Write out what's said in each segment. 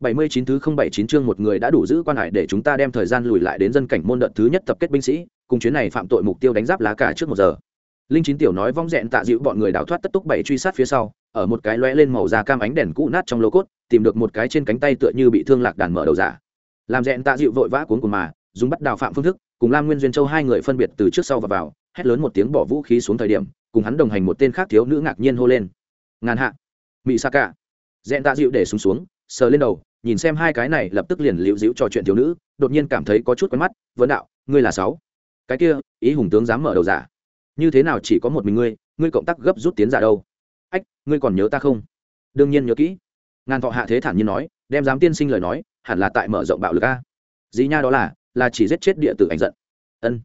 79 thứ 079 chương một người đã đủ giữ quan hải để chúng ta đem thời gian lùi lại đến dân cảnh môn đợt thứ nhất tập kết binh sĩ, cùng chuyến này phạm tội mục tiêu đánh giáp lá cả trước một giờ. Linh Chín tiểu nói vong dẹn tạ dịu bọn người đào thoát tất túc bảy truy sát phía sau, ở một cái lóe lên màu da cam ánh đèn cũ nát trong lô cốt, tìm được một cái trên cánh tay tựa như bị thương lạc đàn mở đầu giả. Làm dẹn tạ dịu vội vã cuốn cùng mà, dùng bắt đào phạm phương thức, cùng Lam Nguyên Duyên Châu hai người phân biệt từ trước sau và vào, hét lớn một tiếng bỏ vũ khí xuống thời điểm, cùng hắn đồng hành một tên khác thiếu nữ ngạc nhiên hô lên. Ngàn hạ, Mị Sa Cả. Dẹn tạ dịu để xuống xuống, sờ lên đầu, nhìn xem hai cái này lập tức liền liễu dĩu trò chuyện thiếu nữ, đột nhiên cảm thấy có chút quen mắt vấn đạo, ngươi là sáu. Cái kia, ý hùng tướng dám mở đầu giả. Như thế nào chỉ có một mình ngươi ngươi cộng tác gấp rút tiến giả đâu? Ách, ngươi còn nhớ ta không? Đương nhiên nhớ kỹ. Ngàn thọ hạ thế thản nhiên nói, đem dám tiên sinh lời nói, hẳn là tại mở rộng bạo lực a. Dĩ nha đó là là chỉ giết chết địa tử ảnh giận. Ân,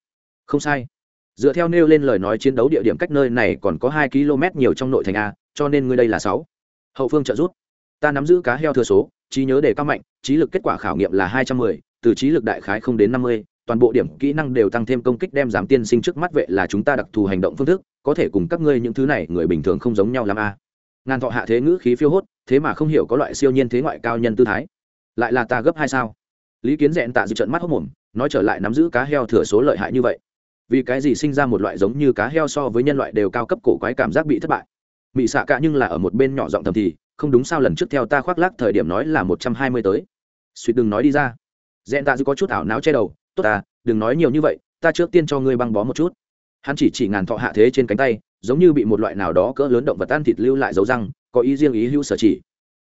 không sai. Dựa theo nêu lên lời nói chiến đấu địa điểm cách nơi này còn có hai km nhiều trong nội thành a, cho nên ngươi đây là sáu. Hậu phương trợ rút ta nắm giữ cá heo thừa số trí nhớ đề cao mạnh, trí lực kết quả khảo nghiệm là hai trăm mười, từ trí lực đại khái không đến năm mươi, toàn bộ điểm kỹ năng đều tăng thêm công kích đem giảm tiên sinh trước mắt vệ là chúng ta đặc thù hành động phương thức, có thể cùng các ngươi những thứ này người bình thường không giống nhau lắm a. À. ngàn thọ hạ thế ngữ khí phiêu hốt, thế mà không hiểu có loại siêu nhiên thế ngoại cao nhân tư thái. Lại là ta gấp hai sao? Lý kiến rẽn tạ dự trận mắt hốc mồm, nói trở lại nắm giữ cá heo thừa số lợi hại như vậy. Vì cái gì sinh ra một loại giống như cá heo so với nhân loại đều cao cấp cổ quái cảm giác bị thất bại? Mị xạ cả nhưng là ở một bên nhỏ giọng thầm thì không đúng sao lần trước theo ta khoác lác thời điểm nói là một trăm hai mươi tới. Suýt đừng nói đi ra. Dẹn tạ dư có chút ảo não che đầu, tốt ta, đừng nói nhiều như vậy, ta trước tiên cho ngươi băng bó một chút. Hắn chỉ chỉ ngàn thọ hạ thế trên cánh tay, giống như bị một loại nào đó cỡ lớn động vật tan thịt lưu lại dấu răng, có ý riêng ý hữu sở chỉ.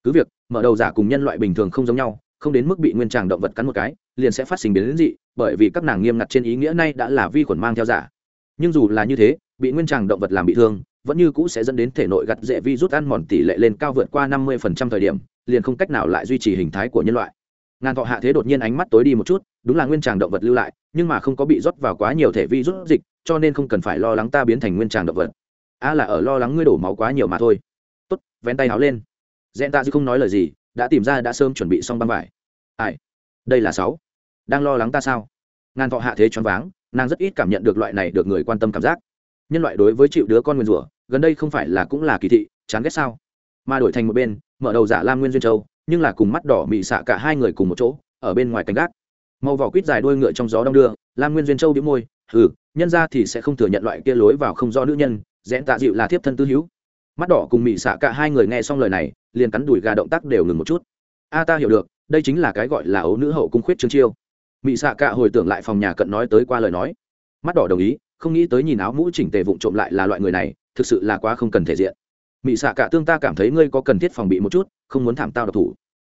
Cứ việc, mở đầu giả cùng nhân loại bình thường không giống nhau, không đến mức bị nguyên tràng động vật cắn một cái, liền sẽ phát sinh biến đến dị, bởi vì các nàng nghiêm ngặt trên ý nghĩa nay đã là vi khuẩn mang theo giả. Nhưng dù là như thế bị nguyên tràng động vật làm bị thương, vẫn như cũ sẽ dẫn đến thể nội gặt dễ vi rút ăn mòn tỷ lệ lên cao vượt qua năm mươi phần trăm thời điểm, liền không cách nào lại duy trì hình thái của nhân loại. Ngàn thọ hạ thế đột nhiên ánh mắt tối đi một chút, đúng là nguyên tràng động vật lưu lại, nhưng mà không có bị rót vào quá nhiều thể vi rút dịch, cho nên không cần phải lo lắng ta biến thành nguyên tràng động vật. A là ở lo lắng ngươi đổ máu quá nhiều mà thôi. Tốt, vén tay áo lên. Dẹn ta chứ không nói lời gì, đã tìm ra đã sớm chuẩn bị xong băng vải. Ai? Đây là sáu. Đang lo lắng ta sao? Ngàn thọ hạ thế choáng váng, nàng rất ít cảm nhận được loại này được người quan tâm cảm giác nhân loại đối với chịu đứa con nguyên rủa, gần đây không phải là cũng là kỳ thị, chán ghét sao? Mà đổi thành một bên, mở đầu giả lam nguyên duyên châu, nhưng là cùng mắt đỏ mị xạ cả hai người cùng một chỗ, ở bên ngoài cánh gác. Màu vỏ quýt dài đuôi ngựa trong gió đông đưa, lam nguyên duyên châu đĩu môi, hừ, nhân ra thì sẽ không thừa nhận loại kia lối vào không do nữ nhân rẽn tạ dịu là thiếp thân tư hữu. Mắt đỏ cùng mị xạ cả hai người nghe xong lời này, liền cắn đùi gà động tác đều ngừng một chút. A, ta hiểu được, đây chính là cái gọi là ấu nữ hậu cung khuyết trương chiêu. Mị xạ cả hồi tưởng lại phòng nhà cận nói tới qua lời nói. Mắt đỏ đồng ý không nghĩ tới nhìn áo mũ chỉnh tề vụng trộm lại là loại người này, thực sự là quá không cần thể diện. Mị xạ cả tương ta cảm thấy ngươi có cần thiết phòng bị một chút, không muốn thảm tao độc thủ.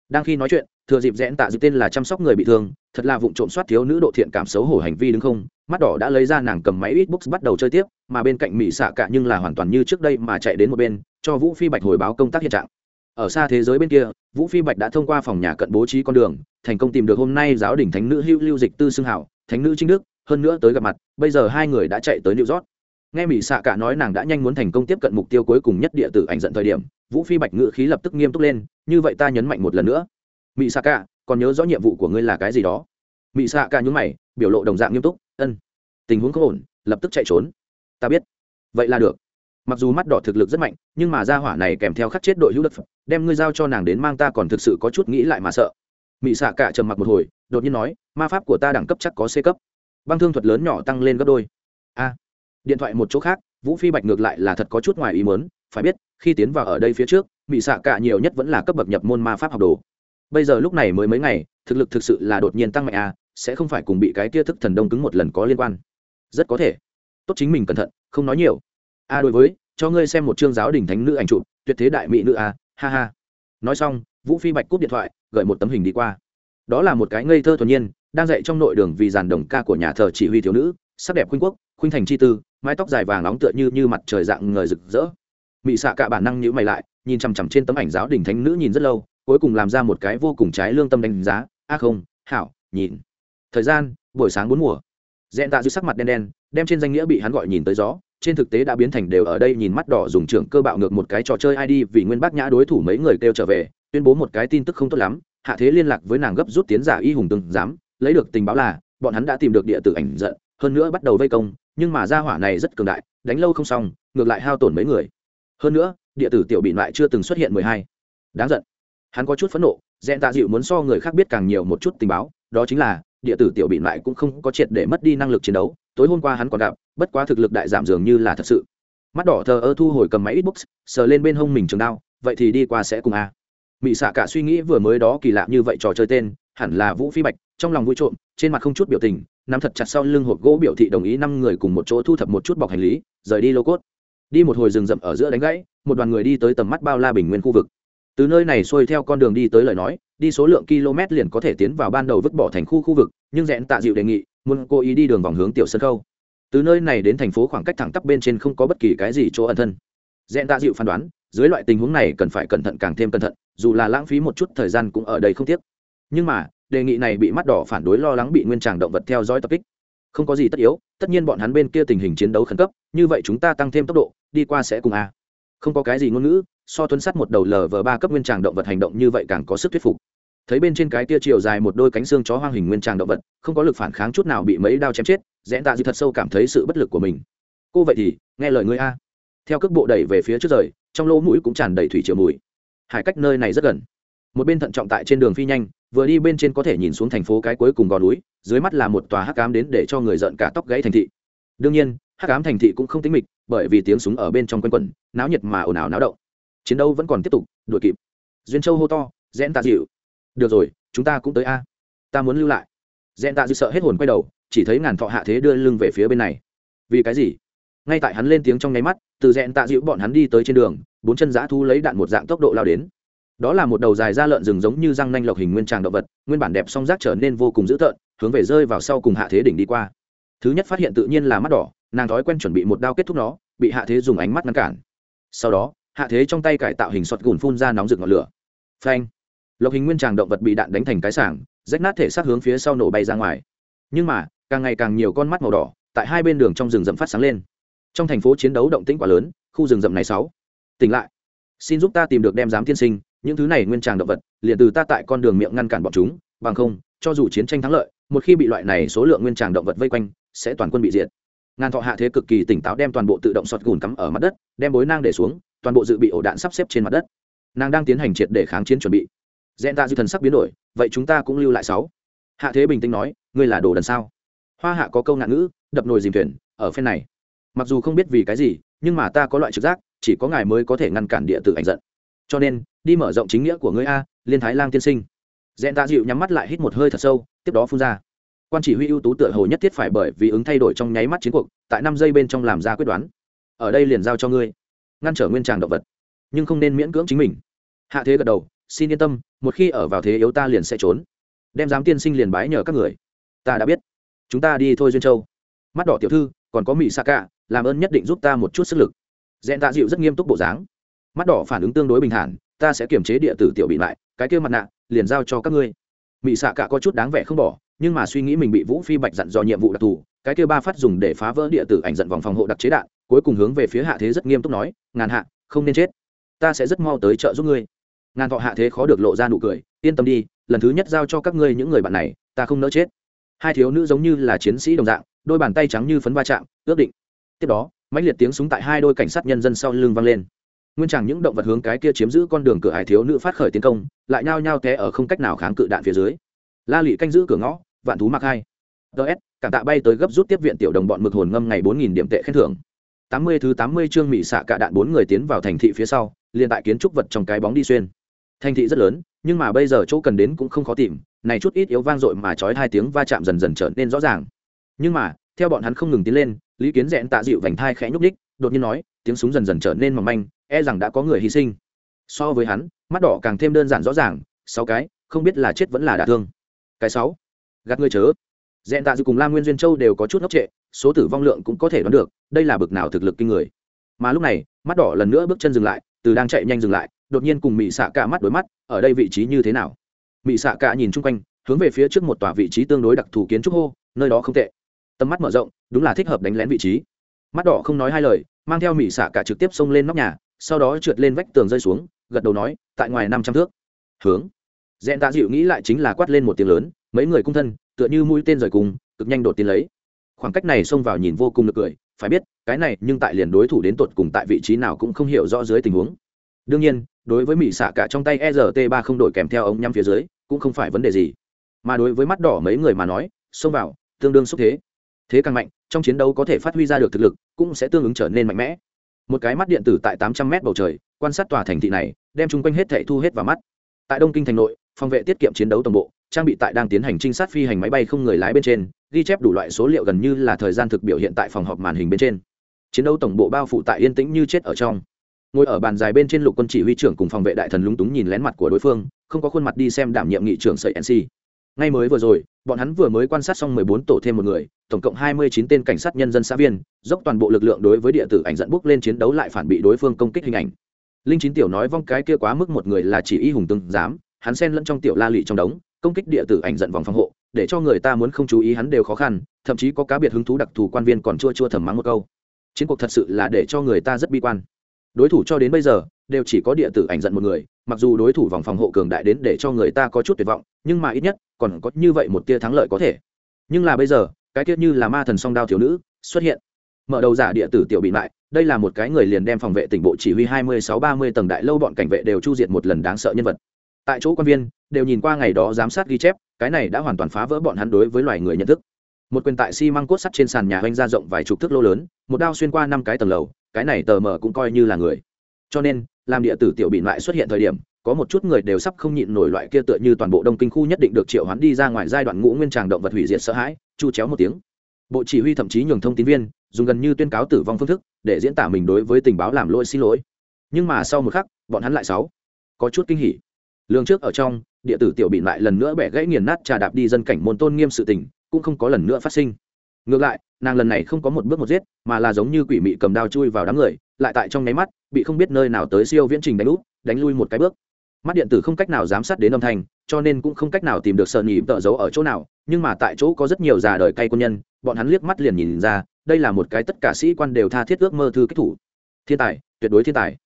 Đang khi nói chuyện, thừa dịp rẽn tạ dịp tên là chăm sóc người bị thương, thật là vụng trộm soát thiếu nữ độ thiện cảm xấu hổ hành vi đứng không, mắt đỏ đã lấy ra nàng cầm máy ít books bắt đầu chơi tiếp, mà bên cạnh mỹ xạ cả nhưng là hoàn toàn như trước đây mà chạy đến một bên, cho vũ phi bạch hồi báo công tác hiện trạng. Ở xa thế giới bên kia, vũ phi bạch đã thông qua phòng nhà cận bố trí con đường, thành công tìm được hôm nay giáo đình thánh nữ hữu lưu dịch tư xưng hảo, thánh nữ trinh đức hơn nữa tới gặp mặt, bây giờ hai người đã chạy tới new york. Nghe mỹ xạ cả nói nàng đã nhanh muốn thành công tiếp cận mục tiêu cuối cùng nhất địa tử ảnh giận thời điểm, vũ phi bạch ngự khí lập tức nghiêm túc lên, như vậy ta nhấn mạnh một lần nữa. Mỹ xạ cả, còn nhớ rõ nhiệm vụ của ngươi là cái gì đó? Mỹ xạ cả nhún mày, biểu lộ đồng dạng nghiêm túc, ân, tình huống không ổn, lập tức chạy trốn. Ta biết. Vậy là được. Mặc dù mắt đỏ thực lực rất mạnh, nhưng mà ra hỏa này kèm theo khắc chết đội hữu đất đem ngươi giao cho nàng đến mang ta còn thực sự có chút nghĩ lại mà sợ. Mỹ xạ cả trầm mặc một hồi, đột nhiên nói, ma pháp của ta đẳng cấp chắc có c cấp băng thương thuật lớn nhỏ tăng lên gấp đôi. A, điện thoại một chỗ khác, vũ phi bạch ngược lại là thật có chút ngoài ý muốn, phải biết, khi tiến vào ở đây phía trước mỹ xạ cả nhiều nhất vẫn là cấp bậc nhập môn ma pháp học đồ. Bây giờ lúc này mới mấy ngày, thực lực thực sự là đột nhiên tăng mạnh a, sẽ không phải cùng bị cái kia thức thần đông cứng một lần có liên quan. Rất có thể. Tốt chính mình cẩn thận, không nói nhiều. A, đối với, cho ngươi xem một chương giáo đình thánh nữ ảnh chụp, tuyệt thế đại mỹ nữ a, ha ha. Nói xong, vũ phi bạch cúp điện thoại, gửi một tấm hình đi qua. Đó là một cái ngây thơ thuần nhiên đang dạy trong nội đường vì dàn đồng ca của nhà thờ chỉ huy thiếu nữ, sắc đẹp khuynh quốc, khuynh thành chi tư, mái tóc dài vàng nóng tựa như như mặt trời dạng người rực rỡ. Mị xạ cả bản năng nhữ mày lại, nhìn chằm chằm trên tấm ảnh giáo đình thánh nữ nhìn rất lâu, cuối cùng làm ra một cái vô cùng trái lương tâm đánh giá, a không, hảo, nhìn. Thời gian, buổi sáng bốn mùa. Dẹn tạ giữ sắc mặt đen đen, đem trên danh nghĩa bị hắn gọi nhìn tới gió, trên thực tế đã biến thành đều ở đây nhìn mắt đỏ dùng trưởng cơ bạo ngược một cái trò chơi id vì nguyên bác nhã đối thủ mấy người kêu trở về, tuyên bố một cái tin tức không tốt lắm, hạ thế liên lạc với nàng gấp rút tiến giả y hùng từng dám lấy được tình báo là, bọn hắn đã tìm được địa tử ảnh giận, hơn nữa bắt đầu vây công, nhưng mà gia hỏa này rất cường đại, đánh lâu không xong, ngược lại hao tổn mấy người. Hơn nữa, địa tử tiểu bị lại chưa từng xuất hiện mười hai. Đáng giận. Hắn có chút phẫn nộ dẹn tạ dịu muốn so người khác biết càng nhiều một chút tình báo, đó chính là, địa tử tiểu bị lại cũng không có triệt để mất đi năng lực chiến đấu, tối hôm qua hắn còn gặp, bất quá thực lực đại giảm dường như là thật sự. Mắt đỏ thờ ơ thu hồi cầm máy ít sờ lên bên hông mình trường đao, vậy thì đi qua sẽ cùng a. Mị xạ cả suy nghĩ vừa mới đó kỳ lạ như vậy trò chơi tên, hẳn là vũ phi bạch trong lòng vui trộm, trên mặt không chút biểu tình, nắm thật chặt sau lưng hộp gỗ biểu thị đồng ý năm người cùng một chỗ thu thập một chút bọc hành lý, rời đi lô cốt. Đi một hồi rừng rậm ở giữa đánh gãy, một đoàn người đi tới tầm mắt bao la bình nguyên khu vực. Từ nơi này xuôi theo con đường đi tới lời nói, đi số lượng km liền có thể tiến vào ban đầu vứt bỏ thành khu khu vực, nhưng rẽn tạ dịu đề nghị, muốn cố ý đi đường vòng hướng tiểu sân khâu từ nơi này đến thành phố khoảng cách thẳng tắp bên trên không có bất kỳ cái gì chỗ ẩn thân. Rẽn tạ dịu phán đoán, dưới loại tình huống này cần phải cẩn thận càng thêm cẩn thận, dù là lãng phí một chút thời gian cũng ở đây không tiếc. Nhưng mà đề nghị này bị mắt đỏ phản đối lo lắng bị nguyên tràng động vật theo dõi tập kích. Không có gì tất yếu, tất nhiên bọn hắn bên kia tình hình chiến đấu khẩn cấp, như vậy chúng ta tăng thêm tốc độ, đi qua sẽ cùng a. Không có cái gì ngôn ngữ, so tuấn sắt một đầu lờ vờ ba cấp nguyên tràng động vật hành động như vậy càng có sức thuyết phục. Thấy bên trên cái tia chiều dài một đôi cánh xương chó hoang hình nguyên tràng động vật, không có lực phản kháng chút nào bị mấy đao chém chết, rẽ tạ dư thật sâu cảm thấy sự bất lực của mình. Cô vậy thì, nghe lời ngươi a. Theo cước bộ đẩy về phía trước rời, trong lỗ mũi cũng tràn đầy thủy chiều mùi. Hải cách nơi này rất gần một bên thận trọng tại trên đường phi nhanh, vừa đi bên trên có thể nhìn xuống thành phố cái cuối cùng gò núi, dưới mắt là một tòa hắc cám đến để cho người giận cả tóc gãy thành thị. Đương nhiên, hắc cám thành thị cũng không tính mịch, bởi vì tiếng súng ở bên trong quanh quẩn, náo nhiệt mà ồn ào náo động. Chiến đấu vẫn còn tiếp tục, đuổi kịp. Duyên châu hô to, rẽn tạ dịu. Được rồi, chúng ta cũng tới a. Ta muốn lưu lại. Rẽn tạ dịu sợ hết hồn quay đầu, chỉ thấy ngàn thọ hạ thế đưa lưng về phía bên này. Vì cái gì? Ngay tại hắn lên tiếng trong nháy mắt, từ rẽn tạ dịu bọn hắn đi tới trên đường, bốn chân giã thu lấy đạn một dạng tốc độ lao đến đó là một đầu dài da lợn rừng giống như răng nanh lộc hình nguyên tràng động vật, nguyên bản đẹp song rác trở nên vô cùng dữ tợn, hướng về rơi vào sau cùng hạ thế đỉnh đi qua. Thứ nhất phát hiện tự nhiên là mắt đỏ, nàng thói quen chuẩn bị một đao kết thúc nó, bị hạ thế dùng ánh mắt ngăn cản. Sau đó, hạ thế trong tay cải tạo hình sọt gùn phun ra nóng rực ngọn lửa. Phanh! Lộc hình nguyên tràng động vật bị đạn đánh thành cái sảng, rách nát thể xác hướng phía sau nổ bay ra ngoài. Nhưng mà, càng ngày càng nhiều con mắt màu đỏ, tại hai bên đường trong rừng rậm phát sáng lên. Trong thành phố chiến đấu động tĩnh quá lớn, khu rừng rậm này sáu. Tỉnh lại. Xin giúp ta tìm được đem giám tiên sinh những thứ này nguyên tràng động vật, liền từ ta tại con đường miệng ngăn cản bọn chúng, bằng không, cho dù chiến tranh thắng lợi, một khi bị loại này số lượng nguyên tràng động vật vây quanh, sẽ toàn quân bị diệt. Ngàn thọ hạ thế cực kỳ tỉnh táo đem toàn bộ tự động sọt gùn cắm ở mặt đất, đem bối nang để xuống, toàn bộ dự bị ổ đạn sắp xếp trên mặt đất. Nàng đang tiến hành triệt để kháng chiến chuẩn bị. Dẹn ta dư thần sắc biến đổi, vậy chúng ta cũng lưu lại sáu. Hạ thế bình tĩnh nói, ngươi là đồ đần sao? Hoa hạ có câu ngạn ngữ, đập nồi dìm thuyền, ở phen này. Mặc dù không biết vì cái gì, nhưng mà ta có loại trực giác, chỉ có ngài mới có thể ngăn cản địa tử ảnh giận. Cho nên đi mở rộng chính nghĩa của ngươi a, liên thái lang tiên sinh. Dẹn tạ dịu nhắm mắt lại hít một hơi thật sâu, tiếp đó phun ra. Quan chỉ huy ưu tú tựa hồ nhất thiết phải bởi vì ứng thay đổi trong nháy mắt chiến cuộc, tại năm giây bên trong làm ra quyết đoán. Ở đây liền giao cho ngươi, ngăn trở nguyên tràng động vật, nhưng không nên miễn cưỡng chính mình. Hạ thế gật đầu, xin yên tâm, một khi ở vào thế yếu ta liền sẽ trốn. Đem giám tiên sinh liền bái nhờ các người. Ta đã biết. Chúng ta đi thôi duyên châu. Mắt đỏ tiểu thư, còn có mỹ xa cả làm ơn nhất định giúp ta một chút sức lực. Dẹn tạ dịu rất nghiêm túc bộ dáng. Mắt đỏ phản ứng tương đối bình thản ta sẽ kiềm chế địa tử tiểu bị lại, cái kia mặt nạ, liền giao cho các ngươi. Mỹ xạ cả có chút đáng vẻ không bỏ, nhưng mà suy nghĩ mình bị vũ phi bạch dặn dò nhiệm vụ đặc thù, cái kia ba phát dùng để phá vỡ địa tử ảnh giận vòng phòng hộ đặc chế đạn, cuối cùng hướng về phía hạ thế rất nghiêm túc nói, ngàn hạ, không nên chết. Ta sẽ rất mau tới trợ giúp ngươi. Ngàn thọ hạ thế khó được lộ ra nụ cười, yên tâm đi, lần thứ nhất giao cho các ngươi những người bạn này, ta không nỡ chết. Hai thiếu nữ giống như là chiến sĩ đồng dạng, đôi bàn tay trắng như phấn va chạm, ước định. Tiếp đó, mãnh liệt tiếng súng tại hai đôi cảnh sát nhân dân sau lưng vang lên nguyên chẳng những động vật hướng cái kia chiếm giữ con đường cửa hải thiếu nữ phát khởi tiến công, lại nhao nhao té ở không cách nào kháng cự đạn phía dưới. La lị canh giữ cửa ngõ, vạn thú mặc hai. Ts cả tạ bay tới gấp rút tiếp viện tiểu đồng bọn mực hồn ngâm ngày bốn nghìn điểm tệ khen thưởng. Tám mươi thứ tám mươi chương mỹ xạ cả đạn bốn người tiến vào thành thị phía sau, liền tại kiến trúc vật trong cái bóng đi xuyên. Thành thị rất lớn, nhưng mà bây giờ chỗ cần đến cũng không khó tìm, này chút ít yếu vang dội mà trói hai tiếng va chạm dần dần trở nên rõ ràng. Nhưng mà, theo bọn hắn không ngừng tiến lên, lý kiến rẽn tạ dịu vành thai khẽ nhúc ních đột nhiên nói, tiếng súng dần dần trở nên mỏng manh e rằng đã có người hy sinh. So với hắn, mắt đỏ càng thêm đơn giản rõ ràng, sáu cái, không biết là chết vẫn là đả thương. Cái sáu, gạt ngươi chớ. Dẹn tạ dự cùng La nguyên duyên châu đều có chút ngốc trệ, số tử vong lượng cũng có thể đoán được, đây là bực nào thực lực kinh người. Mà lúc này, mắt đỏ lần nữa bước chân dừng lại, từ đang chạy nhanh dừng lại, đột nhiên cùng mỹ xạ cả mắt đối mắt, ở đây vị trí như thế nào? Mỹ xạ cả nhìn chung quanh, hướng về phía trước một tòa vị trí tương đối đặc thù kiến trúc hô, nơi đó không tệ. Tầm mắt mở rộng, đúng là thích hợp đánh lén vị trí. Mắt đỏ không nói hai lời, mang theo mỹ xạ cả trực tiếp xông lên nóc nhà sau đó trượt lên vách tường rơi xuống, gật đầu nói, tại ngoài năm trăm thước. Hướng. Dẹn tạ dịu nghĩ lại chính là quát lên một tiếng lớn, mấy người cung thân, tựa như mũi tên rời cùng, cực nhanh đột tiến lấy. Khoảng cách này xông vào nhìn vô cùng nực cười, phải biết, cái này nhưng tại liền đối thủ đến tột cùng tại vị trí nào cũng không hiểu rõ dưới tình huống. Đương nhiên, đối với mỹ xạ cả trong tay ert ba không đổi kèm theo ống nhắm phía dưới, cũng không phải vấn đề gì. Mà đối với mắt đỏ mấy người mà nói, xông vào, tương đương xúc thế. Thế càng mạnh, trong chiến đấu có thể phát huy ra được thực lực, cũng sẽ tương ứng trở nên mạnh mẽ một cái mắt điện tử tại tám trăm mét bầu trời, quan sát tòa thành thị này, đem chung quanh hết thệ thu hết vào mắt. Tại đông kinh thành nội, phòng vệ tiết kiệm chiến đấu tổng bộ, trang bị tại đang tiến hành trinh sát phi hành máy bay không người lái bên trên, ghi chép đủ loại số liệu gần như là thời gian thực biểu hiện tại phòng họp màn hình bên trên. Chiến đấu tổng bộ bao phủ tại yên tĩnh như chết ở trong. Ngồi ở bàn dài bên trên lục quân chỉ huy trưởng cùng phòng vệ đại thần lúng túng nhìn lén mặt của đối phương, không có khuôn mặt đi xem đảm nhiệm nghị trưởng sợi nc ngay mới vừa rồi, bọn hắn vừa mới quan sát xong mười bốn tổ thêm một người, tổng cộng hai mươi chín tên cảnh sát nhân dân xã viên, dốc toàn bộ lực lượng đối với địa tử ảnh dẫn bước lên chiến đấu lại phản bị đối phương công kích hình ảnh. Linh chín tiểu nói vong cái kia quá mức một người là chỉ y hùng tương dám hắn xen lẫn trong tiểu la lị trong đống, công kích địa tử ảnh giận vòng phòng hộ, để cho người ta muốn không chú ý hắn đều khó khăn, thậm chí có cá biệt hứng thú đặc thù quan viên còn chua chua thầm mắng một câu. Chiến cuộc thật sự là để cho người ta rất bi quan. Đối thủ cho đến bây giờ, đều chỉ có địa tử ảnh giận một người, mặc dù đối thủ vòng phòng hộ cường đại đến để cho người ta có chút tuyệt vọng, nhưng mà ít nhất còn có như vậy một tia thắng lợi có thể. Nhưng là bây giờ, cái tiết như là ma thần song đao thiếu nữ xuất hiện. Mở đầu giả địa tử tiểu bị lại, đây là một cái người liền đem phòng vệ tỉnh bộ chỉ huy hai mươi sáu ba mươi tầng đại lâu bọn cảnh vệ đều chu diệt một lần đáng sợ nhân vật. Tại chỗ quan viên, đều nhìn qua ngày đó giám sát ghi chép, cái này đã hoàn toàn phá vỡ bọn hắn đối với loài người nhận thức. Một quyền tại xi、si、măng cốt sắt trên sàn nhà oanh ra rộng vài chục thước lô lớn, một đao xuyên qua năm cái tầng lầu, cái này tờ mờ cũng coi như là người. Cho nên, làm địa tử tiểu bị lại xuất hiện thời điểm có một chút người đều sắp không nhịn nổi loại kia tựa như toàn bộ đông kinh khu nhất định được triệu hoán đi ra ngoài giai đoạn ngũ nguyên tràng động vật hủy diệt sợ hãi, chu chéo một tiếng. Bộ chỉ huy thậm chí nhường thông tin viên, dùng gần như tuyên cáo tử vong phương thức, để diễn tả mình đối với tình báo làm lỗi xin lỗi. Nhưng mà sau một khắc, bọn hắn lại sáu. Có chút kinh hỉ. Lương trước ở trong, địa tử tiểu bị lại lần nữa bẻ gãy nghiền nát trà đạp đi dân cảnh môn tôn nghiêm sự tình, cũng không có lần nữa phát sinh. Ngược lại, nàng lần này không có một bước một giết, mà là giống như quỷ mị cầm đao chui vào đám người, lại tại trong nháy mắt, bị không biết nơi nào tới siêu viễn trình đánh úp, đánh lui một cái bước mắt điện tử không cách nào giám sát đến âm thanh, cho nên cũng không cách nào tìm được sợ nhị tợ giấu ở chỗ nào, nhưng mà tại chỗ có rất nhiều già đời cay quân nhân, bọn hắn liếc mắt liền nhìn ra, đây là một cái tất cả sĩ quan đều tha thiết ước mơ thư kích thủ. Thiên tài, tuyệt đối thiên tài.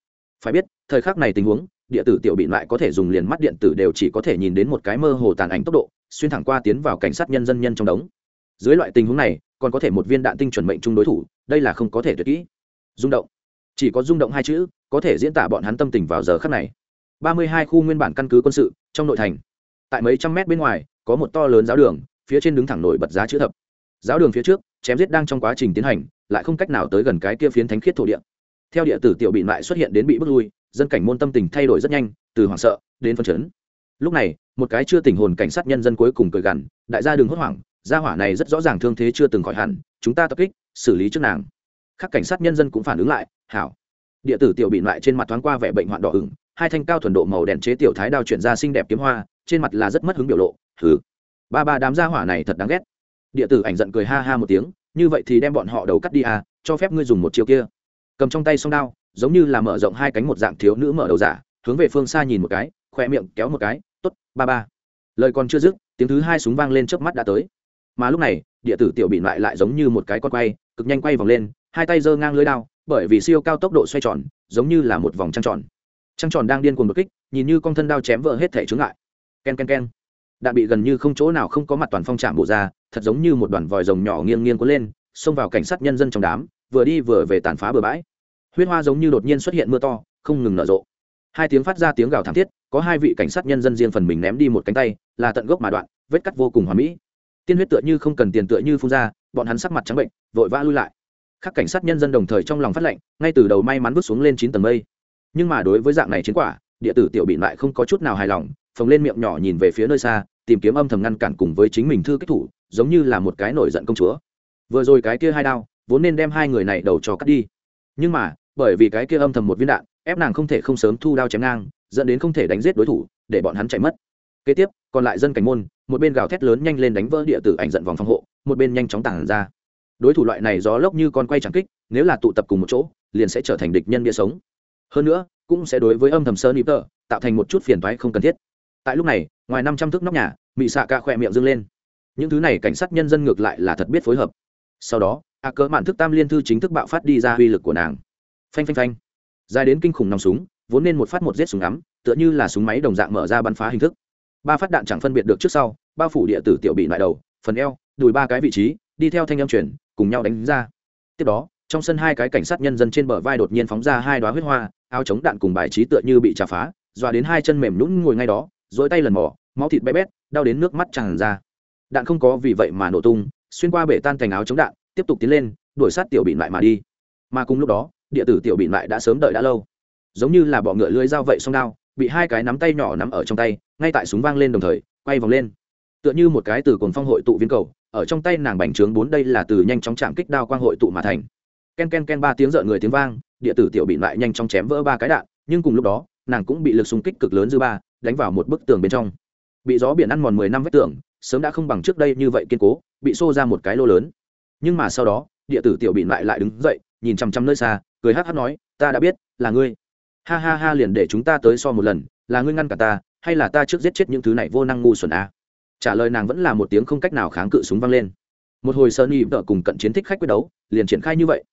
Phải biết, thời khắc này tình huống, địa tử tiểu bị lại có thể dùng liền mắt điện tử đều chỉ có thể nhìn đến một cái mơ hồ tàn ảnh tốc độ, xuyên thẳng qua tiến vào cảnh sát nhân dân nhân trong đống. Dưới loại tình huống này, còn có thể một viên đạn tinh chuẩn mệnh chung đối thủ, đây là không có thể tuyệt kỹ. Rung động. Chỉ có rung động hai chữ, có thể diễn tả bọn hắn tâm tình vào giờ khắc này ba mươi hai khu nguyên bản căn cứ quân sự, trong nội thành. Tại mấy trăm mét bên ngoài, có một to lớn giáo đường, phía trên đứng thẳng nổi bật giá chữ thập. Giáo đường phía trước, chém giết đang trong quá trình tiến hành, lại không cách nào tới gần cái kia phiến thánh khiết thổ địa. Theo địa tử tiểu bị lại xuất hiện đến bị bước lui, dân cảnh môn tâm tình thay đổi rất nhanh, từ hoảng sợ đến phân chấn. Lúc này, một cái chưa tình hồn cảnh sát nhân dân cuối cùng cười gằn, đại gia đừng hốt hoảng, gia hỏa này rất rõ ràng thương thế chưa từng khỏi hẳn, chúng ta tập kích, xử lý trước nàng. Các cảnh sát nhân dân cũng phản ứng lại, hảo. Địa tử tiểu bị lại trên mặt thoáng qua vẻ bệnh hoạn đỏ ửng hai thanh cao thuần độ màu đèn chế tiểu thái đao chuyển ra xinh đẹp kiếm hoa, trên mặt là rất mất hứng biểu lộ thứ ba ba đám gia hỏa này thật đáng ghét. Địa tử ảnh giận cười ha ha một tiếng, như vậy thì đem bọn họ đầu cắt đi à cho phép ngươi dùng một chiêu kia. Cầm trong tay song đao, giống như là mở rộng hai cánh một dạng thiếu nữ mở đầu giả, hướng về phương xa nhìn một cái khoe miệng kéo một cái t ố t ba ba. Lời còn chưa dứt, tiếng thứ hai súng vang lên trước mắt đã tới. Mà lúc này, địa tử tiểu bị lại lại giống như một cái con quay, cực nhanh quay vòng lên, hai tay giơ ngang lưới đao, bởi vì siêu cao tốc độ xoay tròn, giống như là một vòng trăng tròn trăng tròn đang điên cuồng đột kích, nhìn như con thân đao chém vỡ hết thể chướng lại k e n k e n k e n đạn bị gần như không chỗ nào không có mặt toàn phong trạm bộ ra, thật giống như một đoàn vòi rồng nhỏ nghiêng nghiêng cuốn lên, xông vào cảnh sát nhân dân trong đám, vừa đi vừa về tàn phá bừa bãi. Huyết hoa giống như đột nhiên xuất hiện mưa to, không ngừng nở rộ. Hai tiếng phát ra tiếng gào thảm thiết, có hai vị cảnh sát nhân dân riêng phần mình ném đi một cánh tay, là tận gốc mà đoạn, vết cắt vô cùng hoà mỹ. Tiên huyết tựa như không cần tiền tựa như phun ra, bọn hắn sắc mặt trắng bệnh, vội vã lui lại. Các cảnh sát nhân dân đồng thời trong lòng phát lệnh, ngay từ đầu may mắn bước xuống lên chín tầng mây nhưng mà đối với dạng này chiến quả, địa tử tiểu bị lại không có chút nào hài lòng, phồng lên miệng nhỏ nhìn về phía nơi xa, tìm kiếm âm thầm ngăn cản cùng với chính mình thư kích thủ, giống như là một cái nổi giận công chúa. Vừa rồi cái kia hai đao, vốn nên đem hai người này đầu cho cắt đi. Nhưng mà, bởi vì cái kia âm thầm một viên đạn, ép nàng không thể không sớm thu đao chém ngang, dẫn đến không thể đánh giết đối thủ, để bọn hắn chạy mất. Kế tiếp, còn lại dân cảnh môn, một bên gào thét lớn nhanh lên đánh vỡ địa tử ảnh giận vòng phòng hộ, một bên nhanh chóng tản ra. Đối thủ loại này gió lốc như con quay chẳng kích, nếu là tụ tập cùng một chỗ, liền sẽ trở thành địch nhân bia sống hơn nữa, cũng sẽ đối với âm thầm sơ nịp tờ tạo thành một chút phiền thoái không cần thiết. Tại lúc này, ngoài năm trăm thước nóc nhà, mị xạ ca khỏe miệng dâng lên. Những thứ này cảnh sát nhân dân ngược lại là thật biết phối hợp. Sau đó, a cỡ mạn thức tam liên thư chính thức bạo phát đi ra uy lực của nàng. Phanh phanh phanh. Dài đến kinh khủng nòng súng, vốn nên một phát một giết súng ngắm, tựa như là súng máy đồng dạng mở ra bắn phá hình thức. Ba phát đạn chẳng phân biệt được trước sau, bao phủ địa tử tiểu bị lại đầu, phần eo, đùi ba cái vị trí, đi theo thanh âm chuyển, cùng nhau đánh ra. Tiếp đó, trong sân hai cái cảnh sát nhân dân trên bờ vai đột nhiên phóng ra hai đoá huyết hoa áo chống đạn cùng bài trí tựa như bị trà phá, dọa đến hai chân mềm nhũn ngồi ngay đó dỗi tay lần mỏ máu thịt bé bét, đau đến nước mắt tràn ra. Đạn không có vì vậy mà nổ tung, xuyên qua bể tan thành áo chống đạn, tiếp tục tiến lên, đuổi sát tiểu bị lại mà đi. Mà cùng lúc đó, địa tử tiểu bị lại đã sớm đợi đã lâu. Giống như là bọ ngựa lưới dao vậy song đao, bị hai cái nắm tay nhỏ nắm ở trong tay, ngay tại súng vang lên đồng thời, quay vòng lên. Tựa như một cái từ cồn phong hội tụ viên cầu, ở trong tay nàng bành trướng bốn đây là từ nhanh chóng chạm kích đao quang hội tụ mà thành. Ken ken ken ba tiếng rợn người tiếng vang địa tử tiểu bị lại nhanh chóng chém vỡ ba cái đạn, nhưng cùng lúc đó, nàng cũng bị lực xung kích cực lớn dư ba, đánh vào một bức tường bên trong. Bị gió biển ăn mòn mười năm vách tường, sớm đã không bằng trước đây như vậy kiên cố, bị xô ra một cái lô lớn. Nhưng mà sau đó, địa tử tiểu bị lại lại đứng dậy, nhìn chằm chằm nơi xa, cười hát hát nói, ta đã biết, là ngươi. Ha ha ha, liền để chúng ta tới so một lần, là ngươi ngăn cả ta, hay là ta trước giết chết những thứ này vô năng ngu xuẩn a à? trả lời nàng vẫn là một tiếng không cách nào kháng cự súng vang lên. Một hồi sơn y vợ cùng cận chiến thích khách quyết đấu, liền triển khai như vậy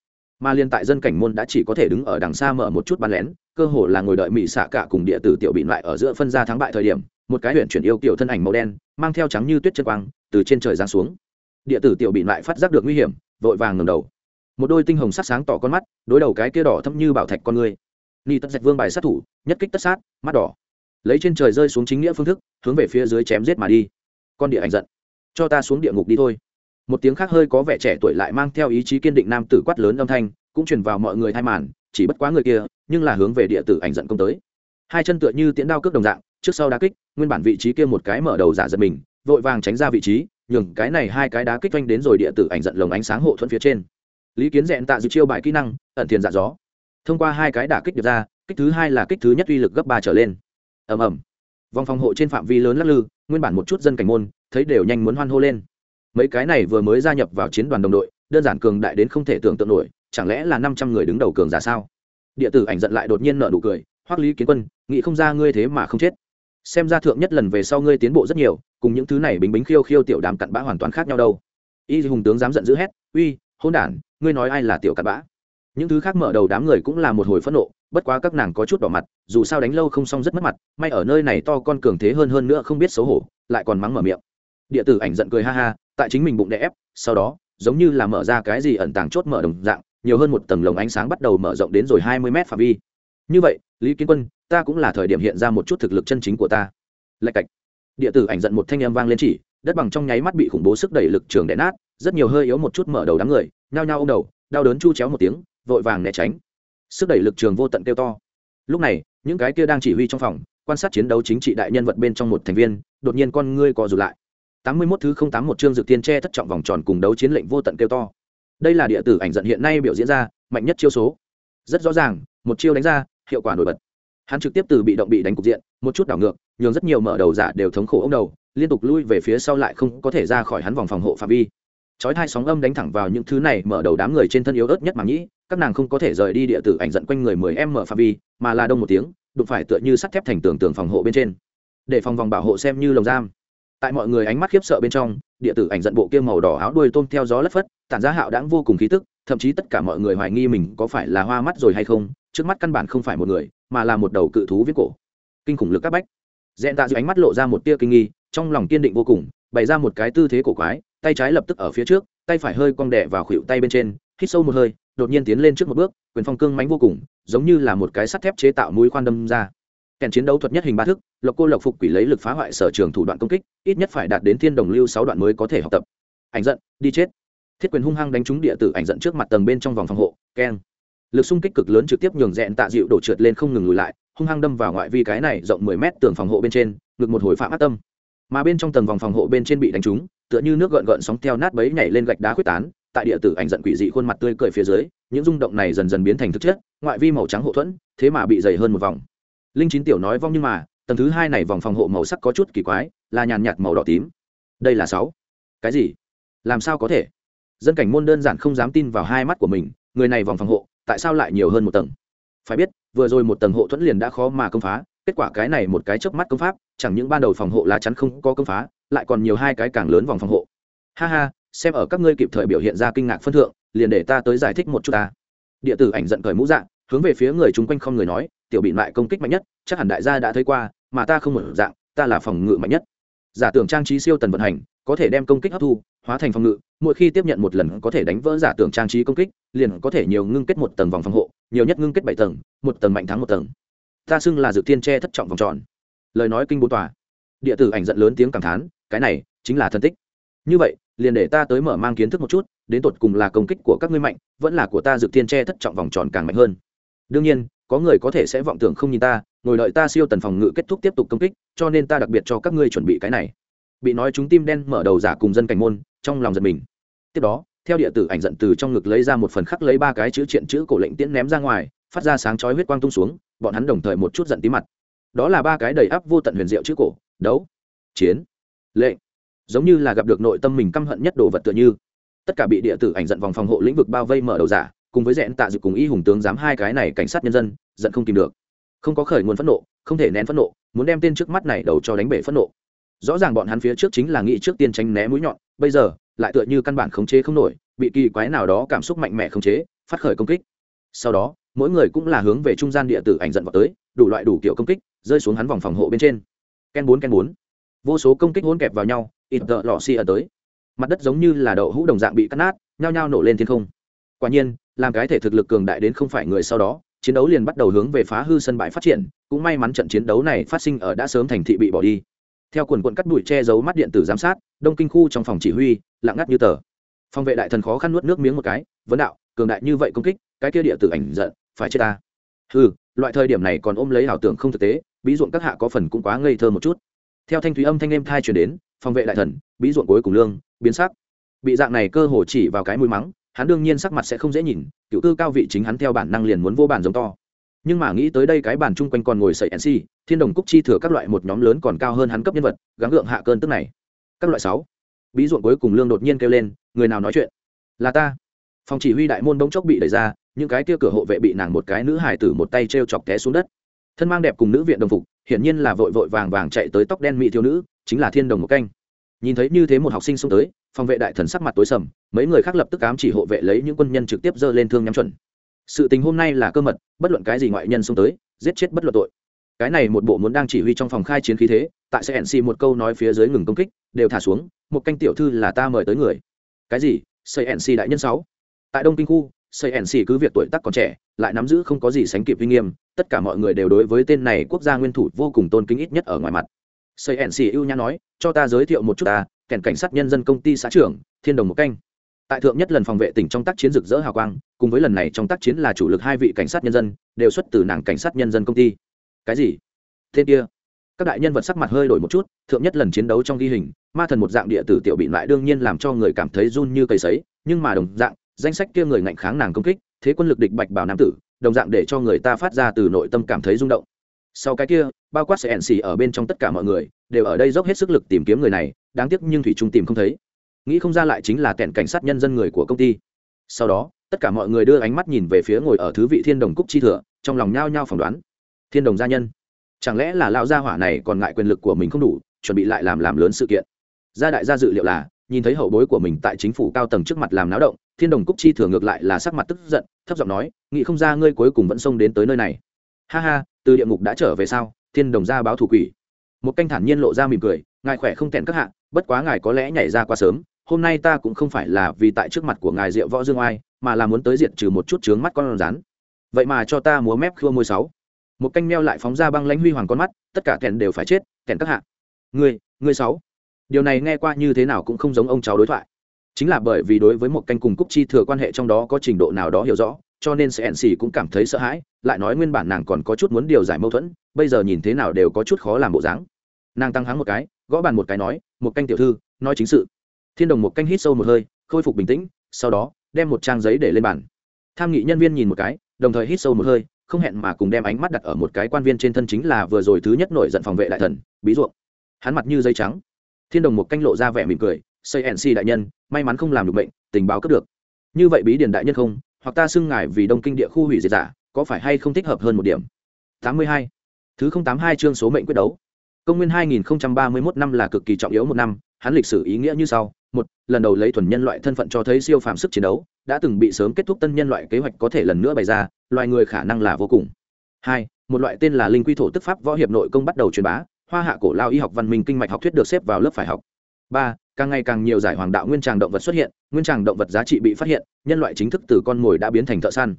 mà liên tại dân cảnh môn đã chỉ có thể đứng ở đằng xa mở một chút bắn lén, cơ hồ là ngồi đợi mỹ xạ cả cùng địa tử tiểu bị lại ở giữa phân ra thắng bại thời điểm, một cái huyện chuyển yêu kiểu thân ảnh màu đen, mang theo trắng như tuyết chân quang, từ trên trời giáng xuống. Địa tử tiểu bị lại phát giác được nguy hiểm, vội vàng ngầm đầu. Một đôi tinh hồng sắc sáng tỏ con mắt, đối đầu cái kia đỏ thâm như bảo thạch con người. Ni tất dạch vương bài sát thủ, nhất kích tất sát, mắt đỏ. Lấy trên trời rơi xuống chính nghĩa phương thức, hướng về phía dưới chém giết mà đi. Con địa ảnh giận. Cho ta xuống địa ngục đi thôi một tiếng khác hơi có vẻ trẻ tuổi lại mang theo ý chí kiên định nam tử quát lớn âm thanh, cũng truyền vào mọi người thay màn, chỉ bất quá người kia, nhưng là hướng về địa tử ảnh giận công tới. Hai chân tựa như tiễn đao cước đồng dạng, trước sau đá kích, nguyên bản vị trí kia một cái mở đầu giả giật mình, vội vàng tránh ra vị trí, nhường cái này hai cái đá kích doanh đến rồi địa tử ảnh giận lồng ánh sáng hộ thuẫn phía trên. Lý kiến dẹn tạ dự chiêu bài kỹ năng, ẩn thiền dạ gió. Thông qua hai cái đả kích được ra, kích thứ hai là kích thứ nhất uy lực gấp ba trở lên. Ầm ầm. Vòng phòng hộ trên phạm vi lớn lắc lư, nguyên bản một chút dân cảnh môn, thấy đều nhanh muốn hoan hô lên mấy cái này vừa mới gia nhập vào chiến đoàn đồng đội, đơn giản cường đại đến không thể tưởng tượng nổi, chẳng lẽ là năm trăm người đứng đầu cường giả sao? Địa tử ảnh giận lại đột nhiên nợ nụ cười, hoắc lý kiến quân, nghĩ không ra ngươi thế mà không chết. Xem ra thượng nhất lần về sau ngươi tiến bộ rất nhiều, cùng những thứ này bính bính khiêu khiêu tiểu đàm cặn bã hoàn toàn khác nhau đâu. Y hùng tướng dám giận dữ hét, uy hôn đản, ngươi nói ai là tiểu cặn bã? Những thứ khác mở đầu đám người cũng là một hồi phẫn nộ, bất quá các nàng có chút đỏ mặt, dù sao đánh lâu không xong rất mất mặt, may ở nơi này to con cường thế hơn hơn nữa không biết xấu hổ, lại còn mắng mở miệng. Địa tử ảnh giận cười ha ha tại chính mình bụng đè ép, sau đó, giống như là mở ra cái gì ẩn tàng chốt mở đồng dạng, nhiều hơn một tầng lồng ánh sáng bắt đầu mở rộng đến rồi hai mươi mét phạm vi. Như vậy, lý kiến quân, ta cũng là thời điểm hiện ra một chút thực lực chân chính của ta. Lạch cạch. Địa tử ảnh giận một thanh âm vang lên chỉ, đất bằng trong nháy mắt bị khủng bố sức đẩy lực trường đè nát, rất nhiều hơi yếu một chút mở đầu đám người, nhao nhao ô đầu, đau đớn chu chéo một tiếng, vội vàng né tránh. Sức đẩy lực trường vô tận kêu to. Lúc này, những cái kia đang chỉ huy trong phòng, quan sát chiến đấu chính trị đại nhân vật bên trong một thành viên, đột nhiên con ngươi co rụt lại tám mươi 81 thứ không tám một chương dự tiên che thất trọng vòng tròn cùng đấu chiến lệnh vô tận kêu to. Đây là địa tử ảnh giận hiện nay biểu diễn ra mạnh nhất chiêu số. Rất rõ ràng, một chiêu đánh ra, hiệu quả nổi bật. Hắn trực tiếp từ bị động bị đánh cục diện, một chút đảo ngược, nhường rất nhiều mở đầu giả đều thống khổ ông đầu, liên tục lui về phía sau lại không có thể ra khỏi hắn vòng phòng hộ phạm vi. Chói hai sóng âm đánh thẳng vào những thứ này, mở đầu đám người trên thân yếu ớt nhất mà nghĩ, các nàng không có thể rời đi địa tử ảnh giận quanh người mười em mở phạm vi, mà là đông một tiếng, đụng phải tựa như sắt thép thành tường tường phòng hộ bên trên. Để phòng vòng bảo hộ xem như lồng giam tại mọi người ánh mắt khiếp sợ bên trong, địa tử ảnh giận bộ kia màu đỏ áo đuôi tôm theo gió lất phất, tản ra hạo đãng vô cùng khí tức, thậm chí tất cả mọi người hoài nghi mình có phải là hoa mắt rồi hay không, trước mắt căn bản không phải một người, mà là một đầu cự thú viết cổ. Kinh khủng lực các bách. Dẹn tạ giữ ánh mắt lộ ra một tia kinh nghi, trong lòng kiên định vô cùng, bày ra một cái tư thế cổ quái, tay trái lập tức ở phía trước, tay phải hơi cong đẻ vào khuỷu tay bên trên, hít sâu một hơi, đột nhiên tiến lên trước một bước, quyền phong cương mánh vô cùng, giống như là một cái sắt thép chế tạo mũi khoan đâm ra kèn chiến đấu thuật nhất hình ba thức, lộc cô lộc phục quỷ lấy lực phá hoại sở trường thủ đoạn công kích, ít nhất phải đạt đến thiên đồng lưu sáu đoạn mới có thể học tập. Ảnh giận, đi chết. Thiết quyền hung hăng đánh trúng địa tử ảnh giận trước mặt tầng bên trong vòng phòng hộ, keng. Lực xung kích cực lớn trực tiếp nhường dẹn tạ dịu đổ trượt lên không ngừng lùi lại, hung hăng đâm vào ngoại vi cái này rộng mười mét tường phòng hộ bên trên, ngực một hồi phạm ác tâm. Mà bên trong tầng vòng phòng hộ bên trên bị đánh trúng, tựa như nước gợn gợn sóng theo nát bấy nhảy lên gạch đá khuyết tán, tại địa tử ảnh giận quỷ dị khuôn mặt tươi cười phía dưới, những rung động này dần dần biến thành thực chất, ngoại vi màu trắng hộ thuẫn, thế mà bị dày hơn một vòng linh chín tiểu nói vong nhưng mà, tầng thứ hai này vòng phòng hộ màu sắc có chút kỳ quái, là nhàn nhạt màu đỏ tím. Đây là sáu. Cái gì? Làm sao có thể? Dân cảnh môn đơn giản không dám tin vào hai mắt của mình, người này vòng phòng hộ, tại sao lại nhiều hơn một tầng? Phải biết, vừa rồi một tầng hộ thuẫn liền đã khó mà công phá, kết quả cái này một cái chớp mắt công pháp, chẳng những ban đầu phòng hộ lá chắn không có công phá, lại còn nhiều hai cái càng lớn vòng phòng hộ. Ha ha, xem ở các ngươi kịp thời biểu hiện ra kinh ngạc phân thượng, liền để ta tới giải thích một chút ta. Địa tử ảnh giận cởi mũ dạng hướng về phía người chung quanh không người nói tiểu bị lại công kích mạnh nhất, chắc hẳn đại gia đã thấy qua, mà ta không một dạng, ta là phòng ngự mạnh nhất. Giả tưởng trang trí siêu tần vận hành, có thể đem công kích hấp thu, hóa thành phòng ngự, mỗi khi tiếp nhận một lần có thể đánh vỡ giả tưởng trang trí công kích, liền có thể nhiều ngưng kết một tầng vòng phòng hộ, nhiều nhất ngưng kết bảy tầng, một tầng mạnh thắng một tầng. Ta xưng là dự tiên tre thất trọng vòng tròn. Lời nói kinh bố tòa. Địa tử ảnh giận lớn tiếng cảm thán, cái này chính là thân tích. Như vậy, liền để ta tới mở mang kiến thức một chút, đến tột cùng là công kích của các ngươi mạnh, vẫn là của ta dự tiên tre thất trọng vòng tròn càng mạnh hơn. Đương nhiên có người có thể sẽ vọng tưởng không nhìn ta, ngồi đợi ta siêu tần phòng ngự kết thúc tiếp tục công kích, cho nên ta đặc biệt cho các ngươi chuẩn bị cái này. Bị nói chúng tim đen mở đầu giả cùng dân cảnh môn, trong lòng giật mình. Tiếp đó, theo địa tử ảnh giận từ trong ngực lấy ra một phần khắc lấy ba cái chữ triện chữ cổ lệnh tiễn ném ra ngoài, phát ra sáng chói huyết quang tung xuống, bọn hắn đồng thời một chút giận tí mặt. Đó là ba cái đầy áp vô tận huyền diệu chữ cổ, đấu, chiến, lệnh. Giống như là gặp được nội tâm mình căm hận nhất đồ vật tựa như. Tất cả bị địa tử ảnh giận vòng phòng hộ lĩnh vực bao vây mở đầu giả cùng với dẹn tạ dự cùng y hùng tướng giám hai cái này cảnh sát nhân dân, giận không tìm được. Không có khởi nguồn phẫn nộ, không thể nén phẫn nộ, muốn đem tên trước mắt này đầu cho đánh bể phẫn nộ. Rõ ràng bọn hắn phía trước chính là nghĩ trước tiên tránh né mũi nhọn, bây giờ, lại tựa như căn bản khống chế không nổi, bị kỳ quái nào đó cảm xúc mạnh mẽ khống chế, phát khởi công kích. Sau đó, mỗi người cũng là hướng về trung gian địa tử ảnh giận vào tới, đủ loại đủ kiểu công kích, rơi xuống hắn vòng phòng hộ bên trên. Ken bốn ken bốn. Vô số công kích hôn kẹp vào nhau ít tợ lọ xi ở tới. Mặt đất giống như là đậu hũ đồng dạng bị cắt nát, nhao nhao nổ lên thiên không. Quả nhiên làm cái thể thực lực cường đại đến không phải người sau đó, chiến đấu liền bắt đầu hướng về phá hư sân bãi phát triển, cũng may mắn trận chiến đấu này phát sinh ở đã sớm thành thị bị bỏ đi. Theo quần quận cắt đuổi che giấu mắt điện tử giám sát, đông kinh khu trong phòng chỉ huy, lặng ngắt như tờ. Phòng vệ đại thần khó khăn nuốt nước miếng một cái, vấn đạo, cường đại như vậy công kích, cái kia địa tử ảnh giận, phải chết ta. Ừ loại thời điểm này còn ôm lấy ảo tưởng không thực tế, bí ruộng các hạ có phần cũng quá ngây thơ một chút. Theo thanh thúy âm thanh em thai chuyển đến, phòng vệ đại thần, bí ruộng cuối cùng lương, biến sắc. Bị dạng này cơ hồ chỉ vào cái mũi mắng hắn đương nhiên sắc mặt sẽ không dễ nhìn, cựu tư cao vị chính hắn theo bản năng liền muốn vô bản giống to. Nhưng mà nghĩ tới đây cái bàn chung quanh còn ngồi sậy nc thiên đồng cúc chi thừa các loại một nhóm lớn còn cao hơn hắn cấp nhân vật, gắng gượng hạ cơn tức này. Các loại sáu. Bí ruộng cuối cùng lương đột nhiên kêu lên, người nào nói chuyện? Là ta. Phòng chỉ huy đại môn bỗng chốc bị đẩy ra, những cái kia cửa hộ vệ bị nàng một cái nữ hải tử một tay t r e o chọc té xuống đất. Thân mang đẹp cùng nữ viện đồng phục, hiển nhiên là vội vội vàng vàng chạy tới tóc đen mỹ thiếu nữ, chính là thiên đồng một canh. Nhìn thấy như thế một học sinh xông tới phòng vệ đại thần sắc mặt tối sầm, mấy người khác lập tức ám chỉ hộ vệ lấy những quân nhân trực tiếp dơ lên thương nhắm chuẩn. Sự tình hôm nay là cơ mật, bất luận cái gì ngoại nhân xông tới, giết chết bất luận tội. Cái này một bộ muốn đang chỉ huy trong phòng khai chiến khí thế, tại sẽ nc một câu nói phía dưới ngừng công kích, đều thả xuống, một canh tiểu thư là ta mời tới người. Cái gì? Xây nc đại nhân sáu. Tại đông kinh khu xây nc cứ việc tuổi tác còn trẻ, lại nắm giữ không có gì sánh kịp uy nghiêm, tất cả mọi người đều đối với tên này quốc gia nguyên thủ vô cùng tôn kính ít nhất ở ngoài mặt xây xì ưu nhã nói, cho ta giới thiệu một chút ta, kèn cảnh sát nhân dân công ty xã trưởng, thiên đồng một canh. Tại thượng nhất lần phòng vệ tỉnh trong tác chiến rực rỡ hào quang, cùng với lần này trong tác chiến là chủ lực hai vị cảnh sát nhân dân, đều xuất từ nàng cảnh sát nhân dân công ty. Cái gì? Tên kia. Các đại nhân vật sắc mặt hơi đổi một chút, thượng nhất lần chiến đấu trong ghi hình, ma thần một dạng địa tử tiểu bị lại đương nhiên làm cho người cảm thấy run như cây sấy, nhưng mà đồng dạng, danh sách kia người ngạnh kháng nàng công kích, thế quân lực địch bạch bảo nam tử, đồng dạng để cho người ta phát ra từ nội tâm cảm thấy rung động. Sau cái kia bao quát sẽ ẩn xì ở bên trong tất cả mọi người, đều ở đây dốc hết sức lực tìm kiếm người này, đáng tiếc nhưng thủy trung tìm không thấy. Nghĩ không ra lại chính là kẹn cảnh sát nhân dân người của công ty. Sau đó, tất cả mọi người đưa ánh mắt nhìn về phía ngồi ở thứ vị thiên đồng cúc chi thừa, trong lòng nhao nhao phỏng đoán. Thiên đồng gia nhân, chẳng lẽ là lão gia hỏa này còn ngại quyền lực của mình không đủ, chuẩn bị lại làm làm lớn sự kiện? Gia đại gia dự liệu là, nhìn thấy hậu bối của mình tại chính phủ cao tầng trước mặt làm náo động, thiên đồng cúc chi thừa ngược lại là sắc mặt tức giận, thấp giọng nói, nghĩ không ra ngươi cuối cùng vẫn xông đến tới nơi này. Ha ha, từ địa ngục đã trở về sao? Thiên đồng gia báo thủ quỷ. Một canh thản nhiên lộ ra mỉm cười, ngài khỏe không tẹn các hạ, bất quá ngài có lẽ nhảy ra quá sớm, hôm nay ta cũng không phải là vì tại trước mặt của ngài diệu võ dương oai, mà là muốn tới diện trừ một chút trướng mắt con rắn. Vậy mà cho ta múa mép khua môi sáu. Một canh meo lại phóng ra băng lãnh huy hoàng con mắt, tất cả thẹn đều phải chết, thẹn các hạ. Ngươi ngươi sáu. Điều này nghe qua như thế nào cũng không giống ông cháu đối thoại. Chính là bởi vì đối với một canh cùng cúc chi thừa quan hệ trong đó có trình độ nào đó hiểu rõ cho nên sẽ ẩn xì cũng cảm thấy sợ hãi, lại nói nguyên bản nàng còn có chút muốn điều giải mâu thuẫn, bây giờ nhìn thế nào đều có chút khó làm bộ dáng. Nàng tăng hắng một cái, gõ bàn một cái nói, một canh tiểu thư, nói chính sự. Thiên đồng một canh hít sâu một hơi, khôi phục bình tĩnh, sau đó, đem một trang giấy để lên bàn. Tham nghị nhân viên nhìn một cái, đồng thời hít sâu một hơi, không hẹn mà cùng đem ánh mắt đặt ở một cái quan viên trên thân chính là vừa rồi thứ nhất nổi giận phòng vệ đại thần, bí ruộng. Hắn mặt như dây trắng. Thiên đồng một canh lộ ra vẻ mỉm cười xây nc đại nhân, may mắn không làm được bệnh tình báo cấp được. Như vậy bí điển đại nhân không hoặc ta xưng ngài vì đông kinh địa khu hủy diệt giả, có phải hay không thích hợp hơn một điểm? Tám mươi hai. Thứ không tám hai chương số mệnh quyết đấu. Công nguyên hai nghìn ba mươi 2031 năm là cực kỳ trọng yếu một năm, hắn lịch sử ý nghĩa như sau. Một, lần đầu lấy thuần nhân loại thân phận cho thấy siêu phàm sức chiến đấu, đã từng bị sớm kết thúc tân nhân loại kế hoạch có thể lần nữa bày ra, loài người khả năng là vô cùng. Hai, một loại tên là linh quy thổ tức pháp võ hiệp nội công bắt đầu truyền bá, hoa hạ cổ lao y học văn minh kinh mạch học thuyết được xếp vào lớp phải học. Ba càng ngày càng nhiều giải hoàng đạo nguyên tràng động vật xuất hiện, nguyên tràng động vật giá trị bị phát hiện, nhân loại chính thức từ con mồi đã biến thành thợ săn.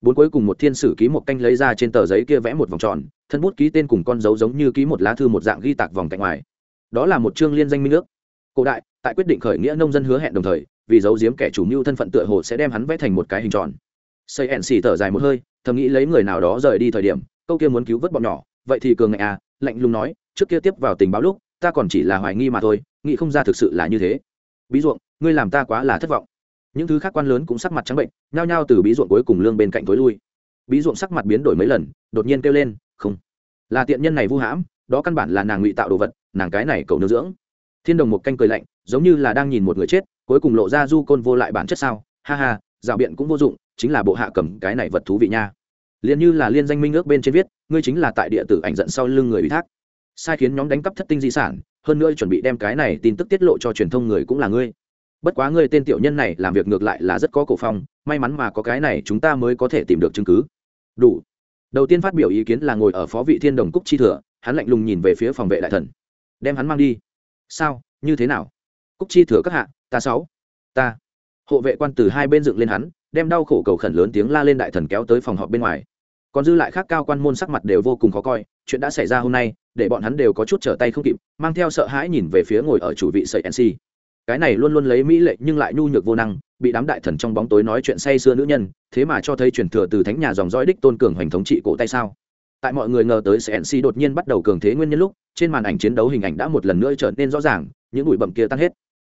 Bốn cuối cùng một thiên sử ký một canh lấy ra trên tờ giấy kia vẽ một vòng tròn, thân bút ký tên cùng con dấu giống như ký một lá thư một dạng ghi tạc vòng cạnh ngoài. Đó là một chương liên danh minh nước cổ đại, tại quyết định khởi nghĩa nông dân hứa hẹn đồng thời, vì giấu giếm kẻ chủ mưu thân phận tựa hồ sẽ đem hắn vẽ thành một cái hình tròn. Xây hẹn xì thở dài một hơi, thầm nghĩ lấy người nào đó rời đi thời điểm, câu kia muốn cứu vớt bọn nhỏ, vậy thì cường ngạnh à lạnh lùng nói, trước kia tiếp vào tình báo lúc ta còn chỉ là hoài nghi mà thôi, nghĩ không ra thực sự là như thế. Bí ruộng, ngươi làm ta quá là thất vọng. Những thứ khác quan lớn cũng sắc mặt trắng bệnh, nhao nhao từ bí ruộng cuối cùng lương bên cạnh tối lui. Bí ruộng sắc mặt biến đổi mấy lần, đột nhiên kêu lên, không, là tiện nhân này vu hãm, đó căn bản là nàng ngụy tạo đồ vật, nàng cái này cầu nương dưỡng. Thiên đồng một canh cười lạnh, giống như là đang nhìn một người chết, cuối cùng lộ ra du côn vô lại bản chất sao. Ha ha rào biện cũng vô dụng, chính là bộ hạ cầm cái này vật thú vị nha. Liền như là liên danh minh ước bên trên viết, ngươi chính là tại địa tử ảnh giận sau lưng người ủy thác sai khiến nhóm đánh cắp thất tinh di sản, hơn nữa chuẩn bị đem cái này tin tức tiết lộ cho truyền thông người cũng là ngươi. Bất quá ngươi tên tiểu nhân này làm việc ngược lại là rất có cổ phong, may mắn mà có cái này chúng ta mới có thể tìm được chứng cứ. Đủ. Đầu tiên phát biểu ý kiến là ngồi ở phó vị thiên đồng cúc chi thừa, hắn lạnh lùng nhìn về phía phòng vệ đại thần. Đem hắn mang đi. Sao? Như thế nào? Cúc chi thừa các hạ, ta sáu. Ta. Hộ vệ quan từ hai bên dựng lên hắn, đem đau khổ cầu khẩn lớn tiếng la lên đại thần kéo tới phòng họp bên ngoài. Còn dư lại khác cao quan môn sắc mặt đều vô cùng khó coi, chuyện đã xảy ra hôm nay để bọn hắn đều có chút trở tay không kịp, mang theo sợ hãi nhìn về phía ngồi ở chủ vị sợi nc cái này luôn luôn lấy mỹ lệ nhưng lại nhu nhược vô năng, bị đám đại thần trong bóng tối nói chuyện say xưa nữ nhân, thế mà cho thấy truyền thừa từ thánh nhà dòng dõi đích tôn cường hoành thống trị cổ tay sao? Tại mọi người ngờ tới cnc đột nhiên bắt đầu cường thế nguyên nhân lúc, trên màn ảnh chiến đấu hình ảnh đã một lần nữa trở nên rõ ràng, những bụi bậm kia tan hết.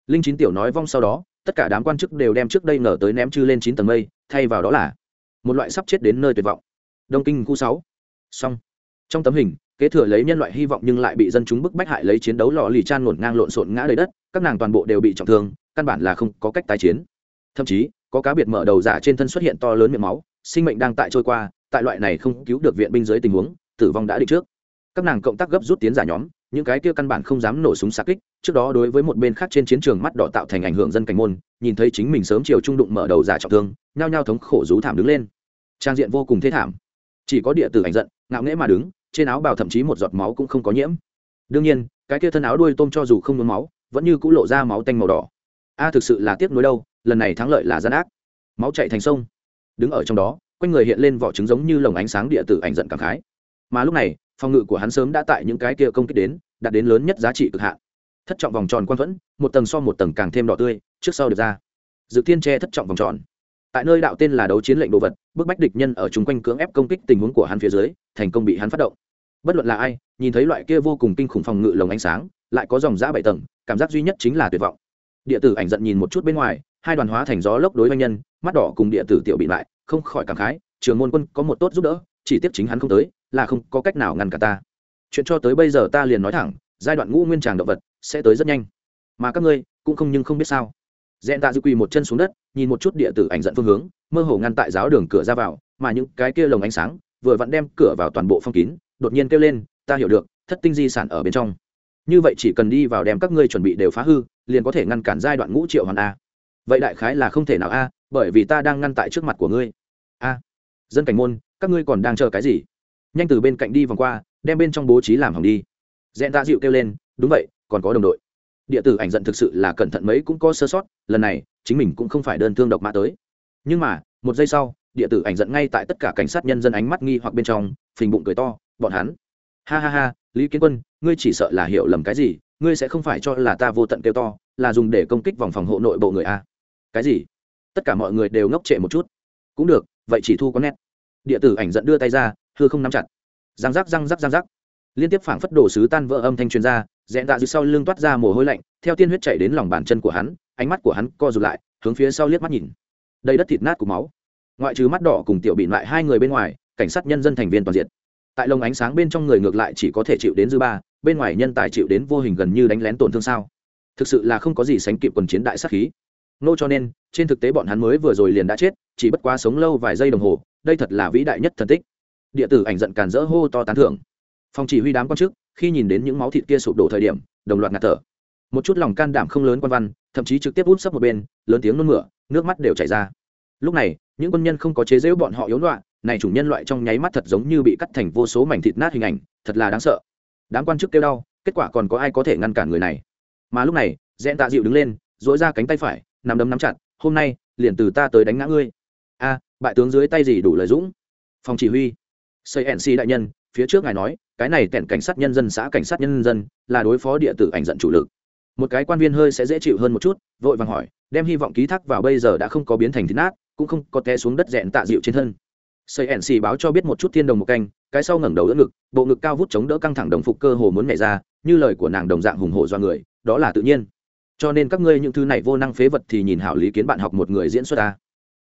Linh chín tiểu nói vong sau đó, tất cả đám quan chức đều đem trước đây ngờ tới ném chư lên chín tầng mây, thay vào đó là một loại sắp chết đến nơi tuyệt vọng. Đông kinh khu sáu. Xong. Trong tấm hình kế thừa lấy nhân loại hy vọng nhưng lại bị dân chúng bức bách hại lấy chiến đấu lò lì chan ngổn ngang lộn xộn ngã đầy đất, các nàng toàn bộ đều bị trọng thương, căn bản là không có cách tái chiến. Thậm chí, có cá biệt mở đầu giả trên thân xuất hiện to lớn miệng máu, sinh mệnh đang tại trôi qua, tại loại này không cứu được viện binh dưới tình huống, tử vong đã định trước. Các nàng cộng tác gấp rút tiến giả nhóm, những cái kia căn bản không dám nổ súng xa kích, trước đó đối với một bên khác trên chiến trường mắt đỏ tạo thành ảnh hưởng dân cảnh môn, nhìn thấy chính mình sớm chiều trung đụng mở đầu giả trọng thương, nhao nhao thống khổ rú thảm đứng lên. Trang diện vô cùng thế thảm. Chỉ có địa tử ảnh giận, ngạo nghễ mà đứng trên áo bào thậm chí một giọt máu cũng không có nhiễm. Đương nhiên, cái kia thân áo đuôi tôm cho dù không nhuốm máu, vẫn như cũng lộ ra máu tanh màu đỏ. A, thực sự là tiếc nuối đâu, lần này thắng lợi là gian ác. Máu chạy thành sông. Đứng ở trong đó, quanh người hiện lên vỏ trứng giống như lồng ánh sáng địa tử ảnh giận cảm khái. Mà lúc này, phòng ngự của hắn sớm đã tại những cái kia công kích đến, đạt đến lớn nhất giá trị cực hạn. Thất trọng vòng tròn quan thuẫn, một tầng so một tầng càng thêm đỏ tươi, trước sau được ra. Dự thiên che thất trọng vòng tròn tại nơi đạo tên là đấu chiến lệnh đồ vật, bức bách địch nhân ở chung quanh cưỡng ép công kích tình huống của hắn phía dưới, thành công bị hắn phát động. Bất luận là ai, nhìn thấy loại kia vô cùng kinh khủng phòng ngự lồng ánh sáng, lại có dòng giã bảy tầng, cảm giác duy nhất chính là tuyệt vọng. Địa tử ảnh giận nhìn một chút bên ngoài, hai đoàn hóa thành gió lốc đối với nhân, mắt đỏ cùng địa tử tiểu bị lại, không khỏi cảm khái, trường môn quân, có một tốt giúp đỡ, chỉ tiếp chính hắn không tới, là không có cách nào ngăn cả ta. Chuyện cho tới bây giờ ta liền nói thẳng, giai đoạn ngũ nguyên tràng động vật sẽ tới rất nhanh. Mà các ngươi, cũng không nhưng không biết sao dẹn tạ dư quỳ một chân xuống đất, nhìn một chút địa tử ảnh giận phương hướng, mơ hồ ngăn tại giáo đường cửa ra vào, mà những cái kia lồng ánh sáng vừa vặn đem cửa vào toàn bộ phong kín, đột nhiên kêu lên, ta hiểu được, thất tinh di sản ở bên trong. Như vậy chỉ cần đi vào đem các ngươi chuẩn bị đều phá hư, liền có thể ngăn cản giai đoạn ngũ triệu hoàn a. Vậy đại khái là không thể nào a, bởi vì ta đang ngăn tại trước mặt của ngươi. A, dân cảnh môn, các ngươi còn đang chờ cái gì? Nhanh từ bên cạnh đi vòng qua, đem bên trong bố trí làm hỏng đi. Dẹn ta dịu kêu lên, đúng vậy, còn có đồng đội địa tử ảnh giận thực sự là cẩn thận mấy cũng có sơ sót, lần này, chính mình cũng không phải đơn thương độc mã tới. Nhưng mà, một giây sau, địa tử ảnh giận ngay tại tất cả cảnh sát nhân dân ánh mắt nghi hoặc bên trong, phình bụng cười to, bọn hắn. Ha ha ha, lý kiến quân, ngươi chỉ sợ là hiểu lầm cái gì, ngươi sẽ không phải cho là ta vô tận kêu to, là dùng để công kích vòng phòng hộ nội bộ người a. Cái gì? Tất cả mọi người đều ngốc trệ một chút. Cũng được, vậy chỉ thu có nét. Địa tử ảnh giận đưa tay ra thưa không nắm chặt. Răng rắc răng rắc răng rắc. Liên tiếp phảng phất đồ sứ tan vỡ âm thanh truyền ra dẹn tạ dưới sau lưng toát ra mồ hôi lạnh, theo tiên huyết chạy đến lòng bàn chân của hắn, ánh mắt của hắn co rụt lại, hướng phía sau liếc mắt nhìn. Đây đất thịt nát của máu. Ngoại trừ mắt đỏ cùng tiểu bị lại hai người bên ngoài, cảnh sát nhân dân thành viên toàn diện. Tại lồng ánh sáng bên trong người ngược lại chỉ có thể chịu đến dư ba, bên ngoài nhân tài chịu đến vô hình gần như đánh lén tổn thương sao? Thực sự là không có gì sánh kịp quần chiến đại sát khí. Nô cho nên, trên thực tế bọn hắn mới vừa rồi liền đã chết, chỉ bất quá sống lâu vài giây đồng hồ, đây thật là vĩ đại nhất thần tích. Địa tử ảnh giận càn rỡ hô to tán thưởng phòng chỉ huy đám quan chức, khi nhìn đến những máu thịt kia sụp đổ thời điểm, đồng loạt ngạt thở. Một chút lòng can đảm không lớn quan văn, thậm chí trực tiếp út sấp một bên, lớn tiếng nôn mửa, nước mắt đều chảy ra. Lúc này, những quân nhân không có chế giễu bọn họ yếu loạn này chủ nhân loại trong nháy mắt thật giống như bị cắt thành vô số mảnh thịt nát hình ảnh, thật là đáng sợ. Đám quan chức kêu đau, kết quả còn có ai có thể ngăn cản người này? Mà lúc này, dẹn tạ dịu đứng lên dỗi ra cánh tay phải nằm đấm nắm chặt, hôm nay, liền từ ta tới đánh ngã ngươi. A, bại tướng dưới tay gì đủ lời dũng? Phòng chỉ huy. Xây nc đại nhân, phía trước ngài nói cái này tẻn cảnh sát nhân dân xã cảnh sát nhân dân là đối phó địa tử ảnh giận chủ lực. Một cái quan viên hơi sẽ dễ chịu hơn một chút, vội vàng hỏi, đem hy vọng ký thác vào bây giờ đã không có biến thành thịt nát, cũng không có té xuống đất rẽn tạ dịu trên thân. Xây xì báo cho biết một chút thiên đồng một canh, cái sau ngẩng đầu đỡ ngực, bộ ngực cao vút chống đỡ căng thẳng đồng phục cơ hồ muốn nhảy ra, như lời của nàng đồng dạng hùng hổ do người, đó là tự nhiên. Cho nên các ngươi những thứ này vô năng phế vật thì nhìn hảo lý kiến bạn học một người diễn xuất ta.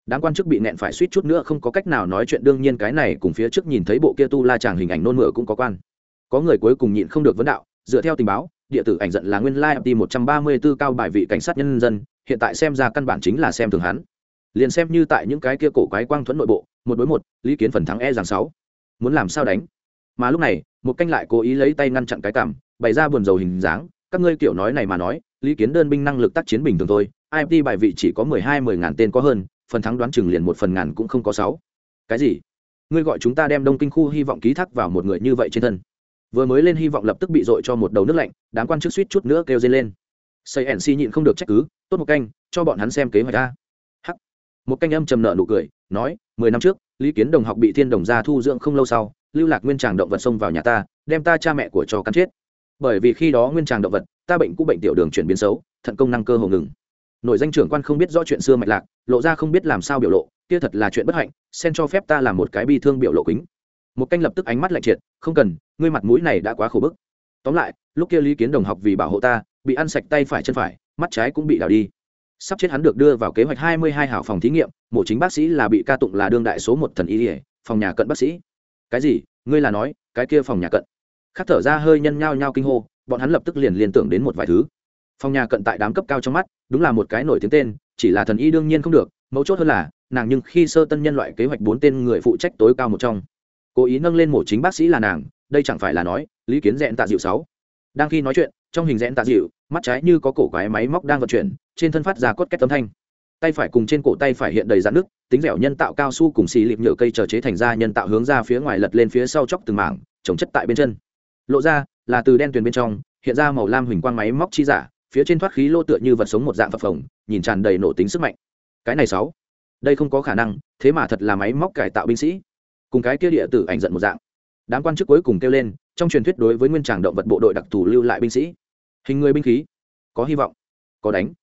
Đáng quan chức bị nẹn phải suýt chút nữa không có cách nào nói chuyện, đương nhiên cái này cùng phía trước nhìn thấy bộ kia tu la chàng hình ảnh nôn mửa cũng có quan có người cuối cùng nhịn không được vấn đạo, dựa theo tình báo, địa tử ảnh giận là nguyên lai like một trăm ba mươi 134 cao bài vị cảnh sát nhân dân, hiện tại xem ra căn bản chính là xem thường hắn. Liền xem như tại những cái kia cổ quái quang thuẫn nội bộ, một đối một, lý kiến phần thắng e rằng sáu. Muốn làm sao đánh? Mà lúc này, một canh lại cố ý lấy tay ngăn chặn cái cảm, bày ra buồn dầu hình dáng, các ngươi kiểu nói này mà nói, lý kiến đơn binh năng lực tác chiến bình thường thôi imt bài vị chỉ có mười hai, mười ngàn tên có hơn, phần thắng đoán chừng liền một phần ngàn cũng không có sáu. Cái gì? Ngươi gọi chúng ta đem đông kinh khu hy vọng ký thác vào một người như vậy trên thân vừa mới lên hy vọng lập tức bị dội cho một đầu nước lạnh, đám quan chức suýt chút nữa kêu dây lên. Xây nc nhịn không được trách cứ, tốt một canh, cho bọn hắn xem kế hoạch ra. Hắc. Một canh âm trầm nợ nụ cười, nói, mười năm trước, lý kiến đồng học bị thiên đồng gia thu dưỡng không lâu sau, lưu lạc nguyên tràng động vật xông vào nhà ta, đem ta cha mẹ của cho cắn chết. Bởi vì khi đó nguyên tràng động vật, ta bệnh cũ bệnh tiểu đường chuyển biến xấu, thận công năng cơ hồ ngừng. Nội danh trưởng quan không biết rõ chuyện xưa mạch lạc, lộ ra không biết làm sao biểu lộ, kia thật là chuyện bất hạnh, xen cho phép ta làm một cái bi thương biểu lộ kính một canh lập tức ánh mắt lạnh triệt, không cần, ngươi mặt mũi này đã quá khổ bức. Tóm lại, lúc kia lý kiến đồng học vì bảo hộ ta, bị ăn sạch tay phải chân phải, mắt trái cũng bị đào đi. Sắp chết hắn được đưa vào kế hoạch hai mươi hai hảo phòng thí nghiệm, mổ chính bác sĩ là bị ca tụng là đương đại số một thần y ỉa phòng nhà cận bác sĩ. Cái gì? Ngươi là nói, cái kia phòng nhà cận? Khắc thở ra hơi nhân nhao nhao kinh hô, bọn hắn lập tức liền liên tưởng đến một vài thứ. Phòng nhà cận tại đám cấp cao trong mắt, đúng là một cái nổi tiếng tên, chỉ là thần y đương nhiên không được, mấu chốt hơn là, nàng nhưng khi sơ tân nhân loại kế hoạch bốn tên người phụ trách tối cao một trong cố ý nâng lên mổ chính bác sĩ là nàng, đây chẳng phải là nói, lý kiến rẽn tạ dịu sáu. Đang khi nói chuyện, trong hình rẽn tạ dịu, mắt trái như có cổ quái máy móc đang vận chuyển, trên thân phát ra cốt két tấm thanh. Tay phải cùng trên cổ tay phải hiện đầy dạn nước tính dẻo nhân tạo cao su cùng xì lịp nhựa cây chờ chế thành ra nhân tạo hướng ra phía ngoài lật lên phía sau chóc từng mảng, chống chất tại bên chân. Lộ ra, là từ đen tuyền bên trong, hiện ra màu lam huỳnh quang máy móc chi giả, phía trên thoát khí lô tựa như vật sống một dạng phập phồng, nhìn tràn đầy nổ tính sức mạnh. Cái này sáu, đây không có khả năng, thế mà thật là máy móc cải tạo binh sĩ cùng cái kia địa tử ảnh giận một dạng. Đám quan chức cuối cùng kêu lên, trong truyền thuyết đối với nguyên tràng động vật bộ đội đặc thù lưu lại binh sĩ. Hình người binh khí, có hy vọng, có đánh.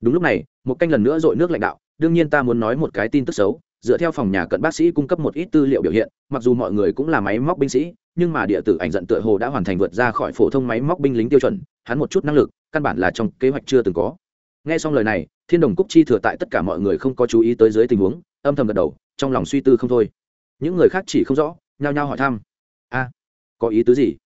Đúng lúc này, một canh lần nữa dội nước lãnh đạo, đương nhiên ta muốn nói một cái tin tức xấu, dựa theo phòng nhà cận bác sĩ cung cấp một ít tư liệu biểu hiện, mặc dù mọi người cũng là máy móc binh sĩ, nhưng mà địa tử ảnh giận tựa hồ đã hoàn thành vượt ra khỏi phổ thông máy móc binh lính tiêu chuẩn, hắn một chút năng lực, căn bản là trong kế hoạch chưa từng có. Nghe xong lời này, thiên đồng cúc chi thừa tại tất cả mọi người không có chú ý tới dưới tình huống, âm thầm gật đầu, trong lòng suy tư không thôi những người khác chỉ không rõ, nhao nhao hỏi thăm. A, có ý tứ gì?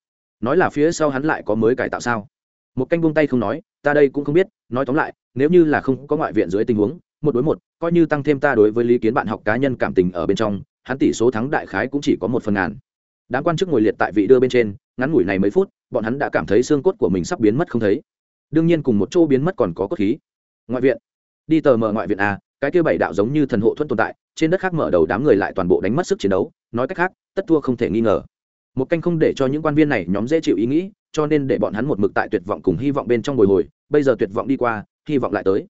Nói là phía sau hắn lại có mới cải tạo sao? Một canh buông tay không nói, ta đây cũng không biết, nói tóm lại, nếu như là không có ngoại viện dưới tình huống, một đối một, coi như tăng thêm ta đối với lý kiến bạn học cá nhân cảm tình ở bên trong, hắn tỷ số thắng đại khái cũng chỉ có một phần ngàn. Đám quan chức ngồi liệt tại vị đưa bên trên, ngắn ngủi này mấy phút, bọn hắn đã cảm thấy xương cốt của mình sắp biến mất không thấy. Đương nhiên cùng một chỗ biến mất còn có cốt khí. Ngoại viện, đi tờ mở ngoại viện à? Cái kia bảy đạo giống như thần hộ thuẫn tồn tại, trên đất khác mở đầu đám người lại toàn bộ đánh mất sức chiến đấu, nói cách khác, tất thua không thể nghi ngờ. Một canh không để cho những quan viên này nhóm dễ chịu ý nghĩ, cho nên để bọn hắn một mực tại tuyệt vọng cùng hy vọng bên trong bồi hồi, bây giờ tuyệt vọng đi qua, hy vọng lại tới.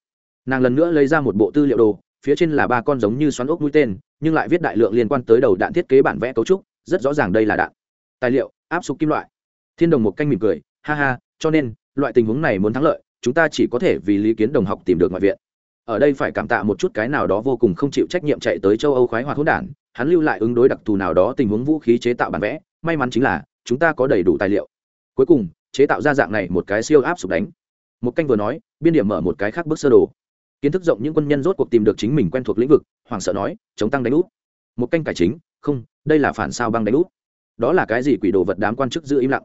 Nàng lần nữa lấy ra một bộ tư liệu đồ, phía trên là ba con giống như xoắn ốc mũi tên, nhưng lại viết đại lượng liên quan tới đầu đạn thiết kế bản vẽ cấu trúc, rất rõ ràng đây là đạn. Tài liệu, áp suất kim loại. Thiên đồng một canh mỉm cười, ha ha, cho nên, loại tình huống này muốn thắng lợi, chúng ta chỉ có thể vì lý kiến đồng học tìm được ngoại viện ở đây phải cảm tạ một chút cái nào đó vô cùng không chịu trách nhiệm chạy tới châu âu khoái hoạt hỗn đản, hắn lưu lại ứng đối đặc thù nào đó tình huống vũ khí chế tạo bản vẽ, may mắn chính là, chúng ta có đầy đủ tài liệu. Cuối cùng, chế tạo ra dạng này một cái siêu áp sụp đánh. Một canh vừa nói, biên điểm mở một cái khác bước sơ đồ. Kiến thức rộng những quân nhân rốt cuộc tìm được chính mình quen thuộc lĩnh vực hoàng sợ nói, chống tăng đánh úp một canh cải chính, không, đây là phản sao băng đánh úp đó là cái gì quỷ đồ vật đám quan chức giữ im lặng.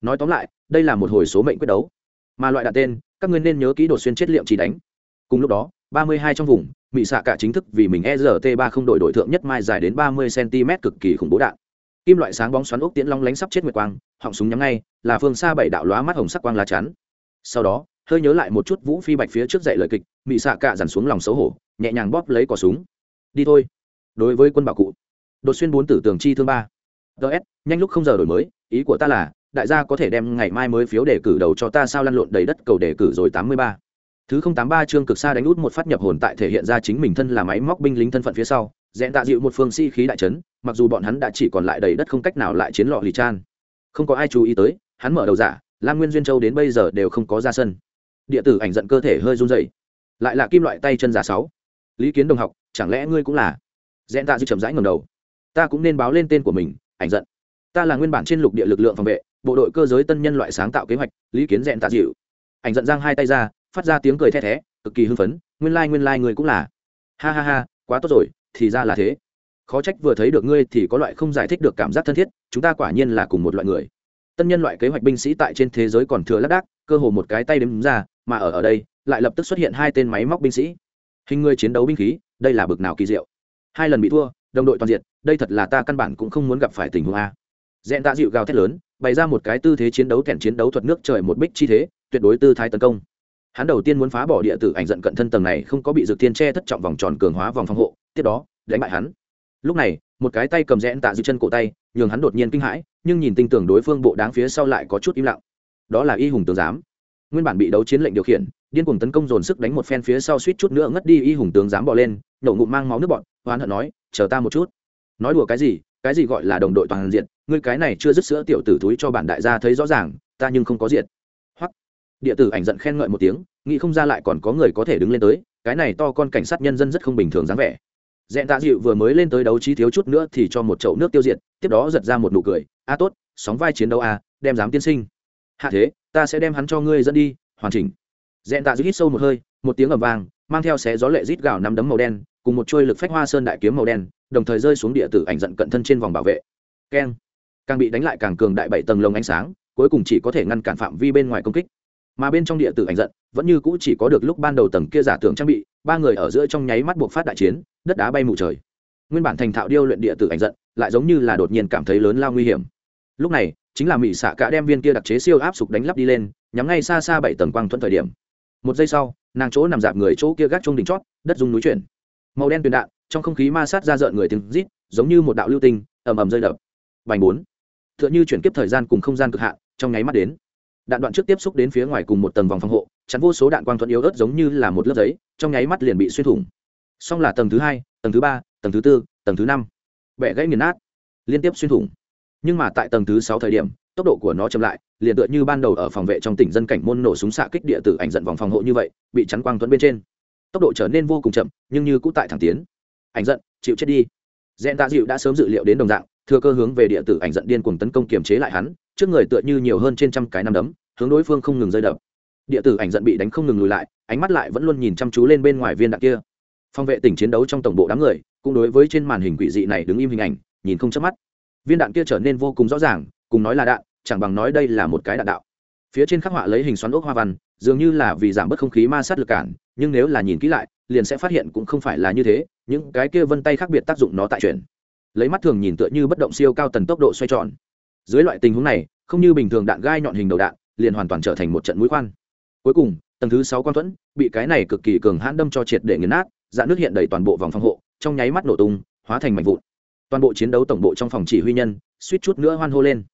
Nói tóm lại, đây là một hồi số mệnh quyết đấu. Mà loại đạn tên, các ngươi nên nhớ kỹ đột xuyên chết liệm chỉ đánh. Cùng lúc đó ba mươi hai trong vùng mỹ xạ cả chính thức vì mình e rt ba không đổi thượng nhất mai dài đến ba mươi cm cực kỳ khủng bố đạn. Kim loại sáng bóng xoắn ốc tiến long lánh sắp chết nguyệt quang họng súng nhắm ngay là phương xa bảy đạo lóa mắt hồng sắc quang lá chắn. Sau đó hơi nhớ lại một chút vũ phi bạch phía trước dạy lời kịch mỹ xạ cả dằn xuống lòng xấu hổ nhẹ nhàng bóp lấy cò súng. Đi thôi. Đối với quân bảo cụ đột xuyên bốn tử tường chi thương ba. DS, nhanh lúc không giờ đổi mới ý của ta là đại gia có thể đem ngày mai mới phiếu đề cử đầu cho ta sao lăn lộn đầy đất cầu đề cử rồi tám mươi ba thứ không tám ba chương cực xa đánh út một phát nhập hồn tại thể hiện ra chính mình thân là máy móc binh lính thân phận phía sau dẹn tạ dịu một phương si khí đại trấn mặc dù bọn hắn đã chỉ còn lại đầy đất không cách nào lại chiến lọ lì chan. Không có ai chú ý tới, hắn mở đầu giả lan nguyên duyên châu đến bây giờ đều không có ra sân. Địa tử ảnh giận cơ thể hơi run dày lại là kim loại tay chân giả sáu. Lý kiến đồng học, chẳng lẽ ngươi cũng là? Dẹn tạ dịu chậm rãi ngầm đầu. Ta cũng nên báo lên tên của mình, ảnh giận. Ta là nguyên bản trên lục địa lực lượng phòng vệ, bộ đội cơ giới tân nhân loại sáng tạo kế hoạch, lý kiến dẹn tạ dịu. Ảnh giận giang hai tay ra phát ra tiếng cười the thé cực kỳ hưng phấn nguyên lai、like, nguyên lai、like、người cũng là. Ha ha ha quá tốt rồi thì ra là thế. Khó trách vừa thấy được ngươi thì có loại không giải thích được cảm giác thân thiết chúng ta quả nhiên là cùng một loại người. Tân nhân loại kế hoạch binh sĩ tại trên thế giới còn thừa lác đác cơ hồ một cái tay đếm ra mà ở ở đây lại lập tức xuất hiện hai tên máy móc binh sĩ. Hình người chiến đấu binh khí đây là bực nào kỳ diệu. Hai lần bị thua đồng đội toàn diện đây thật là ta căn bản cũng không muốn gặp phải tình huống a. Dẹn tạ dịu gào thét lớn bày ra một cái tư thế chiến đấu thẹn chiến đấu thuật nước trời một bích chi thế tuyệt đối tư thái tấn công hắn đầu tiên muốn phá bỏ địa tử ảnh giận cận thân tầng này, không có bị dược thiên che thất trọng vòng tròn cường hóa vòng phòng hộ, tiếp đó, đánh bại hắn. Lúc này, một cái tay cầm rẽn tạ dư chân cổ tay, nhường hắn đột nhiên kinh hãi, nhưng nhìn tinh tưởng đối phương bộ đáng phía sau lại có chút im lặng. Đó là y hùng tướng giám. Nguyên bản bị đấu chiến lệnh điều khiển, điên cuồng tấn công dồn sức đánh một phen phía sau suýt chút nữa ngất đi, y hùng tướng giám bỏ lên nổ ngụm mang máu nước bọn hoán hận nói, chờ ta một chút. Nói đùa cái gì cái gì gọi là đồng đội toàn diện, ngươi cái này chưa dứt sữa tiểu tử túi cho bản đại gia thấy rõ ràng, ta nhưng không có diện địa tử ảnh giận khen ngợi một tiếng, nghĩ không ra lại còn có người có thể đứng lên tới, cái này to con cảnh sát nhân dân rất không bình thường dáng vẻ. Dẹn tạ dịu vừa mới lên tới đấu trí thiếu chút nữa thì cho một chậu nước tiêu diệt, tiếp đó giật ra một nụ cười, a, tốt, sóng vai chiến đấu a, đem dám tiên sinh. Hạ thế, ta sẽ đem hắn cho ngươi dẫn đi, hoàn chỉnh. Dẹn tạ dịu hít sâu một hơi, một tiếng ầm vang, mang theo xé gió lệ rít gạo nắm đấm màu đen, cùng một chuôi lực phách hoa sơn đại kiếm màu đen, đồng thời rơi xuống địa tử ảnh giận cận thân trên vòng bảo vệ. Keng. Càng bị đánh lại càng cường đại bảy tầng lồng ánh sáng, cuối cùng chỉ có thể ngăn cản phạm vi bên ngoài công kích mà bên trong địa tử ảnh giận vẫn như cũ chỉ có được lúc ban đầu tầng kia giả tưởng trang bị, ba người ở giữa trong nháy mắt buộc phát đại chiến, đất đá bay mù trời. Nguyên bản thành thạo điêu luyện địa tử ảnh giận, lại giống như là đột nhiên cảm thấy lớn lao nguy hiểm. Lúc này, chính là mỹ xạ cả đem viên kia đặc chế siêu áp sục đánh lắp đi lên, nhắm ngay xa xa bảy tầng quang thuận thời điểm. Một giây sau, nàng chỗ nằm dạp người chỗ kia gác trung đỉnh chót, đất dung núi chuyển. Màu đen tuyền đạn, trong không khí ma sát ra rợn người tiếng rít, giống như một đạo lưu tinh, ầm ầm rơi đập. Vành bốn. Tựa như chuyển kiếp thời gian cùng không gian cực hạn, trong nháy mắt đến đạn đoạn trước tiếp xúc đến phía ngoài cùng một tầng vòng phòng hộ, chắn vô số đạn quang thuận yếu ớt giống như là một lớp giấy, trong nháy mắt liền bị xuyên thủng. Xong là tầng thứ hai, tầng thứ ba, tầng thứ tư, tầng thứ năm. Bẻ gãy nghiền nát, liên tiếp xuyên thủng. Nhưng mà tại tầng thứ sáu thời điểm, tốc độ của nó chậm lại, liền tựa như ban đầu ở phòng vệ trong tỉnh dân cảnh môn nổ súng xạ kích địa tử ảnh giận vòng phòng hộ như vậy, bị chắn quang thuẫn bên trên. Tốc độ trở nên vô cùng chậm, nhưng như cũ tại thẳng tiến. Ảnh giận, chịu chết đi. Dẹn tạ dịu đã sớm dự liệu đến đồng dạng, thừa cơ hướng về địa tử ảnh giận điên cuồng tấn công kiềm chế lại hắn, trước người tựa như nhiều hơn trên trăm cái năm đấm hướng đối phương không ngừng rơi đập. Địa tử ảnh giận bị đánh không ngừng lùi lại, ánh mắt lại vẫn luôn nhìn chăm chú lên bên ngoài viên đạn kia. Phòng vệ tỉnh chiến đấu trong tổng bộ đám người, cũng đối với trên màn hình quỷ dị này đứng im hình ảnh, nhìn không chớp mắt. Viên đạn kia trở nên vô cùng rõ ràng, cùng nói là đạn, chẳng bằng nói đây là một cái đạn đạo. Phía trên khắc họa lấy hình xoắn ốc hoa văn, dường như là vì giảm bớt không khí ma sát lực cản, nhưng nếu là nhìn kỹ lại, liền sẽ phát hiện cũng không phải là như thế, những cái kia vân tay khác biệt tác dụng nó tại chuyển. Lấy mắt thường nhìn tựa như bất động siêu cao tần tốc độ xoay tròn. Dưới loại tình huống này, không như bình thường đạn gai nhọn hình đầu đạn liền hoàn toàn trở thành một trận mũi khoan. Cuối cùng, tầng thứ sáu quan thuẫn bị cái này cực kỳ cường hãn đâm cho triệt để nghiền nát dạn nước hiện đầy toàn bộ vòng phòng hộ, trong nháy mắt nổ tung, hóa thành mảnh vụn. Toàn bộ chiến đấu tổng bộ trong phòng chỉ huy nhân, suýt chút nữa hoan hô lên.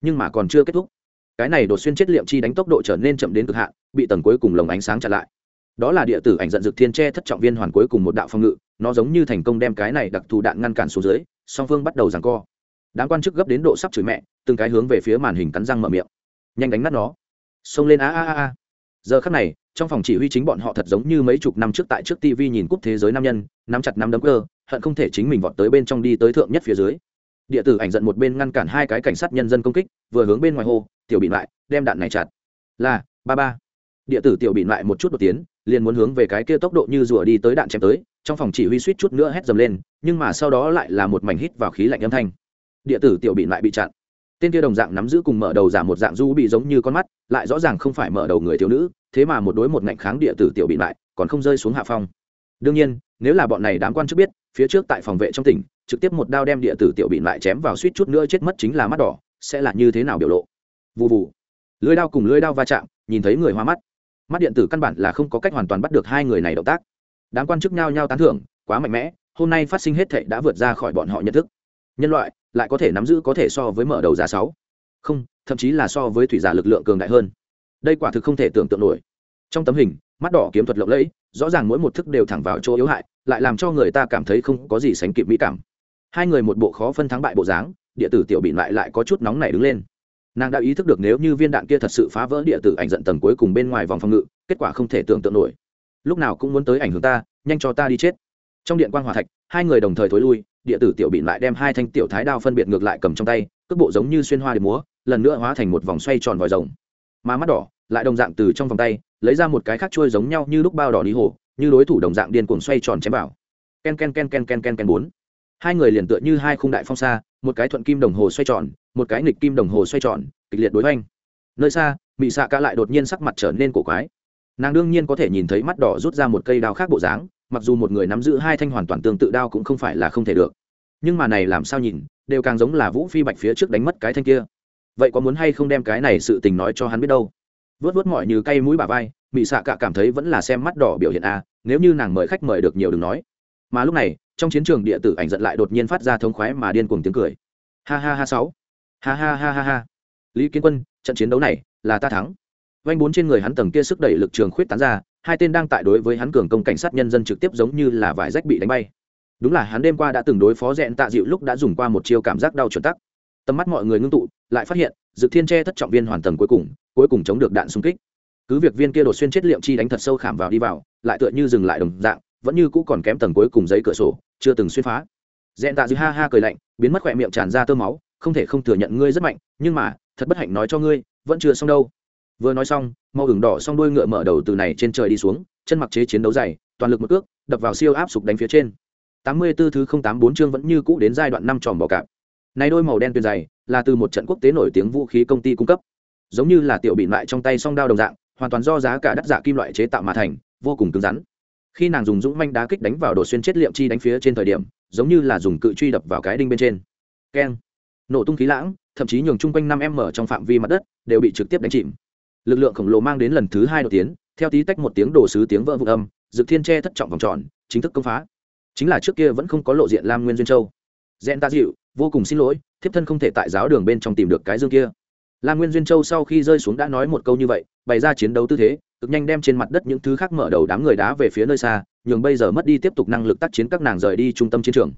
Nhưng mà còn chưa kết thúc. Cái này đột xuyên chết liệm chi đánh tốc độ trở nên chậm đến cực hạn, bị tầng cuối cùng lồng ánh sáng chặn lại. Đó là địa tử ảnh giận dược thiên tre thất trọng viên hoàn cuối cùng một đạo phòng ngự, nó giống như thành công đem cái này đặc thù đạn ngăn cản xuống dưới, song phương bắt đầu giằng co. Đám quan chức gấp đến độ sắp chửi mẹ, từng cái hướng về phía màn hình cắn răng mở miệng nhanh đánh nát nó. Xông lên, a a a giờ khắc này, trong phòng chỉ huy chính bọn họ thật giống như mấy chục năm trước tại trước tv nhìn cúp thế giới nam nhân, nắm chặt nắm đấm cơ, hận không thể chính mình vọt tới bên trong đi tới thượng nhất phía dưới. Địa tử ảnh giận một bên ngăn cản hai cái cảnh sát nhân dân công kích, vừa hướng bên ngoài hô, tiểu bị lại, đem đạn này chặt. Là, ba ba. Địa tử tiểu bị lại một chút đột tiến, liền muốn hướng về cái kia tốc độ như rùa đi tới đạn chém tới, trong phòng chỉ huy suýt chút nữa hét dầm lên, nhưng mà sau đó lại là một mảnh hít vào khí lạnh âm thanh. Địa tử tiểu bị lại bị chặn tên kia đồng dạng nắm giữ cùng mở đầu giả một dạng du bị giống như con mắt, lại rõ ràng không phải mở đầu người thiếu nữ, thế mà một đối một ngạnh kháng địa tử tiểu bị lại, còn không rơi xuống hạ phong. Đương nhiên, nếu là bọn này đám quan chức biết, phía trước tại phòng vệ trong tỉnh, trực tiếp một đao đem địa tử tiểu bị lại chém vào suýt chút nữa chết mất chính là mắt đỏ, sẽ là như thế nào biểu lộ? Vụ vụ lưới đao cùng lưới đao va chạm, nhìn thấy người hoa mắt. Mắt điện tử căn bản là không có cách hoàn toàn bắt được hai người này động tác. Đám quan chức nhao nhao tán thưởng, quá mạnh mẽ, hôm nay phát sinh hết thệ đã vượt ra khỏi bọn họ nhận thức. Nhân loại lại có thể nắm giữ có thể so với mở đầu giá sáu. Không, thậm chí là so với thủy giả lực lượng cường đại hơn. Đây quả thực không thể tưởng tượng nổi. Trong tấm hình, mắt đỏ kiếm thuật lộng lẫy, rõ ràng mỗi một thức đều thẳng vào chỗ yếu hại, lại làm cho người ta cảm thấy không có gì sánh kịp mỹ cảm. Hai người một bộ khó phân thắng bại bộ dáng, địa tử tiểu bị lại lại có chút nóng nảy đứng lên. Nàng đã ý thức được nếu như viên đạn kia thật sự phá vỡ địa tử ảnh giận tầng cuối cùng bên ngoài vòng phòng ngự, kết quả không thể tưởng tượng nổi. Lúc nào cũng muốn tới ảnh hưởng ta, nhanh cho ta đi chết. Trong điện quan hòa thạch, hai người đồng thời thối lui địa tử tiểu bị lại đem hai thanh tiểu thái đao phân biệt ngược lại cầm trong tay, cước bộ giống như xuyên hoa để múa, lần nữa hóa thành một vòng xoay tròn vòi rồng. Mà mắt đỏ lại đồng dạng từ trong vòng tay, lấy ra một cái khác trôi giống nhau như lúc bao đỏ đi hồ, như đối thủ đồng dạng điên cuồng xoay tròn chém vào. Ken ken ken ken ken ken ken bốn. Hai người liền tựa như hai khung đại phong xa, một cái thuận kim đồng hồ xoay tròn, một cái nghịch kim đồng hồ xoay tròn, kịch liệt đối hoành. Nơi xa mỹ xạ ca lại đột nhiên sắc mặt trở nên cổ quái. Nàng đương nhiên có thể nhìn thấy mắt đỏ rút ra một cây đao khác bộ dáng mặc dù một người nắm giữ hai thanh hoàn toàn tương tự đao cũng không phải là không thể được. Nhưng mà này làm sao nhìn, đều càng giống là vũ phi bạch phía trước đánh mất cái thanh kia. Vậy có muốn hay không đem cái này sự tình nói cho hắn biết đâu? Vớt vớt mọi như cây mũi bà vai mỹ xạ cả cảm thấy vẫn là xem mắt đỏ biểu hiện a, nếu như nàng mời khách mời được nhiều đừng nói. Mà lúc này, trong chiến trường địa tử ảnh giận lại đột nhiên phát ra thống khoái mà điên cuồng tiếng cười. Ha ha ha sáu. Ha ha ha ha ha. Lý kiến quân, trận chiến đấu này là ta thắng. Vanh bốn trên người hắn tầng kia sức đẩy lực trường khuyết tán ra hai tên đang tại đối với hắn cường công cảnh sát nhân dân trực tiếp giống như là vải rách bị đánh bay. Đúng là hắn đêm qua đã từng đối phó rẽn tạ dịu lúc đã dùng qua một chiêu cảm giác đau chuẩn tắc. Tầm mắt mọi người ngưng tụ, lại phát hiện dự thiên tre thất trọng viên hoàn tầng cuối cùng cuối cùng chống được đạn xung kích. Cứ việc viên kia đột xuyên chết liệm chi đánh thật sâu khảm vào đi vào, lại tựa như dừng lại đồng dạng, vẫn như cũ còn kém tầng cuối cùng giấy cửa sổ, chưa từng xuyên phá. Rẽn tạ dịu ha ha cười lạnh, biến mất khỏe miệng tràn ra tơ máu, không thể không thừa nhận ngươi rất mạnh, nhưng mà, thật bất hạnh nói cho ngươi, vẫn chưa xong đâu vừa nói xong, màu ửng đỏ xong đuôi ngựa mở đầu từ này trên trời đi xuống, chân mặc chế chiến đấu dày, toàn lực một cước, đập vào siêu áp sục đánh phía trên. Tám mươi 84 thứ không tám bốn chương vẫn như cũ đến giai đoạn năm tròn bò cạp. Này đôi màu đen tuyền dày, là từ một trận quốc tế nổi tiếng vũ khí công ty cung cấp. Giống như là tiểu bị lại trong tay song đao đồng dạng, hoàn toàn do giá cả đắt giả kim loại chế tạo mà thành, vô cùng cứng rắn. Khi nàng dùng dũng manh đá kích đánh vào đồ xuyên chết liệm chi đánh phía trên thời điểm, giống như là dùng cự truy đập vào cái đinh bên trên. Keng. Nổ tung khí lãng, thậm chí nhường chung quanh năm m trong phạm vi mặt đất, đều bị trực tiếp đánh chìm lực lượng khổng lồ mang đến lần thứ hai đột tiến, theo tí tách một tiếng đồ sứ tiếng vỡ vụn âm, dực thiên tre thất trọng vòng tròn, chính thức công phá. Chính là trước kia vẫn không có lộ diện lam nguyên duyên châu. Dẹn ta dịu vô cùng xin lỗi, thiếp thân không thể tại giáo đường bên trong tìm được cái dương kia. Lam nguyên duyên châu sau khi rơi xuống đã nói một câu như vậy, bày ra chiến đấu tư thế, cực nhanh đem trên mặt đất những thứ khác mở đầu đám người đá về phía nơi xa, nhường bây giờ mất đi tiếp tục năng lực tác chiến các nàng rời đi trung tâm chiến trường.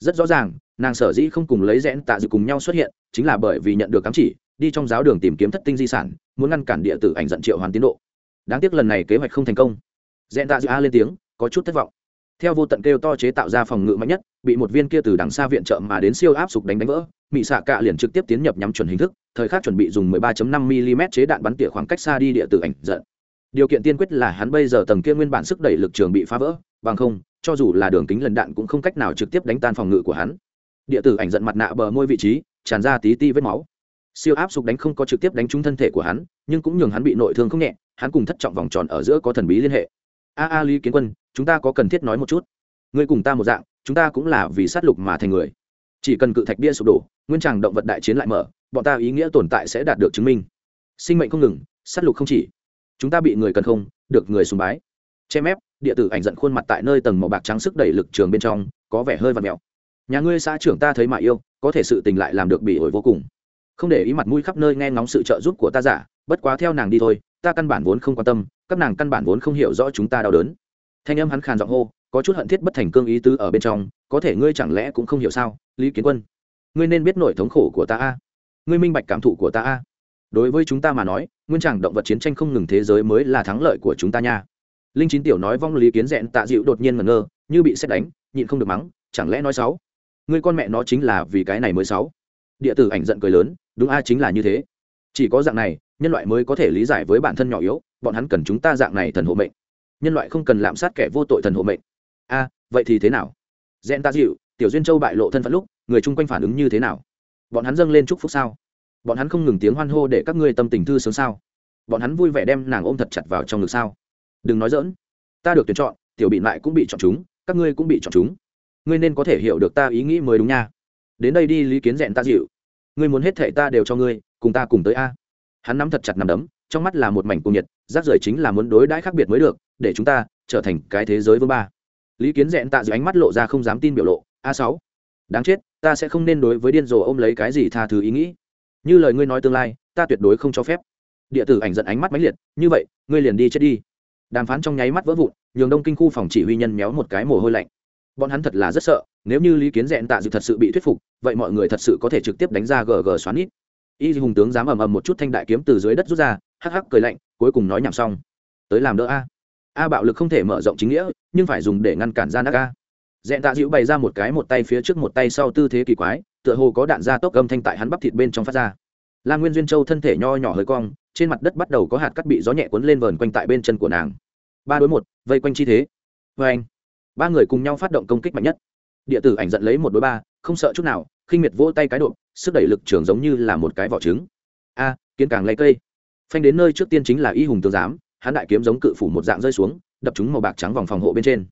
Rất rõ ràng, nàng sở dĩ không cùng lấy rẽn tạ dự cùng nhau xuất hiện, chính là bởi vì nhận được cắm chỉ đi trong giáo đường tìm kiếm thất tinh di sản, muốn ngăn cản địa tử ảnh dẫn triệu hoàn tiến độ. Đáng tiếc lần này kế hoạch không thành công. Dẹn tạ dự a lên tiếng, có chút thất vọng. Theo vô tận kêu to chế tạo ra phòng ngự mạnh nhất, bị một viên kia từ đằng xa viện trợ mà đến siêu áp sục đánh đánh vỡ mỹ xạ cạ liền trực tiếp tiến nhập nhắm chuẩn hình thức, thời khắc chuẩn bị dùng 13.5 mm chế đạn bắn tỉa khoảng cách xa đi địa tử ảnh giận. Điều kiện tiên quyết là hắn bây giờ tầng kia nguyên bản sức đẩy lực trường bị phá vỡ, bằng không, cho dù là đường kính lần đạn cũng không cách nào trực tiếp đánh tan phòng ngự của hắn. Địa tử ảnh giận mặt nạ bờ môi vị trí, tràn ra tí ti vết máu siêu áp sục đánh không có trực tiếp đánh trúng thân thể của hắn, nhưng cũng nhường hắn bị nội thương không nhẹ, hắn cùng thất trọng vòng tròn ở giữa có thần bí liên hệ. A a, lý kiến quân, chúng ta có cần thiết nói một chút? Ngươi cùng ta một dạng, chúng ta cũng là vì sát lục mà thành người. Chỉ cần cự thạch bia sụp đổ, nguyên tràng động vật đại chiến lại mở, bọn ta ý nghĩa tồn tại sẽ đạt được chứng minh. Sinh mệnh không ngừng, sát lục không chỉ. Chúng ta bị người cần không, được người sùng bái. Che mép, địa tử ảnh giận khuôn mặt tại nơi tầng màu bạc trắng sức đẩy lực trường bên trong, có vẻ hơi và mèo nhà ngươi xã trưởng ta thấy mà yêu, có thể sự tình lại làm được bị ổi vô cùng không để ý mặt mũi khắp nơi nghe ngóng sự trợ giúp của ta giả, bất quá theo nàng đi thôi, ta căn bản vốn không quan tâm, các nàng căn bản vốn không hiểu rõ chúng ta đau đớn. Thanh âm hắn khàn giọng hô, có chút hận thiết bất thành cương ý tứ ở bên trong, có thể ngươi chẳng lẽ cũng không hiểu sao, lý kiến quân? Ngươi nên biết nỗi thống khổ của ta a. Ngươi minh bạch cảm thụ của ta a. Đối với chúng ta mà nói, nguyên trạng động vật chiến tranh không ngừng thế giới mới là thắng lợi của chúng ta nha. Linh chín tiểu nói vong lý kiến rẽn tạ dịu đột nhiên ngẩn ngơ, như bị xét đánh, nhịn không được mắng, chẳng lẽ nói sáu ngươi con mẹ nó chính là vì cái này mới sáu địa tử ảnh giận cười lớn, đúng a à, chính là như thế. Chỉ có dạng này, nhân loại mới có thể lý giải với bản thân nhỏ yếu, bọn hắn cần chúng ta dạng này thần hộ mệnh. Nhân loại không cần lạm sát kẻ vô tội thần hộ mệnh. A à, vậy thì thế nào? Dẹn ta dịu, tiểu duyên châu bại lộ thân phận lúc, người chung quanh phản ứng như thế nào? Bọn hắn dâng lên chúc phúc sao? Bọn hắn không ngừng tiếng hoan hô để các ngươi tâm tình thư sướng sao? Bọn hắn vui vẻ đem nàng ôm thật chặt vào trong ngực sao? Đừng nói dỡn ta được tuyển chọn, tiểu bị lại cũng bị chọn chúng, các ngươi cũng bị chọn chúng. Ngươi nên có thể hiểu được ta ý nghĩ mới đúng nha đến đây đi lý kiến rẽn ta dịu. Ngươi muốn hết thệ ta đều cho ngươi, cùng ta cùng tới a. Hắn nắm thật chặt nằm đấm, trong mắt là một mảnh cung nhiệt rác rưởi chính là muốn đối đãi khác biệt mới được, để chúng ta trở thành cái thế giới vương ba. Lý kiến rẽn tạ dịu ánh mắt lộ ra không dám tin biểu lộ, a sáu. Đáng chết, ta sẽ không nên đối với điên rồ ôm lấy cái gì tha thứ ý nghĩ. Như lời ngươi nói tương lai, ta tuyệt đối không cho phép. Địa tử ảnh giận ánh mắt mãnh liệt, như vậy, ngươi liền đi chết đi. Đàm phán trong nháy mắt vỡ vụn, nhường đông kinh khu phòng chỉ huy nhân méo một cái mồ hôi lạnh bọn hắn thật là rất sợ, nếu như lý kiến dẹn tạ dự thật sự bị thuyết phục, vậy mọi người thật sự có thể trực tiếp đánh ra gg xoắn ít y hùng tướng dám ầm ầm một chút thanh đại kiếm từ dưới đất rút ra, hắc hắc cười lạnh, cuối cùng nói nhảm xong. Tới làm đỡ a. A bạo lực không thể mở rộng chính nghĩa, nhưng phải dùng để ngăn cản gian ác a. Dẹn tạ dịu bày ra một cái một tay phía trước một tay sau tư thế kỳ quái, tựa hồ có đạn ra tốc âm thanh tại hắn bắp thịt bên trong phát ra. La nguyên duyên châu thân thể nho nhỏ hơi cong, trên mặt đất bắt đầu có hạt cắt bị gió nhẹ cuốn lên vờn quanh tại bên chân của nàng. Ba đối một, vây quanh chi thế. Vê anh ba người cùng nhau phát động công kích mạnh nhất. Địa tử ảnh giận lấy một đối ba, không sợ chút nào, khinh miệt vỗ tay cái độ sức đẩy lực trường giống như là một cái vỏ trứng. A, kiến càng lấy cây. Phanh đến nơi trước tiên chính là y hùng tướng giám, hắn đại kiếm giống cự phủ một dạng rơi xuống, đập chúng màu bạc trắng vòng phòng hộ bên trên.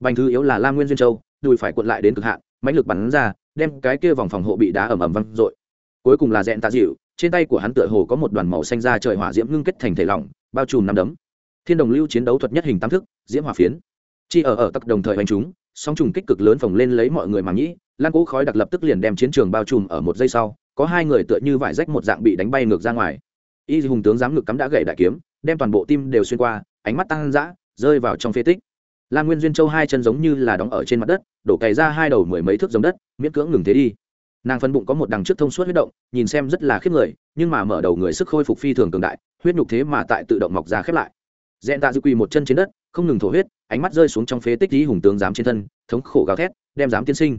Bành thứ yếu là lam nguyên duyên châu, đùi phải cuộn lại đến cực hạn, mãnh lực bắn ra, đem cái kia vòng phòng hộ bị đá ẩm ẩm văng dội. Cuối cùng là dẹn tạ dịu, trên tay của hắn tựa hồ có một đoàn màu xanh ra trời hỏa diễm ngưng kết thành thể lỏng, bao trùm năm đấm. Thiên đồng lưu chiến đấu thuật nhất hình tam thức, diễm hỏa phiến chi ở ở tắc đồng thời hành chúng, song trùng kích cực lớn phồng lên lấy mọi người mà nhĩ lan cỗ khói đặc lập tức liền đem chiến trường bao trùm ở một giây sau, có hai người tựa như vải rách một dạng bị đánh bay ngược ra ngoài. Y hùng tướng giám ngực cắm đã gậy đại kiếm, đem toàn bộ tim đều xuyên qua, ánh mắt tăng dã, rơi vào trong phế tích. Lan nguyên duyên châu hai chân giống như là đóng ở trên mặt đất, đổ cày ra hai đầu mười mấy thước giống đất, miễn cưỡng ngừng thế đi. Nàng phân bụng có một đằng trước thông suốt huyết động, nhìn xem rất là khiếp người, nhưng mà mở đầu người sức khôi phục phi thường cường đại, huyết nhục thế mà tại tự động mọc ra khép lại dẹn tạ dư quỳ một chân trên đất, không ngừng thổ huyết, ánh mắt rơi xuống trong phế tích lý hùng tướng giám trên thân, thống khổ gào thét, đem dám tiên sinh.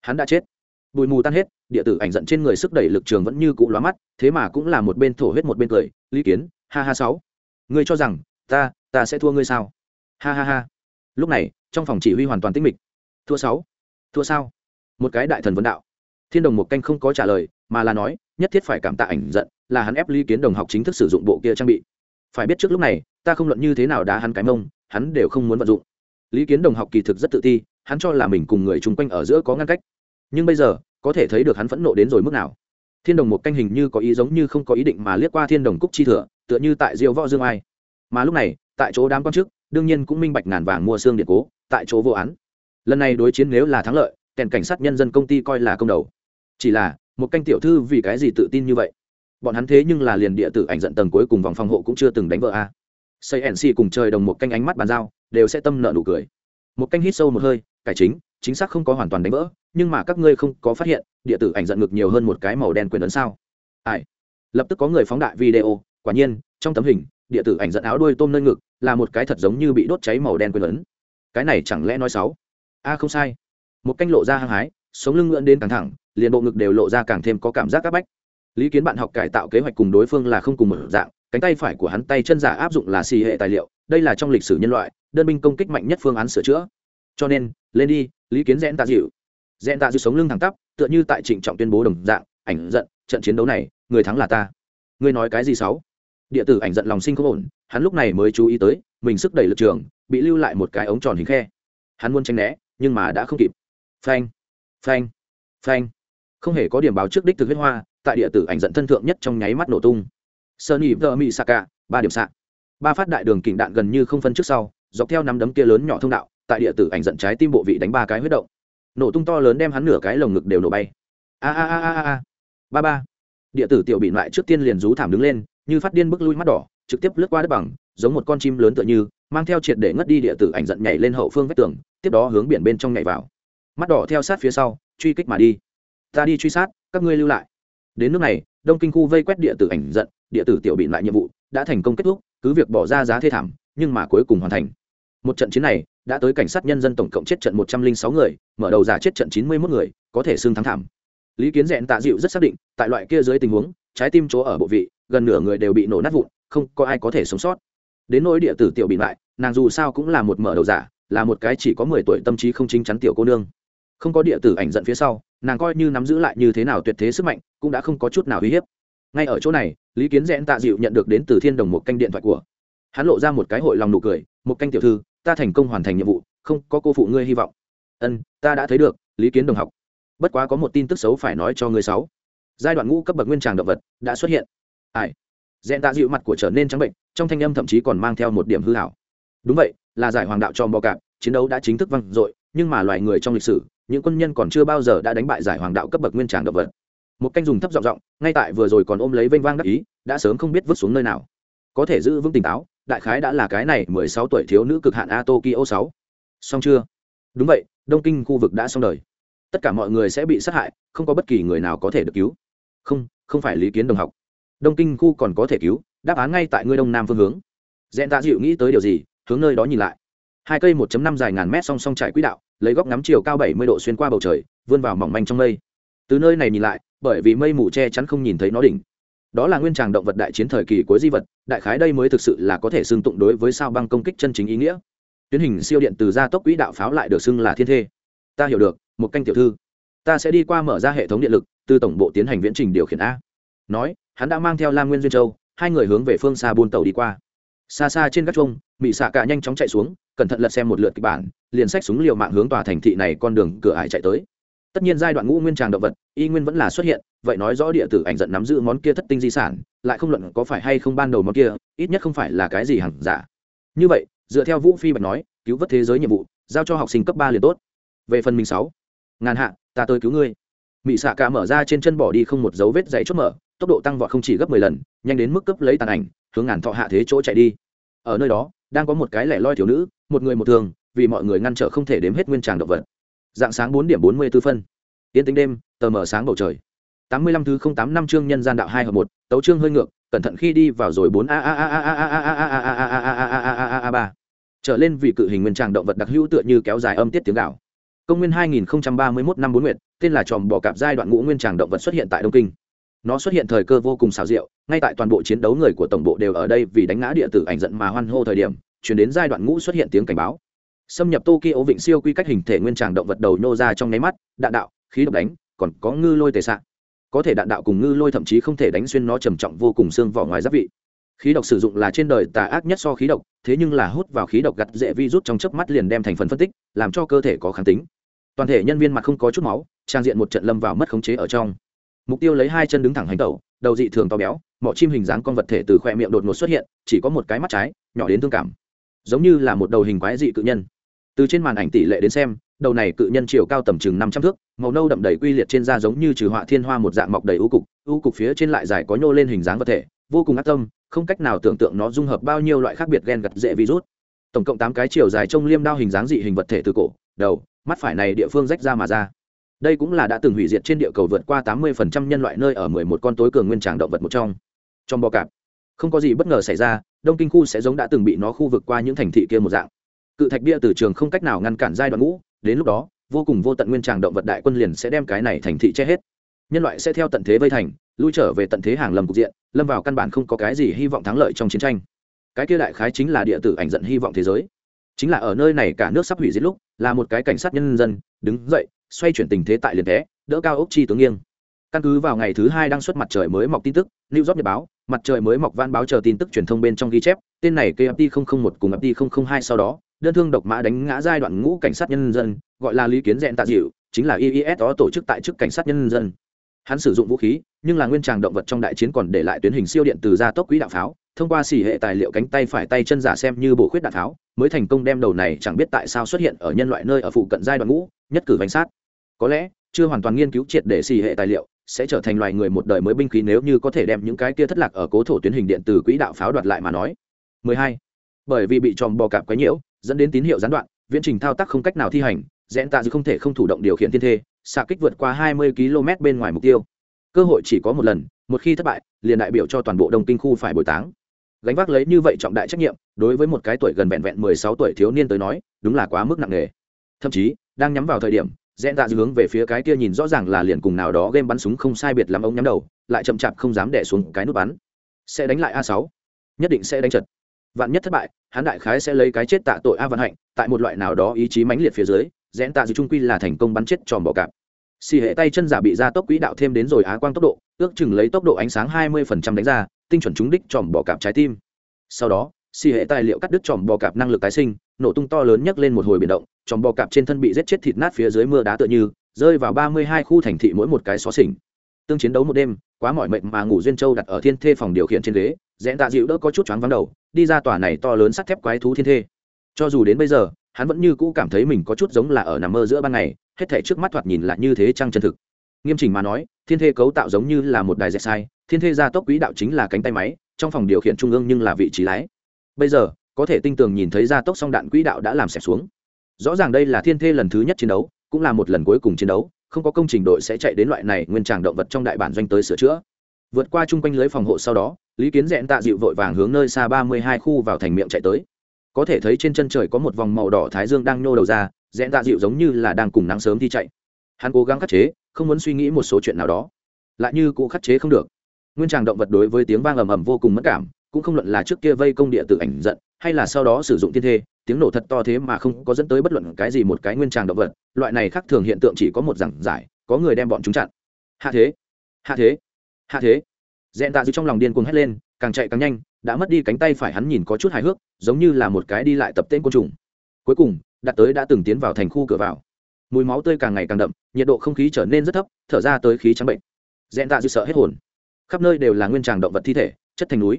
Hắn đã chết. Bụi mù tan hết, địa tử ảnh giận trên người sức đẩy lực trường vẫn như cũ lóa mắt, thế mà cũng là một bên thổ huyết một bên cười, lý kiến, ha ha sáu. Ngươi cho rằng, ta ta sẽ thua ngươi sao? Ha ha ha. Lúc này, trong phòng chỉ huy hoàn toàn tĩnh mịch. Thua sáu. Thua sao? Một cái đại thần vấn đạo. Thiên đồng một canh không có trả lời, mà là nói, nhất thiết phải cảm tạ ảnh giận, là hắn ép lý kiến đồng học chính thức sử dụng bộ kia trang bị phải biết trước lúc này, ta không luận như thế nào đá hắn cái mông, hắn đều không muốn vận dụng. Lý kiến đồng học kỳ thực rất tự ti, hắn cho là mình cùng người chung quanh ở giữa có ngăn cách. Nhưng bây giờ, có thể thấy được hắn phẫn nộ đến rồi mức nào. Thiên đồng một canh hình như có ý giống như không có ý định mà liếc qua thiên đồng cúc chi thừa, tựa như tại diêu võ dương ai. Mà lúc này, tại chỗ đám quan chức, đương nhiên cũng minh bạch ngàn vàng mua xương điện cố, tại chỗ vô án. Lần này đối chiến nếu là thắng lợi, kèn cảnh sát nhân dân công ty coi là công đầu. Chỉ là, một canh tiểu thư vì cái gì tự tin như vậy? Bọn hắn thế nhưng là liền địa tử ảnh giận tầng cuối cùng vòng phòng hộ cũng chưa từng đánh vợ a. Xây nc cùng trời đồng một canh ánh mắt bàn giao, đều sẽ tâm nợ nụ cười. Một canh hít sâu một hơi, cải chính chính xác không có hoàn toàn đánh vỡ, nhưng mà các ngươi không có phát hiện, địa tử ảnh giận ngực nhiều hơn một cái màu đen quyền ấn sao? Ai? Lập tức có người phóng đại video, quả nhiên, trong tấm hình, địa tử ảnh giận áo đuôi tôm nơi ngực, là một cái thật giống như bị đốt cháy màu đen quyền ấn. Cái này chẳng lẽ nói xấu? A, không sai. Một canh lộ ra hăng hái, sống lưng ngưỡn đến căng thẳng, liền bộ ngực đều lộ ra càng thêm có cảm giác áp bách lý kiến bạn học cải tạo kế hoạch cùng đối phương là không cùng một dạng, cánh tay phải của hắn tay chân giả áp dụng là xì hệ tài liệu, đây là trong lịch sử nhân loại, đơn binh công kích mạnh nhất phương án sửa chữa. Cho nên, lên đi, lý kiến rẽn tạ dịu. Rẽn tạ dịu sống lưng thẳng tắp, tựa như tại trịnh trọng tuyên bố đồng dạng, ảnh giận, trận chiến đấu này, người thắng là ta. Ngươi nói cái gì xấu địa tử ảnh giận lòng sinh không ổn, hắn lúc này mới chú ý tới, mình sức đẩy lực trường, bị lưu lại một cái ống tròn hình khe. Hắn muốn tranh né, nhưng mà đã không kịp. Phanh phanh phanh. Không hề có điểm báo trước đích thực huyết hoa tại địa tử ảnh giận thân thượng nhất trong nháy mắt nổ tung. Sơn nhị mỹ saka ba điểm sạc. Ba phát đại đường kình đạn gần như không phân trước sau, dọc theo năm đấm kia lớn nhỏ thông đạo, tại địa tử ảnh giận trái tim bộ vị đánh ba cái huyết động. Nổ tung to lớn đem hắn nửa cái lồng ngực đều nổ bay. A a a a a. Ba ba. Địa tử tiểu bị loại trước tiên liền rú thảm đứng lên, như phát điên bức lui mắt đỏ, trực tiếp lướt qua đất bằng, giống một con chim lớn tựa như, mang theo triệt để ngất đi địa tử ảnh giận nhảy lên hậu phương vách tường, tiếp đó hướng biển bên trong nhảy vào. Mắt đỏ theo sát phía sau, truy kích mà đi. Ta đi truy sát, các ngươi lưu lại đến nước này, đông kinh khu vây quét địa tử ảnh giận, địa tử tiểu bị lại nhiệm vụ, đã thành công kết thúc, cứ việc bỏ ra giá thê thảm, nhưng mà cuối cùng hoàn thành. Một trận chiến này, đã tới cảnh sát nhân dân tổng cộng chết trận một trăm linh sáu người, mở đầu giả chết trận chín mươi mốt người, có thể xưng thắng thảm. Lý kiến rẽn tạ dịu rất xác định, tại loại kia dưới tình huống, trái tim chỗ ở bộ vị, gần nửa người đều bị nổ nát vụn, không có ai có thể sống sót. Đến nỗi địa tử tiểu bị lại, nàng dù sao cũng là một mở đầu giả, là một cái chỉ có mười tuổi tâm trí không chính chắn tiểu cô nương. Không có địa tử ảnh giận phía sau nàng coi như nắm giữ lại như thế nào tuyệt thế sức mạnh, cũng đã không có chút nào uy hiếp. Ngay ở chỗ này, lý kiến rẽn tạ dịu nhận được đến từ thiên đồng một canh điện thoại của. Hắn lộ ra một cái hội lòng nụ cười, một canh tiểu thư, ta thành công hoàn thành nhiệm vụ, không có cô phụ ngươi hy vọng. Ân, ta đã thấy được, lý kiến đồng học. Bất quá có một tin tức xấu phải nói cho ngươi sáu. Giai đoạn ngũ cấp bậc nguyên tràng động vật đã xuất hiện. Ai? Rẽn tạ dịu mặt của trở nên trắng bệnh, trong thanh âm thậm chí còn mang theo một điểm hư hảo. Đúng vậy, là giải hoàng đạo cho bò cạp, chiến đấu đã chính thức vang dội, nhưng mà loài người trong lịch sử những quân nhân còn chưa bao giờ đã đánh bại giải hoàng đạo cấp bậc nguyên tràng động vật. Một canh dùng thấp giọng giọng, ngay tại vừa rồi còn ôm lấy vênh vang đắc ý, đã sớm không biết vứt xuống nơi nào. Có thể giữ vững tỉnh táo, đại khái đã là cái này mười sáu tuổi thiếu nữ cực hạn a tokyo sáu. Xong chưa? Đúng vậy, đông kinh khu vực đã xong đời. Tất cả mọi người sẽ bị sát hại, không có bất kỳ người nào có thể được cứu. Không không phải lý kiến đồng học. Đông kinh khu còn có thể cứu, đáp án ngay tại ngươi đông nam phương hướng. Dẹn tạ dịu nghĩ tới điều gì, hướng nơi đó nhìn lại hai cây 1 năm dài ngàn mét song song trải quỹ đạo, lấy góc ngắm chiều cao 70 độ xuyên qua bầu trời, vươn vào mỏng manh trong mây. Từ nơi này nhìn lại, bởi vì mây mù che chắn không nhìn thấy nó đỉnh. Đó là nguyên tràng động vật đại chiến thời kỳ cuối di vật, đại khái đây mới thực sự là có thể xưng tụng đối với sao băng công kích chân chính ý nghĩa. Tuyến hình siêu điện từ gia tốc quỹ đạo pháo lại được xưng là thiên thê. Ta hiểu được, một canh tiểu thư. Ta sẽ đi qua mở ra hệ thống điện lực, từ tổng bộ tiến hành viễn trình điều khiển a. Nói, hắn đã mang theo lam nguyên duyên châu, hai người hướng về phương xa buôn tàu đi qua. Xa xa trên các trung mỹ xạ cả nhanh chóng chạy xuống cẩn thận lật xem một lượt kịch bản, liền sách súng liều mạng hướng tòa thành thị này con đường cửa ải chạy tới. Tất nhiên giai đoạn ngũ nguyên tràng động vật, y nguyên vẫn là xuất hiện, vậy nói rõ địa tử ảnh giận nắm giữ món kia thất tinh di sản, lại không luận có phải hay không ban đầu món kia, ít nhất không phải là cái gì hẳn giả. Như vậy, dựa theo vũ phi bạch nói, cứu vớt thế giới nhiệm vụ, giao cho học sinh cấp ba liền tốt. Về phần mình sáu, ngàn hạ, ta tới cứu ngươi. Mỹ xạ cả mở ra trên chân bỏ đi không một dấu vết dày chốt mở, tốc độ tăng vọt không chỉ gấp mười lần, nhanh đến mức cấp lấy tàn ảnh, hướng ngàn thọ hạ thế chỗ chạy đi. Ở nơi đó đang có một cái lẻ loi thiếu nữ một người một thường vì mọi người ngăn trở không thể đếm hết nguyên tràng động vật dạng sáng bốn điểm bốn mươi b ố phân yên tính đêm tờ mở sáng bầu trời tám mươi lăm thứ không tám năm chương nhân gian đạo hai hợp một tấu chương hơi ngược cẩn thận khi đi vào rồi bốn a a a a a a a a a a a a a a a ba trở lên vì cự hình nguyên tràng động vật đặc hữu tựa như kéo dài âm tiết tiếng gạo công nguyên 2031 năm bốn nguyệt tên là tròm bò cạp giai đoạn ngũ nguyên tràng động vật xuất hiện tại đông kinh nó xuất hiện thời cơ vô cùng xảo diệu, ngay tại toàn bộ chiến đấu người của tổng bộ đều ở đây vì đánh ngã địa tử ảnh giận mà hoan hô thời điểm, chuyển đến giai đoạn ngũ xuất hiện tiếng cảnh báo. Xâm nhập tokyo vịnh siêu quy cách hình thể nguyên tràng động vật đầu nô ra trong nháy mắt, đạn đạo, khí độc đánh, còn có ngư lôi tề xạ. Có thể đạn đạo cùng ngư lôi thậm chí không thể đánh xuyên nó trầm trọng vô cùng xương vỏ ngoài giáp vị. Khí độc sử dụng là trên đời tà ác nhất so khí độc, thế nhưng là hút vào khí độc gặt dễ vi rút trong chớp mắt liền đem thành phần phân tích, làm cho cơ thể có kháng tính. Toàn thể nhân viên mặt không có chút máu, trang diện một trận lâm vào mất khống chế ở trong mục tiêu lấy hai chân đứng thẳng hành tẩu, đầu dị thường to béo, mỏ chim hình dáng con vật thể từ khoe miệng đột ngột xuất hiện, chỉ có một cái mắt trái, nhỏ đến thương cảm. Giống như là một đầu hình quái dị cự nhân. Từ trên màn ảnh tỷ lệ đến xem, đầu này cự nhân chiều cao tầm chừng năm trăm thước, màu nâu đậm đầy quy liệt trên da giống như trừ họa thiên hoa một dạng mọc đầy u cục u cục phía trên lại dài có nhô lên hình dáng vật thể, vô cùng ác tâm, không cách nào tưởng tượng nó dung hợp bao nhiêu loại khác biệt gen gặt dễ virus. Tổng cộng tám cái chiều dài trông liêm đao hình dáng dị hình vật thể từ cổ, đầu, mắt phải này địa phương rách ra mà ra đây cũng là đã từng hủy diệt trên địa cầu vượt qua tám mươi phần trăm nhân loại nơi ở mười một con tối cường nguyên tràng động vật một trong. Trong bò cạp, không có gì bất ngờ xảy ra, đông kinh khu sẽ giống đã từng bị nó khu vực qua những thành thị kia một dạng. Cự thạch bia từ trường không cách nào ngăn cản giai đoạn ngũ, đến lúc đó, vô cùng vô tận nguyên tràng động vật đại quân liền sẽ đem cái này thành thị che hết. Nhân loại sẽ theo tận thế vây thành, lui trở về tận thế hàng lầm cục diện, lâm vào căn bản không có cái gì hy vọng thắng lợi trong chiến tranh. Cái kia đại khái chính là địa tử ảnh giận hy vọng thế giới. Chính là ở nơi này cả nước sắp hủy diệt lúc, là một cái cảnh sát nhân dân, đứng dậy xoay chuyển tình thế tại liền thế, đỡ cao ốc chi tướng nghiêng. Căn cứ vào ngày thứ hai đăng xuất mặt trời mới mọc tin tức, new york nhật báo, mặt trời mới mọc van báo chờ tin tức truyền thông bên trong ghi chép, tên này kft một cùng ft hai sau đó, đơn thương độc mã đánh ngã giai đoạn ngũ cảnh sát nhân dân, gọi là lý kiến dẹn tạ dịu, chính là iis đó tổ chức tại chức cảnh sát nhân dân. Hắn sử dụng vũ khí, nhưng là nguyên tràng động vật trong đại chiến còn để lại tuyến hình siêu điện từ gia tốc quỹ đạo pháo, thông qua xỉ hệ tài liệu cánh tay phải tay chân giả xem như bổ khuyết đạn pháo, mới thành công đem đầu này chẳng biết tại sao xuất hiện ở nhân loại nơi ở phụ cận giai đoạn ngũ, nhất cử bánh sát có lẽ, chưa hoàn toàn nghiên cứu triệt để xì hệ tài liệu, sẽ trở thành loài người một đời mới binh khí nếu như có thể đem những cái kia thất lạc ở cố thổ tuyến hình điện từ quỹ đạo pháo đoạt lại mà nói. 12. bởi vì bị tròm bò cạp quấy nhiễu, dẫn đến tín hiệu gián đoạn, viễn trình thao tác không cách nào thi hành, rẽn tạ dư không thể không thủ động điều khiển thiên thê, xạ kích vượt qua 20 km bên ngoài mục tiêu. Cơ hội chỉ có một lần, một khi thất bại, liền đại biểu cho toàn bộ đông kinh khu phải bồi táng. Gánh vác lấy như vậy trọng đại trách nhiệm, đối với một cái tuổi gần vẹn vẹn 16 tuổi thiếu niên tới nói, đúng là quá mức nặng nề. Thậm chí, đang nhắm vào thời điểm dẹn tạ dư hướng về phía cái kia nhìn rõ ràng là liền cùng nào đó game bắn súng không sai biệt lắm ống nhắm đầu, lại chậm chạp không dám đẻ xuống cái nút bắn. Sẽ đánh lại a sáu. Nhất định sẽ đánh trật vạn nhất thất bại, hắn đại khái sẽ lấy cái chết tạ tội a văn hạnh, tại một loại nào đó ý chí mãnh liệt phía dưới dẹn tạ dư trung quy là thành công bắn chết tròn bọ cạp. Xì hệ tay chân giả bị gia tốc quỹ đạo thêm đến rồi á quang tốc độ, ước chừng lấy tốc độ ánh sáng 20% đánh ra, tinh chuẩn trúng đích tròn bọ cạp trái tim. Sau đó xì hệ tài liệu cắt đứt chòm bò cạp năng lực tái sinh, nổ tung to lớn nhấc lên một hồi biển động chòm bò cạp trên thân bị giết chết thịt nát phía dưới mưa đá tựa như, rơi vào 32 khu thành thị mỗi một cái xó xỉnh. Tương chiến đấu một đêm, quá mỏi mệt mà ngủ duyên châu đặt ở thiên thê phòng điều khiển trên ghế, rẽ tạ dịu đỡ có chút choáng vắng đầu, đi ra tòa này to lớn sắt thép quái thú thiên thê. Cho dù đến bây giờ, hắn vẫn như cũ cảm thấy mình có chút giống là ở nằm mơ giữa ban ngày, hết thể trước mắt thoạt nhìn lại như thế trăng chân thực. Nghiêm chỉnh mà nói, thiên thê cấu tạo giống như là một đài dẹp sai, thiên thê gia tốc quỹ đạo chính là cánh tay máy, trong phòng điều khiển trung ương nhưng là vị trí lái bây giờ, có thể tinh tường nhìn thấy ra tốc song đạn quỹ đạo đã làm xẹp xuống. Rõ ràng đây là thiên thê lần thứ nhất chiến đấu, cũng là một lần cuối cùng chiến đấu, không có công trình đội sẽ chạy đến loại này nguyên tràng động vật trong đại bản doanh tới sửa chữa. Vượt qua chung quanh lưới phòng hộ sau đó, lý kiến dẹn tạ dịu vội vàng hướng nơi xa ba mươi hai khu vào thành miệng chạy tới. Có thể thấy trên chân trời có một vòng màu đỏ thái dương đang nhô đầu ra, dẹn tạ dịu giống như là đang cùng nắng sớm đi chạy. Hắn cố gắng khắc chế, không muốn suy nghĩ một số chuyện nào đó. Lại như cụ khắc chế không được. Nguyên tràng động vật đối với tiếng vang ầm ầm vô cùng mất cảm cũng không luận là trước kia vây công địa tử ảnh giận, hay là sau đó sử dụng thiên thê, tiếng nổ thật to thế mà không có dẫn tới bất luận cái gì một cái nguyên tràng động vật, loại này khác thường hiện tượng chỉ có một giảng giải, có người đem bọn chúng chặn. Hạ thế hạ thế hạ thế. Dẹn tạ dư trong lòng điên cuồng hét lên, càng chạy càng nhanh, đã mất đi cánh tay phải hắn nhìn có chút hài hước, giống như là một cái đi lại tập tên côn trùng. Cuối cùng đặt tới đã từng tiến vào thành khu cửa vào. Mùi máu tươi càng ngày càng đậm, nhiệt độ không khí trở nên rất thấp, thở ra tới khí trắng bệnh. Dẹn tạ dư sợ hết hồn. Khắp nơi đều là nguyên tràng động vật thi thể, chất thành núi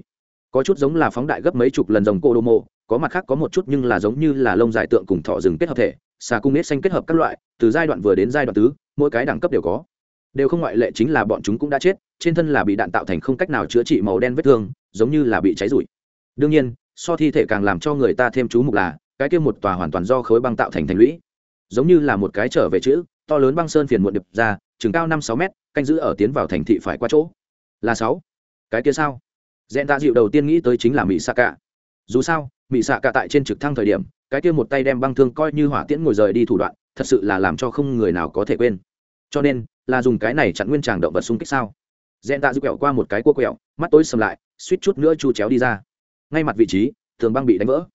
có chút giống là phóng đại gấp mấy chục lần rồng cô đô mộ, có mặt khác có một chút nhưng là giống như là lông dài tượng cùng thọ rừng kết hợp thể, xà cung nết xanh kết hợp các loại, từ giai đoạn vừa đến giai đoạn tứ, mỗi cái đẳng cấp đều có. Đều không ngoại lệ chính là bọn chúng cũng đã chết, trên thân là bị đạn tạo thành không cách nào chữa trị màu đen vết thương, giống như là bị cháy rụi. Đương nhiên, so thi thể càng làm cho người ta thêm chú mục là, cái kia một tòa hoàn toàn do khối băng tạo thành thành lũy. Giống như là một cái trở về chữ, to lớn băng sơn phiền muộn đập ra, chừng cao năm sáu mét, canh giữ ở tiến vào thành thị phải qua chỗ. Là sáu. Cái kia sao? Dẹn tạ dịu đầu tiên nghĩ tới chính là mỹ xạ cả dù sao mỹ xạ cả tại trên trực thăng thời điểm, cái kia một tay đem băng thương coi như hỏa tiễn ngồi rời đi thủ đoạn, thật sự là làm cho không người nào có thể quên. Cho nên, là dùng cái này chặn nguyên tràng động vật xung kích sao? Dẹn tạ dịu quẹo qua một cái cua quẹo, mắt tối sầm lại, suýt chút nữa chu chéo đi ra. Ngay mặt vị trí, tường băng bị đánh vỡ.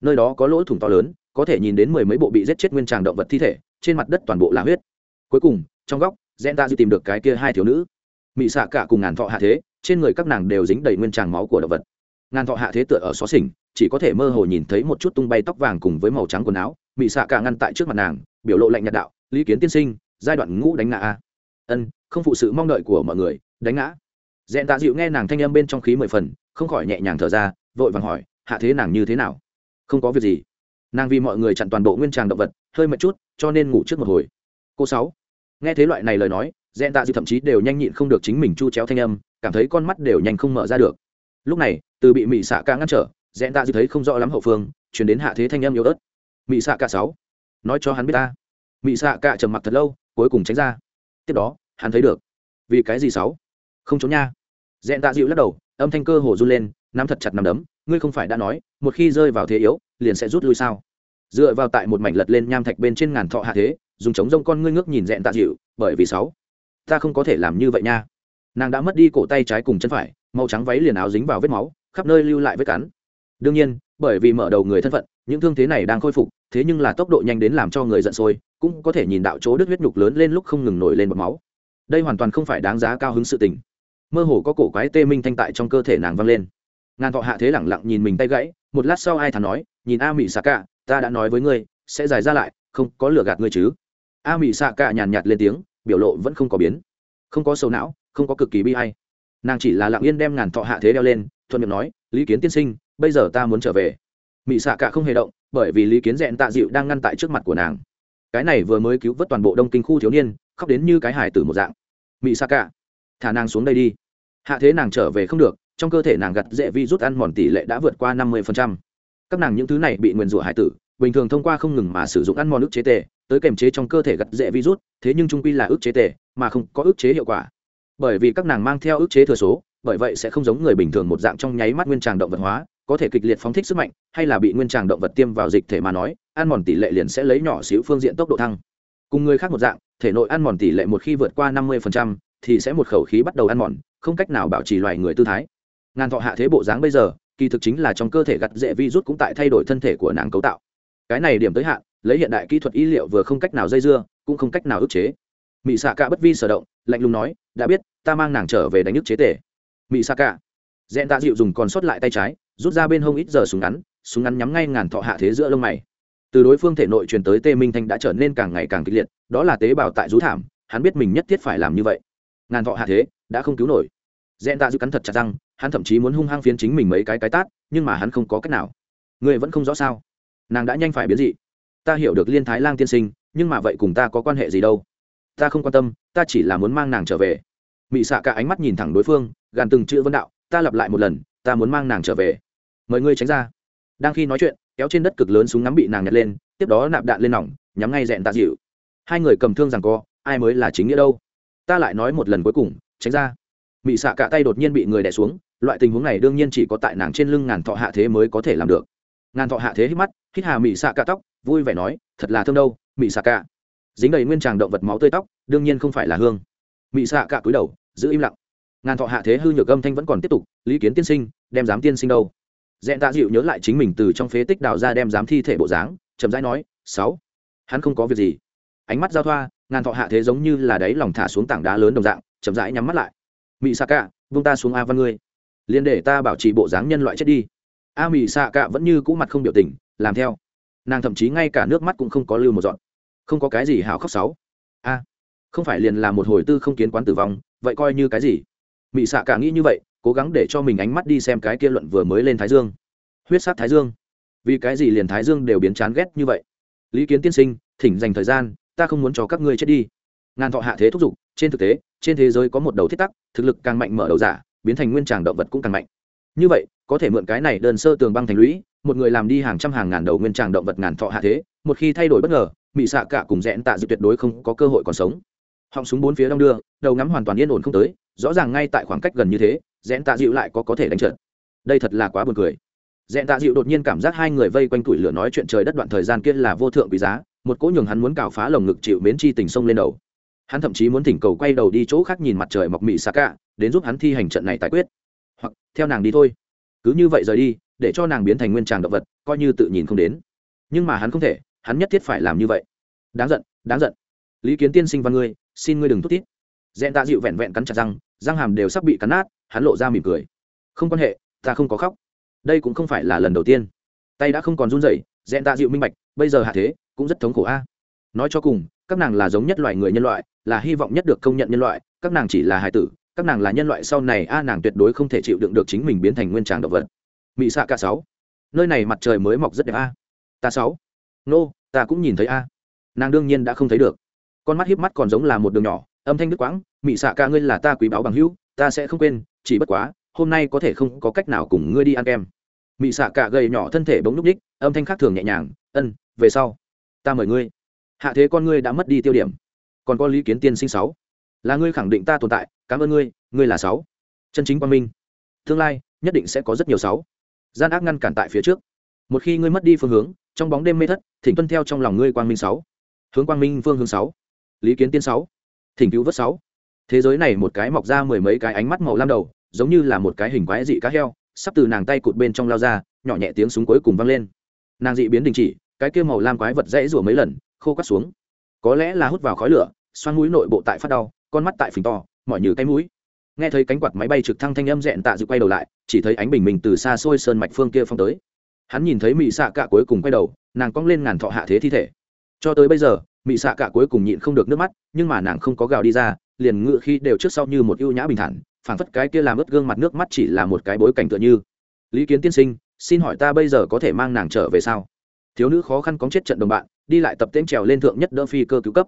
Nơi đó có lỗ thủng to lớn, có thể nhìn đến mười mấy bộ bị giết chết nguyên tràng động vật thi thể, trên mặt đất toàn bộ là huyết. Cuối cùng, trong góc dẹn tạ dịu tìm được cái kia hai thiếu nữ. Mỹ xạ cả cùng ngàn thọ hạ thế trên người các nàng đều dính đầy nguyên tràng máu của động vật. Ngàn thọ hạ thế tựa ở xó xỉnh, chỉ có thể mơ hồ nhìn thấy một chút tung bay tóc vàng cùng với màu trắng quần áo bị xạ cả ngăn tại trước mặt nàng, biểu lộ lạnh nhạt đạo, lý kiến tiên sinh, giai đoạn ngũ đánh ngã a. Ân, không phụ sự mong đợi của mọi người, đánh ngã. Dẹn tạ dịu nghe nàng thanh âm bên trong khí mười phần, không khỏi nhẹ nhàng thở ra, vội vàng hỏi, hạ thế nàng như thế nào? Không có việc gì. Nàng vì mọi người chặn toàn bộ nguyên tràng động vật, hơi mệt chút, cho nên ngủ trước một hồi. Cô sáu, nghe thế loại này lời nói, dẹn tạ dịu thậm chí đều nhanh nhịn không được chính mình chu chéo thanh âm cảm thấy con mắt đều nhanh không mở ra được. Lúc này, từ bị mỹ xạ ca ngăn trở dẹn tạ dư thấy không rõ lắm hậu phương, chuyển đến hạ thế thanh âm yếu ớt. Mỹ xạ ca sáu, nói cho hắn biết ta. Mỹ xạ ca trầm mặc thật lâu, cuối cùng tránh ra. Tiếp đó, hắn thấy được. Vì cái gì sáu? Không trốn nha. Dẹn tạ dịu lắc đầu, âm thanh cơ hồ run lên, nắm thật chặt nắm đấm. Ngươi không phải đã nói, một khi rơi vào thế yếu, liền sẽ rút lui sao? Dựa vào tại một mảnh lật lên nham thạch bên trên ngàn thọ hạ thế, dùng chống rông con ngươi ngước nhìn dẹn tạ dịu bởi vì sáu, ta không có thể làm như vậy nha nàng đã mất đi cổ tay trái cùng chân phải, màu trắng váy liền áo dính vào vết máu, khắp nơi lưu lại vết cắn. Đương nhiên, bởi vì mở đầu người thân phận, những thương thế này đang khôi phục, thế nhưng là tốc độ nhanh đến làm cho người giận sôi, cũng có thể nhìn đạo chỗ đứt huyết nhục lớn lên lúc không ngừng nổi lên bọt máu. Đây hoàn toàn không phải đáng giá cao hứng sự tình. Mơ hồ có cổ quái tê minh thanh tại trong cơ thể nàng vang lên. Ngàn thọ hạ thế lẳng lặng nhìn mình tay gãy, một lát sau ai thà nói, nhìn a mỹ xạ cả ta đã nói với ngươi, sẽ dài ra lại, không có lửa gạt ngươi chứ. A mỹ xạ cả nhàn nhạt lên tiếng, biểu lộ vẫn không có biến. Không có sầu não không có cực kỳ bi hay nàng chỉ là lặng yên đem ngàn thọ hạ thế đeo lên, thuận miệng nói, lý kiến tiên sinh, bây giờ ta muốn trở về. Mỹ xạ cả không hề động, bởi vì lý kiến dẹn tạ dịu đang ngăn tại trước mặt của nàng. Cái này vừa mới cứu vớt toàn bộ đông kinh khu thiếu niên, khóc đến như cái hải tử một dạng. Mỹ xạ cả, thả nàng xuống đây đi. Hạ thế nàng trở về không được, trong cơ thể nàng gặt dễ vi rút ăn mòn tỷ lệ đã vượt qua năm mươi các nàng những thứ này bị nguyền rủa hải tử, bình thường thông qua không ngừng mà sử dụng ăn mòn ức chế tề, tới kềm chế trong cơ thể gặt dễ virus thế nhưng trung quy là ức chế tề, mà không có ức chế hiệu quả bởi vì các nàng mang theo ức chế thừa số, bởi vậy sẽ không giống người bình thường một dạng trong nháy mắt nguyên tràng động vật hóa, có thể kịch liệt phóng thích sức mạnh, hay là bị nguyên tràng động vật tiêm vào dịch thể mà nói, ăn mòn tỷ lệ liền sẽ lấy nhỏ xíu phương diện tốc độ thăng. Cùng người khác một dạng, thể nội ăn mòn tỷ lệ một khi vượt qua năm mươi thì sẽ một khẩu khí bắt đầu ăn mòn, không cách nào bảo trì loài người tư thái. Ngàn thọ hạ thế bộ dáng bây giờ, kỳ thực chính là trong cơ thể gặt dễ virus cũng tại thay đổi thân thể của nàng cấu tạo. Cái này điểm tới hạn, lấy hiện đại kỹ thuật y liệu vừa không cách nào dây dưa, cũng không cách nào ức chế. Mỹ xạ cả bất vi sở động, lạnh lùng nói đã biết, ta mang nàng trở về đánh nước chế tể. Mỹ sa cả dẹn tạ dịu dùng còn sót lại tay trái, rút ra bên hông ít giờ súng ngắn súng ngắn nhắm ngay ngàn thọ hạ thế giữa lông mày. Từ đối phương thể nội truyền tới tê minh thanh đã trở nên càng ngày càng kịch liệt, đó là tế bào tại rú thảm, hắn biết mình nhất thiết phải làm như vậy. Ngàn thọ hạ thế, đã không cứu nổi. Dẹn tạ dịu cắn thật chặt răng, hắn thậm chí muốn hung hăng phiến chính mình mấy cái cái tát, nhưng mà hắn không có cách nào. Người vẫn không rõ sao? Nàng đã nhanh phải biến dị. Ta hiểu được liên thái lang tiên sinh, nhưng mà vậy cùng ta có quan hệ gì đâu? Ta không quan tâm, ta chỉ là muốn mang nàng trở về. Mị xạ cả ánh mắt nhìn thẳng đối phương, gàn từng chữ vấn đạo, ta lặp lại một lần, ta muốn mang nàng trở về. Mời ngươi tránh ra. Đang khi nói chuyện, kéo trên đất cực lớn súng ngắm bị nàng nhặt lên, tiếp đó nạp đạn lên nòng, nhắm ngay dẹn tạ dịu. Hai người cầm thương rằng co, ai mới là chính nghĩa đâu? Ta lại nói một lần cuối cùng, tránh ra. Mị xạ cả tay đột nhiên bị người đè xuống, loại tình huống này đương nhiên chỉ có tại nàng trên lưng ngàn thọ hạ thế mới có thể làm được. Ngàn thọ hạ thế hít mắt, hít hà mị xạ cả tóc, vui vẻ nói, thật là thương đâu, mị xạ cả dính đầy nguyên tràng động vật máu tươi tóc, đương nhiên không phải là hương. Mị xạ cả cúi đầu, giữ im lặng. Ngàn thọ hạ thế hư nhược âm thanh vẫn còn tiếp tục, lý kiến tiên sinh, đem dám tiên sinh đâu? Dẹn tạ dịu nhớ lại chính mình từ trong phế tích đào ra đem dám thi thể bộ dáng, chậm rãi nói, sáu. Hắn không có việc gì. Ánh mắt giao thoa, ngàn thọ hạ thế giống như là đáy lòng thả xuống tảng đá lớn đồng dạng, chậm rãi nhắm mắt lại. Mị xạ cả vung ta xuống a văn ngươi. Liền để ta bảo trì bộ dáng nhân loại chết đi. A mị xạ cả vẫn như cũ mặt không biểu tình, làm theo. Nàng thậm chí ngay cả nước mắt cũng không có lưu một dọn không có cái gì hảo khóc sáu. A, không phải liền là một hồi tư không kiến quán tử vong, vậy coi như cái gì? Mị xạ cả nghĩ như vậy, cố gắng để cho mình ánh mắt đi xem cái kia luận vừa mới lên thái dương. Huyết sát thái dương. Vì cái gì liền thái dương đều biến chán ghét như vậy? Lý kiến tiên sinh, thỉnh dành thời gian, ta không muốn cho các ngươi chết đi. Ngàn thọ hạ thế thúc giục, trên thực tế, trên thế giới có một đầu thiết tắc, thực lực càng mạnh mở đầu giả, biến thành nguyên tràng động vật cũng càng mạnh. Như vậy, có thể mượn cái này đơn sơ tường băng thành lũy, một người làm đi hàng trăm hàng ngàn đầu nguyên tràng động vật ngàn thọ hạ thế, một khi thay đổi bất ngờ mị xạ cả cùng rẽn tạ dịu tuyệt đối không có cơ hội còn sống. Họng súng bốn phía đông đưa, đầu ngắm hoàn toàn yên ổn không tới, rõ ràng ngay tại khoảng cách gần như thế, rẽn tạ dịu lại có có thể đánh trận. Đây thật là quá buồn cười. Rẽn tạ dịu đột nhiên cảm giác hai người vây quanh củi lửa nói chuyện trời đất đoạn thời gian kia là vô thượng quý giá, một cỗ nhường hắn muốn cào phá lồng ngực chịu mến chi tình sông lên đầu. Hắn thậm chí muốn thỉnh cầu quay đầu đi chỗ khác nhìn mặt trời mọc mị xạ cả, đến giúp hắn thi hành trận này tài quyết. Hoặc, theo nàng đi thôi. Cứ như vậy rời đi, để cho nàng biến thành nguyên tràng động vật, coi như tự nhìn không đến. Nhưng mà hắn không thể hắn nhất thiết phải làm như vậy. Đáng giận đáng giận. Lý kiến tiên sinh văn ngươi, xin ngươi đừng thúc tít dẹn tạ dịu vẹn vẹn cắn chặt răng răng hàm đều sắp bị cắn nát, hắn lộ ra mỉm cười. Không quan hệ, ta không có khóc. Đây cũng không phải là lần đầu tiên. Tay đã không còn run rẩy dẹn tạ dịu minh bạch, bây giờ hạ thế, cũng rất thống khổ a. À. Nói cho cùng, các nàng là giống nhất loài người nhân loại, là hy vọng nhất được công nhận nhân loại, các nàng chỉ là hài tử, các nàng là nhân loại sau này, a, nàng tuyệt đối không thể chịu đựng được chính mình biến thành nguyên tràng động vật. Mỹ xạ cả sáu. Nơi này mặt trời mới mọc rất đẹp a. Ta sáu nô, ta cũng nhìn thấy a. Nàng đương nhiên đã không thấy được. Con mắt hiếp mắt còn giống là một đường nhỏ, âm thanh đứt quãng, Mị xạ ca ngươi là ta quý báo bằng hữu, ta sẽ không quên, chỉ bất quá, hôm nay có thể không có cách nào cùng ngươi đi ăn kem. Mị xạ cả gầy nhỏ thân thể bỗng núp ních âm thanh khác thường nhẹ nhàng, ân, về sau, ta mời ngươi. Hạ thế con ngươi đã mất đi tiêu điểm. Còn có lý kiến tiên sinh sáu. Là ngươi khẳng định ta tồn tại, cảm ơn ngươi ngươi là sáu. Chân chính quang minh. Tương lai, nhất định sẽ có rất nhiều sáu. Gian ác ngăn cản tại phía trước một khi ngươi mất đi phương hướng, trong bóng đêm mê thất, thỉnh tuân theo trong lòng ngươi quang minh sáu. Hướng quang minh phương hướng sáu. Lý kiến tiên sáu. Thỉnh cứu vớt sáu. Thế giới này một cái mọc ra mười mấy cái ánh mắt màu lam đầu, giống như là một cái hình quái dị cá heo, sắp từ nàng tay cụt bên trong lao ra, nhỏ nhẹ tiếng súng cuối cùng vang lên. Nàng dị biến đình chỉ, cái kia màu lam quái vật dãy rủa mấy lần, khô cắt xuống. Có lẽ là hút vào khói lửa xoan mũi nội bộ tại phát đau, con mắt tại phình to, mỏi như cái mũi. Nghe thấy cánh quạt máy bay trực thăng thanh âm rẹn tạ dự quay đầu lại, chỉ thấy ánh bình mình từ xa xôi sơn mạch phương kia phong tới hắn nhìn thấy mỹ xạ cạ cuối cùng quay đầu, nàng cong lên ngàn thọ hạ thế thi thể. Cho tới bây giờ mỹ xạ cạ cuối cùng nhịn không được nước mắt, nhưng mà nàng không có gào đi ra, liền ngựa khi đều trước sau như một ưu nhã bình thản, phảng phất cái kia làm ướt gương mặt nước mắt chỉ là một cái bối cảnh tựa như. Lý kiến tiên sinh, xin hỏi ta bây giờ có thể mang nàng trở về sao? Thiếu nữ khó khăn cóng chết trận đồng bạn, đi lại tập tên trèo lên thượng nhất đỡ phi cơ cứu cấp.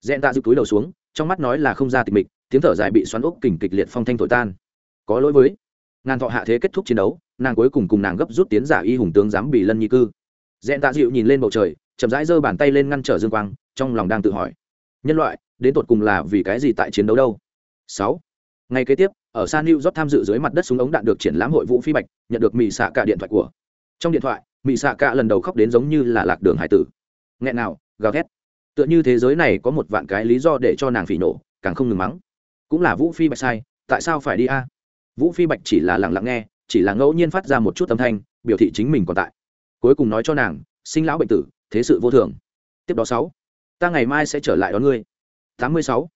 Dẹn tạ giữ túi đầu xuống, trong mắt nói là không ra tịch mịch, tiếng thở dài bị xoắn ốc kình kịch liệt phong thanh thổi tan. Có lỗi với. Ngàn thọ hạ thế kết thúc chiến đấu nàng cuối cùng cùng nàng gấp rút tiến giả y hùng tướng dám bị lân nhi cư. Dẹn tạ dịu nhìn lên bầu trời, chậm rãi giơ bàn tay lên ngăn trở dương quang, trong lòng đang tự hỏi. Nhân loại, đến tột cùng là vì cái gì tại chiến đấu đâu? Sáu. Ngày kế tiếp, ở san new york tham dự dưới mặt đất súng ống đạn được triển lãm hội vũ phi bạch, nhận được mỹ xạ cả điện thoại của. Trong điện thoại mỹ xạ cả lần đầu khóc đến giống như là lạc đường hải tử. Nghẹn nào, gào thét. Tựa như thế giới này có một vạn cái lý do để cho nàng phỉ nổ càng không ngừng mắng. Cũng là vũ phi bạch sai, tại sao phải đi a? Vũ phi bạch chỉ là lặng lặng nghe chỉ là ngẫu nhiên phát ra một chút âm thanh, biểu thị chính mình còn tại. Cuối cùng nói cho nàng, sinh lão bệnh tử, thế sự vô thường. Tiếp đó sáu, ta ngày mai sẽ trở lại đón ngươi. Tám mươi sáu,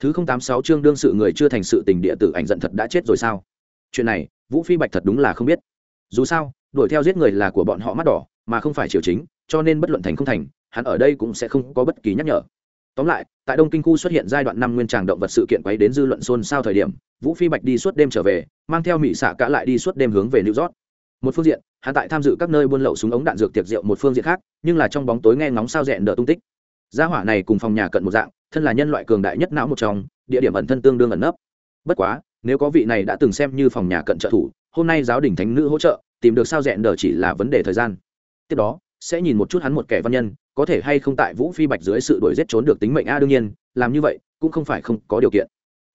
thứ không tám sáu chương đương sự người chưa thành sự tình địa tử ảnh giận thật đã chết rồi sao? Chuyện này, vũ phi bạch thật đúng là không biết. Dù sao, đuổi theo giết người là của bọn họ mắt đỏ, mà không phải triều chính, cho nên bất luận thành không thành, hắn ở đây cũng sẽ không có bất kỳ nhắc nhở tóm lại, tại đông kinh khu xuất hiện giai đoạn năm nguyên tràng động vật sự kiện quấy đến dư luận xôn xao thời điểm, vũ phi bạch đi suốt đêm trở về, mang theo mỹ xạ cả lại đi suốt đêm hướng về new york. Một phương diện, hắn tại tham dự các nơi buôn lậu súng ống đạn dược tiệc rượu, một phương diện khác, nhưng là trong bóng tối nghe ngóng sao rẹn đỡ tung tích. Gia hỏa này cùng phòng nhà cận một dạng, thân là nhân loại cường đại nhất não một trong, địa điểm ẩn thân tương đương ẩn nấp. Bất quá, nếu có vị này đã từng xem như phòng nhà cận trợ thủ, hôm nay giáo đình thánh nữ hỗ trợ, tìm được sao rẹn đờ chỉ là vấn đề thời gian. Tiếp đó, sẽ nhìn một chút hắn một kẻ văn nhân có thể hay không tại vũ phi bạch dưới sự đuổi giết trốn được tính mệnh? A, đương nhiên, làm như vậy cũng không phải không có điều kiện.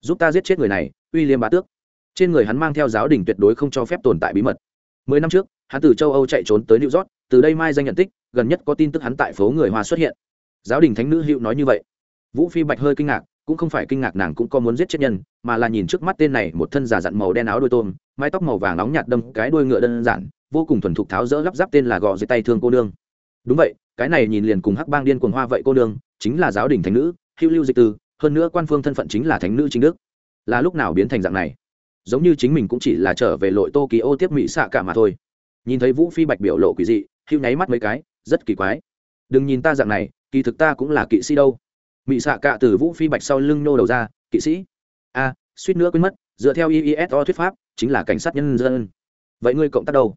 Giúp ta giết chết người này, uy liêm bá tước. Trên người hắn mang theo giáo đình tuyệt đối không cho phép tồn tại bí mật. Mười năm trước, hắn từ châu âu chạy trốn tới new york, từ đây mai danh nhận tích, gần nhất có tin tức hắn tại phố người hoa xuất hiện. Giáo đình thánh nữ hữu nói như vậy. Vũ phi bạch hơi kinh ngạc, cũng không phải kinh ngạc nàng cũng có muốn giết chết nhân, mà là nhìn trước mắt tên này, một thân giả dặn màu đen áo đôi tôm, mái tóc màu vàng nóng nhạt đâm cái đuôi ngựa đơn giản, vô cùng thuần thục tháo rỡ lắp ráp tên là gò dưới tay thương cô nương. Đúng vậy cái này nhìn liền cùng hắc bang điên cuồng hoa vậy cô đường chính là giáo đình thánh nữ, hữu lưu dịch tư hơn nữa quan phương thân phận chính là thánh nữ chính đức. Là lúc nào biến thành dạng này? Giống như chính mình cũng chỉ là trở về lội tô ký ô tiếp mỹ xạ cả mà thôi. Nhìn thấy vũ phi bạch biểu lộ quỷ dị, hữu nháy mắt mấy cái, rất kỳ quái. Đừng nhìn ta dạng này, kỳ thực ta cũng là kỵ sĩ đâu. Mỹ xạ cả từ vũ phi bạch sau lưng nô đầu ra, kỵ sĩ? A, suýt nữa quên mất, dựa theo iiso thuyết pháp, chính là cảnh sát nhân dân. Vậy ngươi cộng tác đâu?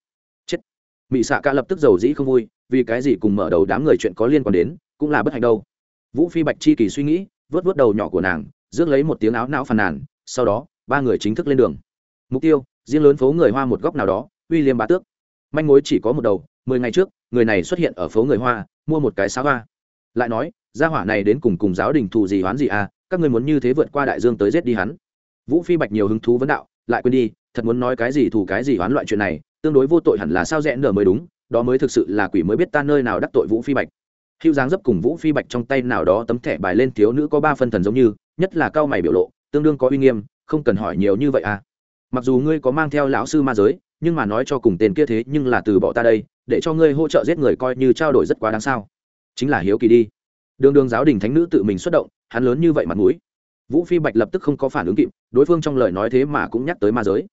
Mỹ xạ cả lập tức giàu dĩ không vui, vì cái gì cùng mở đầu đám người chuyện có liên quan đến, cũng là bất hạnh đâu. Vũ phi bạch chi kỳ suy nghĩ vớt vớt đầu nhỏ của nàng, rước lấy một tiếng áo não phàn nàn, sau đó, ba người chính thức lên đường. Mục tiêu, riêng lớn phố người hoa một góc nào đó, uy liêm bá tước. Manh mối chỉ có một đầu, mười ngày trước, người này xuất hiện ở phố người hoa, mua một cái xá hoa. Lại nói, gia hỏa này đến cùng cùng giáo đình thù gì hoán gì à các ngươi muốn như thế vượt qua đại dương tới giết đi hắn. Vũ phi bạch nhiều hứng thú vấn đạo, lại quên đi, thật muốn nói cái gì thù cái gì hoán loại chuyện này tương đối vô tội hẳn là sao rẽ nở mới đúng, đó mới thực sự là quỷ mới biết ta nơi nào đắc tội vũ phi bạch. Hữu dáng dấp cùng vũ phi bạch trong tay nào đó tấm thẻ bài lên thiếu nữ có ba phân thần giống như, nhất là cao mày biểu lộ, tương đương có uy nghiêm, không cần hỏi nhiều như vậy à. Mặc dù ngươi có mang theo lão sư ma giới, nhưng mà nói cho cùng tên kia thế nhưng là từ bỏ ta đây, để cho ngươi hỗ trợ giết người coi như trao đổi rất quá đáng sao. Chính là hiếu kỳ đi. Đường đường giáo đình thánh nữ tự mình xuất động, hắn lớn như vậy mặt mũi. Vũ phi bạch lập tức không có phản ứng kịp, đối phương trong lời nói thế mà cũng nhắc tới ma giới.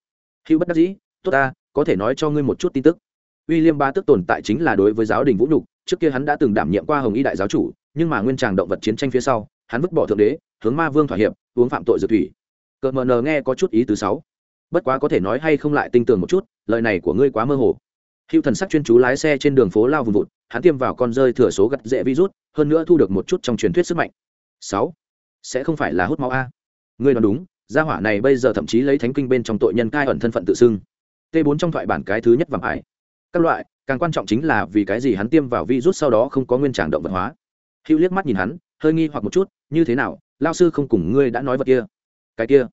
Hữu bất đắc dĩ, tốt ta có thể nói cho ngươi một chút tin tức. William ba tức tồn tại chính là đối với giáo đình vũ nhục, trước kia hắn đã từng đảm nhiệm qua hồng y đại giáo chủ, nhưng mà nguyên tràng động vật chiến tranh phía sau, hắn vứt bỏ thượng đế, hướng ma vương thỏa hiệp, uống phạm tội dược thủy. Cợt mờ nờ nghe có chút ý thứ sáu. Bất quá có thể nói hay không lại tinh tường một chút, lời này của ngươi quá mơ hồ. Hữu thần sắc chuyên chú lái xe trên đường phố lao vùng vụt, hắn tiêm vào con rơi thừa số gặt dễ virus, hơn nữa thu được một chút trong truyền thuyết sức mạnh. Sáu. Sẽ không phải là hút máu a. Ngươi nói đúng, gia hỏa này bây giờ thậm chí lấy thánh kinh bên trong tội nhân cai ẩn thân phận tự xưng t 4 trong thoại bản cái thứ nhất vàng ải. Các loại, càng quan trọng chính là vì cái gì hắn tiêm vào virus sau đó không có nguyên trạng động vật hóa. Hữu liếc mắt nhìn hắn, hơi nghi hoặc một chút, như thế nào? Lao sư không cùng ngươi đã nói vật kia. Cái kia?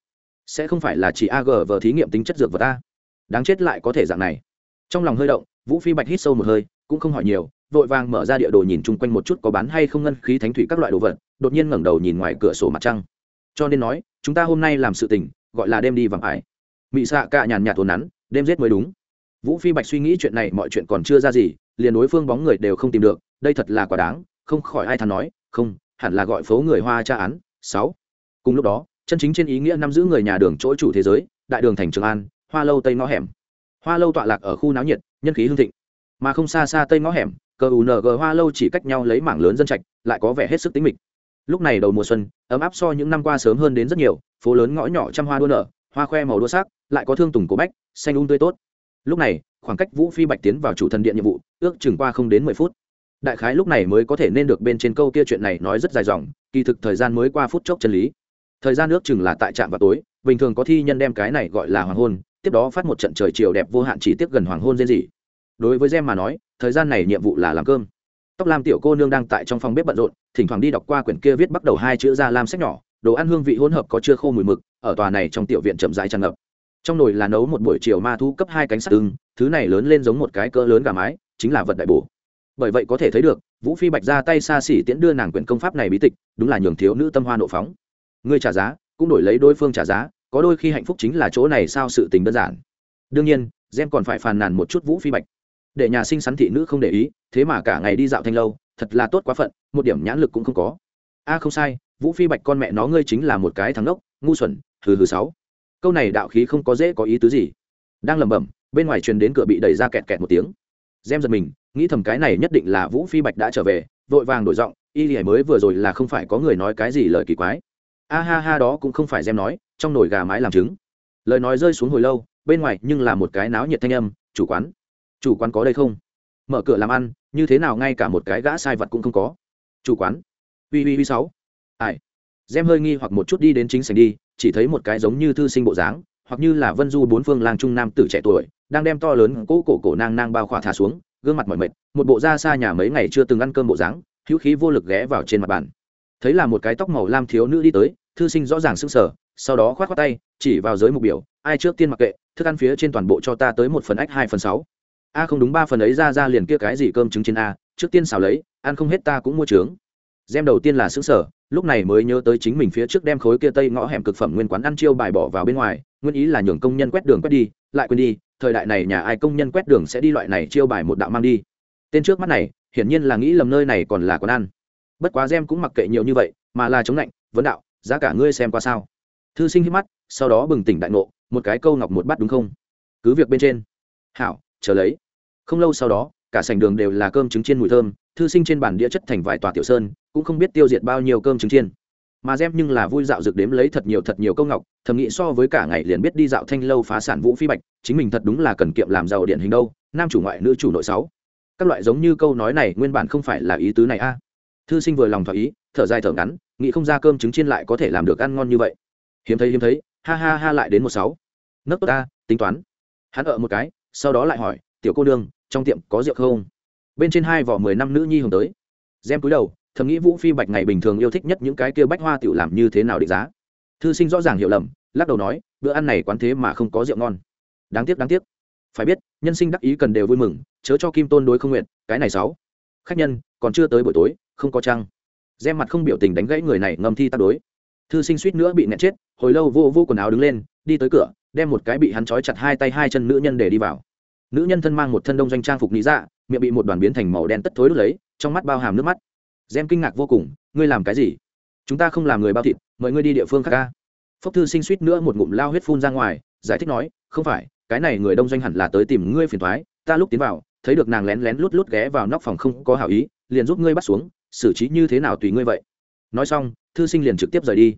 Sẽ không phải là chỉ ag vờ thí nghiệm tính chất dược vật ta? Đáng chết lại có thể dạng này. Trong lòng hơi động, vũ phi bạch hít sâu một hơi, cũng không hỏi nhiều, vội vàng mở ra địa đồ nhìn chung quanh một chút có bán hay không ngân khí thánh thủy các loại đồ vật, đột nhiên ngẩng đầu nhìn ngoài cửa sổ mặt trăng. Cho nên nói, chúng ta hôm nay làm sự tình, gọi là đêm đi vàng ải. Mị xạ cạ nhàn nhạt tồn nắn đêm giết mới đúng. Vũ phi bạch suy nghĩ chuyện này mọi chuyện còn chưa ra gì, liền đối phương bóng người đều không tìm được, đây thật là quả đáng, không khỏi ai thắn nói, không, hẳn là gọi phố người hoa tra án, sáu. Cùng lúc đó, chân chính trên ý nghĩa nắm giữ người nhà đường chỗ chủ thế giới, đại đường thành trường an, hoa lâu tây ngõ hẻm. Hoa lâu tọa lạc ở khu náo nhiệt, nhân khí hương thịnh. Mà không xa xa tây ngõ hẻm cờ ung hoa lâu chỉ cách nhau lấy mảng lớn dân trạch, lại có vẻ hết sức tính mịch. Lúc này đầu mùa xuân, ấm áp so những năm qua sớm hơn đến rất nhiều, phố lớn ngõ nhỏ trăm hoa đua nở hoa khoe màu đua sắc, lại có thương tùng cổ bách, xanh um tươi tốt. Lúc này, khoảng cách vũ phi bạch tiến vào chủ thần điện nhiệm vụ, ước chừng qua không đến mười phút. Đại khái lúc này mới có thể nên được bên trên câu kia chuyện này nói rất dài dòng, kỳ thực thời gian mới qua phút chốc chân lý. Thời gian ước chừng là tại trạm vào tối, bình thường có thi nhân đem cái này gọi là hoàng hôn, tiếp đó phát một trận trời chiều đẹp vô hạn chỉ tiếp gần hoàng hôn riêng gì đối với gem mà nói, thời gian này nhiệm vụ là làm cơm. Tóc lam tiểu cô nương đang tại trong phòng bếp bận rộn, thỉnh thoảng đi đọc qua quyển kia viết bắt đầu hai chữ ra lam sách nhỏ, đồ ăn hương vị hỗn hợp có chưa khô mùi mực ở tòa này trong tiểu viện chậm rãi tràn ngập. Trong nồi là nấu một buổi chiều ma thu cấp hai cánh sắt ưng, thứ này lớn lên giống một cái cỡ lớn gà mái, chính là vật đại bổ. Bởi vậy có thể thấy được, vũ phi bạch ra tay xa xỉ tiễn đưa nàng quyển công pháp này bí tịch, đúng là nhường thiếu nữ tâm hoa nộ phóng. Ngươi trả giá, cũng đổi lấy đối phương trả giá, có đôi khi hạnh phúc chính là chỗ này sao sự tình đơn giản. Đương nhiên, gem còn phải phàn nàn một chút vũ phi bạch. Để nhà sinh sắn thị nữ không để ý, thế mà cả ngày đi dạo thanh lâu, thật là tốt quá phận, một điểm nhãn lực cũng không có. A, không sai, vũ phi bạch con mẹ nó ngươi chính là một cái thằng ngốc, ngu xuẩn hừ hừ sáu. Câu này đạo khí không có dễ có ý tứ gì. Đang lẩm bẩm, bên ngoài truyền đến cửa bị đẩy ra kẹt kẹt một tiếng. Gem giật mình, nghĩ thầm cái này nhất định là vũ phi bạch đã trở về, vội vàng đổi giọng, y lìa mới vừa rồi là không phải có người nói cái gì lời kỳ quái. A ha ha, đó cũng không phải gem nói, trong nồi gà mái làm trứng. Lời nói rơi xuống hồi lâu, bên ngoài nhưng là một cái náo nhiệt thanh âm, chủ quán chủ quán có đây không? Mở cửa làm ăn, như thế nào ngay cả một cái gã sai vật cũng không có. Chủ quán ui ui ui sáu. Ai? Gem hơi nghi hoặc một chút đi đến chính sảnh đi chỉ thấy một cái giống như thư sinh bộ dáng, hoặc như là vân du bốn phương lang trung nam tử trẻ tuổi, đang đem to lớn cỗ cổ cổ nang nang bao khỏa thả xuống, gương mặt mỏi mệt, một bộ da xa nhà mấy ngày chưa từng ăn cơm bộ dáng, hữu khí vô lực ghé vào trên mặt bàn. Thấy là một cái tóc màu lam thiếu nữ đi tới, thư sinh rõ ràng sững sờ, sau đó khoát khoát tay, chỉ vào giới mục biểu, ai trước tiên mặc kệ, thức ăn phía trên toàn bộ cho ta tới một phần ách hai phần sáu. A, không đúng, ba phần ấy ra ra liền kia cái gì cơm trứng trên a, trước tiên xào lấy, ăn không hết ta cũng mua trướng. Gem đầu tiên là xứng sở lúc này mới nhớ tới chính mình phía trước đem khối kia tây ngõ hẻm cực phẩm nguyên quán ăn chiêu bài bỏ vào bên ngoài, nguyên ý là nhường công nhân quét đường quét đi, lại quên đi, thời đại này nhà ai công nhân quét đường sẽ đi loại này chiêu bài một đạo mang đi. Tên trước mắt này, hiển nhiên là nghĩ lầm nơi này còn là quán ăn. Bất quá gem cũng mặc kệ nhiều như vậy, mà là chống lạnh, vấn đạo, giá cả ngươi xem qua sao? Thư sinh hít mắt, sau đó bừng tỉnh đại ngộ, một cái câu ngọc một bắt đúng không? Cứ việc bên trên. Hảo, chờ lấy. Không lâu sau đó cả sành đường đều là cơm trứng chiên mùi thơm, thư sinh trên bàn đĩa chất thành vài tòa tiểu sơn, cũng không biết tiêu diệt bao nhiêu cơm trứng chiên. Mà dép nhưng là vui dạo rực đếm lấy thật nhiều thật nhiều câu ngọc, thầm nghĩ so với cả ngày liền biết đi dạo thanh lâu phá sản vũ phi bạch, chính mình thật đúng là cần kiệm làm giàu điển hình đâu, nam chủ ngoại, nữ chủ nội sáu. Các loại giống như câu nói này nguyên bản không phải là ý tứ này a. Thư sinh vừa lòng thỏa ý, thở dài thở ngắn, nghĩ không ra cơm trứng chiên lại có thể làm được ăn ngon như vậy. Hiếm thấy hiếm thấy, ha ha ha lại đến một sáu. Nấc tốt ta, tính toán. Hắn ở một cái, sau đó lại hỏi, tiểu cô nương trong tiệm có rượu không? Bên trên hai vỏ mười năm nữ nhi hồng tới. Gem cúi đầu, thầm nghĩ vũ phi bạch ngày bình thường yêu thích nhất những cái kia bách hoa tiểu làm như thế nào định giá. Thư sinh rõ ràng hiểu lầm, lắc đầu nói, bữa ăn này quán thế mà không có rượu ngon. Đáng tiếc đáng tiếc. Phải biết, nhân sinh đắc ý cần đều vui mừng, chớ cho kim tôn đối không nguyện, cái này sáu. Khách nhân, còn chưa tới buổi tối, không có trăng. Gem mặt không biểu tình đánh gãy người này ngâm thi tác đối. Thư sinh suýt nữa bị nẹt chết, hồi lâu vô vô quần áo đứng lên, đi tới cửa, đem một cái bị hắn trói chặt hai tay hai chân nữ nhân để đi vào nữ nhân thân mang một thân đông doanh trang phục lý dạ miệng bị một đoàn biến thành màu đen tất thối đốt lấy, trong mắt bao hàm nước mắt. Gem kinh ngạc vô cùng, ngươi làm cái gì? Chúng ta không làm người bao thịt, mời ngươi đi địa phương khác ca phốc thư sinh suýt nữa một ngụm lao huyết phun ra ngoài, giải thích nói, không phải, cái này người đông doanh hẳn là tới tìm ngươi phiền thoái ta lúc tiến vào, thấy được nàng lén lén lút lút ghé vào nóc phòng không có hảo ý, liền giúp ngươi bắt xuống, xử trí như thế nào tùy ngươi vậy. Nói xong, thư sinh liền trực tiếp rời đi.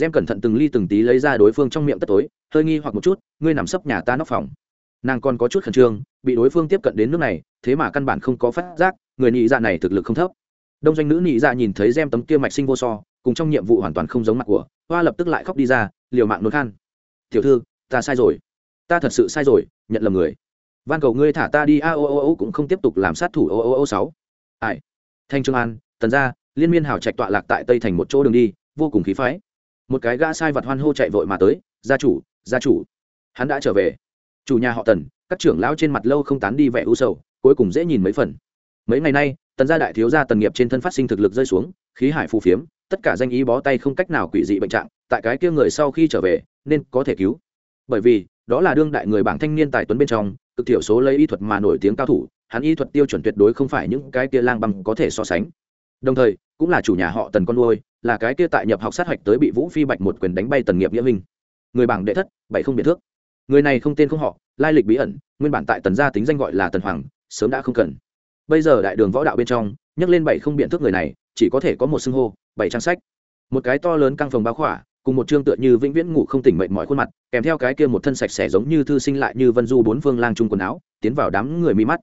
Gem cẩn thận từng ly từng tí lấy ra đối phương trong miệng tất tối hơi nghi hoặc một chút, ngươi nằm sấp nhà ta nóc phòng nàng còn có chút khẩn trương, bị đối phương tiếp cận đến nước này, thế mà căn bản không có phát giác, người nhị dạ này thực lực không thấp. Đông doanh nữ nhị dạ nhìn thấy gem tấm kia mạch sinh vô so, cùng trong nhiệm vụ hoàn toàn không giống mặt của, hoa lập tức lại khóc đi ra, liều mạng nôn khan. Tiểu thư, ta sai rồi. Ta thật sự sai rồi, nhận lầm người. Van cầu ngươi thả ta đi, a, o o o, cũng không tiếp tục làm sát thủ, o o o, sáu. Ai? Thanh trương an, tần gia, liên miên hào trạch tọa lạc tại tây thành một chỗ đường đi, vô cùng khí phái. Một cái gã sai vật hoan hô chạy vội mà tới, gia chủ gia chủ. Hắn đã trở về chủ nhà họ tần, các trưởng lão trên mặt lâu không tán đi vẻ u sầu, cuối cùng dễ nhìn mấy phần. Mấy ngày nay, tần gia đại thiếu gia tần nghiệp trên thân phát sinh thực lực rơi xuống, khí hải phù phiếm, tất cả danh ý bó tay không cách nào quỷ dị bệnh trạng, tại cái kia người sau khi trở về, nên có thể cứu. Bởi vì, đó là đương đại người bảng thanh niên tài tuấn bên trong, cực thiểu số lấy y thuật mà nổi tiếng cao thủ, hắn y thuật tiêu chuẩn tuyệt đối không phải những cái kia lang băng có thể so sánh. Đồng thời, cũng là chủ nhà họ tần con nuôi, là cái kia tại nhập học sát hạch tới bị vũ phi bạch một quyền đánh bay tần nghiệp nghĩa minh. Người bảng đệ thất, bảy không biệt thước người này không tên không họ, lai lịch bí ẩn, nguyên bản tại tần gia tính danh gọi là tần hoàng, sớm đã không cần. Bây giờ đại đường võ đạo bên trong, nhắc lên bảy không biện thước người này, chỉ có thể có một xưng hô, bảy trang sách. Một cái to lớn căng phòng báo khỏa, cùng một chương tựa như vĩnh viễn ngủ không tỉnh mệnh mọi khuôn mặt, kèm theo cái kia một thân sạch sẽ giống như thư sinh lại như vân du bốn phương lang trung quần áo, tiến vào đám người mi mắt.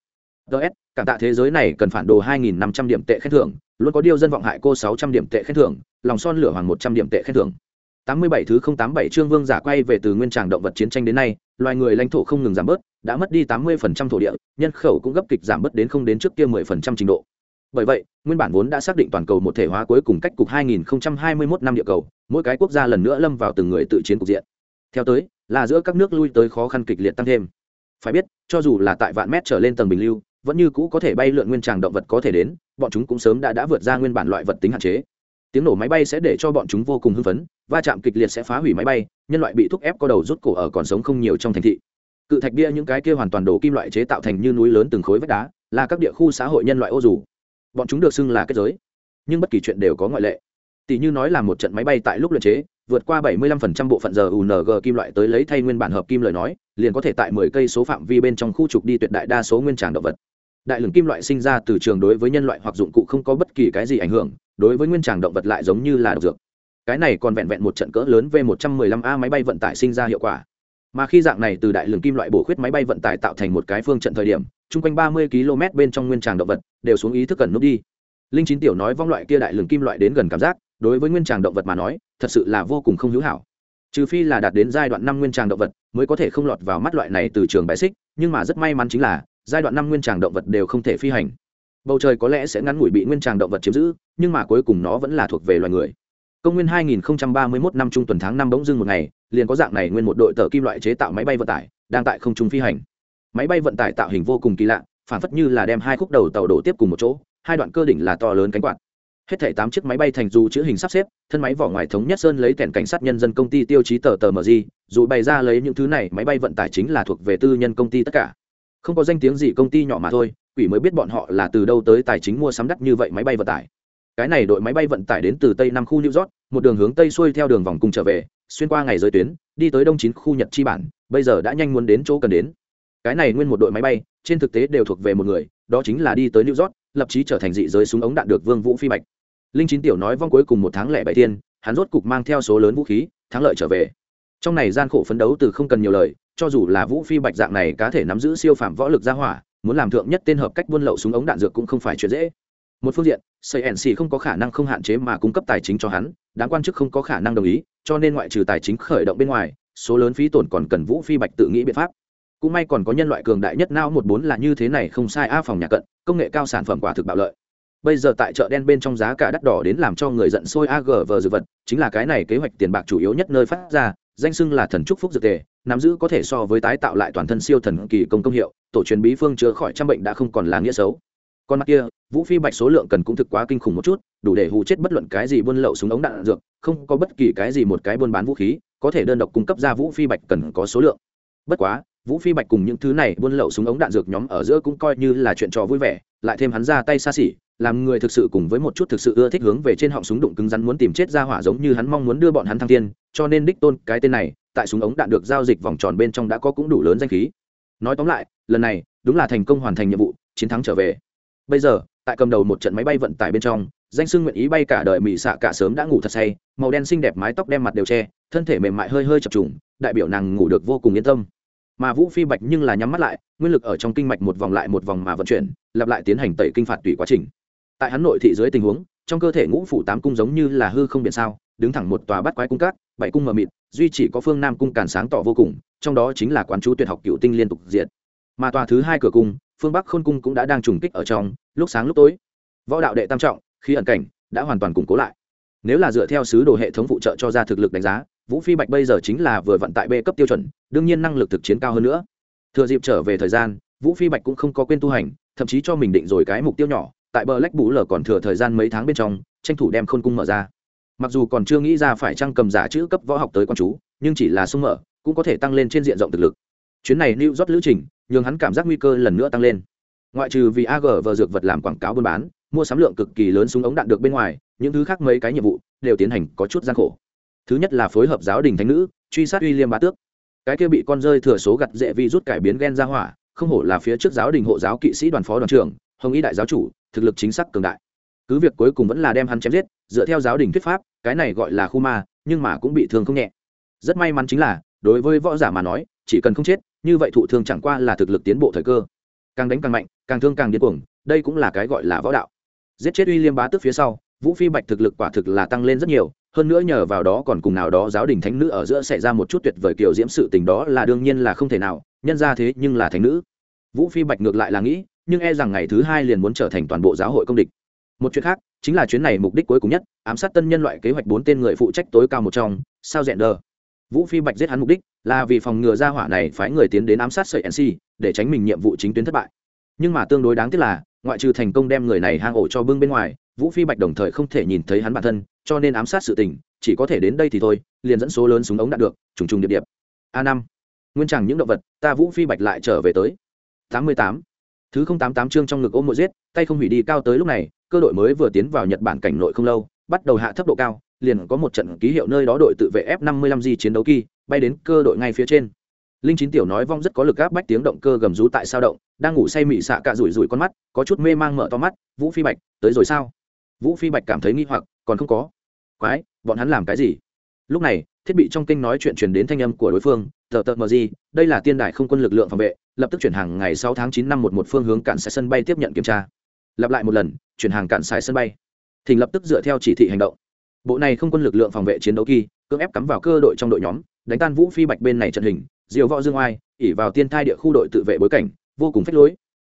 Ts cảm tạ thế giới này cần phản đồ hai nghìn năm trăm điểm tệ khen thưởng, luôn có điều dân vọng hại cô sáu trăm điểm tệ khen thưởng, lòng son lửa hoàng một trăm điểm tệ khen thưởng tám mươi bảy thứ không tám bảy chương vương giả quay về từ nguyên tràng động vật chiến tranh đến nay, loài người lãnh thổ không ngừng giảm bớt, đã mất đi tám mươi phần trăm thổ địa, nhân khẩu cũng gấp kịch giảm bớt đến không đến trước kia mười phần trăm trình độ. Bởi vậy, nguyên bản vốn đã xác định toàn cầu một thể hóa cuối cùng cách cục 2021 năm địa cầu, mỗi cái quốc gia lần nữa lâm vào từng người tự chiến cục diện. Theo tới, là giữa các nước lui tới khó khăn kịch liệt tăng thêm. Phải biết, cho dù là tại vạn mét trở lên tầng bình lưu, vẫn như cũ có thể bay lượn nguyên tràng động vật có thể đến, bọn chúng cũng sớm đã đã vượt ra nguyên bản loại vật tính hạn chế tiếng nổ máy bay sẽ để cho bọn chúng vô cùng hưng phấn va chạm kịch liệt sẽ phá hủy máy bay nhân loại bị thúc ép có đầu rút cổ ở còn sống không nhiều trong thành thị. Cự thạch bia những cái kia hoàn toàn đổ kim loại chế tạo thành như núi lớn từng khối vách đá là các địa khu xã hội nhân loại ô dù. Bọn chúng được xưng là kết giới. Nhưng bất kỳ chuyện đều có ngoại lệ. Tỷ như nói là một trận máy bay tại lúc luyện chế vượt qua 75% bộ phận giờ UNG kim loại tới lấy thay nguyên bản hợp kim lời nói, liền có thể tại 10 cây số phạm vi bên trong khu trục đi tuyệt đại đa số nguyên tràng động vật. Đại lượng kim loại sinh ra từ trường đối với nhân loại hoặc dụng cụ không có bất kỳ cái gì ảnh hưởng, đối với nguyên tràng động vật lại giống như là độc dược. Cái này còn vẹn vẹn một trận cỡ lớn V115A máy bay vận tải sinh ra hiệu quả. Mà khi dạng này từ đại lượng kim loại bổ khuyết máy bay vận tải tạo thành một cái phương trận thời điểm, chung quanh 30 km bên trong nguyên tràng động vật đều xuống ý thức cần núp đi. Linh chín tiểu nói vong loại kia đại lượng kim loại đến gần cảm giác, đối với nguyên tràng động vật mà nói thật sự là vô cùng không hữu hảo trừ phi là đạt đến giai đoạn năm nguyên tràng động vật mới có thể không lọt vào mắt loại này từ trường bãi xích nhưng mà rất may mắn chính là giai đoạn năm nguyên tràng động vật đều không thể phi hành. Bầu trời có lẽ sẽ ngắn ngủi bị nguyên tràng động vật chiếm giữ, nhưng mà cuối cùng nó vẫn là thuộc về loài người. Công nguyên 2031 năm trung tuần tháng năm bỗng dưng một ngày, liền có dạng này nguyên một đội tờ kim loại chế tạo máy bay vận tải, đang tại không trung phi hành. Máy bay vận tải tạo hình vô cùng kỳ lạ, phản phất như là đem hai khúc đầu tàu đổ tiếp cùng một chỗ, hai đoạn cơ đỉnh là to lớn cánh quạt. Hết thảy tám chiếc máy bay thành dù chữ hình sắp xếp, thân máy vỏ ngoài thống nhất sơn lấy kèn cảnh sát nhân dân công ty tiêu chí tờ tờ mg dù bày ra lấy những thứ này, máy bay vận tải chính là thuộc về tư nhân công ty tất cả không có danh tiếng gì công ty nhỏ mà thôi, quỷ mới biết bọn họ là từ đâu tới tài chính mua sắm đắt như vậy máy bay vận tải. Cái này đội máy bay vận tải đến từ tây năm khu new york, một đường hướng tây xuôi theo đường vòng cung trở về, xuyên qua ngày giới tuyến, đi tới đông chín khu nhật chi bản, bây giờ đã nhanh muốn đến chỗ cần đến. Cái này nguyên một đội máy bay, trên thực tế đều thuộc về một người, đó chính là đi tới new york, lập chí trở thành dị giới súng ống đạn được vương vũ phi bạch. Linh chín tiểu nói vong cuối cùng một tháng lẻ bảy tiên hắn rốt cục mang theo số lớn vũ khí, thắng lợi trở về trong này gian khổ phấn đấu từ không cần nhiều lời, cho dù là vũ phi bạch dạng này cá thể nắm giữ siêu phạm võ lực ra hỏa, muốn làm thượng nhất tên hợp cách buôn lậu súng ống đạn dược cũng không phải chuyện dễ. Một phương diện cnc không có khả năng không hạn chế mà cung cấp tài chính cho hắn đáng quan chức không có khả năng đồng ý, cho nên ngoại trừ tài chính khởi động bên ngoài, số lớn phí tổn còn cần vũ phi bạch tự nghĩ biện pháp. Cũng may còn có nhân loại cường đại nhất não một bốn là như thế này không sai a phòng nhà cận, công nghệ cao sản phẩm quả thực bạo lợi. Bây giờ tại chợ đen bên trong giá cả đắt đỏ đến làm cho người giận sôi ag vờ dược vật, chính là cái này kế hoạch tiền bạc chủ yếu nhất nơi phát ra danh xưng là thần trúc phúc dược tề, nắm giữ có thể so với tái tạo lại toàn thân siêu thần kỳ công công hiệu, tổ truyền bí phương chữa khỏi trăm bệnh đã không còn là nghĩa xấu. Con mắt kia, vũ phi bạch số lượng cần cũng thực quá kinh khủng một chút, đủ để hù chết bất luận cái gì buôn lậu súng ống đạn dược, không có bất kỳ cái gì một cái buôn bán vũ khí, có thể đơn độc cung cấp ra vũ phi bạch cần có số lượng. Bất quá, vũ phi bạch cùng những thứ này buôn lậu súng ống đạn dược nhóm ở giữa cũng coi như là chuyện trò vui vẻ, lại thêm hắn ra tay xa xỉ làm người thực sự cùng với một chút thực sự ưa thích hướng về trên họng súng đụng cứng rắn muốn tìm chết ra hỏa giống như hắn mong muốn đưa bọn hắn thăng thiên, cho nên đích tôn cái tên này tại súng ống đạn được giao dịch vòng tròn bên trong đã có cũng đủ lớn danh khí. Nói tóm lại lần này đúng là thành công hoàn thành nhiệm vụ chiến thắng trở về. Bây giờ tại cầm đầu một trận máy bay vận tải bên trong danh sưng nguyện ý bay cả đời mỹ xạ cả sớm đã ngủ thật say màu đen xinh đẹp mái tóc đem mặt đều che thân thể mềm mại hơi hơi chập trùng đại biểu nàng ngủ được vô cùng yên tâm. Mà vũ phi bạch nhưng là nhắm mắt lại nguyên lực ở trong kinh mạch một vòng lại một vòng mà vận chuyển lặp lại tiến hành tẩy kinh phạt tùy quá trình tại hắn nội thị dưới tình huống, trong cơ thể ngũ phủ tám cung giống như là hư không biển sao, đứng thẳng một tòa bắt quái cung cát, bảy cung mờ mịt, duy chỉ có phương nam cung càn sáng tỏ vô cùng, trong đó chính là quán chú tuyệt học cựu tinh liên tục diệt. Mà tòa thứ hai cửa cung, phương bắc khôn cung cũng đã đang trùng kích ở trong, lúc sáng lúc tối. Võ đạo đệ tam trọng khi ẩn cảnh, đã hoàn toàn củng cố lại. Nếu là dựa theo sứ đồ hệ thống phụ trợ cho ra thực lực đánh giá, vũ phi bạch bây giờ chính là vừa vận tại b cấp tiêu chuẩn, đương nhiên năng lực thực chiến cao hơn nữa. Thừa dịp trở về thời gian, vũ phi bạch cũng không có quên tu hành, thậm chí cho mình định rồi cái mục tiêu nhỏ tại bờ lách bú lờ còn thừa thời gian mấy tháng bên trong, tranh thủ đem khôn cung mở ra. Mặc dù còn chưa nghĩ ra phải trăng cầm giả chữ cấp võ học tới con chú, nhưng chỉ là sung mở, cũng có thể tăng lên trên diện rộng thực lực. Chuyến này lưu rót lữ trình, nhường hắn cảm giác nguy cơ lần nữa tăng lên. Ngoại trừ vì ag vờ dược vật làm quảng cáo buôn bán, mua sắm lượng cực kỳ lớn súng ống đạn được bên ngoài, những thứ khác mấy cái nhiệm vụ đều tiến hành có chút gian khổ. Thứ nhất là phối hợp giáo đình thánh nữ, truy sát uy liêm bá tước. Cái kia bị con rơi thừa số gặt dễ vi rút cải biến gen ra hỏa, không hổ là phía trước giáo đình hộ giáo kỵ sĩ đoàn phó đoàn trưởng, hồng ý đại giáo chủ thực lực chính xác cường đại. Cứ việc cuối cùng vẫn là đem hắn chém giết, dựa theo giáo đình thuyết pháp, cái này gọi là khu ma, nhưng mà cũng bị thương không nhẹ. Rất may mắn chính là, đối với võ giả mà nói, chỉ cần không chết, như vậy thụ thương chẳng qua là thực lực tiến bộ thời cơ. Càng đánh càng mạnh, càng thương càng điên cuồng, đây cũng là cái gọi là võ đạo. Giết chết uy liêm bá tức phía sau, vũ phi bạch thực lực quả thực là tăng lên rất nhiều, hơn nữa nhờ vào đó còn cùng nào đó giáo đình thánh nữ ở giữa xảy ra một chút tuyệt vời kiểu diễm sự tình đó là đương nhiên là không thể nào, nhân ra thế nhưng là thánh nữ. Vũ phi bạch ngược lại là nghĩ nhưng e rằng ngày thứ hai liền muốn trở thành toàn bộ giáo hội công địch. Một chuyện khác, chính là chuyến này mục đích cuối cùng nhất, ám sát tân nhân loại kế hoạch bốn tên người phụ trách tối cao một trong, sao rẽn đờ. Vũ phi bạch giết hắn mục đích là vì phòng ngừa ra hỏa này phái người tiến đến ám sát sợi nc để tránh mình nhiệm vụ chính tuyến thất bại. Nhưng mà tương đối đáng tiếc là, ngoại trừ thành công đem người này hang ổ cho bưng bên ngoài, vũ phi bạch đồng thời không thể nhìn thấy hắn bản thân, cho nên ám sát sự tình, chỉ có thể đến đây thì thôi, liền dẫn số lớn súng ống đạn được, trùng trùng điệp điệp. A năm. Nguyên chẳng những động vật, ta vũ phi bạch lại trở về tới. Tám mươi tám thứ không tám tám chương trong ngực ôm mộ giết, tay không hủy đi cao tới lúc này, cơ đội mới vừa tiến vào nhật bản cảnh nội không lâu, bắt đầu hạ thấp độ cao, liền có một trận ký hiệu nơi đó đội tự vệ f 55 di chiến đấu kỳ, bay đến cơ đội ngay phía trên. Linh chín tiểu nói vong rất có lực áp bách tiếng động cơ gầm rú tại sao động, đang ngủ say mị xạ cạ rủi rủi con mắt, có chút mê mang mở to mắt, vũ phi bạch, tới rồi sao? Vũ phi bạch cảm thấy nghi hoặc, còn không có. Quái, bọn hắn làm cái gì? Lúc này, thiết bị trong kinh nói chuyện truyền đến thanh âm của đối phương, tờ tờ mờ gì, đây là tiên đại không quân lực lượng phòng vệ lập tức chuyển hàng ngày sáu tháng chín năm một một phương hướng cạn sải sân bay tiếp nhận kiểm tra. Lặp lại một lần, chuyển hàng cạn sải sân bay. Thình lập tức dựa theo chỉ thị hành động. Bộ này không quân lực lượng phòng vệ chiến đấu kỳ, cưỡng ép cắm vào cơ đội trong đội nhóm, đánh tan vũ phi bạch bên này trận hình diều võ dương oai, ỉ vào tiên thai địa khu đội tự vệ bối cảnh, vô cùng phách lối.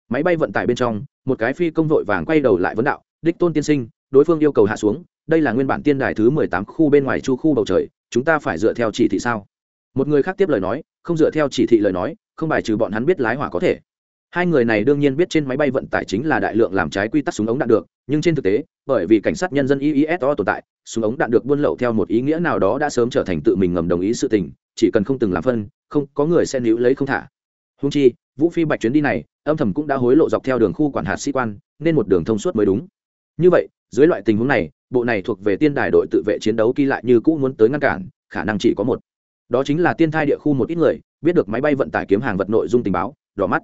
Máy bay vận tải bên trong, một cái phi công vội vàng quay đầu lại vấn đạo, đích tôn tiên sinh, đối phương yêu cầu hạ xuống, đây là nguyên bản tiên đài thứ mười tám khu bên ngoài chu khu bầu trời, chúng ta phải dựa theo chỉ thị sao? Một người khác tiếp lời nói, không dựa theo chỉ thị lời nói không bài trừ bọn hắn biết lái hỏa có thể. Hai người này đương nhiên biết trên máy bay vận tải chính là đại lượng làm trái quy tắc súng ống đạn được, nhưng trên thực tế, bởi vì cảnh sát nhân dân iiso tồn tại, súng ống đạn được buôn lậu theo một ý nghĩa nào đó đã sớm trở thành tự mình ngầm đồng ý sự tình, chỉ cần không từng làm phân, không, có người sẽ níu lấy không thả. Húng chi, vũ phi bạch chuyến đi này, âm thầm cũng đã hối lộ dọc theo đường khu quản hạt sĩ quan, nên một đường thông suốt mới đúng. Như vậy, dưới loại tình huống này, bộ này thuộc về tiên đài đội tự vệ chiến đấu kỳ lại như cũ muốn tới ngăn cản, khả năng chỉ có một đó chính là tiên thai địa khu một ít người, biết được máy bay vận tải kiếm hàng vật nội dung tình báo, đỏ mắt.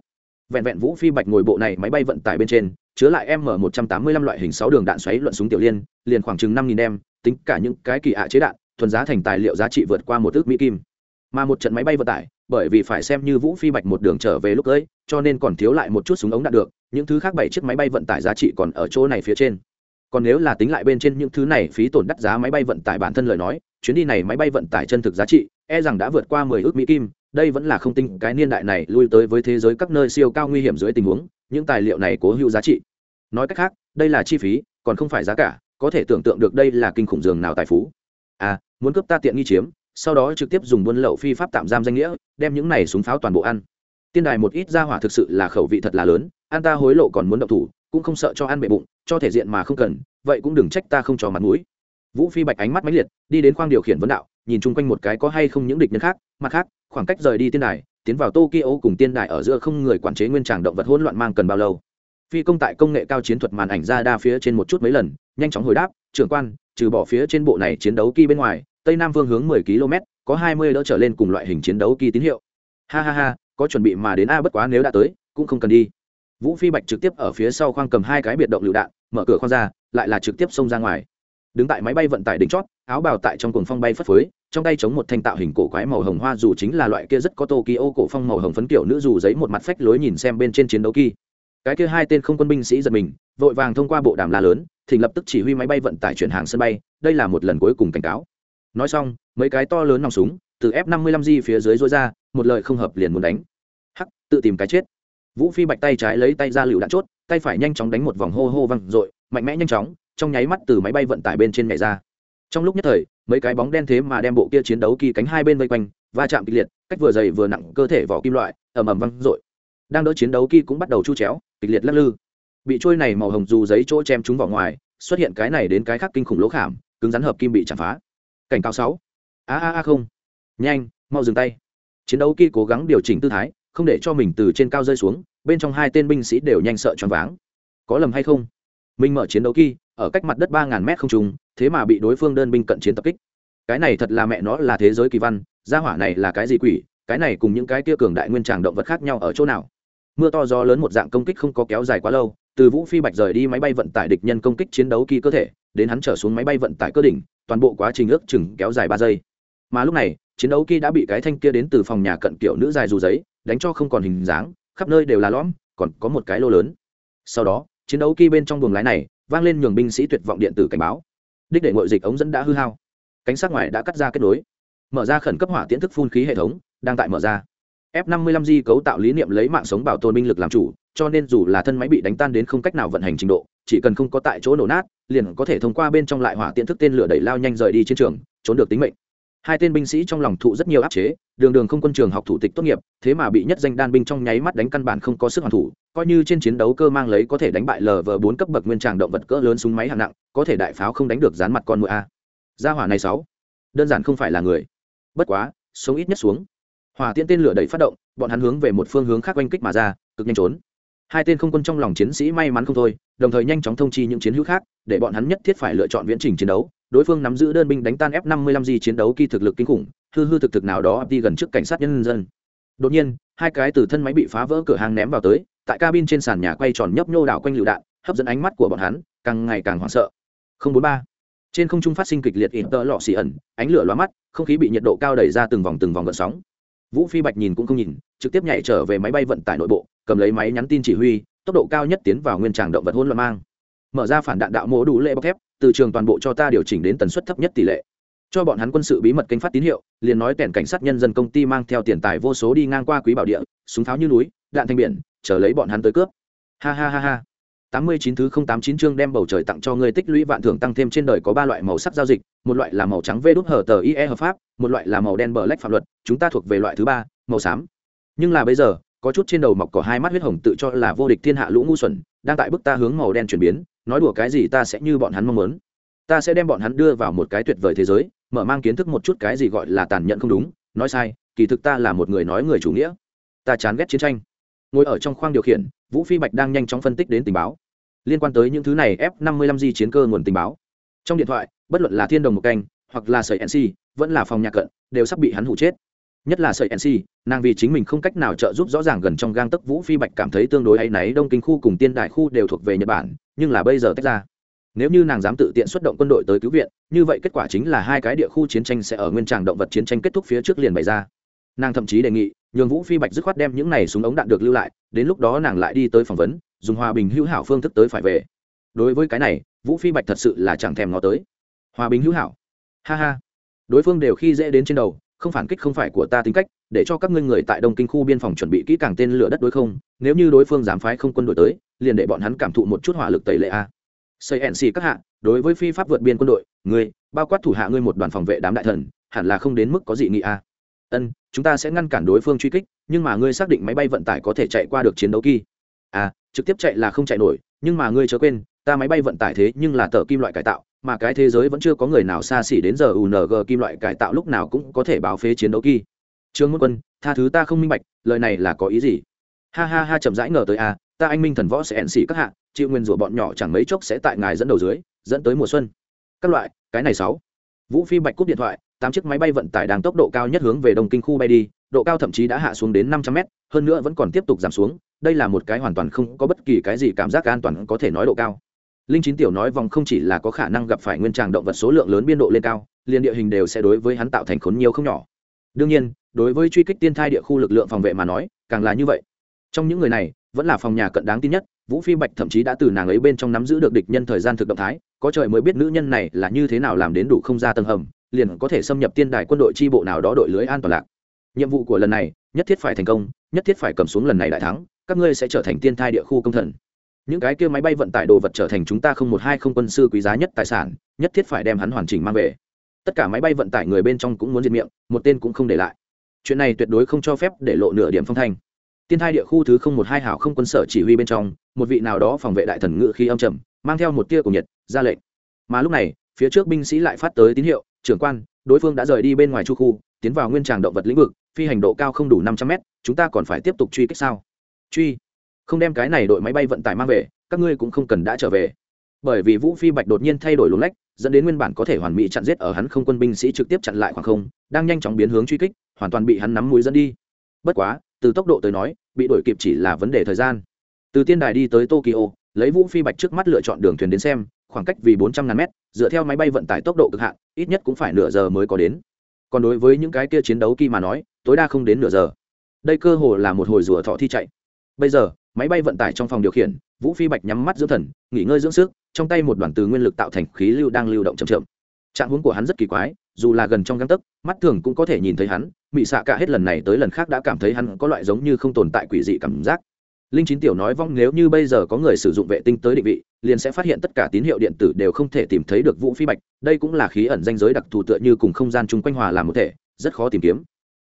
Vẹn vẹn vũ phi bạch ngồi bộ này máy bay vận tải bên trên, chứa lại m một trăm tám mươi lăm loại hình sáu đường đạn xoáy luận súng tiểu liên, liền khoảng chừng năm nghìn đem, tính cả những cái kỳ ạ chế đạn, thuần giá thành tài liệu giá trị vượt qua một ước mỹ kim. Mà một trận máy bay vận tải, bởi vì phải xem như vũ phi bạch một đường trở về lúc ấy, cho nên còn thiếu lại một chút súng ống đạn được, những thứ khác bảy chiếc máy bay vận tải giá trị còn ở chỗ này phía trên. Còn nếu là tính lại bên trên những thứ này phí tổn đắt giá máy bay vận tải bản thân lời nói, chuyến đi này máy bay vận tải chân thực giá trị e rằng đã vượt qua mười ước mỹ kim, đây vẫn là không tinh cái niên đại này lui tới với thế giới các nơi siêu cao nguy hiểm dưới tình huống, những tài liệu này cố hữu giá trị. Nói cách khác, đây là chi phí, còn không phải giá cả, có thể tưởng tượng được đây là kinh khủng dường nào tài phú. À muốn cướp ta tiện nghi chiếm, sau đó trực tiếp dùng buôn lậu phi pháp tạm giam danh nghĩa, đem những này súng pháo toàn bộ ăn. Tiên đài một ít ra hỏa thực sự là khẩu vị thật là lớn an ta hối lộ còn muốn động thủ, cũng không sợ cho ăn bệ bụng, cho thể diện mà không cần, vậy cũng đừng trách ta không cho mặt mũi. Vũ phi bạch ánh mắt mãnh liệt, đi đến khoang điều khiển vấn đạo nhìn chung quanh một cái có hay không những địch nhân khác mặt khác, khoảng cách rời đi tiên đài, tiến vào tokyo cùng tiên đài ở giữa không người quản chế nguyên tràng động vật hỗn loạn mang cần bao lâu. Phi công tại công nghệ cao chiến thuật màn ảnh ra đa phía trên một chút mấy lần, nhanh chóng hồi đáp, trưởng quan, trừ bỏ phía trên bộ này chiến đấu kỳ bên ngoài, tây nam phương hướng 10 km, có 20 đỡ trở lên cùng loại hình chiến đấu kỳ tín hiệu. Ha ha ha, có chuẩn bị mà đến a bất quá nếu đã tới, cũng không cần đi. Vũ phi bạch trực tiếp ở phía sau khoang cầm hai cái biệt động lựu đạn, mở cửa khoang ra, lại là trực tiếp xông ra ngoài. Đứng tại máy bay vận tải đỉnh chót, áo bào tại trong cuồng phong bay phất phới trong tay chống một thanh tạo hình cổ quái màu hồng hoa dù chính là loại kia rất có tokyo cổ phong màu hồng phấn kiểu nữ dù giấy một mặt phách lối nhìn xem bên trên chiến đấu kỳ. Cái kia hai tên không quân binh sĩ giật mình, vội vàng thông qua bộ đàm la lớn, thỉnh lập tức chỉ huy máy bay vận tải chuyển hàng sân bay, đây là một lần cuối cùng cảnh cáo. Nói xong, mấy cái to lớn nòng súng, từ f 55 g phía dưới rối ra, một lời không hợp liền muốn đánh. Hắc, tự tìm cái chết. Vũ phi bạch tay trái lấy tay ra lựu đạn chốt, tay phải nhanh chóng đánh một vòng hô hô văng r mạnh mẽ nhanh chóng, trong nháy mắt từ máy bay vận tải bên trên nhảy ra. Trong lúc nhất thời mấy cái bóng đen thế mà đem bộ kia chiến đấu kỳ cánh hai bên vây quanh, va chạm kịch liệt, cách vừa dày vừa nặng cơ thể vỏ kim loại, ầm ầm văng r đang đỡ chiến đấu kỳ cũng bắt đầu chu chéo, kịch liệt lắc lư. Bị trôi này màu hồng dù giấy chỗ chém chúng vào ngoài, xuất hiện cái này đến cái khác kinh khủng lỗ khảm, cứng rắn hợp kim bị chạm phá. Cảnh cao sáu. A a a không. Nhanh, mau dừng tay. Chiến đấu kỳ cố gắng điều chỉnh tư thái, không để cho mình từ trên cao rơi xuống, bên trong hai tên binh sĩ đều nhanh sợ choáng váng. Có lầm hay không? Minh mở chiến đấu kỳ, ở cách mặt đất ba ngàn mét không trùng thế mà bị đối phương đơn binh cận chiến tập kích. Cái này thật là mẹ nó là thế giới kỳ văn, gia hỏa này là cái gì quỷ, cái này cùng những cái tia cường đại nguyên tràng động vật khác nhau ở chỗ nào? Mưa to gió lớn một dạng công kích không có kéo dài quá lâu, từ vũ phi bạch rời đi máy bay vận tải địch nhân công kích chiến đấu kỳ cơ thể, đến hắn trở xuống máy bay vận tải cơ đỉnh, toàn bộ quá trình ước chừng kéo dài ba giây. Mà lúc này, chiến đấu kỳ đã bị cái thanh kia đến từ phòng nhà cận kiểu nữ dài dù giấy, đánh cho không còn hình dáng, khắp nơi đều là lõm, còn có một cái lô lớn. Sau đó, chiến đấu kỳ bên trong buồng lái này, vang lên nhường binh sĩ tuyệt vọng điện tử cảnh báo đích để ngội dịch ống dẫn đã hư hao. Cánh sát ngoài đã cắt ra kết nối. Mở ra khẩn cấp hỏa tiễn thức phun khí hệ thống, đang tại mở ra. F 55 g cấu tạo lý niệm lấy mạng sống bảo tồn binh lực làm chủ, cho nên dù là thân máy bị đánh tan đến không cách nào vận hành trình độ, chỉ cần không có tại chỗ nổ nát, liền có thể thông qua bên trong lại hỏa tiễn thức tên lửa đẩy lao nhanh rời đi chiến trường, trốn được tính mệnh hai tên binh sĩ trong lòng thụ rất nhiều áp chế, đường đường không quân trường học thủ tịch tốt nghiệp, thế mà bị nhất danh đan binh trong nháy mắt đánh căn bản không có sức hoàn thủ, coi như trên chiến đấu cơ mang lấy có thể đánh bại lv bốn cấp bậc nguyên tràng động vật cỡ lớn súng máy hạng nặng, có thể đại pháo không đánh được dán mặt con mũi a. Gia hỏa này sáu đơn giản không phải là người. Bất quá, sống ít nhất xuống. Hỏa tiễn tên lửa đẩy phát động, bọn hắn hướng về một phương hướng khác oanh kích mà ra, cực nhanh trốn hai tên không quân trong lòng chiến sĩ may mắn không thôi, đồng thời nhanh chóng thông chi những chiến hữu khác, để bọn hắn nhất thiết phải lựa chọn viễn trình chiến đấu. Đối phương nắm giữ đơn binh đánh tan f 55 di chiến đấu kỳ thực lực kinh khủng, hư hư thực thực nào đó đi gần trước cảnh sát nhân dân. Đột nhiên, hai cái từ thân máy bị phá vỡ cửa hàng ném vào tới, tại cabin trên sàn nhà quay tròn nhấp nhô đảo quanh lựu đạn, hấp dẫn ánh mắt của bọn hắn, càng ngày càng hoảng sợ. Không bốn ba. Trên không trung phát sinh kịch liệt in tơ lọ xì ẩn, ánh lửa lóa mắt, không khí bị nhiệt độ cao đẩy ra từng vòng từng vòng gợn sóng. Vũ phi bạch nhìn cũng không nhìn, trực tiếp nhảy trở về máy bay vận tải nội bộ cầm lấy máy nhắn tin chỉ huy, tốc độ cao nhất tiến vào nguyên tràng động vật hôn loạn mang. Mở ra phản đạn đạo mỗ đủ lệ bọc thép, từ trường toàn bộ cho ta điều chỉnh đến tần suất thấp nhất tỷ lệ. Cho bọn hắn quân sự bí mật kênh phát tín hiệu, liền nói kẻn cảnh sát nhân dân công ty mang theo tiền tài vô số đi ngang qua quý bảo địa, súng pháo như núi, đạn thanh biển, chờ lấy bọn hắn tới cướp. Ha ha ha ha. Tám mươi chín thứ không tám chín chương đem bầu trời tặng cho người tích lũy vạn thưởng tăng thêm trên đời có ba loại màu sắc giao dịch, một loại là màu trắng vê đút hở tờ ie hợp pháp, một loại là màu đen bờ lách phạm luật, chúng ta thuộc về loại thứ ba, màu xám. Nhưng là bây giờ có chút trên đầu mọc cỏ hai mắt huyết hồng tự cho là vô địch thiên hạ lũ ngu xuẩn, đang tại bức ta hướng màu đen chuyển biến, nói đùa cái gì ta sẽ như bọn hắn mong muốn. Ta sẽ đem bọn hắn đưa vào một cái tuyệt vời thế giới, mở mang kiến thức một chút cái gì gọi là tàn nhẫn không đúng, nói sai, kỳ thực ta là một người nói người chủ nghĩa. Ta chán ghét chiến tranh. Ngồi ở trong khoang điều khiển, vũ phi bạch đang nhanh chóng phân tích đến tình báo. Liên quan tới những thứ này f 55 di chiến cơ nguồn tình báo. Trong điện thoại, bất luận là thiên đồng một canh, hoặc là sợi nc vẫn là phòng nhà cận, đều sắp bị hắn hủ chết nhất là sợi nc nàng vì chính mình không cách nào trợ giúp rõ ràng gần trong gang tấc vũ phi bạch cảm thấy tương đối hay náy, đông kinh khu cùng tiên đại khu đều thuộc về nhật bản, nhưng là bây giờ tách ra. Nếu như nàng dám tự tiện xuất động quân đội tới cứu viện, như vậy kết quả chính là hai cái địa khu chiến tranh sẽ ở nguyên tràng động vật chiến tranh kết thúc phía trước liền bày ra. Nàng thậm chí đề nghị, nhường vũ phi bạch dứt khoát đem những này súng ống đạn được lưu lại, đến lúc đó nàng lại đi tới phỏng vấn, dùng hòa bình hữu hảo phương thức tới phải về. Đối với cái này, vũ phi bạch thật sự là chẳng thèm ngó tới. Hòa bình hữu hảo. Ha ha. Đối phương đều khi dễ đến trên đầu không phản kích không phải của ta tính cách, để cho các ngươi người tại đông kinh khu biên phòng chuẩn bị kỹ càng tên lửa đất đối không, nếu như đối phương dám phái không quân đội tới, liền để bọn hắn cảm thụ một chút hỏa lực tẩy lệ a. Xây hẹn xì các hạ, đối với phi pháp vượt biên quân đội, ngươi, bao quát thủ hạ ngươi một đoàn phòng vệ đám đại thần, hẳn là không đến mức có gì nghị a. Ân, chúng ta sẽ ngăn cản đối phương truy kích, nhưng mà ngươi xác định máy bay vận tải có thể chạy qua được chiến đấu kỳ. À trực tiếp chạy là không chạy nổi, nhưng mà ngươi chớ quên ta máy bay vận tải thế nhưng là tờ kim loại cải tạo, mà cái thế giới vẫn chưa có người nào xa xỉ đến giờ ung kim loại cải tạo lúc nào cũng có thể báo phế chiến đấu kỳ. Trương môn quân, tha thứ ta không minh bạch, lời này là có ý gì? Ha ha ha, chậm rãi ngờ tới a ta anh minh thần võ sẽ ẻn xỉ các hạ, chịu nguyên rủa bọn nhỏ chẳng mấy chốc sẽ tại ngài dẫn đầu dưới, dẫn tới mùa xuân. Các loại, cái này sáu. Vũ phi bạch cúp điện thoại, tám chiếc máy bay vận tải đang tốc độ cao nhất hướng về đông kinh khu bay đi, độ cao thậm chí đã hạ xuống đến năm trăm mét, hơn nữa vẫn còn tiếp tục giảm xuống, đây là một cái hoàn toàn không có bất kỳ cái gì cảm giác an toàn có thể nói độ cao linh chín tiểu nói vòng không chỉ là có khả năng gặp phải nguyên tràng động vật số lượng lớn biên độ lên cao, liền địa hình đều sẽ đối với hắn tạo thành khốn nhiều không nhỏ. Đương nhiên, đối với truy kích tiên thai địa khu lực lượng phòng vệ mà nói, càng là như vậy. Trong những người này, vẫn là phòng nhà cận đáng tin nhất, vũ phi bạch thậm chí đã từ nàng ấy bên trong nắm giữ được địch nhân thời gian thực động thái, có trời mới biết nữ nhân này là như thế nào làm đến đủ không ra tầng hầm, liền có thể xâm nhập tiên đài quân đội tri bộ nào đó đội lưới an toàn lạc. Nhiệm vụ của lần này, nhất thiết phải thành công, nhất thiết phải cầm xuống lần này đại thắng, các ngươi sẽ trở thành tiên thai địa khu công thần những cái kia máy bay vận tải đồ vật trở thành chúng ta không một hai không quân sư quý giá nhất tài sản, nhất thiết phải đem hắn hoàn chỉnh mang về. Tất cả máy bay vận tải người bên trong cũng muốn diệt miệng, một tên cũng không để lại. Chuyện này tuyệt đối không cho phép để lộ nửa điểm phong thanh. Tiên thai địa khu thứ không một hai hảo không quân sở chỉ huy bên trong, một vị nào đó phòng vệ đại thần ngự khi âm trầm, mang theo một tia của nhiệt, ra lệnh. Mà lúc này, phía trước binh sĩ lại phát tới tín hiệu, trưởng quan, đối phương đã rời đi bên ngoài chu khu, tiến vào nguyên tràng động vật lĩnh vực, phi hành độ cao không đủ năm trăm mét, chúng ta còn phải tiếp tục truy kích sao? Truy? Không đem cái này đội máy bay vận tải mang về, các ngươi cũng không cần đã trở về. Bởi vì vũ phi bạch đột nhiên thay đổi luồng lách, dẫn đến nguyên bản có thể hoàn mỹ chặn giết ở hắn không quân binh sĩ trực tiếp chặn lại khoảng không, đang nhanh chóng biến hướng truy kích, hoàn toàn bị hắn nắm mũi dẫn đi. Bất quá, từ tốc độ tới nói, bị đuổi kịp chỉ là vấn đề thời gian. Từ tiên đài đi tới tokyo, lấy vũ phi bạch trước mắt lựa chọn đường thuyền đến xem, khoảng cách vì bốn trăm ngàn mét, dựa theo máy bay vận tải tốc độ cực hạn, ít nhất cũng phải nửa giờ mới có đến. Còn đối với những cái kia chiến đấu kỳ mà nói, tối đa không đến nửa giờ. Đây cơ hồ là một hồi rùa thọ thi chạy. Bây giờ máy bay vận tải trong phòng điều khiển, vũ phi bạch nhắm mắt dưỡng thần, nghỉ ngơi dưỡng sức, trong tay một đoàn từ nguyên lực tạo thành khí lưu đang lưu động chậm chậm. Trạng huống của hắn rất kỳ quái, dù là gần trong găng tấc, mắt thường cũng có thể nhìn thấy hắn, mị xạ cả hết lần này tới lần khác đã cảm thấy hắn có loại giống như không tồn tại quỷ dị cảm giác. Linh chín tiểu nói vong nếu như bây giờ có người sử dụng vệ tinh tới định vị, liền sẽ phát hiện tất cả tín hiệu điện tử đều không thể tìm thấy được vũ phi bạch, đây cũng là khí ẩn danh giới đặc thù tựa như cùng không gian chung quanh hòa làm một thể, rất khó tìm kiếm.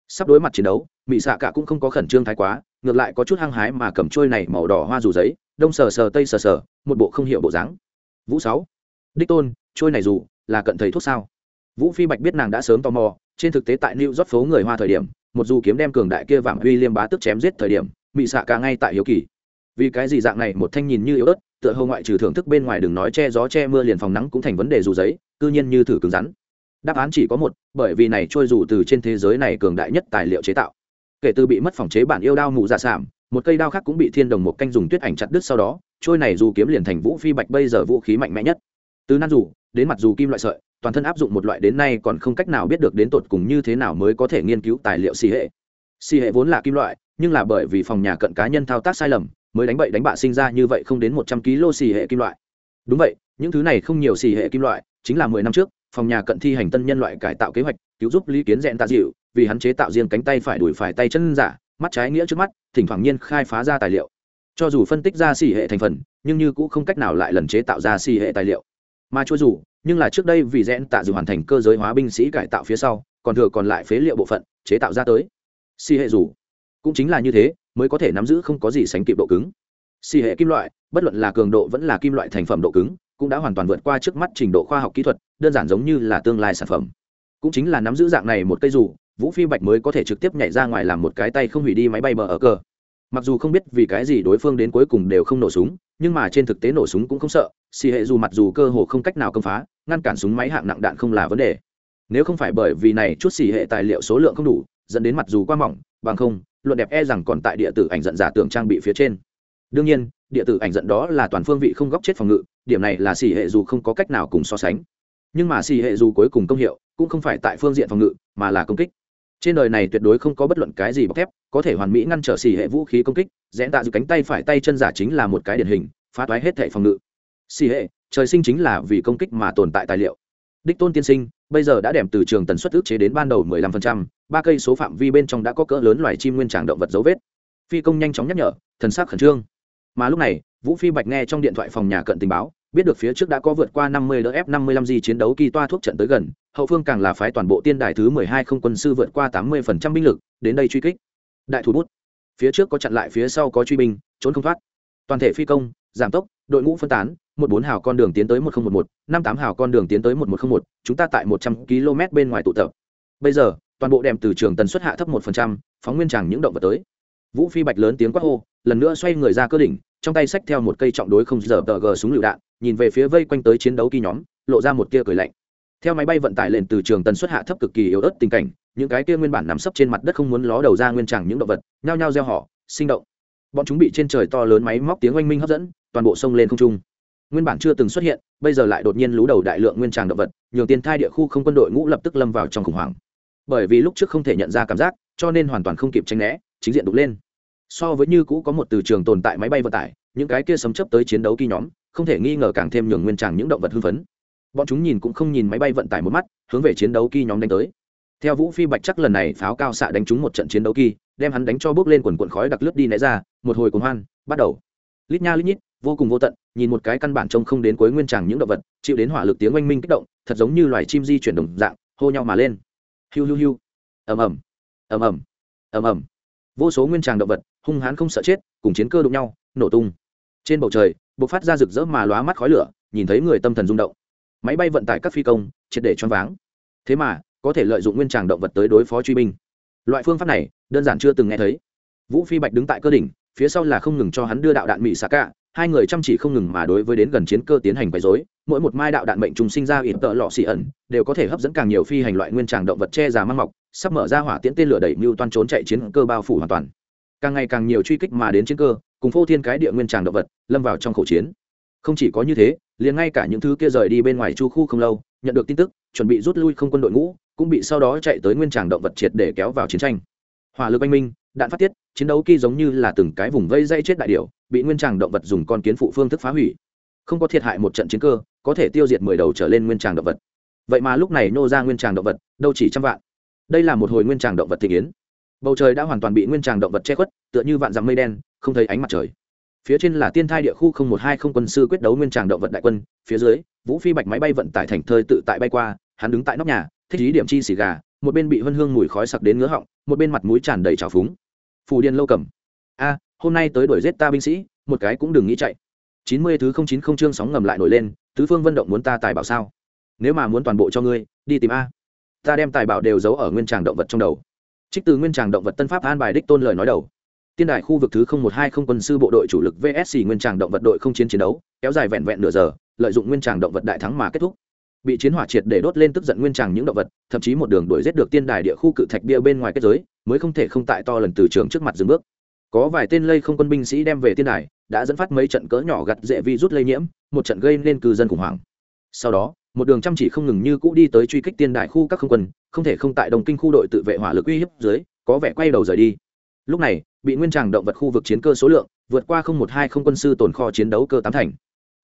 Sắp đối mặt chiến đấu mỹ xạ cả cũng không có khẩn trương thái quá ngược lại có chút hăng hái mà cầm trôi này màu đỏ hoa dù giấy, đông sờ sờ tây sờ sờ, một bộ không hiểu bộ dáng. Vũ sáu, đích tôn, trôi này dù là cận thầy thuốc sao? Vũ phi bạch biết nàng đã sớm tò mò, trên thực tế tại new rót phố người hoa thời điểm, một dù kiếm đem cường đại kia vạm uy liêm bá tức chém giết thời điểm bị xạ cả ngay tại hiếu kỳ. Vì cái gì dạng này, một thanh nhìn như yếu ớt, tựa hồ ngoại trừ thưởng thức bên ngoài đừng nói che gió che mưa liền phòng nắng cũng thành vấn đề dù giấy, cư nhiên như thử cứng rắn. Đáp án chỉ có một, bởi vì này trôi dù từ trên thế giới này cường đại nhất tài liệu chế tạo kể từ bị mất phòng chế bản yêu đao mù dạ sảm, một cây đao khác cũng bị thiên đồng một canh dùng tuyết ảnh chặt đứt sau đó, trôi này dù kiếm liền thành vũ phi bạch bây giờ vũ khí mạnh mẽ nhất. Từ nan dù, đến mặt dù kim loại sợi, toàn thân áp dụng một loại đến nay còn không cách nào biết được đến tột cùng như thế nào mới có thể nghiên cứu tài liệu xì hệ. Xì hệ vốn là kim loại, nhưng là bởi vì phòng nhà cận cá nhân thao tác sai lầm, mới đánh bậy đánh bạ sinh ra như vậy không đến một trăm kg xì hệ kim loại. Đúng vậy, những thứ này không nhiều xì hệ kim loại, chính là mười năm trước, phòng nhà cận thi hành tân nhân loại cải tạo kế hoạch, cứu giúp lý kiến rẽn tạ dịu vì hắn chế tạo riêng cánh tay phải đuổi phải tay chân giả, mắt trái nghĩa trước mắt, thỉnh thoảng nhiên khai phá ra tài liệu. Cho dù phân tích ra xỉ hệ thành phần, nhưng như cũng không cách nào lại lần chế tạo ra xỉ hệ tài liệu. Mà chua dù, nhưng là trước đây vì rẽn tạ dù hoàn thành cơ giới hóa binh sĩ cải tạo phía sau, còn thừa còn lại phế liệu bộ phận, chế tạo ra tới. Xỉ hệ dù, cũng chính là như thế, mới có thể nắm giữ không có gì sánh kịp độ cứng. Xỉ hệ kim loại, bất luận là cường độ vẫn là kim loại thành phẩm độ cứng, cũng đã hoàn toàn vượt qua trước mắt trình độ khoa học kỹ thuật, đơn giản giống như là tương lai sản phẩm. Cũng chính là nắm giữ dạng này một cây dù vũ phi bạch mới có thể trực tiếp nhảy ra ngoài làm một cái tay không hủy đi máy bay bờ ở cờ. Mặc dù không biết vì cái gì đối phương đến cuối cùng đều không nổ súng, nhưng mà trên thực tế nổ súng cũng không sợ, xì hệ dù mặc dù cơ hồ không cách nào công phá, ngăn cản súng máy hạng nặng đạn không là vấn đề. Nếu không phải bởi vì này chút xì hệ tài liệu số lượng không đủ, dẫn đến mặc dù qua mỏng, bằng không, luận đẹp e rằng còn tại địa tử ảnh dẫn giả tưởng trang bị phía trên. Đương nhiên, địa tử ảnh dẫn đó là toàn phương vị không góc chết phòng ngự, điểm này là xì hệ dù không có cách nào cùng so sánh. Nhưng mà xì hệ dù cuối cùng công hiệu cũng không phải tại phương diện phòng ngự, mà là công kích trên đời này tuyệt đối không có bất luận cái gì bọc thép có thể hoàn mỹ ngăn trở xì hệ vũ khí công kích rẽ tạ giữ cánh tay phải tay chân giả chính là một cái điển hình phá toái hết thể phòng ngự. Xì hệ trời sinh chính là vì công kích mà tồn tại tài liệu. Đích tôn tiên sinh bây giờ đã đem từ trường tần suất ước chế đến ban đầu 15%, ba cây số phạm vi bên trong đã có cỡ lớn loài chim nguyên tràng động vật dấu vết. Phi công nhanh chóng nhắc nhở thần sắc khẩn trương. Mà lúc này vũ phi bạch nghe trong điện thoại phòng nhà cận tình báo biết được phía trước đã có vượt qua 50 đỡ f 55 di chiến đấu kỳ toa thuốc trận tới gần hậu phương càng là phái toàn bộ tiên đài thứ 12 không quân sư vượt qua 80% binh lực, đến đây truy kích. Đại thủ bút. Phía trước có chặn lại phía sau có truy binh, trốn không thoát. Toàn thể phi công, giảm tốc, đội ngũ phân tán, một bốn hào con đường tiến tới một nghìn một một, năm tám hào con đường tiến tới một một trăm một, chúng ta tại một trăm km bên ngoài tụ tập. Bây giờ, toàn bộ đèm từ trường tần suất hạ thấp một phần trăm, phóng nguyên tràng những động vật tới. Vũ phi bạch lớn tiếng quát hô, lần nữa xoay người ra cơ đỉnh, trong tay xách theo một cây trọng đối không giờ tờ gờ súng lựu đạn, nhìn về phía vây quanh tới chiến đấu kỳ nhóm, lộ ra một tia cười lạnh theo máy bay vận tải lên từ trường tần suất hạ thấp cực kỳ yếu ớt tình cảnh, những cái kia nguyên bản nằm sấp trên mặt đất không muốn ló đầu ra nguyên chẳng những động vật, nhao nhao gieo họ, sinh động. Bọn chúng bị trên trời to lớn máy móc tiếng oanh minh hấp dẫn, toàn bộ sông lên không trung. Nguyên bản chưa từng xuất hiện, bây giờ lại đột nhiên lú đầu đại lượng nguyên tràng động vật, nhường tiền thai địa khu không quân đội ngũ lập tức lâm vào trong khủng hoảng. Bởi vì lúc trước không thể nhận ra cảm giác, cho nên hoàn toàn không kịp tranh né, chính diện đục lên. So với như cũ có một từ trường tồn tại máy bay vận tải, những cái kia sấm chấp tới chiến đấu kỳ nhóm, không thể nghi ngờ càng thêm nhường nguyên tràng những động vật hưng phấn bọn chúng nhìn cũng không nhìn máy bay vận tải một mắt, hướng về chiến đấu kỳ nhóm đánh tới. Theo vũ phi bạch chắc lần này pháo cao xạ đánh trúng một trận chiến đấu kỳ đem hắn đánh cho bước lên quần quần khói đặc lướt đi né ra, một hồi cuồng hoan, bắt đầu. Lít nha lít nhít, vô cùng vô tận, nhìn một cái căn bản trông không đến cuối nguyên tràng những động vật, chịu đến hỏa lực tiếng oanh minh kích động, thật giống như loài chim di chuyển đồng dạng, hô nhau mà lên. Hiu hiu hiu. Ầm ầm. Ầm ầm. Ầm ầm. Vô số nguyên tràng động vật, hung hãn không sợ chết, cùng chiến cơ đụng nhau, nổ tung. Trên bầu trời b ộ c phát ra rực rỡ mà lóa mắt khói lửa, nhìn thấy người tâm thần rung động máy bay vận tải các phi công, triệt để choáng váng. Thế mà, có thể lợi dụng nguyên tràng động vật tới đối phó truy binh. Loại phương pháp này, đơn giản chưa từng nghe thấy. Vũ phi bạch đứng tại cơ đỉnh, phía sau là không ngừng cho hắn đưa đạo đạn mỹ xạ cả hai người chăm chỉ không ngừng mà đối với đến gần chiến cơ tiến hành quấy dối mỗi một mai đạo đạn mệnh trùng sinh ra ít tợ lọ xì ẩn, đều có thể hấp dẫn càng nhiều phi hành loại nguyên tràng động vật che già mang mọc, sắp mở ra hỏa tiễn tên lửa đẩy mưu toan trốn chạy chiến cơ bao phủ hoàn toàn. Càng ngày càng nhiều truy kích mà đến chiến cơ, cùng phô thiên cái địa nguyên tràng động vật, lâm vào trong khẩu chiến không chỉ có như thế, liền ngay cả những thứ kia rời đi bên ngoài chu khu không lâu, nhận được tin tức, chuẩn bị rút lui không quân đội ngũ, cũng bị sau đó chạy tới nguyên tràng động vật triệt để kéo vào chiến tranh. Hỏa lực anh minh, đạn phát tiết, chiến đấu kỳ giống như là từng cái vùng vây dây chết đại điệu bị nguyên tràng động vật dùng con kiến phụ phương thức phá hủy. Không có thiệt hại một trận chiến cơ, có thể tiêu diệt mười đầu trở lên nguyên tràng động vật. Vậy mà lúc này nô ra nguyên tràng động vật, đâu chỉ trăm vạn. Đây là một hồi nguyên tràng động vật thị kiến bầu trời đã hoàn toàn bị nguyên tràng động vật che khuất, tựa như vạn dặm mây đen, không thấy ánh mặt trời phía trên là tiên thai địa khu không một hai không quân sư quyết đấu nguyên tràng động vật đại quân, phía dưới, vũ phi bạch máy bay vận tải thành thơi tự tại bay qua, hắn đứng tại nóc nhà, thích ý điểm chi xì gà, một bên bị hân hương mùi khói sặc đến ngứa họng, một bên mặt mũi tràn đầy trào phúng. Phù điên lâu cầm. A, hôm nay tới đuổi giết ta binh sĩ, một cái cũng đừng nghĩ chạy. Chín mươi thứ không chín không chương sóng ngầm lại nổi lên, tứ phương vận động muốn ta tài bảo sao? Nếu mà muốn toàn bộ cho ngươi, đi tìm a. Ta đem tài bảo đều giấu ở nguyên tràng động vật trong đầu. Trích từ nguyên tràng động vật tân pháp an bài đích tôn lời nói đầu tiên đại khu vực thứ không một hai không quân sư bộ đội chủ lực vsc nguyên tràng động vật đội không chiến chiến đấu, kéo dài vẹn vẹn nửa giờ, lợi dụng nguyên tràng động vật đại thắng mà kết thúc. Bị chiến hỏa triệt để đốt lên tức giận nguyên tràng những động vật, thậm chí một đường đuổi giết được tiên đài địa khu cự thạch bia bên ngoài kết giới, mới không thể không tại to lần từ trường trước mặt dừng bước. Có vài tên lây không quân binh sĩ đem về tiên đài, đã dẫn phát mấy trận cỡ nhỏ gặt dễ vi rút lây nhiễm, một trận gây nên cư dân khủng hoảng. Sau đó, một đường chăm chỉ không ngừng như cũ đi tới truy kích tiên đài khu các không quân, không thể không tại đồng kinh khu đội tự vệ hỏa lực uy hiếp dưới, có vẻ quay đầu rời đi. Lúc này bị nguyên tràng động vật khu vực chiến cơ số lượng vượt qua không một hai không quân sư tồn kho chiến đấu cơ tám thành.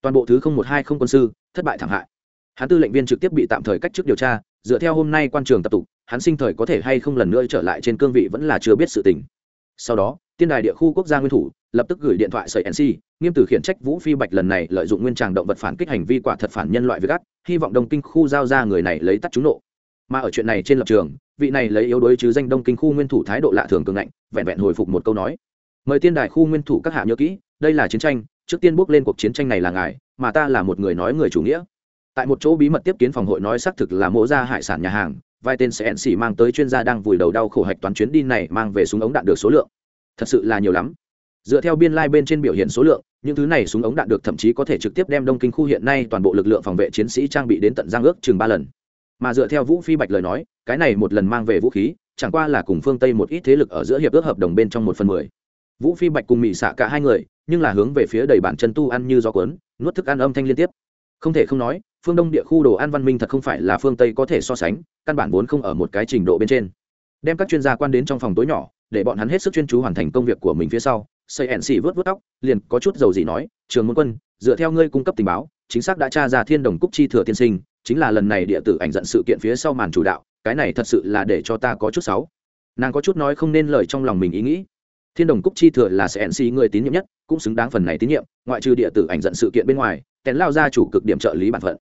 Toàn bộ thứ không một hai không quân sư thất bại thảm hại. Hắn tư lệnh viên trực tiếp bị tạm thời cách chức điều tra, dựa theo hôm nay quan trường tập tục, hắn sinh thời có thể hay không lần nữa trở lại trên cương vị vẫn là chưa biết sự tình. Sau đó, tiên đài địa khu quốc gia nguyên thủ lập tức gửi điện thoại sợi nc nghiêm từ khiển trách vũ phi bạch lần này lợi dụng nguyên tràng động vật phản kích hành vi quả thật phản nhân loại với gắt hy vọng đông kinh khu giao ra người này lấy tắt trúng nộ mà ở chuyện này trên lập trường, vị này lấy yếu đuối chứ danh đông kinh khu nguyên thủ thái độ lạ thường cường ngạnh, vẹn vẹn hồi phục một câu nói. Mời tiên đài khu nguyên thủ các hạ nhớ kỹ, đây là chiến tranh, trước tiên bước lên cuộc chiến tranh này là ngài, mà ta là một người nói người chủ nghĩa. Tại một chỗ bí mật tiếp kiến phòng hội nói xác thực là mỗ ra hải sản nhà hàng, vài tên sẽ xỉ mang tới chuyên gia đang vùi đầu đau khổ hạch toán chuyến đi này mang về súng ống đạn được số lượng. Thật sự là nhiều lắm. Dựa theo biên lai、like、bên trên biểu hiện số lượng, những thứ này súng ống đạn được thậm chí có thể trực tiếp đem đông kinh khu hiện nay toàn bộ lực lượng phòng vệ chiến sĩ trang bị đến tận giang ước chừng ba lần mà dựa theo vũ phi bạch lời nói, cái này một lần mang về vũ khí, chẳng qua là cùng phương tây một ít thế lực ở giữa hiệp ước hợp đồng bên trong một phần mười. Vũ phi bạch cùng mỹ xạ cả hai người, nhưng là hướng về phía đầy bản chân tu ăn như gió cuốn, nuốt thức ăn âm thanh liên tiếp. Không thể không nói, phương đông địa khu đồ ăn văn minh thật không phải là phương tây có thể so sánh, căn bản vốn không ở một cái trình độ bên trên. Đem các chuyên gia quan đến trong phòng tối nhỏ, để bọn hắn hết sức chuyên chú hoàn thành công việc của mình phía sau xây ẻn xì vớt vớt tóc, liền có chút dầu gì nói, trường môn quân, dựa theo ngươi cung cấp tình báo, chính xác đã tra ra thiên đồng cúc chi thừa tiên sinh chính là lần này địa tử ảnh dẫn sự kiện phía sau màn chủ đạo, cái này thật sự là để cho ta có chút xấu. Nàng có chút nói không nên lời trong lòng mình ý nghĩ. Thiên đồng cúc chi thừa là sẽ nc người tín nhiệm nhất, cũng xứng đáng phần này tín nhiệm, ngoại trừ địa tử ảnh dẫn sự kiện bên ngoài tèn lao ra chủ cực điểm trợ lý bản phận.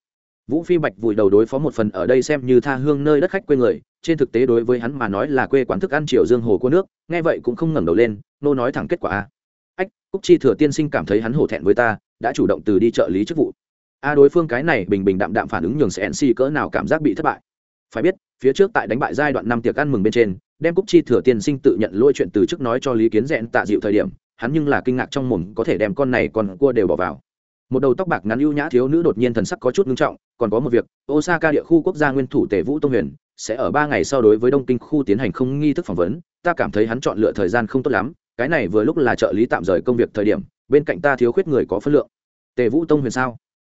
Vũ phi bạch vùi đầu đối phó một phần ở đây xem như tha hương nơi đất khách quê người, trên thực tế đối với hắn mà nói là quê quán thức ăn triều dương hồ của nước, nghe vậy cũng không ngẩng đầu lên, nô nói thẳng kết quả a. Ách, cúc chi thừa tiên sinh cảm thấy hắn hổ thẹn với ta, đã chủ động từ đi trợ lý chức vụ a đối phương cái này bình bình đạm đạm phản ứng nhường sẽ nc cỡ nào cảm giác bị thất bại. Phải biết, phía trước tại đánh bại giai đoạn năm tiệc ăn mừng bên trên, đem cúc chi thừa tiên sinh tự nhận lôi chuyện từ chức nói cho lý kiến rẽn tạ dịu thời điểm, hắn nhưng là kinh ngạc trong mồm có thể đem con này còn cua đều bỏ vào. Một đầu tóc bạc ngắn ưu nhã thiếu nữ đột nhiên thần sắc có chút ngưng trọng, còn có một việc, osaka địa khu quốc gia nguyên thủ tề vũ tông huyền, sẽ ở ba ngày sau đối với đông kinh khu tiến hành không nghi thức phỏng vấn, ta cảm thấy hắn chọn lựa thời gian không tốt lắm, cái này vừa lúc là trợ lý tạm rời công việc thời điểm, bên cạnh ta thiếu khuyết người có phân lượng. Tề vũ tông huyền sao?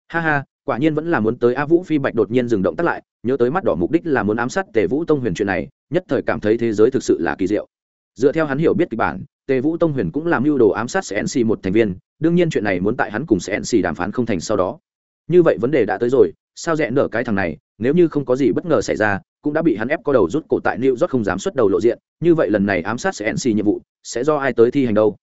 Ha ha, quả nhiên vẫn là muốn tới a vũ phi bạch đột nhiên dừng động tắt lại, nhớ tới mắt đỏ mục đích là muốn ám sát tề vũ tông huyền chuyện này, nhất thời cảm thấy thế giới thực sự là kỳ diệu. Dựa theo hắn hiểu biết kịch bản, tề vũ tông huyền cũng làm mưu đồ ám sát cnc một thành viên, đương nhiên chuyện này muốn tại hắn cùng cnc đàm phán không thành sau đó. Như vậy vấn đề đã tới rồi, sao rẽ nở cái thằng này, nếu như không có gì bất ngờ xảy ra, cũng đã bị hắn ép có đầu rút cổ tại new york không dám xuất đầu lộ diện, như vậy lần này ám sát cnc nhiệm vụ, sẽ do ai tới thi hành đâu?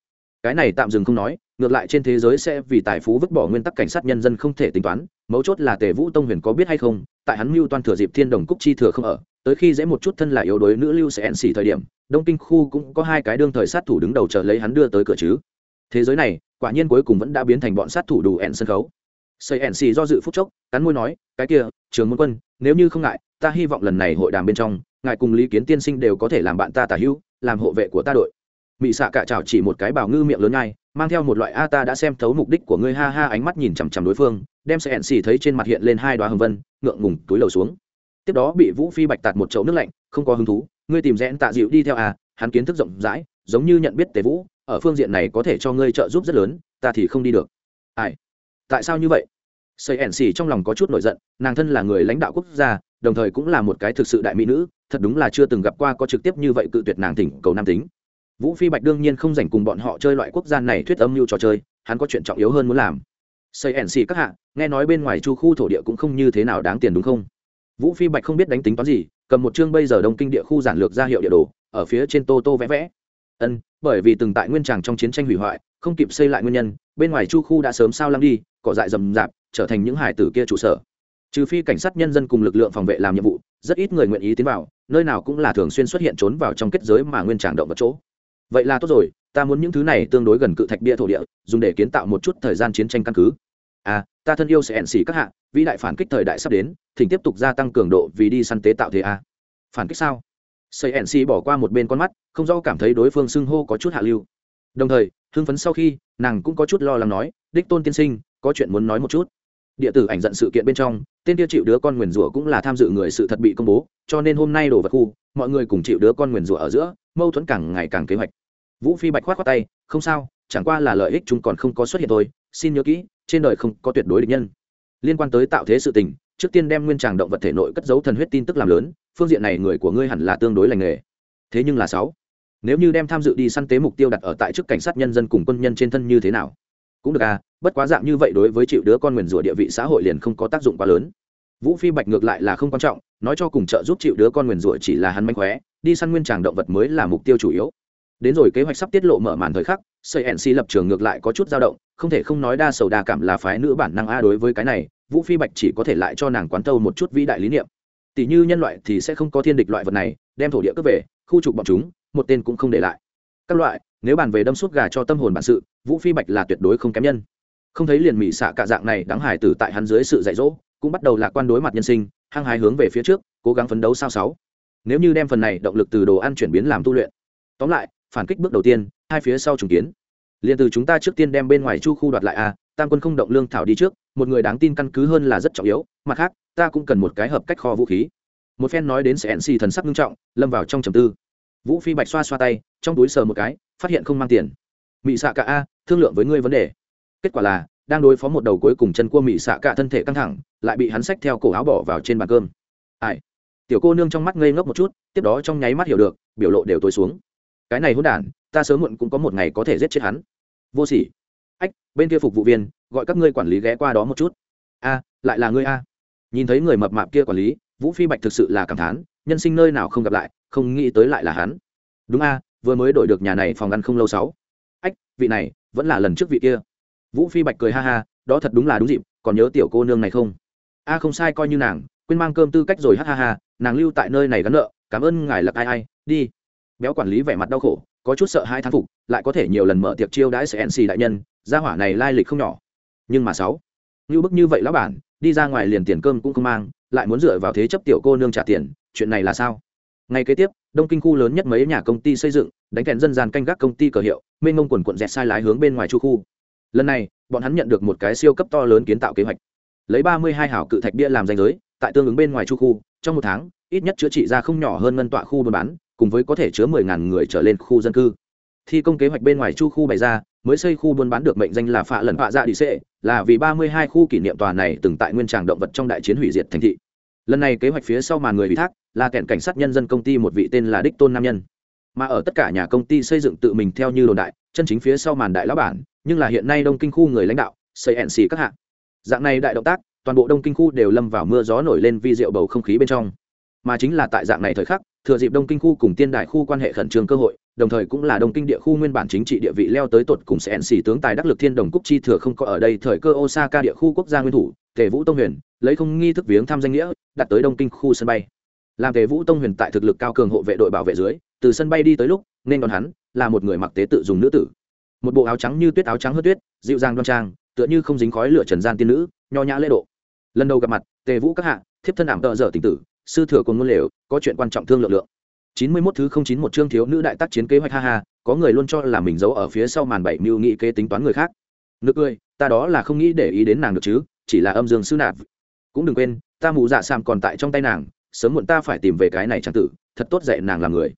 Cái này tạm dừng không nói, ngược lại trên thế giới sẽ vì tài phú vứt bỏ nguyên tắc cảnh sát nhân dân không thể tính toán, mấu chốt là tề vũ tông huyền có biết hay không, tại hắn mưu toan thừa dịp thiên đồng cúc chi thừa không ở, tới khi dễ một chút thân là yếu đuối nữ lưu sẽ ẹn xỉ thời điểm, đông kinh khu cũng có hai cái đương thời sát thủ đứng đầu chờ lấy hắn đưa tới cửa chứ. Thế giới này, quả nhiên cuối cùng vẫn đã biến thành bọn sát thủ đủ ẹn sân khấu. Xây ẹn xỉ do dự phúc chốc, cắn môi nói, cái kia, trường môn quân, nếu như không ngại, ta hy vọng lần này hội đàm bên trong, ngài cùng lý kiến tiên sinh đều có thể làm bạn ta tả hữu, làm hộ vệ của ta đội mị xạ cả chảo chỉ một cái bào ngư miệng lớn ngay, mang theo một loại, a, ta đã xem thấu mục đích của ngươi. Ha ha, ánh mắt nhìn chằm chằm đối phương, đem sẽ hẹn xì thấy trên mặt hiện lên hai đoá hồng vân, ngượng ngùng túi lầu xuống. Tiếp đó bị vũ phi bạch tạt một chậu nước lạnh, không có hứng thú, ngươi tìm rẽn tạ dịu đi theo à hắn kiến thức rộng rãi, giống như nhận biết tề vũ, ở phương diện này có thể cho ngươi trợ giúp rất lớn, ta thì không đi được. Ai? Tại sao như vậy? Xây ẻn xì trong lòng có chút nổi giận, nàng thân là người lãnh đạo quốc gia, đồng thời cũng là một cái thực sự đại mỹ nữ, thật đúng là chưa từng gặp qua có trực tiếp như vậy cự tuyệt nàng thỉnh cầu nam tính vũ phi bạch đương nhiên không dành cùng bọn họ chơi loại quốc gia này thuyết âm mưu trò chơi, hắn có chuyện trọng yếu hơn muốn làm. Xây ẻn xì các hạ, nghe nói bên ngoài chu khu thổ địa cũng không như thế nào đáng tiền đúng không? Vũ phi bạch không biết đánh tính toán gì, cầm một chương bây giờ đông kinh địa khu giản lược ra hiệu địa đồ, ở phía trên tô tô vẽ vẽ. Ân, bởi vì từng tại nguyên tràng trong chiến tranh hủy hoại, không kịp xây lại nguyên nhân, bên ngoài chu khu đã sớm sao lăng đi, cỏ dại rầm rạp, trở thành những hải tử kia trụ sở. Trừ phi cảnh sát nhân dân cùng lực lượng phòng vệ làm nhiệm vụ, rất ít người nguyện ý tiến vào, nơi nào cũng là thường xuyên xuất hiện trốn vào trong kết giới mà nguyên tràng động vật chỗ vậy là tốt rồi, ta muốn những thứ này tương đối gần cự thạch bia thổ địa, dùng để kiến tạo một chút thời gian chiến tranh căn cứ. À ta thân yêu sẽ ẻn xỉ các hạ, vĩ đại phản kích thời đại sắp đến, thỉnh tiếp tục gia tăng cường độ vì đi săn tế tạo thế à. phản kích sao? Sợi ẻn xỉ bỏ qua một bên con mắt, không do cảm thấy đối phương xưng hô có chút hạ lưu. Đồng thời, hưng phấn sau khi, nàng cũng có chút lo lắng nói, đích tôn tiên sinh, có chuyện muốn nói một chút. Địa tử ảnh giận sự kiện bên trong, tên kia chịu đứa con nguyền rủa cũng là tham dự người sự thật bị công bố, cho nên hôm nay đổ vật khu, mọi người cùng chịu đứa con nguyền rủa ở giữa mâu thuẫn càng ngày càng kế hoạch. Vũ phi bạch khoát khoát tay, không sao, chẳng qua là lợi ích chúng còn không có xuất hiện thôi. Xin nhớ kỹ, trên đời không có tuyệt đối địch nhân. Liên quan tới tạo thế sự tình, trước tiên đem nguyên tràng động vật thể nội cất giấu thần huyết tin tức làm lớn, phương diện này người của ngươi hẳn là tương đối lành nghề. Thế nhưng là sáu, nếu như đem tham dự đi săn tế mục tiêu đặt ở tại chức cảnh sát nhân dân cùng quân nhân trên thân như thế nào? Cũng được à bất quá dạng như vậy đối với chịu đứa con nguyền rủa địa vị xã hội liền không có tác dụng quá lớn. Vũ phi bạch ngược lại là không quan trọng, nói cho cùng trợ giúp chịu đứa con nguyền rủa chỉ là hắn manh khóe đi săn nguyên tràng động vật mới là mục tiêu chủ yếu. Đến rồi kế hoạch sắp tiết lộ mở màn thời khắc xây nc lập trường ngược lại có chút dao động, không thể không nói đa sầu đa cảm là phái nữ bản năng a đối với cái này, vũ phi bạch chỉ có thể lại cho nàng quán tâu một chút vĩ đại lý niệm. Tỷ như nhân loại thì sẽ không có thiên địch loại vật này, đem thổ địa cướp về, khu trục bọn chúng, một tên cũng không để lại. Các loại, nếu bàn về đâm suốt gà cho tâm hồn bản sự, vũ phi bạch là tuyệt đối không kém nhân. Không thấy liền mỹ xạ cả dạng này đáng hài tử tại hắn dưới sự dạy dỗ, cũng bắt đầu lạc quan đối mặt nhân sinh, hăng hái hướng về phía trước, cố gắng phấn đấu sao sáu nếu như đem phần này động lực từ đồ ăn chuyển biến làm tu luyện. Tóm lại, phản kích bước đầu tiên, hai phía sau trùng kiến. Liền từ chúng ta trước tiên đem bên ngoài chu khu đoạt lại a tam quân không động lương thảo đi trước, một người đáng tin căn cứ hơn là rất trọng yếu, mặt khác, ta cũng cần một cái hợp cách kho vũ khí. Một phen nói đến sẽ nc thần sắc nghiêm trọng, lâm vào trong trầm tư. Vũ phi bạch xoa xoa tay, trong túi sờ một cái, phát hiện không mang tiền. Mị xạ cả a, thương lượng với ngươi vấn đề. Kết quả là, đang đối phó một đầu cuối cùng chân cua mị xạ cả thân thể căng thẳng, lại bị hắn xách theo cổ áo bỏ vào trên bàn cơm. Ai? Tiểu cô nương trong mắt ngây ngốc một chút, tiếp đó trong nháy mắt hiểu được, biểu lộ đều tối xuống. Cái này hôn đản, ta sớm muộn cũng có một ngày có thể giết chết hắn. Vô sỉ. Ách, bên kia phục vụ viên, gọi các ngươi quản lý ghé qua đó một chút. A, lại là ngươi a. Nhìn thấy người mập mạp kia quản lý, vũ phi bạch thực sự là cảm thán, nhân sinh nơi nào không gặp lại, không nghĩ tới lại là hắn. Đúng a, vừa mới đổi được nhà này phòng ăn không lâu sáu. Ách, vị này, vẫn là lần trước vị kia. Vũ phi bạch cười ha ha, đó thật đúng là đúng dịp, còn nhớ tiểu cô nương này không? A không sai coi như nàng, quên mang cơm tư cách rồi, ha ha ha, nàng lưu tại nơi này gắn nợ, cảm ơn ngài lặc ai ai, đi. Béo quản lý vẻ mặt đau khổ, có chút sợ hai thán phục, lại có thể nhiều lần mở tiệc chiêu đãi sẽ nc đại nhân, gia hỏa này lai lịch không nhỏ. Nhưng mà sáu, như bức như vậy lão bản, đi ra ngoài liền tiền cơm cũng không mang, lại muốn dựa vào thế chấp tiểu cô nương trả tiền, chuyện này là sao? Ngay kế tiếp, đông kinh khu lớn nhất mấy nhà công ty xây dựng, đánh kèn dân gian canh gác công ty cờ hiệu, mênh ngông quần quận dẹt sai lái hướng bên ngoài chu khu. Lần này, bọn hắn nhận được một cái siêu cấp to lớn kiến tạo kế hoạch lấy ba mươi hai hảo cự thạch bia làm danh giới, tại tương ứng bên ngoài chu khu, trong một tháng, ít nhất chữa trị ra không nhỏ hơn ngân tọa khu buôn bán, cùng với có thể chứa mười ngàn người trở lên khu dân cư. Thi công kế hoạch bên ngoài chu khu bày ra, mới xây khu buôn bán được mệnh danh là phạ lần phạ dạ đi xệ là vì ba mươi hai khu kỷ niệm tòa này từng tại nguyên tràng động vật trong đại chiến hủy diệt thành thị. Lần này kế hoạch phía sau màn người ủy thác, là kẹn cảnh sát nhân dân công ty một vị tên là đích tôn nam nhân. Mà ở tất cả nhà công ty xây dựng tự mình theo như đồn đại, chân chính phía sau màn đại lão bản, nhưng là hiện nay đông kinh khu người lãnh đạo, xây nc các hạng dạng này đại động tác, toàn bộ đông kinh khu đều lâm vào mưa gió nổi lên vi diệu bầu không khí bên trong. Mà chính là tại dạng này thời khắc, thừa dịp đông kinh khu cùng tiên đại khu quan hệ khẩn trương cơ hội, đồng thời cũng là đông kinh địa khu nguyên bản chính trị địa vị leo tới tột cùng sẽ xỉ tướng tài đắc lực thiên đồng cúc chi thừa không có ở đây thời cơ osaka địa khu quốc gia nguyên thủ, tề vũ tông huyền, lấy không nghi thức viếng thăm danh nghĩa, đặt tới đông kinh khu sân bay. Làm tề vũ tông huyền tại thực lực cao cường hộ vệ đội bảo vệ dưới, từ sân bay đi tới lúc, nên đón hắn là một người mặc tế tự dùng nữ tử. Một bộ áo trắng như tuyết áo trắng hớt tuyết, dịu dàng đoan trang tựa như không dính khói lửa trần gian tiên nữ, nho nhã lễ độ. Lần đầu gặp mặt, tề vũ các hạ, thiếp thân ảm tợ dở tình tử, sư thừa còn ngôn lều, có chuyện quan trọng thương lượng lượng. Chín mươi mốt thứ không chín một chương thiếu nữ đại tác chiến kế hoạch ha ha, có người luôn cho là mình giấu ở phía sau màn bảy mưu nghị kế tính toán người khác. Nực ơi ta đó là không nghĩ để ý đến nàng được chứ, chỉ là âm dương sư nạp. Cũng đừng quên, ta mù dạ sam còn tại trong tay nàng, sớm muộn ta phải tìm về cái này trang tử, thật tốt dạy nàng làm người.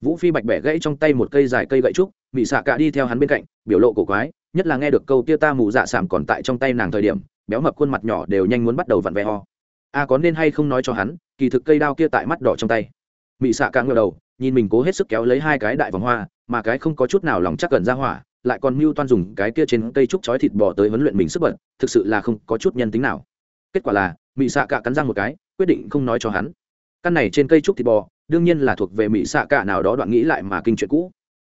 Vũ phi bạch bẻ gãy trong tay một cây dài cây gậy trúc bị xạ cả đi theo hắn bên cạnh, biểu lộ cổ quái nhất là nghe được câu kia ta mù dạ sảm còn tại trong tay nàng thời điểm, béo mập khuôn mặt nhỏ đều nhanh muốn bắt đầu vặn vẹ ho a à, có nên hay không nói cho hắn, kỳ thực cây đao kia tại mắt đỏ trong tay. Mị xạ càng ngờ đầu, nhìn mình cố hết sức kéo lấy hai cái đại vòng hoa, mà cái không có chút nào lòng chắc gần ra hỏa, lại còn mưu toan dùng cái kia trên cây trúc chói thịt bò tới huấn luyện mình sức bật, thực sự là không có chút nhân tính nào. Kết quả là, mị xạ cả cắn răng một cái, quyết định không nói cho hắn. Căn này trên cây trúc thịt bò, đương nhiên là thuộc về mị xạ cả nào đó đoạn nghĩ lại mà kinh chuyện cũ.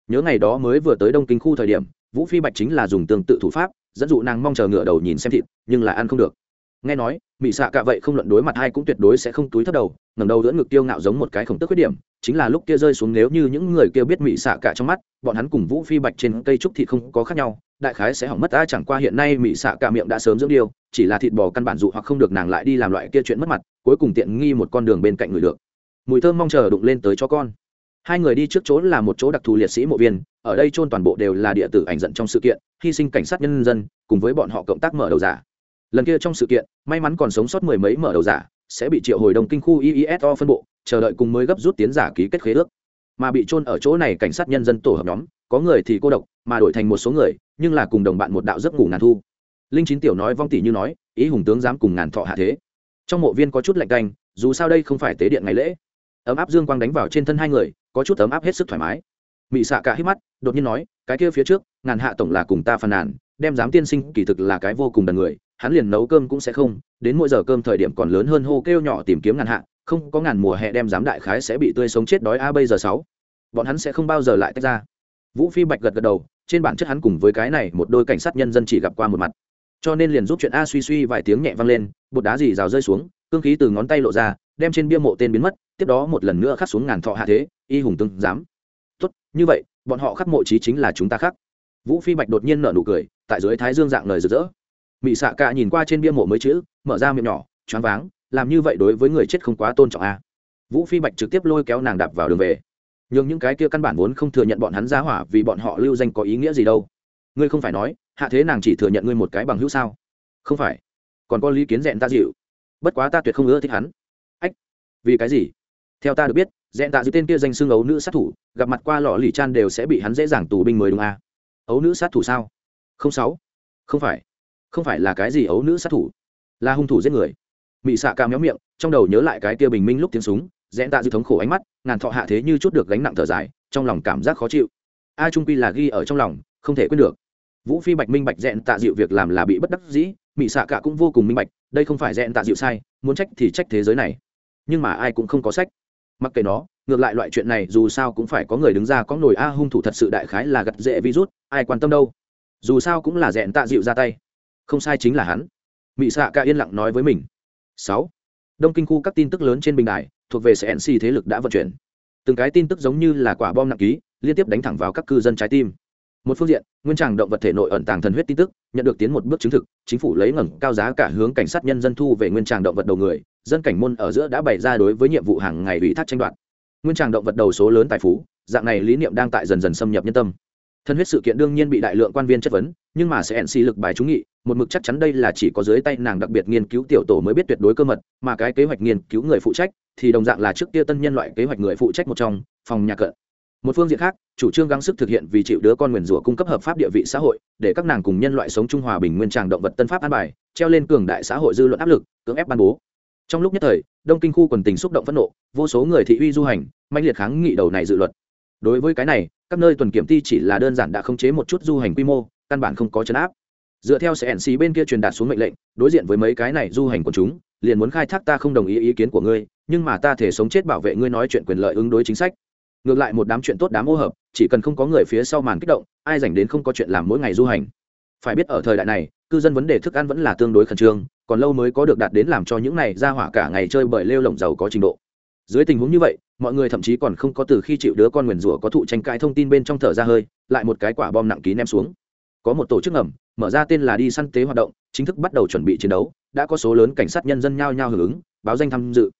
Nhớ ngày đó mới vừa tới đông kinh khu thời điểm vũ phi bạch chính là dùng tương tự thủ pháp dẫn dụ nàng mong chờ ngựa đầu nhìn xem thịt nhưng là ăn không được. Nghe nói mị xạ cả vậy không luận đối mặt hai cũng tuyệt đối sẽ không túi thất đầu ngầm đầu đỡ ngực tiêu ngạo giống một cái khổng tức khuyết điểm chính là lúc kia rơi xuống nếu như những người kia biết mị xạ cả trong mắt bọn hắn cùng vũ phi bạch trên cây trúc thịt không có khác nhau đại khái sẽ hỏng mất ai chẳng qua hiện nay mị xạ cả miệng đã sớm dưỡng điều, chỉ là thịt bò căn bản dụ hoặc không được nàng lại đi làm loại kia chuyện mất mặt cuối cùng tiện nghi một con đường bên cạnh người được. Mùi thơm mong chờ đụng lên tới cho con. Hai người đi trước chỗ là một chỗ đặc thù liệt sĩ mộ viên ở đây chôn toàn bộ đều là địa tử ảnh dẫn trong sự kiện, hy sinh cảnh sát nhân dân, cùng với bọn họ cộng tác mở đầu giả. Lần kia trong sự kiện, may mắn còn sống sót mười mấy mở đầu giả, sẽ bị triệu hồi đồng kinh khu iiso phân bộ, chờ đợi cùng mới gấp rút tiến giả ký kết khế ước. Mà bị trôn ở chỗ này cảnh sát nhân dân tổ hợp nhóm, có người thì cô độc, mà đổi thành một số người, nhưng là cùng đồng bạn một đạo giấc ngủ ngàn thu. Linh chín tiểu nói vong tỷ như nói, ý hùng tướng dám cùng ngàn thọ hạ thế. Trong mộ viên có chút lạnh canh, dù sao đây không phải tế điện ngày lễ. Ấm áp dương quang đánh vào trên thân hai người, có chút ấm áp hết sức thoải mái mị xạ cả hít mắt, đột nhiên nói, cái kia phía trước, ngàn hạ tổng là cùng ta phàn nàn, đem giám tiên sinh kỳ thực là cái vô cùng đần người, hắn liền nấu cơm cũng sẽ không, đến mỗi giờ cơm thời điểm còn lớn hơn hô kêu nhỏ tìm kiếm ngàn hạ, không có ngàn mùa hè đem giám đại khái sẽ bị tươi sống chết đói, a, bây giờ sáu, bọn hắn sẽ không bao giờ lại tách ra. Vũ phi bạch gật gật đầu, trên bản chất hắn cùng với cái này một đôi cảnh sát nhân dân chỉ gặp qua một mặt. Cho nên liền giúp chuyện a suy suy vài tiếng nhẹ vang lên, bột đá gì rào rơi xuống, cương khí từ ngón tay lộ ra, đem trên bia mộ tên biến mất, tiếp đó một lần nữa khắc xuống ngàn thọ hạ thế, y hùng tương dám như vậy, bọn họ khắc mộ trí chính là chúng ta khắc vũ phi bạch đột nhiên nở nụ cười, tại dưới thái dương dạng lời rực rỡ. Mị xạ cả nhìn qua trên bia mộ mới chữ, mở ra miệng nhỏ, choáng váng, làm như vậy đối với người chết không quá tôn trọng a. Vũ phi bạch trực tiếp lôi kéo nàng đạp vào đường về. Nhưng những cái kia căn bản vốn không thừa nhận bọn hắn ra hỏa vì bọn họ lưu danh có ý nghĩa gì đâu. Ngươi không phải nói, hạ thế nàng chỉ thừa nhận ngươi một cái bằng hữu sao? Không phải. Còn có lý kiến rẽn ta dịu. Bất quá ta tuyệt không ưa thích hắn. Ách, vì cái gì? Theo ta được biết dẹn tạ dịu tên kia danh xưng ấu nữ sát thủ, gặp mặt qua lọ lì chan đều sẽ bị hắn dễ dàng tù binh mới đúng à? ấu nữ sát thủ sao? Không sáu. Không phải. Không phải là cái gì ấu nữ sát thủ? Là hung thủ giết người. Mị xạ ca méo miệng, trong đầu nhớ lại cái tia bình minh lúc tiếng súng dẹn tạ dịu thống khổ ánh mắt, ngàn thọ hạ thế như chút được gánh nặng thở dài, trong lòng cảm giác khó chịu. A trung quy là ghi ở trong lòng, không thể quên được. Vũ phi bạch minh bạch dẹn tạ dịu việc làm là bị bất đắc dĩ, mị xạ cả cũng vô cùng minh bạch, đây không phải dẹn tạ dịu sai, muốn trách thì trách thế giới này. Nhưng mà ai cũng không có sách mặc kệ nó, ngược lại loại chuyện này dù sao cũng phải có người đứng ra có nổi a, hung thủ thật sự đại khái là gặt dễ virus, ai quan tâm đâu? Dù sao cũng là dẹn tạ dịu ra tay. Không sai chính là hắn. Mỹ xạ ca yên lặng nói với mình. Sáu. Đông kinh khu các tin tức lớn trên bình đài, thuộc về cnc thế lực đã vận chuyển. Từng cái tin tức giống như là quả bom nặng ký, liên tiếp đánh thẳng vào các cư dân trái tim. Một phương diện, nguyên tràng động vật thể nội ẩn tàng thần huyết tin tức, nhận được tiến một bước chứng thực, chính phủ lấy ngẩng cao giá cả hướng cảnh sát nhân dân thu về nguyên tràng động vật đầu người dân cảnh môn ở giữa đã bày ra đối với nhiệm vụ hàng ngày ủy thác tranh đoạt. Nguyên tràng động vật đầu số lớn tài phú, dạng này lý niệm đang tại dần dần xâm nhập nhân tâm. Thân huyết sự kiện đương nhiên bị đại lượng quan viên chất vấn, nhưng mà sẽ nc lực bài trúng nghị, một mực chắc chắn đây là chỉ có dưới tay nàng đặc biệt nghiên cứu tiểu tổ mới biết tuyệt đối cơ mật, mà cái kế hoạch nghiên cứu người phụ trách, thì đồng dạng là trước kia tân nhân loại kế hoạch người phụ trách một trong, phòng nhà cận. Một phương diện khác, chủ trương gắng sức thực hiện vì chịu đứa con nguyền rủa cung cấp hợp pháp địa vị xã hội, để các nàng cùng nhân loại sống trung hòa bình nguyên tràng động vật tân pháp an bài, treo lên cường đại xã hội dư luận áp lực, cưỡng ép ban bố trong lúc nhất thời, đông kinh khu quần tình xúc động phẫn nộ, vô số người thị uy du hành mạnh liệt kháng nghị đầu này dự luật. Đối với cái này, các nơi tuần kiểm ty chỉ là đơn giản đã khống chế một chút du hành quy mô, căn bản không có chấn áp. Dựa theo cnc bên kia truyền đạt xuống mệnh lệnh, đối diện với mấy cái này du hành của chúng, liền muốn khai thác ta không đồng ý ý kiến của ngươi, nhưng mà ta thể sống chết bảo vệ ngươi nói chuyện quyền lợi ứng đối chính sách. Ngược lại một đám chuyện tốt đám ô hợp, chỉ cần không có người phía sau màn kích động, ai dành đến không có chuyện làm mỗi ngày du hành. Phải biết ở thời đại này, cư dân vấn đề thức ăn vẫn là tương đối khẩn trương còn lâu mới có được đạt đến làm cho những này ra hỏa cả ngày chơi bởi lêu lồng giàu có trình độ. Dưới tình huống như vậy, mọi người thậm chí còn không có từ khi chịu đứa con nguyền rủa có thụ tranh cãi thông tin bên trong thở ra hơi, lại một cái quả bom nặng ký ném xuống. Có một tổ chức ngầm, mở ra tên là đi săn tế hoạt động, chính thức bắt đầu chuẩn bị chiến đấu, đã có số lớn cảnh sát nhân dân nhao nhao hưởng ứng, báo danh tham dự.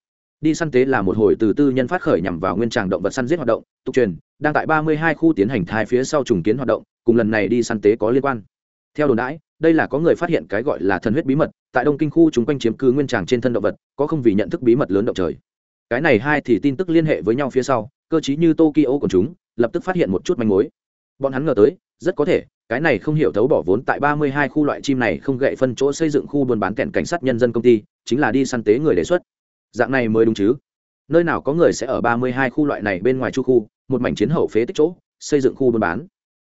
Đi săn tế là một hồi từ tư nhân phát khởi nhằm vào nguyên tràng động vật săn giết hoạt động, tục truyền, đang tại ba mươi hai khu tiến hành thai phía sau trùng kiến hoạt động, cùng lần này đi săn tế có liên quan. Theo đồn đãi đây là có người phát hiện cái gọi là thần huyết bí mật, tại đông kinh khu chúng quanh chiếm cứ nguyên tràng trên thân động vật, có không vì nhận thức bí mật lớn động trời. Cái này hai thì tin tức liên hệ với nhau phía sau, cơ chí như tokyo của chúng, lập tức phát hiện một chút manh mối. Bọn hắn ngờ tới, rất có thể, cái này không hiểu thấu bỏ vốn tại ba mươi hai khu loại chim này không gậy phân chỗ xây dựng khu buôn bán kẹn cảnh sát nhân dân công ty, chính là đi săn tế người đề xuất. Dạng này mới đúng chứ? Nơi nào có người sẽ ở ba mươi hai khu loại này bên ngoài chu khu, một mảnh chiến hậu phế tích chỗ, xây dựng khu buôn bán.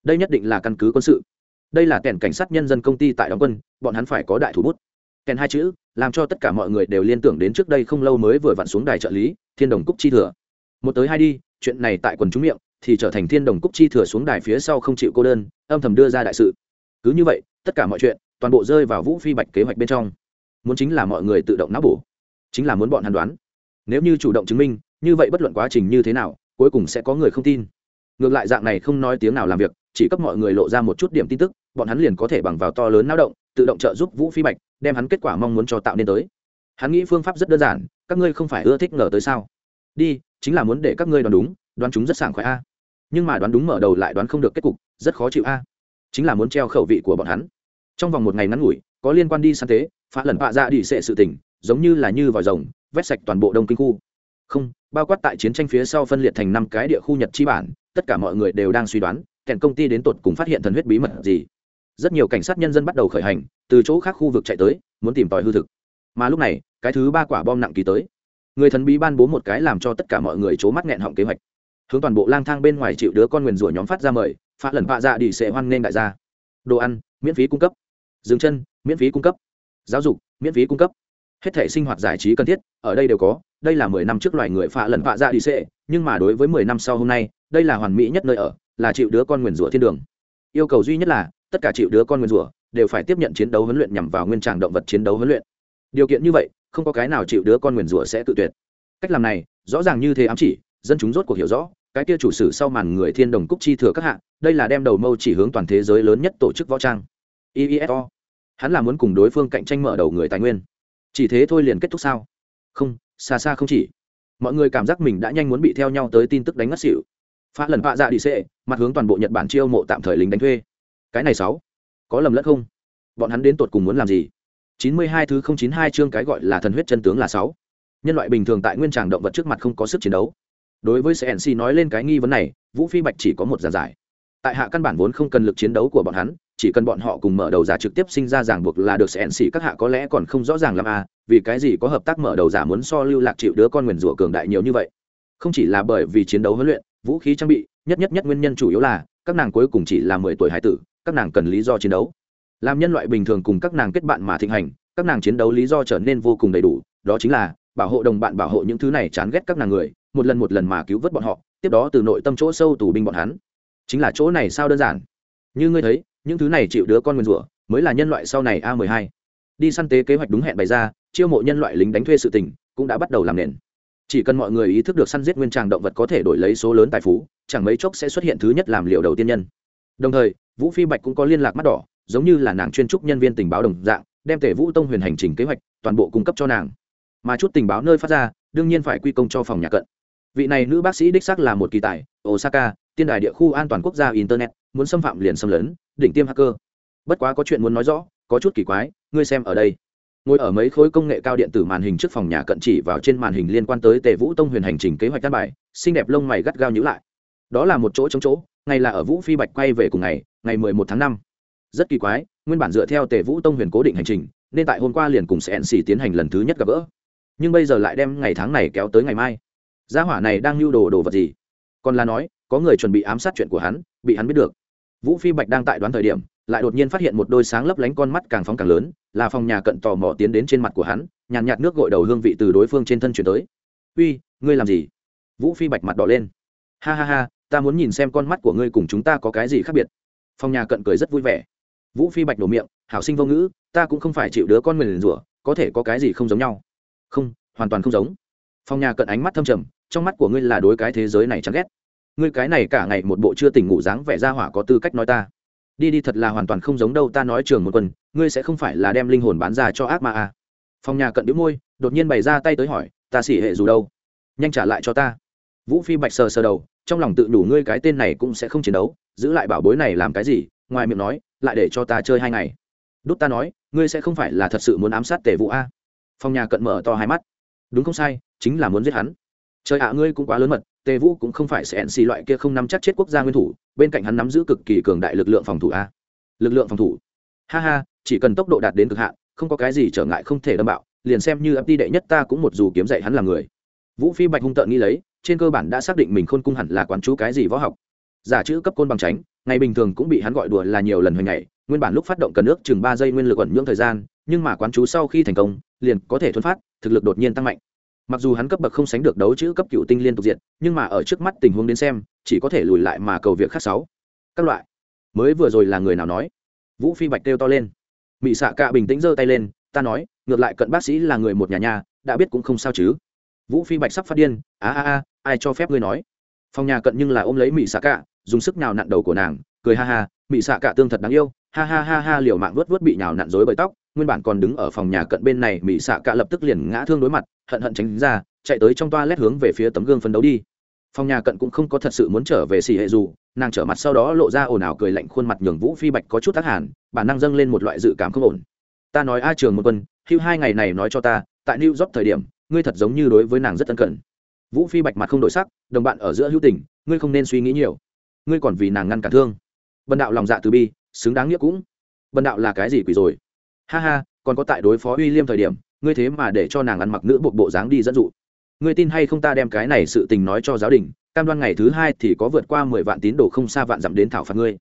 Đây nhất định là căn cứ quân sự đây là kèn cảnh sát nhân dân công ty tại đóng quân, bọn hắn phải có đại thủ bút. Kèn hai chữ, làm cho tất cả mọi người đều liên tưởng đến trước đây không lâu mới vừa vặn xuống đài trợ lý, thiên đồng cúc chi thừa. Một tới hai đi, chuyện này tại quần chúng miệng, thì trở thành thiên đồng cúc chi thừa xuống đài phía sau không chịu cô đơn, âm thầm đưa ra đại sự. Cứ như vậy, tất cả mọi chuyện, toàn bộ rơi vào vũ phi bạch kế hoạch bên trong. Muốn chính là mọi người tự động não bổ. Chính là muốn bọn hắn đoán. Nếu như chủ động chứng minh, như vậy bất luận quá trình như thế nào, cuối cùng sẽ có người không tin ngược lại dạng này không nói tiếng nào làm việc, chỉ cấp mọi người lộ ra một chút điểm tin tức, bọn hắn liền có thể bằng vào to lớn lao động, tự động trợ giúp vũ phi bạch, đem hắn kết quả mong muốn cho tạo nên tới. Hắn nghĩ phương pháp rất đơn giản, các ngươi không phải ưa thích ngờ tới sao? Đi, chính là muốn để các ngươi đoán đúng, đoán chúng rất sảng khoái a. Nhưng mà đoán đúng mở đầu lại đoán không được kết cục, rất khó chịu a. Chính là muốn treo khẩu vị của bọn hắn. Trong vòng một ngày ngắn ngủi, có liên quan đi săn tế phá lần bạ ra đi sệ sự tình, giống như là như vòi rồng, vét sạch toàn bộ đông kinh khu. Không bao quát tại chiến tranh phía sau phân liệt thành năm cái địa khu nhật chi bản, tất cả mọi người đều đang suy đoán, kèn công ty đến tột cùng phát hiện thần huyết bí mật gì. Rất nhiều cảnh sát nhân dân bắt đầu khởi hành, từ chỗ khác khu vực chạy tới, muốn tìm tòi hư thực. Mà lúc này, cái thứ ba quả bom nặng ký tới. Người thần bí ban bố một cái làm cho tất cả mọi người c h ố mắt nghẹn họng kế hoạch. Hướng toàn bộ lang thang bên ngoài chịu đứa con nguyền rủa nhóm phát ra mời phá lần vạ dạ đi sẽ hoan nghênh đại gia. Đồ ăn, miễn phí cung cấp. Dừng chân, miễn phí cung cấp. Giáo dục, miễn phí cung cấp. Hết thể sinh hoạt giải trí cần thiết, ở đây đều có đây là mười năm trước loài người phạ lần phạ ra đi sẽ nhưng mà đối với mười năm sau hôm nay, đây là hoàn mỹ nhất nơi ở, là chịu đứa con nguyền rủa thiên đường. Yêu cầu duy nhất là, tất cả chịu đứa con nguyền rủa đều phải tiếp nhận chiến đấu huấn luyện nhằm vào nguyên tràng động vật chiến đấu huấn luyện. Điều kiện như vậy, không có cái nào chịu đứa con nguyền rủa sẽ tự tuyệt. Cách làm này, rõ ràng như thế ám chỉ, dân chúng rốt cuộc hiểu rõ, cái kia chủ sử sau màn người thiên đồng cúc chi thừa các hạ, đây là đem đầu mâu chỉ hướng toàn thế giới lớn nhất tổ chức võ trang. Iiso hắn là muốn cùng đối phương cạnh tranh mở đầu người tài nguyên. Chỉ thế thôi liền kết thúc sao? Không xa xa không chỉ. Mọi người cảm giác mình đã nhanh muốn bị theo nhau tới tin tức đánh ngất xỉu. Phá lần vạ dạ đi xệ, mặt hướng toàn bộ nhật bản chiêu mộ tạm thời lính đánh thuê. Cái này sáu, có lầm lẫn không? Bọn hắn đến tột cùng muốn làm gì? Chín mươi hai thứ không chín hai chương cái gọi là thần huyết chân tướng là sáu. Nhân loại bình thường tại nguyên tràng động vật trước mặt không có sức chiến đấu. Đối với cnc nói lên cái nghi vấn này, vũ phi bạch chỉ có một giàn giải. Tại hạ căn bản vốn không cần lực chiến đấu của bọn hắn chỉ cần bọn họ cùng mở đầu giả trực tiếp sinh ra ràng buộc là được sẽ chỉ các hạ có lẽ còn không rõ ràng làm a à, vì cái gì có hợp tác mở đầu giả muốn so lưu lạc chịu đứa con nguyền rủa cường đại nhiều như vậy? Không chỉ là bởi vì chiến đấu huấn luyện vũ khí trang bị nhất nhất nhất nguyên nhân chủ yếu là các nàng cuối cùng chỉ là mười tuổi hải tử các nàng cần lý do chiến đấu. Làm nhân loại bình thường cùng các nàng kết bạn mà thịnh hành các nàng chiến đấu lý do trở nên vô cùng đầy đủ đó chính là bảo hộ đồng bạn bảo hộ những thứ này chán ghét các nàng người một lần một lần mà cứu vớt bọn họ tiếp đó từ nội tâm chỗ sâu tù binh bọn hắn. Chính là chỗ này sao đơn giản? Như ngươi thấy những thứ này chịu đứa con nguyên rủa mới là nhân loại sau này a mười hai. Đi săn tế kế hoạch đúng hẹn bày ra, chiêu mộ nhân loại lính đánh thuê sự tình, cũng đã bắt đầu làm nền. Chỉ cần mọi người ý thức được săn giết nguyên tràng động vật có thể đổi lấy số lớn tài phú, chẳng mấy chốc sẽ xuất hiện thứ nhất làm liệu đầu tiên nhân. Đồng thời, vũ phi bạch cũng có liên lạc mắt đỏ, giống như là nàng chuyên trúc nhân viên tình báo đồng dạng, đem tể vũ tông huyền hành trình kế hoạch toàn bộ cung cấp cho nàng. Mà chút tình báo nơi phát ra, đương nhiên phải quy công cho phòng nhà cận. Vị này nữ bác sĩ đích xác là một kỳ tài, osaka, tiên đài địa khu an toàn quốc gia internet, muốn xâm phạm liền xâm lấn đỉnh tiêm hacker. Bất quá có chuyện muốn nói rõ, có chút kỳ quái, ngươi xem ở đây. Ngồi ở mấy khối công nghệ cao điện tử màn hình trước phòng nhà cận chỉ vào trên màn hình liên quan tới tề vũ tông huyền hành trình kế hoạch căn bài, xinh đẹp lông mày gắt gao nhữ lại. Đó là một chỗ chống chỗ, ngày là ở vũ phi bạch quay về cùng ngày ngày mười một tháng năm. Rất kỳ quái, nguyên bản dựa theo tề vũ tông huyền cố định hành trình, nên tại hôm qua liền cùng sẽ nc tiến hành lần thứ nhất gặp gỡ. Nhưng bây giờ lại đem ngày tháng này kéo tới ngày mai. Gia hỏa này đang lưu đồ đồ vật gì? Còn là nói, có người chuẩn bị ám sát chuyện của hắn, bị hắn biết được vũ phi bạch đang tại đoán thời điểm lại đột nhiên phát hiện một đôi sáng lấp lánh con mắt càng phóng càng lớn là phòng nhà cận tò mò tiến đến trên mặt của hắn nhàn nhạt, nước gội đầu hương vị từ đối phương trên thân chuyển tới. Uy ngươi làm gì? Vũ phi bạch mặt đỏ lên. Ha ha ha ta muốn nhìn xem con mắt của ngươi cùng chúng ta có cái gì khác biệt. Phòng nhà cận cười rất vui vẻ. Vũ phi bạch nổ miệng hảo sinh vô ngữ ta cũng không phải chịu đứa con mình rủa có thể có cái gì không giống nhau. Không hoàn toàn không giống. Phòng nhà cận ánh mắt thâm trầm trong mắt của ngươi là đối cái thế giới này chán ghét ngươi cái này cả ngày một bộ chưa tỉnh ngủ dáng vẻ ra hỏa có tư cách nói ta. Đi đi thật là hoàn toàn không giống đâu, ta nói trường một quân ngươi sẽ không phải là đem linh hồn bán ra cho ác ma à. phòng nhà cận đĩu môi, đột nhiên bày ra tay tới hỏi, ta xỉ hệ dù đâu? Nhanh trả lại cho ta. Vũ phi bạch sờ sờ đầu, trong lòng tự đủ ngươi cái tên này cũng sẽ không chiến đấu, giữ lại bảo bối này làm cái gì, ngoài miệng nói, lại để cho ta chơi hai ngày. Đút ta nói, ngươi sẽ không phải là thật sự muốn ám sát tề vũ a phòng nhà cận mở to hai mắt. Đúng không sai, chính là muốn giết hắn. Trời ạ, ngươi cũng quá lớn mật tề vũ cũng không phải sẽ nc xì loại kia không nắm chắc chết quốc gia nguyên thủ, bên cạnh hắn nắm giữ cực kỳ cường đại lực lượng phòng thủ a. Lực lượng phòng thủ. Ha ha, chỉ cần tốc độ đạt đến cực hạn, không có cái gì trở ngại không thể đâm bạo liền xem như ấp đi đệ nhất ta cũng một dù kiếm dạy hắn là người. Vũ phi bạch hung tợn nghĩ lấy, trên cơ bản đã xác định mình khôn cung hẳn là quán chú cái gì võ học. Giả chữ cấp côn bằng tránh, ngày bình thường cũng bị hắn gọi đùa là nhiều lần hồi ngày nguyên bản lúc phát động cần nước chừng ba giây nguyên lực ẩn nhưỡng thời gian, nhưng mà quán chú sau khi thành công, liền có thể thuấn phát, thực lực đột nhiên tăng mạnh mặc dù hắn cấp bậc không sánh được đấu chữ cấp cựu tinh liên tục diện, nhưng mà ở trước mắt tình huống đến xem, chỉ có thể lùi lại mà cầu việc khác sáu. Các loại. Mới vừa rồi là người nào nói? Vũ phi bạch kêu to lên. Mị xạ cạ bình tĩnh giơ tay lên, ta nói, ngược lại cận bác sĩ là người một nhà nhà, đã biết cũng không sao chứ. Vũ phi bạch sắp phát điên, a a a, ai cho phép ngươi nói? Phòng nhà cận nhưng là ôm lấy mị xạ cạ, dùng sức nhào nặn đầu của nàng, cười ha ha, mị xạ cạ tương thật đáng yêu, ha ha ha ha, liều mạng vớt vớt bị nhào nặn rối bởi tóc nguyên bản còn đứng ở phòng nhà cận bên này mỹ xạ cả lập tức liền ngã thương đối mặt, hận hận tránh ra, chạy tới trong toa lét hướng về phía tấm gương phấn đấu đi. Phòng nhà cận cũng không có thật sự muốn trở về xì hệ dù, nàng trở mặt sau đó lộ ra ồn ào cười lạnh khuôn mặt nhường vũ phi bạch có chút tác hàn bản năng dâng lên một loại dự cảm không ổn. Ta nói a trường một quân hưu hai ngày này nói cho ta, tại new york thời điểm, ngươi thật giống như đối với nàng rất ân cần. Vũ phi bạch mặt không đổi sắc, đồng bạn ở giữa hữu tình, ngươi không nên suy nghĩ nhiều. Ngươi còn vì nàng ngăn cản thương. Bần đạo lòng dạ từ bi, xứng đáng nghĩa cũng. Bần đạo là cái gì quỷ rồi? Ha ha, còn có tại đối phó uy liêm thời điểm, ngươi thế mà để cho nàng ăn mặc nữ bộ bộ dáng đi dẫn dụ. Ngươi tin hay không ta đem cái này sự tình nói cho giáo đình, cam đoan ngày thứ hai thì có vượt qua mười vạn tín đồ không xa vạn dặm đến thảo phạt ngươi.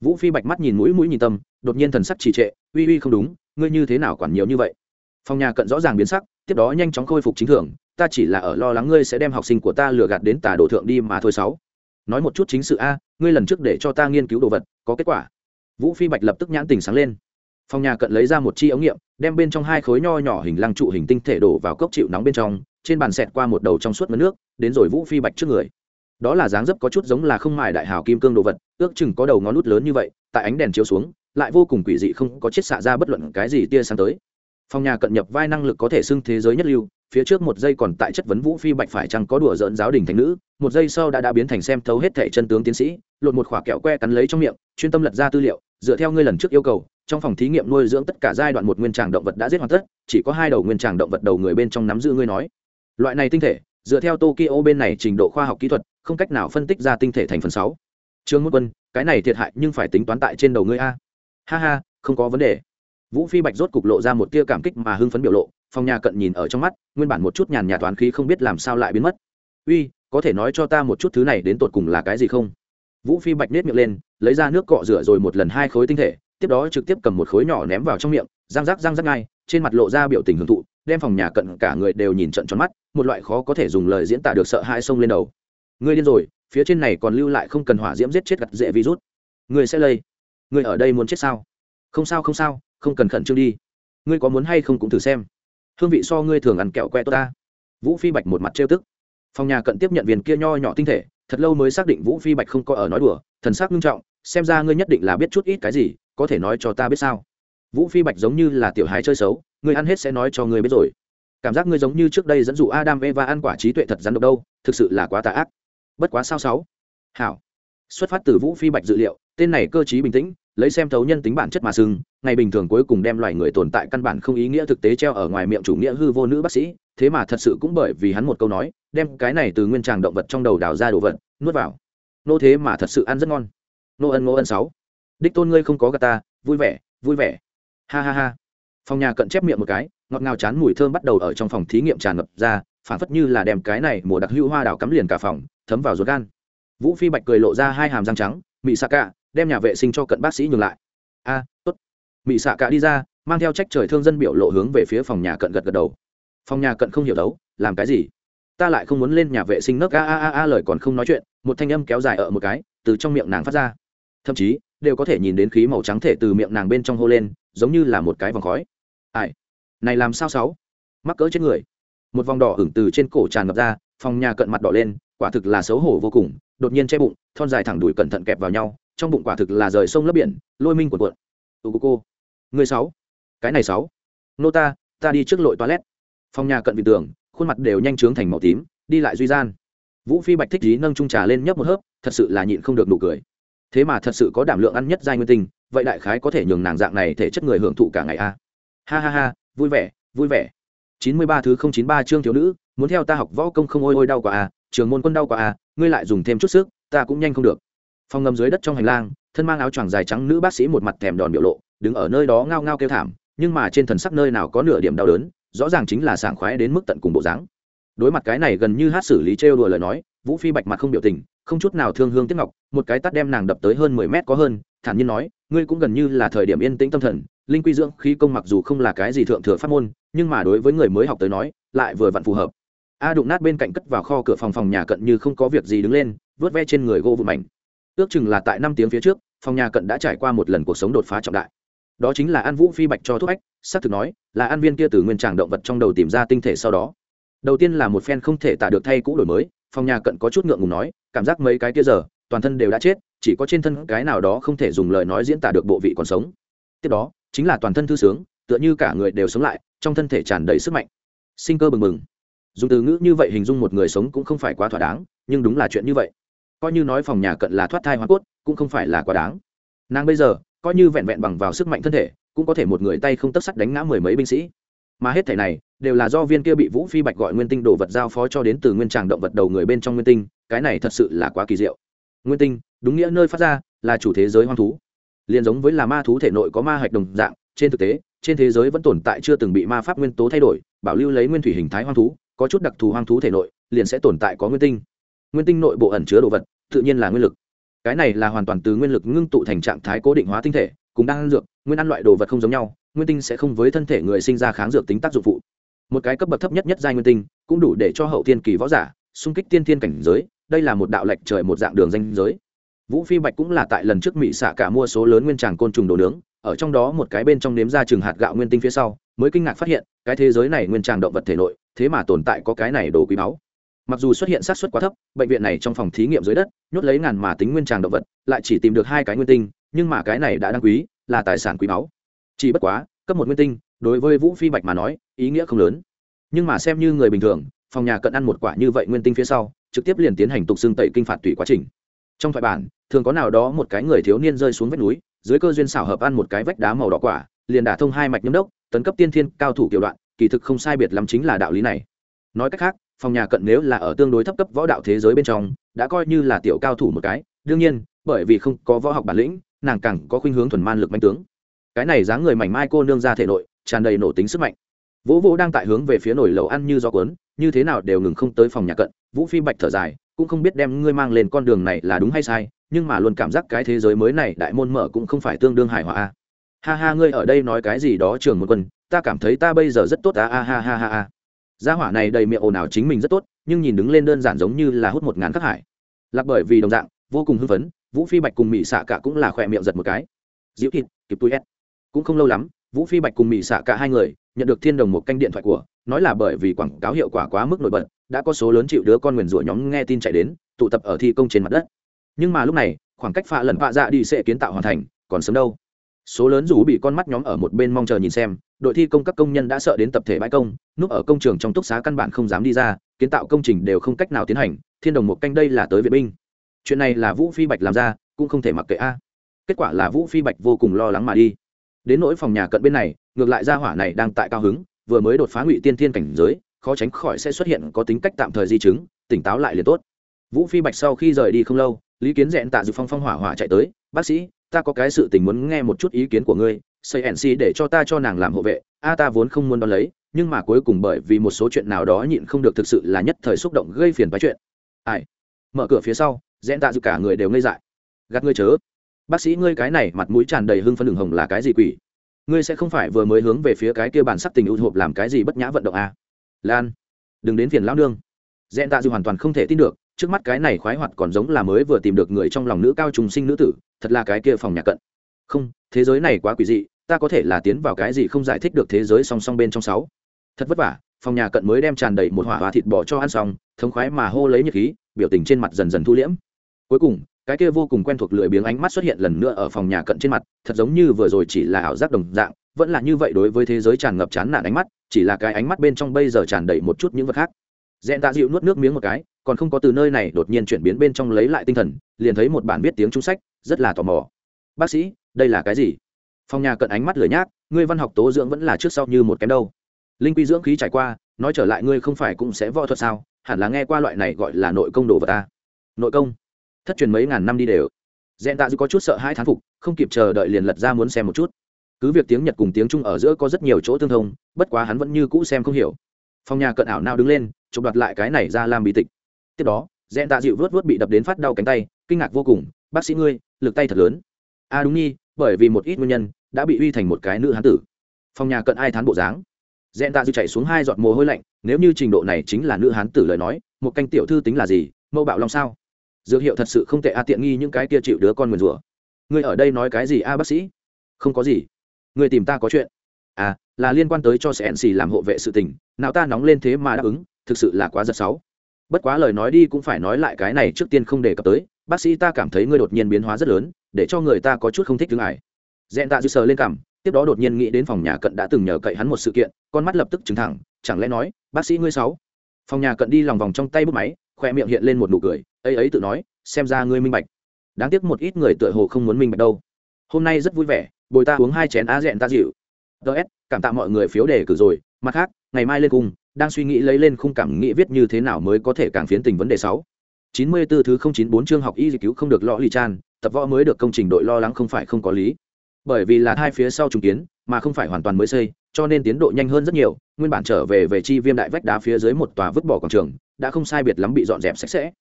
Vũ phi bạch mắt nhìn mũi mũi nhìn tâm, đột nhiên thần sắc trì trệ, uy uy không đúng, ngươi như thế nào quản nhiều như vậy? Phòng nhà cận rõ ràng biến sắc, tiếp đó nhanh chóng khôi phục chính thường, ta chỉ là ở lo lắng ngươi sẽ đem học sinh của ta lừa gạt đến tà đồ thượng đi mà thôi sáu. Nói một chút chính sự a, ngươi lần trước để cho ta nghiên cứu đồ vật, có kết quả. Vũ phi bạch lập tức nhãn tình sáng lên phòng nhà cận lấy ra một chi ống nghiệm, đem bên trong hai khối nho nhỏ hình lăng trụ hình tinh thể đổ vào cốc chịu nóng bên trong, trên bàn xẹt qua một đầu trong suốt mất nước, đến rồi vũ phi bạch trước người. Đó là dáng dấp có chút giống là không mài đại hào kim cương đồ vật, ước chừng có đầu ngón nút lớn như vậy, tại ánh đèn chiếu xuống, lại vô cùng quỷ dị không có chiết xạ ra bất luận cái gì tia sáng tới. Phòng nhà cận nhập vai năng lực có thể xưng thế giới nhất lưu, phía trước một giây còn tại chất vấn vũ phi bạch phải chăng có đùa dỡn giáo đình thành nữ, một giây sau đã đã biến thành xem thấu hết thẻ chân tướng tiến sĩ, lột một khỏa kẹo que cắn lấy trong miệng, chuyên tâm lật ra tư liệu, dựa theo ngươi lần trước yêu cầu trong phòng thí nghiệm nuôi dưỡng tất cả giai đoạn một nguyên tràng động vật đã giết hoàn tất, chỉ có hai đầu nguyên tràng động vật đầu người bên trong nắm giữ ngươi nói. Loại này tinh thể, dựa theo tokyo bên này trình độ khoa học kỹ thuật, không cách nào phân tích ra tinh thể thành phần sáu. Trương mất quân, cái này thiệt hại nhưng phải tính toán tại trên đầu ngươi a. Ha ha, không có vấn đề. Vũ phi bạch rốt cục lộ ra một tia cảm kích mà hưng phấn biểu lộ, phòng nhà cận nhìn ở trong mắt, nguyên bản một chút nhàn nhà toán khí không biết làm sao lại biến mất. Uy, có thể nói cho ta một chút thứ này đến tột cùng là cái gì không? Vũ phi bạch nết miệng lên, lấy ra nước cọ rửa rồi một lần hai khối tinh thể tiếp đó trực tiếp cầm một khối nhỏ ném vào trong miệng, răng rác răng rác ngay, trên mặt lộ ra biểu tình hưởng thụ, đem phòng nhà cận cả người đều nhìn trận tròn mắt, một loại khó có thể dùng lời diễn tả được sợ hãi sông lên đầu. Ngươi điên rồi, phía trên này còn lưu lại không cần hỏa diễm giết chết gặt dễ virus. Ngươi sẽ lây. Ngươi ở đây muốn chết sao? Không sao không sao, không cần khẩn trương đi. Ngươi có muốn hay không cũng thử xem. Hương vị so ngươi thường ăn kẹo que tốt ta. Vũ phi bạch một mặt trêu tức. Phòng nhà cận tiếp nhận viên kia nho nhỏ tinh thể, thật lâu mới xác định vũ phi bạch không có ở nói đùa, thần sắc nghiêm trọng xem ra ngươi nhất định là biết chút ít cái gì, có thể nói cho ta biết sao? Vũ phi bạch giống như là tiểu hài chơi xấu, ngươi ăn hết sẽ nói cho ngươi biết rồi. Cảm giác ngươi giống như trước đây dẫn dụ adam eva ăn quả trí tuệ thật rắn độc đâu, thực sự là quá tà ác. Bất quá sao sáu? Hảo. Xuất phát từ vũ phi bạch dự liệu, tên này cơ t bình tĩnh, lấy xem thấu nhân tính bản chất mà sưng ngày bình thường cuối cùng đem loài người tồn tại căn bản không ý nghĩa thực tế treo ở ngoài miệng chủ nghĩa hư vô nữ bác sĩ, thế mà thật sự cũng bởi vì hắn một câu nói, đem cái này từ nguyên tràng động vật trong đầu đào ra đồ vật, nuốt vào. Nô thế mà thật sự ăn rất ngon nô ân nô ân sáu. Đích tôn ngươi không có gà ta, vui vẻ vui vẻ. Ha ha ha. Phòng nhà cận chép miệng một cái, ngọt ngào chán mùi thơm bắt đầu ở trong phòng thí nghiệm tràn ngập ra phản phất như là đem cái này mùa đặc hữu hoa đào cắm liền cả phòng, thấm vào ruột gan. Vũ phi bạch cười lộ ra hai hàm răng trắng mị xạ cả đem nhà vệ sinh cho cận bác sĩ nhường lại. A, tốt. Mị xạ cả đi ra, mang theo trách trời thương dân biểu lộ hướng về phía phòng nhà cận gật gật đầu. Phòng nhà cận không hiểu đấu, làm cái gì? Ta lại không muốn lên nhà vệ sinh nấc a a a a lời còn không nói chuyện, một thanh âm kéo dài ở một cái, từ trong miệng nàng phát ra thậm chí đều có thể nhìn đến khí màu trắng thể từ miệng nàng bên trong hô lên, giống như là một cái vòng khói. Ai? Này làm sao sáu? Mắc cỡ chết người. Một vòng đỏ hửng từ trên cổ tràn ngập ra, phòng nhà cận mặt đỏ lên, quả thực là xấu hổ vô cùng, đột nhiên che bụng, thon dài thẳng đùi cẩn thận kẹp vào nhau, trong bụng quả thực là rời sông lấp biển, lôi minh của cuộn. Tù cô người sáu? Cái này sáu? Nô ta ta đi trước lội toilet. Phòng nhà cận vị tường, khuôn mặt đều nhanh trướng thành màu tím, đi lại duy gian. Vũ phi bạch thích dí nâng trung trà lên nhấp một hớp, thật sự là nhịn không được nụ cười thế mà thật sự có đảm lượng ăn nhất giai nguyên tinh, vậy đại khái có thể nhường nàng dạng này thể chất người hưởng thụ cả ngày a ha ha ha, vui vẻ vui vẻ. Chín mươi ba thứ không chín ba chương thiếu nữ, muốn theo ta học võ công không ôi ôi đau quá a trường môn quân đau quá a ngươi lại dùng thêm chút sức, ta cũng nhanh không được. Phòng ngầm dưới đất trong hành lang, thân mang áo choàng dài trắng nữ bác sĩ một mặt thèm đòn biểu lộ, đứng ở nơi đó ngao ngao kêu thảm, nhưng mà trên thần sắc nơi nào có nửa điểm đau đớn, rõ ràng chính là sảng khoái đến mức tận cùng bộ dáng. Đối mặt cái này gần như hát xử lý trêu đùa lời nói vũ phi bạch mặt không biểu tình, không chút nào thương hương tiếc ngọc, một cái tắt đem nàng đập tới hơn mười mét có hơn, thản nhiên nói, ngươi cũng gần như là thời điểm yên tĩnh tâm thần, linh quy dưỡng khí công mặc dù không là cái gì thượng thừa pháp môn, nhưng mà đối với người mới học tới nói, lại vừa vặn phù hợp. A đụng nát bên cạnh cất vào kho cửa phòng phòng nhà cận như không có việc gì đứng lên, vớt ve trên người gỗ vụ mảnh. Ước chừng là tại năm tiếng phía trước, phòng nhà cận đã trải qua một lần cuộc sống đột phá trọng đại. Đó chính là an vũ phi bạch cho thuốc ách, xác thực nói, là an viên kia từ nguyên tràng động vật trong đầu tìm ra tinh thể sau đó. Đầu tiên là một phen không thể tả được thay cũ đổi mới phòng nhà cận có chút ngượng ngùng nói, cảm giác mấy cái kia giờ, toàn thân đều đã chết, chỉ có trên thân cái nào đó không thể dùng lời nói diễn tả được bộ vị còn sống. Tiếp đó, chính là toàn thân thư sướng, tựa như cả người đều sống lại, trong thân thể tràn đầy sức mạnh. Sinh cơ bừng bừng. Dùng từ ngữ như vậy hình dung một người sống cũng không phải quá thỏa đáng, nhưng đúng là chuyện như vậy. Coi như nói phòng nhà cận là thoát thai hoa cốt, cũng không phải là quá đáng. Nàng bây giờ, coi như vẹn vẹn bằng vào sức mạnh thân thể, cũng có thể một người tay không tất sắt đánh ngã mười mấy binh sĩ mà hết thể này đều là do viên kia bị vũ phi bạch gọi nguyên tinh đồ vật giao phó cho đến từ nguyên tràng động vật đầu người bên trong nguyên tinh, cái này thật sự là quá kỳ diệu. Nguyên tinh, đúng nghĩa nơi phát ra, là chủ thế giới hoang thú. Liền giống với là ma thú thể nội có ma hạch đồng dạng, trên thực tế, trên thế giới vẫn tồn tại chưa từng bị ma pháp nguyên tố thay đổi, bảo lưu lấy nguyên thủy hình thái hoang thú, có chút đặc thù hoang thú thể nội, liền sẽ tồn tại có nguyên tinh. Nguyên tinh nội bộ ẩn chứa đồ vật, tự nhiên là nguyên lực. Cái này là hoàn toàn từ nguyên lực ngưng tụ thành trạng thái cố định hóa tinh thể cùng đang ăn dược, nguyên ăn loại đồ vật không giống nhau, nguyên tinh sẽ không với thân thể người sinh ra kháng dược tính tác dụng phụ. Một cái cấp bậc thấp nhất nhất giai nguyên tinh, cũng đủ để cho hậu thiên kỳ võ giả xung kích tiên thiên cảnh giới, đây là một đạo lệch trời một dạng đường danh giới. Vũ phi bạch cũng là tại lần trước mỹ xạ cả mua số lớn nguyên tràng côn trùng đồ nướng, ở trong đó một cái bên trong nếm ra chừng hạt gạo nguyên tinh phía sau, mới kinh ngạc phát hiện, cái thế giới này nguyên tràng động vật thể nội, thế mà tồn tại có cái này đồ quý báu. Mặc dù xuất hiện sát xuất quá thấp, bệnh viện này trong phòng thí nghiệm dưới đất, nhốt lấy ngàn mà tính nguyên tràng động vật, lại chỉ tìm được hai cái nguyên tinh nhưng mà cái này đã đáng quý, là tài sản quý báu. Chỉ bất quá, cấp một nguyên tinh, đối với vũ phi bạch mà nói, ý nghĩa không lớn. Nhưng mà xem như người bình thường, phòng nhà cận ăn một quả như vậy nguyên tinh phía sau, trực tiếp liền tiến hành tục xương tẩy kinh phạt tùy quá trình. Trong thoại bản, thường có nào đó một cái người thiếu niên rơi xuống vách núi, dưới cơ duyên xảo hợp ăn một cái vách đá màu đỏ quả, liền đả thông hai mạch nhâm đốc, tấn cấp tiên thiên cao thủ kiểu đoạn, kỳ thực không sai biệt lắm chính là đạo lý này. Nói cách khác, phòng nhà cận nếu là ở tương đối thấp cấp võ đạo thế giới bên trong, đã coi như là tiểu cao thủ một cái, đương nhiên, bởi vì không có võ học bản lĩnh nàng càng có khuynh hướng thuần man lực manh tướng. Cái này dáng người mảnh mai cô nương ra thể nội, tràn đầy nổ tính sức mạnh. Vũ vũ đang tại hướng về phía nồi lẩu ăn như gió cuốn, như thế nào đều ngừng không tới phòng nhà cận. Vũ phi bạch thở dài, cũng không biết đem ngươi mang lên con đường này là đúng hay sai, nhưng mà luôn cảm giác cái thế giới mới này đại môn mở cũng không phải tương đương hài hòa ha ha, ngươi ở đây nói cái gì đó trường một quân, ta cảm thấy ta bây giờ rất tốt a ha ha ha ha. Gia hỏa này đầy miệng ồn ào chính mình rất tốt, nhưng nhìn đứng lên đơn giản giống như là hút một ngàn các hải. Lạc bởi vì đồng dạng, vô cùng hưng phấn vũ phi bạch cùng mỹ xạ cả cũng là khỏe miệng giật một cái. Dịu thịt, kịp túi s cũng không lâu lắm, vũ phi bạch cùng mỹ xạ cả hai người nhận được thiên đồng một canh điện thoại của, nói là bởi vì quảng cáo hiệu quả quá mức nổi bật, đã có số lớn chịu đứa con nguyền rủa nhóm nghe tin chạy đến, tụ tập ở thi công trên mặt đất. Nhưng mà lúc này, khoảng cách phạ lần phạ dạ đi sẽ kiến tạo hoàn thành, còn sớm đâu. Số lớn rủ bị con mắt nhóm ở một bên mong chờ nhìn xem, đội thi công các công nhân đã sợ đến tập thể bãi công, núp ở công trường trong túc xá căn bản không dám đi ra, kiến tạo công trình đều không cách nào tiến hành, thiên đồng một canh đây là tới vệ binh chuyện này là vũ phi bạch làm ra, cũng không thể mặc kệ a. Kết quả là vũ phi bạch vô cùng lo lắng mà đi. Đến nỗi phòng nhà cận bên này, ngược lại ra hỏa này đang tại cao hứng, vừa mới đột phá ngụy tiên thiên cảnh giới, khó tránh khỏi sẽ xuất hiện có tính cách tạm thời di chứng, tỉnh táo lại liền tốt. Vũ phi bạch sau khi rời đi không lâu, lý kiến dẹn tạ dự phong phong hỏa hỏa chạy tới, bác sĩ, ta có cái sự tình muốn nghe một chút ý kiến của ngươi, xây nc để cho ta cho nàng làm hộ vệ, a ta vốn không muốn đón lấy, nhưng mà cuối cùng bởi vì một số chuyện nào đó nhịn không được thực sự là nhất thời xúc động gây phiền phái chuyện. Ai? Mở cửa phía sau dẹn tạ dự cả người đều ngây dại. Gạt ngươi chớ. Bác sĩ ngươi cái này mặt mũi tràn đầy hưng phân đường hồng là cái gì quỷ? Ngươi sẽ không phải vừa mới hướng về phía cái kia bản sắc tình ưu hộp làm cái gì bất nhã vận động à? lan, đừng đến phiền lão nương. Dẹn tạ dự hoàn toàn không thể tin được, trước mắt cái này khoái hoạt còn giống là mới vừa tìm được người trong lòng nữ cao trùng sinh nữ tử, thật là cái kia phòng nhà cận. Không, thế giới này quá quỷ dị, ta có thể là tiến vào cái gì không giải thích được thế giới song song bên trong sáu. Thật vất vả, phòng nhà cận mới đem tràn đầy một hỏa hoa thịt bò cho ăn xong, thống khoái mà hô lấy nhiệt khí, biểu tình trên mặt dần dần thu liễm cuối cùng, cái kia vô cùng quen thuộc lười biếng ánh mắt xuất hiện lần nữa ở phòng nhà cận trên mặt, thật giống như vừa rồi chỉ là ảo giác đồng dạng, vẫn là như vậy đối với thế giới tràn ngập chán nản ánh mắt, chỉ là cái ánh mắt bên trong bây giờ tràn đầy một chút những vật khác. Dẹn tạ dịu nuốt nước miếng một cái, còn không có từ nơi này đột nhiên chuyển biến bên trong lấy lại tinh thần, liền thấy một bản viết tiếng trung sách, rất là tò mò. Bác sĩ, đây là cái gì? Phòng nhà cận ánh mắt lửa nhác, ngươi văn học tố dưỡng vẫn là trước sau như một kém đâu. Linh quy dưỡng khí trải qua, nói trở lại ngươi không phải cũng sẽ võ thuật sao? Hẳn là nghe qua loại này gọi là nội công đồ vật ta. Nội công? Thất truyền mấy ngàn năm đi đều. Dẹn tạ dư có chút sợ hai thán phục, không kịp chờ đợi liền lật ra muốn xem một chút. Cứ việc tiếng nhật cùng tiếng trung ở giữa có rất nhiều chỗ tương thông, bất quá hắn vẫn như cũ xem không hiểu. Phòng nhà cận ảo nào đứng lên, chụp đoạt lại cái này ra làm bí tịch. Tiếp đó, dẹn tạ dịu vớt vớt bị đập đến phát đau cánh tay, kinh ngạc vô cùng, bác sĩ ngươi, lực tay thật lớn. A à đúng nhi bởi vì một ít nguyên nhân, đã bị uy thành một cái nữ hán tử. Phòng nhà cận ai thán bộ dáng? Dẹn tạ dịu chạy xuống hai giọt mồ hôi lạnh, nếu như trình độ này chính là nữ hán tử lời nói, một canh tiểu thư tính là gì mâu bạo long sao? Dược hiệu thật sự không tệ a, tiện nghi những cái kia chịu đứa con nguyền rủa. Ngươi ở đây nói cái gì a, bác sĩ? Không có gì. Ngươi tìm ta có chuyện. À là liên quan tới cho sẽ xì làm hộ vệ sự tình nào ta nóng lên thế mà đáp ứng, thực sự là quá giật sáu. Bất quá lời nói đi cũng phải nói lại cái này trước tiên không đề cập tới, bác sĩ ta cảm thấy ngươi đột nhiên biến hóa rất lớn, để cho người ta có chút không thích thương ải. Dẹn tạ dư sờ lên cảm, tiếp đó đột nhiên nghĩ đến phòng nhà cận đã từng nhờ cậy hắn một sự kiện, con mắt lập tức trừng thẳng, chẳng lẽ nói, bác sĩ ngươi sáu? Phòng nhà cận đi lòng vòng trong tay bút máy khoe miệng hiện lên một nụ cười, ấy ấy tự nói, xem ra ngươi minh bạch. Đáng tiếc một ít người tựa hồ không muốn minh bạch đâu. Hôm nay rất vui vẻ, bồi ta uống hai chén á dẹn ta dịu. Ts cảm tạ mọi người phiếu đề cử rồi. Mặt khác, ngày mai lên cung đang suy nghĩ lấy lên khung cảm nghĩ viết như thế nào mới có thể càng phiến tình vấn đề sáu. Chín mươi 94 thứ không chín bốn chương học y cứu không được lọ lì chan, tập võ mới được công trình đội lo lắng không phải không có lý. Bởi vì là hai phía sau trùng kiến, mà không phải hoàn toàn mới xây, cho nên tiến độ nhanh hơn rất nhiều, nguyên bản trở về về chi viêm đại vách đá phía dưới một tòa vứt bỏ quảng trường đã không sai biệt lắm bị dọn dẹp sạch sẽ.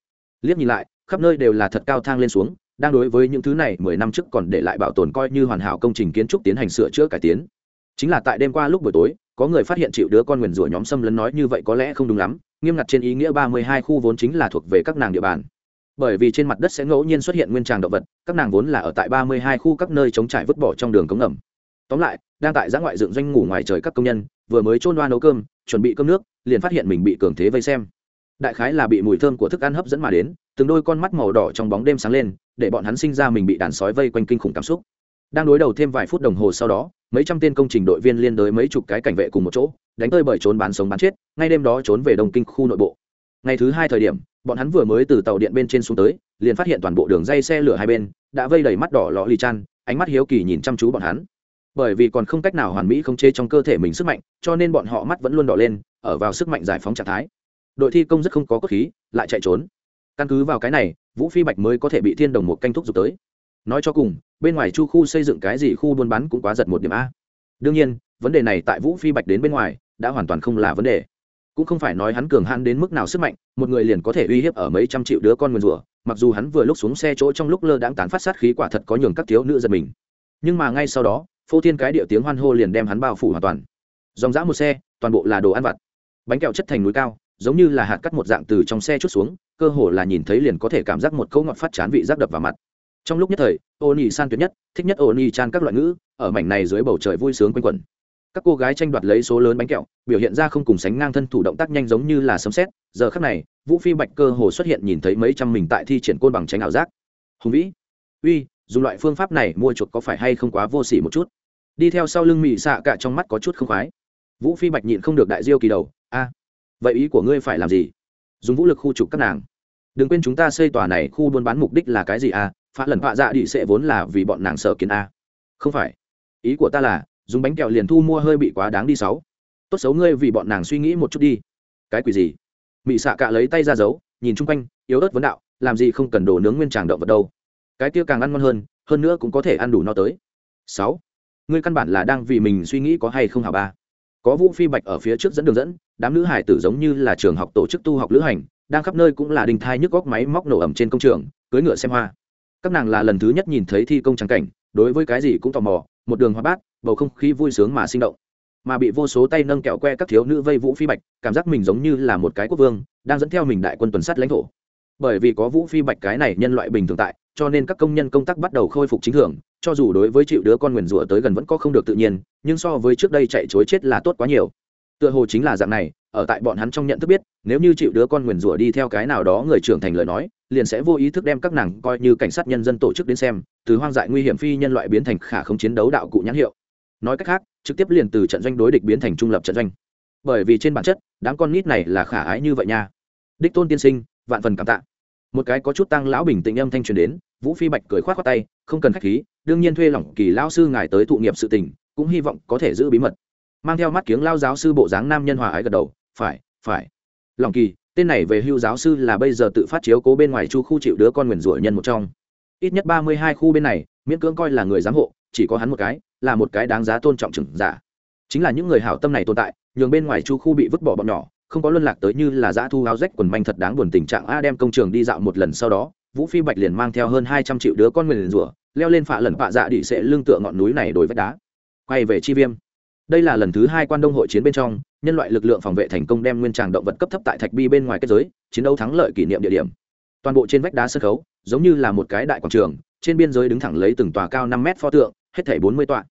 Liếc nhìn lại, khắp nơi đều là thật cao thang lên xuống, đang đối với những thứ này, mười năm trước còn để lại bảo tồn coi như hoàn hảo công trình kiến trúc tiến hành sửa chữa cải tiến. Chính là tại đêm qua lúc buổi tối, có người phát hiện chịu đứa con nguyền rủa nhóm xâm lấn nói như vậy có lẽ không đúng lắm, nghiêm ngặt trên ý nghĩa ba mươi hai khu vốn chính là thuộc về các nàng địa bàn. Bởi vì trên mặt đất sẽ ngẫu nhiên xuất hiện nguyên tràng động vật, các nàng vốn là ở tại ba mươi hai khu các nơi chống trải vứt bỏ trong đường cống ngầm. Tóm lại, đang tại giã ngoại dựng doanh ngủ ngoài trời các công nhân, vừa mới trôn đoa nấu cơm, chuẩn bị cơm nước, liền phát hiện mình bị cường thế vây xem đại khái là bị mùi thơm của thức ăn hấp dẫn mà đến, từng đôi con mắt màu đỏ trong bóng đêm sáng lên, để bọn hắn sinh ra mình bị đàn sói vây quanh kinh khủng cảm xúc. Đang đối đầu thêm vài phút đồng hồ sau đó, mấy trăm tên công trình đội viên liên đới mấy chục cái cảnh vệ cùng một chỗ, đánh tơi bởi trốn bán sống bán chết, ngay đêm đó trốn về đông kinh khu nội bộ. Ngày thứ hai thời điểm, bọn hắn vừa mới từ tàu điện bên trên xuống tới, liền phát hiện toàn bộ đường dây xe lửa hai bên đã vây đầy mắt đỏ lọ lì chăn ánh mắt hiếu kỳ nhìn chăm chú bọn hắn. Bởi vì còn không cách nào hoàn mỹ không chế trong cơ thể mình sức mạnh, cho nên bọn họ mắt vẫn luôn đỏ lên, ở vào sức mạnh giải phóng trạng thái đội thi công rất không có cốt khí, lại chạy trốn. Căn cứ vào cái này, vũ phi bạch mới có thể bị thiên đồng một canh thúc giục tới. Nói cho cùng, bên ngoài chu khu xây dựng cái gì khu buôn bán cũng quá giật một điểm a. Đương nhiên, vấn đề này tại vũ phi bạch đến bên ngoài, đã hoàn toàn không là vấn đề. Cũng không phải nói hắn cường hãn đến mức nào sức mạnh, một người liền có thể uy hiếp ở mấy trăm triệu đứa con nguyền rủa, mặc dù hắn vừa lúc xuống xe chỗ trong lúc lơ đãng tán phát sát khí quả thật có nhường các thiếu nữ giật mình. Nhưng mà ngay sau đó, phô thiên cái điệu tiếng hoan hô liền đem hắn bao phủ hoàn toàn. Dòng dã một xe, toàn bộ là đồ ăn vặt. Bánh kẹo chất thành núi cao giống như là hạt cắt một dạng từ trong xe chút xuống, cơ hồ là nhìn thấy liền có thể cảm giác một câu ngọt phát chán vị giác đập vào mặt. Trong lúc nhất thời ô nhi san tuyệt nhất, thích nhất ô nhi chan các loại ngữ, ở mảnh này dưới bầu trời vui sướng quanh quẩn. Các cô gái tranh đoạt lấy số lớn bánh kẹo, biểu hiện ra không cùng sánh ngang thân thủ động tác nhanh giống như là sấm xét giờ khắc này, vũ phi bạch cơ hồ xuất hiện nhìn thấy mấy trăm mình tại thi triển côn bằng tránh ảo giác. Hùng vĩ. Uy, dùng loại phương pháp này mua chuột có phải hay không quá vô s ỉ một chút? Đi theo sau lưng mị xạ cả trong mắt có chút không khoái. Vũ phi bạch nhịn không được đại diêu kỳ đầu, a vậy ý của ngươi phải làm gì? Dùng vũ lực khu trục các nàng. Đừng quên chúng ta xây tòa này khu buôn bán mục đích là cái gì à? phá lần họa dạ đi sẽ vốn là vì bọn nàng sợ kiến a. Không phải. Ý của ta là, dùng bánh kẹo liền thu mua hơi bị quá đáng đi sáu. Tốt xấu ngươi vì bọn nàng suy nghĩ một chút đi. Cái quỷ gì? Mị xạ cạ lấy tay ra giấu, nhìn chung quanh, yếu ớt vấn đạo, làm gì không cần đồ nướng nguyên tràng động vật đâu. Cái kia càng ăn ngon hơn hơn nữa cũng có thể ăn đủ no tới. Sáu. Ngươi căn bản là đang vì mình suy nghĩ có hay không hả ba? Có vũ phi bạch ở phía trước dẫn đường dẫn, đám nữ hải tử giống như là trường học tổ chức tu học lữ hành, đang khắp nơi cũng là đình thai nhức góc máy móc nổ ẩm trên công trường cưới ngựa xem hoa. Các nàng là lần thứ nhất nhìn thấy thi công trắng cảnh, đối với cái gì cũng tò mò, một đường hoa bát, bầu không khí vui sướng mà sinh động. Mà bị vô số tay nâng kẹo que các thiếu nữ vây vũ phi bạch, cảm giác mình giống như là một cái quốc vương, đang dẫn theo mình đại quân tuần sát lãnh thổ. Bởi vì có vũ phi bạch cái này nhân loại bình thường tại, cho nên các công nhân công tác bắt đầu khôi phục chính thường cho dù đối với chịu đứa con nguyền rủa tới gần vẫn có không được tự nhiên, nhưng so với trước đây chạy chối chết là tốt quá nhiều. Tựa hồ chính là dạng này, ở tại bọn hắn trong nhận thức biết, nếu như chịu đứa con nguyền rủa đi theo cái nào đó người trưởng thành lời nói, liền sẽ vô ý thức đem các nàng coi như cảnh sát nhân dân tổ chức đến xem, từ hoang dại nguy hiểm phi nhân loại biến thành khả không chiến đấu đạo cụ nhãn hiệu. Nói cách khác, trực tiếp liền từ trận doanh đối địch biến thành trung lập trận doanh. Bởi vì trên bản chất, đám con nít này là khả ái như vậy nha. Đích tôn tiên sinh, vạn phần cảm tạ một cái có chút tăng lão bình tĩnh âm thanh truyền đến, vũ phi bạch cười khoát khoát tay, không cần khách khí, đương nhiên thuê lỏng kỳ lao sư ngài tới thụ nghiệp sự tình, cũng hy vọng có thể giữ bí mật. Mang theo mắt kiếng lao giáo sư bộ dáng nam nhân hòa ái gật đầu, phải phải. Lòng kỳ, tên này về hưu giáo sư là bây giờ tự phát chiếu cố bên ngoài chu khu chịu đứa con nguyền rủa nhân một trong. Ít nhất ba mươi hai khu bên này, miễn cưỡng coi là người giám hộ, chỉ có hắn một cái, là một cái đáng giá tôn trọng chừng giả. Chính là những người hảo tâm này tồn tại, nhường bên ngoài chu khu bị vứt bỏ bọn nhỏ không có luân lạc tới như là dã thu áo rách quần manh thật đáng buồn tình trạng. A đem công trường đi dạo một lần sau đó, vũ phi bạch liền mang theo hơn hai trăm triệu đứa con nguyền rủa, leo lên phạ lần phạ dạ đi sẽ lương tựa ngọn núi này đổi vách đá. Quay về chi viêm. Đây là lần thứ hai quan đông hội chiến bên trong, nhân loại lực lượng phòng vệ thành công đem nguyên tràng động vật cấp thấp tại thạch bi bên ngoài kết giới, chiến đấu thắng lợi kỷ niệm địa điểm. Toàn bộ trên vách đá sân khấu, giống như là một cái đại quảng trường, trên biên giới đứng thẳng lấy từng tòa cao năm mét pho tượng, hết thảy bốn mươi tọa.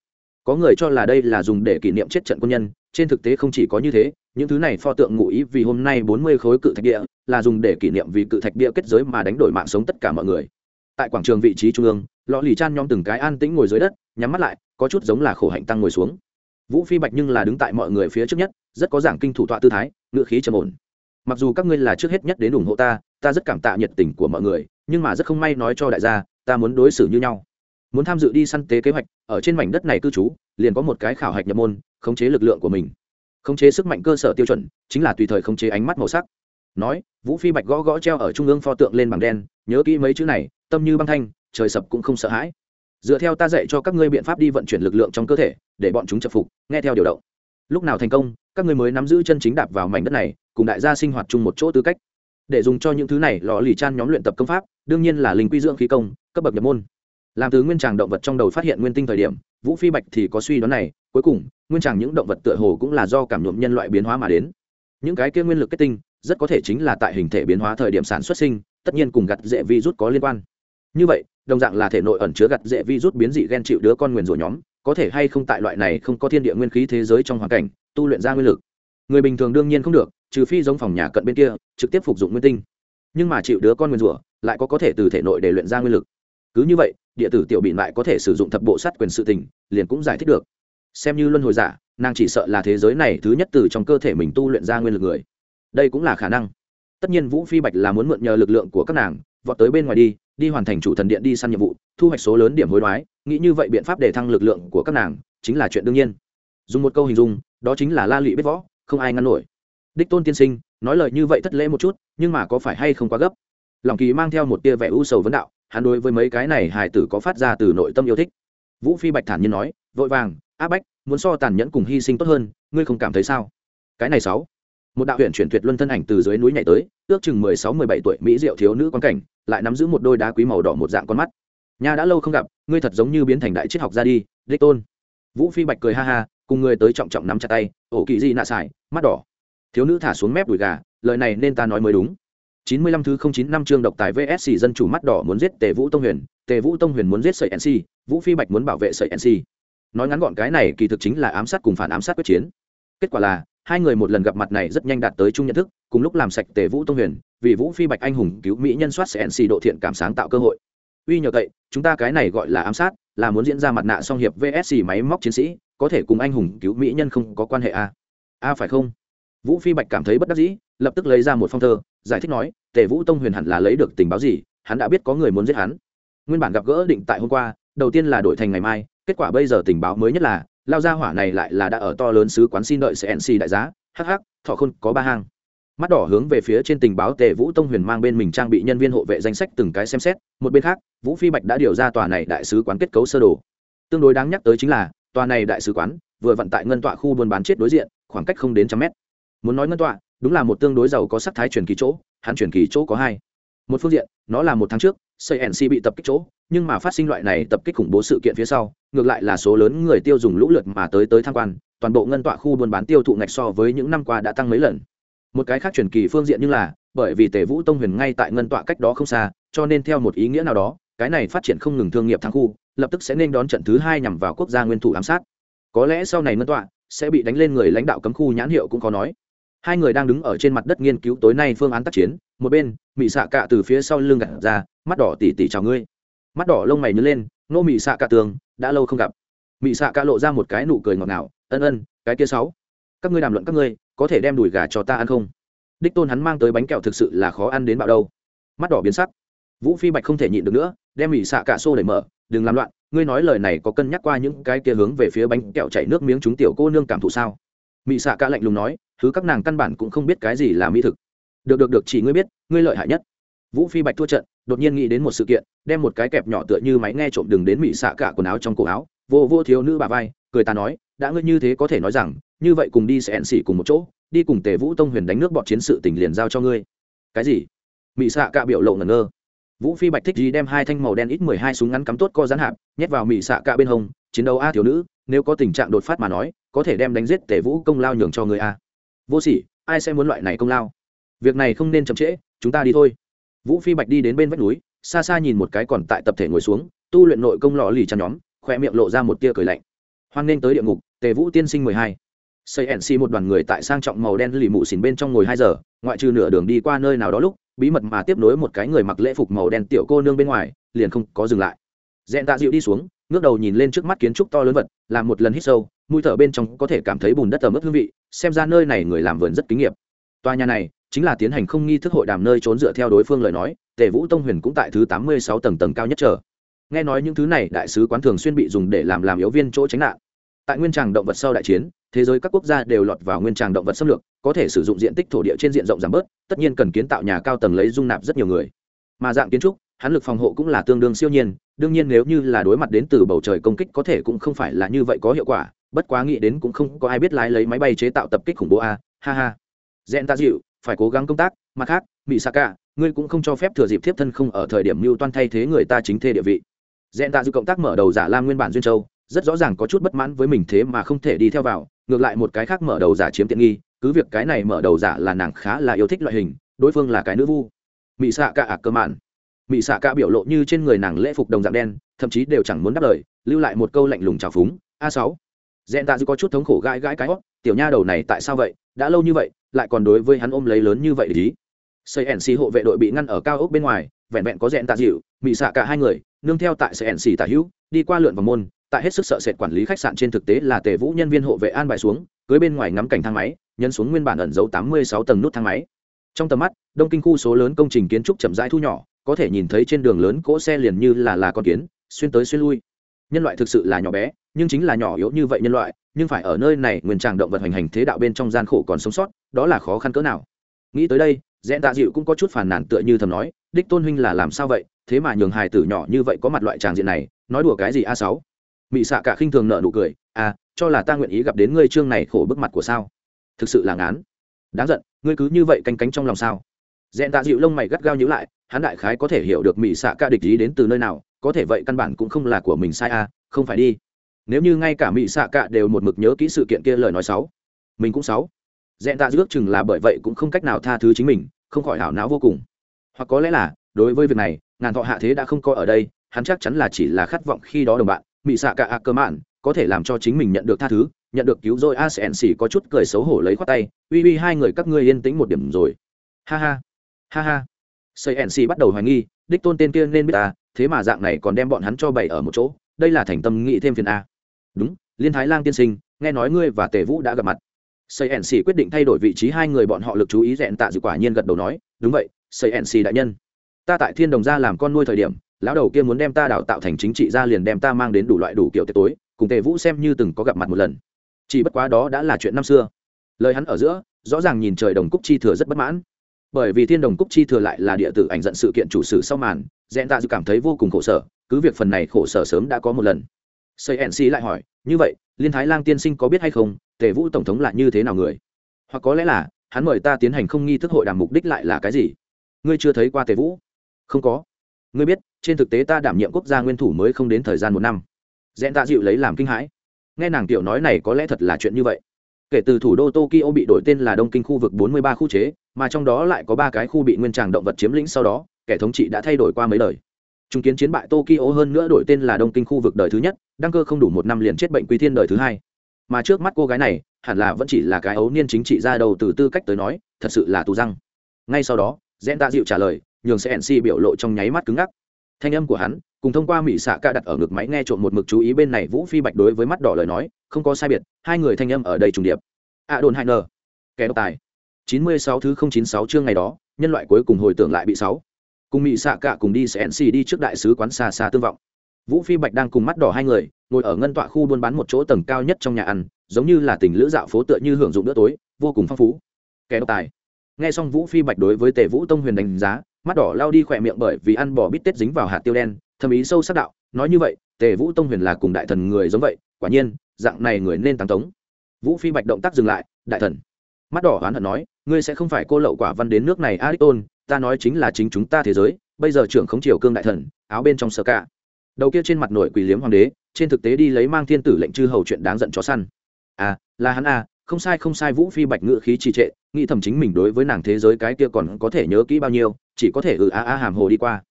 Có người cho là đây là dùng để kỷ niệm chết trận quân nhân trên thực tế không chỉ có như thế, những thứ này pho tượng ngụ ý vì hôm nay bốn mươi khối cự thạch địa là dùng để kỷ niệm vì cự thạch địa kết giới mà đánh đổi mạng sống tất cả mọi người. Tại quảng trường vị trí trung ương, lọ lì chan nhóm từng cái an tĩnh ngồi dưới đất, nhắm mắt lại, có chút giống là khổ hạnh tăng ngồi xuống. Vũ phi bạch nhưng là đứng tại mọi người phía trước nhất, rất có giảng kinh thủ tọa tư thái, ngựa khí trầm ổn. Mặc dù các ngươi là trước hết nhất đến ủng hộ ta ta rất cảm tạ nhiệt tình của mọi người, nhưng mà rất không may nói cho đại gia, ta muốn đối xử như nhau muốn tham dự đi săn tế kế hoạch, ở trên mảnh đất này cư trú, liền có một cái khảo hạch nhập môn, khống chế lực lượng của mình. Khống chế sức mạnh cơ sở tiêu chuẩn, chính là tùy thời khống chế ánh mắt màu sắc. Nói, vũ phi bạch gõ gõ treo ở trung ương pho tượng lên bằng đen, nhớ kỹ mấy chữ này, tâm như băng thanh, trời sập cũng không sợ hãi. Dựa theo ta dạy cho các ngươi biện pháp đi vận chuyển lực lượng trong cơ thể, để bọn chúng chập phục, nghe theo điều động. Lúc nào thành công, các ngươi mới nắm giữ chân chính đạp vào mảnh đất này, cùng đại gia sinh hoạt chung một chỗ tư cách. Để dùng cho những thứ này lò lì chan nhóm luyện tập công pháp, đương nhiên là linh quy dưỡng khí công, cấp bậc nhập môn làm từ nguyên tràng động vật trong đầu phát hiện nguyên tinh thời điểm, vũ phi bạch thì có suy đoán này, cuối cùng, nguyên tràng những động vật tựa hồ cũng là do cảm nhuộm nhân loại biến hóa mà đến. Những cái kia nguyên lực kết tinh, rất có thể chính là tại hình thể biến hóa thời điểm sản xuất sinh, tất nhiên cùng gặt dễ virus có liên quan. Như vậy, đồng dạng là thể nội ẩn chứa gặt dễ virus biến dị gen chịu đứa con nguyền rủa nhóm, có thể hay không tại loại này không có thiên địa nguyên khí thế giới trong hoàn cảnh, tu luyện ra nguyên lực. Người bình thường đương nhiên không được, trừ phi giống phòng nhà cận bên kia, trực tiếp phục dụng nguyên tinh. Nhưng mà chịu đứa con nguyên rủa, lại có có thể từ thể nội để luyện ra nguyên lực. Cứ như vậy địa tử tiểu bị lại có thể sử dụng thập bộ sát quyền sự tình, liền cũng giải thích được. Xem như luân hồi giả, nàng chỉ sợ là thế giới này thứ nhất từ trong cơ thể mình tu luyện ra nguyên lực người. Đây cũng là khả năng. Tất nhiên vũ phi bạch là muốn mượn nhờ lực lượng của các nàng, vọt tới bên ngoài đi đi hoàn thành chủ thần điện đi săn nhiệm vụ, thu hoạch số lớn điểm hối đoái, nghĩ như vậy biện pháp để thăng lực lượng của các nàng, chính là chuyện đương nhiên. Dùng một câu hình dung, đó chính là la lụy biết võ, không ai ngăn nổi. Đích tôn tiên sinh, nói lời như vậy thất lễ một chút, nhưng mà có phải hay không quá gấp? Lòng kỳ mang theo một tia vẻ u sầu vấn đạo hắn đối với mấy cái này hài tử có phát ra từ nội tâm yêu thích. Vũ phi bạch thản nhiên nói, vội vàng áp bách, muốn so tàn nhẫn cùng hy sinh tốt hơn, ngươi không cảm thấy sao? Cái này sáu. Một đạo huyện chuyển tuyệt luân thân ảnh từ dưới núi nhảy tới, ước chừng mười sáu, mười bảy tuổi mỹ diệu thiếu nữ quan cảnh, lại nắm giữ một đôi đá quý màu đỏ một dạng con mắt. Nhà đã lâu không gặp, ngươi thật giống như biến thành đại triết học ra đi, đích tôn. Vũ phi bạch cười ha ha, cùng người tới trọng trọng nắm chặt tay, ổ kỳ di nạ xài mắt đỏ. Thiếu nữ thả xuống mép đùi gà, lời này nên ta nói mới đúng chín mươi lăm thứ không chín năm chương độc tài vsc dân chủ mắt đỏ muốn giết tề vũ tông huyền tề vũ tông huyền muốn giết sợi nc vũ phi bạch muốn bảo vệ sợi nc nói ngắn gọn cái này kỳ thực chính là ám sát cùng phản ám sát quyết chiến. Kết quả là hai người một lần gặp mặt này rất nhanh đạt tới chung nhận thức cùng lúc làm sạch tề vũ tông huyền vì vũ phi bạch anh hùng cứu mỹ nhân soát Sợi nc độ thiện cảm sáng tạo cơ hội. Uy nhờ cậy chúng ta cái này gọi là ám sát là muốn diễn ra mặt nạ song hiệp vsc máy móc chiến sĩ có thể cùng anh hùng cứu mỹ nhân không có quan hệ a à? a à, phải không? Vũ phi bạch cảm thấy bất đắc dĩ, lập tức lấy ra một phong thơ, giải thích nói, tề vũ tông huyền hẳn là lấy được tình báo gì, hắn đã biết có người muốn giết hắn. Nguyên bản gặp gỡ định tại hôm qua, đầu tiên là đổi thành ngày mai, kết quả bây giờ tình báo mới nhất là, lao gia hỏa này lại là đã ở to lớn sứ quán xin đợi sẽ đại giá hh thọ khôn, có ba hang. Mắt đỏ hướng về phía trên tình báo tề vũ tông huyền mang bên mình trang bị nhân viên hộ vệ danh sách từng cái xem xét, một bên khác, vũ phi bạch đã điều ra tòa này đại sứ quán kết cấu sơ đồ. Tương đối đáng nhắc tới chính là, tòa này đại sứ quán, vừa vận tại ngân tọa khu buôn bán chết đối diện, khoảng cách không đến trăm mét muốn nói ngân tọa, đúng là một tương đối giàu có sắc thái truyền kỳ chỗ, hắn truyền kỳ chỗ có hai. Một phương diện, nó là một tháng trước cnc bị tập kích chỗ, nhưng mà phát sinh loại này tập kích khủng bố sự kiện phía sau, ngược lại là số lớn người tiêu dùng lũ lượt mà tới tới tham quan, toàn bộ ngân tọa khu buôn bán tiêu thụ ngạch so với những năm qua đã tăng mấy lần. Một cái khác truyền kỳ phương diện như là, bởi vì tề vũ tông huyền ngay tại ngân tọa cách đó không xa, cho nên theo một ý nghĩa nào đó, cái này phát triển không ngừng thương nghiệp thắng khu, lập tức sẽ nên đón trận thứ hai nhằm vào quốc gia nguyên thủ ám sát. Có lẽ sau này ngân tọa sẽ bị đánh lên người lãnh đạo cấm khu nhãn hiệu cũng có nói hai người đang đứng ở trên mặt đất nghiên cứu tối nay phương án tác chiến, một bên, mị xạ cạ từ phía sau lưng gặt ra, mắt đỏ tỉ tỉ chào ngươi. Mắt đỏ lông mày nhớ lên, nô mị xạ cạ tường, đã lâu không gặp. Mị xạ cạ lộ ra một cái nụ cười ngọt ngào, ân ân, cái kia sáu, các ngươi đàm luận các ngươi, có thể đem đùi gà cho ta ăn không? Đích tôn hắn mang tới bánh kẹo thực sự là khó ăn đến bạo đâu. Mắt đỏ biến sắc. Vũ phi bạch không thể nhịn được nữa, đem mị xạ cạ xô để mở, đừng làm loạn, ngươi nói lời này có cân nhắc qua những cái kia hướng về phía bánh kẹo chảy nước miếng chúng tiểu cô nương cảm thụ sao? Mị xạ cạ lạnh lùng nói thứ các nàng căn bản cũng không biết cái gì là mỹ thực. Được được được, chỉ ngươi biết, ngươi lợi hại nhất. Vũ phi bạch thua trận, đột nhiên nghĩ đến một sự kiện, đem một cái kẹp nhỏ tựa như máy nghe trộm đừng đến mỹ xạ cả quần áo trong cổ áo, vô vô thiếu nữ bà vai, cười ta nói, đã ngươi như thế có thể nói rằng, như vậy cùng đi sẽ ẹn xỉ cùng một chỗ, đi cùng tề vũ tông huyền đánh nước bọn chiến sự tình liền giao cho ngươi. Cái gì? Mỹ xạ cả biểu lộ ngẩn ngơ. Vũ phi bạch thích gì đem hai thanh màu đen ít mười hai súng ngắn cắm tốt co rán hạp, nhét vào mỹ xạ cả bên hông, chiến đấu a thiếu nữ, nếu có tình trạng đột phát mà nói, có thể đem đánh giết tề vũ công lao nhường cho người a vô sỉ, ai sẽ muốn loại này công lao? Việc này không nên chậm trễ, chúng ta đi thôi. Vũ phi bạch đi đến bên vách núi, xa xa nhìn một cái còn tại tập thể ngồi xuống, tu luyện nội công lò lì chăn nhóm khoe miệng lộ ra một tia cười lạnh. Hoan nghênh tới địa ngục, tề vũ tiên sinh mười hai. Xây nc một đoàn người tại sang trọng màu đen lì mụ xỉn bên trong ngồi hai giờ, ngoại trừ nửa đường đi qua nơi nào đó lúc, bí mật mà tiếp nối một cái người mặc lễ phục màu đen tiểu cô nương bên ngoài, liền không có dừng lại. Dẹn tạ dịu đi xuống, ngước đầu nhìn lên trước mắt kiến trúc to lớn vật, làm một lần hít sâu mũi thở bên trong có thể cảm thấy bùn đất tầm ướt hương vị, xem ra nơi này người làm vườn rất kinh nghiệm tòa nhà này chính là tiến hành không nghi thức hội đàm nơi trốn dựa theo đối phương lời nói, tề vũ tông huyền cũng tại thứ tám mươi sáu tầng tầng cao nhất chờ. Nghe nói những thứ này đại sứ quán thường xuyên bị dùng để làm làm yếu viên chỗ tránh nạn. Tại nguyên tràng động vật sau đại chiến, thế giới các quốc gia đều lọt vào nguyên tràng động vật xâm lược, có thể sử dụng diện tích thổ địa trên diện rộng giảm bớt, tất nhiên cần kiến tạo nhà cao tầng lấy dung nạp rất nhiều người. Mà dạng kiến trúc, hắn lực phòng hộ cũng là tương đương siêu nhiên, đương nhiên nếu như là đối mặt đến từ bầu trời công kích có thể cũng không phải là như vậy có hiệu quả bất quá nghĩ đến cũng không có ai biết lái lấy máy bay chế tạo tập kích khủng bố a, ha ha. Dẹn ta dịu, phải cố gắng công tác, mặt khác mỹ xạ cả ngươi cũng không cho phép thừa dịp thiếp thân không ở thời điểm mưu toan thay thế người ta chính thê địa vị. Dẹn ta dịu cộng tác mở đầu giả lam nguyên bản duyên châu, rất rõ ràng có chút bất mãn với mình thế mà không thể đi theo vào, ngược lại một cái khác mở đầu giả chiếm tiện nghi, cứ việc cái này mở đầu giả là nàng khá là yêu thích loại hình, đối phương là cái nữ vu. Mỹ xạ cả ạc cơ mạn. Mỹ xạ cả biểu lộ như trên người nàng lễ phục đồng dạng đen, thậm chí đều chẳng muốn đáp lời, lưu lại một câu lạnh lùng trào phúng, a sáu dẹn tạ dư có chút thống khổ gãi gãi cái hót tiểu nha đầu này tại sao vậy? Đã lâu như vậy, lại còn đối với hắn ôm lấy lớn như vậy ý. Xây nc hộ vệ đội bị ngăn ở cao ốc bên ngoài, vẹn vẹn có dẹn tạ dịu mị xạ cả hai người, nương theo tại xây nc tả hữu, đi qua lượn vào môn, tại hết sức sợ sệt quản lý khách sạn trên thực tế là tề vũ nhân viên hộ vệ an bài xuống, cưới bên ngoài ngắm cảnh thang máy nhân xuống nguyên bản ẩn giấu tám mươi sáu tầng nút thang máy. Trong tầm mắt, đông kinh khu số lớn công trình kiến trúc chậm rãi thu nhỏ, có thể nhìn thấy trên đường lớn cỗ xe liền như là là con kiến, xuyên tới xuyên lui. Nhân loại thực sự là nhỏ bé nhưng chính là nhỏ yếu như vậy nhân loại, nhưng phải ở nơi này nguyên tràng động vật hoành hành thế đạo bên trong gian khổ còn sống sót, đó là khó khăn cỡ nào. Nghĩ tới đây rẽn tạ dịu cũng có chút phản nản tựa như thầm nói, đích tôn huynh là làm sao vậy? Thế mà nhường hài tử nhỏ như vậy có mặt loại tràng diện này, nói đùa cái gì a sáu? Mị xạ cả khinh thường nợ nụ cười à cho là ta nguyện ý gặp đến ngươi chương này khổ bức mặt của sao? Thực sự là ngán. Đáng giận, ngươi cứ như vậy canh cánh trong lòng sao? Dẹn tạ dịu lông mày gắt gao nhữ lại, hắn đại khái có thể hiểu được mị xạ cả địch ý đến từ nơi nào, có thể vậy căn bản cũng không là của mình sai à không phải đi nếu như ngay cả mị xạ cả đều một mực nhớ kỹ sự kiện kia lời nói sáu, mình cũng sáu. Dẹn tạ ước chừng là bởi vậy cũng không cách nào tha thứ chính mình, không khỏi hảo não vô cùng. Hoặc có lẽ là, đối với việc này, ngàn thọ hạ thế đã không coi ở đây, hắn chắc chắn là chỉ là khát vọng khi đó đồng bạn, mị xạ cả cơ mạn có thể làm cho chính mình nhận được tha thứ, nhận được cứu rồi a sẹn xỉ có chút cười xấu hổ lấy khoát tay, uy uy, hai người các ngươi yên tĩnh một điểm rồi. Ha ha ha ha. Xây xỉ bắt đầu hoài nghi, đích tôn tên kia nên biết ta, thế mà dạng này còn đem bọn hắn cho bày ở một chỗ, đây là thành tâm nghĩ thêm phiền a đúng, liên thái lang tiên sinh, nghe nói ngươi và tề vũ đã gặp mặt. Xây ẻn xỉ quyết định thay đổi vị trí hai người bọn họ lực chú ý dẹn tạ dự quả nhiên gật đầu nói, đúng vậy xây ẻn xỉ đại nhân. Ta tại thiên đồng gia làm con nuôi thời điểm, lão đầu kia muốn đem ta đào tạo thành chính trị gia liền đem ta mang đến đủ loại đủ kiểu tiệc tối, cùng tề vũ xem như từng có gặp mặt một lần. Chỉ bất quá đó đã là chuyện năm xưa. Lời hắn ở giữa, rõ ràng nhìn trời đồng cúc chi thừa rất bất mãn. Bởi vì thiên đồng cúc chi thừa lại là địa tử ảnh dẫn sự kiện chủ sử sau màn dẹn tạ dự cảm thấy vô cùng khổ sở, cứ việc phần này khổ sở sớm đã có một lần xây nc lại hỏi, như vậy, liên thái lang tiên sinh có biết hay không, tề vũ tổng thống là như thế nào người? Hoặc có lẽ là, hắn mời ta tiến hành không nghi thức hội đàm mục đích lại là cái gì? Ngươi chưa thấy qua tề vũ? Không có. Ngươi biết, trên thực tế ta đảm nhiệm quốc gia nguyên thủ mới không đến thời gian một năm. Dẹn tạ dịu lấy làm kinh hãi. Nghe nàng tiểu nói này có lẽ thật là chuyện như vậy. Kể từ thủ đô tokyo bị đổi tên là đông kinh khu vực 43 khu chế, mà trong đó lại có ba cái khu bị nguyên tràng động vật chiếm lĩnh sau đó, kẻ thống trị đã thay đổi qua mấy đời chứng kiến chiến bại tokyo hơn nữa đổi tên là đông kinh khu vực đời thứ nhất, đăng cơ không đủ một năm liền chết bệnh quý thiên đời thứ hai. Mà trước mắt cô gái này, hẳn là vẫn chỉ là cái ấu niên chính trị ra đầu từ tư cách tới nói, thật sự là tù răng. Ngay sau đó rẽn tạ dịu trả lời, nhường sẽ nc biểu lộ trong nháy mắt cứng ngắc. Thanh âm của hắn, cùng thông qua mỹ xạ ca đặt ở ngực máy nghe trộm một mực chú ý bên này vũ phi bạch đối với mắt đỏ lời nói, không có sai biệt, hai người thanh âm ở đây trùng điệp. A đồn hai n, kẻ độc tài. Chín mươi sáu thứ không chín sáu chương ngày đó, nhân loại cuối cùng hồi tưởng lại bị sáu cùng mỹ xạ cả cùng đi sẽ nc đi trước đại sứ quán xa xa tương vọng. Vũ phi bạch đang cùng mắt đỏ hai người, ngồi ở ngân tọa khu buôn bán một chỗ tầng cao nhất trong nhà ăn, giống như là tình lữ dạo phố tựa như hưởng dụng bữa tối, vô cùng phong phú. Kẻ độc tài. Nghe xong vũ phi bạch đối với tề vũ tông huyền đánh giá, mắt đỏ lao đi khỏe miệng bởi vì ăn bò bít tết dính vào hạt tiêu đen, thầm ý sâu sắc đạo, nói như vậy, tề vũ tông huyền là cùng đại thần người giống vậy, quả nhiên, dạng này người nên tăng tống. Vũ phi bạch động tác dừng lại, đại thần. Mắt đỏ oán hận nói, ngươi sẽ không phải cô lậu quả văn đến nước này a tôn ta nói chính là chính chúng ta thế giới, bây giờ trưởng khống triều cương đại thần, áo bên trong sơ cả. Đầu kia trên mặt nổi quỷ liếm hoàng đế, trên thực tế đi lấy mang thiên tử lệnh chư hầu chuyện đáng giận chó săn. À là hắn à không sai không sai vũ phi bạch ngự khí trì trệ, nghĩ thầm chính mình đối với nàng thế giới cái kia còn có thể nhớ kỹ bao nhiêu, chỉ có thể ừ a a hàm hồ đi qua.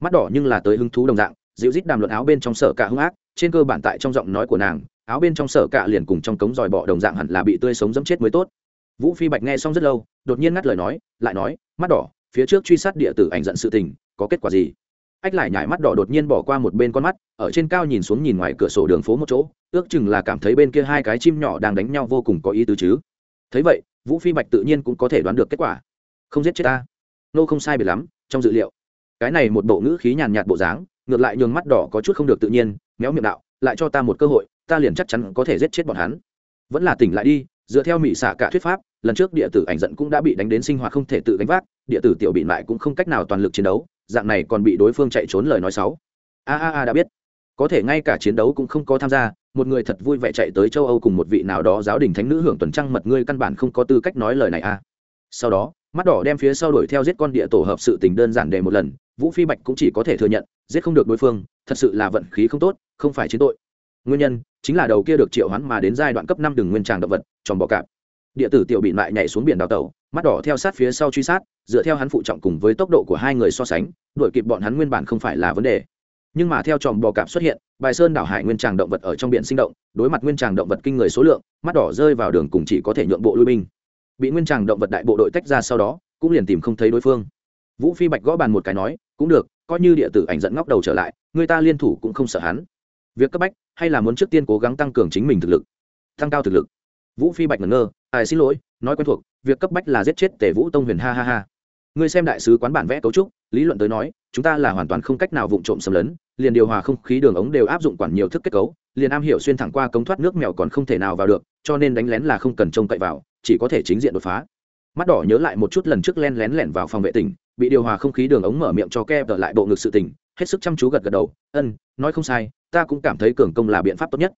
Mắt đỏ nhưng là tới hứng thú đồng dạng, dịu dít đàm luận áo bên trong sở cả hung ác, trên cơ bản tại trong giọng nói của nàng, áo bên trong sở cả liền cùng trong cống dòi bọ đồng dạng hẳn là bị tươi sống dẫm chết mới tốt. Vũ phi bạch nghe xong rất lâu, đột nhiên ngắt lời nói, lại nói, mắt đỏ phía trước truy sát địa tử ảnh giận sự tình, có kết quả gì? Ách lại nhải mắt đỏ đột nhiên bỏ qua một bên con mắt, ở trên cao nhìn xuống nhìn ngoài cửa sổ đường phố một chỗ, ước chừng là cảm thấy bên kia hai cái chim nhỏ đang đánh nhau vô cùng có ý tứ chứ. Thấy vậy, vũ phi bạch tự nhiên cũng có thể đoán được kết quả. Không giết chết ta. Nô không sai biệt lắm, trong dự liệu. Cái này một bộ ngữ khí nhàn nhạt bộ dáng, ngược lại nhường mắt đỏ có chút không được tự nhiên, méo miệng đạo, lại cho ta một cơ hội, ta liền chắc chắn có thể giết chết bọn hắn. Vẫn là tỉnh lại đi dựa theo mỹ xạ cả thuyết pháp, lần trước địa tử ảnh giận cũng đã bị đánh đến sinh hoạt không thể tự gánh vác, địa tử tiểu bị lại cũng không cách nào toàn lực chiến đấu, dạng này còn bị đối phương chạy trốn lời nói xấu. A a a đã biết. Có thể ngay cả chiến đấu cũng không có tham gia, một người thật vui vẻ chạy tới châu âu cùng một vị nào đó giáo đình thánh nữ hưởng tuần trăng mật ngươi căn bản không có tư cách nói lời này a. Sau đó, mắt đỏ đem phía sau đuổi theo giết con địa tổ hợp sự tình đơn giản để một lần, vũ phi bạch cũng chỉ có thể thừa nhận, giết không được đối phương, thật sự là vận khí không tốt, không phải chiến tội. Nguyên nhân chính là đầu kia được triệu hoán mà đến giai đoạn cấp năm đường nguyên tràng động vật tròn bò cạp. Địa tử tiểu bị lại nhảy xuống biển đào tẩu, mắt đỏ theo sát phía sau truy sát, dựa theo hắn phụ trọng cùng với tốc độ của hai người so sánh, đuổi kịp bọn hắn nguyên bản không phải là vấn đề. Nhưng mà theo tròm bò cạp xuất hiện, bài sơn đảo hải nguyên tràng động vật ở trong biển sinh động, đối mặt nguyên tràng động vật kinh người số lượng, mắt đỏ rơi vào đường cùng chỉ có thể nhượng bộ lui binh. Bị nguyên tràng động vật đại bộ đội tách ra sau đó, cũng liền tìm không thấy đối phương. Vũ phi bạch gõ bàn một cái nói, cũng được, coi như địa tử ảnh dẫn ngóc đầu trở lại, người ta liên thủ cũng không sợ hắn việc cấp bách hay là muốn trước tiên cố gắng tăng cường chính mình thực lực, tăng cao thực lực. Vũ phi bạch ngẩn ngơ, ai, xin lỗi, nói quen thuộc, việc cấp bách là giết chết tể vũ tông huyền, ha ha ha. Ngươi xem đại sứ quán bản vẽ cấu trúc, lý luận tới nói, chúng ta là hoàn toàn không cách nào vụng trộm xâm lấn, liền điều hòa không khí đường ống đều áp dụng quản nhiều thức kết cấu, liền am hiểu xuyên thẳng qua cống thoát nước mèo còn không thể nào vào được, cho nên đánh lén là không cần trông cậy vào, chỉ có thể chính diện đột phá. Mắt đỏ nhớ lại một chút lần trước len lén lẻn vào phòng vệ tỉnh, bị điều hòa không khí đường ống mở miệng cho ke lại bộ ngực sự tỉnh, hết sức chăm chú gật gật đầu, ân, nói không sai ta cũng cảm thấy cường công là biện pháp tốt nhất.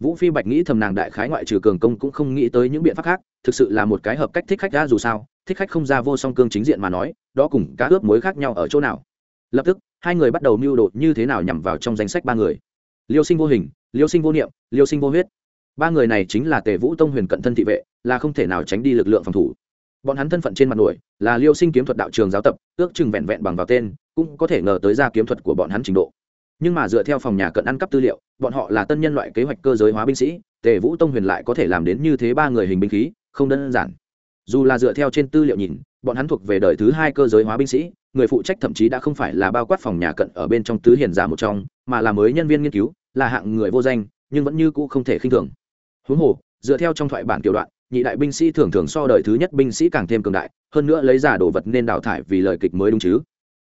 Vũ phi bạch nghĩ thầm nàng đại khái ngoại trừ cường công cũng không nghĩ tới những biện pháp khác, thực sự là một cái hợp cách thích khách ra dù sao, thích khách không ra vô song cương chính diện mà nói, đó cùng cá ướp mối khác nhau ở chỗ nào. Lập tức, hai người bắt đầu mưu đồ như thế nào nhằm vào trong danh sách ba người. Liêu sinh vô hình, liêu sinh vô niệm, liêu sinh vô huyết. Ba người này chính là tề vũ tông huyền cận thân thị vệ, là không thể nào tránh đi lực lượng phòng thủ. Bọn hắn thân phận trên mặt nổi, là liêu sinh kiếm thuật đạo trường giáo tập, ước chừng vẹn vẹn bằng vào tên, cũng có thể ngờ tới ra kiếm thuật của bọn hắn trình độ nhưng mà dựa theo phòng nhà cận ăn cắp tư liệu, bọn họ là tân nhân loại kế hoạch cơ giới hóa binh sĩ, tề vũ tông huyền lại có thể làm đến như thế ba người hình binh khí, không đơn giản. Dù là dựa theo trên tư liệu nhìn, bọn hắn thuộc về đời thứ hai cơ giới hóa binh sĩ, người phụ trách thậm chí đã không phải là bao quát phòng nhà cận ở bên trong tứ hiền giả một trong, mà là mới nhân viên nghiên cứu, là hạng người vô danh, nhưng vẫn như cũ không thể khinh thường. Huống hồ, dựa theo trong thoại bản tiểu đoạn, nhị đại binh sĩ thường thường so đời thứ nhất binh sĩ càng thêm cường đại, hơn nữa lấy giả đồ vật nên đào thải vì lời kịch mới đúng chứ.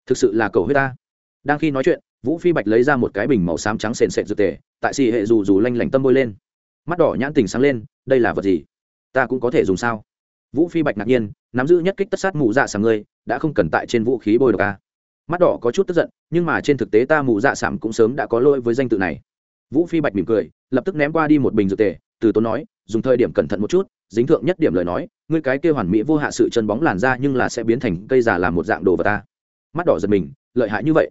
Thực sự là cầu huyết ta. Đang khi nói chuyện vũ phi bạch lấy ra một cái bình màu xám trắng sền sệt dược tề, tại xì hệ dù dù lanh lảnh tâm bôi lên. Mắt đỏ nhãn tình sáng lên, đây là vật gì? Ta cũng có thể dùng sao? Vũ phi bạch ngạc nhiên, nắm giữ nhất kích tất sát mụ dạ sảm ngươi, đã không cần tại trên vũ khí bôi độc a à? mắt đỏ có chút tức giận, nhưng mà trên thực tế ta mụ dạ sảm cũng sớm đã có lỗi với danh tự này. Vũ phi bạch mỉm cười, lập tức ném qua đi một bình dược tề, từ tốn nói, dùng thời điểm cẩn thận một chút, dính thượng nhất điểm lời nói, ngươi cái kêu hoàn mỹ vô hạ sự chân bóng làn ra nhưng là sẽ biến thành cây giả làm một dạng đồ vật ta. Mắt đỏ giật mình, lợi hại như vậy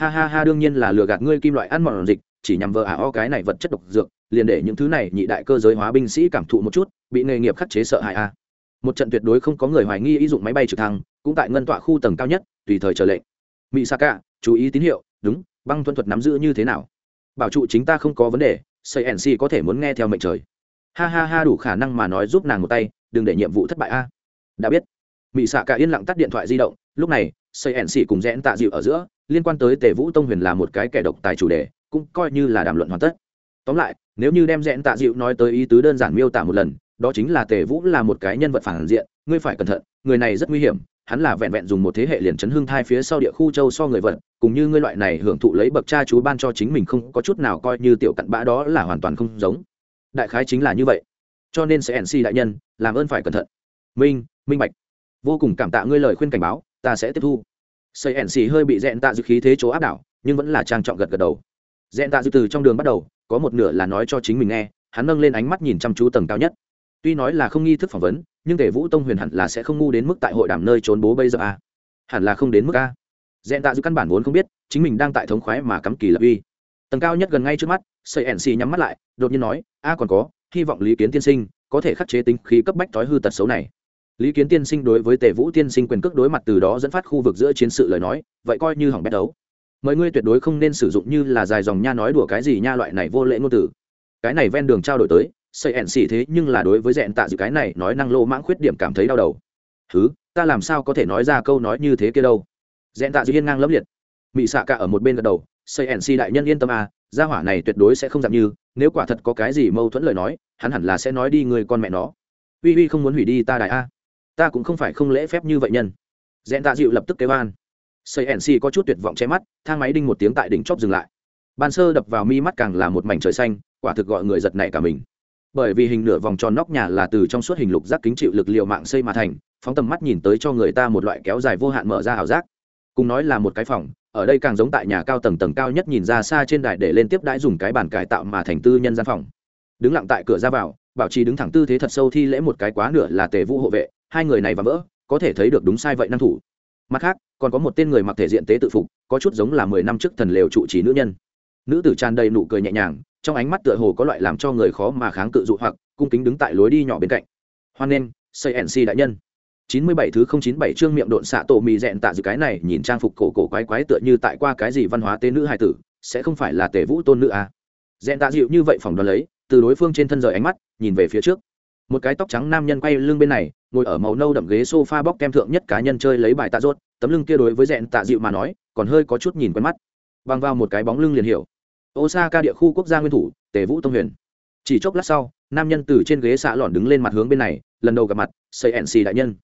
ha ha ha, đương nhiên là lừa gạt ngươi kim loại ăn mòn dịch, chỉ nhằm vợ ả à o cái này vật chất độc dược, liền để những thứ này nhị đại cơ giới hóa binh sĩ cảm thụ một chút, bị nghề nghiệp khắc chế sợ hãi a. Một trận tuyệt đối không có người hoài nghi ý dụng máy bay trực thăng, cũng tại ngân tọa khu tầng cao nhất, tùy thời chờ lệnh. Mỹ sa cả chú ý tín hiệu, đúng, băng thuận thuật nắm giữ như thế nào? Bảo trụ chính ta không có vấn đề xây nc có thể muốn nghe theo mệnh trời. Ha ha ha, đủ khả năng mà nói giúp nàng một tay, đừng để nhiệm vụ thất bại a. Đã biết. Mỹ xạ cả yên lặng tắt điện thoại di động, lúc này xây cùng rẽn tạ dịu ở giữa liên quan tới tề vũ tông huyền là một cái kẻ độc tài chủ đề, cũng coi như là đàm luận hoàn tất. Tóm lại, nếu như đem rẽn tạ dịu nói tới ý tứ đơn giản miêu tả một lần, đó chính là tề vũ là một cái nhân vật phản diện, ngươi phải cẩn thận, người này rất nguy hiểm, hắn là vẹn vẹn dùng một thế hệ liền chấn hương thai phía sau địa khu châu so người vật, cùng như ngươi loại này hưởng thụ lấy bậc cha chú ban cho chính mình không có chút nào coi như tiểu cặn bã đó là hoàn toàn không giống. Đại khái chính là như vậy. Cho nên sẽ nc đại nhân, làm ơn phải cẩn thận. Minh minh bạch. Vô cùng cảm tạ ngươi lời khuyên cảnh báo, ta sẽ tiếp thu xây xì hơi bị dẹn tạ dư khí thế chỗ áp đảo, nhưng vẫn là trang trọng gật gật đầu. Dẹn tạ dư từ trong đường bắt đầu, có một nửa là nói cho chính mình nghe, hắn nâng lên ánh mắt nhìn chăm chú tầng cao nhất. Tuy nói là không nghi thức phỏng vấn, nhưng tề vũ tông huyền hẳn là sẽ không ngu đến mức tại hội đàm nơi trốn bố bây giờ à? hẳn là không đến mức à? a dẹn tạ dư căn bản vốn không biết, chính mình đang tại thống khoái mà cắm kỳ lập uy. Tầng cao nhất gần ngay trước mắt xây xì nhắm mắt lại, đột nhiên nói, a, còn có, hy vọng lý kiến tiên sinh có thể khắc chế tính khí cấp bách thói hư tật xấu này lý kiến tiên sinh đối với tề vũ tiên sinh quyền cước đối mặt từ đó dẫn phát khu vực giữa chiến sự lời nói, vậy coi như hỏng bét đấu. Mời ngươi tuyệt đối không nên sử dụng như là dài dòng nha nói đùa cái gì nha loại này vô lễ ngôn từ. Cái này ven đường trao đổi tới, xây ẹn xỉ thế nhưng là đối với dẹn tạ dự cái này nói năng lô mãng khuyết điểm cảm thấy đau đầu. Thứ ta làm sao có thể nói ra câu nói như thế kia đâu? Dẹn tạ dự hiên ngang lấp liệt. Mị xạ cả ở một bên gật đầu, xây ẹn xỉ đại nhân yên tâm à gia hỏa này tuyệt đối sẽ không giảm như, nếu quả thật có cái gì mâu thuẫn lời nói, hắn hẳn là sẽ nói đi người con mẹ nó. Uy uy không muốn hủy đi ta đại a ta cũng không phải không lễ phép như vậy nhân. Dẹn tạ dịu lập tức kêu an. Xây nc có chút tuyệt vọng che mắt, thang máy đinh một tiếng tại đỉnh chóp dừng lại. Ban sơ đập vào mi mắt càng là một mảnh trời xanh, quả thực gọi người giật nảy cả mình. Bởi vì hình nửa vòng tròn nóc nhà là từ trong suốt hình lục giác kính chịu lực liệu mạng xây mà thành, phóng tầm mắt nhìn tới cho người ta một loại kéo dài vô hạn mở ra ảo giác. Cùng nói là một cái phòng, ở đây càng giống tại nhà cao tầng tầng cao nhất nhìn ra xa trên đài để lên tiếp đãi dùng cái bàn cải tạo mà thành tư nhân gian phòng. Đứng lặng tại cửa ra vào, bảo trì đứng thẳng tư thế thật sâu thi lễ một cái quá nửa là tề vũ hộ vệ hai người này và vỡ, có thể thấy được đúng sai vậy năng thủ. Mặt khác, còn có một tên người mặc thể diện tế tự phục, có chút giống là mười năm trước thần lều trụ trì nữ nhân. Nữ tử tràn đầy nụ cười nhẹ nhàng, trong ánh mắt tựa hồ có loại làm cho người khó mà kháng cự dụ hoặc, cung kính đứng tại lối đi nhỏ bên cạnh. Hoan nghênh xây nc đại nhân. Chín mươi bảy thứ không chín bảy chương miệng độn xạ tổ mì rẹn tạ dự cái này, nhìn trang phục cổ cổ quái quái tựa như tại qua cái gì văn hóa tên nữ hài tử, sẽ không phải là tề vũ tôn nữ à. rẽn tạ dịu như vậy phỏng đoán lấy, từ đối phương trên thân rời ánh mắt, nhìn về phía trước một cái tóc trắng nam nhân quay lưng bên này, ngồi ở màu nâu đậm ghế sofa bóc kem thượng nhất cá nhân chơi lấy bài tạ rốt, tấm lưng kia đối với dẹn tạ dịu mà nói, còn hơi có chút nhìn quen mắt. Bằng vào một cái bóng lưng liền hiểu. Osaka địa khu quốc gia nguyên thủ, tề vũ tông huyền. Chỉ chốc lát sau, nam nhân từ trên ghế xạ lòn đứng lên mặt hướng bên này, lần đầu gặp mặt xây nc đại nhân.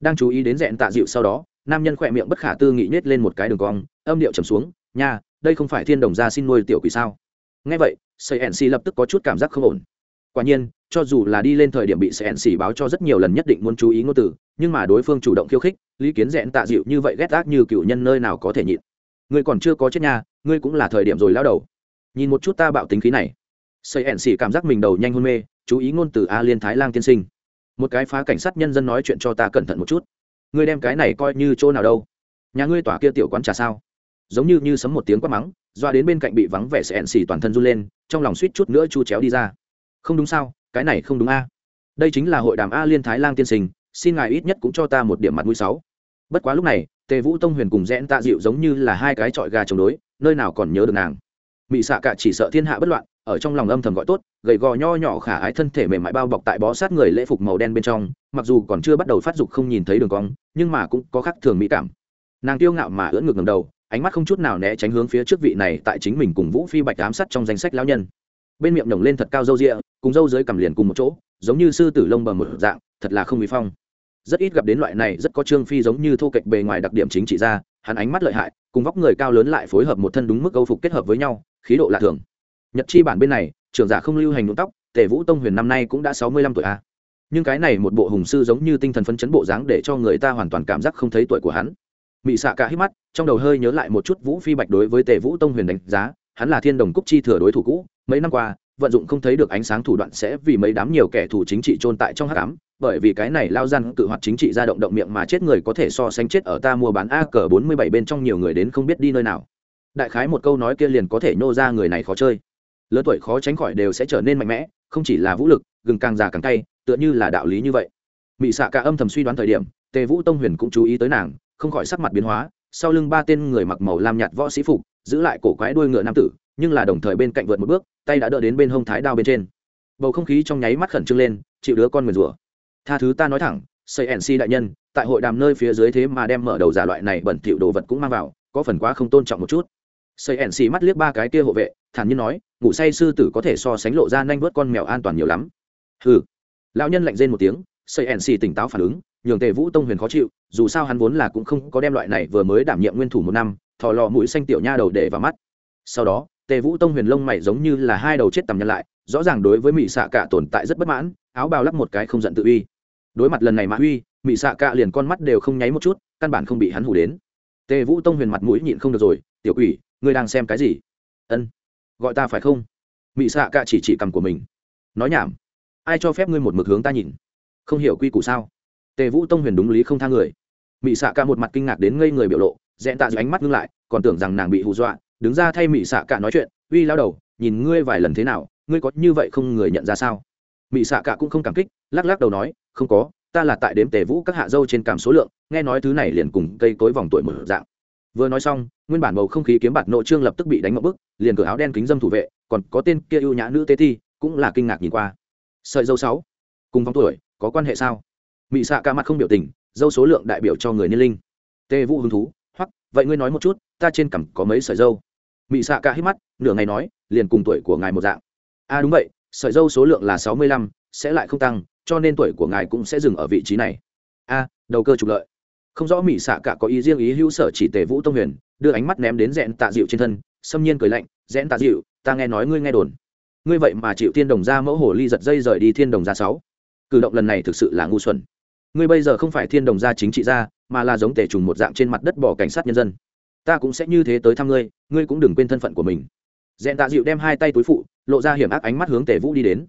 Đang chú ý đến dẹn tạ dịu sau đó, nam nhân khỏe miệng bất khả tư nghị nhét lên một cái đường cong, âm điệu trầm xuống, nha, đây không phải thiên đồng gia xin nuôi tiểu quỷ sao? Ngay vậy xây nc lập tức có chút cảm giác không ổn quả nhiên, cho dù là đi lên thời điểm bị sẹn xỉ báo cho rất nhiều lần nhất định muốn chú ý ngôn từ, nhưng mà đối phương chủ động khiêu khích, lý kiến rẽn tạ dịu như vậy ghét ác như cựu nhân nơi nào có thể nhịn. Ngươi còn chưa có chết nha, ngươi cũng là thời điểm rồi lao đầu. Nhìn một chút ta bạo tính khí này. Xây ẻn xỉ cảm giác mình đầu nhanh hôn mê, chú ý ngôn từ a liên thái lang tiên sinh. Một cái phá cảnh sát nhân dân nói chuyện cho ta cẩn thận một chút. Ngươi đem cái này coi như chỗ nào đâu? Nhà ngươi tỏa kia tiểu quán trà sao? Giống như như sấm một tiếng quát mắng, doa đến bên cạnh bị vắng vẻ sẽ ẹn xỉ toàn thân run lên, trong lòng suýt chút nữa chu chéo đi ra không đúng sao, cái này không đúng a. Đây chính là hội đàm a liên thái lang tiên sinh, xin ngài ít nhất cũng cho ta một điểm mặt mũi sáu. Bất quá lúc này, tề vũ tông huyền cùng rẽn tạ dịu giống như là hai cái trọi gà chống đối, nơi nào còn nhớ được nàng. Mị xạ cả chỉ sợ thiên hạ bất loạn, ở trong lòng âm thầm gọi tốt, gầy gò nho nhỏ khả ái thân thể mềm mại bao bọc tại bó sát người lễ phục màu đen bên trong, mặc dù còn chưa bắt đầu phát dục không nhìn thấy đường cong, nhưng mà cũng có khắc thường mỹ cảm. Nàng tiêu ngạo mà ưỡn ngược ngầm đầu, ánh mắt không chút nào né tránh hướng phía trước vị này tại chính mình cùng vũ phi bạch ám sát trong danh sách lão nhân bên miệng nồng lên thật cao râu rịa, cùng râu dưới cằm liền cùng một chỗ, giống như sư tử lông bờ một dạng, thật là không bị phong. Rất ít gặp đến loại này, rất có trương phi giống như thô kệch bề ngoài đặc điểm chính trị ra, hắn ánh mắt lợi hại, cùng vóc người cao lớn lại phối hợp một thân đúng mức âu phục kết hợp với nhau, khí độ lạ thường. Nhật chi bản bên này, trưởng giả không lưu hành nhuộm tóc, tề vũ tông huyền năm nay cũng đã sáu mươi lăm tuổi a nhưng cái này một bộ hùng sư giống như tinh thần phấn chấn bộ dáng để cho người ta hoàn toàn cảm giác không thấy tuổi của hắn. Mị xạ cả hít mắt, trong đầu hơi nhớ lại một chút vũ phi bạch đối với tề vũ tông huyền đánh giá, hắn là thiên đồng cúc chi thừa đối thủ cũ mấy năm qua, vận dụng không thấy được ánh sáng thủ đoạn sẽ vì mấy đám nhiều kẻ thù chính trị trôn tại trong hắc ám, bởi vì cái này lao gian cự hoạt chính trị ra động động miệng mà chết người có thể so sánh chết ở ta mua bán a cờ bốn mươi bảy bên trong nhiều người đến không biết đi nơi nào. Đại khái một câu nói kia liền có thể nhô ra người này khó chơi. Lớn tuổi khó tránh khỏi đều sẽ trở nên mạnh mẽ, không chỉ là vũ lực, gừng càng già càng tay tựa như là đạo lý như vậy. Mị xạ cả âm thầm suy đoán thời điểm, tề vũ tông huyền cũng chú ý tới nàng, không khỏi sắc mặt biến hóa, sau lưng ba tên người mặc màu lam nhạt võ sĩ phục, giữ lại cổ quái đuôi ngựa nam tử nhưng là đồng thời bên cạnh vượt một bước, tay đã đỡ đến bên hông thái đao bên trên. Bầu không khí trong nháy mắt khẩn trương lên, chịu đứa con nguyền rủa. Tha thứ ta nói thẳng, xây đại nhân, tại hội đàm nơi phía dưới thế mà đem mở đầu giả loại này bẩn thỉu đồ vật cũng mang vào, có phần quá không tôn trọng một chút. Xây mắt liếc ba cái kia hộ vệ, thản nhiên nói, ngủ say sư tử có thể so sánh lộ ra nhanh vớt con mèo an toàn nhiều lắm. Hừ. Lão nhân lạnh rên một tiếng, xây tỉnh táo phản ứng, nhường tề vũ tông huyền khó chịu, dù sao hắn vốn là cũng không có đem loại này vừa mới đảm nhiệm nguyên thủ một năm, thò lò mũi xanh tiểu nha đầu để vào mắt. Sau đó tề vũ tông huyền lông mày giống như là hai đầu chết tầm nhân lại, rõ ràng đối với mỹ xạ cả tồn tại rất bất mãn, áo bào lắp một cái không giận tự uy. Đối mặt lần này mã uy mỹ xạ cả liền con mắt đều không nháy một chút, căn bản không bị hắn hủ đến. Tề vũ tông huyền mặt mũi nhịn không được rồi, tiểu quỷ, ngươi đang xem cái gì? Ân, gọi ta phải không? Mỹ xạ cả chỉ chỉ cầm của mình. Nói nhảm, ai cho phép ngươi một mực hướng ta nhìn? Không hiểu quy củ sao? Tề vũ tông huyền đúng lý không tha người. Mỹ xạ cả một mặt kinh ngạc đến ngây người biểu lộ dẹn tạ dưới ánh mắt ngưng lại, còn tưởng rằng nàng bị hù dọa đứng ra thay mỹ xạ cả nói chuyện, uy lao đầu, nhìn ngươi vài lần thế nào, ngươi có như vậy không người nhận ra sao? Mỹ xạ cả cũng không cảm kích, lắc lắc đầu nói, không có, ta là tại đếm tề vũ các hạ dâu trên cảm số lượng, nghe nói thứ này liền cùng cây cối vòng tuổi mở dạng. Vừa nói xong, nguyên bản bầu không khí kiếm bạt nội trương lập tức bị đánh một bức, liền cửa áo đen kính dâm thủ vệ, còn có tên kia ưu nhã nữ tế thi, cũng là kinh ngạc nhìn qua. Sợi dâu sáu, cùng vòng tuổi, có quan hệ sao? Mỹ xạ cả mặt không biểu tình, dâu số lượng đại biểu cho người niên linh. Tề vũ hứng thú hoặc vậy ngươi nói một chút, ta trên cằm có mấy sợi dâu? Mị xạ cả hít mắt, nửa ngày nói, liền cùng tuổi của ngài một dạng. A đúng vậy, sợi dâu số lượng là sáu mươi lăm, sẽ lại không tăng, cho nên tuổi của ngài cũng sẽ dừng ở vị trí này. A đầu cơ trục lợi. Không rõ mỹ xạ cả có ý riêng ý hữu sở chỉ tề vũ tông huyền, đưa ánh mắt ném đến rẽn tạ dịu trên thân, xâm nhiên cười lạnh, rẽn tạ dịu ta nghe nói ngươi nghe đồn. Ngươi vậy mà chịu thiên đồng ra mẫu hồ ly giật dây rời đi thiên đồng ra sáu. Cử động lần này thực sự là ngu xuẩn. Ngươi bây giờ không phải thiên đồng gia chính trị gia, mà là giống tề trùng một dạng trên mặt đất bỏ cảnh sát nhân dân ta cũng sẽ như thế tới thăm ngươi ngươi cũng đừng quên thân phận của mình. Dẹn tạ dịu đem hai tay túi phụ, lộ ra hiểm ác ánh mắt hướng tề vũ đi đến.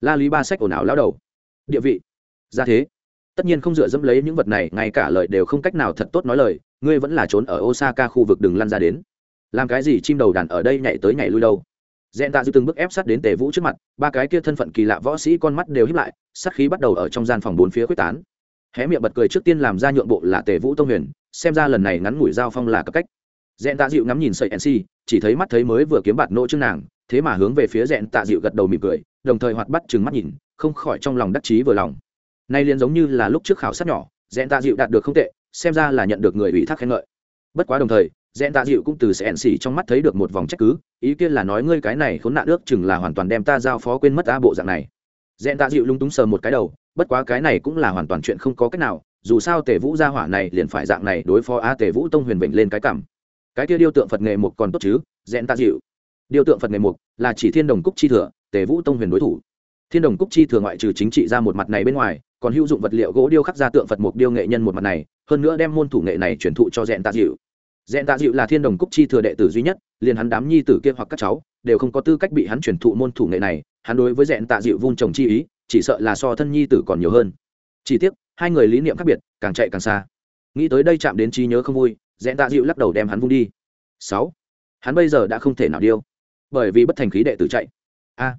La lý ba sách ồn ào lao đầu. Địa vị. Ra thế. Tất nhiên không dựa dẫm lấy những vật này, ngay cả lời đều không cách nào thật tốt nói lời, ngươi vẫn là trốn ở osaka khu vực đừng lăn ra đến. Làm cái gì chim đầu đàn ở đây nhảy tới nhảy lui đâu? Dẹn tạ dịu từng bước ép sát đến tề vũ trước mặt, ba cái kia thân phận kỳ lạ võ sĩ con mắt đều hiếp lại, sát khí bắt đầu ở trong gian phòng bốn phía quyết tán. Hé miệng bật cười trước tiên làm ra nhượng bộ là tề vũ tông huyền, xem ra lần này ngắn ngủi giao phong là cấp cách dẹn tạ dịu ngắm nhìn sợi nc chỉ thấy mắt thấy mới vừa kiếm bạt nỗ chương nàng, thế mà hướng về phía dẹn tạ dịu gật đầu mỉm cười, đồng thời hoạt bắt chừng mắt nhìn, không khỏi trong lòng đắc chí vừa lòng. Nay liền giống như là lúc trước khảo sát nhỏ dẹn tạ dịu đạt được không tệ, xem ra là nhận được người ủy thác khen ngợi. Bất quá đồng thời dẹn tạ dịu cũng từ sẹn xỉ trong mắt thấy được một vòng trách cứ, ý kiến là nói ngươi cái này khốn nạn ước chừng là hoàn toàn đem ta giao phó quên mất a bộ dạng này. Dẹn tạ dịu lung túng sờ một cái đầu, bất quá cái này cũng là hoàn toàn chuyện không có cách nào, dù sao tề vũ gia hỏa này liền phải dạng này đối phó a tề vũ tông huyền bệnh lên cái cảm cái kia điêu tượng phật nghề mục còn tốt chứ dẹn tạ dịu. Điêu tượng phật nghề mục là chỉ thiên đồng cúc chi thừa, tề vũ tông huyền đối thủ. Thiên đồng cúc chi thừa ngoại trừ chính trị ra một mặt này bên ngoài, còn hữu dụng vật liệu gỗ điêu khắc ra tượng phật mục điêu nghệ nhân một mặt này, hơn nữa đem môn thủ nghệ này truyền thụ cho dẹn tạ dịu. Dẹn tạ dịu là thiên đồng cúc chi thừa đệ tử duy nhất, liền hắn đám nhi tử kia hoặc các cháu, đều không có tư cách bị hắn truyền thụ môn thủ nghệ này, hắn đối với dẹn tạ dịu vun trồng chi ý, chỉ sợ là so thân nhi tử còn nhiều hơn. Chỉ tiếc, hai người lý niệm khác biệt, càng chạy càng xa. Nghĩ tới đây chạm đến trí nhớ không vui dẹn tạ dịu lắc đầu đem hắn vung đi. Sáu. Hắn bây giờ đã không thể nào điêu. Bởi vì bất thành khí đệ tử chạy. A,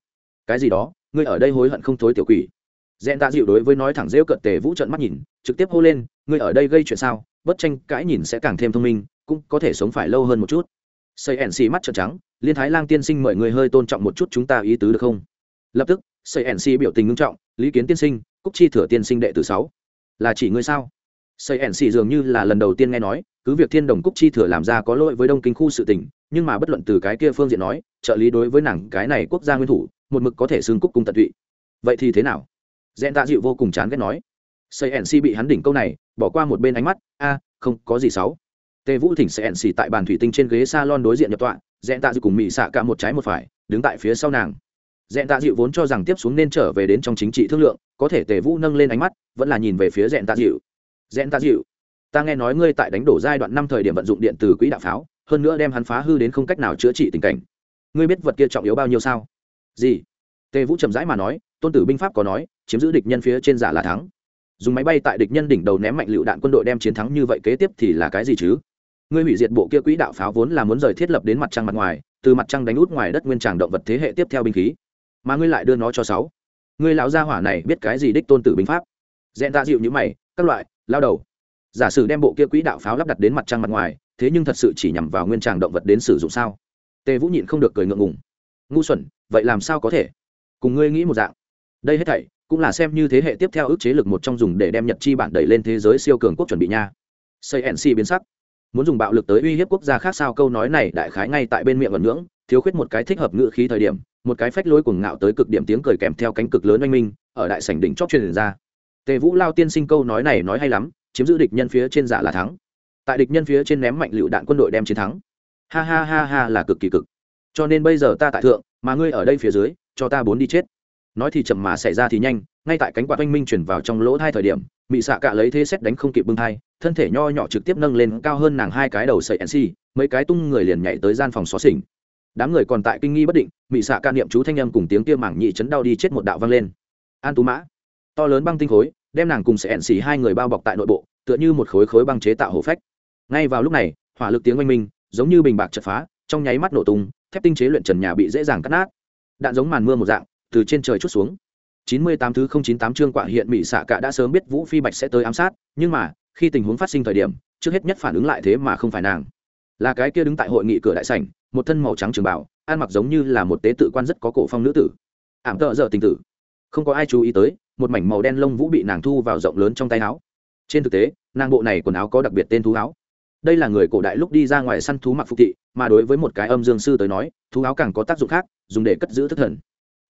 cái gì đó? Ngươi ở đây hối hận không thối tiểu quỷ. Dẹn tạ dịu đối với nói thẳng rêu cận tề vũ trận mắt nhìn, trực tiếp hô lên, ngươi ở đây gây chuyện sao? Bất tranh cãi nhìn sẽ càng thêm thông minh, cũng có thể sống phải lâu hơn một chút. Xây ẻn xì mắt trợn trắng, liên thái lang tiên sinh mời người hơi tôn trọng một chút chúng ta ý tứ được không? Lập tức, xây ẻn xì biểu tình ngưng trọng, lý kiến tiên sinh, cúc chi thừa tiên sinh đệ tử sáu, là chỉ ngươi sao? Xây ẻn xì dường như là lần đầu tiên nghe nói cứ việc thiên đồng cúc chi thừa làm ra có lỗi với đông kinh khu sự tình, nhưng mà bất luận từ cái kia phương diện nói, trợ lý đối với nàng cái này quốc gia nguyên thủ, một mực có thể xương cúc cung tận tụy. Vậy thì thế nào? Dẹn tạ dịu vô cùng chán ghét nói. Xây nc bị hắn đỉnh câu này, bỏ qua một bên ánh mắt, a, không có gì xấu. Tề vũ thỉnh xây nc tại bàn thủy tinh trên ghế s a lon đối diện nhập tọa, dẹn tạ dịu cùng mỹ xạ cả một trái một phải, đứng tại phía sau nàng. Dẹn tạ dịu vốn cho rằng tiếp xuống nên trở về đến trong chính trị thương lượng, có thể tề vũ nâng lên ánh mắt, vẫn là nhìn về phía dẹn tạ dịu dẹn tạ dịu ta nghe nói ngươi tại đánh đổ giai đoạn năm thời điểm vận dụng điện từ quỹ đạo pháo, hơn nữa đem hắn phá hư đến không cách nào chữa trị tình cảnh. Ngươi biết vật kia trọng yếu bao nhiêu sao? Gì? Tề vũ chậm rãi mà nói, tôn tử binh pháp có nói, chiếm giữ địch nhân phía trên giả là thắng. Dùng máy bay tại địch nhân đỉnh đầu ném mạnh lựu đạn quân đội đem chiến thắng như vậy kế tiếp thì là cái gì chứ? Ngươi hủy diệt bộ kia quỹ đạo pháo vốn là muốn rời thiết lập đến mặt trăng mặt ngoài, từ mặt trăng đánh út ngoài đất nguyên tràng động vật thế hệ tiếp theo binh khí. Mà ngươi lại đưa nó cho sáu. Ngươi lão gia hỏa này biết cái gì đích tôn tử binh pháp? Dẹn ta dịu như mày, các loại, lao đầu giả sử đem bộ kia quỹ đạo pháo lắp đặt đến mặt trăng mặt ngoài, thế nhưng thật sự chỉ nhằm vào nguyên tràng động vật đến sử dụng sao? Tề vũ nhịn không được cười ngượng ngùng. Ngu xuẩn, vậy làm sao có thể? Cùng ngươi nghĩ một dạng. Đây hết thảy cũng là xem như thế hệ tiếp theo ước chế lực một trong dùng để đem nhật chi bản đẩy lên thế giới siêu cường quốc chuẩn bị nha. Xây nc biến sắc. Muốn dùng bạo lực tới uy hiếp quốc gia khác sao? Câu nói này đại khái ngay tại bên miệng ẩn ngưỡng, thiếu khuyết một cái thích hợp ngữ khí thời điểm, một cái phách lối cuồng ngạo tới cực điểm tiếng cười kèm theo cánh cực lớn oanh minh, ở đại sảnh đỉnh chót truyền ra. Tề vũ lao tiên sinh câu nói này nói hay lắm chiếm giữ địch nhân phía trên giả là thắng. Tại địch nhân phía trên ném mạnh lựu đạn quân đội đem chiến thắng. Ha ha ha ha là cực kỳ cực. Cho nên bây giờ ta tại thượng, mà ngươi ở đây phía dưới, cho ta bốn đi chết. Nói thì chậm mà xảy ra thì nhanh, ngay tại cánh quạt oanh minh chuyển vào trong lỗ thai thời điểm, mị xạ cạ lấy thế xét đánh không kịp bưng thai, thân thể nho nhỏ trực tiếp nâng lên cao hơn nàng hai cái đầu sợi nc mấy cái tung người liền nhảy tới gian phòng xó xỉnh. Đám người còn tại kinh nghi bất định, mị xạ ca niệm chú thanh âm cùng tiếng kia mảng nhị chấn đau đi chết một đạo vang lên. An tú mã, to lớn băng tinh khối đem nàng cùng sẽ ẹn xì hai người bao bọc tại nội bộ, tựa như một khối khối băng chế tạo hổ phách. Ngay vào lúc này, hỏa lực tiếng oanh minh, giống như bình bạc chật phá, trong nháy mắt nổ tung, thép tinh chế luyện trần nhà bị dễ dàng cắt nát. Đạn giống màn mưa một dạng, từ trên trời chút xuống. Chín mươi tám thứ không chín tám chương quạ hiện mỹ xạ cả đã sớm biết vũ phi bạch sẽ tới ám sát, nhưng mà, khi tình huống phát sinh thời điểm, trước hết nhất phản ứng lại thế mà không phải nàng. Là cái kia đứng tại hội nghị cửa đại sảnh, một thân màu trắng trường bảo ăn mặc giống như là một tế tự quan rất có cổ phong nữ tử. Ảm tợ dở tình tử. Không có ai chú ý tới một mảnh màu đen lông vũ bị nàng thu vào rộng lớn trong tay áo. Trên thực tế, nàng bộ này quần áo có đặc biệt tên thú áo. Đây là người cổ đại lúc đi ra ngoài săn thú mặc phục thị, mà đối với một cái âm dương sư tới nói, thú áo càng có tác dụng khác, dùng để cất giữ thức thần.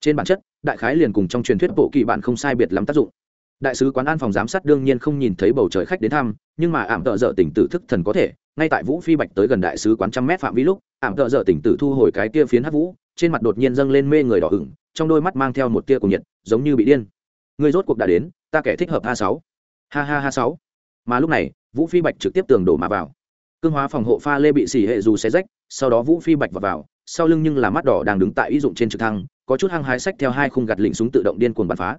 Trên bản chất, đại khái liền cùng trong truyền thuyết bộ kỳ bản không sai biệt lắm tác dụng. Đại sứ quán an phòng giám sát đương nhiên không nhìn thấy bầu trời khách đến thăm, nhưng mà ảm tợ dở tỉnh tử thức thần có thể, ngay tại vũ phi bạch tới gần đại sứ quán trăm mét phạm vi lúc, ảm tợ dở tỉnh tử thu hồi cái kia phiến hát vũ, trên mặt đột nhiên dâng lên mê người đỏ ửng, trong đôi mắt mang theo một tia cùng nhiệt, giống như bị điên người rốt cuộc đã đến ta kẻ thích hợp ha sáu. Ha ha ha sáu. Mà lúc này vũ phi bạch trực tiếp tường đổ mà vào. Cương hóa phòng hộ pha lê bị xỉ hệ dù xé rách sau đó vũ phi bạch vào, vào sau lưng nhưng là mắt đỏ đang đứng tại ý dụng trên trực thăng có chút hăng hái sách theo hai khung gạt lịnh súng tự động điên cuồng bắn phá.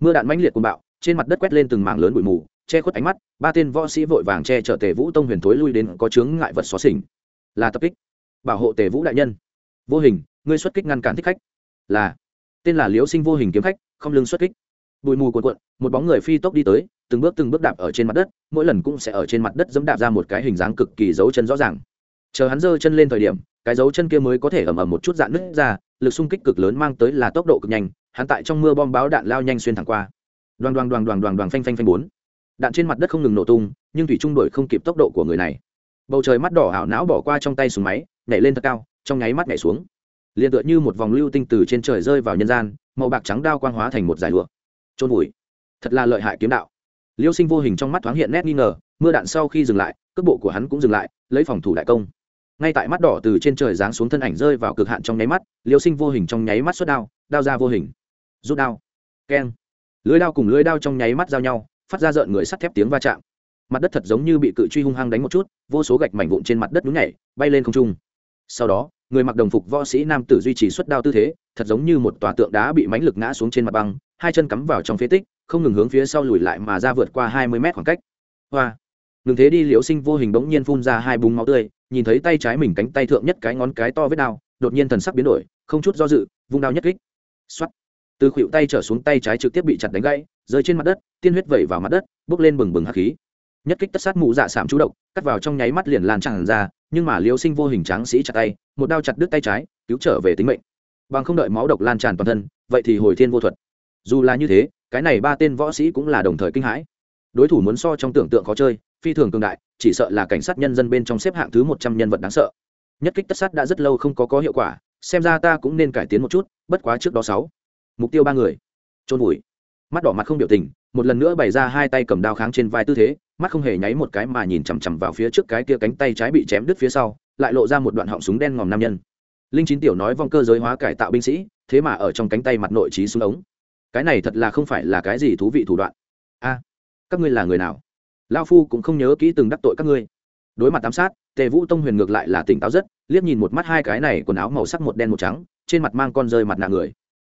Mưa đạn mãnh liệt cuồng bạo trên mặt đất quét lên từng mảng lớn bụi mù che khuất ánh mắt ba tên võ sĩ vội vàng che chở tề vũ tông huyền thối lui đến có chướng ngại vật xóa xỉnh. Là tập kích. Bảo hộ tề vũ đại nhân. Vô hình ngươi xuất kích ngăn cản thích khách. Là. Tên là liễu sinh vô hình kiếm khách không lưng xuất kích bụi mù cuộn cuộn, một bóng người phi tốc đi tới, từng bước từng bước đạp ở trên mặt đất, mỗi lần cũng sẽ ở trên mặt đất dẫm đạp ra một cái hình dáng cực kỳ dấu chân rõ ràng. Chờ hắn giơ chân lên thời điểm, cái dấu chân kia mới có thể ầm ầm một chút dạn nứt ra, lực xung kích cực lớn mang tới là tốc độ cực nhanh, hắn tại trong mưa bom báo đạn lao nhanh xuyên thẳng qua. Đoàn đoàn đoàn đoàn đoàn đoàn phanh phanh phanh bốn. Đạn trên mặt đất không ngừng nổ tung, nhưng thủy trung đổi không kịp tốc độ của người này. Bầu trời mắt đỏ ảo não bỏ qua trong tay súng máy, nhảy lên thật cao, trong nháy mắt nhảy xuống. Liền tựa như một vòng lưu tinh từ trên trời rơi vào nhân gian, màu bạc trắng đao quang hóa thành một giải lụa trôn vùi. Thật là lợi hại kiếm đạo. Liêu sinh vô hình trong mắt thoáng hiện nét nghi ngờ, mưa đạn sau khi dừng lại, cước bộ của hắn cũng dừng lại, lấy phòng thủ đại công. Ngay tại mắt đỏ từ trên trời giáng xuống thân ảnh rơi vào cực hạn trong nháy mắt, liêu sinh vô hình trong nháy mắt xuất đao đao ra vô hình. Rút đao. Keng. Lưới đao cùng lưới đao trong nháy mắt giao nhau, phát ra rợn người sắt thép tiếng va chạm. Mặt đất thật giống như bị cự truy hung hăng đánh một chút, vô số gạch mảnh vụn trên mặt đất nhún nhảy, bay lên không trung. Sau đó, người mặc đồng phục võ sĩ nam tử duy trì xuất đao tư thế, thật giống như một tòa tượng đá bị mánh lực ngã xuống trên mặt băng hai chân cắm vào trong phế tích, không ngừng hướng phía sau lùi lại mà ra vượt qua hai mươi mét khoảng cách. Hoa! Ngừng thế đi, liễu sinh vô hình bỗng nhiên phun ra hai búng máu tươi, nhìn thấy tay trái mình cánh tay thượng nhất cái ngón cái to vết đao đột nhiên thần sắc biến đổi, không chút do dự, vung đao nhất kích. Xuất từ khuỷu tay trở xuống tay trái trực tiếp bị chặt đánh gãy, rơi trên mặt đất, tiên huyết vẩy vào mặt đất, bốc lên bừng bừng hắc khí. Nhất kích tất sát mụ dạ sạm chú độc, cắt vào trong nháy mắt liền lan tràn ra, nhưng mà liêu sinh vô hình tráng sĩ chặt tay, một đao chặt đứt tay trái, cứu trở về tính mệnh. Bằng không đợi máu độc lan tràn toàn thân, vậy thì hồi thiên vô thuật dù là như thế, cái này ba tên võ sĩ cũng là đồng thời kinh hãi. Đối thủ muốn so trong tưởng tượng khó chơi, phi thường cường đại, chỉ sợ là cảnh sát nhân dân bên trong xếp hạng thứ một trăm nhân vật đáng sợ. Nhất kích tất sát đã rất lâu không có có hiệu quả, xem ra ta cũng nên cải tiến một chút, bất quá trước đó sáu. Mục tiêu ba người. Trôn vùi. Mắt đỏ mặt không biểu tình, một lần nữa bày ra hai tay cầm đao kháng trên vai tư thế, mắt không hề nháy một cái mà nhìn chằm chằm vào phía trước cái kia cánh tay trái bị chém đứt phía sau, lại lộ ra một đoạn họng súng đen ngòm nam nhân. Linh chín tiểu nói vong cơ giới hóa cải tạo binh sĩ, thế mà ở trong cánh tay mặt nội trí xuống ống cái này thật là không phải là cái gì thú vị thủ đoạn. A, các ngươi là người nào? Lao phu cũng không nhớ kỹ từng đắc tội các ngươi. Đối mặt giám sát, tề vũ tông huyền ngược lại là tỉnh táo rất, liếc nhìn một mắt hai cái này quần áo màu sắc một đen một trắng, trên mặt mang con rơi mặt nạ người.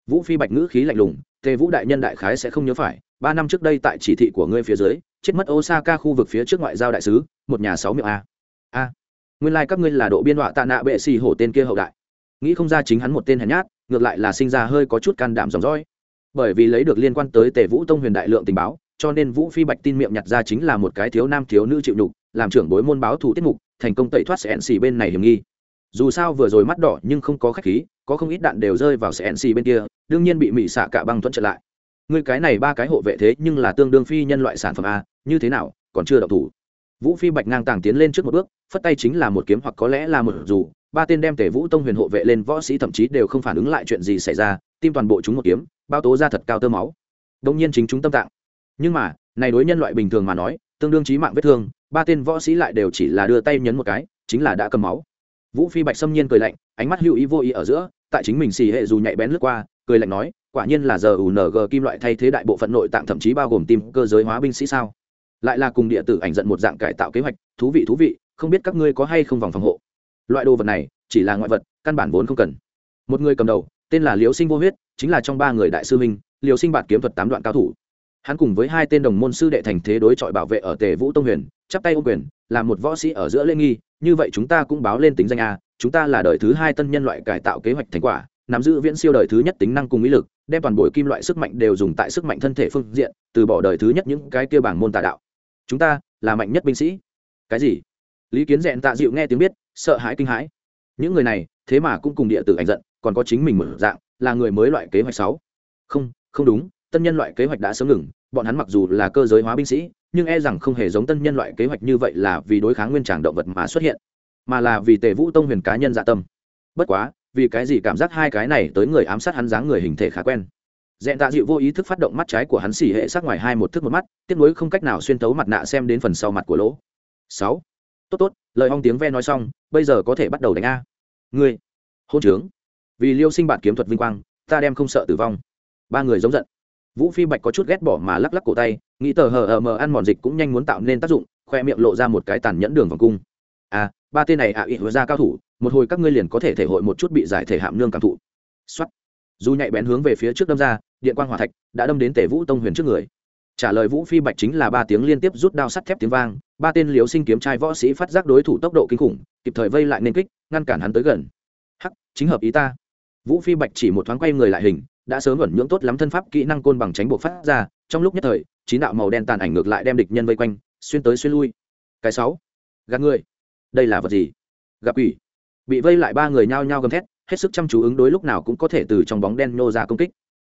Vũ phi bạch ngữ khí lạnh lùng, tề vũ đại nhân đại khái sẽ không nhớ phải, ba năm trước đây tại chỉ thị của ngươi phía dưới, chết mất osaka khu vực phía trước ngoại giao đại sứ, một nhà sáu miệng a. A, nguyên lai、like、các ngươi là độ biên họa tạ nạ bệ xì hổ tên kia hậu đại. Nghĩ không ra chính hắn một tên hèn nhát, ngược lại là sinh ra hơi có chút can đảm dòng dõi bởi vì lấy được liên quan tới tề vũ tông huyền đại lượng tình báo, cho nên vũ phi bạch tin miệng nhặt ra chính là một cái thiếu nam thiếu nữ chịu nhục, làm trưởng bối môn báo thủ tiết mục, thành công tẩy thoát sẽ xì bên này hiểm nghi. Dù sao vừa rồi mắt đỏ nhưng không có khách khí, có không ít đạn đều rơi vào sẽ xì bên kia, đương nhiên bị mỹ xạ cả băng thuận trở lại. Người cái này ba cái hộ vệ thế nhưng là tương đương phi nhân loại sản phẩm a, như thế nào, còn chưa đậu thủ. Vũ phi bạch ngang tàng tiến lên trước một bước, phất tay chính là một kiếm hoặc có lẽ là một dù, ba tên đem tể vũ tông huyền hộ vệ lên, võ sĩ thậm chí đều không phản ứng lại chuyện gì xảy ra tim toàn bộ chúng một kiếm, bao tố ra thật cao tơ máu. Đông nhiên chính chúng tâm tạng. Nhưng mà, này đối nhân loại bình thường mà nói, tương đương trí mạng vết thương, ba tên võ sĩ lại đều chỉ là đưa tay nhấn một cái, chính là đã cầm máu. Vũ phi bạch xâm nhiên cười lạnh, ánh mắt hữu ý vô ý ở giữa, tại chính mình xì hệ dù nhạy bén lướt qua, cười lạnh nói, quả nhiên là giờ ung kim loại thay thế đại bộ phận nội tạng thậm chí bao gồm tim cơ giới hóa binh sĩ sao? Lại là cùng địa tử ảnh dẫn một dạng cải tạo kế hoạch, thú vị thú vị, không biết các ngươi có hay không vòng phòng hộ. Loại đồ vật này, chỉ là ngoại vật, căn bản vốn không cần. Một người cầm đầu tên là liễu sinh vô huyết, chính là trong ba người đại sư minh liễu sinh bạt kiếm thuật tám đoạn cao thủ. Hắn cùng với hai tên đồng môn sư đệ thành thế đối chọi bảo vệ ở tề vũ tông huyền, chắp tay ô quyền, là một võ sĩ ở giữa lễ nghi, như vậy chúng ta cũng báo lên tính danh a, chúng ta là đời thứ hai tân nhân loại cải tạo kế hoạch thành quả, nắm giữ viễn siêu đời thứ nhất tính năng cùng ý lực, đem toàn bộ kim loại sức mạnh đều dùng tại sức mạnh thân thể phương diện, từ bỏ đời thứ nhất những cái kia bảng môn tà đạo. Chúng ta là mạnh nhất binh sĩ. Cái gì? Lý kiến dẹn tạ dịu nghe tiếng biết, sợ hãi kinh hãi. Những người này thế mà cũng cùng địa tử ảnh giận còn có chính mình mở dạng, là người mới loại kế hoạch sáu. Không không đúng, tân nhân loại kế hoạch đã sớm ngừng, bọn hắn mặc dù là cơ giới hóa binh sĩ, nhưng e rằng không hề giống tân nhân loại kế hoạch như vậy là vì đối kháng nguyên tràng động vật mà xuất hiện, mà là vì tề vũ tông huyền cá nhân dạ tâm. Bất quá, vì cái gì cảm giác hai cái này tới người ám sát hắn dáng người hình thể khá quen. Dẹn tạ dịu vô ý thức phát động mắt trái của hắn xỉ hệ sát ngoài hai một thức một mắt tiếp nối không cách nào xuyên tấu mặt nạ xem đến phần sau mặt của lỗ. Sáu. Tốt tốt, lời hong tiếng ve nói xong, bây giờ có thể bắt đầu đánh a. Ngươi, hôn trướng vì liêu sinh bạn kiếm thuật vinh quang, ta đem không sợ tử vong. Ba người giống giận. Vũ phi bạch có chút ghét bỏ mà lắc lắc cổ tay, nghĩ tờ hờ ờ mờ ăn mòn dịch cũng nhanh muốn tạo nên tác dụng, khoe miệng lộ ra một cái tàn nhẫn đường vòng cung. À ba tên này ạ à ị ra cao thủ, một hồi các ngươi liền có thể thể hội một chút bị giải thể hạm nương cảm thụ. Xuất dù nhạy bén hướng về phía trước đâm ra, điện quan hỏa thạch đã đâm đến tể vũ tông huyền trước người. Trả lời vũ phi bạch chính là ba tiếng liên tiếp rút đao sắt thép tiếng vang, ba tên liều sinh kiếm trai võ sĩ phát giác đối thủ tốc độ kinh khủng, kịp thời vây lại nên kích, ngăn cản hắn tới gần. Hắc, chính hợp ý ta vũ phi bạch chỉ một thoáng quay người lại hình, đã sớm ẩn nhưỡng tốt lắm thân pháp kỹ năng côn bằng tránh buộc phát ra, trong lúc nhất thời, chín đạo màu đen tàn ảnh ngược lại đem địch nhân vây quanh, xuyên tới xuyên lui. Cái sáu, gạt người. Đây là vật gì? Gặp ủy bị vây lại ba người nhao nhao gầm thét, hết sức chăm chú ứng đối lúc nào cũng có thể từ trong bóng đen nhô ra công kích.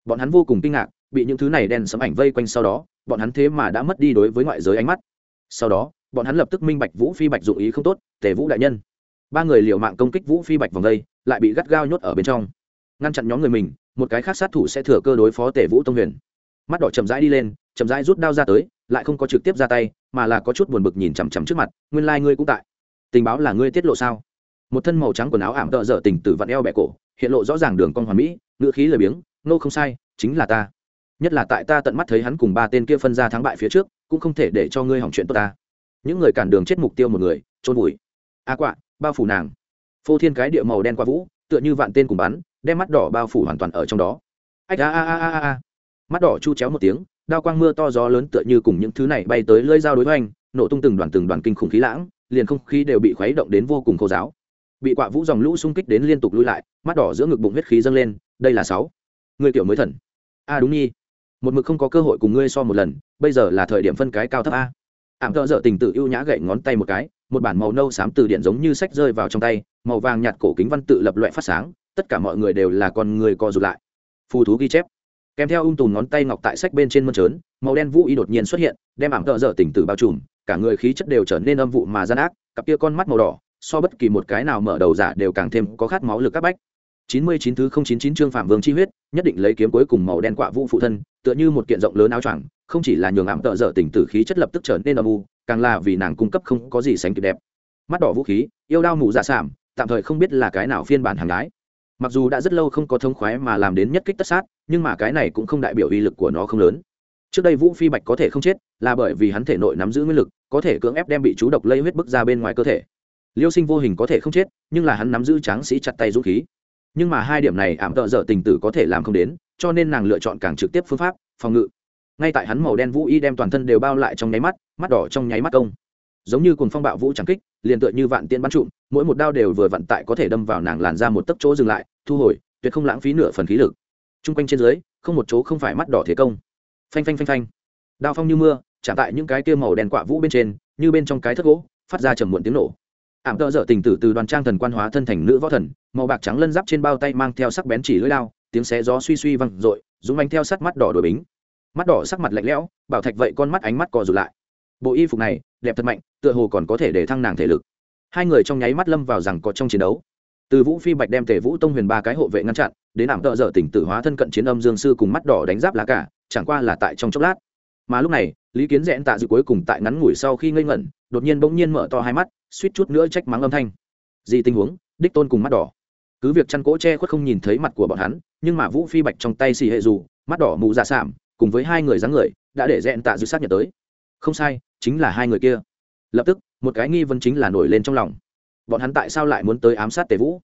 Bọn hắn vô cùng kinh ngạc, bị những thứ này đen sấm ảnh vây quanh sau đó, bọn hắn thế mà đã mất đi đối với ngoại giới ánh mắt. Sau đó, bọn hắn lập tức minh bạch vũ phi bạch dụng ý không tốt, tề vũ đại nhân. Ba người liều mạng công kích vũ phi bạch vòng vây lại bị gắt gao nhốt ở bên trong ngăn chặn nhóm người mình, một cái khác sát thủ sẽ thừa cơ đối phó Tể vũ tông huyền. Mắt đỏ chậm rãi đi lên, chậm rãi rút đao ra tới, lại không có trực tiếp ra tay, mà là có chút buồn bực nhìn chằm chằm trước mặt, nguyên lai、like、ngươi cũng tại. Tình báo là ngươi tiết lộ sao? Một thân màu trắng quần áo ảm tợ dở tình từ vặn eo bẹ cổ, hiện lộ rõ ràng đường con hoàn mỹ ngựa khí lười biếng nô không sai, chính là ta. Nhất là tại ta tận mắt thấy hắn cùng ba tên kia phân ra thắng bại phía trước, cũng không thể để cho ngươi hỏng chuyện tốt ta. Những người cản đường chết mục tiêu một người trôn vùi. A à quạ, bao phủ nàng. Phô thiên cái địa màu đen qua vũ, tựa như vạn tên cùng bắn đem mắt đỏ bao phủ hoàn toàn ở trong đó. Ách, a a a a a. Mắt đỏ chu chéo một tiếng, đao quang mưa to gió lớn tựa như cùng những thứ này bay tới lơi dao đối với anh nổ tung từng đoàn từng đoàn kinh khủng khí lãng, liền không khí đều bị khuấy động đến vô cùng khô giáo bị quạ vũ dòng lũ xung kích đến liên tục lui lại, mắt đỏ giữa ngực bụng huyết khí dâng lên, đây là sáu. Người tiểu mới thần. A, đúng nhi. Một mực không có cơ hội cùng ngươi so một lần, bây giờ là thời điểm phân cái cao thấp a. Ảm thợ dở tình tự ưu nhã gậy ngón tay một cái, một bản màu nâu xám từ điện giống như sách rơi vào trong tay, màu vàng nhạt cổ kính văn tự lập loại phát sáng tất cả mọi người đều là con người co rụt lại. Phù thú ghi chép. Kèm theo ung tùm ngón tay ngọc tại sách bên trên mơn trớn, màu đen vũ y đột nhiên xuất hiện, đem ảm tợ dở tỉnh tử bao trùm, cả người khí chất đều trở nên âm vụ mà gian ác, cặp kia con mắt màu đỏ, so bất kỳ một cái nào mở đầu giả đều càng thêm có khát máu lực các bách. Chín mươi chín thứ không chín chín chương phạm vương chi huyết, nhất định lấy kiếm cuối cùng màu đen quạ vũ phụ thân, tựa như một kiện rộng lớn áo choàng, không chỉ là nhường ảm tợ dở tình tử khí chất lập tức trở nên âm u, càng là vì nàng cung cấp không có gì sánh kịp đẹp. Mắt đỏ vũ khí, yêu đao mù dạ sảm tạm thời không biết là cái nào phiên bản hàng gái mặc dù đã rất lâu không có thông khoái mà làm đến nhất kích tất sát, nhưng mà cái này cũng không đại biểu uy lực của nó không lớn. Trước đây vũ phi bạch có thể không chết, là bởi vì hắn thể nội nắm giữ nguyên lực, có thể cưỡng ép đem bị chú độc lây huyết bức ra bên ngoài cơ thể. Liêu sinh vô hình có thể không chết, nhưng là hắn nắm giữ tráng sĩ chặt tay dũng khí. Nhưng mà hai điểm này ảm tợ dở tình tử có thể làm không đến, cho nên nàng lựa chọn càng trực tiếp phương pháp, phòng ngự. Ngay tại hắn màu đen vũ y đem toàn thân đều bao lại trong nháy mắt mắt đỏ trong nháy mắt công giống như cùng phong bạo vũ trắng kích, liền tựa như vạn tiên bắn trụm, mỗi một đao đều vừa vặn tại có thể đâm vào nàng làn ra một tấc chỗ dừng lại, thu hồi, tuyệt không lãng phí nửa phần khí lực. T r u n g quanh trên dưới, không một chỗ không phải mắt đỏ thế công. Phanh phanh phanh phanh. Đao phong như mưa, chạm tại những cái kia màu đen quạ vũ bên trên, như bên trong cái thất gỗ, phát ra trầm muộn tiếng nổ. Ảm tợ dở tình tử từ đoàn trang thần quan hóa thân thành nữ võ thần, màu bạc trắng lân giáp trên bao tay mang theo sắc bén chỉ lưỡi lao tiếng xé gió suy suy văng r ộ i dũng bánh theo sắt mắt đỏ đổi bính. Mắt đỏ sắc mặt lạnh lẽo, bảo thạch vậy con mắt ánh mắt cò rụt lại. Bộ y phục này, đẹp thật mạnh tựa hồ còn có thể để thăng nàng thể lực. Hai người trong nháy mắt lâm vào rằng có trong chiến đấu. Từ vũ phi bạch đem tề vũ tông huyền ba cái hộ vệ ngăn chặn, đến ảm tợ dở tỉnh tử hóa thân cận chiến âm dương sư cùng mắt đỏ đánh giáp lá cả, chẳng qua là tại trong chốc lát. Mà lúc này, lý kiến rẽn tạ dự cuối cùng tại ngắn ngủi sau khi ngây ngẩn, đột nhiên bỗng nhiên mở to hai mắt, suýt chút nữa trách mắng âm thanh. Gì tình huống? Đích tôn cùng mắt đỏ. Cứ việc chăn cỗ che khuất không nhìn thấy mặt của bọn hắn, nhưng mà vũ phi bạch trong tay xì hệ dù, mắt đỏ mù dạ sảm cùng với hai người dáng người, đã để rẽn tạ dự xác nhận tới. Không sai, chính là hai người kia lập tức một cái nghi vấn chính là nổi lên trong lòng. Bọn hắn tại sao lại muốn tới ám sát tề vũ?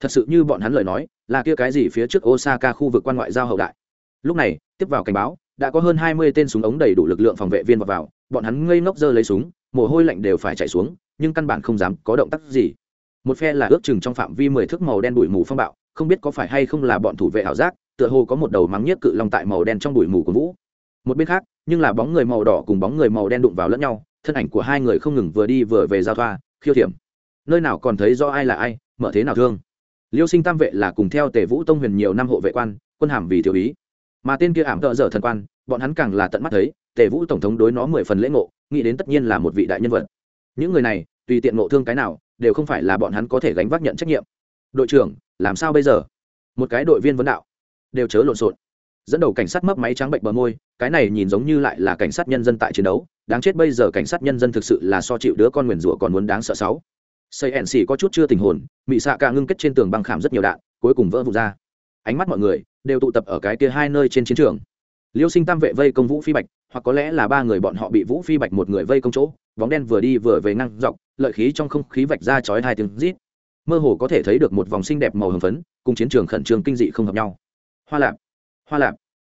Thật sự như bọn hắn lời nói là kia cái gì phía trước osaka khu vực quan ngoại giao hậu đại? Lúc này tiếp vào cảnh báo đã có hơn hai mươi tên súng ống đầy đủ lực lượng phòng vệ viên vào, vào bọn hắn ngây ngốc giơ lấy súng mồ hôi lạnh đều phải chạy xuống nhưng căn bản không dám có động tác gì. Một phe là ước chừng trong phạm vi mười thước màu đen bụi mù phong bạo không biết có phải hay không là bọn thủ vệ ảo giác tựa hồ có một đầu mắng nhiếc cự long tại màu đen trong bụi mù của vũ. Một bên khác nhưng là bóng người màu đỏ cùng bóng người màu đen đụng vào lẫn nhau thân ảnh của hai người không ngừng vừa đi vừa về giao thoa, khiêu thiểm. Nơi nào còn thấy do ai là ai, mở thế nào thương. Liêu sinh tam vệ là cùng theo tề vũ tông huyền nhiều năm hộ vệ quan, quân hàm vì thiếu ý mà tên kia ảm thợ dở thần quan, bọn hắn càng là tận mắt thấy, tề vũ tổng thống đối nó mười phần lễ ngộ, nghĩ đến tất nhiên là một vị đại nhân vật. Những người này, tùy tiện ngộ thương cái nào, đều không phải là bọn hắn có thể gánh vác nhận trách nhiệm. Đội trưởng, làm sao bây giờ? Một cái đội viên vấn đạo, đều chớ lộn xộn dẫn đầu cảnh sát mấp máy trắng bệnh bờ môi, cái này nhìn giống như lại là cảnh sát nhân dân tại chiến đấu, đáng chết bây giờ cảnh sát nhân dân thực sự là so chịu đứa con nguyền rủa còn muốn đáng sợ sáu. Xây ẻn xỉ có chút chưa tình hồn, mị xạ cả ngưng kết trên tường băng khảm rất nhiều đạn, cuối cùng vỡ vụt ra. Ánh mắt mọi người đều tụ tập ở cái kia hai nơi trên chiến trường. Liêu sinh tam vệ vây công vũ phi bạch, hoặc có lẽ là ba người bọn họ bị vũ phi bạch một người vây công chỗ, bóng đen vừa đi vừa về năng dọc, lợi khí trong không khí vạch ra chói hai tiếng rít. Mơ hồ có thể thấy được một vòng xinh đẹp màu hồng phấn, cùng chiến trường khẩn trương kinh dị không hợp nhau. Hoa lạp hoa lạp.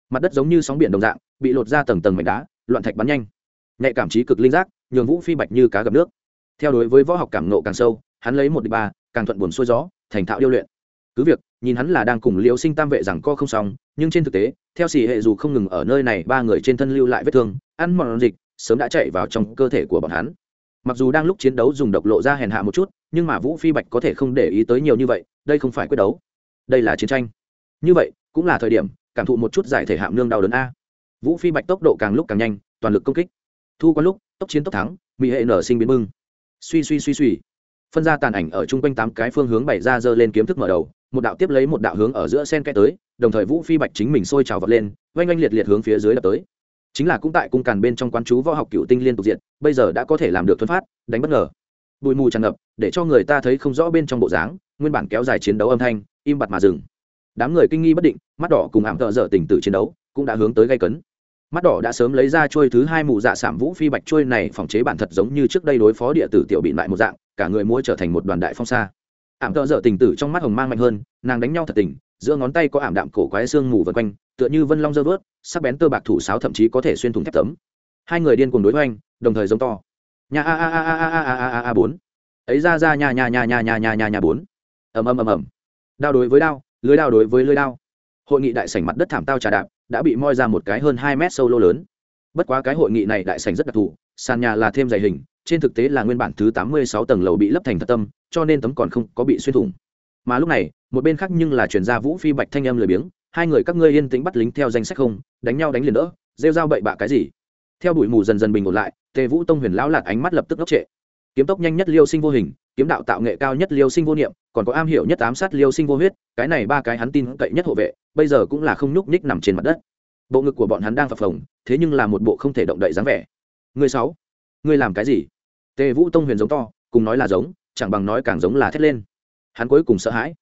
Mặt đất giống như sóng biển đồng dạng, bị lột ra tầng tầng mảnh đá, loạn thạch bắn nhanh. Nhạy cảm trí cực linh giác, nhường vũ phi bạch như cá gặp nước. Theo đối với võ học cảm nộ càng sâu, hắn lấy một đ ba, càng thuận buồn xuôi gió, thành thạo điêu luyện. Cứ việc, nhìn hắn là đang cùng liễu sinh tam vệ rằng co không xong, nhưng trên thực tế, theo xì hệ dù không ngừng ở nơi này, ba người trên thân lưu lại vết thương, ăn mòn dịch, sớm đã chạy vào trong cơ thể của bọn hắn. Mặc dù đang lúc chiến đấu dùng độc lộ ra hèn hạ một chút, nhưng mà vũ phi bạch có thể không để ý tới nhiều như vậy, đây không phải quyết đấu. Đây là chiến tranh. Như vậy, cũng là thời điểm cảm thụ một chút giải thể hạm nương đau đớn a. Vũ phi bạch tốc độ càng lúc càng nhanh, toàn lực công kích. Thu qua lúc, tốc chiến tốc thắng, mỹ hệ nở sinh biến bưng. Suy suy suy suy. Phân ra tàn ảnh ở chung quanh tám cái phương hướng bày ra dơ lên kiếm thức mở đầu, một đạo tiếp lấy một đạo hướng ở giữa sen kẽ tới, đồng thời vũ phi bạch chính mình sôi trào vật lên, oanh oanh liệt liệt hướng phía dưới đập tới. Chính là cũng tại cung càn bên trong quán chú võ học cựu tinh liên tục diện, bây giờ đã có thể làm được thuấn phát, đánh bất ngờ. Bụi mù tràn ngập, để cho người ta thấy không rõ bên trong bộ dáng, nguyên bản kéo dài chiến đấu âm thanh, im bặt mà dừng đám người kinh nghi bất định, mắt đỏ cùng ảm thợ dở tình tử chiến đấu cũng đã hướng tới gây cấn. Mắt đỏ đã sớm lấy ra trôi thứ hai mù dạ sảm vũ phi bạch trôi này phòng chế bản thật giống như trước đây đối phó địa tử tiểu bị lại một dạng, cả người mua trở thành một đoàn đại phong xa ảm thợ dở tình tử trong mắt hồng mang mạnh hơn, nàng đánh nhau thật tình, giữa ngón tay có ảm đạm cổ quái xương mù vân quanh, tựa như vân long dơ vớt, sắc bén tơ bạc thủ sáo thậm chí có thể xuyên thủng thép tấm. Hai người điên cùng đối hoành, đồng thời giống to. Nhà a a a a a a a a a bốn. Ấy ra ra nhà nhà nhà nhà nhà nhà nhà nhà bốn. Ầm ầm ầm ầm. Đao đối với đao lưới đao đối với lưới đao. Hội nghị đại sảnh mặt đất thảm tao trà đạp, đã bị moi ra một cái hơn hai mét sâu lô lớn. Bất quá cái hội nghị này đại sảnh rất đặc thù, sàn nhà là thêm dày hình, trên thực tế là nguyên bản thứ tám mươi sáu tầng lầu bị lấp thành thật tâm, cho nên tấm còn không có bị xuyên thủng. Mà lúc này, một bên khác nhưng là chuyển gia vũ phi bạch thanh em lười biếng, hai người các ngươi yên tĩnh bắt lính theo danh sách không, đánh nhau đánh liền đỡ, rêu dao bậy bạ cái gì? Theo bụi mù dần dần bình ổn lại, tề vũ tông huyền lão lạc ánh mắt lập tức ngốc trệ. Kiếm tốc nhanh nhất liêu sinh vô hình, kiếm đạo tạo nghệ cao nhất liêu sinh vô niệm còn có am hiểu nhất ám sát liêu sinh vô huyết, cái này ba cái hắn tin cậy nhất hộ vệ, bây giờ cũng là không nhúc nhích nằm trên mặt đất. Bộ ngực của bọn hắn đang phập phồng, thế nhưng là một bộ không thể động đậy dáng vẻ. Người sáu, người làm cái gì? Tề vũ tông huyền giống to, cùng nói là giống, chẳng bằng nói càng giống là thét lên. Hắn cuối cùng sợ hãi.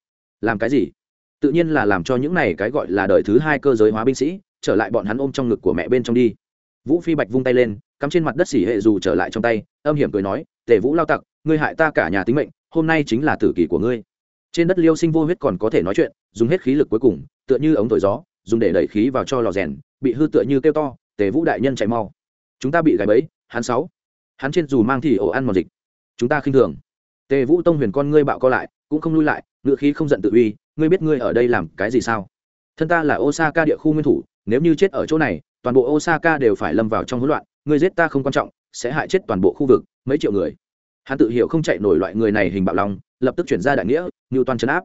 Làm cái gì? Tự nhiên là làm cho những này cái gọi là đời thứ hai cơ giới hóa binh sĩ, trở lại bọn hắn ôm trong ngực của mẹ bên trong đi. Vũ phi bạch vung tay lên, cắm trên mặt đất xỉ hệ dù trở lại trong tay, âm hiểm cười nói, tề vũ lao tặc, ngươi hại ta cả nhà tính mệnh hôm nay chính là tử kỳ của ngươi. Trên đất liêu sinh vô huyết còn có thể nói chuyện, dùng hết khí lực cuối cùng, tựa như ống thổi gió, dùng để đẩy khí vào cho lò rèn, bị hư tựa như kêu to, tề vũ đại nhân chạy mau. Chúng ta bị gãy bẫy, hắn sáu. Hắn trên dù mang thì ổ ăn mòn dịch. Chúng ta khinh thường. Tề vũ tông huyền con ngươi bạo co lại, cũng không lui lại, ngựa khí không giận tự uy, ngươi biết ngươi ở đây làm cái gì sao? Thân ta là osaka địa khu nguyên thủ, nếu như chết ở chỗ này, toàn bộ osaka đều phải lâm vào trong hỗn loạn, ngươi giết ta không quan trọng, sẽ hại chết toàn bộ khu vực, mấy triệu người hắn tự hiểu không chạy nổi loại người này hình bạo lòng, lập tức chuyển ra đại nghĩa như toàn chấn áp.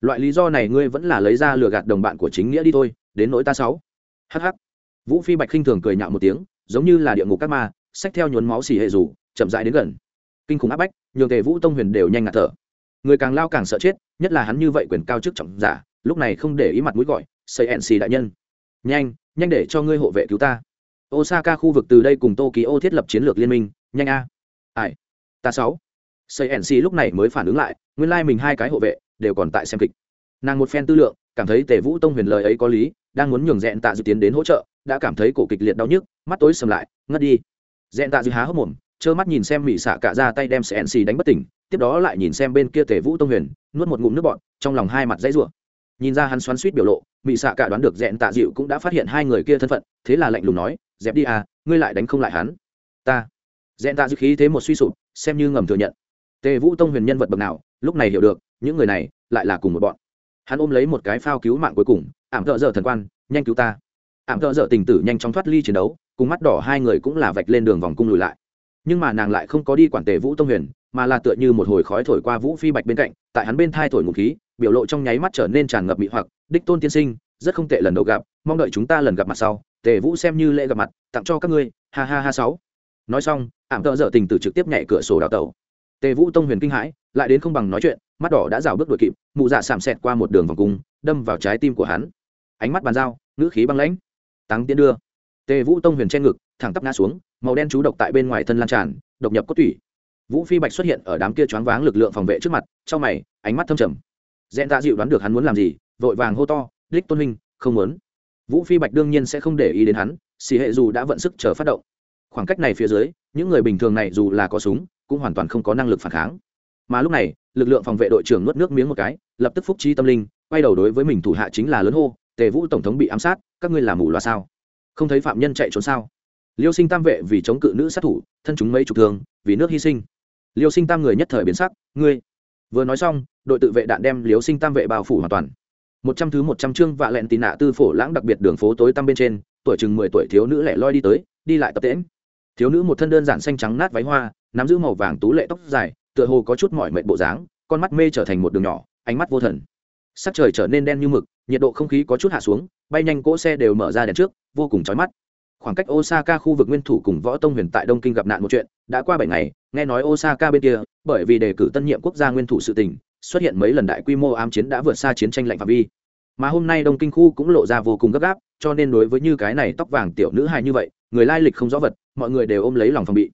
Loại lý do này ngươi vẫn là lấy ra lừa gạt đồng bạn của chính nghĩa đi thôi, đến nỗi ta sáu. Hh vũ phi bạch khinh thường cười nhạo một tiếng, giống như là địa ngục các ma, xách theo nhuốm máu xì hệ rủ, chậm rãi đến gần. Kinh khủng áp bách, nhường tề vũ tông huyền đều nhanh ngạt thở. Người càng lao càng sợ chết, nhất là hắn như vậy quyền cao chức trọng giả, lúc này không để ý mặt mũi gọi, xây ẹn xì đại nhân. Nhanh nhanh để cho ngươi hộ vệ cứu ta. Osaka khu vực từ đây cùng tokyo thiết lập chiến lược liên minh, nhanh a. Ai? Ta sáu. Xây nc lúc này mới phản ứng lại, nguyên lai、like、mình hai cái hộ vệ đều còn tại xem kịch. Nàng một phen tư lượng, cảm thấy tề vũ tông huyền lời ấy có lý, đang muốn nhường dẹn tạ dự tiến đến hỗ trợ, đã cảm thấy cổ kịch liệt đau nhức, mắt tối sầm lại, ngất đi. Dẹn tạ dự há hốc mồm, trơ mắt nhìn xem mỹ xạ cả ra tay đem sẽ nc đánh bất tỉnh, tiếp đó lại nhìn xem bên kia tề vũ tông huyền, nuốt một ngụm nước bọn trong lòng hai mặt dãy rủa. Nhìn ra hắn xoắn suýt biểu lộ mỹ xạ cả đoán được dẹn tạ dịu cũng đã phát hiện hai người kia thân phận, thế là lạnh lùng nói, dẹp đi à ngươi lại đánh không lại hắn. Ta. Dẹn tạ dịu khí thế một suy sụp xem như ngầm thừa nhận. Tề vũ tông huyền nhân vật bậc nào, lúc này hiểu được, những người này lại là cùng một bọn. Hắn ôm lấy một cái phao cứu mạng cuối cùng, ảm thợ dở thần quan, nhanh cứu ta. Ảm thợ dở tình tử nhanh chóng thoát ly chiến đấu, cùng mắt đỏ hai người cũng là vạch lên đường vòng cung lùi lại. Nhưng mà nàng lại không có đi quản tề vũ tông huyền, mà là tựa như một hồi khói thổi qua vũ phi bạch bên cạnh, tại hắn bên thai thổi ngụ khí, biểu lộ trong nháy mắt trở nên tràn ngập mị hoặc, đích tôn tiên sinh, rất không tệ lần đầu gặp, mong đợi chúng ta lần gặp mặt sau. Tề vũ xem như lễ gặp mặt, tặng cho các ngươi, ha ha ha sáu nói xong, ảm tợ dở tình tử trực tiếp nhảy cửa sổ đào tàu tề vũ tông huyền kinh hãi, lại đến không bằng nói chuyện, mắt đỏ đã rào bước đuổi kịp, mụ dạ sảm xẹt qua một đường vòng cung, đâm vào trái tim của hắn. Ánh mắt bàn dao ngữ khí băng lãnh. Tăng tiến đưa. Tề vũ tông huyền trên ngực, thẳng tắp ngã xuống, màu đen chú độc tại bên ngoài thân lan tràn, độc nhập cốt thủy. vũ phi bạch xuất hiện ở đám kia choáng váng lực lượng phòng vệ trước mặt, trong mày, ánh mắt thâm trầm. Dẹn ta dịu đoán được hắn muốn làm gì, vội vàng hô to, đích tôn huynh, không muốn. Vũ phi bạch đương nhiên sẽ không để ý đến hắn, xì hệ dù đã vận sức chờ phát động khoảng cách này phía dưới, những người bình thường này dù là có súng, cũng hoàn toàn không có năng lực phản kháng. Mà lúc này, lực lượng phòng vệ đội trưởng nuốt nước miếng một cái, lập tức phúc trí tâm linh, quay đầu đối với mình thủ hạ chính là lớn hô, tề vũ tổng thống bị ám sát, các ngươi làm mù loa sao? Không thấy phạm nhân chạy trốn sao? Liêu sinh tam vệ vì chống cự nữ sát thủ, thân chúng mấy chục thường vì nước hy sinh. Liêu sinh tam người nhất thời biến sắc, ngươi! Vừa nói xong, đội tự vệ đạn đem liêu sinh tam vệ bao phủ hoàn toàn. Một trăm thứ một trăm chương vạ lẹn tì nạ tư phổ lãng đặc biệt đường phố tối tăm bên trên, tuổi chừng mười tuổi thiếu nữ lẻ loi đi tới, đi lại tập tễm thiếu nữ một thân đơn giản xanh trắng nát váy hoa, nắm giữ màu vàng tú lệ tóc dài, tựa hồ có chút mỏi mệt bộ dáng, con mắt mê trở thành một đường nhỏ, ánh mắt vô thần. Sắc trời trở nên đen như mực, nhiệt độ không khí có chút hạ xuống, bay nhanh cỗ xe đều mở ra đèn trước, vô cùng chói mắt. Khoảng cách osaka khu vực nguyên thủ cùng võ tông huyền tại đông kinh gặp nạn một chuyện, đã qua bảy ngày, nghe nói osaka bên kia, bởi vì đề cử tân nhiệm quốc gia nguyên thủ sự tình, xuất hiện mấy lần đại quy mô ám chiến đã vượt xa chiến tranh lạnh phạm vi. Mà hôm nay đông kinh khu cũng lộ ra vô cùng gấp gáp, cho nên đối với như cái này tóc vàng tiểu nữ hài như vậy người lai lịch không rõ vật, mọi người đều ôm lấy lòng phòng bị.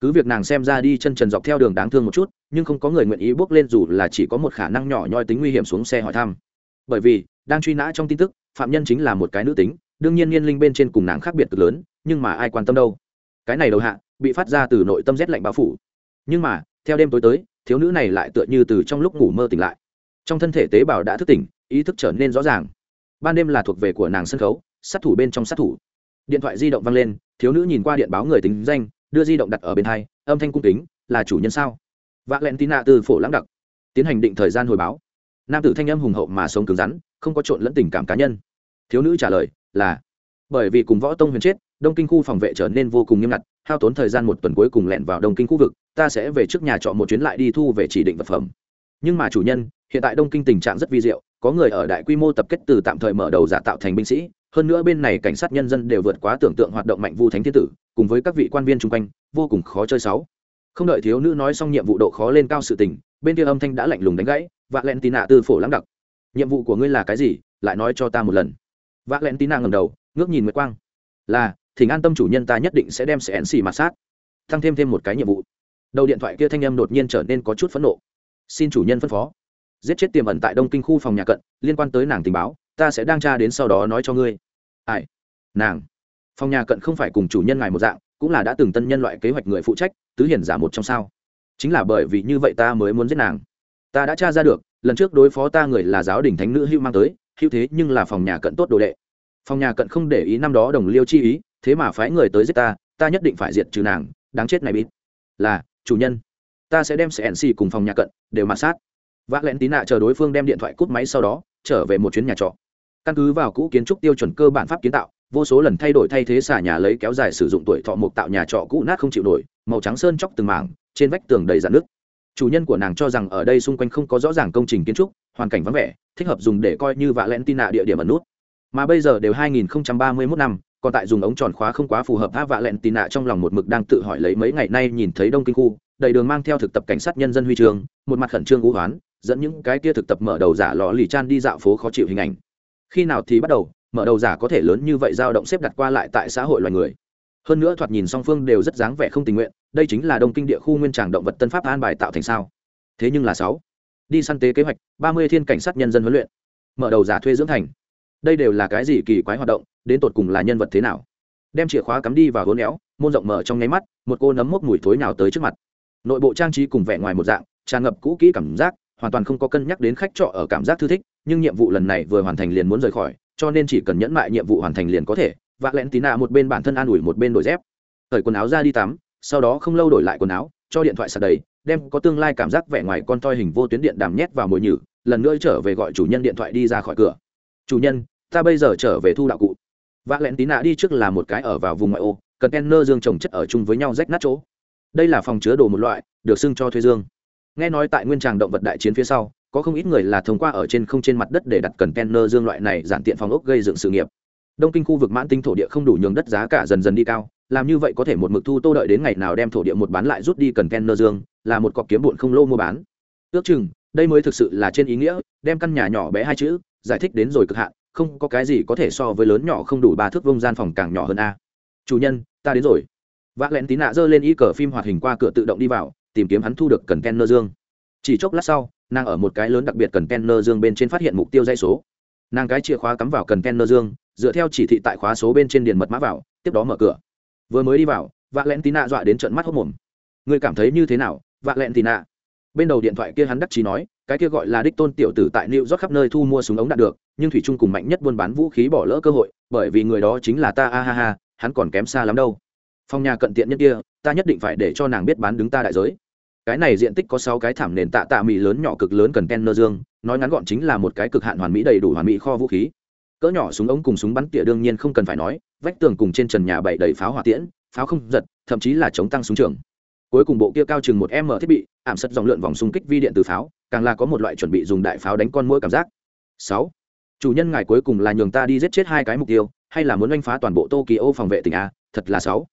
Cứ việc nàng xem ra đi chân trần dọc theo đường đáng thương một chút, nhưng không có người nguyện ý bước lên dù là chỉ có một khả năng nhỏ nhoi tính nguy hiểm xuống xe hỏi thăm. Bởi vì, đang truy nã trong tin tức, phạm nhân chính là một cái nữ tính, đương nhiên niên linh bên trên cùng nàng khác biệt cực lớn, nhưng mà ai quan tâm đâu? Cái này đầu hạ, bị phát ra từ nội tâm rét lạnh bao phủ. Nhưng mà, theo đêm tối tới, thiếu nữ này lại tựa như từ trong lúc ngủ mơ tỉnh lại. Trong thân thể tế bào đã thức tỉnh, ý thức trở nên rõ ràng. Ban đêm là thuộc về của nàng sân khấu, sát thủ bên trong sát thủ điện thoại di động vang lên, thiếu nữ nhìn qua điện báo người tính danh, đưa di động đặt ở bên hai, âm thanh cung kính, là chủ nhân sao? Vạ lẹn tin nạ từ phổ lãng đặc, tiến hành định thời gian hồi báo. Nam tử thanh âm hùng hậu mà sống cứng rắn, không có trộn lẫn tình cảm cá nhân. Thiếu nữ trả lời, là. Bởi vì cùng võ tông huyền chết, đông kinh khu phòng vệ trở nên vô cùng nghiêm ngặt, hao tốn thời gian một tuần cuối cùng lẹn vào đông kinh khu vực, ta sẽ về trước nhà trọ một chuyến lại đi thu về chỉ định vật phẩm. Nhưng mà chủ nhân, hiện tại đông kinh tình trạng rất vi diệu, có người ở đại quy mô tập kết từ tạm thời mở đầu giả tạo thành binh sĩ hơn nữa bên này cảnh sát nhân dân đều vượt quá tưởng tượng hoạt động mạnh vu thánh thiên tử, cùng với các vị quan viên chung quanh, vô cùng khó chơi sáu. Không đợi thiếu nữ nói xong nhiệm vụ độ khó lên cao sự tình, bên kia âm thanh đã lạnh lùng đánh gãy vạ len tì nạ từ phổ lắng đặc. Nhiệm vụ của ngươi là cái gì? Lại nói cho ta một lần. Vạ len tì nạ ngầm đầu, ngước nhìn nguyệt quang. Là, thỉnh an tâm chủ nhân ta nhất định sẽ đem sẽ xì mặt sát. Tăng thêm thêm một cái nhiệm vụ. Đầu điện thoại kia thanh âm đột nhiên trở nên có chút phẫn nộ. Xin chủ nhân phân phó. Giết chết tiềm ẩn tại đông kinh khu phòng nhà cận, liên quan tới nàng tình báo, ta sẽ đang tra đến sau đó nói cho ngươi ai? Nàng. Phòng nhà cận không phải cùng chủ nhân ngài một dạng, cũng là đã từng tân nhân loại kế hoạch người phụ trách, tứ hiển giả một trong sao. Chính là bởi vì như vậy ta mới muốn giết nàng. Ta đã tra ra được, lần trước đối phó ta người là giáo đình thánh nữ hưu mang tới, hưu thế nhưng là phòng nhà cận tốt đồ đệ. Phòng nhà cận không để ý năm đó đồng liêu chi ý, thế mà phái người tới giết ta ta nhất định phải diệt trừ nàng, đáng chết này bít là, chủ nhân. Ta sẽ đem sẽ xì cùng phòng nhà cận đều mặt sát. Vác lén tí nạ chờ đối phương đem điện thoại cút máy sau đó, trở về một chuyến nhà trọ căn cứ vào cũ kiến trúc tiêu chuẩn cơ bản pháp kiến tạo, vô số lần thay đổi thay thế xả nhà lấy kéo dài sử dụng tuổi thọ mục tạo nhà trọ cũ nát không chịu nổi, màu trắng sơn chóc từng mảng, trên vách tường đầy dạn nước chủ nhân của nàng cho rằng ở đây xung quanh không có rõ ràng công trình kiến trúc, hoàn cảnh vắng vẻ, thích hợp dùng để coi như vạ lén tin nạ địa điểm ẩn nút. Mà bây giờ đều 2031 năm, còn tại dùng ống tròn khóa không quá phù hợp tha vạ lẹn tì nạ trong lòng một mực đang tự hỏi lấy mấy ngày nay nhìn thấy đông kinh khu, đầy đường mang theo thực tập cảnh sát nhân dân huy trường một mặt khẩn trương ngũ hoán, dẫn những cái kia thực tập mở đầu giả lò lì chan đi dạo phố khó chịu hình ảnh khi nào thì bắt đầu, mở đầu giả có thể lớn như vậy dao động xếp đặt qua lại tại xã hội loài người. Hơn nữa thoạt nhìn song phương đều rất dáng vẻ không tình nguyện, đây chính là đông kinh địa khu nguyên tràng động vật tân pháp an bài tạo thành sao. Thế nhưng là sáu. Đi săn tế kế hoạch, ba mươi thiên cảnh sát nhân dân huấn luyện. Mở đầu giả thuê dưỡng thành. Đây đều là cái gì kỳ quái hoạt động, đến tột cùng là nhân vật thế nào? Đem chìa khóa cắm đi vào hôn éo môn rộng mở trong nháy mắt, một cô nấm mốc mùi thối nào tới trước mặt. Nội bộ trang trí cùng vẻ ngoài một dạng, tràn ngập cũ kỹ cảm giác hoàn toàn không có cân nhắc đến khách trọ ở cảm giác thư thích, nhưng nhiệm vụ lần này vừa hoàn thành liền muốn rời khỏi, cho nên chỉ cần nhẫn mại nhiệm vụ hoàn thành liền có thể. Vạ lẹn tí nạ một bên bản thân an ủi một bên đổi dép. Cởi quần áo ra đi tắm, sau đó không lâu đổi lại quần áo, cho điện thoại sạc đầy, đem có tương lai cảm giác vẻ ngoài con toi hình vô tuyến điện đàm nhét vào mồi nhử, lần nữa trở về gọi chủ nhân điện thoại đi ra khỏi cửa. Chủ nhân, ta bây giờ trở về thu đạo cụ. Vạ lẹn tí nạ đi trước là một cái ở vào vùng ngoại ô, cần kenner dương trồng chất ở chung với nhau rách nát chỗ. Đây là phòng chứa đồ một loại, được xưng cho thuê dương nghe nói tại nguyên tràng động vật đại chiến phía sau, có không ít người là thông qua ở trên không trên mặt đất để đặt cần penner dương loại này giản tiện phòng ốc gây dựng sự nghiệp. Đông kinh khu vực mãn tinh thổ địa không đủ nhường đất giá cả dần dần đi cao, làm như vậy có thể một mực thu tô đợi đến ngày nào đem thổ địa một bán lại rút đi cần penner dương, là một cọc kiếm bụn không lô mua bán. Ước chừng, đây mới thực sự là trên ý nghĩa, đem căn nhà nhỏ bé hai chữ, giải thích đến rồi cực hạn, không có cái gì có thể so với lớn nhỏ không đủ ba thước vông gian phòng càng nhỏ hơn a. Chủ nhân, ta đến rồi. Vác lén tí nạ giơ lên y cờ phim hoạt hình qua cửa tự động đi vào tìm kiếm hắn thu được cần kenner dương. Chỉ chốc lát sau, nàng ở một cái lớn đặc biệt cần kenner dương bên trên phát hiện mục tiêu dây số. Nàng cái chìa khóa cắm vào cần kenner dương, dựa theo chỉ thị tại khóa số bên trên điền mật mã vào, tiếp đó mở cửa. Vừa mới đi vào vạ lẹn tín nạ dọa đến trận mắt hốc mồm. Người cảm thấy như thế nào vạ lẹn tín nạ bên đầu điện thoại kia hắn đắc chí nói, cái kia gọi là đích tôn tiểu tử tại new york khắp nơi thu mua súng ống đạn được, nhưng thủy trung cùng mạnh nhất buôn bán vũ khí bỏ lỡ cơ hội, bởi vì người đó chính là ta, a ha ha, hắn còn kém xa lắm đâu. Phòng nhà cận tiện nhất kia, ta nhất định phải để cho nàng biết bán đứng ta đại giới cái này diện tích có sáu cái thảm nền tạ tạ mỹ lớn nhỏ cực lớn cần kenner dương, nói ngắn gọn chính là một cái cực hạn hoàn mỹ đầy đủ hoàn mỹ kho vũ khí. Cỡ nhỏ súng ống cùng súng bắn tỉa đương nhiên không cần phải nói, vách tường cùng trên trần nhà bày đầy pháo hỏa tiễn, pháo không giật, thậm chí là chống tăng súng trường. Cuối cùng bộ kia cao chừng một m thiết bị, ảm sất dòng lượn vòng xung kích vi điện từ pháo, càng là có một loại chuẩn bị dùng đại pháo đánh con mỗi cảm giác. Sáu. Chủ nhân ngài cuối cùng là nhường ta đi giết chết hai cái mục tiêu, hay là muốn đánh phá toàn bộ tokyo phòng vệ tỉnh a, thật là sáu.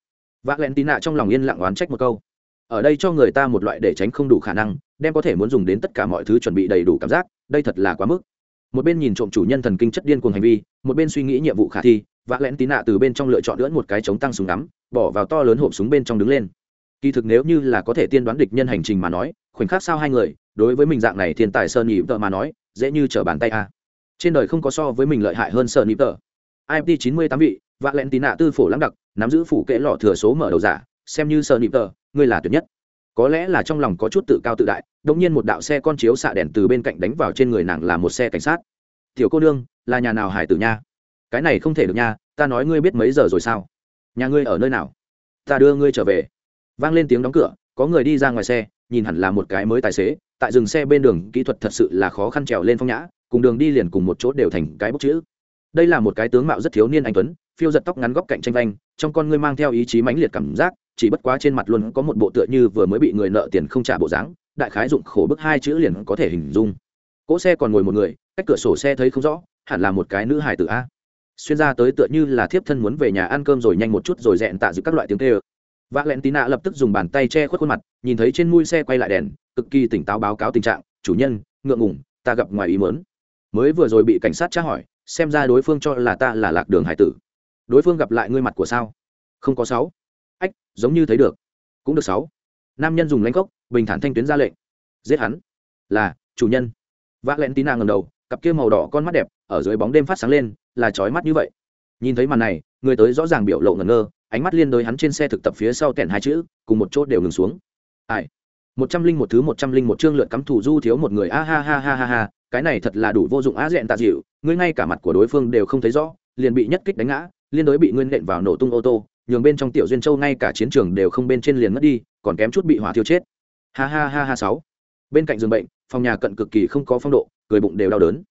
Vác len tín nạ trong lòng yên lặng oán trách một câu ở đây cho người ta một loại để tránh không đủ khả năng, đem có thể muốn dùng đến tất cả mọi thứ chuẩn bị đầy đủ cảm giác, đây thật là quá mức. Một bên nhìn trộm chủ nhân thần kinh chất điên cuồng hành vi, một bên suy nghĩ nhiệm vụ khả thi vác lén tín nạ từ bên trong lựa chọn lưỡn một cái chống tăng súng đắm bỏ vào to lớn hộp súng bên trong đứng lên. Kỳ thực nếu như là có thể tiên đoán địch nhân hành trình mà nói, khoảnh khắc sao hai người, đối với mình dạng này thiên tài sơn nhị vợ mà nói, dễ như trở bàn tay a. Trên đời không có so với mình lợi hại hơn sơn nhị vợ imt chín mươi tám vị vác lén tín nạ tư phổ lắm đặc, nắm giữ phủ kẽ lọ thừa số mở đầu giả, xem như sơn nhị vợ ngươi là tuyệt nhất. Có lẽ là trong lòng có chút tự cao tự đại đông nhiên một đạo xe con chiếu xạ đèn từ bên cạnh đánh vào trên người nàng là một xe cảnh sát. Tiểu cô nương, là nhà nào hải tử nha? Cái này không thể được nha, ta nói ngươi biết mấy giờ rồi sao? Nhà ngươi ở nơi nào? Ta đưa ngươi trở về. Vang lên tiếng đóng cửa, có người đi ra ngoài xe, nhìn hẳn là một cái mới tài xế, tại dừng xe bên đường, kỹ thuật thật sự là khó khăn trèo lên phong nhã, cùng đường đi liền cùng một chỗ đều thành cái bốc chữ. Đây là một cái tướng mạo rất thiếu niên anh tuấn, phiêu giật tóc ngắn góc cạnh tranh vanh, trong con ngươi mang theo ý chí mãnh liệt cảm giác chỉ bất quá trên mặt luôn có một bộ tựa như vừa mới bị người nợ tiền không trả bộ dáng, đại khái dụng khổ bức hai chữ liền có thể hình dung. Cỗ xe còn ngồi một người, cách cửa sổ xe thấy không rõ, hẳn là một cái nữ hài tử a. Xuyên ra tới tựa như là thiếp thân muốn về nhà ăn cơm rồi nhanh một chút rồi dẹn tạ giữ các loại tiếng tê ơ vạ lẹn tí nạ lập tức dùng bàn tay che khuất khuôn mặt, nhìn thấy trên mui xe quay lại đèn, cực kỳ tỉnh táo báo cáo tình trạng, chủ nhân, ngượng ngủng ta gặp ngoài ý mớn mới vừa rồi bị cảnh sát tra hỏi, xem ra đối phương cho là ta là lạc đường hải tử. Đối phương gặp lại ngươi mặt của sao? Không có sáu giống như thấy được. Cũng được sáu. Nam nhân dùng lãnh cốc bình thản thanh tuyến ra lệnh. Giết hắn. Là, chủ nhân. Vác lẹn tí nàng ngầm đầu, cặp kia màu đỏ con mắt đẹp, ở dưới bóng đêm phát sáng lên, là trói mắt như vậy. Nhìn thấy màn này, người tới rõ ràng biểu lộ ngẩn ngơ, ánh mắt liên đối hắn trên xe thực tập phía sau tẹn hai chữ, cùng một chốt đều ngừng xuống. Ai? Một trăm linh một thứ một trăm linh một chương lượt cắm thủ du thiếu một người, a ha ha ha ha ha, cái này thật là đủ vô dụng á dẹn tạ dịu, ngươi ngay cả mặt của đối phương đều không thấy rõ, liền bị nhất kích đánh ngã, liên đối bị nguyên nện vào nổ tung ô tô nhường bên trong tiểu duyên châu ngay cả chiến trường đều không bên trên liền mất đi, còn kém chút bị hỏa thiêu chết. Ha ha ha ha sáu. Bên cạnh giường bệnh, phòng nhà cận cực kỳ không có phong độ cười bụng đều đau đớn.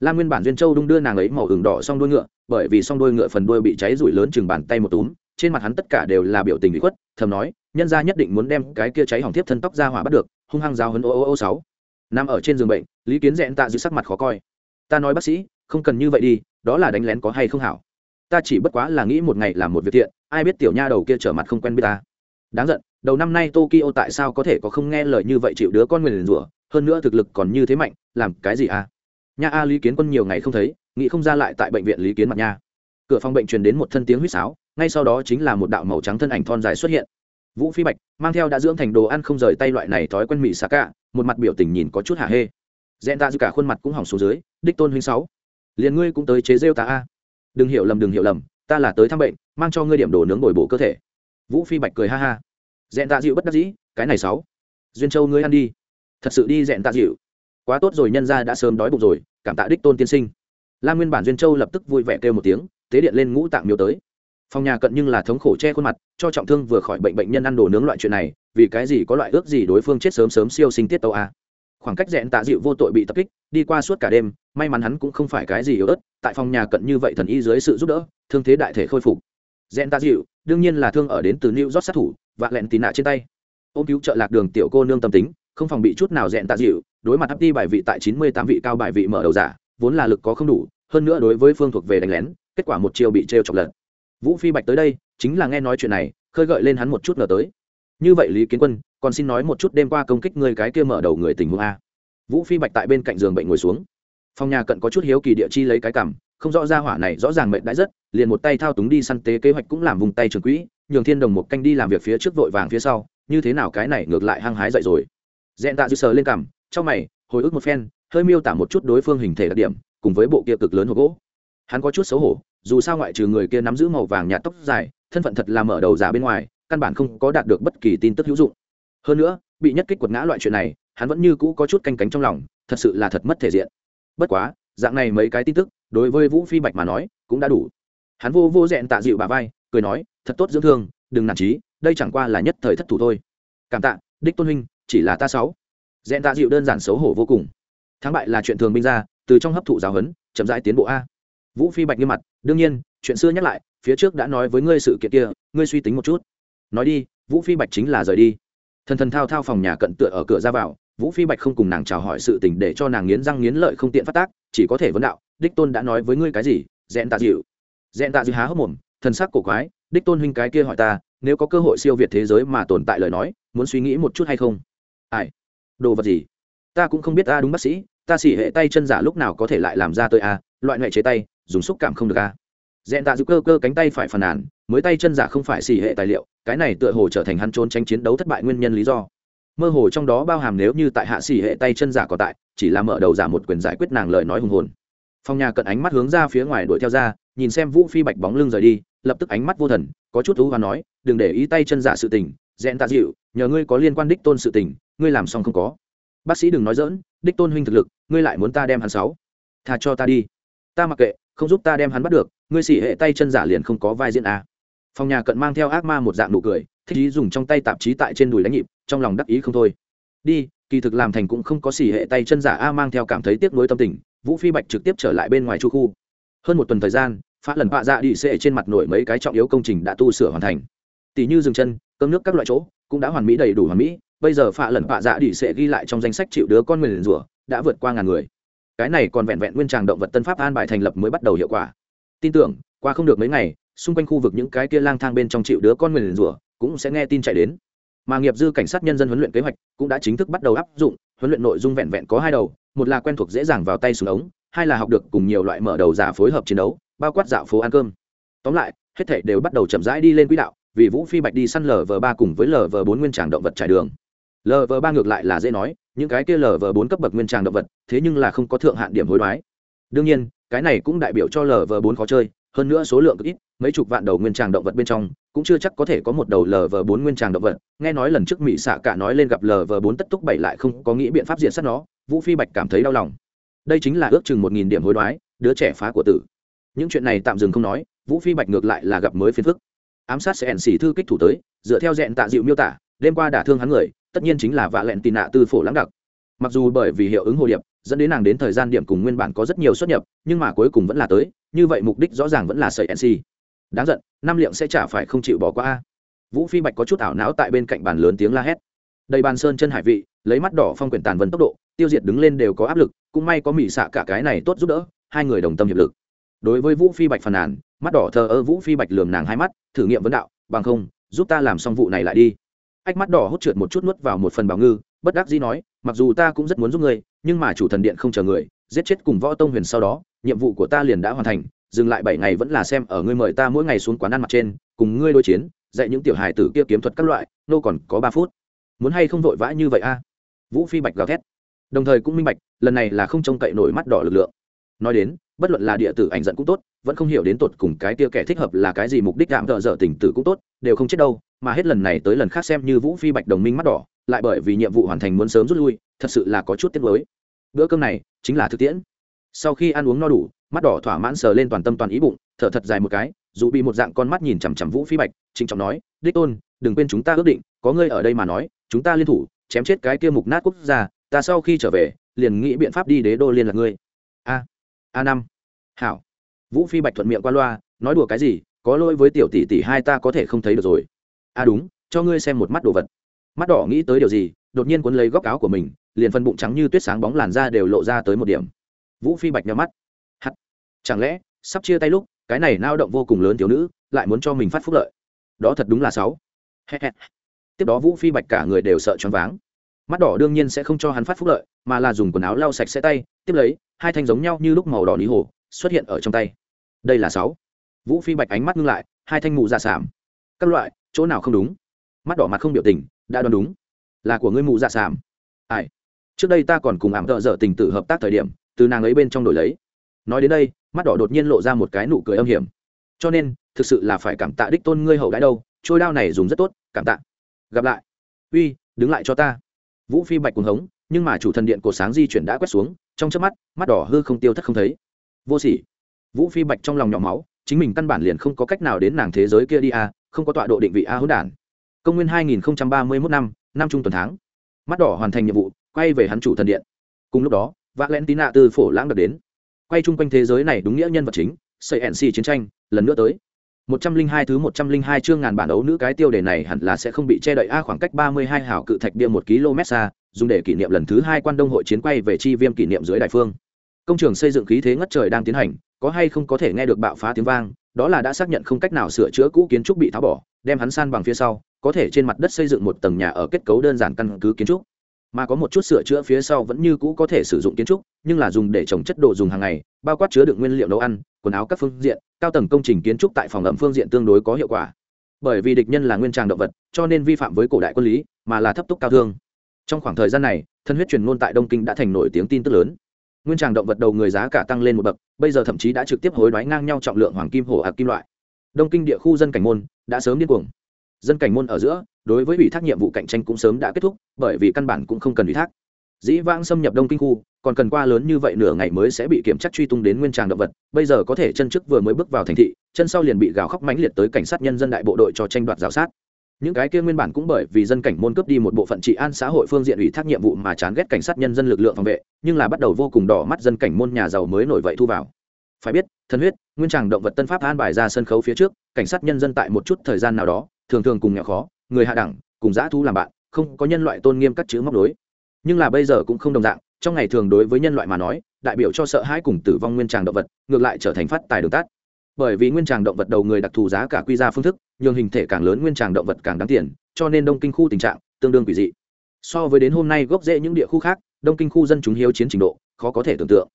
Lam nguyên bản duyên châu đung đưa nàng ấy màu hừng đỏ song đuôi ngựa, bởi vì song đuôi ngựa phần đuôi bị cháy rủi lớn chừng bàn tay một túm, trên mặt hắn tất cả đều là biểu tình bị khuất, thầm nói, nhân gia nhất định muốn đem cái kia cháy hỏng tiếp thân tóc ra hỏa bắt được, hung hăng giao hấn ô ô ô sáu. Nằm ở trên giường bệnh, lý kiến dẹn tạ giữ sắc mặt khó coi. Ta nói bác sĩ, không cần như vậy đi, đó là đánh lén có hay không hảo? Ta chỉ bất quá là nghĩ một ngày làm một việc thiện, ai biết tiểu nha đầu kia trở mặt không quen biết ta. Đáng giận, đầu năm nay tokyo tại sao có thể có không nghe lời như vậy chịu đứa con nguyền rủa, hơn nữa thực lực còn như thế mạnh, làm cái gì à? Nha a lý kiến quân nhiều ngày không thấy, nghĩ không ra lại tại bệnh viện lý kiến mặt nha. Cửa phòng bệnh truyền đến một thân tiếng huýt sáo, ngay sau đó chính là một đạo màu trắng thân ảnh thon dài xuất hiện. Vũ phi bạch, mang theo đã dưỡng thành đồ ăn không rời tay loại này thói quen mị xà cả, một mặt biểu tình nhìn có chút hả hê. Dẹn ta dư cả khuôn mặt cũng hỏng xuống dưới, đích tôn huynh sáu. Liền ngươi cũng tới chế rêu ta a đừng hiểu lầm, đừng hiểu lầm, ta là tới thăm bệnh, mang cho ngươi điểm đồ nướng bồi bổ cơ thể. Vũ phi bạch cười ha ha. Dẹn tạ dịu bất đắc dĩ, cái này sáu. Duyên châu ngươi ăn đi. Thật sự đi dẹn tạ dịu. Quá tốt rồi, nhân ra đã sớm đói bụng rồi, cảm tạ đích tôn tiên sinh. Lam nguyên bản duyên châu lập tức vui vẻ kêu một tiếng, tế điện lên ngũ tạng miếu tới. Phòng nhà cận nhưng là thống khổ che khuôn mặt, cho trọng thương vừa khỏi bệnh bệnh nhân ăn đồ nướng loại chuyện này, vì cái gì có loại ước gì đối phương chết sớm sớm siêu sinh tiết tàu a? Khoảng cách dẹn tạ dịu vô tội bị tập kích, đi qua suốt cả đêm, may mắn hắn cũng không phải cái gì yếu ớt, tại phòng nhà cận như vậy thần y dưới sự giúp đỡ, thương thế đại thể khôi phục. Dẹn tạ dịu, đương nhiên là thương ở đến từ new york sát thủ, và lẹn tì nạ trên tay. Ôm cứu trợ lạc đường tiểu cô nương tâm tính, không phòng bị chút nào dẹn tạ dịu, đối mặt hấp đi bài vị tại chín mươi tám vị cao bài vị mở đầu giả, vốn là lực có không đủ, hơn nữa đối với phương thuộc về đánh lén, kết quả một chiều bị trêu chọc lật. Vũ phi bạch tới đây, chính là nghe nói chuyện này, khơi gợi lên hắn một chút ngờ tới. Như vậy lý kiến quân còn xin nói một chút đêm qua công kích người cái kia mở đầu người tình huống a. Vũ phi bạch tại bên cạnh giường bệnh ngồi xuống. Phòng nhà cận có chút hiếu kỳ địa chi lấy cái cằm không rõ ra hỏa này rõ ràng mệnh đã rất, liền một tay thao túng đi săn tế kế hoạch cũng làm vùng tay trường quỹ, nhường thiên đồng một canh đi làm việc phía trước vội vàng phía sau, như thế nào cái này ngược lại hăng hái dậy rồi. Dẹn tạ dư sờ lên cằm trong mày, hồi ức một phen, hơi miêu tả một chút đối phương hình thể đặc điểm, cùng với bộ kia cực lớn hộp gỗ. Hắn có chút xấu hổ, dù sao ngoại trừ người kia nắm giữ màu vàng nhạt tóc dài, thân phận thật là mở đầu giả bên ngoài, căn bản không có đạt được bất kỳ tin tức hữu dụng hơn nữa, bị nhất kích quật ngã loại chuyện này, hắn vẫn như cũ có chút canh cánh trong lòng, thật sự là thật mất thể diện. Bất quá, dạng này mấy cái tin tức, đối với vũ phi bạch mà nói, cũng đã đủ. Hắn vô vô dẹn tạ dịu bà vai, cười nói, thật tốt dưỡng thương, đừng nản trí, đây chẳng qua là nhất thời thất thủ thôi. Cảm tạ, đích tôn huynh, chỉ là ta sáu. Dẹn tạ dịu đơn giản xấu hổ vô cùng. Thắng bại là chuyện thường binh ra, từ trong hấp thụ giáo huấn, chậm rãi tiến bộ a. Vũ phi bạch nghiêm mặt, đương nhiên, chuyện xưa nhắc lại, phía trước đã nói với ngươi sự kiện kia, ngươi suy tính một chút. Nói đi, vũ phi bạch chính là rời đi thần thần thao thao phòng nhà cận tựa ở cửa ra vào, vũ phi bạch không cùng nàng chào hỏi sự tình để cho nàng nghiến răng nghiến lợi không tiện phát tác, chỉ có thể vấn đạo, đích tôn đã nói với ngươi cái gì? Dẹn tạ dịu. Dẹn tạ dịu há hốc mồm, thần sắc cổ quái, đích tôn huynh cái kia hỏi ta, nếu có cơ hội siêu việt thế giới mà tồn tại lời nói, muốn suy nghĩ một chút hay không? Ai? Đồ vật gì? Ta cũng không biết ta đúng bác sĩ, ta xỉ hệ tay chân giả lúc nào có thể lại làm ra tôi a, loại ngoại chế tay, dùng xúc cảm không được a. Dẹn tạ dịu cơ cơ cánh tay phải phàn nàn mới tay chân giả không phải xỉ hệ tài liệu, cái này tựa hồ trở thành hắn trốn tranh chiến đấu thất bại nguyên nhân lý do. Mơ hồ trong đó bao hàm nếu như tại hạ xỉ hệ tay chân giả còn tại, chỉ là mở đầu giả một quyền giải quyết nàng lời nói hùng hồn. Phong nhà cận ánh mắt hướng ra phía ngoài đuổi theo ra, nhìn xem vũ phi bạch bóng lưng rời đi, lập tức ánh mắt vô thần, có chút thú và nói, đừng để ý tay chân giả sự tình dẹn tạ dịu, nhờ ngươi có liên quan đích tôn sự tình, ngươi làm xong không có. Bác sĩ đừng nói dỡn đích tôn huynh thực lực, ngươi lại muốn ta đem hắn sáu. Thà cho ta đi. Ta mặc kệ, không giúp ta đem hắn bắt được, ngươi xỉ hệ tay chân giả liền không có vai diễn à? Phòng nhà cận mang theo ác ma một dạng nụ cười, thích ý dùng trong tay tạp chí tại trên đùi đánh nhịp, trong lòng đắc ý không thôi. Đi, kỳ thực làm thành cũng không có xỉ hệ tay chân giả a mang theo cảm thấy tiếc nuối tâm tình, vũ phi bạch trực tiếp trở lại bên ngoài chu khu. Hơn một tuần thời gian phát lần bạ dạ đi xệ trên mặt nổi mấy cái trọng yếu công trình đã tu sửa hoàn thành. Tỷ như dừng chân, cơm nước các loại chỗ, cũng đã hoàn mỹ đầy đủ hoàn mỹ, bây giờ phạ lần phạ dạ đi xệ ghi lại trong danh sách chịu đứa con nguyền rủa, đã vượt qua ngàn người. Cái này còn vẹn vẹn nguyên tràng động vật tân pháp an bài thành lập mới bắt đầu hiệu quả. Tin tưởng, qua không được mấy ngày xung quanh khu vực những cái kia lang thang bên trong chịu đứa con nguyền rủa cũng sẽ nghe tin chạy đến. Mà nghiệp dư cảnh sát nhân dân huấn luyện kế hoạch cũng đã chính thức bắt đầu áp dụng, huấn luyện nội dung vẹn vẹn có hai đầu, một là quen thuộc dễ dàng vào tay súng ống, hai là học được cùng nhiều loại mở đầu giả phối hợp chiến đấu, bao quát dạo phố ăn cơm. Tóm lại, hết thảy đều bắt đầu chậm rãi đi lên quỹ đạo, vì vũ phi bạch đi săn lv ba cùng với lv bốn nguyên tràng động vật trải đường. Lv ba ngược lại là dễ nói, những cái kia lv bốn cấp bậc nguyên tràng động vật thế nhưng là không có thượng hạn điểm hối đoái. Đương nhiên, cái này cũng đại biểu cho lv bốn khó chơi hơn nữa số lượng cực ít, mấy chục vạn đầu nguyên tràng động vật bên trong, cũng chưa chắc có thể có một đầu lv bốn nguyên tràng động vật. Nghe nói lần trước mỹ xạ cả nói lên gặp lv bốn tất túc bảy lại không có nghĩ biện pháp diện sát nó, vũ phi bạch cảm thấy đau lòng. Đây chính là ước chừng một nghìn điểm hối đoái, đứa trẻ phá của tử. Những chuyện này tạm dừng không nói, vũ phi bạch ngược lại là gặp mới phiền phức. Ám sát sẽ ẩn xỉ thư kích thủ tới, dựa theo dẹn tạ dịu miêu tả, đêm qua đả thương hắn người, tất nhiên chính là vạ lẹn tì nạ tư phổ lãng đặc. Mặc dù bởi vì hiệu ứng hồ điệp dẫn đến nàng đến thời gian điểm cùng nguyên bản có rất nhiều xuất nhập, nhưng mà cuối cùng vẫn là tới, như vậy mục đích rõ ràng vẫn là sợi nc đáng giận nam liệm sẽ chả phải không chịu bỏ qua a. Vũ phi bạch có chút ảo não tại bên cạnh bàn lớn tiếng la hét. Đầy bàn sơn chân hải vị, lấy mắt đỏ phong quyển tàn vân tốc độ, tiêu diệt đứng lên đều có áp lực, cũng may có mỹ xạ cả cái này tốt giúp đỡ, hai người đồng tâm hiệp lực. Đối với vũ phi bạch phàn nàn, mắt đỏ thờ ơ vũ phi bạch lườm nàng hai mắt, thử nghiệm vấn đạo, bằng không, giúp ta làm xong vụ này lại đi. Ách mắt đỏ hốt trượt một chút nuốt vào một phần bảo ngư, bất đắc dĩ nói mặc dù ta cũng rất muốn giúp ngươi, nhưng mà chủ thần điện không chờ người, giết chết cùng võ tông huyền sau đó, nhiệm vụ của ta liền đã hoàn thành, dừng lại bảy ngày vẫn là xem ở ngươi mời ta mỗi ngày xuống quán ăn mặt trên, cùng ngươi đối chiến, dạy những tiểu hài tử kia kiếm thuật các loại, nô còn có ba phút. Muốn hay không vội vã như vậy a? Vũ phi bạch gào thét. Đồng thời cũng minh bạch, lần này là không trông cậy nổi mắt đỏ lực lượng. Nói đến, bất luận là địa tử ảnh giận cũng tốt, vẫn không hiểu đến tột cùng cái tia kẻ thích hợp là cái gì, mục đích đạm thợ dở tình tử cũng tốt, đều không chết đâu, mà hết lần này tới lần khác xem như vũ phi bạch đồng minh mắt đỏ lại bởi vì nhiệm vụ hoàn thành muốn sớm rút lui, thật sự là có chút tiếc mới bữa cơm này chính là thực tiễn. Sau khi ăn uống no đủ, mắt đỏ thỏa mãn sờ lên toàn tâm toàn ý bụng, thở thật dài một cái, dù bị một dạng con mắt nhìn chằm chằm vũ phi bạch, trịnh trọng nói, đích tôn, đừng quên chúng ta ước định, có ngươi ở đây mà nói, chúng ta liên thủ, chém chết cái kia mục nát quốc gia, ta sau khi trở về, liền nghĩ biện pháp đi đế đô liên lạc ngươi. A a năm. Hảo. Vũ phi bạch thuận miệng qua loa, nói đùa cái gì, có lỗi với tiểu tỷ tỷ hai ta có thể không thấy được rồi. A đúng, cho ngươi xem một mắt đồ vật mắt đỏ nghĩ tới điều gì, đột nhiên cuốn lấy góc áo của mình, liền phân bụng trắng như tuyết sáng bóng làn da đều lộ ra tới một điểm. Vũ phi bạch nhau mắt. Hắt. Chẳng lẽ, sắp chia tay lúc, cái này nao động vô cùng lớn thiếu nữ, lại muốn cho mình phát phúc lợi? Đó thật đúng là sáu tiếp đó vũ phi bạch cả người đều sợ choáng váng. Mắt đỏ đương nhiên sẽ không cho hắn phát phúc lợi, mà là dùng quần áo lau sạch sẽ tay, tiếp lấy, hai thanh giống nhau như lúc màu đỏ lý hồ, xuất hiện ở trong tay. Đây là sáu vũ phi bạch ánh mắt ngưng lại, hai thanh mụ ra sảm các loại, chỗ nào không đúng? Mắt đỏ mặt không biểu tình đã đoán đúng. Là của ngươi mụ dạ sảm. Ai? Trước đây ta còn cùng ảm thợ dở tình tử hợp tác thời điểm, từ nàng ấy bên trong đổi lấy. Nói đến đây, mắt đỏ đột nhiên lộ ra một cái nụ cười âm hiểm. Cho nên, thực sự là phải cảm tạ đích tôn ngươi hậu đãi đâu, trôi đao này dùng rất tốt, cảm tạ. Gặp lại. Uy, đứng lại cho ta. Vũ phi bạch cuồng hống, nhưng mà chủ thần điện cổ sáng di chuyển đã quét xuống, trong chớp mắt mắt đỏ hư không tiêu thất không thấy. Vô sỉ. Vũ phi bạch trong lòng nhỏ máu, chính mình căn bản liền không có cách nào đến nàng thế giới kia đi à không có tọa độ định vị a hỗn đản công nguyên 2031 năm năm trung tuần tháng. Mắt đỏ hoàn thành nhiệm vụ, quay về hắn chủ thần điện. Cùng lúc đó, valentina từ phổ lãng được đến. Quay chung quanh thế giới này đúng nghĩa nhân vật chính xây nc chiến tranh, lần nữa tới. Một trăm linh hai thứ một trăm linh hai chương ngàn bản đấu nữ cái tiêu đề này hẳn là sẽ không bị che đậy a, khoảng cách 32 hảo cự thạch bia một km xa, dùng để kỷ niệm lần thứ hai quan đông hội chiến quay về chi viêm kỷ niệm dưới đại phương. Công trường xây dựng khí thế ngất trời đang tiến hành, có hay không có thể nghe được bạo phá tiếng vang, đó là đã xác nhận không cách nào sửa chữa cũ kiến trúc bị tháo bỏ, đem hắn san bằng phía sau có thể trên mặt đất xây dựng một tầng nhà ở kết cấu đơn giản căn cứ kiến trúc, mà có một chút sửa chữa phía sau vẫn như cũ có thể sử dụng kiến trúc, nhưng là dùng để trồng chất đồ dùng hàng ngày, bao quát chứa đựng nguyên liệu nấu ăn, quần áo các phương diện, cao tầng công trình kiến trúc tại phòng ẩm phương diện tương đối có hiệu quả. Bởi vì địch nhân là nguyên tràng động vật, cho nên vi phạm với cổ đại quân lý, mà là thấp túc cao thương. Trong khoảng thời gian này, thân huyết truyền ngôn tại đông kinh đã thành nổi tiếng tin tức lớn. Nguyên tràng động vật đầu người giá cả tăng lên một bậc, bây giờ thậm chí đã trực tiếp hối đoái ngang nhau trọng lượng hoàng kim, hổ hạc kim loại. Đông kinh địa khu dân cảnh môn đã sớm điên cuồng dân cảnh môn ở giữa, đối với ủy thác nhiệm vụ cạnh tranh cũng sớm đã kết thúc, bởi vì căn bản cũng không cần ủy thác. Dĩ vãng xâm nhập đông kinh khu, còn cần qua lớn như vậy nửa ngày mới sẽ bị kiểm tra truy tung đến nguyên tràng động vật, bây giờ có thể chân trước vừa mới bước vào thành thị, chân sau liền bị gào khóc mãnh liệt tới cảnh sát nhân dân đại bộ đội cho tranh đoạt giáo sát. Những cái kia nguyên bản cũng bởi vì dân cảnh môn cướp đi một bộ phận trị an xã hội phương diện ủy thác nhiệm vụ mà chán ghét cảnh sát nhân dân lực lượng phòng vệ, nhưng là bắt đầu vô cùng đỏ mắt dân cảnh môn nhà giàu mới nổi vậy thu vào. Phải biết thân huyết nguyên tràng động vật tân pháp an bài ra sân khấu phía trước, cảnh sát nhân dân tại một chút thời gian nào đó, thường thường cùng nghèo khó, người hạ đẳng, cùng dã thu làm bạn, không có nhân loại tôn nghiêm các chữ móc đối. Nhưng là bây giờ cũng không đồng dạng, trong ngày thường đối với nhân loại mà nói, đại biểu cho sợ hãi cùng tử vong nguyên tràng động vật, ngược lại trở thành phát tài đường tắt. Bởi vì nguyên tràng động vật đầu người đặc thù giá cả quy ra phương thức, nhường hình thể càng lớn nguyên tràng động vật càng đáng tiền, cho nên đông kinh khu tình trạng tương đương quỷ dị. So với đến hôm nay gốc rễ những địa khu khác, đông kinh khu dân chúng hiếu chiến trình độ, khó có thể tưởng tượng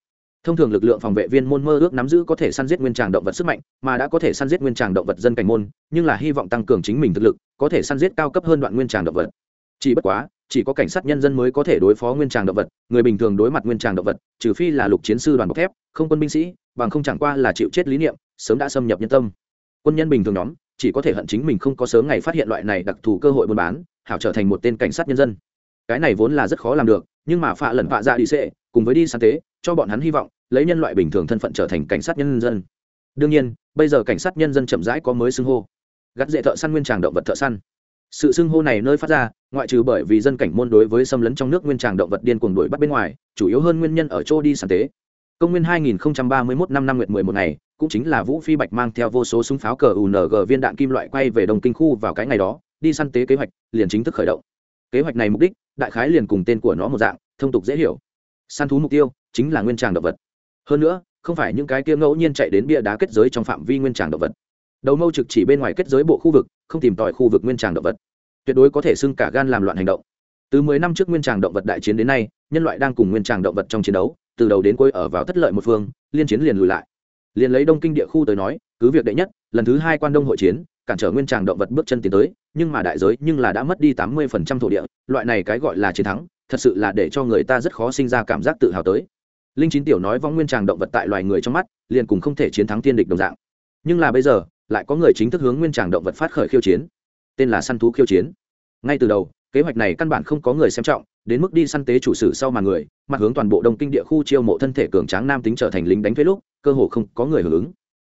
thông thường lực lượng phòng vệ viên môn mơ ước nắm giữ có thể săn giết nguyên tràng động vật sức mạnh, mà đã có thể săn giết nguyên tràng động vật dân cảnh môn, nhưng là hy vọng tăng cường chính mình thực lực, có thể săn giết cao cấp hơn đoạn nguyên tràng động vật. Chỉ bất quá, chỉ có cảnh sát nhân dân mới có thể đối phó nguyên tràng động vật, người bình thường đối mặt nguyên tràng động vật, trừ phi là lục chiến sư đoàn bọc thép, không quân binh sĩ, bằng không chẳng qua là chịu chết lý niệm, sớm đã xâm nhập nhân tâm. Quân nhân bình thường nhóm, chỉ có thể hận chính mình không có sớm ngày phát hiện loại này đặc thù cơ hội buôn bán, hảo trở thành một tên cảnh sát nhân dân. Cái này vốn là rất khó làm được, nhưng mà phạ lần phạ ra đi xệ cùng với đi sáng tế, cho bọn hắn hy vọng, lấy nhân loại bình thường thân phận trở thành cảnh sát nhân dân. Đương nhiên, bây giờ cảnh sát nhân dân chậm rãi có mới xưng hô. Gắt dễ thợ săn nguyên tràng động vật thợ săn. Sự xưng hô này nơi phát ra, ngoại trừ bởi vì dân cảnh môn đối với xâm lấn trong nước nguyên tràng động vật điên cuồng đuổi bắt bên ngoài, chủ yếu hơn nguyên nhân ở chỗ đi sáng tế. Công nguyên 2031 năm năm nguyệt 11 ngày, cũng chính là vũ phi bạch mang theo vô số súng pháo cờ ung viên đạn kim loại quay về đồng kinh khu vào cái ngày đó, đi săn tế kế hoạch, liền chính thức khởi động. Kế hoạch này mục đích, đại khái liền cùng tên của nó một dạng, thông tục dễ hiểu săn thú mục tiêu chính là nguyên tràng động vật. Hơn nữa, không phải những cái kia ngẫu nhiên chạy đến bia đá kết giới trong phạm vi nguyên tràng động vật. Đầu mâu trực chỉ bên ngoài kết giới bộ khu vực, không tìm tòi khu vực nguyên tràng động vật. Tuyệt đối có thể xưng cả gan làm loạn hành động. Từ mười năm trước nguyên tràng động vật đại chiến đến nay, nhân loại đang cùng nguyên tràng động vật trong chiến đấu, từ đầu đến cuối ở vào thất lợi một phương, liên chiến liền lùi lại. Liền lấy đông kinh địa khu tới nói, cứ việc đệ nhất, lần thứ hai quan đông hội chiến, cản trở nguyên tràng động vật bước chân tiến tới nhưng mà đại giới nhưng là đã mất đi tám mươi phần trăm thổ địa, loại này cái gọi là chiến thắng, thật sự là để cho người ta rất khó sinh ra cảm giác tự hào tới. Linh chín tiểu nói vong nguyên tràng động vật tại loài người trong mắt, liền cùng không thể chiến thắng tiên địch đồng dạng. Nhưng là bây giờ, lại có người chính thức hướng nguyên tràng động vật phát khởi khiêu chiến. Tên là săn thú khiêu chiến. Ngay từ đầu, kế hoạch này căn bản không có người xem trọng, đến mức đi săn tế chủ sử sau mà người, mặt hướng toàn bộ đông kinh địa khu chiêu mộ thân thể cường tráng nam tính trở thành lính đánh thuế lúc, cơ hồ không có người hưởng ứng.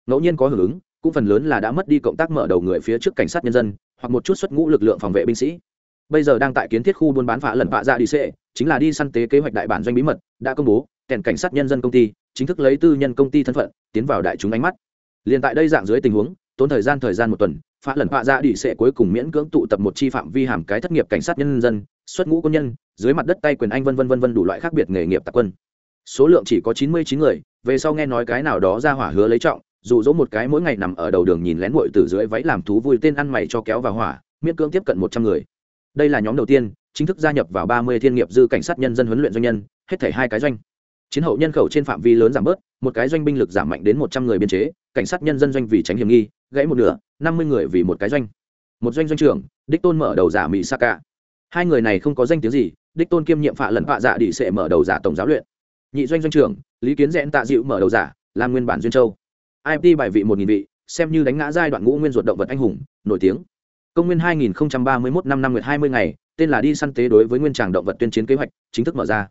Ngẫu nhiên có hưởng ứng cũng phần lớn là đã mất đi cộng tác mở đầu người phía trước cảnh sát nhân dân, hoặc một chút xuất ngũ lực lượng phòng vệ binh sĩ. Bây giờ đang tại kiến thiết khu buôn bán phá lần phạ dạ ra đi xệ, chính là đi săn tế kế hoạch đại bản doanh bí mật, đã công bố, kèn cảnh sát nhân dân công ty, chính thức lấy tư nhân công ty thân phận, tiến vào đại chúng ánh mắt. Liền tại đây dạng dưới tình huống, tốn thời gian thời gian một tuần, phá lần phạ dạ ra đi xệ cuối cùng miễn cưỡng tụ tập một chi phạm vi hàm cái thất nghiệp cảnh sát nhân dân, xuất ngũ quân nhân, dưới mặt đất tay quyền anh vân vân vân vân đủ loại khác biệt nghề nghiệp tạc quân. Số lượng chỉ có chín mươi chín người, về sau nghe nói cái nào đó ra hỏa hứa lấy trọng dụ dỗ một cái mỗi ngày nằm ở đầu đường nhìn lén muội từ dưới váy làm thú vui tên ăn mày cho kéo vào hỏa, miễn cưỡng tiếp cận một trăm người. Đây là nhóm đầu tiên, chính thức gia nhập vào ba mươi thiên nghiệp dư cảnh sát nhân dân huấn luyện doanh nhân, hết thảy hai cái doanh. Chiến hậu nhân khẩu trên phạm vi lớn giảm bớt, một cái doanh binh lực giảm mạnh đến một trăm người biên chế, cảnh sát nhân dân doanh vì tránh hiểm nghi, gãy một nửa, năm mươi người vì một cái doanh. Một doanh doanh trưởng, đích tôn mở đầu giả mỹ sa cả hai người này không có danh tiếng gì, đích tôn kiêm nhiệm phạ lần phạ dạ đi sẽ mở đầu giả tổng giáo luyện. Nhị doanh doanh trưởng, lý kiến rẽn tạ dịu mở đầu giả làm nguyên bản duyên châu. IP bài vị một nghìn vị, xem như đánh ngã giai đoạn ngũ nguyên ruột động vật anh hùng, nổi tiếng. Công nguyên 2031 năm năm nguyệt 20 ngày, tên là đi săn tế đối với nguyên tràng động vật tuyên chiến kế hoạch, chính thức mở ra.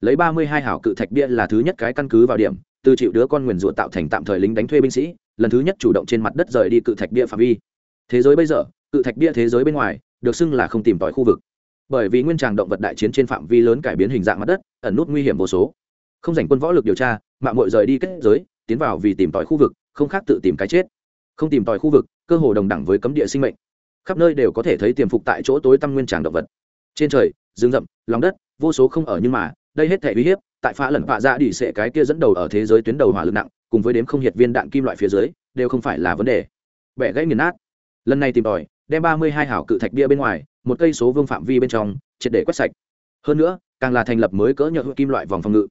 Lấy 32 hảo cự thạch bia là thứ nhất cái căn cứ vào điểm, từ chịu đứa con nguyền rủa tạo thành tạm thời lính đánh thuê binh sĩ, lần thứ nhất chủ động trên mặt đất rời đi cự thạch bia phạm vi. Thế giới bây giờ, cự thạch bia thế giới bên ngoài, được xưng là không tìm tòi khu vực. Bởi vì nguyên tràng động vật đại chiến trên phạm vi lớn cải biến hình dạng mặt đất, ẩn nút nguy hiểm vô số. Không dành quân võ lực điều tra, mạng muội rời đi kết giới tiến vào vì tìm tòi khu vực, không khác tự tìm cái chết. Không tìm tòi khu vực, cơ hồ đồng đẳng với cấm địa sinh mệnh. Khắp nơi đều có thể thấy tiềm phục tại chỗ tối tăm nguyên tràng động vật. Trên trời, rừng rậm, lòng đất, vô số không ở nhưng mà, đây hết thể uy hiếp, tại phá lẩn vạ ra đỉ sệ cái kia dẫn đầu ở thế giới tuyến đầu hỏa lực nặng, cùng với đếm không hiệt viên đạn kim loại phía dưới, đều không phải là vấn đề. Bẻ gãy nghiền nát. Lần này tìm tòi, đem ba mươi hai hảo cự thạch bia bên ngoài, một cây số vương phạm vi bên trong, triệt để quét sạch. Hơn nữa, càng là thành lập mới cỡ nhựa kim loại vòng phòng ngự.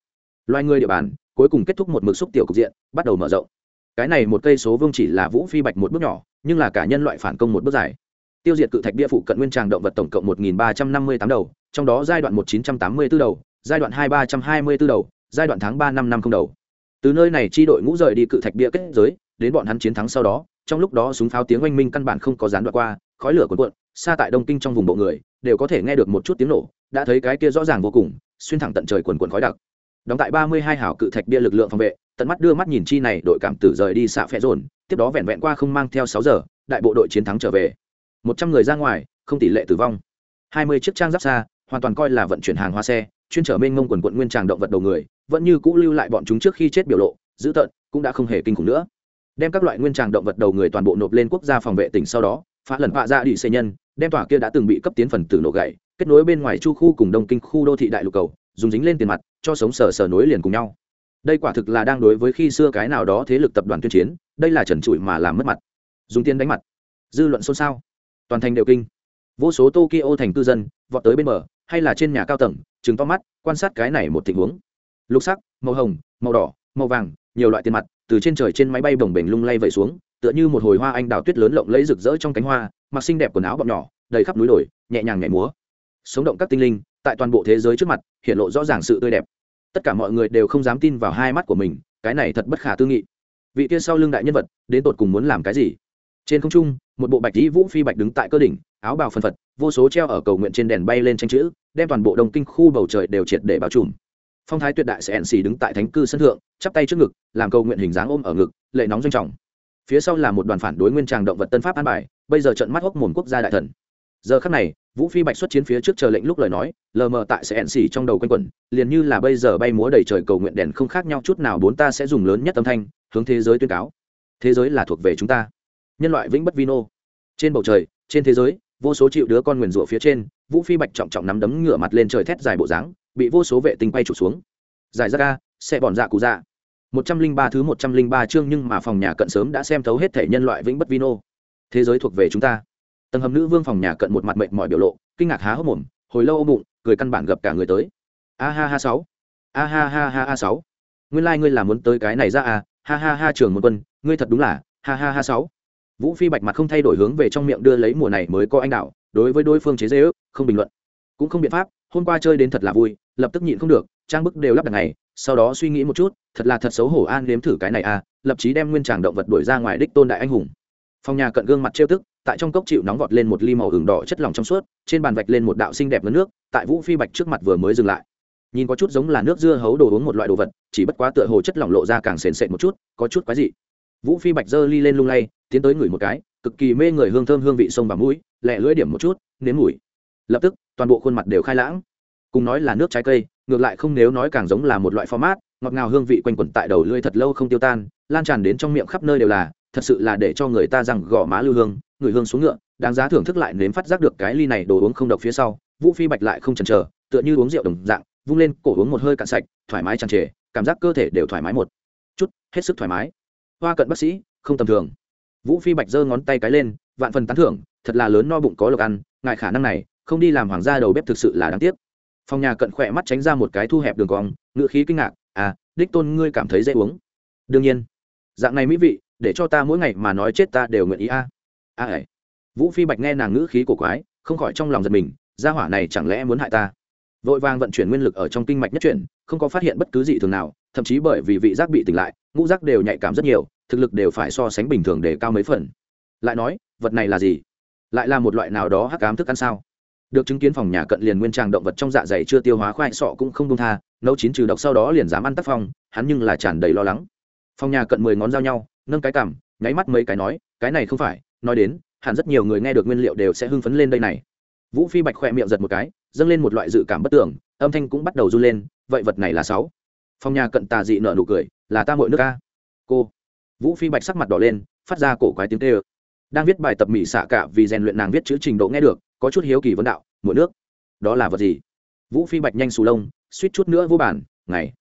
Loài người địa bàn cuối cùng kết thúc một mực xúc tiểu cục diện, bắt đầu mở rộng. Cái này một cây số vương chỉ là vũ phi bạch một bước nhỏ, nhưng là cả nhân loại phản công một bước dài. Tiêu diệt cự thạch bia phụ cận nguyên tràng động vật tổng cộng một nghìn ba trăm năm mươi tám đầu, trong đó giai đoạn một chín trăm tám mươi b ố đầu, giai đoạn hai ba trăm hai mươi b ố đầu, giai đoạn tháng ba năm năm không đầu. Từ nơi này chi đội ngũ rời đi cự thạch bia kết giới, đến bọn hắn chiến thắng sau đó, trong lúc đó súng pháo tiếng oanh minh căn bản không có gián đoạn qua, khói lửa cuộn cuộn, xa tại đông kinh trong vùng bộ người, đều có thể nghe được một chút tiếng nổ, đã thấy cái kia rõ ràng vô cùng, xuyên thẳng tận trời quần quần khói đặc đóng tại ba mươi hai hảo cự thạch bia lực lượng phòng vệ, tận mắt đưa mắt nhìn chi này đội cảm tử rời đi xạ phe dồn, tiếp đó vẹn vẹn qua không mang theo sáu giờ, đại bộ đội chiến thắng trở về. Một trăm người ra ngoài, không tỷ lệ tử vong. Hai mươi chiếc trang giáp xa, hoàn toàn coi là vận chuyển hàng hoa xe, chuyên trở mênh ngông quần quận nguyên tràng động vật đầu người, vẫn như cũ lưu lại bọn chúng trước khi chết biểu lộ, dữ tợn, cũng đã không hề kinh khủng nữa. Đem các loại nguyên tràng động vật đầu người toàn bộ nộp lên quốc gia phòng vệ tỉnh sau đó, phá lần vạ ra đi xây nhân, đem tòa kia đã từng bị cấp tiến phần tử nổ gậy kết nối bên ngoài chu khu cùng đông kinh khu đô thị đại lục cầu, dùng dính lên tiền mặt cho sống sờ sờ nối liền cùng nhau. Đây quả thực là đang đối với khi xưa cái nào đó thế lực tập đoàn tuyên chiến, đây là trần trụi mà làm mất mặt. Dùng tiền đánh mặt. Dư luận xôn xao. Toàn thành đều kinh. Vô số tokyo thành cư dân, vọt tới bên bờ, hay là trên nhà cao tầng chứng to mắt, quan sát cái này một tình huống. Lục sắc, màu hồng, màu đỏ, màu vàng, nhiều loại tiền mặt, từ trên trời trên máy bay bồng bềnh lung lay vẩy xuống, tựa như một hồi hoa anh đào tuyết lớn lộng lẫy rực rỡ trong cánh hoa, mặc xinh đẹp quần áo bọc nhỏ, đầy khắp núi đồi, nhẹ nhàng nhảy múa. Sống động các tinh linh tại toàn bộ thế giới trước mặt, hiện lộ rõ ràng sự tươi đẹp. Tất cả mọi người đều không dám tin vào hai mắt của mình, cái này thật bất khả tư nghị. Vị kia sau lưng đại nhân vật, đến tột cùng muốn làm cái gì? Trên không trung, một bộ bạch dĩ vũ phi bạch đứng tại cơ đỉnh, áo bào phân phật, vô số treo ở cầu nguyện trên đèn bay lên tranh chữ, đem toàn bộ đồng kinh khu bầu trời đều triệt để bao trùm. Phong thái tuyệt đại sẽ ẩn xì đứng tại thánh cư sân thượng, chắp tay trước ngực, làm cầu nguyện hình dáng ôm ở ngực, lệ nóng doanh trọng. Phía sau là một đoàn phản đối nguyên tràng động vật tân pháp an bài, bây giờ trận mắt hốc mồm quốc gia đại thần. Giờ khắc này vũ phi bạch xuất chiến phía trước chờ lệnh lúc lời nói, lờ mờ tại sẽ ẩn xỉ trong đầu quanh quẩn, liền như là bây giờ bay múa đầy trời cầu nguyện đèn không khác nhau chút nào bốn ta sẽ dùng lớn nhất âm thanh, hướng thế giới tuyên cáo. Thế giới là thuộc về chúng ta. Nhân loại vĩnh bất vino trên bầu trời, trên thế giới, vô số chịu đứa con nguyền rủa phía trên, vũ phi bạch trọng trọng nắm đấm ngửa mặt lên trời thét dài bộ dáng, bị vô số vệ tinh bay trụ xuống. Giải ra ga xe bòn dạ cụ dạ. Một trăm linh ba thứ một trăm linh ba chương nhưng mà phòng nhà cận sớm đã xem thấu hết thể nhân loại vĩnh bất vino thế giới thuộc về chúng ta tầng hầm nữ vương phòng nhà cận một mặt mệnh mọi biểu lộ, kinh ngạc há hốc mồm, hồi lâu ôm bụng, cười căn bản gặp cả người tới. A ha ha sáu. A ha ha ha ha sáu. Nguyên lai、like、ngươi là muốn tới cái này ra à? Ha ha ha trường một quân, ngươi thật đúng là, ha ha ha sáu. Vũ phi bạch mặt không thay đổi hướng về trong miệng đưa lấy mùa này mới có anh đạo, đối với đối phương chế dễ ước không bình luận. Cũng không biện pháp, hôm qua chơi đến thật là vui, lập tức nhịn không được, trang bức đều lắp đặt này sau đó suy nghĩ một chút, thật là thật xấu hổ an nếm thử cái này à lập chí đem nguyên tràng động vật đuổi ra ngoài đích tôn đại anh hùng phòng nhà cận gương mặt trêu tức, tại trong cốc chịu nóng vọt lên một ly màu hừng đỏ chất lỏng trong suốt, trên bàn vạch lên một đạo xinh đẹp lớn nước, tại vũ phi bạch trước mặt vừa mới dừng lại. Nhìn có chút giống là nước dưa hấu đồ uống một loại đồ vật, chỉ bất quá tựa hồ chất lỏng lộ ra càng sền sệt một chút, có chút quái dị. Vũ phi bạch giơ ly lên lung lay, tiến tới ngửi một cái, cực kỳ mê người hương thơm hương vị sông và mũi, lẹ lưỡi điểm một chút, nếm mùi. Lập tức, toàn bộ khuôn mặt đều khai lãng. Cùng nói là nước trái cây, ngược lại không nếu nói càng giống là một loại format, ngọt ngào hương vị quanh quẩn tại đầu lưỡi thật lâu không tiêu tan, lan tràn đến trong miệng khắp nơi đều là thật sự là để cho người ta rằng gõ má lưu hương, người hương xuống ngựa, đáng giá thưởng thức lại nếm phát giác được cái ly này đồ uống không độc phía sau, vũ phi bạch lại không chần chờ, tựa như uống rượu đồng dạng, vung lên cổ uống một hơi cạn sạch, thoải mái tràn trề, cảm giác cơ thể đều thoải mái một chút, hết sức thoải mái. Hoa cận bác sĩ, không tầm thường. Vũ phi bạch giơ ngón tay cái lên, vạn phần tán thưởng, thật là lớn no bụng có lộc ăn, ngại khả năng này, không đi làm hoàng gia đầu bếp thực sự là đáng tiếc. Phòng nhà cận khỏe mắt tránh ra một cái thu hẹp đường cong, ngựa khí kinh ngạc à đích tôn ngươi cảm thấy dễ uống. Đương nhiên. Dạng này mỹ vị để cho ta mỗi ngày mà nói chết ta đều nguyện ý a. A ấy. Vũ phi bạch nghe nàng ngữ khí của quái, không khỏi trong lòng giật mình, gia hỏa này chẳng lẽ muốn hại ta? Vội vàng vận chuyển nguyên lực ở trong kinh mạch nhất chuyển, không có phát hiện bất cứ gì thường nào, thậm chí bởi vì vị giác bị tỉnh lại, ngũ giác đều nhạy cảm rất nhiều, thực lực đều phải so sánh bình thường để cao mấy phần. Lại nói, vật này là gì? Lại là một loại nào đó hắc ám thức ăn sao? Được chứng kiến phòng nhà cận liền nguyên trang động vật trong dạ dày chưa tiêu hóa khoai sọ cũng không đông tha, nấu chín trừ độc sau đó liền dám ăn tác phong, hắn nhưng là tràn đầy lo lắng. Phòng nhà cận mười ngón giao nhau nâng cái cằm nháy mắt mấy cái nói, cái này không phải, nói đến, hẳn rất nhiều người nghe được nguyên liệu đều sẽ hưng phấn lên đây này. Vũ phi bạch khoe miệng giật một cái, dâng lên một loại dự cảm bất tưởng, âm thanh cũng bắt đầu run lên, vậy vật này là sáu. Phong nhà cận tà dị nợ nụ cười, là ta mội nước ca cô. Vũ phi bạch sắc mặt đỏ lên, phát ra cổ quái tiếng tê ơ đang viết bài tập mỹ xạ cả vì rèn luyện nàng viết chữ trình độ nghe được, có chút hiếu kỳ vấn đạo, muội nước, đó là vật gì? Vũ phi bạch nhanh xù lông, suýt chút nữa vô bản ngày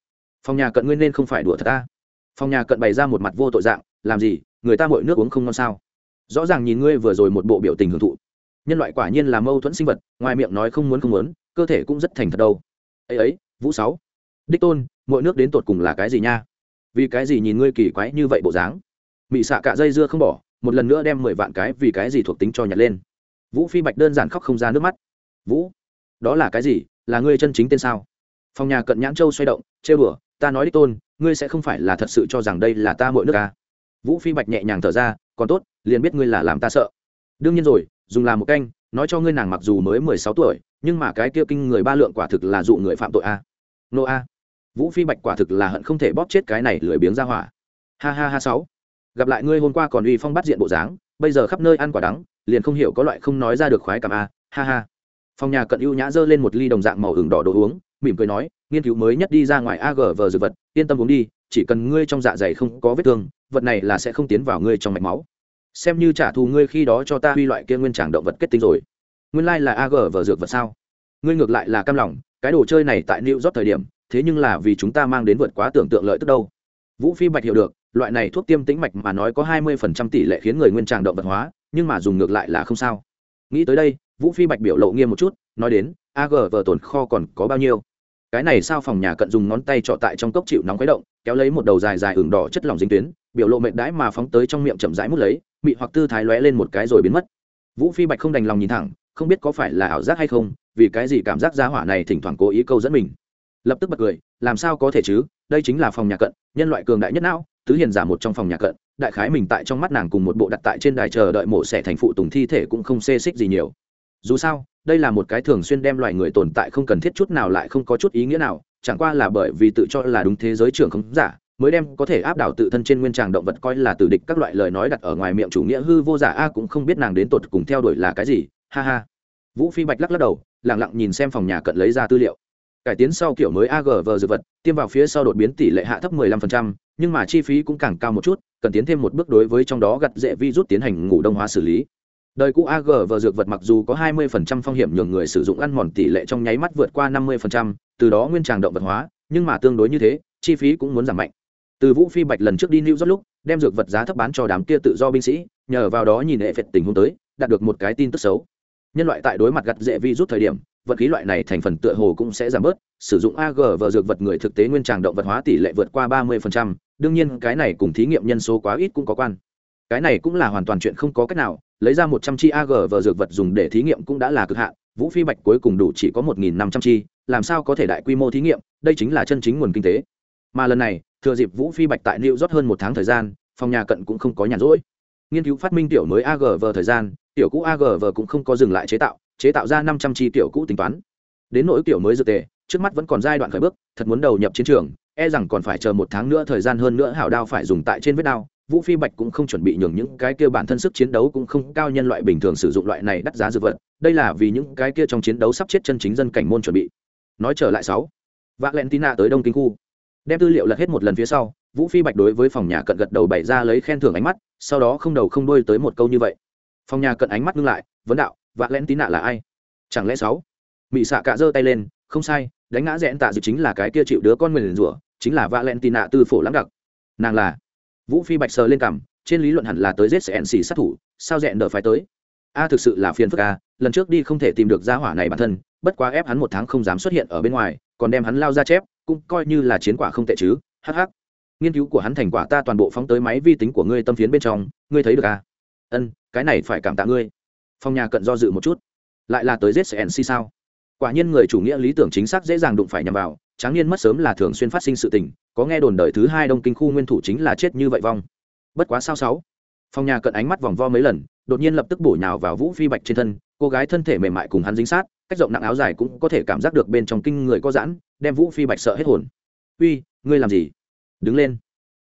phòng nhà cận nguyên nên không phải đùa thật ta. Phòng nhà cận bày ra một mặt vô tội dạng làm gì, người ta mỗi nước uống không ngon sao? Rõ ràng nhìn ngươi vừa rồi một bộ biểu tình hưởng thụ. Nhân loại quả nhiên là mâu thuẫn sinh vật, ngoài miệng nói không muốn không muốn, cơ thể cũng rất thành thật đâu. Ấy ấy, vũ sáu. Đích tôn, mỗi nước đến tột cùng là cái gì nha? Vì cái gì nhìn ngươi kỳ quái như vậy bộ dáng? Mị xạ cả dây dưa không bỏ, một lần nữa đem mười vạn cái vì cái gì thuộc tính cho nhặt lên. Vũ phi bạch đơn giản khóc không ra nước mắt. Vũ, đó là cái gì? Là ngươi chân chính tên sao? Phòng nhà cận nhãn châu xoay động chê bửa ta nói đích tôn, ngươi sẽ không phải là thật sự cho rằng đây là ta mỗi nước à? Vũ phi bạch nhẹ nhàng thở ra, còn tốt, liền biết ngươi là làm ta sợ. Đương nhiên rồi, dùng làm một canh, nói cho ngươi nàng mặc dù mới mười sáu tuổi, nhưng mà cái kia kinh người ba lượng quả thực là dụ người phạm tội a. Nô a. Vũ phi bạch quả thực là hận không thể bóp chết cái này lười biếng ra hỏa. Ha ha ha sáu, gặp lại ngươi hôm qua còn uy phong bắt diện bộ dáng, bây giờ khắp nơi ăn quả đắng, liền không hiểu có loại không nói ra được khoái cảm a. Ha ha. Phòng nhà cận ưu nhã dơ lên một ly đồng dạng màu hừng đỏ đồ uống, mỉm cười nói, nghiên cứu mới nhất đi ra ngoài agv dược vật, yên tâm uống đi, chỉ cần ngươi trong dạ dày không có vết thương vật này là sẽ không tiến vào ngươi trong mạch máu. Xem như trả thù ngươi khi đó cho ta huy loại kia nguyên tràng động vật kết tinh rồi. Nguyên lai là ag và dược vật sao? Ngươi ngược lại là cam lòng, cái đồ chơi này tại new york thời điểm, thế nhưng là vì chúng ta mang đến vượt quá tưởng tượng lợi tức đâu. Vũ phi bạch hiểu được, loại này thuốc tiêm tĩnh mạch mà nói có hai mươi phần trăm tỷ lệ khiến người nguyên tràng động vật hóa, nhưng mà dùng ngược lại là không sao. Nghĩ tới đây, vũ phi bạch biểu lộ nghiêm một chút, nói đến ag vờ tồn kho còn có bao nhiêu? Cái này sao phòng nhà cận dùng ngón tay trọ tại trong cốc chịu nóng khuấy động, kéo lấy một đầu dài dài ửng đỏ chất lỏng dính tuyến biểu lộ mệt đãi mà phóng tới trong miệng chậm rãi mút lấy bị hoặc tư thái lóe lên một cái rồi biến mất. Vũ phi bạch không đành lòng nhìn thẳng, không biết có phải là ảo giác hay không, vì cái gì cảm giác giá hỏa này thỉnh thoảng cố ý câu dẫn mình. Lập tức bật cười, làm sao có thể chứ, đây chính là phòng nhà cận, nhân loại cường đại nhất não, tứ hiền giả một trong phòng nhà cận, đại khái mình tại trong mắt nàng cùng một bộ đặt tại trên đài chờ đợi mổ xẻ thành phụ tùng thi thể cũng không xê xích gì nhiều. Dù sao, đây là một cái thường xuyên đem loài người tồn tại không cần thiết chút nào lại không có chút ý nghĩa nào, chẳng qua là bởi vì tự cho là đúng thế giới trưởng không giả mới đem có thể áp đảo tự thân trên nguyên tràng động vật coi là tử địch các loại lời nói đặt ở ngoài miệng chủ nghĩa hư vô giả a cũng không biết nàng đến tột cùng theo đuổi là cái gì. Ha ha. Vũ phi bạch lắc lắc đầu lẳng lặng nhìn xem phòng nhà cận lấy ra tư liệu. Cải tiến sau kiểu mới agv dược vật tiêm vào phía sau đột biến tỷ lệ hạ thấp 15%, nhưng mà chi phí cũng càng cao một chút cần tiến thêm một bước đối với trong đó gặt dễ virus tiến hành ngủ đông hóa xử lý. Đời cũ ag và dược vật mặc dù có 20% phong hiểm nhường người sử dụng ăn mòn tỷ lệ trong nháy mắt vượt qua 50%, từ đó nguyên tràng động vật hóa nhưng mà tương đối như thế chi phí cũng muốn giảm mạnh từ vũ phi bạch lần trước đi new york lúc đem dược vật giá thấp bán cho đám kia tự do binh sĩ nhờ vào đó nhìn hệ phệt tình huống tới đạt được một cái tin tức xấu. Nhân loại tại đối mặt gặt dễ vi rút thời điểm vật khí loại này thành phần tựa hồ cũng sẽ giảm bớt sử dụng ag và dược vật người thực tế nguyên tràng động vật hóa tỷ lệ vượt qua 30%, đương nhiên cái này cùng thí nghiệm nhân số quá ít cũng có quan. Cái này cũng là hoàn toàn chuyện không có cách nào lấy ra một trăm chi ag và dược vật dùng để thí nghiệm cũng đã là cực hạn vũ phi bạch cuối cùng đủ chỉ có một nghìn năm trăm chi làm sao có thể đại quy mô thí nghiệm đây chính là chân chính nguồn kinh tế. Mà lần này thừa dịp vũ phi bạch tại new york hơn một tháng thời gian, phòng nhà cận cũng không có nhàn rỗi. Nghiên cứu phát minh tiểu mới AGV thời gian, tiểu cũ AGV cũng không có dừng lại chế tạo chế tạo ra năm trăm chi tiểu cũ tính toán. Đến nỗi tiểu mới dược tề, trước mắt vẫn còn giai đoạn khởi bước, thật muốn đầu nhập chiến trường e rằng còn phải chờ một tháng nữa thời gian hơn nữa hảo đao phải dùng tại trên vết đao. Vũ phi bạch cũng không chuẩn bị nhường những cái kia bản thân sức chiến đấu cũng không cao nhân loại bình thường sử dụng loại này đắt giá dược vật. Đây là vì những cái kia trong chiến đấu sắp chết chân chính dân cảnh môn chuẩn bị. Nói trở lại sáu. Valentina tới đông kinh khu đem tư liệu lật hết một lần phía sau, vũ phi bạch đối với phòng nhà cận gật đầu bày ra lấy khen thưởng ánh mắt, sau đó không đầu không đuôi tới một câu như vậy. Phòng nhà cận ánh mắt ngưng lại, vấn đạo valentina là ai? Chẳng lẽ sáu? Mỹ xạ cạ giơ tay lên, không sai, đánh ngã rẽn tạ dự chính là cái kia chịu đứa con mình rủa, chính là valentina tư phổ lắm đặc. Nàng là? Vũ phi bạch sờ lên cằm, trên lý luận hẳn là tới giết sẽ xì sát thủ, sao rẽn đỡ phải tới? A, thực sự là phiền phức a, lần trước đi không thể tìm được gia hỏa này bản thân, bất quá ép hắn một tháng không dám xuất hiện ở bên ngoài, còn đem hắn lao ra chép cũng coi như là chiến quả không tệ chứ hh nghiên cứu của hắn thành quả ta toàn bộ phóng tới máy vi tính của ngươi tâm phiến bên trong, ngươi thấy được à? Ân, cái này phải cảm tạ ngươi. Phong nhà cận do dự một chút. Lại là tới giết sao? Quả nhiên người chủ nghĩa lý tưởng chính xác dễ dàng đụng phải nhằm vào, tráng niên mất sớm là thường xuyên phát sinh sự tình, có nghe đồn đời thứ hai đông kinh khu nguyên thủ chính là chết như vậy vong. Bất quá sao sáu? Phong nhà cận ánh mắt vòng vo mấy lần, đột nhiên lập tức bổ nhào vào vũ phi bạch trên thân, cô gái thân thể mềm mại cùng hắn dính sát cách rộng nặng áo dài cũng có thể cảm giác được bên trong kinh người có giãn, đem vũ phi bạch sợ hết hồn. Uy, ngươi làm gì? Đứng lên.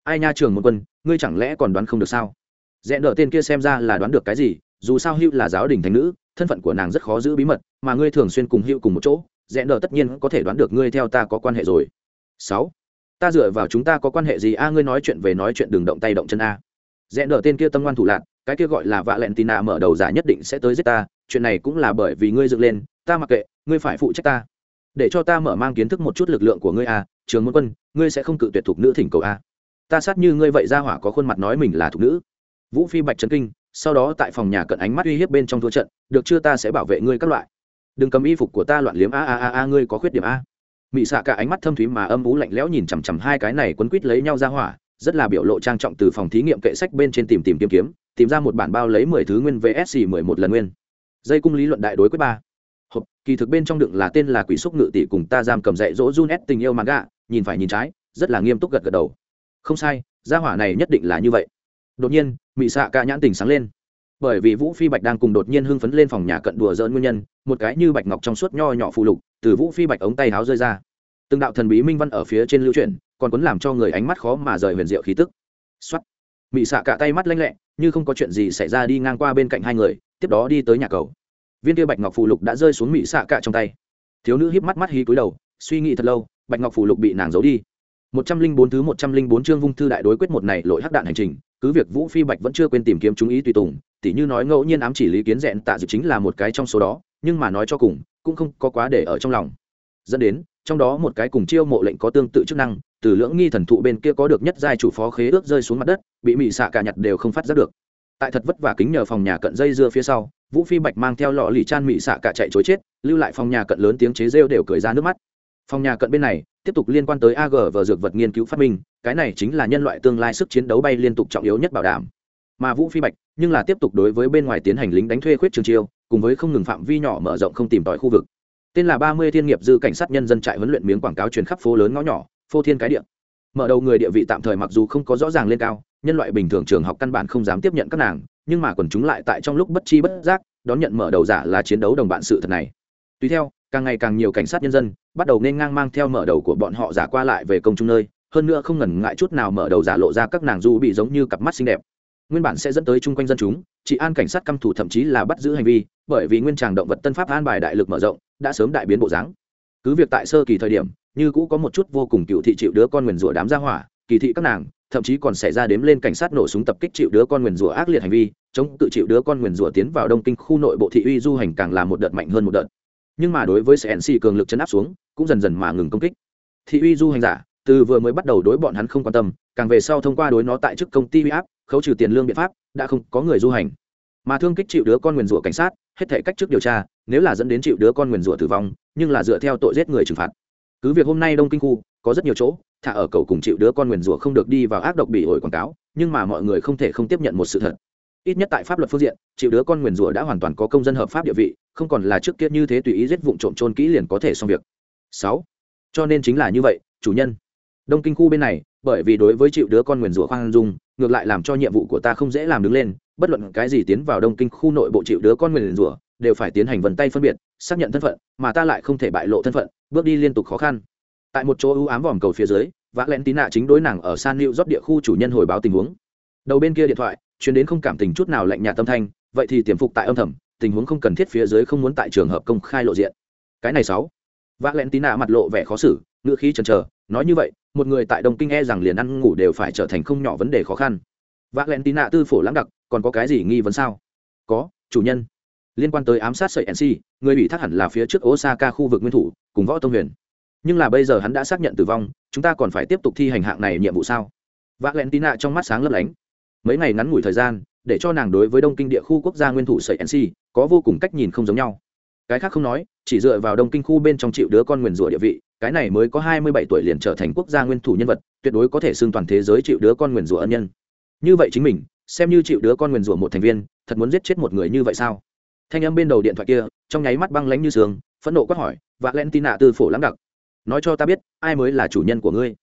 Ai nha trường một quân, ngươi chẳng lẽ còn đoán không được sao? Rẽ nợ tên kia xem ra là đoán được cái gì, dù sao hữu là giáo đình thành nữ, thân phận của nàng rất khó giữ bí mật, mà ngươi thường xuyên cùng hữu cùng một chỗ, rẽ nở tất nhiên có thể đoán được ngươi theo ta có quan hệ rồi. Sáu, ta dựa vào chúng ta có quan hệ gì a? Ngươi nói chuyện về nói chuyện đừng động tay động chân a. Rẽ nở tên kia tâm ngoan thủ lạc, cái kia gọi là vạ lẹn tì nạ mở đầu giả nhất định sẽ tới giết ta, chuyện này cũng là bởi vì ngươi dựng lên ta mặc kệ, ngươi phải phụ trách ta. Để cho ta mở mang kiến thức một chút lực lượng của ngươi à? trường môn quân, ngươi sẽ không cự tuyệt thục nữ thỉnh cầu à? ta sát như ngươi vậy ra hỏa có khuôn mặt nói mình là thục nữ. Vũ phi bạch trấn kinh, sau đó tại phòng nhà cận ánh mắt uy hiếp bên trong thua trận, được chưa ta sẽ bảo vệ ngươi các loại. Đừng cầm y phục của ta loạn liếm, a a a a, ngươi có khuyết điểm a. Mị xạ cả ánh mắt thâm thúy mà âm ú lạnh lẽo nhìn chằm chằm hai cái này quấn quít lấy nhau ra hỏa, rất là biểu lộ trang trọng từ phòng thí nghiệm kệ sách bên trên tìm tìm kiếm kiếm, tìm ra một bản bao lấy mười thứ nguyên vsc mười một lần nguyên. Dây cung lý luận đại đối quyết ba hộp, kỳ thực bên trong đựng là tên là quỷ xúc ngự tỷ cùng ta giam cầm dạy dỗ run ép tình yêu mà gạ nhìn phải nhìn trái, rất là nghiêm túc gật gật đầu. Không sai, gia hỏa này nhất định là như vậy. Đột nhiên, mị xạ cả nhãn tình sáng lên. Bởi vì vũ phi bạch đang cùng đột nhiên hưng phấn lên phòng nhà cận đùa dỡn nguyên nhân, một cái như bạch ngọc trong suốt nho nhỏ phụ lục, từ vũ phi bạch ống tay háo rơi ra. Từng đạo thần bí minh văn ở phía trên lưu chuyển, còn cuốn làm cho người ánh mắt khó mà rời huyền diệu khí tức. Xuất mị xạ cả tay mắt lanh lẹ, như không có chuyện gì xảy ra đi ngang qua bên cạnh hai người, tiếp đó đi tới nhà cầu viên kia bạch ngọc phù lục đã rơi xuống mỹ xạ cạ trong tay. Thiếu nữ híp mắt mắt hí cúi đầu, suy nghĩ thật lâu, bạch ngọc phù lục bị nàng giấu đi. Một trăm linh bốn thứ một trăm linh bốn chương vung thư đại đối quyết một này lội hắc đạn hành trình, cứ việc vũ phi bạch vẫn chưa quên tìm kiếm chúng ý tùy tùng, tỉ như nói ngẫu nhiên ám chỉ lý kiến rẽn tạ dự chính là một cái trong số đó, nhưng mà nói cho cùng, cũng không có quá để ở trong lòng. Dẫn đến, trong đó một cái cùng chiêu mộ lệnh có tương tự chức năng, từ lưỡng nghi thần thụ bên kia có được nhất giai chủ phó khế ước rơi xuống mặt đất, bị mị xạ cả nhặt đều không phát giác được tại thật vất vả kính nhờ phòng nhà cận dây dưa phía sau, vũ phi bạch mang theo lọ lì chan mị xạ cả chạy chối chết, lưu lại phòng nhà cận lớn tiếng chế rêu đều cười ra nước mắt. Phòng nhà cận bên này, tiếp tục liên quan tới ag và dược vật nghiên cứu phát minh, cái này chính là nhân loại tương lai sức chiến đấu bay liên tục trọng yếu nhất bảo đảm. Mà vũ phi bạch, nhưng là tiếp tục đối với bên ngoài tiến hành lính đánh thuê khuyết trường chiêu, cùng với không ngừng phạm vi nhỏ mở rộng không tìm tòi khu vực. Tên là ba mươi thiên nghiệp dư cảnh sát nhân dân trại huấn luyện miếng quảng cáo truyền khắp phố lớn ngõ nhỏ, phô thiên cái địa. Mở đầu người địa vị tạm thời mặc dù không có rõ ràng lên cao nhân loại bình thường trường học căn bản không dám tiếp nhận các nàng, nhưng mà quần chúng lại tại trong lúc bất chi bất giác đón nhận mở đầu giả là chiến đấu đồng bạn sự thật này. Tùy theo, càng ngày càng nhiều cảnh sát nhân dân bắt đầu nên ngang mang theo mở đầu của bọn họ giả qua lại về công chúng nơi, hơn nữa không ngần ngại chút nào mở đầu giả lộ ra các nàng du bị giống như cặp mắt xinh đẹp. Nguyên bản sẽ dẫn tới chung quanh dân chúng, chị an cảnh sát căm thủ thậm chí là bắt giữ hành vi, bởi vì nguyên tràng động vật tân pháp an bài đại lực mở rộng, đã sớm đại biến bộ dáng. Cứ việc tại sơ kỳ thời điểm, như cũ có một chút vô cùng cựu thị chịu đứa con nguyền rủa đám gia hỏa kỳ thị các nàng, thậm chí còn xảy ra đếm lên cảnh sát nổ súng tập kích chịu đứa con nguyền rủa ác liệt hành vi, chống tự chịu đứa con nguyền rủa tiến vào đông kinh khu nội bộ thị uy du hành càng là một đợt mạnh hơn một đợt. Nhưng mà đối với cnc cường lực chấn áp xuống, cũng dần dần mà ngừng công kích. Thị uy du hành giả, từ vừa mới bắt đầu đối bọn hắn không quan tâm, càng về sau thông qua đối nó tại chức công ty uy áp, khấu trừ tiền lương biện pháp, đã không có người du hành. Mà thương kích chịu đứa con nguyền rủa cảnh sát, hết thể cách trước điều tra, nếu là dẫn đến chịu đứa con nguyền rủa tử vong, nhưng là dựa theo tội giết người trừng phạt. Cứ việc hôm nay đông kinh khu có rất nhiều chỗ, thả ở cầu cùng chịu đứa con nguyền rủa không được đi vào ác độc bị ổi quảng cáo, nhưng mà mọi người không thể không tiếp nhận một sự thật. Ít nhất tại pháp luật phương diện, chịu đứa con nguyền rủa đã hoàn toàn có công dân hợp pháp địa vị, không còn là trước kia như thế tùy ý giết vụn trộm trôn kỹ liền có thể xong việc. Sáu, cho nên chính là như vậy, chủ nhân. Đông kinh khu bên này, bởi vì đối với chịu đứa con nguyền rủa khoan dung, ngược lại làm cho nhiệm vụ của ta không dễ làm đứng lên, bất luận cái gì tiến vào đông kinh khu nội bộ chịu đứa con nguyền rủa, đều phải tiến hành vần tay phân biệt, xác nhận thân phận, mà ta lại không thể bại lộ thân phận, bước đi liên tục khó khăn tại một chỗ ưu ám vòm cầu phía dưới vã len tín nạ chính đối nàng ở san lưu rót địa khu chủ nhân hồi báo tình huống. Đầu bên kia điện thoại chuyến đến không cảm tình chút nào lạnh nhạt tâm thanh, vậy thì tiềm phục tại âm thầm, tình huống không cần thiết phía dưới không muốn tại trường hợp công khai lộ diện. Cái này sáu. Vã len tín nạ mặt lộ vẻ khó xử, ngữ khí chần chờ, nói như vậy, một người tại đông kinh e rằng liền ăn ngủ đều phải trở thành không nhỏ vấn đề khó khăn. Vã len tín nạ tư phổ lãng đặc, còn có cái gì nghi vấn sao? Có, chủ nhân. Liên quan tới ám sát sợi nc người bị thác hẳn là phía trước osaka khu vực nguyên thủ, cùng võ tông huyền nhưng là bây giờ hắn đã xác nhận tử vong, chúng ta còn phải tiếp tục thi hành hạng này nhiệm vụ sao? Vác len tín nạ trong mắt sáng lấp lánh. Mấy ngày ngắn ngủi thời gian, để cho nàng đối với đông kinh địa khu quốc gia nguyên thủ sợi nc có vô cùng cách nhìn không giống nhau. Cái khác không nói, chỉ dựa vào đông kinh khu bên trong chịu đứa con nguyền rủa địa vị, cái này mới có hai mươi bảy tuổi liền trở thành quốc gia nguyên thủ nhân vật, tuyệt đối có thể xưng toàn thế giới chịu đứa con nguyền rủa ân nhân. Như vậy chính mình, xem như chịu đứa con nguyền rủa một thành viên, thật muốn giết chết một người như vậy sao? Thanh âm bên đầu điện thoại kia, trong nháy mắt băng lánh như sương, phẫn nộ quát hỏi và len tin nạ từ phổ lắng đặc nói cho ta biết, ai mới là chủ nhân của ngươi?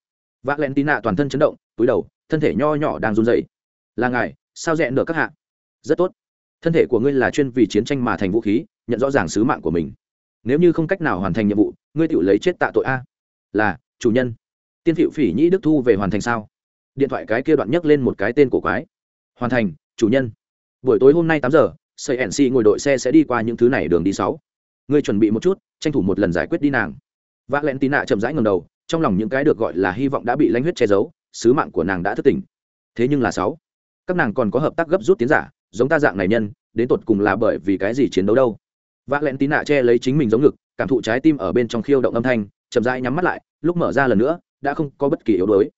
Và len tin nạ toàn thân chấn động, túi đầu, thân thể nho nhỏ đang run dày là ngài, sao rẽ nở các hạ? Rất tốt. Thân thể của ngươi là chuyên vì chiến tranh mà thành vũ khí, nhận rõ ràng sứ mạng của mình. Nếu như không cách nào hoàn thành nhiệm vụ, ngươi tự lấy chết tạ tội a. Là, chủ nhân. Tiên phiệu phỉ nhĩ đức thu về hoàn thành sao? Điện thoại cái kia đoạn nhấc lên một cái tên của quái. Hoàn thành, chủ nhân. Buổi tối hôm nay tám giờ xây nc ngồi đội xe sẽ đi qua những thứ này đường đi sáu. Ngươi chuẩn bị một chút, tranh thủ một lần giải quyết đi nàng v a l Nạ chậm rãi ngầm đầu, trong lòng những cái được gọi là hy vọng đã bị lãnh huyết che giấu, sứ mạng của nàng đã thất tình thế nhưng là sáu, các nàng còn có hợp tác gấp rút tiến giả, giống ta dạng này nhân, đến tột cùng là bởi vì cái gì chiến đấu đâu? V a l Nạ che lấy chính mình giống ngực, cảm thụ trái tim ở bên trong khiêu động âm thanh, chậm rãi nhắm mắt lại, lúc mở ra lần nữa, đã không có bất kỳ yếu đuối.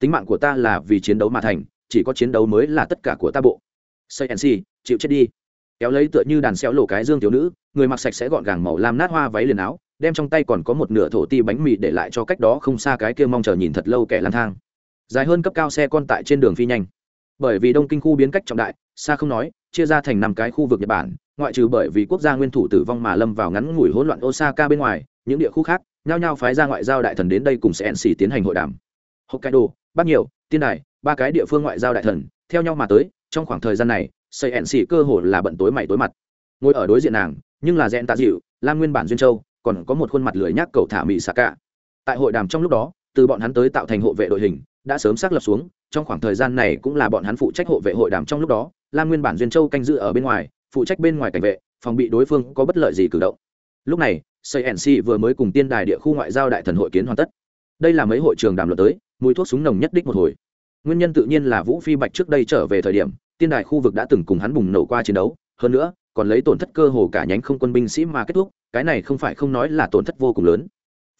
Tính mạng của ta là vì chiến đấu mà thành, chỉ có chiến đấu mới là tất cả của ta bộ. Xây nc chịu chết đi. Kéo lấy tựa như đàn xéo lộ cái dương thiếu nữ, người mặc sạch sẽ gọn gàng màu lam nát hoa váy liền áo đem trong tay còn có một nửa thổ ti bánh mì để lại cho cách đó không xa cái kia mong chờ nhìn thật lâu kẻ lang thang. Dài hơn cấp cao xe con tại trên đường phi nhanh. Bởi vì đông kinh khu biến cách trọng đại, xa không nói, chia ra thành năm cái khu vực nhật bản, ngoại trừ bởi vì quốc gia nguyên thủ tử vong mà lâm vào ngắn ngủi hỗn loạn osaka bên ngoài, những địa khu khác, nhao nhao phái ra ngoại giao đại thần đến đây cùng sẽ nc tiến hành hội đàm. Hokkaido, bắc nhiều, tiên đài, ba cái địa phương ngoại giao đại thần, theo nhau mà tới, trong khoảng thời gian này xây nc cơ hồ là bận tối mày tối mặt. Ngồi ở đối diện nàng, nhưng là rẽn tạ dịu lan nguyên bản duyên châu còn có một khuôn mặt lười nhác cầu thả mỹ xạ cả. Tại hội đàm trong lúc đó, từ bọn hắn tới tạo thành hộ vệ đội hình, đã sớm xác lập xuống, trong khoảng thời gian này cũng là bọn hắn phụ trách hộ vệ hội đàm trong lúc đó lan nguyên bản duyên châu canh giữ ở bên ngoài, phụ trách bên ngoài cảnh vệ, phòng bị đối phương có bất lợi gì cử động. Lúc này cnc vừa mới cùng tiên đài địa khu ngoại giao đại thần hội kiến hoàn tất. Đây là mấy hội trường đàm luận tới, mùi thuốc súng nồng nhất đích một hồi. Nguyên nhân tự nhiên là vũ phi bạch trước đây trở về thời điểm, tiên đài khu vực đã từng cùng hắn bùng nổ qua chiến đấu. Hơn nữa còn lấy tổn thất cơ hồ cả nhánh không quân binh sĩ mà kết thúc, cái này không phải không nói là tổn thất vô cùng lớn.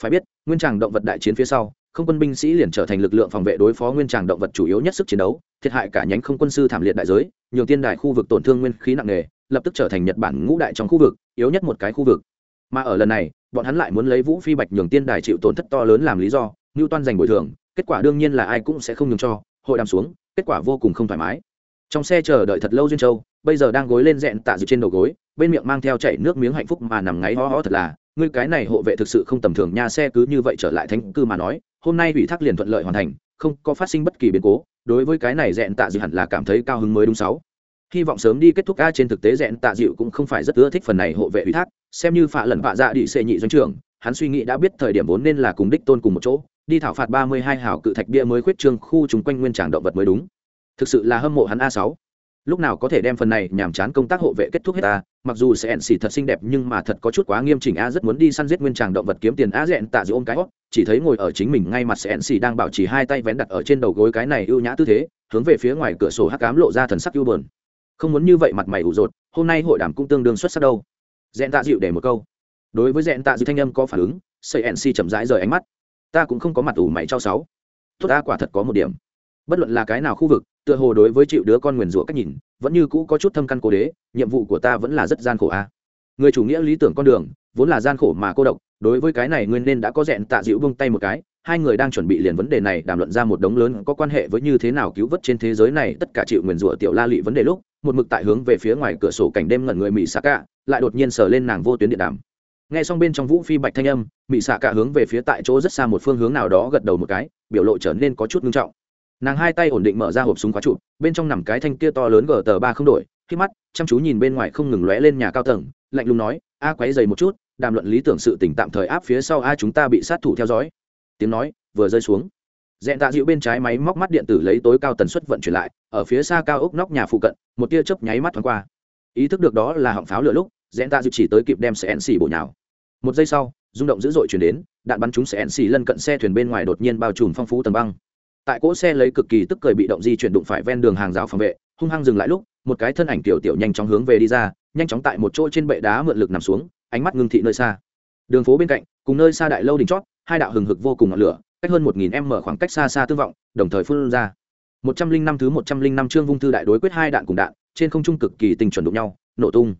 Phải biết, nguyên tràng động vật đại chiến phía sau, không quân binh sĩ liền trở thành lực lượng phòng vệ đối phó nguyên tràng động vật chủ yếu nhất sức chiến đấu, thiệt hại cả nhánh không quân sư thảm liệt đại giới nhiều tiên đại khu vực tổn thương nguyên khí nặng nề, lập tức trở thành nhật bản ngũ đại trong khu vực, yếu nhất một cái khu vực. Mà ở lần này, bọn hắn lại muốn lấy vũ phi bạch nhường tiên đài chịu tổn thất to lớn làm lý do ngưu toan giành bồi thường, kết quả đương nhiên là ai cũng sẽ không nhường cho, hội đàm xuống, kết quả vô cùng không thoải mái. Trong xe chờ đợi thật lâu duyên châu bây giờ đang gối lên dẹn tạ dịu trên đầu gối, bên miệng mang theo chảy nước miếng hạnh phúc mà nằm ngáy ho ho thật là, ngươi cái này hộ vệ thực sự không tầm thường nha, xe cứ như vậy trở lại thánh cư mà nói, hôm nay ủy thác liền thuận lợi hoàn thành, không có phát sinh bất kỳ biến cố, đối với cái này dẹn tạ dịu hẳn là cảm thấy cao hứng mới đúng sáu. Hy vọng sớm đi kết thúc a trên thực tế rẽn tạ dịu cũng không phải rất ưa thích phần này hộ vệ ủy thác, xem như phạ lần vạ dạ đi xệ nhị doanh trưởng, hắn suy nghĩ đã biết thời điểm vốn nên là cùng đích tôn cùng một chỗ, đi thảo phạt ba mươi hai hào cự thạch bia mới khuyết trương khu chúng quanh nguyên tràng động vật mới đúng. Thực sự là hâm mộ hắn a sáu lúc nào có thể đem phần này nhàm chán công tác hộ vệ kết thúc hết ta? Mặc dù sẽ ẩn xỉ thật xinh đẹp nhưng mà thật có chút quá nghiêm chỉnh, a rất muốn đi săn giết nguyên tràng động vật kiếm tiền. A dẹn tạ giữ ôm cái hót, chỉ thấy ngồi ở chính mình ngay mặt sẽ ẩn xỉ đang bảo trì hai tay vén đặt ở trên đầu gối cái này ưu nhã tư thế, hướng về phía ngoài cửa sổ hắc cám lộ ra thần sắc ưu bờn không muốn như vậy mặt mày ủ rột, hôm nay hội đàm cũng tương đương xuất sắc đâu. Dẹn tạ dịu để một câu. Đối với dẹn tạ dịu thanh âm có phản ứng sợi ẩn xỉ chậm rãi rời ánh mắt. Ta cũng không có mặt ủ mày trao sáu. Tốt, ta quả thật có một điểm. Bất luận là cái nào khu vực tựa hồ đối với chịu đứa con nguyền rủa cách nhìn, vẫn như cũ có chút thâm căn cố đế, nhiệm vụ của ta vẫn là rất gian khổ a. Người chủ nghĩa lý tưởng con đường, vốn là gian khổ mà cô độc, đối với cái này nguyên nên đã có dẹn tạ dịu bông tay một cái, hai người đang chuẩn bị liền vấn đề này đàm luận ra một đống lớn có quan hệ với như thế nào cứu vớt trên thế giới này tất cả chịu nguyền rủa tiểu la lị vấn đề lúc, một mực tại hướng về phía ngoài cửa sổ cảnh đêm ngẩn người mỹ xạ cả lại đột nhiên sờ lên nàng vô tuyến điện đàm. Nghe xong bên trong vũ phi bạch thanh âm mỹ xạ cả hướng về phía tại chỗ rất xa một phương hướng nào đó gật đầu một cái, biểu lộ trở nên có chút nghiêm trọng nàng hai tay ổn định mở ra hộp súng khóa trụ, bên trong nằm cái thanh kia to lớn gờ tờ ba không đổi, khi mắt, chăm chú nhìn bên ngoài không ngừng lóe lên nhà cao tầng, lạnh lùng nói, a, quấy dày một chút, đàm luận lý tưởng sự tỉnh tạm thời áp phía sau a, chúng ta bị sát thủ theo dõi. Tiếng nói vừa rơi xuống. Dẹn tạ dịu bên trái máy móc mắt điện tử lấy tối cao tần suất vận chuyển lại, ở phía xa cao ốc nóc nhà phụ cận, một tia chớp nháy mắt thoáng qua. Ý thức được đó là họng pháo lửa lúc dẹn tạ dịu chỉ tới kịp đem xe N xì bổ nhào. Một giây sau, rung động dữ dội chuyển đến, đạn bắn chúng xe N xì lân cận xe thuyền bên ngoài đột nhiên bao trùm phong phú tầng băng tại cỗ xe lấy cực kỳ tức cười bị động di chuyển đụng phải ven đường hàng rào phòng vệ, hung hăng dừng lại lúc, một cái thân ảnh tiểu tiểu nhanh chóng hướng về đi ra, nhanh chóng tại một chỗ trên bệ đá mượn lực nằm xuống, ánh mắt ngưng thị nơi xa. Đường phố bên cạnh, cùng nơi xa đại lâu đỉnh chót, hai đạo hừng hực vô cùng ngọn lửa, cách hơn một nghìn m khoảng cách xa xa tương vọng, đồng thời phun ra. Một trăm linh năm thứ một trăm linh năm chương vung thư đại đối quyết hai đạn cùng đạn, trên không trung cực kỳ tình chuẩn đụng nhau, nổ tung.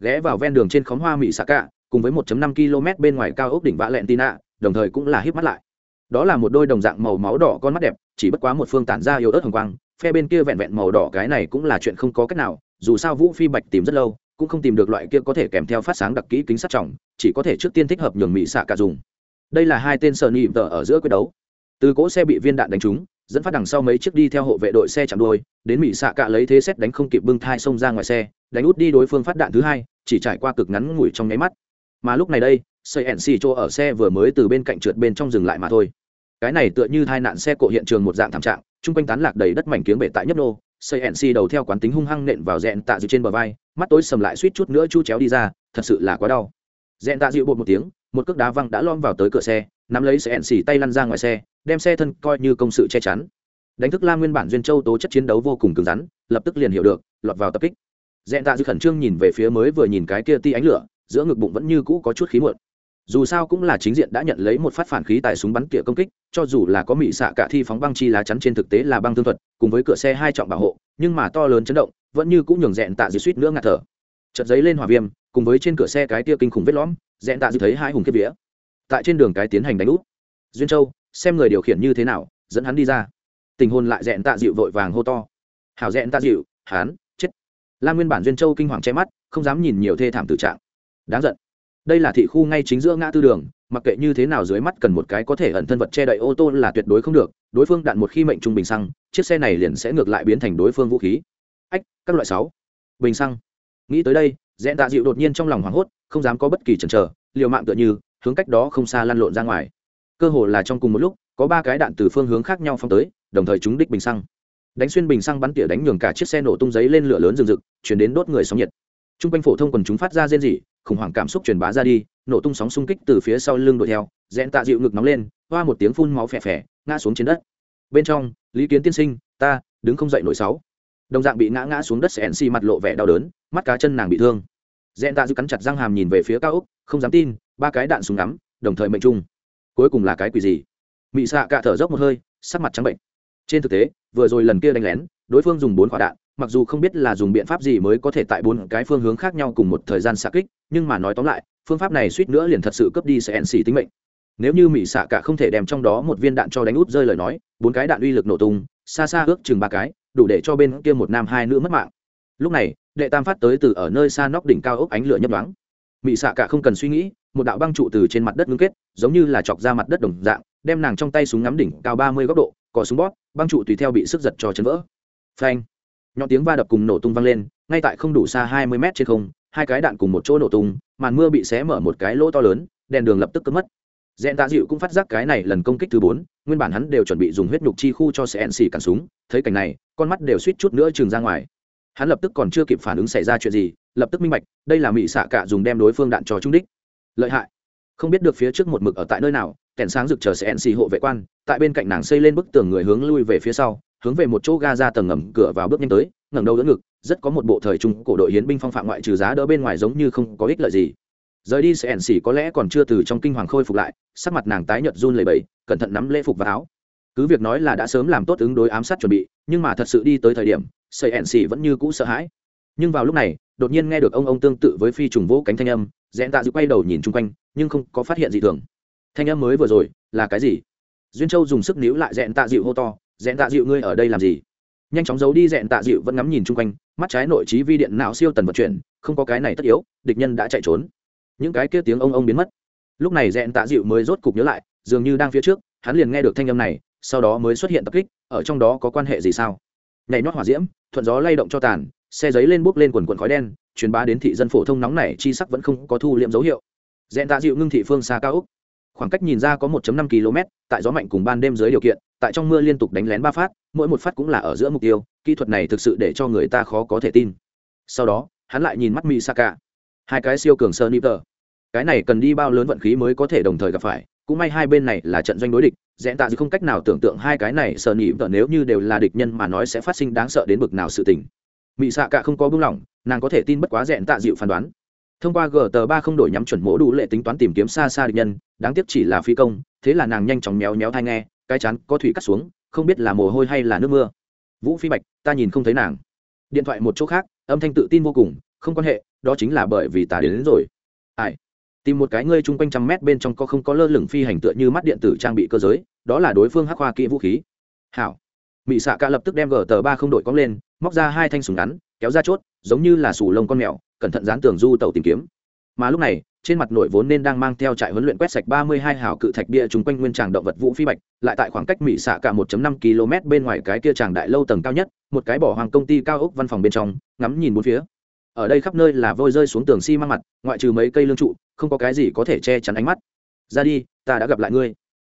Ghé vào ven đường trên khóm hoa mỹ xạ cạ, cùng với 1 năm km bên ngoài cao ốc đỉnh vã lẹn tina, đồng thời cũng là híp mắt lại đó là một đôi đồng dạng màu máu đỏ con mắt đẹp, chỉ bất quá một phương tản ra yếu ớt hồng quang, phe bên kia vẹn vẹn màu đỏ cái này cũng là chuyện không có cách nào, dù sao vũ phi bạch tìm rất lâu, cũng không tìm được loại kia có thể kèm theo phát sáng đặc kỹ kính sát trọng, chỉ có thể trước tiên thích hợp nhường mỹ xạ cả dùng. Đây là hai tên sợ nhị tờ ở giữa quyết đấu. Từ cỗ xe bị viên đạn đánh trúng, dẫn phát đằng sau mấy chiếc đi theo hộ vệ đội xe chạm đuôi, đến mỹ xạ cả lấy thế xét đánh không kịp bưng thai xông ra ngoài xe, đánh út đi đối phương phát đạn thứ hai, chỉ trải qua cực ngắn ngủi trong nháy mắt. Mà lúc này đây xây nc chỗ ở xe vừa mới từ bên cạnh trượt bên trong dừng lại mà thôi cái này tựa như tai nạn xe cộ hiện trường một dạng thảm trạng, chung quanh tán lạc đầy đất mảnh kiếng bể tại nhấp nô, xây nc đầu theo quán tính hung hăng nện vào rẽn tạ dịu trên bờ vai, mắt tối sầm lại suýt chút nữa chu chéo đi ra, thật sự là quá đau. Dẹn tạ dịu bột một tiếng, một cước đá văng đã lom vào tới cửa xe, nắm lấy xe ẹn xỉ tay lăn ra ngoài xe, đem xe thân coi như công sự che chắn. Đánh thức la nguyên bản duyên châu tố chất chiến đấu vô cùng cứng rắn, lập tức liền hiểu được, lọt vào tập kích. Dẹn tạ dịu khẩn trương nhìn về phía mới vừa nhìn cái kia ti ánh lửa, giữa ngực bụng vẫn như cũ có chút khí muộn dù sao cũng là chính diện đã nhận lấy một phát phản khí tại súng bắn tỉa công kích, cho dù là có mỹ xạ cả thi phóng băng chi lá chắn trên thực tế là băng thương thuật, cùng với cửa xe hai trọng bảo hộ, nhưng mà to lớn chấn động, vẫn như cũng nhường dẹn tạ dịu suýt nữa ngạt thở. Chật giấy lên hòa viêm, cùng với trên cửa xe cái tia kinh khủng vết lõm dẹn tạ dịu thấy hai hùng kiếp vía. Tại trên đường cái tiến hành đánh úp duyên châu, xem người điều khiển như thế nào, dẫn hắn đi ra. Tình hôn lại dẹn tạ dịu vội vàng hô to. Hảo dẹn tạ dịu hán chết. La nguyên bản duyên châu kinh hoàng che mắt, không dám nhìn nhiều thê thảm tử trạng. Đáng giận đây là thị khu ngay chính giữa ngã tư đường, mặc kệ như thế nào dưới mắt cần một cái có thể ẩn thân vật che đậy ô tô là tuyệt đối không được, đối phương đạn một khi mệnh trung bình xăng, chiếc xe này liền sẽ ngược lại biến thành đối phương vũ khí. Ách, các loại sáu. Bình xăng. Nghĩ tới đây, dẹn tạ dịu đột nhiên trong lòng hoảng hốt, không dám có bất kỳ chần chờ, liều mạng tựa như, hướng cách đó không xa lăn lộn ra ngoài. Cơ hồ là trong cùng một lúc, có ba cái đạn từ phương hướng khác nhau phong tới, đồng thời chúng đích bình xăng. Đánh xuyên bình xăng bắn tỉa đánh nhường cả chiếc xe nổ tung giấy lên lửa lớn rừng rực, chuyển đến đốt người sóng nhiệt t r u n g quanh phổ thông quần chúng phát ra rên rỉ, khủng hoảng cảm xúc truyền bá ra đi, nổ tung sóng xung kích từ phía sau lưng đuổi theo, rẽn tạ dịu ngực nóng lên, hoa một tiếng phun máu phè phè, ngã xuống trên đất. Bên trong, lý kiến tiên sinh, ta, đứng không dậy nổi sáu. Đồng dạng bị ngã ngã xuống đất sẽ xì mặt lộ vẻ đau đớn, mắt cá chân nàng bị thương. Rẽn tạ dịu cắn chặt răng hàm nhìn về phía cao úc, không dám tin, ba cái đạn súng ngắm, đồng thời mệnh trung. Cuối cùng là cái quỷ gì? Mị xạ cạ thở dốc một hơi, sắc mặt trắng bệnh. Trên thực tế, vừa rồi lần kia đánh lén, đối phương dùng bốn quả đạn mặc dù không biết là dùng biện pháp gì mới có thể tại bốn cái phương hướng khác nhau cùng một thời gian xạ kích nhưng mà nói tóm lại phương pháp này suýt nữa liền thật sự cướp đi sẽ ẹn xỉ tính mệnh. Nếu như mỹ xạ cả không thể đem trong đó một viên đạn cho đánh út rơi lời nói bốn cái đạn uy lực nổ tung xa xa ước chừng ba cái đủ để cho bên kia một nam hai nữ mất mạng. Lúc này đệ tam phát tới từ ở nơi xa nóc đỉnh cao ốc ánh lửa nhấp đoáng mỹ xạ cả không cần suy nghĩ một đạo băng trụ từ trên mặt đất ngưng kết giống như là chọc ra mặt đất đồng dạng đem nàng trong tay súng ngắm đỉnh cao ba mươi góc độ cò súng bót, băng trụ tùy theo bị sức giật cho chấn vỡ. Phanh! Nhọn tiếng va đập cùng nổ tung vang lên, ngay tại không đủ xa hai mươi mét trên không, hai cái đạn cùng một chỗ nổ tung, màn mưa bị xé mở một cái lỗ to lớn, đèn đường lập tức cướp mất. Dẹn tạ dịu cũng phát giác cái này lần công kích thứ bốn, nguyên bản hắn đều chuẩn bị dùng huyết nhục chi khu cho xe xì cản súng, thấy cảnh này, con mắt đều suýt chút nữa trường ra ngoài. Hắn lập tức còn chưa kịp phản ứng xảy ra chuyện gì, lập tức minh bạch, đây là mỹ xạ cả dùng đem đối phương đạn cho trung đích. Lợi hại. Không biết được phía trước một mực ở tại nơi nào, kèn sáng rực chờ sẽ xì hộ vệ quan, tại bên cạnh nàng xây lên bức tường người hướng lui về phía sau hướng về một chỗ ga ra tầng ngầm cửa vào bước nhanh tới, ngẩng đầu đỡ ngực, rất có một bộ thời trung cổ đội hiến binh phong phạm ngoại trừ giá đỡ bên ngoài giống như không có ích lợi gì. Rời đi sẽ ẻn xỉ có lẽ còn chưa từ trong kinh hoàng khôi phục lại, sắc mặt nàng tái nhợt run lẩy bẩy, cẩn thận nắm lễ phục và áo. Cứ việc nói là đã sớm làm tốt ứng đối ám sát chuẩn bị, nhưng mà thật sự đi tới thời điểm sợi ẻn xỉ vẫn như cũ sợ hãi. Nhưng vào lúc này, đột nhiên nghe được ông ông tương tự với phi trùng vỗ cánh thanh âm dẹn tạ dịu quay đầu nhìn chung quanh, nhưng không có phát hiện gì thường. Thanh âm mới vừa rồi, là cái gì? Duyên châu dùng sức níu lại dẹn tạ dịu hô to Dẹn tạ dịu ngươi ở đây làm gì? Nhanh chóng giấu đi Dẹn tạ dịu vẫn ngắm nhìn chung quanh, mắt trái nội trí vi điện não siêu tần vận chuyển, không có cái này tất yếu, địch nhân đã chạy trốn. Những cái kia tiếng ông ông biến mất. Lúc này Dẹn tạ dịu mới rốt cục nhớ lại, dường như đang phía trước, hắn liền nghe được thanh âm này, sau đó mới xuất hiện tập kích, ở trong đó có quan hệ gì sao? Nhảy nhót hỏa diễm, thuận gió lay động cho tàn, xe giấy lên bốc lên quần quần khói đen, truyền bá đến thị dân phổ thông nóng này chi sắc vẫn không có thu liệm dấu hiệu. Dẹn tạ dịu ngưng thị phương xa cao úc. Khoảng cách nhìn ra có 1.5 km tại gió mạnh cùng ban đêm dưới điều kiện tại trong mưa liên tục đánh lén ba phát, mỗi một phát cũng là ở giữa mục tiêu, kỹ thuật này thực sự để cho người ta khó có thể tin. Sau đó, hắn lại nhìn mắt mỹ saka hai cái siêu cường sơ nipter cái này cần đi bao lớn vận khí mới có thể đồng thời gặp phải, cũng may hai bên này là trận doanh đối địch dẹn tạ dư không cách nào tưởng tượng hai cái này sơ nipter nếu như đều là địch nhân mà nói sẽ phát sinh đáng sợ đến bực nào sự tình. Mỹ xạ cả không có buông lỏng, nàng có thể tin bất quá dẹn tạ dịu phán đoán. Thông qua g tờ ba không đổi nhắm chuẩn mỗ đủ lệ tính toán tìm kiếm xa xa địch nhân, đáng tiếc chỉ là phi công, thế là nàng nhanh chóng méo méo thai nghe cái chán, có thủy cắt xuống không biết là mồ hôi hay là nước mưa. Vũ phi bạch ta nhìn không thấy nàng. Điện thoại một chỗ khác âm thanh tự tin vô cùng không quan hệ đó chính là bởi vì ta đến, đến rồi. Ai? Tìm một cái ngươi chung quanh trăm mét bên trong có không có lơ lửng phi hành tựa như mắt điện tử trang bị cơ giới đó là đối phương hắc hoa kỹ vũ khí. Hảo. Mỹ xạ cả lập tức đem gờ tờ ba không đội cong lên móc ra hai thanh súng ngắn kéo ra chốt giống như là sủ lông con mèo cẩn thận dán tường du tàu tìm kiếm. Mà lúc này trên mặt nội vốn nên đang mang theo trại huấn luyện quét sạch ba mươi hai hào cự thạch bia chung quanh nguyên tràng động vật vũ phi bạch, lại tại khoảng cách mỹ xạ cả 1.5 km bên ngoài cái kia tràng đại lâu tầng cao nhất, một cái bỏ hoàng công ty cao ốc văn phòng bên trong, ngắm nhìn bốn phía. Ở đây khắp nơi là vôi rơi xuống tường xi si măng mặt, ngoại trừ mấy cây lương trụ, không có cái gì có thể che chắn ánh mắt. Ra đi, ta đã gặp lại ngươi.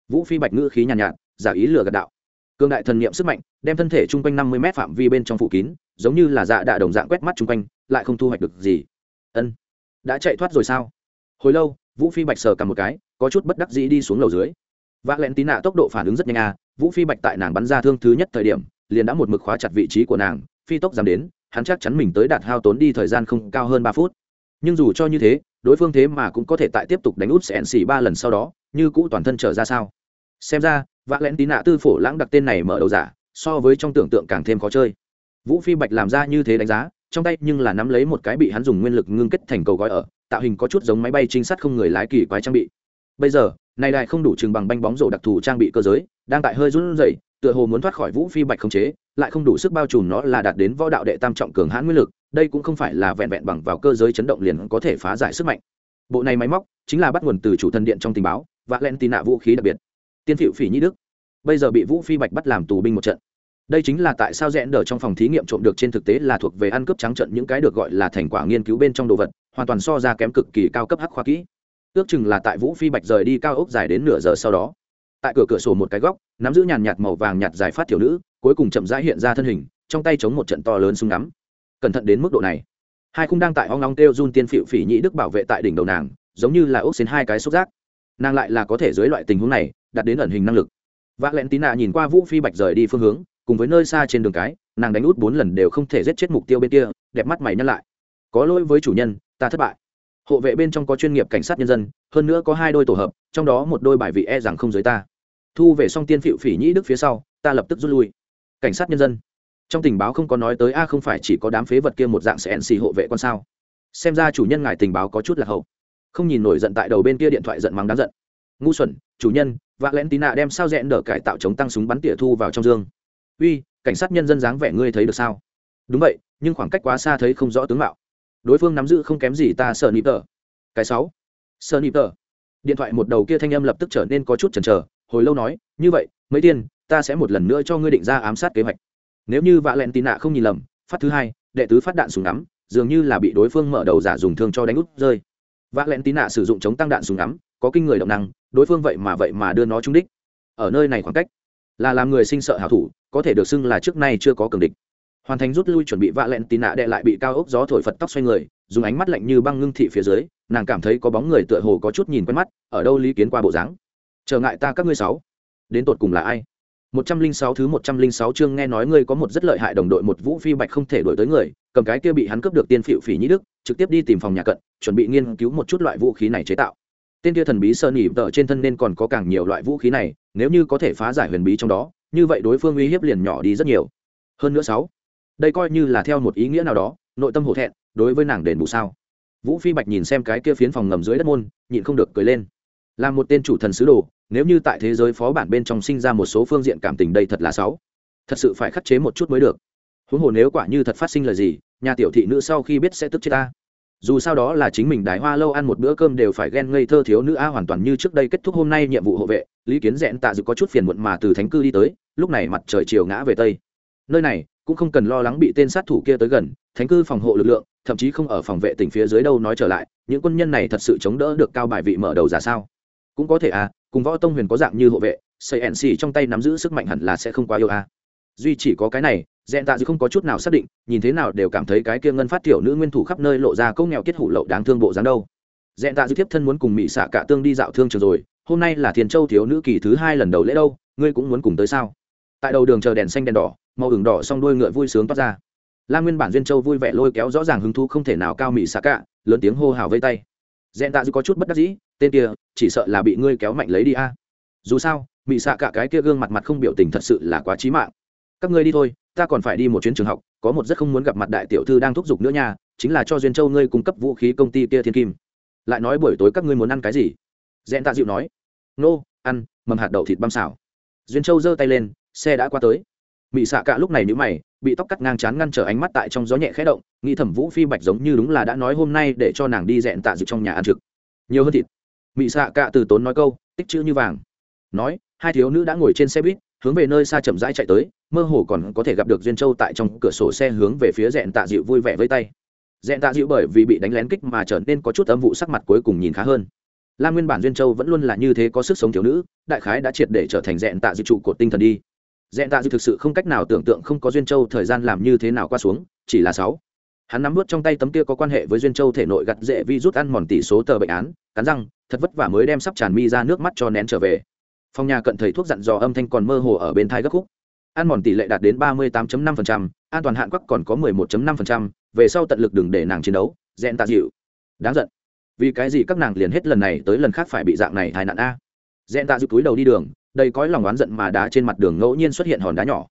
Vũ phi bạch ngữ khí nhàn nhạt, nhạt, giả ý lừa gạt đạo. cường đại thần niệm sức mạnh đem thân thể trung quanh 50 mét phạm vi bên trong phủ kín giống như là dạ đạ đồng dạng quét mắt trung quanh lại không thu hoạch được gì ân đã chạy thoát rồi sao hồi lâu, vũ phi bạch sờ cầm một cái, có chút bất đắc dĩ đi xuống lầu dưới. Vác lẹn tí nạ tốc độ phản ứng rất nhanh à vũ phi bạch tại nàng bắn ra thương thứ nhất thời điểm, liền đã một mực khóa chặt vị trí của nàng, phi tốc giảm đến, hắn chắc chắn mình tới đạt hao tốn đi thời gian không cao hơn ba phút. Nhưng dù cho như thế, đối phương thế mà cũng có thể tại tiếp tục đánh út xẹn xì ba lần sau đó, như cũ toàn thân trở ra sao. Xem ra vác lẹn tí nạ tư phổ lãng đặc tên này mở đầu giả, so với trong tưởng tượng càng thêm khó chơi. Vũ phi bạch làm ra như thế đánh giá, trong tay nhưng là nắm lấy một cái bị hắn dùng nguyên lực ngưng kết thành cầu gói ở tạo hình có chút giống máy bay trinh sát không người lái kỳ quái trang bị. Bây giờ này đại không đủ chừng bằng banh bóng rổ đặc thù trang bị cơ giới, đang tại hơi run rẩy, tựa hồ muốn thoát khỏi vũ phi bạch khống chế, lại không đủ sức bao trùm nó là đạt đến võ đạo đệ tam trọng cường hãn nguyên lực, đây cũng không phải là vẹn vẹn bằng vào cơ giới chấn động liền có thể phá giải sức mạnh. Bộ này máy móc chính là bắt nguồn từ chủ thần điện trong tình báo và len tì nạ vũ khí đặc biệt. Tiên thiệu phỉ nhi đức. Bây giờ bị vũ phi bạch bắt làm tù binh một trận. Đây chính là tại sao rẽn đờ trong phòng thí nghiệm trộm được trên thực tế là thuộc về ăn cướp trắng trận những cái được gọi là thành quả nghiên cứu bên trong đồ vật hoàn toàn so ra kém cực kỳ cao cấp hắc khoa kỹ. Ước chừng là tại vũ phi bạch rời đi cao ốc dài đến nửa giờ sau đó. Tại cửa cửa sổ một cái góc, nắm giữ nhàn nhạt màu vàng nhạt dài phát thiểu nữ, cuối cùng chậm rãi hiện ra thân hình, trong tay chống một trận to lớn súng ngắm. Cẩn thận đến mức độ này. Hai khung đang tại hoang long kêu run tiên phịu phỉ nhĩ đức bảo vệ tại đỉnh đầu nàng, giống như là ốc xến hai cái xúc giác. Nàng lại là có thể dưới loại tình huống này, đạt đến ẩn hình năng lực. V ạ l ẹ n tín nạ nhìn qua vũ phi bạch rời đi phương hướng, cùng với nơi xa trên đường cái, nàng đánh út bốn lần đều không thể giết chết mục tiêu bên kia, đẹp mắt mày nhắc lại. Có lỗi với chủ nhân ta thất bại. Hộ vệ bên trong có chuyên nghiệp cảnh sát nhân dân, hơn nữa có hai đôi tổ hợp, trong đó một đôi bài vị e rằng không giới ta. Thu về xong tiên phịu phỉ nhĩ đức phía sau, ta lập tức rút lui. Cảnh sát nhân dân. Trong tình báo không có nói tới a à không phải chỉ có đám phế vật kia một dạng sẽ nc hộ vệ con sao. Xem ra chủ nhân ngài tình báo có chút là hậu. Không nhìn nổi giận tại đầu bên kia điện thoại giận mắng đáng giận. Ngu xuẩn, chủ nhân và lén tí a đem sao rẽn đỡ cải tạo chống tăng súng bắn tỉa thu vào trong dương. Uy, cảnh sát nhân dân dáng vẻ ngươi thấy được sao? Đúng vậy, nhưng khoảng cách quá xa thấy không rõ tướng mạo đối phương nắm giữ không kém gì ta sợ nịp tờ cái sáu. Sợ nịp tờ điện thoại một đầu kia thanh âm lập tức trở nên có chút chần chờ, hồi lâu nói, như vậy, mấy tiên, ta sẽ một lần nữa cho ngươi định ra ám sát kế hoạch. Nếu như vạ lẹn tì nạ không nhìn lầm, phát thứ hai, đệ tứ phát đạn súng ngắm, dường như là bị đối phương mở đầu giả dùng thương cho đánh úp rơi. Vạ lẹn tì nạ sử dụng chống tăng đạn súng ngắm, có kinh người động năng, đối phương vậy mà vậy mà đưa nó trúng đích. Ở nơi này khoảng cách, là làm người sinh sợ hảo thủ, có thể được xưng là trước nay chưa có cường địch hoàn thành rút lui chuẩn bị vạ lẹn tì nạ đệ lại bị cao ốc gió thổi phật tóc xoay người, dùng ánh mắt lạnh như băng ngưng thị phía dưới, nàng cảm thấy có bóng người tựa hồ có chút nhìn quen mắt, ở đâu lý kiến qua bộ dáng. Trở ngại ta các ngươi sáu. Đến tột cùng là ai? Một trăm linh sáu thứ một trăm linh sáu chương nghe nói ngươi có một rất lợi hại đồng đội một vũ phi bạch không thể đổi tới người, cầm cái kia bị hắn cướp được tiên phịu phỉ nhĩ đức, trực tiếp đi tìm phòng nhà cận, chuẩn bị nghiên cứu một chút loại vũ khí này chế tạo. Tên kia thần bí sơn nhỉ tợ trên thân nên còn có càng nhiều loại vũ khí này, nếu như có thể phá giải huyền bí trong đó, như vậy đối phương uy hiếp liền nhỏ đi rất nhiều. Hơn nữa sáu đây coi như là theo một ý nghĩa nào đó, nội tâm hổ thẹn, đối với nàng đền bù sao? Vũ phi bạch nhìn xem cái kia phiến phòng ngầm dưới đất môn, nhịn không được cười lên. Là một tên chủ thần sứ đồ, nếu như tại thế giới phó bản bên trong sinh ra một số phương diện cảm tình đây thật là sáu thật sự phải khắc chế một chút mới được. Huống hồ nếu quả như thật phát sinh là gì, nhà tiểu thị nữ sau khi biết sẽ tức chết ta. Dù sao đó là chính mình đái hoa lâu ăn một bữa cơm đều phải ghen ngây thơ thiếu nữ a hoàn toàn như trước đây kết thúc hôm nay nhiệm vụ hộ vệ, lý kiến rẽn tạ dự có chút phiền muộn mà từ thánh cư đi tới, lúc này mặt trời chiều ngã về tây. Nơi này cũng không cần lo lắng bị tên sát thủ kia tới gần, thánh cư phòng hộ lực lượng, thậm chí không ở phòng vệ tỉnh phía dưới đâu nói trở lại, những quân nhân này thật sự chống đỡ được cao bài vị mở đầu ra sao? Cũng có thể à cùng võ tông huyền có dạng như hộ vệ, xây ẻn xì trong tay nắm giữ sức mạnh hẳn là sẽ không quá yêu à. Duy chỉ có cái này dẹn tạ dư không có chút nào xác định, nhìn thế nào đều cảm thấy cái kia ngân phát tiểu nữ nguyên thủ khắp nơi lộ ra câu nghèo kết hủ lậu đáng thương bộ dáng đâu. Dẹn tạ dư tiếp thân muốn cùng mỹ xạ cả tương đi dạo thương trường rồi, hôm nay là thiền châu thiếu nữ kỳ thứ hai lần đầu lễ đâu, ngươi cũng muốn cùng tới sao? Tại đầu đường chờ đèn xanh đèn đỏ, màu ửng đỏ xong đuôi ngựa vui sướng toát ra. La nguyên bản duyên châu vui vẻ lôi kéo rõ ràng hứng thú không thể nào cao mỹ xạ cả, lớn tiếng hô hào vây tay. Dẹn tạ dư có chút bất đắc dĩ, tên kia, chỉ sợ là bị ngươi kéo mạnh lấy đi a. Dù sao mỹ xạ cả cái kia gương mặt mặt không biểu tình thật sự là quá trí mạng. Các ngươi đi thôi, ta còn phải đi một chuyến trường học, có một rất không muốn gặp mặt đại tiểu thư đang thúc giục nữa nha, chính là cho duyên châu ngươi cung cấp vũ khí công ty kia thiên kim. Lại nói buổi tối các ngươi muốn ăn cái gì? Dẹn tạ dịu nói. Nô, ăn, mầm hạt đậu thịt băm xào. Duyên châu giơ tay lên xe đã qua tới. Mỹ xạ cả lúc này nhữ mày, bị tóc cắt ngang chán ngăn trở ánh mắt tại trong gió nhẹ khẽ động, nghĩ thẩm vũ phi bạch giống như đúng là đã nói hôm nay để cho nàng đi dẹn tạ dịu trong nhà ăn trực. Nhiều hơn thịt. Mỹ xạ cả từ tốn nói câu, tích chữ như vàng. Nói, hai thiếu nữ đã ngồi trên xe buýt, hướng về nơi xa chậm rãi chạy tới, mơ hồ còn có thể gặp được duyên châu tại trong cửa sổ xe hướng về phía dẹn tạ dịu vui vẻ với tay. Dẹn tạ dịu bởi vì bị đánh lén kích mà trở nên có chút âm vụ sắc mặt cuối cùng nhìn khá hơn. La nguyên bản duyên châu vẫn luôn là như thế có sức sống thiếu nữ, đại khái đã triệt để trở thành dẹn tạ dịu trụ cột tinh thần đi dẹn tạ dư thực sự không cách nào tưởng tượng không có duyên châu thời gian làm như thế nào qua xuống chỉ là sáu. Hắn nắm vút trong tay tấm kia có quan hệ với duyên châu thể nội gặt dễ vi rút ăn mòn tỷ số tờ bệnh án cắn răng thật vất vả mới đem sắp tràn mi ra nước mắt cho nén trở về. Phòng nhà cận thầy thuốc dặn dò âm thanh còn mơ hồ ở bên thai gấp khúc. Ăn mòn tỷ lệ đạt đến ba mươi 38.5%, an toàn hạn quắc còn có 11.5%, về sau tận lực đừng để nàng chiến đấu dẹn tạ dịu. Đáng giận. Vì cái gì các nàng liền hết lần này tới lần khác phải bị dạng này tai nạn a? Dẹn tạ dịu túi đầu đi đường đầy cõi lòng oán giận mà đá trên mặt đường ngẫu nhiên xuất hiện hòn đá nhỏ.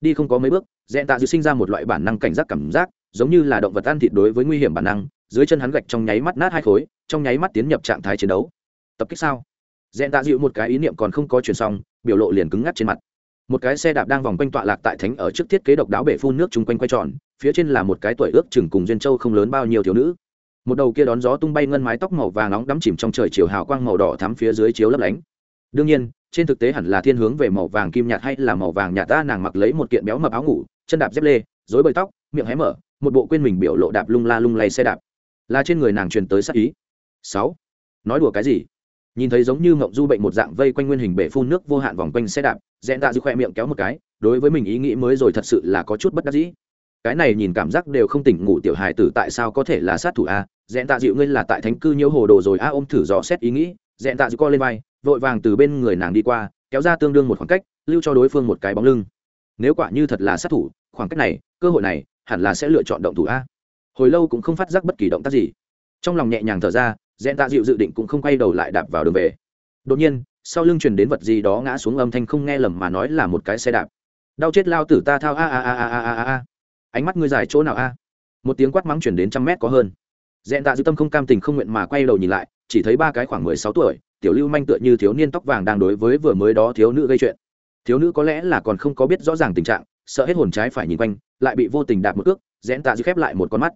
Đi không có mấy bước dẹn tạ dịu sinh ra một loại bản năng cảnh giác cảm giác, giống như là động vật ăn thịt đối với nguy hiểm bản năng, dưới chân hắn gạch trong nháy mắt nát hai khối, trong nháy mắt tiến nhập trạng thái chiến đấu. Tập kích sao? Dẹn tạ dịu một cái ý niệm còn không có chuyển xong, biểu lộ liền cứng ngắc trên mặt. Một cái xe đạp đang vòng quanh tọa lạc tại thánh ở trước thiết kế độc đáo bể phun nước chung quanh quay tròn, phía trên là một cái tuổi ước chừng cùng duyên châu không lớn bao nhiêu thiếu nữ. Một đầu kia đón gió tung bay ngân mái tóc màu vàng nóng đắm chìm trong trời chiều hào quang màu đỏ thắm phía dưới chiếu lấp lánh. Đương nhiên trên thực tế hẳn là thiên hướng về màu vàng kim nhạt hay là màu vàng nhạt ta nàng mặc lấy một kiện béo mập áo ngủ, chân đạp dép lê dối bời tóc, miệng hé mở, một bộ quên mình biểu lộ đạp lung la lung lay xe đạp. Là trên người nàng truyền tới sắc ý. Sáu. Nói đùa cái gì? Nhìn thấy giống như mộng du bệnh một dạng vây quanh nguyên hình bể phun nước vô hạn vòng quanh xe đạp dẹn tạ dư khoe miệng kéo một cái, đối với mình ý nghĩ mới rồi thật sự là có chút bất đắc dĩ. Cái này nhìn cảm giác đều không tỉnh ngủ tiểu hài tử tại sao có thể là sát thủ a? Dẹn tạ dịu ngươi là tại thánh cư nhiễu hồ đồ rồi a, ôm thử dò xét ý nghĩ. Dẹn tạ dịu co lên vai vội vàng từ bên người nàng đi qua, kéo ra tương đương một khoảng cách, lưu cho đối phương một cái bóng lưng. Nếu quả như thật là sát thủ, khoảng cách này, cơ hội này, hẳn là sẽ lựa chọn động thủ a. Hồi lâu cũng không phát giác bất kỳ động tác gì. Trong lòng nhẹ nhàng thở ra, dẹn tạ dịu dự định cũng không quay đầu lại đạp vào đường về. Đột nhiên, sau lưng truyền đến vật gì đó ngã xuống âm thanh không nghe lầm mà nói là một cái xe đạp. Đau chết lao tử ta thao, a a a a a a a ánh mắt ngươi dài chỗ nào a? Một tiếng quát mắng chuyển đến trăm mét có hơn. Dẹn tạ dư tâm không cam tình không nguyện mà quay đầu nhìn lại, chỉ thấy ba cái khoảng mười sáu tuổi tiểu lưu manh tựa như thiếu niên tóc vàng đang đối với vừa mới đó thiếu nữ gây chuyện. Thiếu nữ có lẽ là còn không có biết rõ ràng tình trạng, sợ hết hồn trái phải nhìn quanh, lại bị vô tình đạp một cước dẹn tạ dư khép lại một con mắt.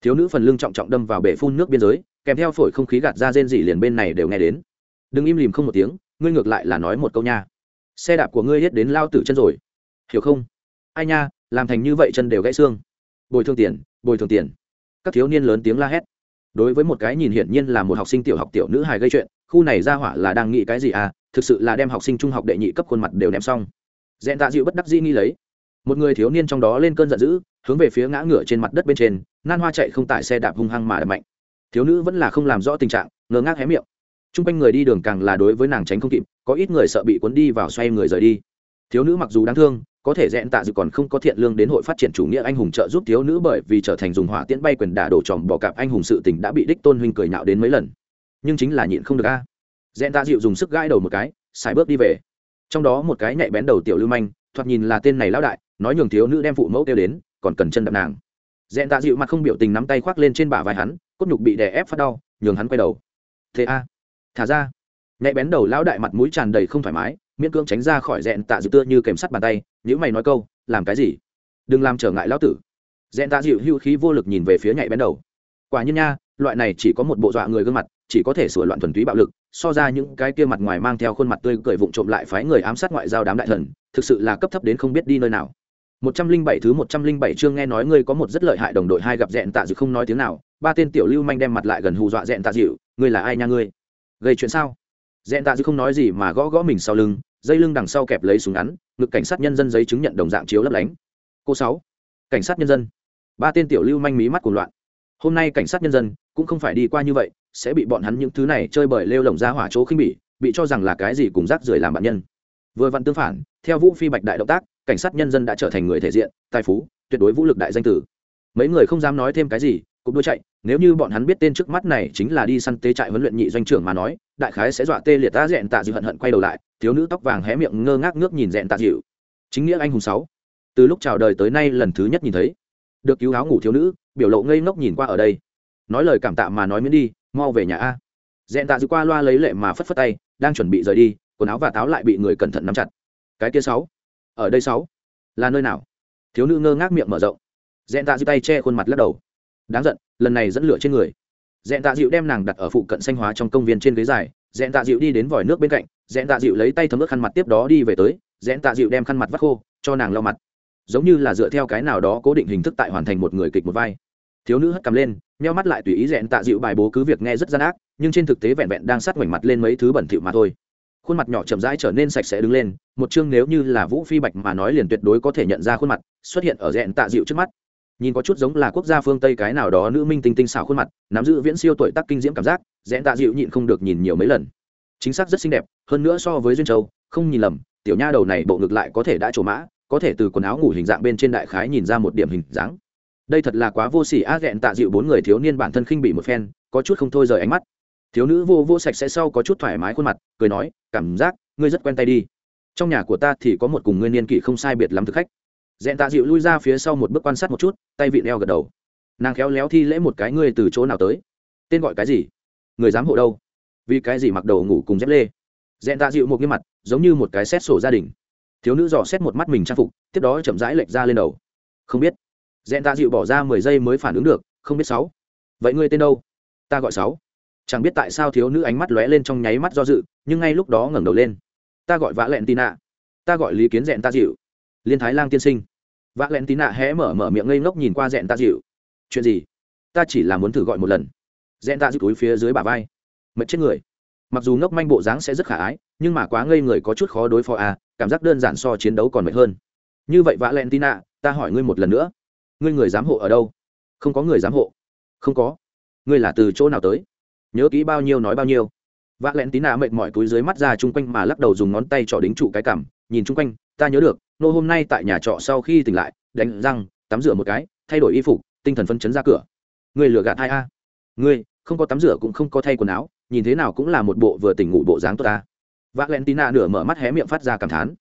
Thiếu nữ phần lưng trọng trọng đâm vào bể phun nước biên giới, kèm theo phổi không khí gạt ra rên rỉ liền bên này đều nghe đến. Đừng im lìm không một tiếng, ngươi ngược lại là nói một câu nha. Xe đạp của ngươi hết đến lao tử chân rồi. Hiểu không? Ai nha, làm thành như vậy chân đều gãy xương. Bồi thường tiền, bồi thường tiền. Các thiếu niên lớn tiếng la hét. Đối với một cái nhìn hiển nhiên là một học sinh tiểu học tiểu nữ hài gây chuyện khu này ra hỏa là đang nghĩ cái gì à thực sự là đem học sinh trung học đệ nhị cấp khuôn mặt đều ném xong. Dẹn tạ dịu bất đắc dĩ nghi lấy. Một người thiếu niên trong đó lên cơn giận dữ, hướng về phía ngã ngửa trên mặt đất bên trên, nan hoa chạy không tải xe đạp hung hăng mà đập mạnh. Thiếu nữ vẫn là không làm rõ tình trạng, ngơ ngác hé miệng. T r u n g quanh người đi đường càng là đối với nàng tránh không kịp, có ít người sợ bị cuốn đi vào xoay người rời đi. Thiếu nữ mặc dù đáng thương, có thể dẹn tạ dự còn không có thiện lương đến hội phát triển chủ nghĩa anh hùng trợ giúp thiếu nữ bởi vì trở thành dùng hỏa tiễn bay quyền đả đổ tròm bỏ cạp anh hùng sự tình đã bị đích tôn huynh cười nhạo đến mấy lần nhưng chính là nhịn không được a. À. rẽn tạ dịu dùng sức gãi đầu một cái, xài bước đi về. Trong đó một cái nhạy bén đầu tiểu lưu manh, thoạt nhìn là tên này lão đại, nói nhường thiếu nữ đem phụ mẫu kêu đến, còn cần chân đập nàng. Dẹn tạ dịu mặt không biểu tình nắm tay khoác lên trên bả vai hắn, cốt nhục bị đè ép phát đau, nhường hắn quay đầu. Thế a. Thả ra. Nhạy bén đầu lão đại mặt mũi tràn đầy không thoải mái, miễn cưỡng tránh ra khỏi dẹn tạ dịu tựa như kèm sắt bàn tay nếu mày nói câu, làm cái gì? Đừng làm trở ngại lão tử. Dẹn tạ dịu hữu khí vô lực nhìn về phía nhạy bén đầu. Quả nhiên nha, loại này chỉ có một bộ dọa người gương mặt chỉ có thể sửa loạn thuần túy bạo lực, so ra những cái kia mặt ngoài mang theo khuôn mặt tươi cười vụng trộm lại phái người ám sát ngoại giao đám đại thần, thực sự là cấp thấp đến không biết đi nơi nào. Một trăm linh bảy thứ một trăm linh bảy chương nghe nói ngươi có một rất lợi hại đồng đội hai gặp dẹn tạ dịu không nói tiếng nào, ba tên tiểu lưu manh đem mặt lại gần hù dọa dẹn tạ dịu, ngươi là ai nha ngươi? Gây chuyện sao? Dẹn tạ dịu không nói gì mà gõ gõ mình sau lưng, dây lưng đằng sau kẹp lấy súng ngắn, ngực cảnh sát nhân dân giấy chứng nhận đồng dạng chiếu lấp lánh. Cô sáu, cảnh sát nhân dân. Ba tên tiểu lưu manh mí mắt cuồng loạn. Hôm nay cảnh sát nhân dân cũng không phải đi qua như vậy sẽ bị bọn hắn những thứ này chơi bời lêu lồng ra hỏa chỗ khinh bỉ, bị cho rằng là cái gì cùng rác rưởi làm bạn nhân. Vừa vặn tương phản, theo vũ phi bạch đại động tác, cảnh sát nhân dân đã trở thành người thể diện, tài phú, tuyệt đối vũ lực đại danh tử. Mấy người không dám nói thêm cái gì cũng đua chạy, nếu như bọn hắn biết tên trước mắt này chính là đi săn tế trại huấn luyện nhị doanh trưởng mà nói, đại khái sẽ dọa tê liệt ta dẹn tạ dịu hận hận quay đầu lại, thiếu nữ tóc vàng hé miệng ngơ ngác ngước nhìn dẹn tạ dịu. Chính nghĩa anh hùng sáu. Từ lúc chào đời tới nay lần thứ nhất nhìn thấy. Được cứu áo ngủ thiếu nữ, biểu lộ ngây ngốc nhìn qua ở đây. Nói lời cảm tạ mà nói miễn đi mau về nhà a. Dẹn tạ dịu qua loa lấy lệ mà phất phất tay, đang chuẩn bị rời đi, quần áo và táo lại bị người cẩn thận nắm chặt. Cái kia sáu. Ở đây sáu. Là nơi nào? Thiếu nữ ngơ ngác miệng mở rộng. Dẹn tạ dịu tay che khuôn mặt lắc đầu. Đáng giận, lần này dẫn lửa trên người. Dẹn tạ dịu đem nàng đặt ở phụ cận xanh hóa trong công viên trên ghế dài. Dẹn tạ dịu đi đến vòi nước bên cạnh. Dẹn tạ dịu lấy tay thấm ướt khăn mặt tiếp đó đi về tới. Dẹn tạ dịu đem khăn mặt vắt khô, cho nàng lau mặt. Giống như là dựa theo cái nào đó cố định hình thức tại hoàn thành một người kịch một vai thiếu nữ hất cầm lên meo mắt lại tùy ý rẽn tạ dịu bài bố cứ việc nghe rất gian ác, nhưng trên thực tế vẹn vẹn đang sát ngoảnh mặt lên mấy thứ bẩn thỉu mà thôi. Khuôn mặt nhỏ chậm rãi trở nên sạch sẽ đứng lên, một chương nếu như là vũ phi bạch mà nói liền tuyệt đối có thể nhận ra khuôn mặt, xuất hiện ở rẽn tạ dịu trước mắt. Nhìn có chút giống là quốc gia phương tây cái nào đó nữ minh tinh tinh xảo khuôn mặt, nắm giữ viễn siêu tuổi tác kinh diễm cảm giác rẽn tạ dịu nhịn không được nhìn nhiều mấy lần. Chính xác rất xinh đẹp, hơn nữa so với duyên châu, không nhìn lầm, tiểu nha đầu này bộ ngực lại có thể đã trổ mã, có thể từ quần áo ngủ hình dạng bên trên đại khái nhìn ra một điểm hình dáng đây thật là quá vô sỉ, A ghẹn tạ dịu bốn người thiếu niên bản thân khinh bị một phen, có chút không thôi rời ánh mắt. Thiếu nữ vô vô sạch sẽ sau có chút thoải mái khuôn mặt, cười nói, cảm giác, ngươi rất quen tay đi. Trong nhà của ta thì có một cùng ngươi niên kỷ không sai biệt lắm thực khách. Dẹn tạ dịu lui ra phía sau một bước quan sát một chút, tay vị eo gật đầu. Nàng khéo léo thi lễ một cái, ngươi từ chỗ nào tới? Tên gọi cái gì? Người dám hộ đâu? Vì cái gì mặc đầu ngủ cùng dép lê? Dẹn tạ dịu một cái mặt, giống như một cái xét sổ gia đình. Thiếu nữ dò xét một mắt mình trang phục, tiếp đó chậm rãi lệch ra lên đầu. Không biết dẹn ta dịu bỏ ra mười giây mới phản ứng được, không biết sáu. Vậy ngươi tên đâu? Ta gọi sáu. Chẳng biết tại sao thiếu nữ ánh mắt lóe lên trong nháy mắt do dự, nhưng ngay lúc đó ngẩng đầu lên. Ta gọi vã lẹn tin ạ ta gọi lý kiến dẹn ta dịu. Liên thái lang tiên sinh. Vã lẹn tin ạ hé mở mở miệng ngây ngốc nhìn qua dẹn ta dịu. Chuyện gì? Ta chỉ là muốn thử gọi một lần. Dẹn ta dịu túi phía dưới bả vai. Mệt chết người. Mặc dù ngốc manh bộ dáng sẽ rất khả ái, nhưng mà quá ngây người có chút khó đối phó à cảm giác đơn giản so chiến đấu còn mệt hơn. Như vậy vã lẹn tin ạ ta hỏi ngươi một lần nữa ngươi người giám hộ ở đâu? Không có người giám hộ. Không có. Ngươi là từ chỗ nào tới? Nhớ kỹ bao nhiêu nói bao nhiêu. Vạ lẹn tí nạ mệt mỏi túi dưới mắt ra chung quanh mà lắc đầu dùng ngón tay trỏ đính trụ cái cảm nhìn chung quanh, ta nhớ được, nô hôm nay tại nhà trọ sau khi tỉnh lại, đánh răng, tắm rửa một cái, thay đổi y phục, tinh thần phân chấn ra cửa. Ngươi lừa gạt hai a? Ngươi, không có tắm rửa cũng không có thay quần áo, nhìn thế nào cũng là một bộ vừa tỉnh ngủ bộ dáng tốt ta. Vạ lẹn tí nạ nửa mở mắt hé miệng phát ra cảm thán.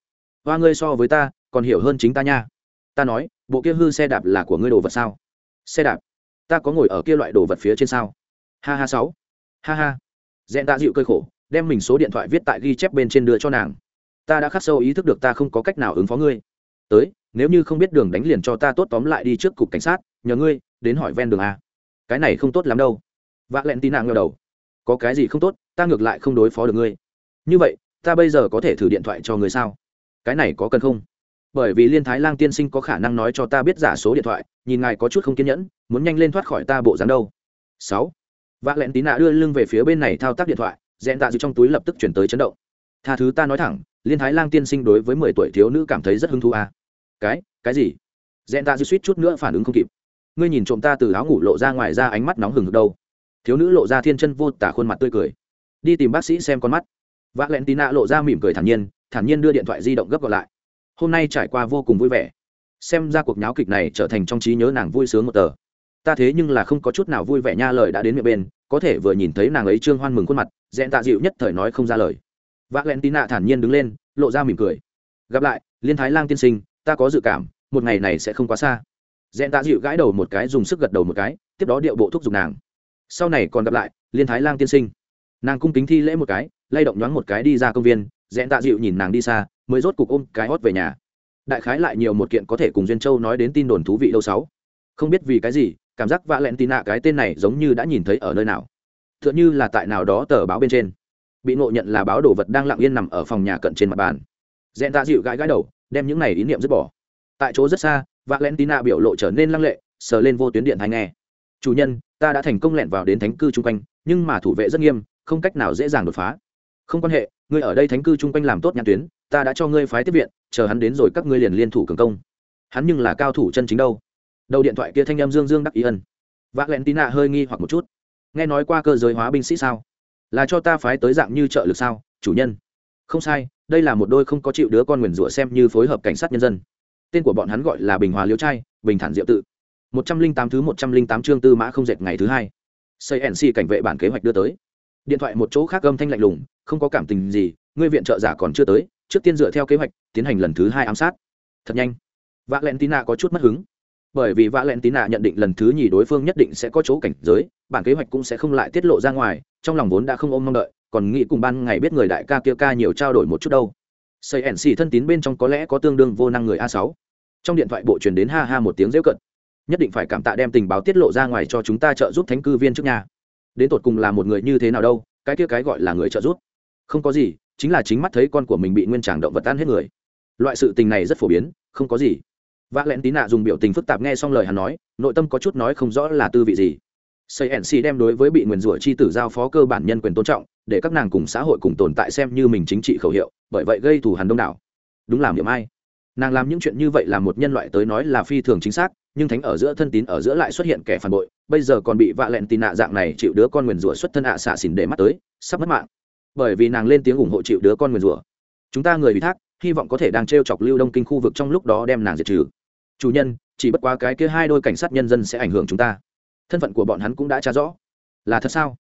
Hoa ngươi so với ta còn hiểu hơn chính ta nha ta nói, bộ kia hư xe đạp là của ngươi đồ vật sao? Xe đạp? Ta có ngồi ở kia loại đồ vật phía trên sao? Ha ha sáu. Ha ha. Dẹn ta dịu cơi khổ, đem mình số điện thoại viết tại ghi chép bên trên đưa cho nàng. Ta đã khắc sâu ý thức được ta không có cách nào ứng phó ngươi. Tới, nếu như không biết đường đánh liền cho ta tốt tóm lại đi trước cục cảnh sát, nhờ ngươi, đến hỏi ven đường a. Cái này không tốt lắm đâu. Vạ lẹn tin nàng ngờ đầu. Có cái gì không tốt, ta ngược lại không đối phó được ngươi. Như vậy, ta bây giờ có thể thử điện thoại cho ngươi sao? Cái này có cần không? Bởi vì liên thái lang tiên sinh có khả năng nói cho ta biết giả số điện thoại, nhìn ngài có chút không kiên nhẫn, muốn nhanh lên thoát khỏi ta bộ dáng đâu. Sáu. Vạ lẹn tí nạ đưa lưng về phía bên này thao tác điện thoại dẹn tạ dịu trong túi lập tức chuyển tới chấn động. Tha thứ ta nói thẳng, liên thái lang tiên sinh đối với mười tuổi thiếu nữ cảm thấy rất hứng thú à. cái cái gì? Dẹn tạ dịu suýt chút nữa phản ứng không kịp. Ngươi nhìn trộm ta từ áo ngủ lộ ra ngoài ra ánh mắt nóng hừng hực đâu. Thiếu nữ lộ ra thiên chân vô tả khuôn mặt tươi cười. Đi tìm bác sĩ xem con mắt. Vạ lẹn tí nạ lộ ra mỉm cười thản nhiên thản nhiên đưa điện thoại di động gấp gọi lại hôm nay trải qua vô cùng vui vẻ. Xem ra cuộc nháo kịch này trở thành trong trí nhớ nàng vui sướng một tờ. Ta thế nhưng là không có chút nào vui vẻ nha lời đã đến miệng bên, có thể vừa nhìn thấy nàng ấy trương hoan mừng khuôn mặt dẹn tạ dịu nhất thời nói không ra lời. V ạ l e n t i n a thản nhiên đứng lên, lộ ra mỉm cười. Gặp lại, liên thái lang tiên sinh, ta có dự cảm, một ngày này sẽ không quá xa. Dẹn tạ dịu gãi đầu một cái dùng sức gật đầu một cái, tiếp đó điệu bộ thúc giục nàng. Sau này còn gặp lại, liên thái lang tiên sinh. Nàng cung kính thi lễ một cái, lay động nhoáng một cái đi ra công viên dẹn tạ dịu nhìn nàng đi xa mới rốt cục ôm cái hót về nhà. Đại khái lại nhiều một kiện có thể cùng duyên châu nói đến tin đồn thú vị lâu sáu. Không biết vì cái gì, cảm giác vạ lẹn tì nạ cái tên này giống như đã nhìn thấy ở nơi nào. T h ư ợ n h ư là tại nào đó tờ báo bên trên. Bị nộ nhận là báo đồ vật đang lặng yên nằm ở phòng nhà cận trên mặt bàn. Dẹn ta dịu gãi gãi đầu, đem những này ý niệm dứt bỏ. Tại chỗ rất xa vạ lẹn tì nạ biểu lộ trở nên lăng lệ, sờ lên vô tuyến điện hay nghe. Chủ nhân, ta đã thành công lẹn vào đến thánh cư chung quanh, nhưng mà thủ vệ rất nghiêm, không cách nào dễ dàng đột phá. Không quan hệ, ngươi ở đây thánh cư chung quanh làm tốt nhãn tuyến ta đã cho ngươi phái tiếp viện, chờ hắn đến rồi các ngươi liền liên thủ cường công. Hắn nhưng là cao thủ chân chính đâu? Đầu điện thoại kia thanh em dương dương đắc ý ân. Vác lẹn tín nạ hơi nghi hoặc một chút. Nghe nói qua cơ giới hóa binh sĩ sao? Là cho ta phái tới dạng như trợ lực sao, chủ nhân? Không sai, đây là một đôi không có chịu đứa con nguyền rủa xem như phối hợp cảnh sát nhân dân. Tên của bọn hắn gọi là bình hòa liễu trai, bình thản diệu tự. Một trăm linh tám thứ một trăm linh tám chương tư mã không dệt ngày thứ hai. Xây nc cảnh vệ bản kế hoạch đưa tới. Điện thoại một chỗ khác âm thanh lạnh lùng, không có cảm tình gì, ngươi viện trợ giả còn chưa tới trước tiên dựa theo kế hoạch, tiến hành lần thứ hai ám sát. Thật nhanh. V ạ l e n có chút mất hứng. Bởi vì vạ lẹn tín nạ nhận định lần thứ nhì đối phương nhất định sẽ có chỗ cảnh giới, bản kế hoạch cũng sẽ không lại tiết lộ ra ngoài, trong lòng vốn đã không ôm mong đợi, còn nghĩ cùng ban ngày biết người đại ca kia ca nhiều trao đổi một chút đâu. Xây ẻn xì thân tín bên trong có lẽ có tương đương vô năng người a sáu. Trong điện thoại bộ truyền đến ha ha một tiếng rêu cận nhất định phải cảm tạ đem tình báo tiết lộ ra ngoài cho chúng ta trợ giúp thánh cư viên trước nhà. Đến tột cùng là một người như thế nào đâu, cái kia cái gọi là người trợ giúp. Không có gì chính là chính mắt thấy con của mình bị nguyên tràng động vật tan hết người. Loại sự tình này rất phổ biến, không có gì. Vạ lẹn tí nạ dùng biểu tình phức tạp nghe xong lời hắn nói, nội tâm có chút nói không rõ là tư vị gì. Xây nc đem đối với bị nguyền rủa chi tử giao phó cơ bản nhân quyền tôn trọng, để các nàng cùng xã hội cùng tồn tại xem như mình chính trị khẩu hiệu, bởi vậy gây thù hằn đông đảo. Đúng làm điểm ai. Nàng làm những chuyện như vậy là một nhân loại tới nói là phi thường chính xác, nhưng thánh ở giữa thân tín ở giữa lại xuất hiện kẻ phản bội, bây giờ còn bị vạ lẹn tì nạ dạng này chịu đứa con nguyền rủa xuất thân ạ xạ xỉn để mắt tới, sắp mất mạng bởi vì nàng lên tiếng ủng hộ chịu đứa con nguyền rủa. Chúng ta người ủy thác, hy vọng có thể đang t r e o chọc lưu đông kinh khu vực trong lúc đó đem nàng diệt trừ. Chủ nhân, chỉ bất quá cái kia hai đôi cảnh sát nhân dân sẽ ảnh hưởng chúng ta. Thân phận của bọn hắn cũng đã trả rõ. Là thật sao?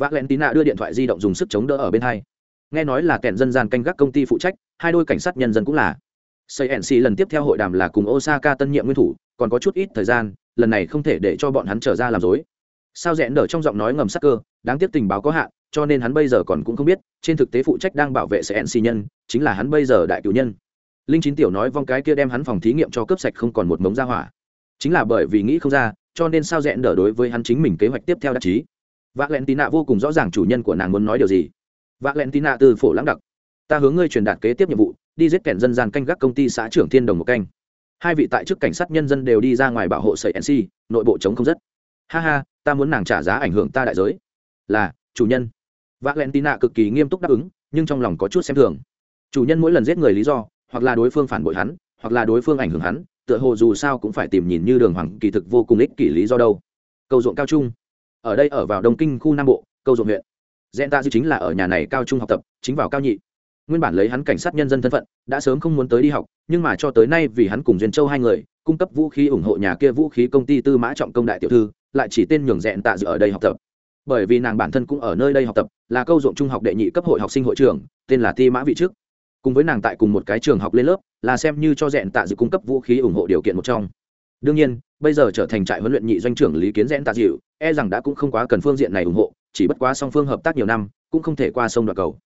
Vác len tín nạ đưa điện thoại di động dùng sức chống đỡ ở bên hai. Nghe nói là kẻn dân gian canh gác công ty phụ trách, hai đôi cảnh sát nhân dân cũng là. Xây nc lần tiếp theo hội đàm là cùng osaka tân nhiệm nguyên thủ, còn có chút ít thời gian, lần này không thể để cho bọn hắn trở ra làm dối sao rẽn nở trong giọng nói ngầm sắc cơ, đáng tiếc tình báo có hạn, cho nên hắn bây giờ còn cũng không biết, trên thực tế phụ trách đang bảo vệ sẽ nc nhân, chính là hắn bây giờ đại cử nhân. Linh chín tiểu nói vong cái kia đem hắn phòng thí nghiệm cho cướp sạch không còn một mống ra hỏa. Chính là bởi vì nghĩ không ra, cho nên sao rẽn nở đối với hắn chính mình kế hoạch tiếp theo đặc trí Vạ len Tí nạ vô cùng rõ ràng chủ nhân của nàng muốn nói điều gì. Vạ len Tí nạ từ phổ lãng đặc. Ta hướng ngươi truyền đạt kế tiếp nhiệm vụ, đi giết kẻn dân gian canh gác công ty xã trưởng thiên đồng một canh. Hai vị tại chức cảnh sát nhân dân đều đi ra ngoài bảo hộ sợi nc nội bộ chống không rất ha ha, ta muốn nàng trả giá ảnh hưởng ta đại giới. Là, chủ nhân. Valentina cực kỳ nghiêm túc đáp ứng, nhưng trong lòng có chút xem thường. Chủ nhân mỗi lần giết người lý do, hoặc là đối phương phản bội hắn, hoặc là đối phương ảnh hưởng hắn, tựa hồ dù sao cũng phải tìm nhìn như đường hoàng kỳ thực vô cùng ích kỷ lý do đâu. Câu ruộng cao trung. Ở đây ở vào đông kinh khu nam bộ câu ruộng huyện. Gen ta dư chính là ở nhà này cao trung học tập, chính vào cao nhị. Nguyên bản lấy hắn cảnh sát nhân dân thân phận, đã sớm không muốn tới đi học, nhưng mà cho tới nay vì hắn cùng duyên châu hai người, cung cấp vũ khí ủng hộ nhà kia vũ khí công ty tư mã trọng công đại tiểu thư lại chỉ tên nhường rẽn tạ dự ở đây học tập. Bởi vì nàng bản thân cũng ở nơi đây học tập, là câu ruộng trung học đệ nhị cấp hội học sinh hội trưởng tên là ti mã vị trước. Cùng với nàng tại cùng một cái trường học lên lớp, là xem như cho rẽn tạ dự cung cấp vũ khí ủng hộ điều kiện một trong. Đương nhiên, bây giờ trở thành trại huấn luyện nhị doanh trưởng lý kiến rẽn tạ dịu e rằng đã cũng không quá cần phương diện này ủng hộ, chỉ bất quá song phương hợp tác nhiều năm, cũng không thể qua sông đoạt cầu.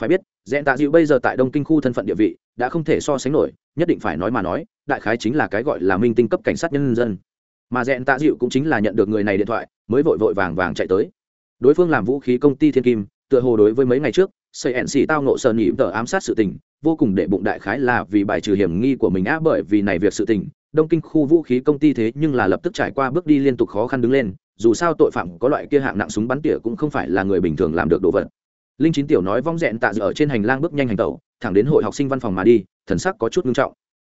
Phải biết, rẽn tạ dịu bây giờ tại đông kinh khu thân phận địa vị, đã không thể so sánh nổi, nhất định phải nói mà nói, đại khái chính là cái gọi là minh tinh cấp cảnh sát nhân dân mà dẹn tạ dịu cũng chính là nhận được người này điện thoại, mới vội vội vàng vàng chạy tới. Đối phương làm vũ khí công ty thiên kim, tựa hồ đối với mấy ngày trước, xây ẹn xì tao nộ sợ nhị tờ ám sát sự tình, vô cùng để bụng đại khái là vì bài trừ hiểm nghi của mình á bởi vì này việc sự tình, đông kinh khu vũ khí công ty thế nhưng là lập tức trải qua bước đi liên tục khó khăn đứng lên, dù sao tội phạm có loại kia hạng nặng súng bắn tỉa cũng không phải là người bình thường làm được đồ vật. Linh chín tiểu nói vong dẹn tạ dự ở trên hành lang bước nhanh hành tẩu, thẳng đến hội học sinh văn phòng mà đi, thần sắc có chút nghiêm trọng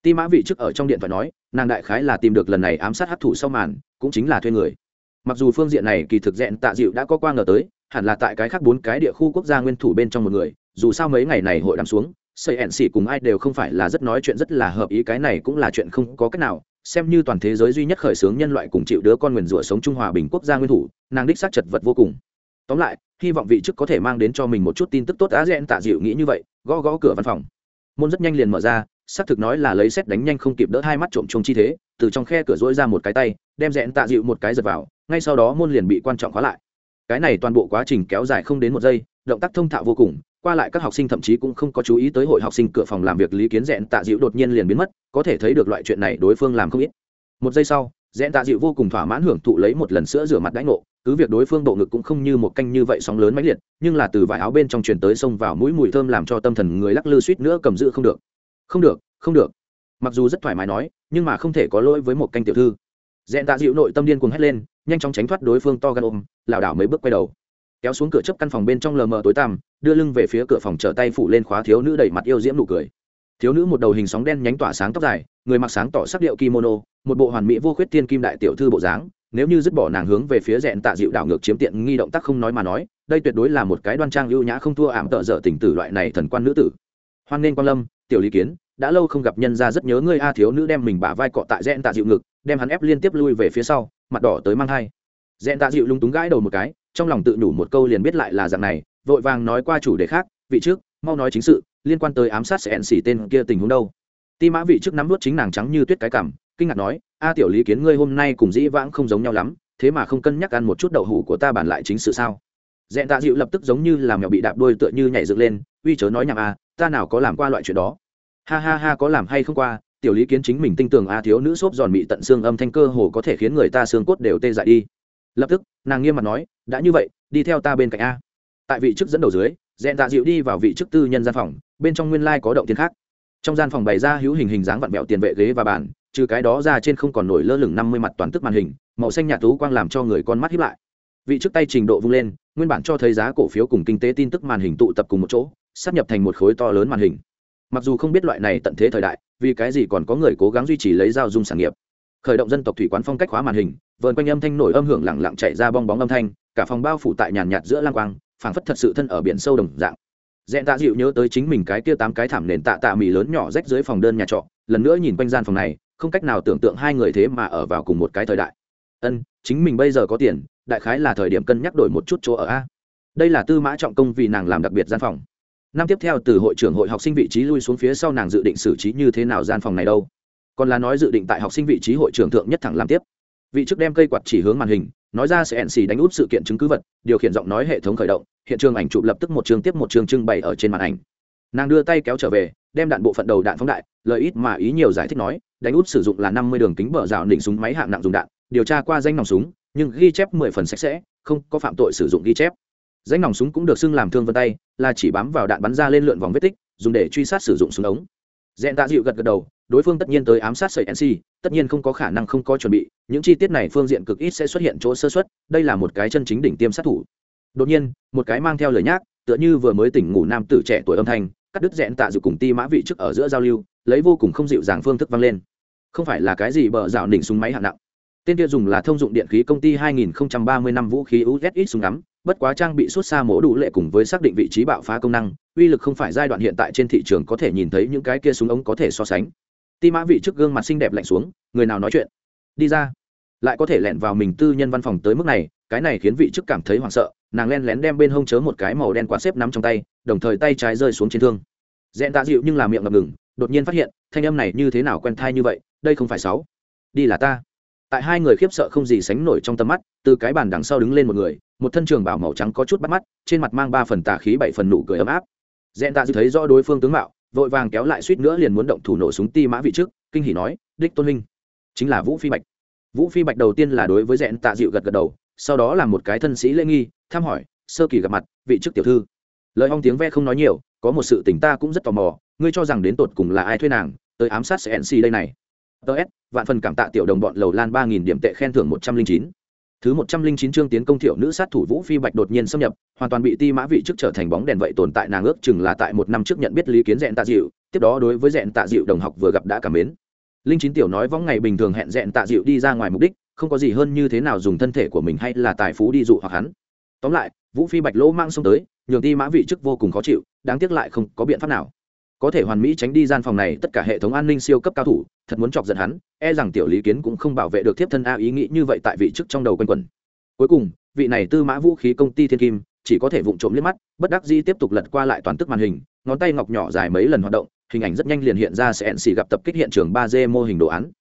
ti mã vị chức ở trong điện thoại nói, nàng đại khái là tìm được lần này ám sát hấp thụ sau màn, cũng chính là thuê người. Mặc dù phương diện này kỳ thực Dẹn tạ dịu đã có qua ngờ tới, hẳn là tại cái khác bốn cái địa khu quốc gia nguyên thủ bên trong một người, dù sao mấy ngày này hội đàm xuống xây hẹn xỉ cùng ai đều không phải là rất nói chuyện rất là hợp ý, cái này cũng là chuyện không có cách nào. Xem như toàn thế giới duy nhất khởi xướng nhân loại cùng chịu đứa con nguyền rủa sống trung hòa bình quốc gia nguyên thủ, nàng đích xác chật vật vô cùng. Tóm lại, hy vọng vị chức có thể mang đến cho mình một chút tin tức tốt, á Dẹn tạ dịu nghĩ như vậy, gõ gõ cửa văn phòng. Môn rất nhanh liền mở ra xác thực nói là lấy xét đánh nhanh không kịp đỡ hai mắt trộm trông chi thế, từ trong khe cửa rỗi ra một cái tay, đem rẽn tạ dịu một cái giật vào, ngay sau đó môn liền bị quan trọng khóa lại. Cái này toàn bộ quá trình kéo dài không đến một giây, động tác thông thạo vô cùng, qua lại các học sinh thậm chí cũng không có chú ý tới hội học sinh cửa phòng làm việc lý kiến rẽn tạ dịu đột nhiên liền biến mất, có thể thấy được loại chuyện này đối phương làm không ít. Một giây sau, rẽn tạ dịu vô cùng thỏa mãn hưởng thụ lấy một lần sữa rửa mặt đãi ngộ, cứ việc đối phương bộ ngực cũng không như một canh như vậy sóng lớn mãnh liệt, nhưng là từ vải áo bên trong truyền tới sông vào mũi mùi thơm làm cho tâm thần người lắc lư suýt nữa cầm giữ không được không được không được. Mặc dù rất thoải mái nói, nhưng mà không thể có lỗi với một canh tiểu thư. Dẹn tạ dịu nội tâm điên cuồng hét lên, nhanh chóng tránh thoát đối phương to gan ôm, lảo đảo mấy bước quay đầu. Kéo xuống cửa chấp căn phòng bên trong lờ mờ tối tăm, đưa lưng về phía cửa phòng trở tay phủ lên khóa thiếu nữ đẩy mặt yêu diễm nụ cười. Thiếu nữ một đầu hình sóng đen nhánh tỏa sáng tóc dài, người mặc sáng tỏ sắc điệu kimono, một bộ hoàn mỹ vô khuyết tiên kim đại tiểu thư bộ dáng, nếu như dứt bỏ nàng hướng về phía Dẹn tạ dịu đảo ngược chiếm tiện nghi động tác không nói mà nói, đây tuyệt đối là một cái đoan trang ưu nhã không thua ảm tợ dở tình tử loại này thần quan nữ tử. Hoan nên quan lâm tiểu lý kiến, đã lâu không gặp nhân ra rất nhớ ngươi a thiếu nữ đem mình bả vai cọ tại rẽn tạ dịu ngực, đem hắn ép liên tiếp lui về phía sau, mặt đỏ tới mang hai rẽn tạ dịu lúng túng gãi đầu một cái, trong lòng tự nhủ một câu liền biết lại là dạng này, vội vàng nói qua chủ đề khác, vị trước, mau nói chính sự, liên quan tới ám sát sẽ ẹn xỉ tên kia tình huống đâu. Ti mã vị trước nắm nuốt chính nàng trắng như tuyết cái cảm kinh ngạc nói, a tiểu lý kiến ngươi hôm nay cùng dĩ vãng không giống nhau lắm, thế mà không cân nhắc ăn một chút đậu hủ của ta bản lại chính sự sao? Dẹn tạ dịu lập tức giống như làm mèo bị đạp đôi tựa như nhảy dựng lên, uy chớ nói nhảm a ta nào có làm qua loại chuyện đó. Ha ha ha, có làm hay không qua, tiểu lý kiến chính mình tinh tường a thiếu nữ xốp giòn mị tận xương âm thanh cơ hồ có thể khiến người ta xương cốt đều tê dại đi. Lập tức, nàng nghiêm mặt nói, đã như vậy, đi theo ta bên cạnh a. Tại vị chức dẫn đầu dưới dẹn tạ dịu đi vào vị chức tư nhân gian phòng, bên trong nguyên lai có động tiền khác. Trong gian phòng bày ra hữu hình hình dáng vặn vẹo tiền vệ ghế và bàn, trừ cái đó ra trên không còn nổi lơ lửng năm mươi mặt toàn tức màn hình, màu xanh nhạt tú quang làm cho người con mắt hiếp lại vị trước tay trình độ vung lên, nguyên bản cho thấy giá cổ phiếu cùng kinh tế tin tức màn hình tụ tập cùng một chỗ, sắp nhập thành một khối to lớn màn hình. Mặc dù không biết loại này tận thế thời đại, vì cái gì còn có người cố gắng duy trì lấy giao dung sản nghiệp. Khởi động dân tộc thủy quán phong cách hóa màn hình, vờn quanh âm thanh nổi âm hưởng lẳng lặng chạy ra bong bóng âm thanh, cả phòng bao phủ tại nhàn nhạt giữa lang quang, phảng phất thật sự thân ở biển sâu đồng dạng. Dẹn tạ dịu nhớ tới chính mình cái kia tám cái thảm nền tạ tạ mì lớn nhỏ rách dưới phòng đơn nhà trọ, lần nữa nhìn quanh gian phòng này, không cách nào tưởng tượng hai người thế mà ở vào cùng một cái thời đại. Ân, chính mình bây giờ có tiền đại khái là thời điểm cân nhắc đổi một chút chỗ ở a. Đây là tư mã trọng công vì nàng làm đặc biệt gian phòng. Năm tiếp theo từ hội trưởng hội học sinh vị trí lui xuống phía sau nàng dự định xử trí như thế nào gian phòng này đâu. Còn là nói dự định tại học sinh vị trí hội trưởng thượng nhất thẳng làm tiếp. Vị chức đem cây quạt chỉ hướng màn hình, nói ra sẽ hẹn xì đánh út sự kiện chứng cứ vật, điều khiển giọng nói hệ thống khởi động, hiện trường ảnh chụp lập tức một trường tiếp một trường trưng bày ở trên màn ảnh. Nàng đưa tay kéo trở về, đem đạn bộ phận đầu đạn phóng đại lợi ít mà ý nhiều giải thích nói, đánh út sử dụng là năm mươi đường kính bờ rào đỉnh súng máy hạng nặng dùng đạn, điều tra qua danh nòng súng nhưng ghi chép mười phần sạch sẽ, không có phạm tội sử dụng ghi chép. Danh nòng súng cũng được xưng làm thương vân tay, là chỉ bám vào đạn bắn ra lên lượn vòng vết tích, dùng để truy sát sử dụng súng ống. Dẹn tạ dịu gật gật đầu, đối phương tất nhiên tới ám sát sợi nc tất nhiên không có khả năng không có chuẩn bị, những chi tiết này phương diện cực ít sẽ xuất hiện chỗ sơ xuất đây là một cái chân chính đỉnh tiêm sát thủ. Đột nhiên, một cái mang theo lời nhác, tựa như vừa mới tỉnh ngủ nam tử trẻ tuổi âm thanh, cắt đứt dẹn tạ dịu cùng ti mã vị trước ở giữa giao lưu, lấy vô cùng không dịu dàng phương thức vang lên. Không phải là cái gì bờ rào đỉnh súng máy hạng nặng tên kia dùng là thông dụng điện khí công ty 2030 năm vũ khí USX súng ngắm, bất quá trang bị xuất xa mổ đủ lệ cùng với xác định vị trí bạo phá công năng, uy lực không phải giai đoạn hiện tại trên thị trường có thể nhìn thấy những cái kia súng ống có thể so sánh. Ti mã vị trước gương mặt xinh đẹp lạnh xuống, người nào nói chuyện? Đi ra. Lại có thể lẻn vào mình tư nhân văn phòng tới mức này, cái này khiến vị chức cảm thấy hoảng sợ, nàng len lén đem bên hông chớ một cái màu đen quạt xếp nắm trong tay, đồng thời tay trái rơi xuống trên thương. Dẹn tạ dịu nhưng làm miệng ngập ngừng, đột nhiên phát hiện, thanh âm này như thế nào quen thai như vậy, đây không phải sáu. Đi là ta tại hai người khiếp sợ không gì sánh nổi trong tầm mắt, từ cái bàn đằng sau đứng lên một người, một thân trường bảo màu trắng có chút bắt mắt, trên mặt mang ba phần tà khí bảy phần nụ cười ấm áp. Dẹn tạ dư thấy rõ đối phương tướng mạo, vội vàng kéo lại suýt nữa liền muốn động thủ nổ súng ti mã vị trước, kinh hỉ nói, đích tôn huynh, chính là vũ phi bạch. Vũ phi bạch đầu tiên là đối với dẹn tạ dịu gật gật đầu, sau đó là một cái thân sĩ lễ nghi, thăm hỏi, sơ kỳ gặp mặt, vị chức tiểu thư. Lời hong tiếng ve không nói nhiều, có một sự tình ta cũng rất tò mò, ngươi cho rằng đến tột cùng là ai thuê nàng, tới ám sát sẽ nc đây này ts vạn phần cảm tạ tiểu đồng bọn lầu lan ba nghìn điểm tệ khen thưởng một trăm linh chín. Thứ một trăm linh chín chương tiến công thiệu nữ sát thủ vũ phi bạch đột nhiên xâm nhập, hoàn toàn bị ti mã vị trước trở thành bóng đèn vậy tồn tại nàng ước chừng là tại một năm trước nhận biết lý kiến dẹn tạ dịu, tiếp đó đối với dẹn tạ dịu đồng học vừa gặp đã cảm mến. Linh chín tiểu nói võng ngày bình thường hẹn dẹn tạ dịu đi ra ngoài mục đích, không có gì hơn như thế nào dùng thân thể của mình hay là tài phú đi dụ hoặc hắn. Tóm lại, vũ phi bạch lỗ mang xông tới, nhường ti mã vị chức vô cùng khó chịu, đáng tiếc lại không có biện pháp nào có thể hoàn mỹ tránh đi gian phòng này, tất cả hệ thống an ninh siêu cấp cao thủ, thật muốn chọc giận hắn e rằng tiểu lý kiến cũng không bảo vệ được thiếp thân a ý nghĩ như vậy tại vị chức trong đầu quanh quẩn. Cuối cùng, vị này tư mã vũ khí công ty thiên kim, chỉ có thể vụng trộm liếc mắt, bất đắc di tiếp tục lật qua lại toàn tức màn hình, ngón tay ngọc nhỏ dài mấy lần hoạt động, hình ảnh rất nhanh liền hiện ra sẽ ẹn xì gặp tập kích hiện trường ba d mô hình đồ án.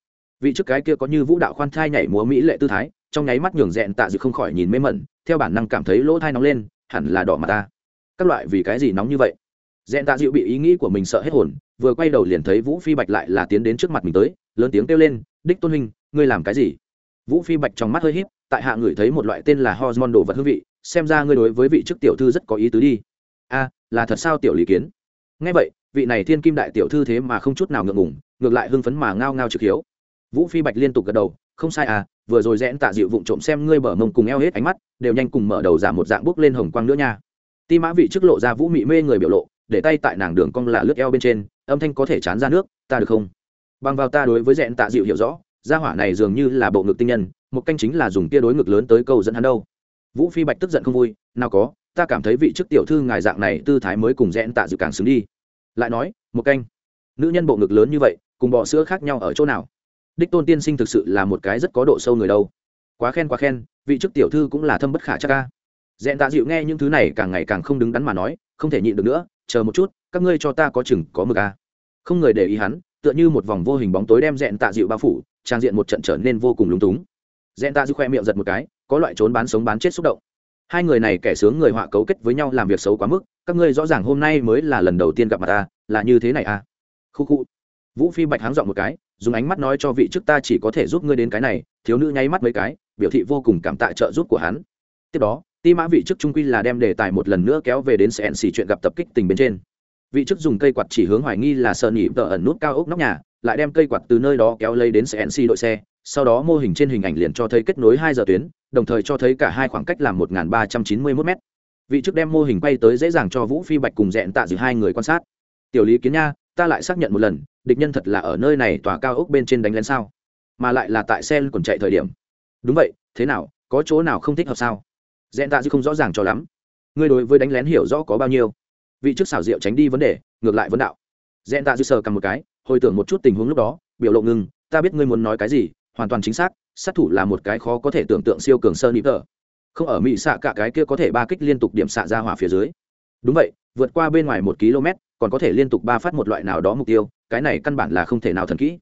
Vị trước cái kia có như vũ đạo khoan thai nhảy múa mỹ lệ tư thái, trong nháy mắt nhường rẽn tạ dự không khỏi nhìn mê mẩn, theo bản năng cảm thấy lỗ thai nóng lên, hẳn là đỏ mặt ta. Các loại vì cái gì nóng như vậy? Dẹn tạ dịu bị ý nghĩ của mình sợ hết hồn, vừa quay đầu liền thấy vũ phi bạch lại là tiến đến trước mặt mình tới, lớn tiếng kêu lên, đích tôn huynh, ngươi làm cái gì? Vũ phi bạch trong mắt hơi h í p tại hạ ngửi thấy một loại tên là hormone đồ vật hương vị, xem ra ngươi đối với vị chức tiểu thư rất có ý tứ đi. A, là thật sao tiểu lý kiến? Ngay vậy, vị này thiên kim đại tiểu thư thế mà không chút nào ngượng ngủng ngược lại hưng phấn mà ngao ngao trực hiếu. Vũ phi bạch liên tục gật đầu, không sai à vừa rồi rẽn tạ dịu vụng trộm xem ngươi bở mông cùng eo hết ánh mắt, đều nhanh cùng mở đầu giả một dạng bước lên hồng quang nữa nha. Ti mã vị trước lộ ra vũ mị mê người biểu lộ để tay tại nàng đường cong là lướt eo bên trên, âm thanh có thể chán ra nước, ta được không? Bằng vào ta đối với dẹn tạ dịu hiểu rõ, gia hỏa này dường như là bộ ngực tinh nhân, một canh chính là dùng tia đối ngực lớn tới câu dẫn hắn đâu. Vũ phi bạch tức giận không vui, nào có, ta cảm thấy vị chức tiểu thư ngài dạng này tư thái mới cùng dẹn tạ dịu càng xứng đi. Lại nói, một canh, nữ nhân bộ ngực lớn như vậy, cùng bọ sữa khác nhau ở chỗ nào? Đích tôn tiên sinh thực sự là một cái rất có độ sâu người đâu. Quá khen quá khen, vị chức tiểu thư cũng là thâm bất khả chắc ca dẹn tạ dịu nghe những thứ này càng ngày càng không đứng đắn mà nói, không thể nhịn được nữa chờ một chút, các ngươi cho ta có chừng có mực a không người để ý hắn, tựa như một vòng vô hình bóng tối đem dẹn tạ dịu bao phủ, trang diện một trận trở nên vô cùng lúng túng. Dẹn tạ dịu khoe miệng giật một cái, có loại trốn bán sống bán chết xúc động. Hai người này kẻ sướng người họa cấu kết với nhau làm việc xấu quá mức, các ngươi rõ ràng hôm nay mới là lần đầu tiên gặp mặt ta, là như thế này à. Khu khu. Vũ phi bạch háng dọn một cái, dùng ánh mắt nói cho vị chức ta chỉ có thể giúp ngươi đến cái này, thiếu nữ nháy mắt mấy cái, biểu thị vô cùng cảm tạ trợ giúp của hắn. Tiếp đó ti mã vị chức trung quy là đem đề tài một lần nữa kéo về đến sẹn xỉ chuyện gặp tập kích tình bên trên. Vị chức dùng cây quạt chỉ hướng hoài nghi là sợ nhị tờ ẩn nút cao ốc nóc nhà, lại đem cây quạt từ nơi đó kéo lấy đến sẹn xỉ đội xe, sau đó mô hình trên hình ảnh liền cho thấy kết nối hai giờ tuyến, đồng thời cho thấy cả hai khoảng cách là một ba trăm chín mươi mốt m vị chức đem mô hình quay tới dễ dàng cho vũ phi bạch cùng dẹn tạ dự hai người quan sát. Tiểu lý kiến nha, ta lại xác nhận một lần, địch nhân thật là ở nơi này tòa cao ốc bên trên đánh lén sao? Mà lại là tại xe còn chạy thời điểm. Đúng vậy, thế nào, có chỗ nào không thích hợp sao? Dẹn tạ dư không rõ ràng cho lắm. Ngươi đối với đánh lén hiểu rõ có bao nhiêu? Vị chức xảo diệu tránh đi vấn đề, ngược lại vấn đạo. Dẹn tạ dư sờ cầm một cái, hồi tưởng một chút tình huống lúc đó, biểu lộ ngừng ta biết ngươi muốn nói cái gì, hoàn toàn chính xác, sát thủ là một cái khó có thể tưởng tượng siêu cường sơ nịp tờ. Không ở mỹ xạ cả cái kia có thể ba kích liên tục điểm xạ ra hỏa phía dưới. Đúng vậy, vượt qua bên ngoài một km, còn có thể liên tục ba phát một loại nào đó mục tiêu, cái này căn bản là không thể nào thần kỹ.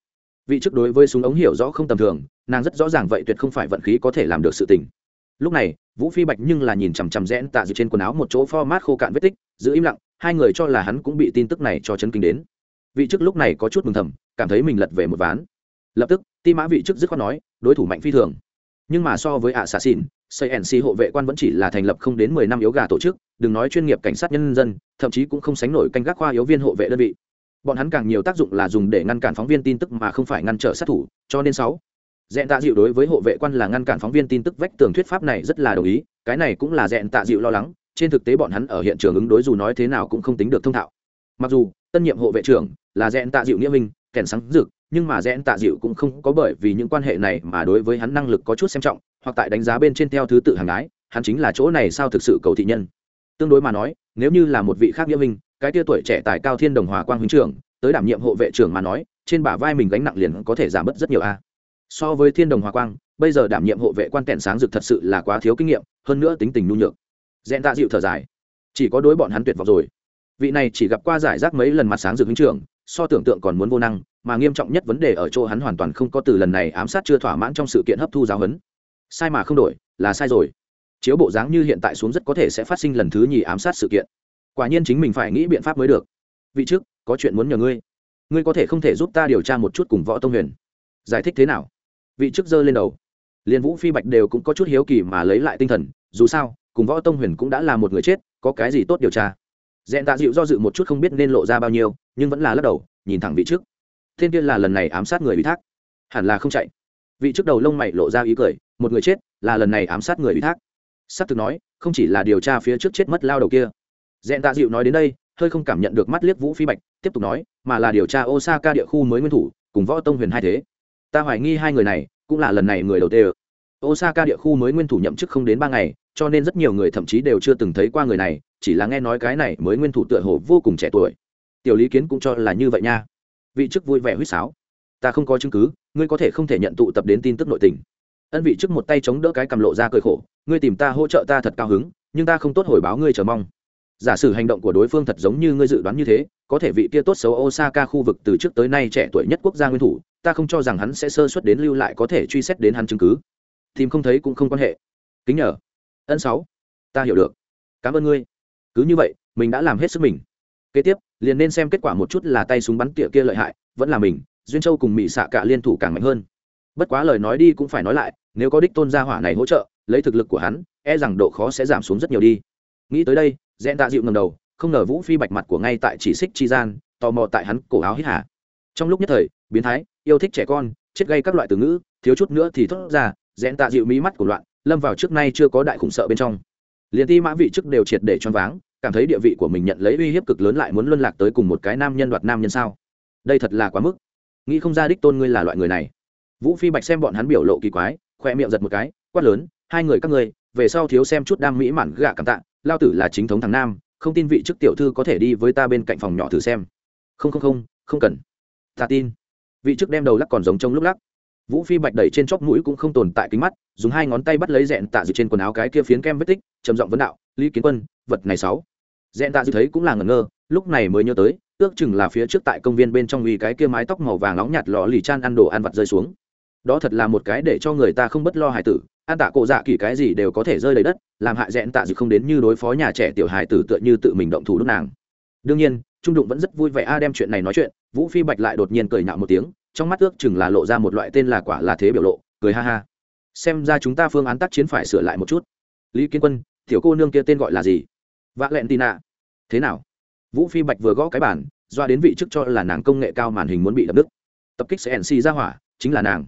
Vị chức đối với súng ống hiểu rõ không tầm thường, nàng rất rõ ràng vậy tuyệt không phải vận khí có thể làm được sự tình lúc này, vũ phi bạch nhưng là nhìn chằm chằm rẽn tạ dịu trên quần áo một chỗ format khô cạn vết tích, giữ im lặng, hai người cho là hắn cũng bị tin tức này cho chấn kinh đến. Vị chức lúc này có chút mừng thầm, cảm thấy mình lật về một ván. Lập tức, ti mã vị chức dứt khoát nói, đối thủ mạnh phi thường. Nhưng mà so với ạ xà xỉn cnc hộ vệ quan vẫn chỉ là thành lập không đến mười năm yếu gà tổ chức, đừng nói chuyên nghiệp cảnh sát nhân dân, thậm chí cũng không sánh nổi canh gác khoa yếu viên hộ vệ đơn vị. Bọn hắn càng nhiều tác dụng là dùng để ngăn cản phóng viên tin tức mà không phải ngăn trở sát thủ, cho nên sáu dẹn tạ dịu đối với hộ vệ quan là ngăn cản phóng viên tin tức vách tường thuyết pháp này rất là đồng ý, cái này cũng là dẹn tạ dịu lo lắng, trên thực tế bọn hắn ở hiện trường ứng đối dù nói thế nào cũng không tính được thông thạo. Mặc dù, tân nhiệm hộ vệ trưởng là dẹn tạ dịu nghĩa minh, kèn sáng dực, nhưng mà rẽn tạ dịu cũng không có bởi vì những quan hệ này mà đối với hắn năng lực có chút xem trọng, hoặc tại đánh giá bên trên theo thứ tự hàng ái hắn chính là chỗ này sao thực sự cầu thị nhân. Tương đối mà nói, nếu như là một vị khác nghĩa minh, cái tia tuổi trẻ tài cao thiên đồng hòa quang huynh trưởng, tới đảm nhiệm hộ vệ trưởng mà nói, trên bả vai mình gánh nặng liền có thể giảm bớt rất nhiều a so với thiên đồng hòa quang, bây giờ đảm nhiệm hộ vệ quan tẹn sáng rực thật sự là quá thiếu kinh nghiệm, hơn nữa tính tình nhu nhược. Dẹn tạ dịu thở dài. Chỉ có đối bọn hắn tuyệt vọng rồi. Vị này chỉ gặp qua giải rác mấy lần mặt sáng rực hứng trưởng, so tưởng tượng còn muốn vô năng, mà nghiêm trọng nhất vấn đề ở chỗ hắn hoàn toàn không có từ lần này ám sát chưa thỏa mãn trong sự kiện hấp thu giáo huấn. Sai mà không đổi, là sai rồi. Chiếu bộ dáng như hiện tại xuống rất có thể sẽ phát sinh lần thứ nhì ám sát sự kiện. Quả nhiên chính mình phải nghĩ biện pháp mới được. Vị trước, có chuyện muốn nhờ ngươi. Ngươi có thể không thể giúp ta điều tra một chút cùng võ tông huyền. Giải thích thế nào? Vị trước giơ lên đầu. Liên vũ phi bạch đều cũng có chút hiếu kỳ mà lấy lại tinh thần, dù sao, cùng võ tông huyền cũng đã là một người chết, có cái gì tốt điều tra? Dẹn tạ dịu do dự một chút không biết nên lộ ra bao nhiêu, nhưng vẫn là lắc đầu, nhìn thẳng vị trước thiên tiên là lần này ám sát người ủy thác. Hẳn là không chạy. Vị trước đầu lông mày lộ ra ý cười, một người chết, là lần này ám sát người ủy thác. S ắ c thực nói, không chỉ là điều tra phía trước chết mất lao đầu kia. Dẹn tạ dịu nói đến đây, hơi không cảm nhận được mắt liếc vũ phi bạch, tiếp tục nói, mà là điều tra osaka địa khu mới nguyên thủ, cùng võ tông huyền hai thế ta hoài nghi hai người này cũng là lần này người đầu tiên. Osaka địa khu mới nguyên thủ nhậm chức không đến ba ngày, cho nên rất nhiều người thậm chí đều chưa từng thấy qua người này, chỉ là nghe nói cái này mới nguyên thủ tựa hồ vô cùng trẻ tuổi. Tiểu lý kiến cũng cho là như vậy nha. Vị chức vui vẻ huýt sáo. Ta không có chứng cứ, ngươi có thể không thể nhận tụ tập đến tin tức nội tình. Ân vị chức một tay chống đỡ cái cầm lộ ra cơi khổ, ngươi tìm ta hỗ trợ ta thật cao hứng, nhưng ta không tốt hồi báo ngươi chờ mong. Giả sử hành động của đối phương thật giống như ngươi dự đoán như thế, có thể vị kia tốt xấu osaka khu vực từ trước tới nay trẻ tuổi nhất quốc gia nguyên thủ ta không cho rằng hắn sẽ sơ xuất đến lưu lại có thể truy xét đến hắn chứng cứ. Tìm không thấy cũng không quan hệ. Kính nhờ. Ân sáu. Ta hiểu được. Cảm ơn ngươi. Cứ như vậy, mình đã làm hết sức mình. Kế tiếp, liền nên xem kết quả một chút là tay súng bắn tỉa kia lợi hại, vẫn là mình, duyên châu cùng mỹ xạ cả liên thủ càng mạnh hơn. Bất quá lời nói đi cũng phải nói lại, nếu có đích tôn gia hỏa này hỗ trợ, lấy thực lực của hắn e rằng độ khó sẽ giảm xuống rất nhiều đi. Nghĩ tới đây, dẹn tạ dịu ngầm đầu, không ngờ vũ phi bạch mặt của ngay tại chỉ xích chi gian, tò mò tại hắn cổ áo hít hả trong lúc nhất thời, biến thái, yêu thích trẻ con, chết gây các loại từ ngữ, thiếu chút nữa thì thốt ra, rẽn tạ dịu mí mắt của loạn, lâm vào trước nay chưa có đại khủng sợ bên trong. Liền ti mã vị chức đều triệt để choáng váng, cảm thấy địa vị của mình nhận lấy uy hiếp cực lớn lại muốn luân lạc tới cùng một cái nam nhân đoạt nam nhân sao? Đây thật là quá mức. Nghĩ không ra đích tôn ngươi là loại người này. Vũ phi bạch xem bọn hắn biểu lộ kỳ quái, khoe miệng giật một cái, quát lớn, hai người các ngươi, về sau thiếu xem chút đam mỹ mạn gạ cảm tạ, lao tử là chính thống thằng nam, không tin vị chức tiểu thư có thể đi với ta bên cạnh phòng nhỏ thử xem. Không không không không cần ta tin. Vị chức đem đầu lắc còn giống trông lúc lắc. Vũ phi bạch đẩy trên chóp mũi cũng không tồn tại kính mắt, dùng hai ngón tay bắt lấy dẹn tạ dự trên quần áo cái kia phiến kem vết tích, trầm giọng vấn đạo, lý kiến quân, vật này sáu. Dẹn tạ dự thấy cũng là ngẩn ngơ, lúc này mới nhớ tới, ước chừng là phía trước tại công viên bên trong uy cái kia mái tóc màu vàng nóng nhạt lò lì chan ăn đồ ăn vặt rơi xuống. Đó thật là một cái để cho người ta không bất lo hải tử an tạ cổ dạ kỳ cái gì đều có thể rơi đầy đất, làm hại dẹn tạ dự không đến như đối phó nhà trẻ tiểu hải tử tựa như tự mình động thủ lúc nàng. Đương nhiên trung đụng vẫn rất vui vẻ, a, đem chuyện này nói chuyện. Vũ phi bạch lại đột nhiên cười nạo một tiếng, trong mắt ước chừng là lộ ra một loại tên là quả là thế biểu lộ, cười ha ha. Xem ra chúng ta phương án tác chiến phải sửa lại một chút. Lý kiến quân, tiểu cô nương kia tên gọi là gì? Vạ lẹn tì nạ. Thế nào? Vũ phi bạch vừa gõ cái bản doa đến vị chức cho là nàng công nghệ cao màn hình muốn bị đập đức tập kích sẽ nc ra hỏa, chính là nàng.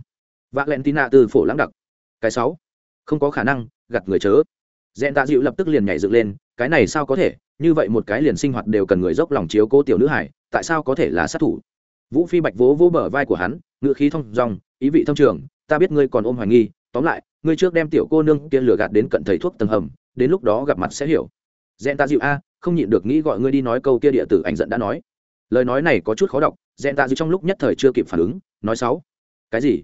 Vạ lẹn tì nạ từ phổ lãng đặc. Cái sáu. Không có khả năng gặt người chớ. Dẹn tạ dịu lập tức liền nhảy dựng lên, cái này sao có thể? Như vậy một cái liền sinh hoạt đều cần người dốc lòng chiếu cố tiểu nữ hải, tại sao có thể là sát thủ? Vũ phi bạch vỗ vỗ bờ vai của hắn ngự khí thông dòng ý vị thông trường, ta biết ngươi còn ôm hoài nghi, tóm lại, ngươi trước đem tiểu cô nương kia lừa gạt đến cận thầy thuốc tầng hầm, đến lúc đó gặp mặt sẽ hiểu. Dẹn ta dịu a, không nhịn được nghĩ gọi ngươi đi nói câu kia địa tử ảnh giận đã nói. Lời nói này có chút khó đọc dẹn ta dịu trong lúc nhất thời chưa kịp phản ứng, nói sáu. Cái gì?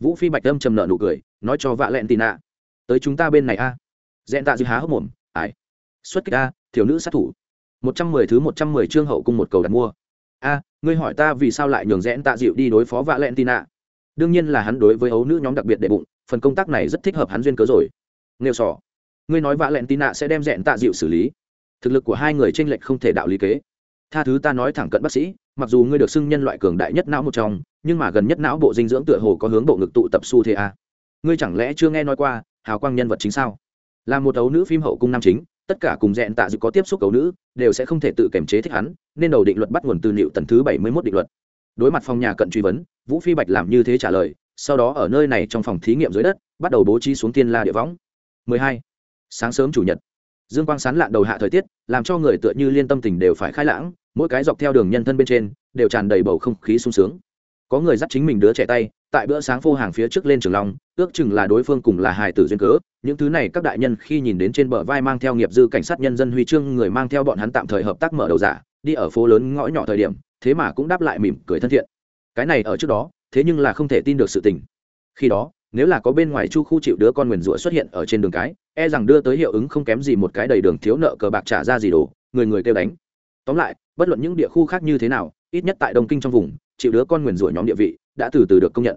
Vũ phi bạch âm trầm nợ nụ cười, nói cho vạ lẹn tì nạ. Tới chúng ta bên này a. Dẹn ta dịu há hốc mồm ải xuất kích a thiếu nữ sát thủ. Một trăm mười thứ một trăm mười chương hậu cung một cầu đặt mua. A, ngươi hỏi ta vì sao lại nhường rẽn tạ dịu đi đối phó vạ lẹn đương nhiên là hắn đối với ấu nữ nhóm đặc biệt đệ bụng, phần công tác này rất thích hợp hắn duyên cớ rồi. Nêu sỏ ngươi nói vạ lẹn sẽ đem rẽn tạ dịu xử lý. Thực lực của hai người tranh lệch không thể đạo lý kế. Tha thứ ta nói thẳng cận bác sĩ, mặc dù ngươi được xưng nhân loại cường đại nhất não một trong, nhưng mà gần nhất não bộ dinh dưỡng tựa hồ có hướng bộ ngực tụ tập su thế a. Ngươi chẳng lẽ chưa nghe nói qua hào quang nhân vật chính sao? Là một ấu nữ phim hậu cung nam chính tất cả cùng dẹn tạ dự có tiếp xúc cầu nữ, đều sẽ không thể tự kiềm chế thích hắn, nên đầu định luật bắt nguồn từ liệu tần thứ bảy mươi mốt định luật. Đối mặt phòng nhà cận truy vấn, vũ phi bạch làm như thế trả lời, sau đó ở nơi này trong phòng thí nghiệm dưới đất, bắt đầu bố trí xuống thiên la địa võng. 12. sáng sớm chủ nhật. Dương quang sán lạn đầu hạ thời tiết, làm cho người tựa như liên tâm tình đều phải khai lãng, mỗi cái dọc theo đường nhân thân bên trên, đều tràn đầy bầu không khí sung sướng. Có người dắt chính mình đứa trẻ tay tại bữa sáng phô hàng phía trước lên trường long, ước chừng là đối phương cùng là hài tử duyên cớ, những thứ này các đại nhân khi nhìn đến trên bờ vai mang theo nghiệp dư cảnh sát nhân dân huy chương người mang theo bọn hắn tạm thời hợp tác mở đầu giả, đi ở phố lớn ngõ nhỏ thời điểm, thế mà cũng đáp lại mỉm cười thân thiện. Cái này ở trước đó, thế nhưng là không thể tin được sự tình. Khi đó, nếu là có bên ngoài chu khu chịu đứa con nguyền rủa xuất hiện ở trên đường cái e rằng đưa tới hiệu ứng không kém gì một cái đầy đường thiếu nợ cờ bạc trả ra gì đồ, người người kêu đánh. Tóm lại, bất luận những địa khu khác như thế nào, ít nhất tại đông kinh trong vùng, chịu đứa con nguyền rủa nhóm địa vị đã từ từ được công nhận.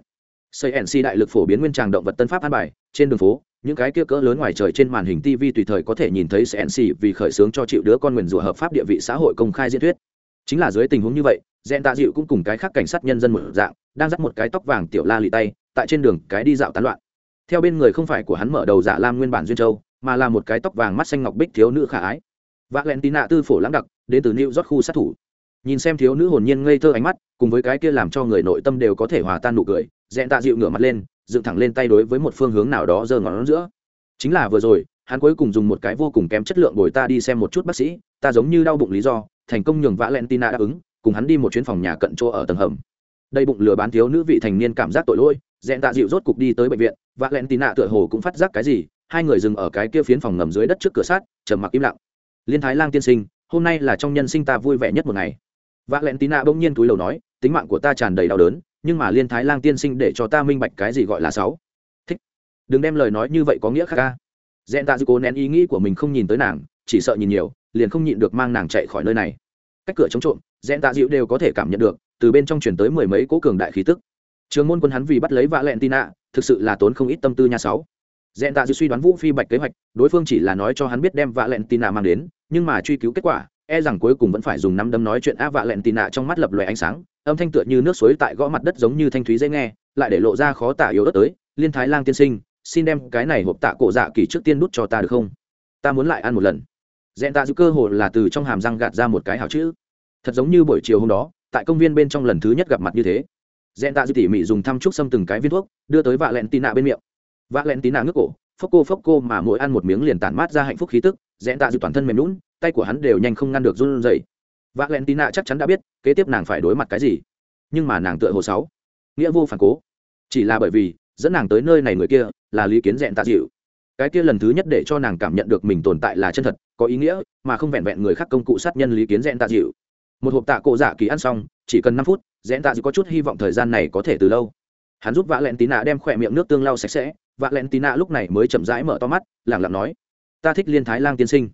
Cnc đại lực phổ biến nguyên tràng động vật tân pháp an bài, trên đường phố, những cái kia cỡ lớn ngoài trời trên màn hình tv tùy thời có thể nhìn thấy cnc vì khởi xướng cho chịu đứa con nguyền rủa hợp pháp địa vị xã hội công khai diễn thuyết. Chính là dưới tình huống như vậy dẹn tạ dịu cũng cùng cái khác cảnh sát nhân dân một dạng, đang dắt một cái tóc vàng tiểu la lì tay, tại trên đường cái đi dạo tán loạn. Theo bên người không phải của hắn mở đầu giả lam nguyên bản duyên châu, mà là một cái tóc vàng mắt xanh ngọc bích thiếu nữ khả ái. Valentina len nạ tư phổ lãng đặc, đến từ new york khu sát thủ nhìn xem thiếu nữ hồn nhiên ngây thơ ánh mắt, cùng với cái kia làm cho người nội tâm đều có thể hòa tan nụ cười dẹn tạ dịu ngửa mặt lên, dựng thẳng lên tay đối với một phương hướng nào đó giơ ngón giữa. Chính là vừa rồi, hắn cuối cùng dùng một cái vô cùng kém chất lượng bồi ta đi xem một chút bác sĩ, ta giống như đau bụng lý do, thành công nhường vã lentina đáp ứng, cùng hắn đi một chuyến phòng nhà cận chỗ ở tầng hầm. Đây bụng lừa bán thiếu nữ vị thành niên cảm giác tội lỗi dẹn tạ dịu rốt cục đi tới bệnh viện vã lentina tựa hồ cũng phát giác cái gì, hai người dừng ở cái kia phiến phòng ngầm dưới đất trước cửa sát trầm mặc im lặng. Liên thái lang tiên sinh, hôm nay là trong nhân sinh ta vui vẻ nhất một ngày vã lentina bỗng nhiên túi lầu nói, tính mạng của ta tràn đầy đau đớn, nhưng mà liên thái lang tiên sinh để cho ta minh bạch cái gì gọi là sáu. Thích. Đừng đem lời nói như vậy có nghĩa khác ca dẹn tạ dư cố nén ý nghĩ của mình không nhìn tới nàng, chỉ sợ nhìn nhiều, liền không nhịn được mang nàng chạy khỏi nơi này. Cách cửa chống trộm, dẹn tạ dịu đều có thể cảm nhận được, từ bên trong chuyển tới mười mấy cố cường đại khí tức. Trường môn quân hắn vì bắt lấy vạ lẹn tina thực sự là tốn không ít tâm tư nha sáu. Dẹn tạ dịu suy đoán vũ phi bạch kế hoạch, đối phương chỉ là nói cho hắn biết đem vạ lẹn tina mang đến, nhưng mà truy cứu kết quả e rằng cuối cùng vẫn phải dùng năm đấm nói chuyện a vạ lẹn tì nạ trong mắt lập lòe ánh sáng, âm thanh tựa như nước suối tại gõ mặt đất giống như thanh thúy dễ nghe, lại để lộ ra khó tả yếu ớt tới, liên thái lang tiên sinh, xin đem cái này hộp tạ cổ dạ kỳ trước tiên đút cho ta được không? Ta muốn lại ăn một lần. Dẹn tạ giữ cơ hồ là từ trong hàm răng gạt ra một cái hào chữ. Thật giống như buổi chiều hôm đó, tại công viên bên trong lần thứ nhất gặp mặt như thế. Dẹn tạ giữ tỉ mỉ dùng thăm trúc xâm từng cái viên thuốc, đưa tới vạ lẹn tì nạ bên miệng. Vạ lẹn tì nạ ngước cổ, phốc cô phốc cô mà mỗi ăn một miếng liền tản mát ra hạnh phúc khí tức dẹn tạ giữ toàn thân mềm lún tay của hắn đều nhanh không ngăn được run rẩy. Vạ lẹn tì nạ chắc chắn đã biết kế tiếp nàng phải đối mặt cái gì, nhưng mà nàng tựa hồ sáu. Nghĩa vô phản cố. Chỉ là bởi vì, dẫn nàng tới nơi này người kia, là lý kiến dẹn tạ dịu. Cái kia lần thứ nhất để cho nàng cảm nhận được mình tồn tại là chân thật, có ý nghĩa, mà không vẹn vẹn người khác công cụ sát nhân lý kiến dẹn tạ dịu. Một hộp tạ cổ dạ kỳ ăn xong, chỉ cần năm phút, dẹn tạ dịu có chút hy vọng thời gian này có thể từ lâu. Hắn giúp vạ lẹn tí nạ đem khỏe miệng nước tương lau sạch sẽ vạ lẹn tí nạ lúc này mới chậm rãi mở to mắt lẳng lặng nói, ta thích liên thái lang tiên sinh.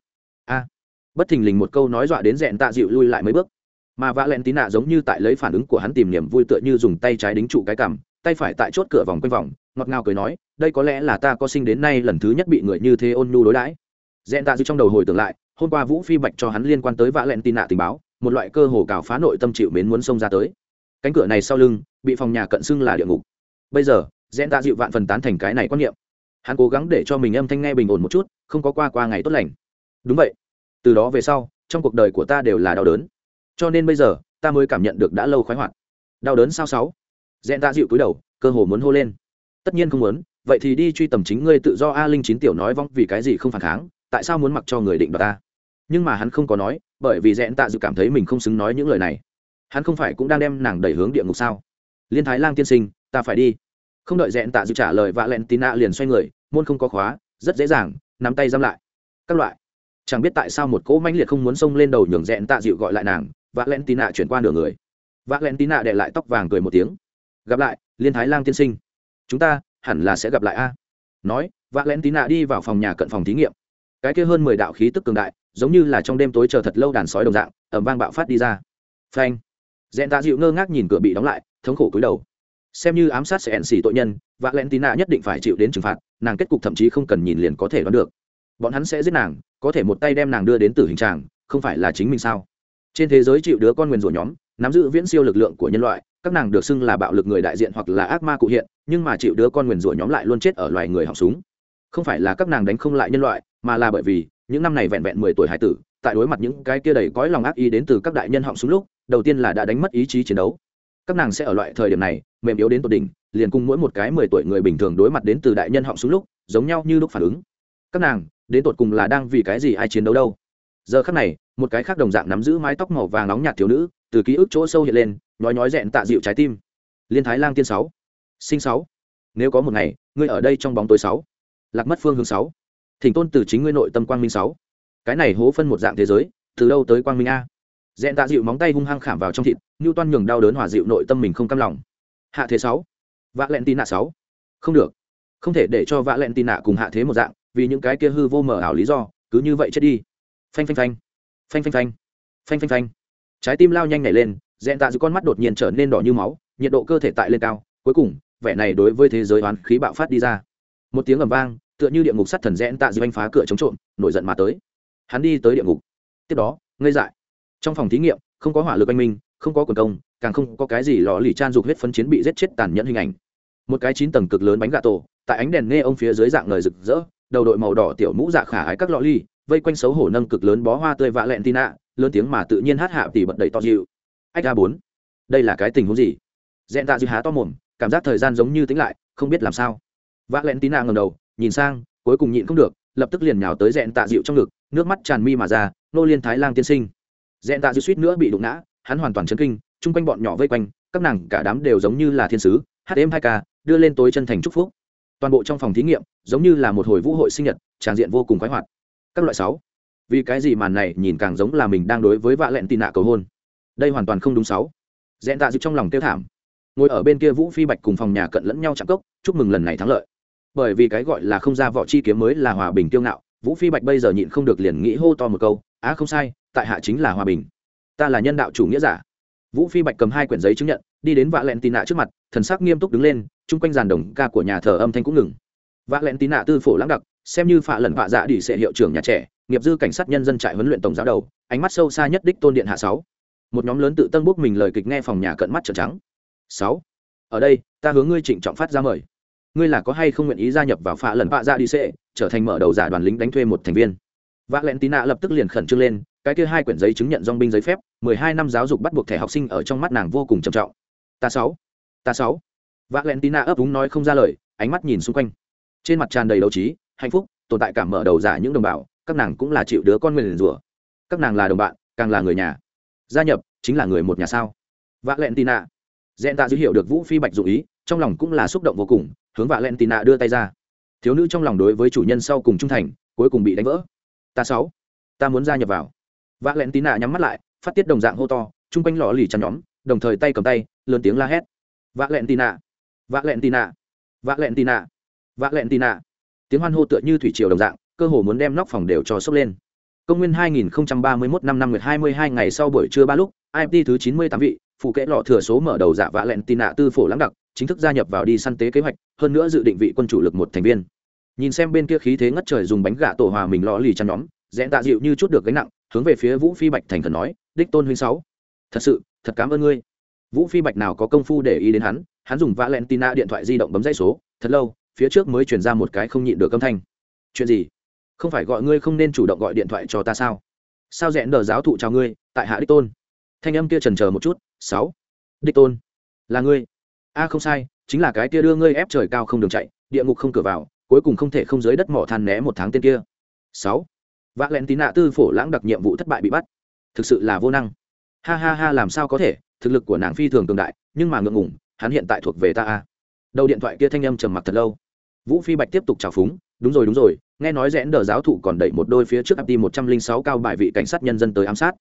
A bất thình lình một câu nói dọa đến dẹn tạ dịu lui lại mấy bước. Mà vạ lẹn tí nạ giống như tại lấy phản ứng của hắn tìm niềm vui tựa như dùng tay trái đính trụ cái cằm, tay phải tại chốt cửa vòng quanh vòng, ngọt ngào cười nói, đây có lẽ là ta có sinh đến nay lần thứ nhất bị người như thế ôn nhu đối đãi. Dẹn tạ Dịu trong đầu hồi tưởng lại, hôm qua vũ phi bạch cho hắn liên quan tới vạ lẹn Tín nạ tình báo, một loại cơ hồ cào phá nội tâm chịu mến muốn xông ra tới. Cánh cửa này sau lưng, bị phòng nhà cận xưng là địa ngục. Bây giờ dẹn tạ dịu vạn phần tán thành cái này quan niệm. Hắn cố gắng để cho mình âm thanh nghe bình ổn một chút, không có qua qua ngày tốt lành. Đúng vậy từ đó về sau, trong cuộc đời của ta đều là đau đớn. Cho nên bây giờ, ta mới cảm nhận được đã lâu khoái hoạt. Đau đớn sao sáu? Dẹn tạ dịu cúi đầu, cơ hồ muốn hô lên. Tất nhiên không muốn, vậy thì đi truy tầm chính ngươi tự do a linh chín tiểu nói vong vì cái gì không phản kháng, tại sao muốn mặc cho người định đoạt ta? Nhưng mà hắn không có nói, bởi vì rẽn tạ dự cảm thấy mình không xứng nói những lời này. Hắn không phải cũng đang đem nàng đẩy hướng địa ngục sao? Liên thái lang tiên sinh, ta phải đi. Không đợi rẽn tạ dự trả lời vạ lẹn tín nạ liền xoay người, môn không có khóa, rất dễ dàng, nắm tay giam lại. Các loại chẳng biết tại sao một cỗ mãnh liệt không muốn xông lên đầu nhường rẽn tạ dịu gọi lại nàng vạ lẹn tín nạ chuyển qua nửa người. Vạ lẹn tín nạ để lại tóc vàng cười một tiếng. Gặp lại, liên thái lang tiên sinh. Chúng ta, hẳn là sẽ gặp lại a. Nói vạ lẹn tín nạ đi vào phòng nhà cận phòng thí nghiệm. Cái kia hơn mười đạo khí tức cường đại, giống như là trong đêm tối chờ thật lâu đàn sói đồng dạng ẩm vang bạo phát đi ra. Phanh. Dẹn tạ dịu ngơ ngác nhìn cửa bị đóng lại, thống khổ cúi đầu. Xem như ám sát sẽ hẹn xỉ tội nhân và len tín nạ nhất định phải chịu đến trừng phạt, nàng kết cục thậm chí không cần nhìn liền có thể đoán được bọn hắn sẽ giết nàng, có thể một tay đem nàng đưa đến tử hình tràng, không phải là chính mình sao? Trên thế giới chịu đứa con nguyền rủa nhóm, nắm giữ viễn siêu lực lượng của nhân loại, các nàng được xưng là bạo lực người đại diện hoặc là ác ma cụ hiện, nhưng mà chịu đứa con nguyền rủa nhóm lại luôn chết ở loài người họng súng. Không phải là các nàng đánh không lại nhân loại, mà là bởi vì, những năm này vẹn vẹn mười tuổi hải tử, tại đối mặt những cái kia đầy cõi lòng ác ý đến từ các đại nhân họng súng lúc, đầu tiên là đã đánh mất ý chí chiến đấu. Các nàng sẽ ở loại thời điểm này, mềm yếu đến tột đỉnh, liền cùng mỗi một cái mười tuổi người bình thường đối mặt đến từ đại nhân họng súng lúc, giống nhau như lúc phản ứng. Các nàng đến tột cùng là đang vì cái gì ai chiến đấu đâu. Giờ khắc này, một cái khác đồng dạng nắm giữ mái tóc màu vàng nóng nhạt thiếu nữ, từ ký ức chỗ sâu hiện lên nói nói rẽn tạ dịu trái tim. Liên thái lang tiên sáu. Sinh sáu. Nếu có một ngày, ngươi ở đây trong bóng tối sáu. Lạc mất phương hướng sáu. Thỉnh tôn từ chính ngươi nội tâm quang minh sáu. Cái này hố phân một dạng thế giới, từ đâu tới quang minh a? Dẹn tạ dịu móng tay hung hăng khảm vào trong thịt như toan nhường đau đớn hòa dịu nội tâm mình không cam lòng. Hạ thế sáu. Vạ lẹn tin nạ sáu. Không được. Không thể để cho vạ lẹn tin nạ cùng hạ thế một dạng vì những cái kia hư vô mờ ảo lý do, cứ như vậy chết đi. Phanh phanh phanh. Phanh phanh phanh. Phanh phanh phanh. Trái tim lao nhanh nhảy lên dẹn tạ dịu con mắt đột nhiên trở nên đỏ như máu, nhiệt độ cơ thể tại lên cao. Cuối cùng, vẻ này đối với thế giới oán khí bạo phát đi ra. Một tiếng ầm vang, tựa như địa ngục sắt thần dẹn tạ dịu anh phá cửa chống trộm, nổi giận mà tới. Hắn đi tới địa ngục. Tiếp đó, ngây dại. Trong phòng thí nghiệm, không có hỏa lực anh minh, không có quần công, càng không có cái gì lò lì tràn dục huyết phấn chiến bị giết chết tàn nhẫn hình ảnh. Một cái chín tầng cực lớn bánh gà tổ, tại ánh đèn nghe ông phía dưới dạng lời rực rỡ đầu đội màu đỏ tiểu mũ dạ khả ái các lọ ly, vây quanh xấu hổ nâng cực lớn bó hoa tươi vạ lẹn tin ạ lớn tiếng mà tự nhiên hát hạ tỉ bật đầy to dịu. Ách a bốn, đây là cái tình huống gì? Dẹn tạ dư há to mồm, cảm giác thời gian giống như tính lại, không biết làm sao. Vạ lẹn tin ạ ngầm đầu, nhìn sang, cuối cùng nhịn không được, lập tức liền nhào tới dẹn tạ dịu trong ngực, nước mắt tràn mi mà ra, nô liên thái lang tiên sinh. Dẹn tạ dịu suýt nữa bị đụng ngã, hắn hoàn toàn chấn kinh, chung quanh bọn nhỏ vây quanh, các nàng cả đám đều giống như là thiên sứ, hát êm hai ca, đưa lên tối chân thành chúc phúc toàn bộ trong phòng thí nghiệm giống như là một hồi vũ hội sinh nhật tràng diện vô cùng khoái hoạt. Các loại sáu. Vì cái gì màn này nhìn càng giống là mình đang đối với vạ lẹn tị nạ cầu hôn? Đây hoàn toàn không đúng sáu. Dẹn tạ dịu trong lòng tiêu thảm. Ngồi ở bên kia vũ phi bạch cùng phòng nhà cận lẫn nhau chạm cốc, chúc mừng lần này thắng lợi. Bởi vì cái gọi là không ra võ chi kiếm mới là hòa bình tiêu ngạo, vũ phi bạch bây giờ nhịn không được liền nghĩ hô to một câu, á, không sai, tại hạ chính là hòa bình. Ta là nhân đạo chủ nghĩa giả vũ phi bạch cầm hai quyển giấy chứng nhận, đi đến vạ lẹn tì nạ trước mặt, thần sắc nghiêm túc đứng lên, chung quanh dàn đồng ca của nhà thờ âm thanh cũng ngừng. Vạ lẹn tì nạ tư phổ lãng đặc, xem như phạ lần vạ dạ đi sệ hiệu trưởng nhà trẻ, nghiệp dư cảnh sát nhân dân trại huấn luyện tổng giáo đầu, ánh mắt sâu xa nhất đích tôn điện hạ sáu. Một nhóm lớn tự tân bốc mình lời kịch nghe phòng nhà cận mắt trợn trắng. Sáu. Ở đây, ta hướng ngươi trịnh trọng phát ra mời. Ngươi là có hay không nguyện ý gia nhập vào phạ lần vạ dạ đi sệ trở thành mở đầu giả đoàn lính đánh thuê một thành viên? Vạ lẹn tì nạ lập tức liền khẩn trương lên cái kia hai quyển giấy chứng nhận dong binh giấy phép, mười hai năm giáo dục bắt buộc thẻ học sinh ở trong mắt nàng vô cùng trầm trọng. Ta sáu ta sáu. Vác lẹn tina ấp úng nói không ra lời, ánh mắt nhìn xung quanh. Trên mặt tràn đầy đấu trí, hạnh phúc, tồn tại cảm mở đầu giả những đồng bào, các nàng cũng là chịu đứa con nguyền rủa. Các nàng là đồng bạn, càng là người nhà. Gia nhập, chính là người một nhà sao? Vạ lẹn tí nạ dẹn tạ dữ hiểu được vũ phi bạch dụ ý, trong lòng cũng là xúc động vô cùng, hướng vạ len tì nạ đưa tay ra. Thiếu nữ trong lòng đối với chủ nhân sau cùng trung thành, cuối cùng bị đánh vỡ. Ta sáu, ta muốn gia nhập vào vạ lẹn tì nạ nhắm mắt lại, phát tiết đồng dạng hô to, chung quanh lò lì chắn nhóm, đồng thời tay cầm tay, lớn tiếng la hét. Vạ lẹn tì nạ vạ lẹn tì nạ vạ lẹn tì nạ vạ lẹn tì nạ. Tiếng hoan hô tựa như thủy triều đồng dạng, cơ hồ muốn đem nóc phòng đều cho sốc lên. Công nguyên 2031 năm năm nguyệt 22 ngày sau buổi trưa ba lúc imt thứ 98 vị, phụ kẽ lọ thừa số mở đầu dạ giả vạ lẹn tì nạ tư phổ lãng đặc, chính thức gia nhập vào đi săn tế kế hoạch, hơn nữa dự định vị quân chủ lực một thành viên. Nhìn xem bên kia khí thế ngất trời dùng bánh gạ tổ hòa mình lò lì chăn nhóm, rẽ tạ dịu như chút được gánh nặng hướng về phía vũ phi bạch thành khẩn nói, đích tôn huynh sáu, thật sự, thật cảm ơn ngươi. Vũ phi bạch nào có công phu để ý đến hắn hắn dùng valentina điện thoại di động bấm dây số, thật lâu, phía trước mới chuyển ra một cái không nhịn được âm thanh. Chuyện gì? Không phải gọi ngươi không nên chủ động gọi điện thoại cho ta sao? Sao rẽn đờ giáo thụ chào ngươi, tại hạ đích tôn? Thanh âm kia trần chờ một chút, sáu, đích tôn, là ngươi. A, không sai, chính là cái kia đưa ngươi ép trời cao không đường chạy, địa ngục không cửa vào, cuối cùng không thể không dưới đất mỏ than né một tháng tên kia. Sáu vạ lẹn tí nạ tư phổ lãng đặc nhiệm vụ thất bại bị bắt. Thực sự là vô năng. Ha ha ha, làm sao có thể? Thực lực của nàng phi thường cường đại, nhưng mà ngượng ngủng hắn hiện tại thuộc về ta a. Đầu điện thoại kia thanh âm trầm mặc thật lâu. Vũ phi bạch tiếp tục trào phúng, đúng rồi đúng rồi, nghe nói rẽn đờ giáo thụ còn đẩy một đôi phía trước ap một trăm linh sáu cao bài vị cảnh sát nhân dân tới ám sát.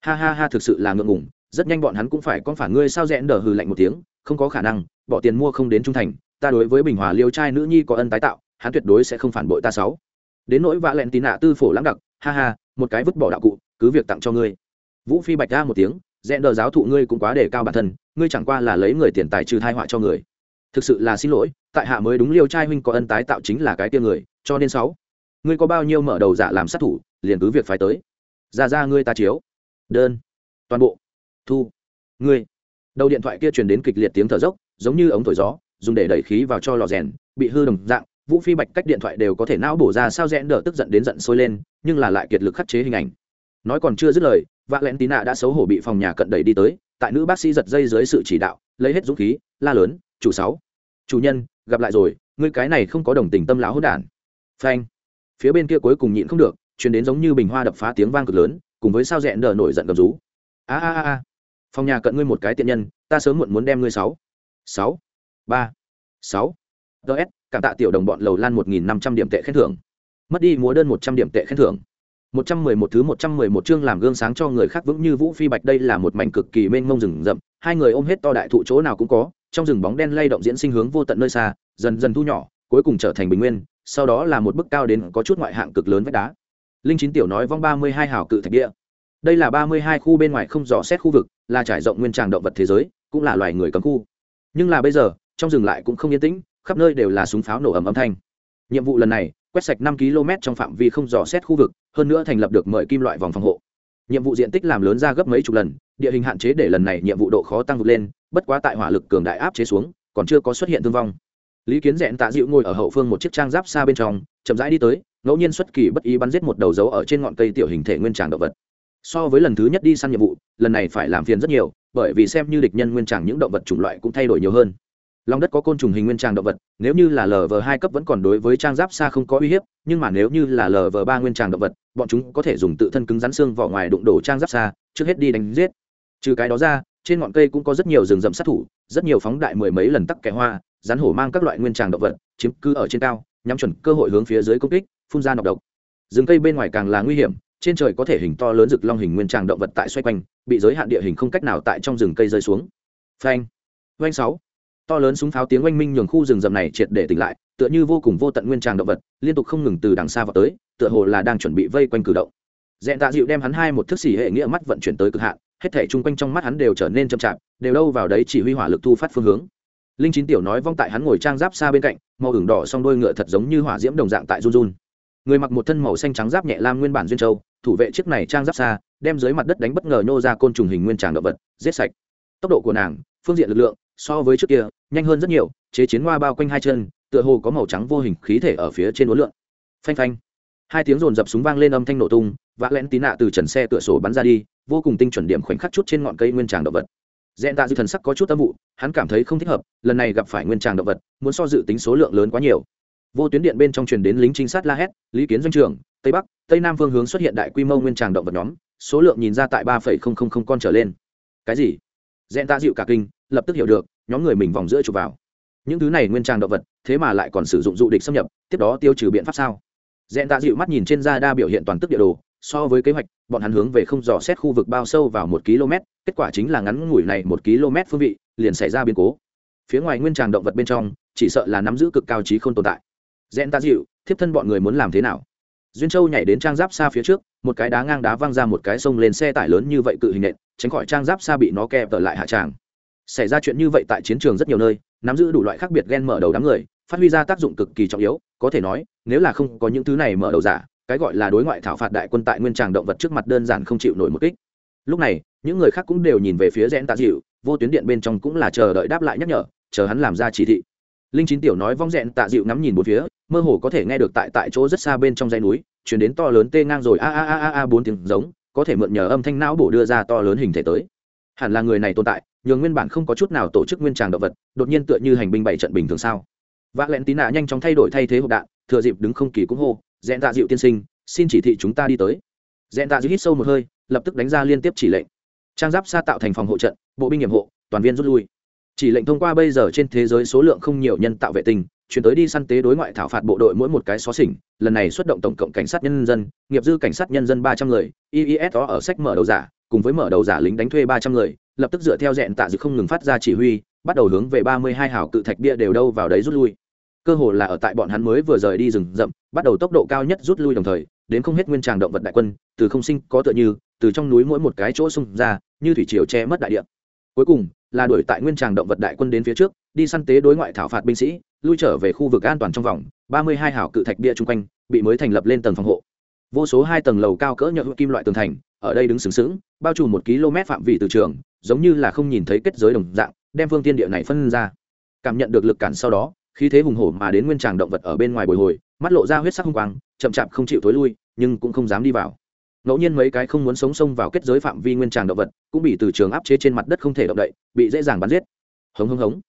Ha ha ha, thực sự là ngượng ngủng rất nhanh bọn hắn cũng phải con phản ngươi sao rẽn đờ hừ lạnh một tiếng, không có khả năng, bỏ tiền mua không đến trung thành, ta đối với bình hòa liêu trai nữ nhi có ân tái tạo, hắn tuyệt đối sẽ không phản bội ta sáu đến nỗi vạ lẹn tì nạ tư phổ lãng đặc, ha ha, một cái vứt bỏ đạo cụ, cứ việc tặng cho ngươi. Vũ phi bạch ra một tiếng, rẽ đờ giáo thụ ngươi cũng quá đề cao bản thân, ngươi chẳng qua là lấy người tiền tài trừ thai họa cho người. Thực sự là xin lỗi, tại hạ mới đúng liêu trai huynh có ân tái tạo chính là cái tia người, cho nên sáu. Ngươi có bao nhiêu mở đầu giả làm sát thủ, liền cứ việc phải tới. Ra ra ngươi ta chiếu. Đơn. Toàn bộ. Thu. Ngươi. Đầu điện thoại kia truyền đến kịch liệt tiếng thở dốc, giống như ống thổi gió, dùng để đẩy khí vào cho lò rèn, bị hư đồng dạng vũ phi bạch cách điện thoại đều có thể não bổ ra sao rẽn đỡ tức giận đến giận sôi lên, nhưng là lại kiệt lực khắc chế hình ảnh. Nói còn chưa dứt lời vạ lẹn tí nạ đã xấu hổ bị phòng nhà cận đẩy đi tới, tại nữ bác sĩ giật dây dưới sự chỉ đạo, lấy hết dũng khí, la lớn, chủ sáu, chủ nhân, gặp lại rồi, ngươi cái này không có đồng tình tâm lão hỗn đản. Phanh. Phía bên kia cuối cùng nhịn không được chuyển đến giống như bình hoa đập phá tiếng vang cực lớn, cùng với sao rẽn đờ nổi giận gầm rú. A a a phòng nhà cận ngươi một cái tiện nhân, ta sớm muộn muốn đem ngươi sáu sáu, ba, sáu. Ts cảm tạ tiểu đồng bọn lầu lan một nghìn năm trăm điểm tệ khen thưởng. Mất đi múa đơn một trăm điểm tệ khen thưởng. Một trăm mười một thứ một trăm mười một chương làm gương sáng cho người khác vững như vũ phi bạch, đây là một mảnh cực kỳ mênh mông rừng rậm, hai người ôm hết to đại thụ chỗ nào cũng có, trong rừng bóng đen lay động diễn sinh hướng vô tận nơi xa, dần dần thu nhỏ, cuối cùng trở thành bình nguyên, sau đó là một bức cao đến có chút ngoại hạng cực lớn vách đá. Linh chín tiểu nói vong ba mươi hai hào cự thạch địa. Đây là ba mươi hai khu bên ngoài không dò xét khu vực, là trải rộng nguyên tràng động vật thế giới, cũng là loài người cấm khu. Nhưng là bây giờ, trong rừng lại cũng không yên tĩnh khắp nơi đều là súng pháo nổ ầm âm thanh. Nhiệm vụ lần này, quét sạch năm km trong phạm vi không dò xét khu vực, hơn nữa thành lập được mời kim loại vòng phòng hộ. Nhiệm vụ diện tích làm lớn ra gấp mấy chục lần, địa hình hạn chế để lần này nhiệm vụ độ khó tăng vượt lên, bất quá tại hỏa lực cường đại áp chế xuống, còn chưa có xuất hiện thương vong. Lý kiến rẽn tạ dịu ngồi ở hậu phương một chiếc trang giáp xa bên trong, chậm rãi đi tới, ngẫu nhiên xuất kỳ bất ý bắn giết một đầu dấu ở trên ngọn cây tiểu hình thể nguyên tràng động vật. So với lần thứ nhất đi săn nhiệm vụ, lần này phải làm phiền rất nhiều, bởi vì xem như địch nhân nguyên tràng những động vật chủng loại cũng thay đổi nhiều hơn lòng đất có côn trùng hình nguyên tràng động vật, nếu như là lv hai cấp vẫn còn đối với trang giáp xa không có uy hiếp, nhưng mà nếu như là lv ba nguyên tràng động vật, bọn chúng có thể dùng tự thân cứng rắn xương vỏ ngoài đụng đổ trang giáp xa, trước hết đi đánh giết. Trừ cái đó ra, trên ngọn cây cũng có rất nhiều rừng rậm sát thủ, rất nhiều phóng đại mười mấy lần tắc kẻ hoa, rắn hổ mang các loại nguyên tràng động vật, chiếm cứ ở trên cao, nhắm chuẩn cơ hội hướng phía dưới công kích, phun ra nọc độc. Rừng cây bên ngoài càng là nguy hiểm, trên trời có thể hình to lớn rực long hình nguyên tràng động vật tại xoay quanh, bị giới hạn địa hình không cách nào tại trong rừng cây rơi xuống. Phanh. Phanh sáu to lớn súng pháo tiếng oanh minh nhường khu rừng rậm này triệt để tỉnh lại, tựa như vô cùng vô tận nguyên tràng động vật, liên tục không ngừng từ đằng xa vào tới, tựa hồ là đang chuẩn bị vây quanh cử động. Dẹn tạ dịu đem hắn hai một thức xỉ hệ nghĩa mắt vận chuyển tới cực hạn, hết thể chung quanh trong mắt hắn đều trở nên chậm chạp, đều đâu vào đấy chỉ huy hỏa lực thu phát phương hướng. Linh chín tiểu nói vong tại hắn ngồi trang giáp xa bên cạnh, màu ửng đỏ song đôi ngựa thật giống như hỏa diễm đồng dạng tại run run. Người mặc một thân màu xanh trắng giáp nhẹ lam nguyên bản duyên châu, thủ vệ chiếc này trang giáp xa, đem dưới mặt đất đánh bất ngờ nhô ra côn trùng hình nguyên tràng động vật, giết sạch. Tốc độ của nàng phương diện lực lượng, so với trước kia, nhanh hơn rất nhiều, chế chiến hoa bao quanh hai chân, tựa hồ có màu trắng vô hình khí thể ở phía trên uốn lượn. Phanh phanh. Hai tiếng rồn dập súng vang lên âm thanh nổ tung, vạ lén tí nạ từ trần xe tựa sổ bắn ra đi, vô cùng tinh chuẩn điểm khoảnh khắc chút trên ngọn cây nguyên tràng động vật. Dẹn tạ dư thần sắc có chút âm vụ, hắn cảm thấy không thích hợp, lần này gặp phải nguyên tràng động vật, muốn so dự tính số lượng lớn quá nhiều. Vô tuyến điện bên trong truyền đến lính trinh sát la hét, lý kiến doanh trường tây bắc, tây nam phương hướng xuất hiện đại quy mô nguyên tràng động vật nhóm, số lượng nhìn ra tại ba con trở lên. Cái gì? Dẹn ta dịu cả kinh, lập tức hiểu được, nhóm người mình vòng giữa chụp vào. Những thứ này nguyên trang động vật, thế mà lại còn sử dụng dụ địch xâm nhập, tiếp đó tiêu trừ biện pháp sao? Dẹn ta dịu mắt nhìn trên da đa biểu hiện toàn tức địa đồ, so với kế hoạch, bọn hắn hướng về không dò xét khu vực bao sâu vào một km, kết quả chính là ngắn ngủi này một km phương vị, liền xảy ra biến cố. Phía ngoài nguyên tràng động vật bên trong, chỉ sợ là nắm giữ cực cao trí không tồn tại. Dẹn ta dịu, thiếp thân bọn người muốn làm thế nào? Duyên châu nhảy đến trang giáp xa phía trước, một cái đá ngang đá văng ra một cái sông lên xe tải lớn như vậy cự hình nện, tránh khỏi trang giáp xa bị nó kẹp ở lại hạ tràng. Xảy ra chuyện như vậy tại chiến trường rất nhiều nơi, nắm giữ đủ loại khác biệt ghen mở đầu đám người, phát huy ra tác dụng cực kỳ trọng yếu, có thể nói, nếu là không có những thứ này mở đầu giả, cái gọi là đối ngoại thảo phạt đại quân tại nguyên tràng động vật trước mặt đơn giản không chịu nổi một kích. Lúc này, những người khác cũng đều nhìn về phía rẽn tạ dịu vô tuyến điện bên trong cũng là chờ đợi đáp lại nhắc nhở, chờ hắn làm ra chỉ thị. Linh chín tiểu nói vong rẽn tạ dịu ngắm nhìn một phía mơ hồ có thể nghe được tại tại chỗ rất xa bên trong dãy núi, chuyển đến to lớn tê ngang rồi, a a a a a, bốn tiếng giống, có thể mượn nhờ âm thanh não bổ đưa ra to lớn hình thể tới. Hẳn là người này tồn tại, nhường nguyên bản không có chút nào tổ chức nguyên tràng động vật, đột nhiên tựa như hành binh bảy trận bình thường sao. Vạ lẹn tí nạ nhanh chóng thay đổi thay thế hộp đạn, thừa dịp đứng không kỳ cũng hô dẹn tạ dịu tiên sinh, xin chỉ thị chúng ta đi tới. Dẹn tạ dịu hít sâu một hơi, lập tức đánh ra liên tiếp chỉ lệnh. Trang giáp xa tạo thành phòng hộ trận, bộ binh nghiệm hộ, toàn viên rút lui. Chỉ lệnh thông qua bây giờ trên thế giới số lượng không nhiều nhân tạo vệ tinh chuyển tới đi săn tế đối ngoại thảo phạt bộ đội mỗi một cái xó xỉnh, lần này xuất động tổng cộng cảnh sát nhân dân, nghiệp dư cảnh sát nhân dân ba trăm người iiso ở sách mở đầu giả, cùng với mở đầu giả lính đánh thuê ba trăm người, lập tức dựa theo dẹn tạ dự không ngừng phát ra chỉ huy, bắt đầu hướng về ba mươi hai hào cự thạch bia đều đâu vào đấy rút lui. Cơ hồ là ở tại bọn hắn mới vừa rời đi rừng rậm, bắt đầu tốc độ cao nhất rút lui đồng thời, đến không hết nguyên tràng động vật đại quân, từ không sinh có tựa như, từ trong núi mỗi một cái chỗ xung ra, như thủy triều che mất đại địa. Cuối cùng là đuổi tại nguyên tràng động vật đại quân đến phía trước, đi săn tế đối ngoại thảo phạt binh sĩ, lui trở về khu vực an toàn trong vòng, ba mươi hai hào cự thạch bia chung quanh, bị mới thành lập lên tầng phòng hộ. Vô số hai tầng lầu cao cỡ nhựa kim loại tường thành, ở đây đứng sừng sững, bao trùm một km phạm vị từ trường, giống như là không nhìn thấy kết giới đồng dạng, đem phương tiên địa này phân ra. Cảm nhận được lực cản sau đó, khí thế hùng hổ mà đến nguyên tràng động vật ở bên ngoài bồi hồi, mắt lộ ra huyết sắc hung quang, chậm chạp không chịu thối lui, nhưng cũng không dám đi vào ngẫu nhiên mấy cái không muốn sống xông vào kết giới phạm vi nguyên tràng động vật, cũng bị từ trường áp chế trên mặt đất không thể động đậy, bị dễ dàng bắn giết. Hống hống hống.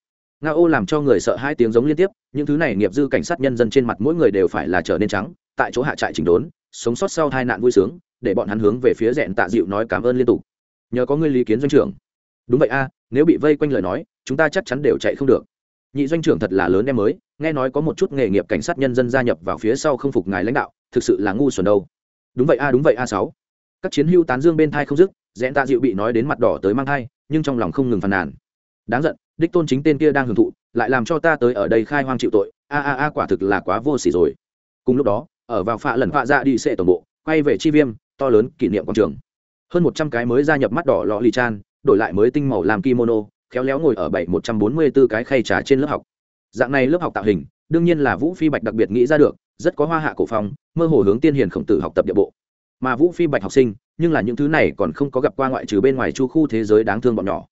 Nga ô làm cho người sợ hai tiếng giống liên tiếp, những thứ này nghiệp dư cảnh sát nhân dân trên mặt mỗi người đều phải là trở nên trắng, tại chỗ hạ trại chỉnh đốn, sống sót sau tai nạn vui sướng, để bọn hắn hướng về phía rẽn tạ dịu nói cảm ơn liên tục. Nhờ có ngươi lý kiến doanh trưởng. Đúng vậy a, nếu bị vây quanh lời nói, chúng ta chắc chắn đều chạy không được. Nhị doanh trưởng thật là lớn em mới, nghe nói có một chút nghề nghiệp cảnh sát nhân dân gia nhập vào phía sau không phục ngài lãnh đạo, thực sự là ngu xuẩn đâu đúng vậy a, đúng vậy a sáu. Các chiến hưu tán dương bên thai không dứt dẹn tạ dịu bị nói đến mặt đỏ tới mang thai, nhưng trong lòng không ngừng phàn nàn. Đáng giận, đích tôn chính tên kia đang hưởng thụ, lại làm cho ta tới ở đây khai hoang chịu tội. A a a, quả thực là quá vô sỉ rồi. Cùng lúc đó, ở vào phạ lần phạ ra đi xệ tổng bộ, quay về chi viêm, to lớn kỷ niệm quảng trường. Hơn một trăm cái mới gia nhập mắt đỏ lọ lì chan, đổi lại mới tinh màu làm kimono, khéo léo ngồi ở bảy một trăm bốn mươi b ố cái khay trà trên lớp học. Dạng này lớp học tạo hình đương nhiên là vũ phi bạch đặc biệt nghĩ ra được, rất có hoa hạ cổ phong, mơ hồ hướng tiên hiền khổng tử học tập địa bộ. Mà vũ phi bạch học sinh, nhưng là những thứ này còn không có gặp qua ngoại trừ bên ngoài chu khu thế giới đáng thương bọn nhỏ.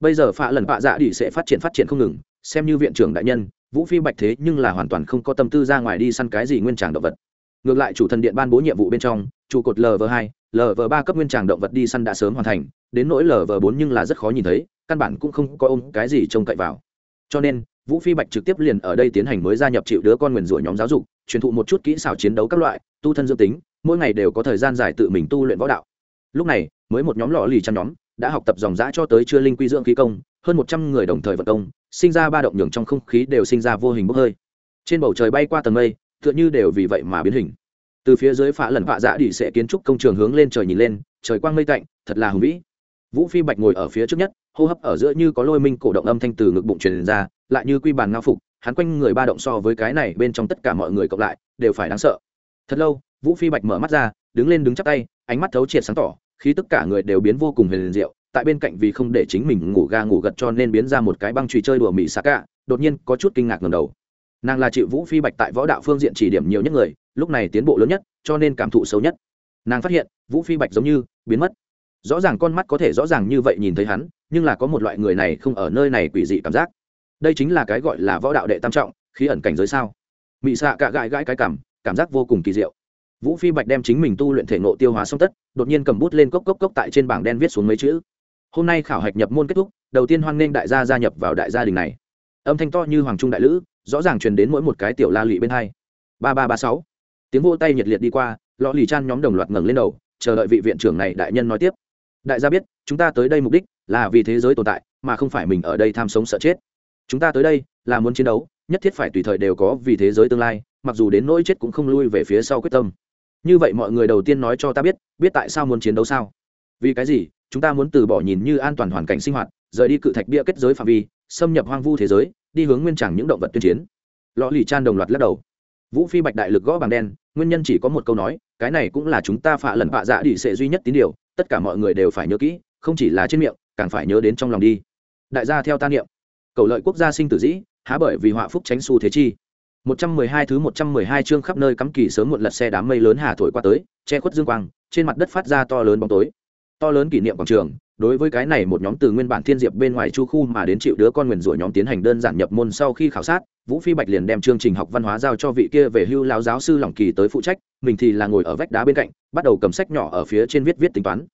Bây giờ phạ lần phạ dạ đi sẽ phát triển phát triển không ngừng, xem như viện trưởng đại nhân, vũ phi bạch thế nhưng là hoàn toàn không có tâm tư ra ngoài đi săn cái gì nguyên tràng động vật. Ngược lại chủ thần điện ban bố nhiệm vụ bên trong, trụ cột lv hai lv ba cấp nguyên tràng động vật đi săn đã sớm hoàn thành, đến nỗi lv bốn nhưng là rất khó nhìn thấy, căn bản cũng không có ôm cái gì trông cậy vào cho nên, vũ phi bạch trực tiếp liền ở đây tiến hành mới gia nhập chịu đứa con nguyền rủa nhóm giáo dục, truyền thụ một chút kỹ xảo chiến đấu các loại, tu thân dương tính, mỗi ngày đều có thời gian dài tự mình tu luyện võ đạo. Lúc này, mới một nhóm lò lì chăn nhóm đã học tập dòng giã cho tới chưa linh quy dưỡng khí công, hơn một trăm người đồng thời vận công, sinh ra ba động nhường trong không khí đều sinh ra vô hình bốc hơi. Trên bầu trời bay qua tầng mây, tựa như đều vì vậy mà biến hình. Từ phía dưới phá lần phạ dạ đi sẽ kiến trúc công trường hướng lên trời nhìn lên, trời quang mây tạnh, thật là hùng vĩ vũ phi bạch ngồi ở phía trước nhất, hô hấp ở giữa như có lôi minh cổ động âm thanh từ ngực bụng truyền ra, lại như quy bàn ngao phục, hắn quanh người ba động so với cái này bên trong tất cả mọi người cộng lại, đều phải đáng sợ. Thật lâu, vũ phi bạch mở mắt ra, đứng lên đứng chắp tay, ánh mắt thấu triệt sáng tỏ khi tất cả người đều biến vô cùng huyền diệu, tại bên cạnh vì không để chính mình ngủ ga ngủ gật cho nên biến ra một cái băng trùy chơi đùa mỹ xạ cả đột nhiên có chút kinh ngạc ngầm đầu. Nàng là chị vũ phi bạch tại võ đạo phương diện chỉ điểm nhiều nhất người, lúc này tiến bộ lớn nhất, cho nên cảm thụ xấu nhất. Nàng phát hiện, vũ phi bạch giống như biến mất rõ ràng con mắt có thể rõ ràng như vậy nhìn thấy hắn, nhưng là có một loại người này không ở nơi này quỷ dị cảm giác. Đây chính là cái gọi là võ đạo đệ tam trọng khi ẩn cảnh giới sao? Mị xạ cạ gãi gãi cái cảm cảm giác vô cùng kỳ diệu. Vũ phi bạch đem chính mình tu luyện thể nộ tiêu hóa xong tất, đột nhiên cầm bút lên cốc cốc cốc tại trên bảng đen viết xuống mấy chữ. Hôm nay khảo hạch nhập môn kết thúc, đầu tiên hoan nghênh đại gia gia nhập vào đại gia đình này. Âm thanh to như hoàng trung đại lữ, rõ ràng truyền đến mỗi một cái tiểu la lụy bên hai. Ba ba ba sáu. Tiếng vô tay nhiệt liệt đi qua, lọ lì chan nhóm đồng loạt ngẩng lên đầu, chờ đợi vị viện trưởng này đại nhân nói tiếp đại gia biết, chúng ta tới đây mục đích là vì thế giới tồn tại, mà không phải mình ở đây tham sống sợ chết. Chúng ta tới đây là muốn chiến đấu, nhất thiết phải tùy thời đều có vì thế giới tương lai, mặc dù đến nỗi chết cũng không lui về phía sau quyết tâm. Như vậy mọi người đầu tiên nói cho ta biết biết tại sao muốn chiến đấu sao? Vì cái gì? Chúng ta muốn từ bỏ nhìn như an toàn hoàn cảnh sinh hoạt, rời đi cự thạch bia kết giới phạm vi, xâm nhập hoang vu thế giới, đi hướng nguyên chẳng những động vật tuyên chiến. Lò lì chan đồng loạt lắc đầu. Vũ phi bạch đại lực gõ bằng đen, nguyên nhân chỉ có một câu nói cái này cũng là chúng ta phạ lần phạ dạ đi sẽ duy nhất tín điều, tất cả mọi người đều phải nhớ kỹ, không chỉ là trên miệng, càng phải nhớ đến trong lòng đi. Đại gia theo ta niệm. Cầu lợi quốc gia sinh tử dĩ, há bởi vì họa phúc tránh xu thế chi. 112 thứ 112 chương khắp nơi cắm kỳ sớm muộn lật xe đám mây lớn hà thổi qua tới, che khuất dương quang, trên mặt đất phát ra to lớn bóng tối. To lớn kỷ niệm quảng trường đối với cái này một nhóm từ nguyên bản thiên diệp bên ngoài chu khu mà đến chịu đứa con nguyền rủa nhóm tiến hành đơn giản nhập môn sau khi khảo sát, vũ phi bạch liền đem chương trình học văn hóa giao cho vị kia về hưu lão giáo sư lỏng kỳ tới phụ trách, mình thì là ngồi ở vách đá bên cạnh, bắt đầu cầm sách nhỏ ở phía trên viết viết tính toán.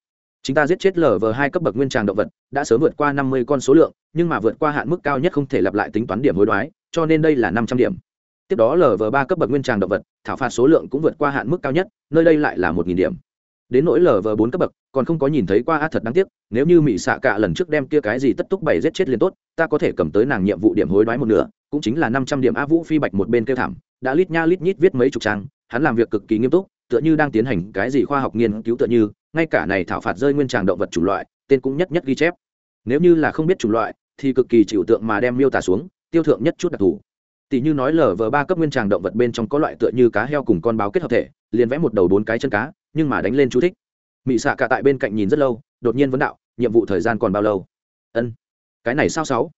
Chúng ta giết chết lv hai cấp bậc nguyên tràng động vật, đã sớm vượt qua năm mươi con số lượng, nhưng mà vượt qua hạn mức cao nhất không thể lặp lại tính toán điểm hối đoái, cho nên đây là năm trăm điểm. Tiếp đó lv ba cấp bậc nguyên tràng động vật, thảo phạt số lượng cũng vượt qua hạn mức cao nhất, nơi đây lại là một nghìn điểm đến nỗi lv bốn cấp bậc, còn không có nhìn thấy qua, a, thật đáng tiếc, nếu như mỹ xạ cả lần trước đem kia cái gì tất túc bảy giết chết liền tốt, ta có thể cầm tới nàng nhiệm vụ điểm hối đoái một nửa, cũng chính là năm trăm điểm a vũ phi bạch một bên kêu thảm, đã lít nha lít nhít viết mấy chục trang, hắn làm việc cực kỳ nghiêm túc, tựa như đang tiến hành cái gì khoa học nghiên cứu tựa như, ngay cả này thảo phạt rơi nguyên tràng động vật chủng loại, tên cũng nhất nhất ghi chép. Nếu như là không biết chủng loại, thì cực kỳ chịu tượng mà đem miêu tả xuống, tiêu thượng nhất chút đặc thù. Tỷ như nói lờ vờ ba cấp nguyên tràng động vật bên trong có loại tựa như cá heo cùng con báo kết hợp thể, liền vẽ một đầu bốn cái chân cá nhưng mà đánh lên chú thích. Mỹ xạ cả tại bên cạnh nhìn rất lâu, đột nhiên vấn đạo, nhiệm vụ thời gian còn bao lâu? Ân, cái này sao sáu?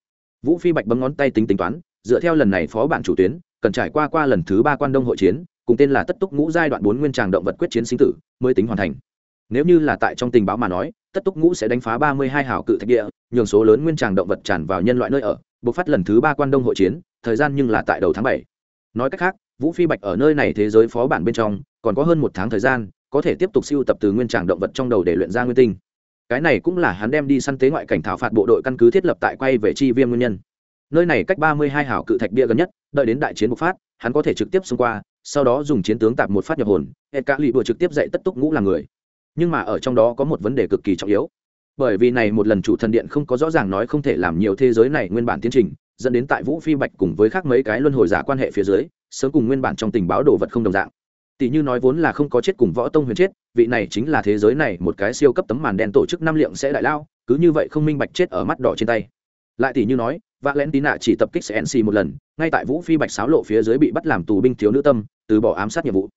Vũ phi bạch bấm ngón tay tính tính toán, dựa theo lần này phó bản chủ tuyến, cần trải qua qua lần thứ ba quan đông hội chiến, cùng tên là tất túc ngũ giai đoạn bốn nguyên tràng động vật quyết chiến sinh tử, mới tính hoàn thành. Nếu như là tại trong tình báo mà nói, tất túc ngũ sẽ đánh phá ba mươi hai hảo cự thạch địa, nhường số lớn nguyên tràng động vật tràn vào nhân loại nơi ở, bộc phát lần thứ ba quan đông hội chiến, thời gian nhưng là tại đầu tháng bảy. Nói cách khác, vũ phi bạch ở nơi này thế giới phó bản bên trong, còn có hơn một tháng thời gian có thể tiếp tục siêu tập từ nguyên tràng động vật trong đầu để luyện ra nguyên tinh. Cái này cũng là hắn đem đi săn tế ngoại cảnh thảo phạt bộ đội căn cứ thiết lập tại quay về chi viêm nguyên nhân. Nơi này cách ba mươi hai hảo cự thạch bia gần nhất, đợi đến đại chiến bộc phát, hắn có thể trực tiếp xông qua, sau đó dùng chiến tướng tạp một phát nhập hồn hệ cả lụy bừa trực tiếp dạy tất túc ngũ là người. Nhưng mà ở trong đó có một vấn đề cực kỳ trọng yếu. Bởi vì này một lần chủ thần điện không có rõ ràng nói không thể làm nhiều thế giới này nguyên bản tiến trình, dẫn đến tại vũ phi bạch cùng với khác mấy cái luân hồi giả quan hệ phía dưới, sớm cùng nguyên bản trong tình báo đồ vật không đồng dạng tỷ như nói vốn là không có chết cùng võ tông huyền chết, vị này chính là thế giới này một cái siêu cấp tấm màn đen tổ chức năm liệng sẽ đại lao, cứ như vậy không minh bạch chết ở mắt đỏ trên tay. Lại tỷ như nói vạ lén tí nạ chỉ tập kích cnc một lần, ngay tại vũ phi bạch sáo lộ phía dưới bị bắt làm tù binh thiếu nữ tâm, từ bỏ ám sát nhiệm vụ.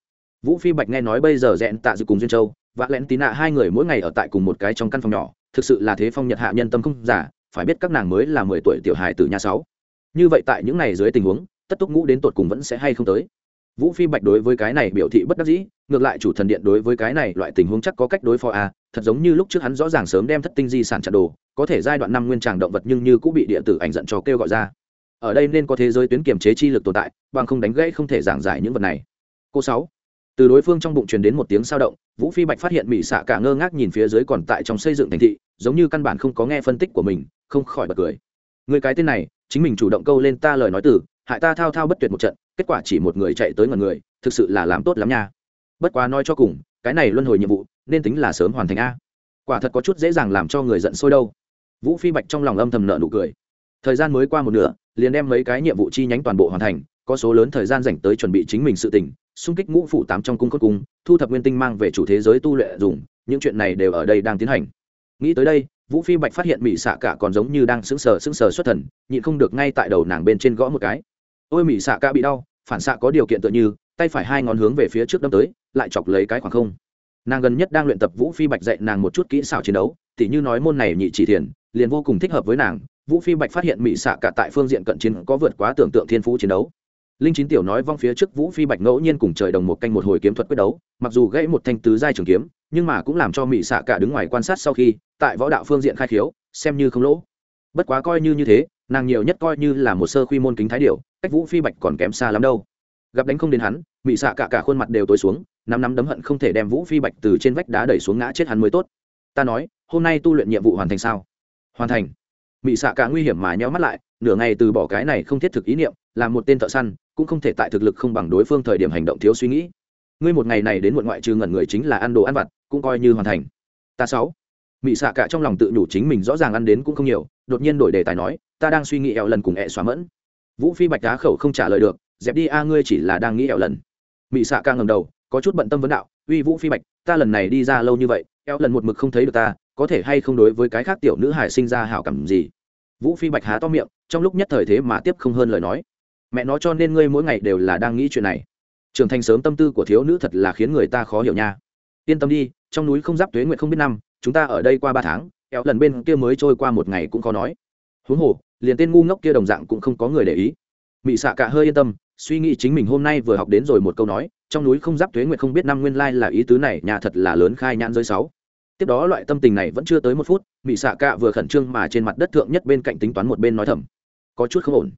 Vũ phi bạch nghe nói bây giờ rẽn tạ dự cùng duyên châu vạ lén tí nạ hai người mỗi ngày ở tại cùng một cái trong căn phòng nhỏ, thực sự là thế phong nhật hạ nhân tâm không giả, phải biết các nàng mới là mười tuổi tiểu hài từ nhà sáu. Như vậy tại những ngày dưới tình huống, tất túc ngũ đến tột cùng vẫn sẽ hay không tới vũ phi bạch đối với cái này biểu thị bất đắc dĩ, ngược lại chủ thần điện đối với cái này loại tình huống chắc có cách đối phó à thật giống như lúc trước hắn rõ ràng sớm đem thất tinh di sản chặt đồ, có thể giai đoạn năm nguyên tràng động vật nhưng như cũng bị địa tử ảnh giận cho kêu gọi ra. Ở đây nên có thế giới tuyến kiểm chế chi lực tồn tại, bằng không đánh gãy không thể giảng giải những vật này. Cô sáu. Từ đối phương trong bụng truyền đến một tiếng sao động, vũ phi bạch phát hiện mỹ xạ cả ngơ ngác nhìn phía dưới còn tại trong xây dựng thành thị, giống như căn bản không có nghe phân tích của mình, không khỏi bật cười. Người cái tên này, chính mình chủ động câu lên ta lời nói từ hại ta thao thao bất tuyệt một trận kết quả chỉ một người chạy tới ngần người, thực sự là làm tốt lắm nha. Bất quá nói cho cùng, cái này luân hồi nhiệm vụ, nên tính là sớm hoàn thành a. Quả thật có chút dễ dàng làm cho người giận sôi đâu. Vũ phi bạch trong lòng âm thầm nợ nụ cười. Thời gian mới qua một nửa, liền đem mấy cái nhiệm vụ chi nhánh toàn bộ hoàn thành, có số lớn thời gian dành tới chuẩn bị chính mình sự tỉnh xung kích ngũ phủ tám trong cung cốt cung, thu thập nguyên tinh mang về chủ thế giới tu luyện dùng, những chuyện này đều ở đây đang tiến hành. Nghĩ tới đây, vũ phi bạch phát hiện mỹ xạ cả còn giống như đang sững sờ sững sờ xuất thần, nhịn không được ngay tại đầu nàng bên trên gõ một cái. Ôi mỹ xạ cả bị đau phản xạ có điều kiện tựa như, tay phải hai ngón hướng về phía trước đâm tới, lại chọc lấy cái khoảng không. Nàng gần nhất đang luyện tập vũ phi bạch dạy nàng một chút kỹ xảo chiến đấu, tỉ như nói môn này nhị chỉ thiền, liền vô cùng thích hợp với nàng. Vũ phi bạch phát hiện mỹ xạ cả tại phương diện cận chiến có vượt quá tưởng tượng thiên phú chiến đấu. Linh chín tiểu nói vong phía trước vũ phi bạch ngẫu nhiên cùng trời đồng một canh một hồi kiếm thuật quyết đấu, mặc dù gãy một thanh tứ giai trường kiếm, nhưng mà cũng làm cho mỹ xạ cả đứng ngoài quan sát sau khi, tại võ đạo phương diện khai khiếu, xem như không lỗ bất quá coi như như thế, nàng nhiều nhất coi như là một sơ quy môn kính thái điệu cách vũ phi bạch còn kém xa lắm đâu. Gặp đánh không đến hắn, mị xạ cả cả khuôn mặt đều tối xuống năm năm đấm hận không thể đem vũ phi bạch từ trên vách đá đẩy xuống ngã chết hắn mới tốt. Ta nói, hôm nay tu luyện nhiệm vụ hoàn thành sao? Hoàn thành. Mị xạ cả nguy hiểm mà nheo mắt lại, nửa ngày từ bỏ cái này không thiết thực ý niệm làm một tên thợ săn, cũng không thể tại thực lực không bằng đối phương thời điểm hành động thiếu suy nghĩ. Ngươi một ngày này đến muộn ngoại trừ ngẩn người chính là ăn đồ ăn vặt, cũng coi như hoàn thành. Ta sáu. Mị xạ cả trong lòng tự nhủ chính mình rõ ràng ăn đến cũng không nhiều đột nhiên đổi đề tài nói, ta đang suy nghĩ eo lần cùng ẹ xóa mẫn. Vũ phi bạch đá khẩu không trả lời được, dẹp đi a, ngươi chỉ là đang nghĩ eo lần. Mỹ xạ ca ngầm đầu, có chút bận tâm vấn đạo, uy vũ phi bạch, ta lần này đi ra lâu như vậy, eo lần một mực không thấy được ta, có thể hay không đối với cái khác tiểu nữ hải sinh ra hảo cảm gì? Vũ phi bạch há to miệng, trong lúc nhất thời thế mà tiếp không hơn lời nói. Mẹ nó cho nên ngươi mỗi ngày đều là đang nghĩ chuyện này. Trưởng thành sớm tâm tư của thiếu nữ thật là khiến người ta khó hiểu nha. Yên tâm đi, trong núi không giáp tuế nguyện không biết năm, chúng ta ở đây qua ba tháng eo lần bên kia mới trôi qua một ngày cũng khó nói. Huống hồ, liền tên ngu ngốc kia đồng dạng cũng không có người để ý. Mị xạ cả hơi yên tâm, suy nghĩ chính mình hôm nay vừa học đến rồi một câu nói, trong núi không giáp thuế nguyện không biết năm nguyên lai là ý tứ này, nhà thật là lớn khai nhãn giới sáu. Tiếp đó loại tâm tình này vẫn chưa tới một phút, mị xạ cả vừa khẩn trương mà trên mặt đất thượng nhất bên cạnh tính toán một bên nói thầm. Có chút không ổn.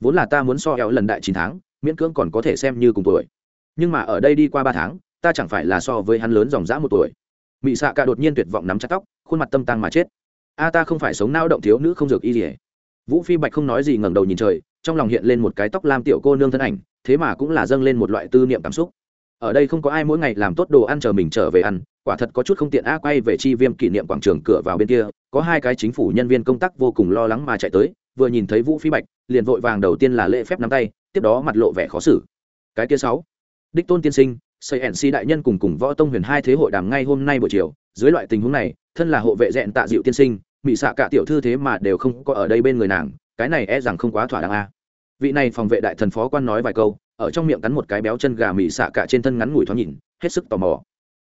Vốn là ta muốn so eo lần đại chín tháng, miễn cưỡng còn có thể xem như cùng tuổi. Nhưng mà ở đây đi qua ba tháng, ta chẳng phải là so với hắn lớn dòng dã một tuổi. Mị xạ cả đột nhiên tuyệt vọng nắm chặt tóc khuôn mặt tâm tăng mà chết. A ta không phải sống nao động thiếu nữ không dược y gì vũ phi bạch không nói gì ngẩng đầu nhìn trời, trong lòng hiện lên một cái tóc lam tiểu cô nương thân ảnh, thế mà cũng là dâng lên một loại tư niệm cảm xúc. Ở đây không có ai mỗi ngày làm tốt đồ ăn chờ mình trở về ăn, quả thật có chút không tiện a quay về chi viêm kỷ niệm quảng trường cửa vào bên kia, có hai cái chính phủ nhân viên công tác vô cùng lo lắng mà chạy tới, vừa nhìn thấy vũ phi bạch, liền vội vàng đầu tiên là lễ phép nắm tay, tiếp đó mặt lộ vẻ khó xử. Cái kia sáu, đích tôn tiên sinh xây ẩn si đại nhân cùng cùng võ tông huyền hai thế hội đàm ngay hôm nay buổi chiều dưới loại tình huống này, thân là hộ vệ dẹn tạ dịu tiên sinh mỹ xạ cả tiểu thư thế mà đều không có ở đây bên người nàng, cái này e rằng không quá thỏa đáng a. Vị này phòng vệ đại thần phó quan nói vài câu, ở trong miệng cắn một cái béo chân gà mỹ xạ cả trên thân ngắn ngủi thoáng nhìn, hết sức tò mò.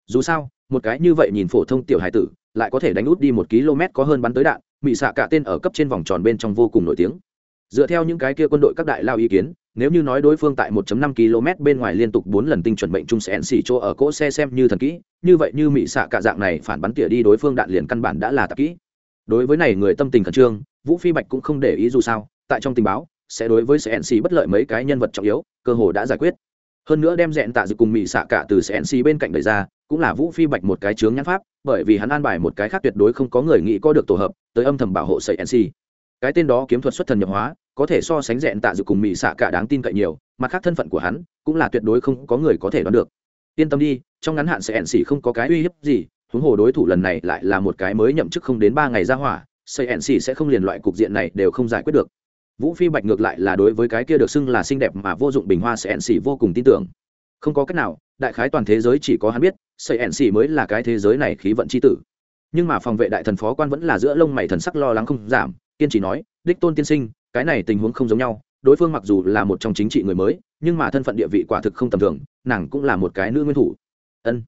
Dù sao, một cái như vậy nhìn phổ thông tiểu hải tử, lại có thể đánh út đi một km có hơn bắn tới đạn mỹ xạ cả tên ở cấp trên vòng tròn bên trong vô cùng nổi tiếng dựa theo những cái kia quân đội các đại lao ý kiến, nếu như nói đối phương tại 1.5 km bên ngoài liên tục 4 lần tinh chuẩn bệnh trung sẽ xỉ chỗ ở cỗ xe xem như thần kỹ, như vậy như mỹ xạ cả dạng này phản bắn tỉa đi đối phương đạn liền căn bản đã là tạp kỹ. Đối với này người tâm tình khẩn trương, vũ phi bạch cũng không để ý dù sao, tại trong tình báo, sẽ đối với sẽ xỉ bất lợi mấy cái nhân vật trọng yếu, cơ hồ đã giải quyết. Hơn nữa đem dẹn tạ dự cùng mỹ xạ cả từ sẽ xỉ bên cạnh đời ra, cũng là vũ phi bạch một cái chướng nhãn pháp, bởi vì hắn an bài một cái khác tuyệt đối không có người nghĩ có được tổ hợp, tới âm thầm bảo hộ sợi nc cái tên đó kiếm thuật xuất thần nhập hóa có thể so sánh dẹn tạ dự cùng mỹ xạ cả đáng tin cậy nhiều, mặt khác thân phận của hắn cũng là tuyệt đối không có người có thể đoán được. Yên tâm đi, trong ngắn hạn sẽ xỉ không có cái uy hiếp gì, huống hồ đối thủ lần này lại là một cái mới nhậm chức không đến ba ngày ra hỏa sợi xỉ sẽ không liền loại cục diện này đều không giải quyết được. Vũ phi bạch ngược lại là đối với cái kia được xưng là xinh đẹp mà vô dụng bình hoa sợi xỉ vô cùng tin tưởng. Không có cách nào, đại khái toàn thế giới chỉ có hắn biết sợi ẻn xỉ mới là cái thế giới này khí vận c h i tử. Nhưng mà phòng vệ đại thần phó quan vẫn là giữa lông mày thần sắc lo lắng không giảm, kiên trì nói, đích tôn tiên sinh cái này tình huống không giống nhau, đối phương mặc dù là một trong chính trị người mới, nhưng mà thân phận địa vị quả thực không tầm thường, nàng cũng là một cái nữ nguyên thủ. Ân.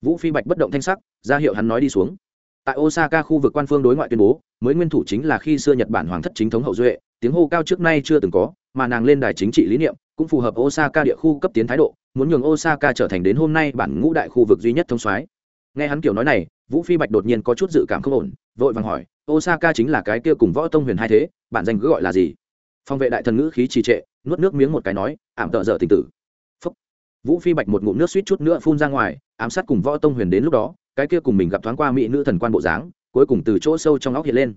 Vũ phi bạch bất động thanh sắc, ra hiệu hắn nói đi xuống. Tại osaka khu vực quan phương đối ngoại tuyên bố, mới nguyên thủ chính là khi xưa nhật bản hoàng thất chính thống hậu duệ, tiếng hô cao trước nay chưa từng có, mà nàng lên đài chính trị lý niệm, cũng phù hợp osaka địa khu cấp tiến thái độ, muốn nhường osaka trở thành đến hôm nay bản ngũ đại khu vực duy nhất thông soái. Nghe hắn kiểu nói này vũ phi bạch đột nhiên có chút dự cảm không ổn, vội vàng hỏi, osaka chính là cái kia cùng võ tông huyền hai thế, bản danh cứ gọi là gì? Phong vệ đại thần ngữ khí trì trệ, nuốt nước miếng một cái nói, ảm tợ dở tình tử. Phúc. vũ phi bạch một ngụm nước suýt chút nữa phun ra ngoài, ám sát cùng võ tông huyền đến lúc đó, cái kia cùng mình gặp thoáng qua mỹ nữ thần quan bộ dáng, cuối cùng từ chỗ sâu trong óc hiện lên.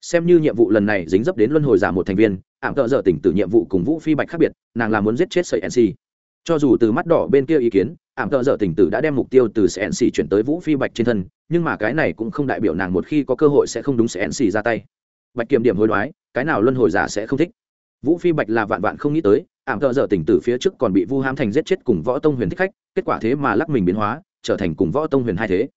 Xem như nhiệm vụ lần này dính dấp đến luân hồi giả một thành viên, ảm tợ dở tỉnh tử nhiệm vụ cùng vũ phi bạch khác biệt, nàng là muốn giết chết sợi nc cho dù từ mắt đỏ bên kia ý kiến, ảm tợ dở tỉnh tử đã đem mục tiêu từ cnc chuyển tới vũ phi bạch trên thân, nhưng mà cái này cũng không đại biểu nàng một khi có cơ hội sẽ không đúng cnc ra tay. Bạch kiểm điểm hối đoái, cái nào luân hồi giả sẽ không thích. Vũ phi bạch là vạn vạn không nghĩ tới, ảm tợ dở tỉnh tử phía trước còn bị vu hám thành giết chết cùng võ tông huyền thích khách, kết quả thế mà lắc mình biến hóa, trở thành cùng võ tông huyền hai thế.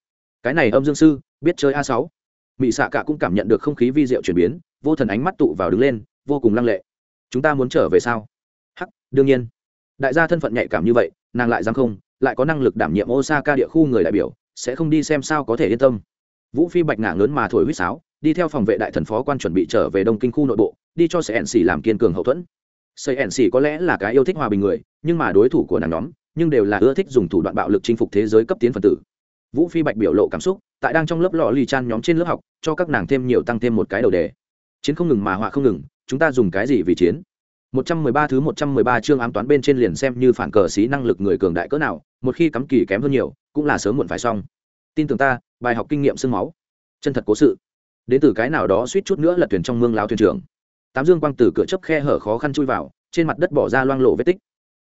Cái này âm dương sư, biết chơi a sáu. Mỹ xạ cả cũng cảm nhận được không khí vi diệu chuyển biến, vô thần ánh mắt tụ vào đứng lên, vô cùng lăng lệ. Chúng ta muốn trở về sao? Hắc, đương nhiên đại gia thân phận nhạy cảm như vậy, nàng lại dám không, lại có năng lực đảm nhiệm osaka địa khu người đại biểu, sẽ không đi xem sao có thể yên tâm. Vũ phi bạch ngả lớn mà thổi huýt sáo, đi theo phòng vệ đại thần phó quan chuẩn bị trở về đông kinh khu nội bộ, đi cho sẻn xỉ làm kiên cường hậu thuẫn. Xây ẻn xỉ có lẽ là cái yêu thích hòa bình người, nhưng mà đối thủ của nàng nhóm, nhưng đều là ưa thích dùng thủ đoạn bạo lực chinh phục thế giới cấp tiến phần tử. Vũ phi bạch biểu lộ cảm xúc, tại đang trong lớp lò lì chan nhóm trên lớp học, cho các nàng thêm nhiều tăng thêm một cái đầu đề. Chiến không ngừng mà họa không ngừng, chúng ta dùng cái gì vì chiến? 113 thứ 113 chương ám toán bên trên liền xem như phản cờ sĩ năng lực người cường đại cỡ nào, một khi cắm kỳ kém hơn nhiều, cũng là sớm muộn phải xong. Tin tưởng ta, bài học kinh nghiệm xương máu. Chân thật cố sự. Đến từ cái nào đó suýt chút nữa là thuyền trong mương lão thuyền trưởng. Tám dương quang từ cửa chớp khe hở khó khăn chui vào, trên mặt đất bỏ ra loang lộ vết tích.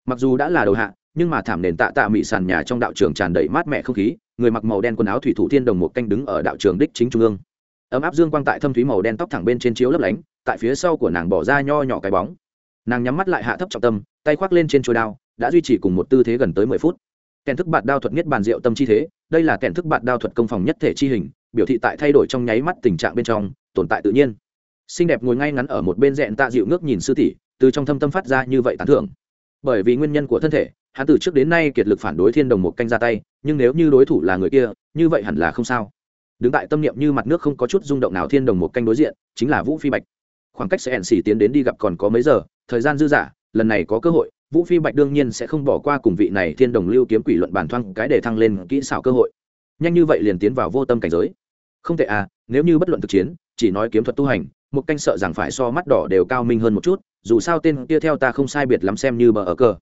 Mặc dù đã là đầu hạ, nhưng mà thảm nền tạ tạ mị sàn nhà trong đạo trường tràn đầy mát mẻ không khí, người mặc màu đen quần áo thủy thủ thiên đồng một canh đứng ở đạo trường đích chính trung ương. Ấm áp dương quang tại thâm thúy màu đen tóc thẳng bên trên chiếu lấp lánh, tại phía sau của nàng bỏ ra nho nhỏ cái bóng nàng nhắm mắt lại hạ thấp trọng tâm, tay khoác lên trên chuôi đao, đã duy trì cùng một tư thế gần tới mười phút. Kèn thức bạt đao thuật nhất bàn diệu tâm chi thế, đây là kèn thức bạt đao thuật công phòng nhất thể chi hình, biểu thị tại thay đổi trong nháy mắt tình trạng bên trong, tồn tại tự nhiên. Xinh đẹp ngồi ngay ngắn ở một bên rẽn tạ dịu ngước nhìn sư tỷ, từ trong thâm tâm phát ra như vậy tán thưởng. Bởi vì nguyên nhân của thân thể, hắn từ trước đến nay kiệt lực phản đối thiên đồng một canh ra tay, nhưng nếu như đối thủ là người kia, như vậy hẳn là không sao. Đứng tại tâm niệm như mặt nước không có chút rung động nào thiên đồng một canh đối diện, chính là vũ phi bạch. Khoảng cách sẽ ẻn xỉ tiến đến đi gặp còn có mấy giờ thời gian dư dả, lần này có cơ hội, vũ phi bạch đương nhiên sẽ không bỏ qua cùng vị này thiên đồng lưu kiếm quỷ luận bàn thoang cái để thăng lên kỹ xảo cơ hội. Nhanh như vậy liền tiến vào vô tâm cảnh giới. Không tệ à nếu như bất luận thực chiến, chỉ nói kiếm thuật tu hành, một canh sợ rằng phải so mắt đỏ đều cao minh hơn một chút, dù sao tên kia theo ta không sai biệt lắm xem như bờ ở cờ.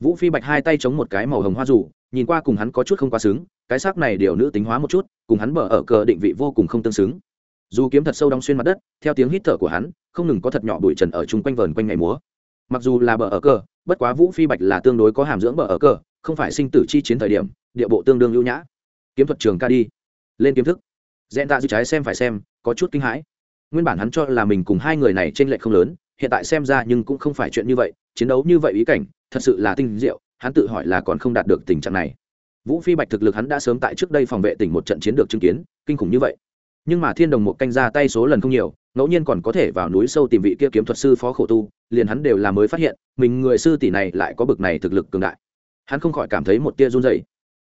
Vũ phi bạch hai tay chống một cái màu hồng hoa rủ, nhìn qua cùng hắn có chút không quá xứng, cái xác này điều nữ tính hóa một chút, cùng hắn bờ ở cờ định vị vô cùng không tương xứng dù kiếm thật sâu đóng xuyên mặt đất, theo tiếng hít thở của hắn, không ngừng có thật nhỏ bụi trần ở chung quanh vờn quanh ngày múa. Mặc dù là bờ ở cờ, bất quá vũ phi bạch là tương đối có hàm dưỡng bờ ở cờ, không phải sinh tử chi chiến thời điểm, địa bộ tương đương ưu nhã. Kiếm thuật trường ca đi. Lên kiếm thức. Dẹn tạ dư trái xem phải xem, có chút kinh hãi. Nguyên bản hắn cho là mình cùng hai người này t r ê n lệch không lớn, hiện tại xem ra nhưng cũng không phải chuyện như vậy, chiến đấu như vậy ý cảnh, thật sự là tinh diệu, hắn tự hỏi là còn không đạt được tình trạng này. Vũ phi bạch thực lực hắn đã sớm tại trước đây phòng vệ tỉnh một trận chiến được chứng kiến, kinh khủng như vậy nhưng mà thiên đồng một canh ra tay số lần không nhiều, ngẫu nhiên còn có thể vào núi sâu tìm vị kia kiếm thuật sư phó khổ tu, liền hắn đều là mới phát hiện, mình người sư tỷ này lại có bực này thực lực cường đại. Hắn không khỏi cảm thấy một tia run dày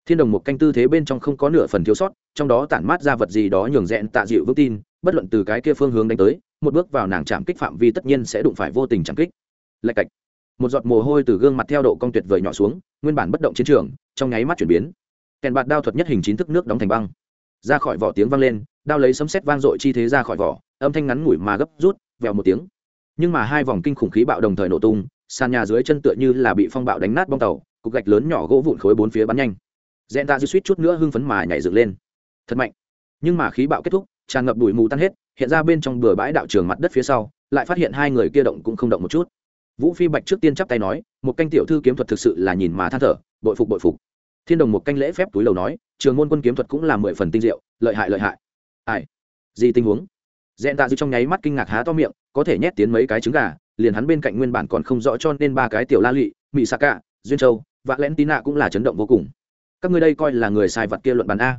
thiên đồng một canh tư thế bên trong không có nửa phần thiếu sót, trong đó tản mát ra vật gì đó nhường rẽn tạ dịu vững tin, bất luận từ cái kia phương hướng đánh tới, một bước vào nàng chạm kích phạm vi tất nhiên sẽ đụng phải vô tình chạm kích. Lạch cạch. Một giọt mồ hôi từ gương mặt theo độ cong tuyệt vời nhỏ xuống, nguyên bản bất động chiến trường, trong nháy mắt chuyển biến. Kèn bạt đao thuật nhất hình chín thức nước đóng thành băng ra khỏi vỏ tiếng vang lên, đao lấy sấm sét vang dội chi thế ra khỏi vỏ, âm thanh ngắn ngủi mà gấp rút, vèo một tiếng. Nhưng mà hai vòng kinh khủng khí bạo đồng thời nổ tung, sàn nhà dưới chân tựa như là bị phong bạo đánh nát bong tàu, cục gạch lớn nhỏ gỗ vụn khối bốn phía bắn nhanh. Dẹn ta dư suýt chút nữa hưng phấn mà nhảy dựng lên. Thật mạnh. Nhưng mà khí bạo kết thúc, tràn ngập đùi mù tan hết, hiện ra bên trong bừa bãi đạo trường mặt đất phía sau, lại phát hiện hai người kia động cũng không động một chút. Vũ phi bạch trước tiên chắp tay nói, một canh tiểu thư kiếm thuật thực sự là nhìn mà than thở, bội phục bội phục thiên đồng một canh lễ phép túi lầu nói, trường môn quân kiếm thuật cũng là mười phần tinh diệu, lợi hại lợi hại. Ai? Gì tình huống? Dẹn tạ dư trong nháy mắt kinh ngạc há to miệng, có thể nhét tiến mấy cái trứng gà, liền hắn bên cạnh nguyên bản còn không rõ cho nên ba cái tiểu la lụy mỹ sa cạ duyên châu và lẽn tín nạ cũng là chấn động vô cùng. Các ngươi đây coi là người sai vật kia luận bàn a.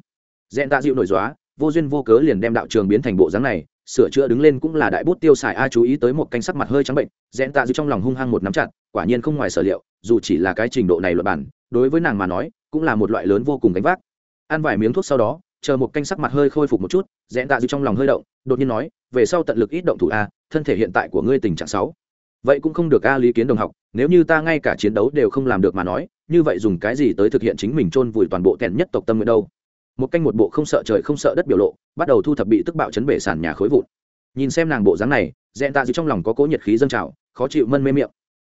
Dẹn tạ dịu nổi dóa vô duyên vô cớ liền đem đạo trường biến thành bộ dáng này, sửa chữa đứng lên cũng là đại bút tiêu xài a chú ý tới một canh sắc mặt hơi trắng bệnh, dẹn tạ dịu trong lòng hung hăng một nắm chặt, quả nhiên không ngoài sở liệu, dù chỉ là cái trình độ này luận bản đối với nàng mà nói cũng là một loại lớn vô cùng gánh vác. Ăn vài miếng thuốc sau đó, chờ một canh sắc mặt hơi khôi phục một chút dẹn tạ dịu trong lòng hơi động, đột nhiên nói, về sau tận lực ít động thủ a, thân thể hiện tại của ngươi tình trạng xấu. Vậy cũng không được a, lý kiến đồng học, nếu như ta ngay cả chiến đấu đều không làm được mà nói, như vậy dùng cái gì tới thực hiện chính mình chôn vùi toàn bộ kèn nhất tộc tâm nguyện đâu? Một canh một bộ không sợ trời không sợ đất biểu lộ, bắt đầu thu thập bị tức bạo chấn bể sàn nhà khối vụn. Nhìn xem nàng bộ dáng này dẹn tạ dịu trong lòng có cố nhiệt khí dâng trào, khó chịu mân mê miệng.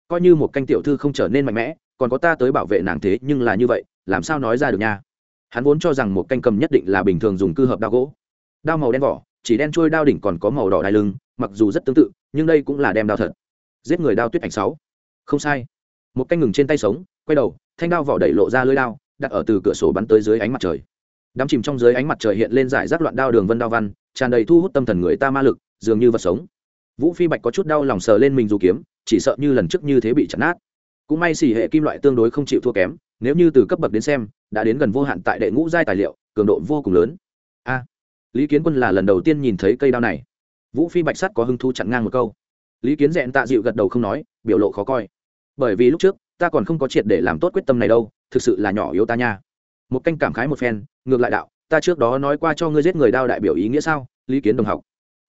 Coi như một canh tiểu thư không trở nên mạnh mẽ, còn có ta tới bảo vệ nàng thế nhưng là như vậy làm sao nói ra được nha? Hắn vốn cho rằng một canh cầm nhất định là bình thường dùng cư hợp đao gỗ. Đao màu đen vỏ, chỉ đen trôi đao đỉnh còn có màu đỏ đai lưng, mặc dù rất tương tự, nhưng đây cũng là đem đao thật. Giết người đao tuyết ảnh sáu. Không sai. Một canh ngừng trên tay sống, quay đầu, thanh đao vỏ đẩy lộ ra lưới đao, đặt ở từ cửa sổ bắn tới dưới ánh mặt trời. Đắm chìm trong dưới ánh mặt trời hiện lên giải rác loạn đao đường vân đao văn, tràn đầy thu hút tâm thần người ta ma lực, dường như vật sống. Vũ phi bạch có chút đau lòng sờ lên mình dù kiếm, chỉ sợ như lần trước như thế bị chặt nát. Cũng may xỉ hệ kim loại tương đối không chịu thua kém nếu như từ cấp bậc đến xem, đã đến gần vô hạn tại đệ ngũ giai tài liệu, cường độ vô cùng lớn. A, lý kiến quân là lần đầu tiên nhìn thấy cây đao này. Vũ phi bạch sắt có hưng thu chặn ngang một câu. Lý kiến dẹn tạ dịu gật đầu không nói, biểu lộ khó coi. Bởi vì lúc trước, ta còn không có triệt để làm tốt quyết tâm này đâu, thực sự là nhỏ yếu ta nha. Một canh cảm khái một phen, ngược lại đạo, ta trước đó nói qua cho ngươi giết người đao đại biểu ý nghĩa sao? Lý kiến đồng học.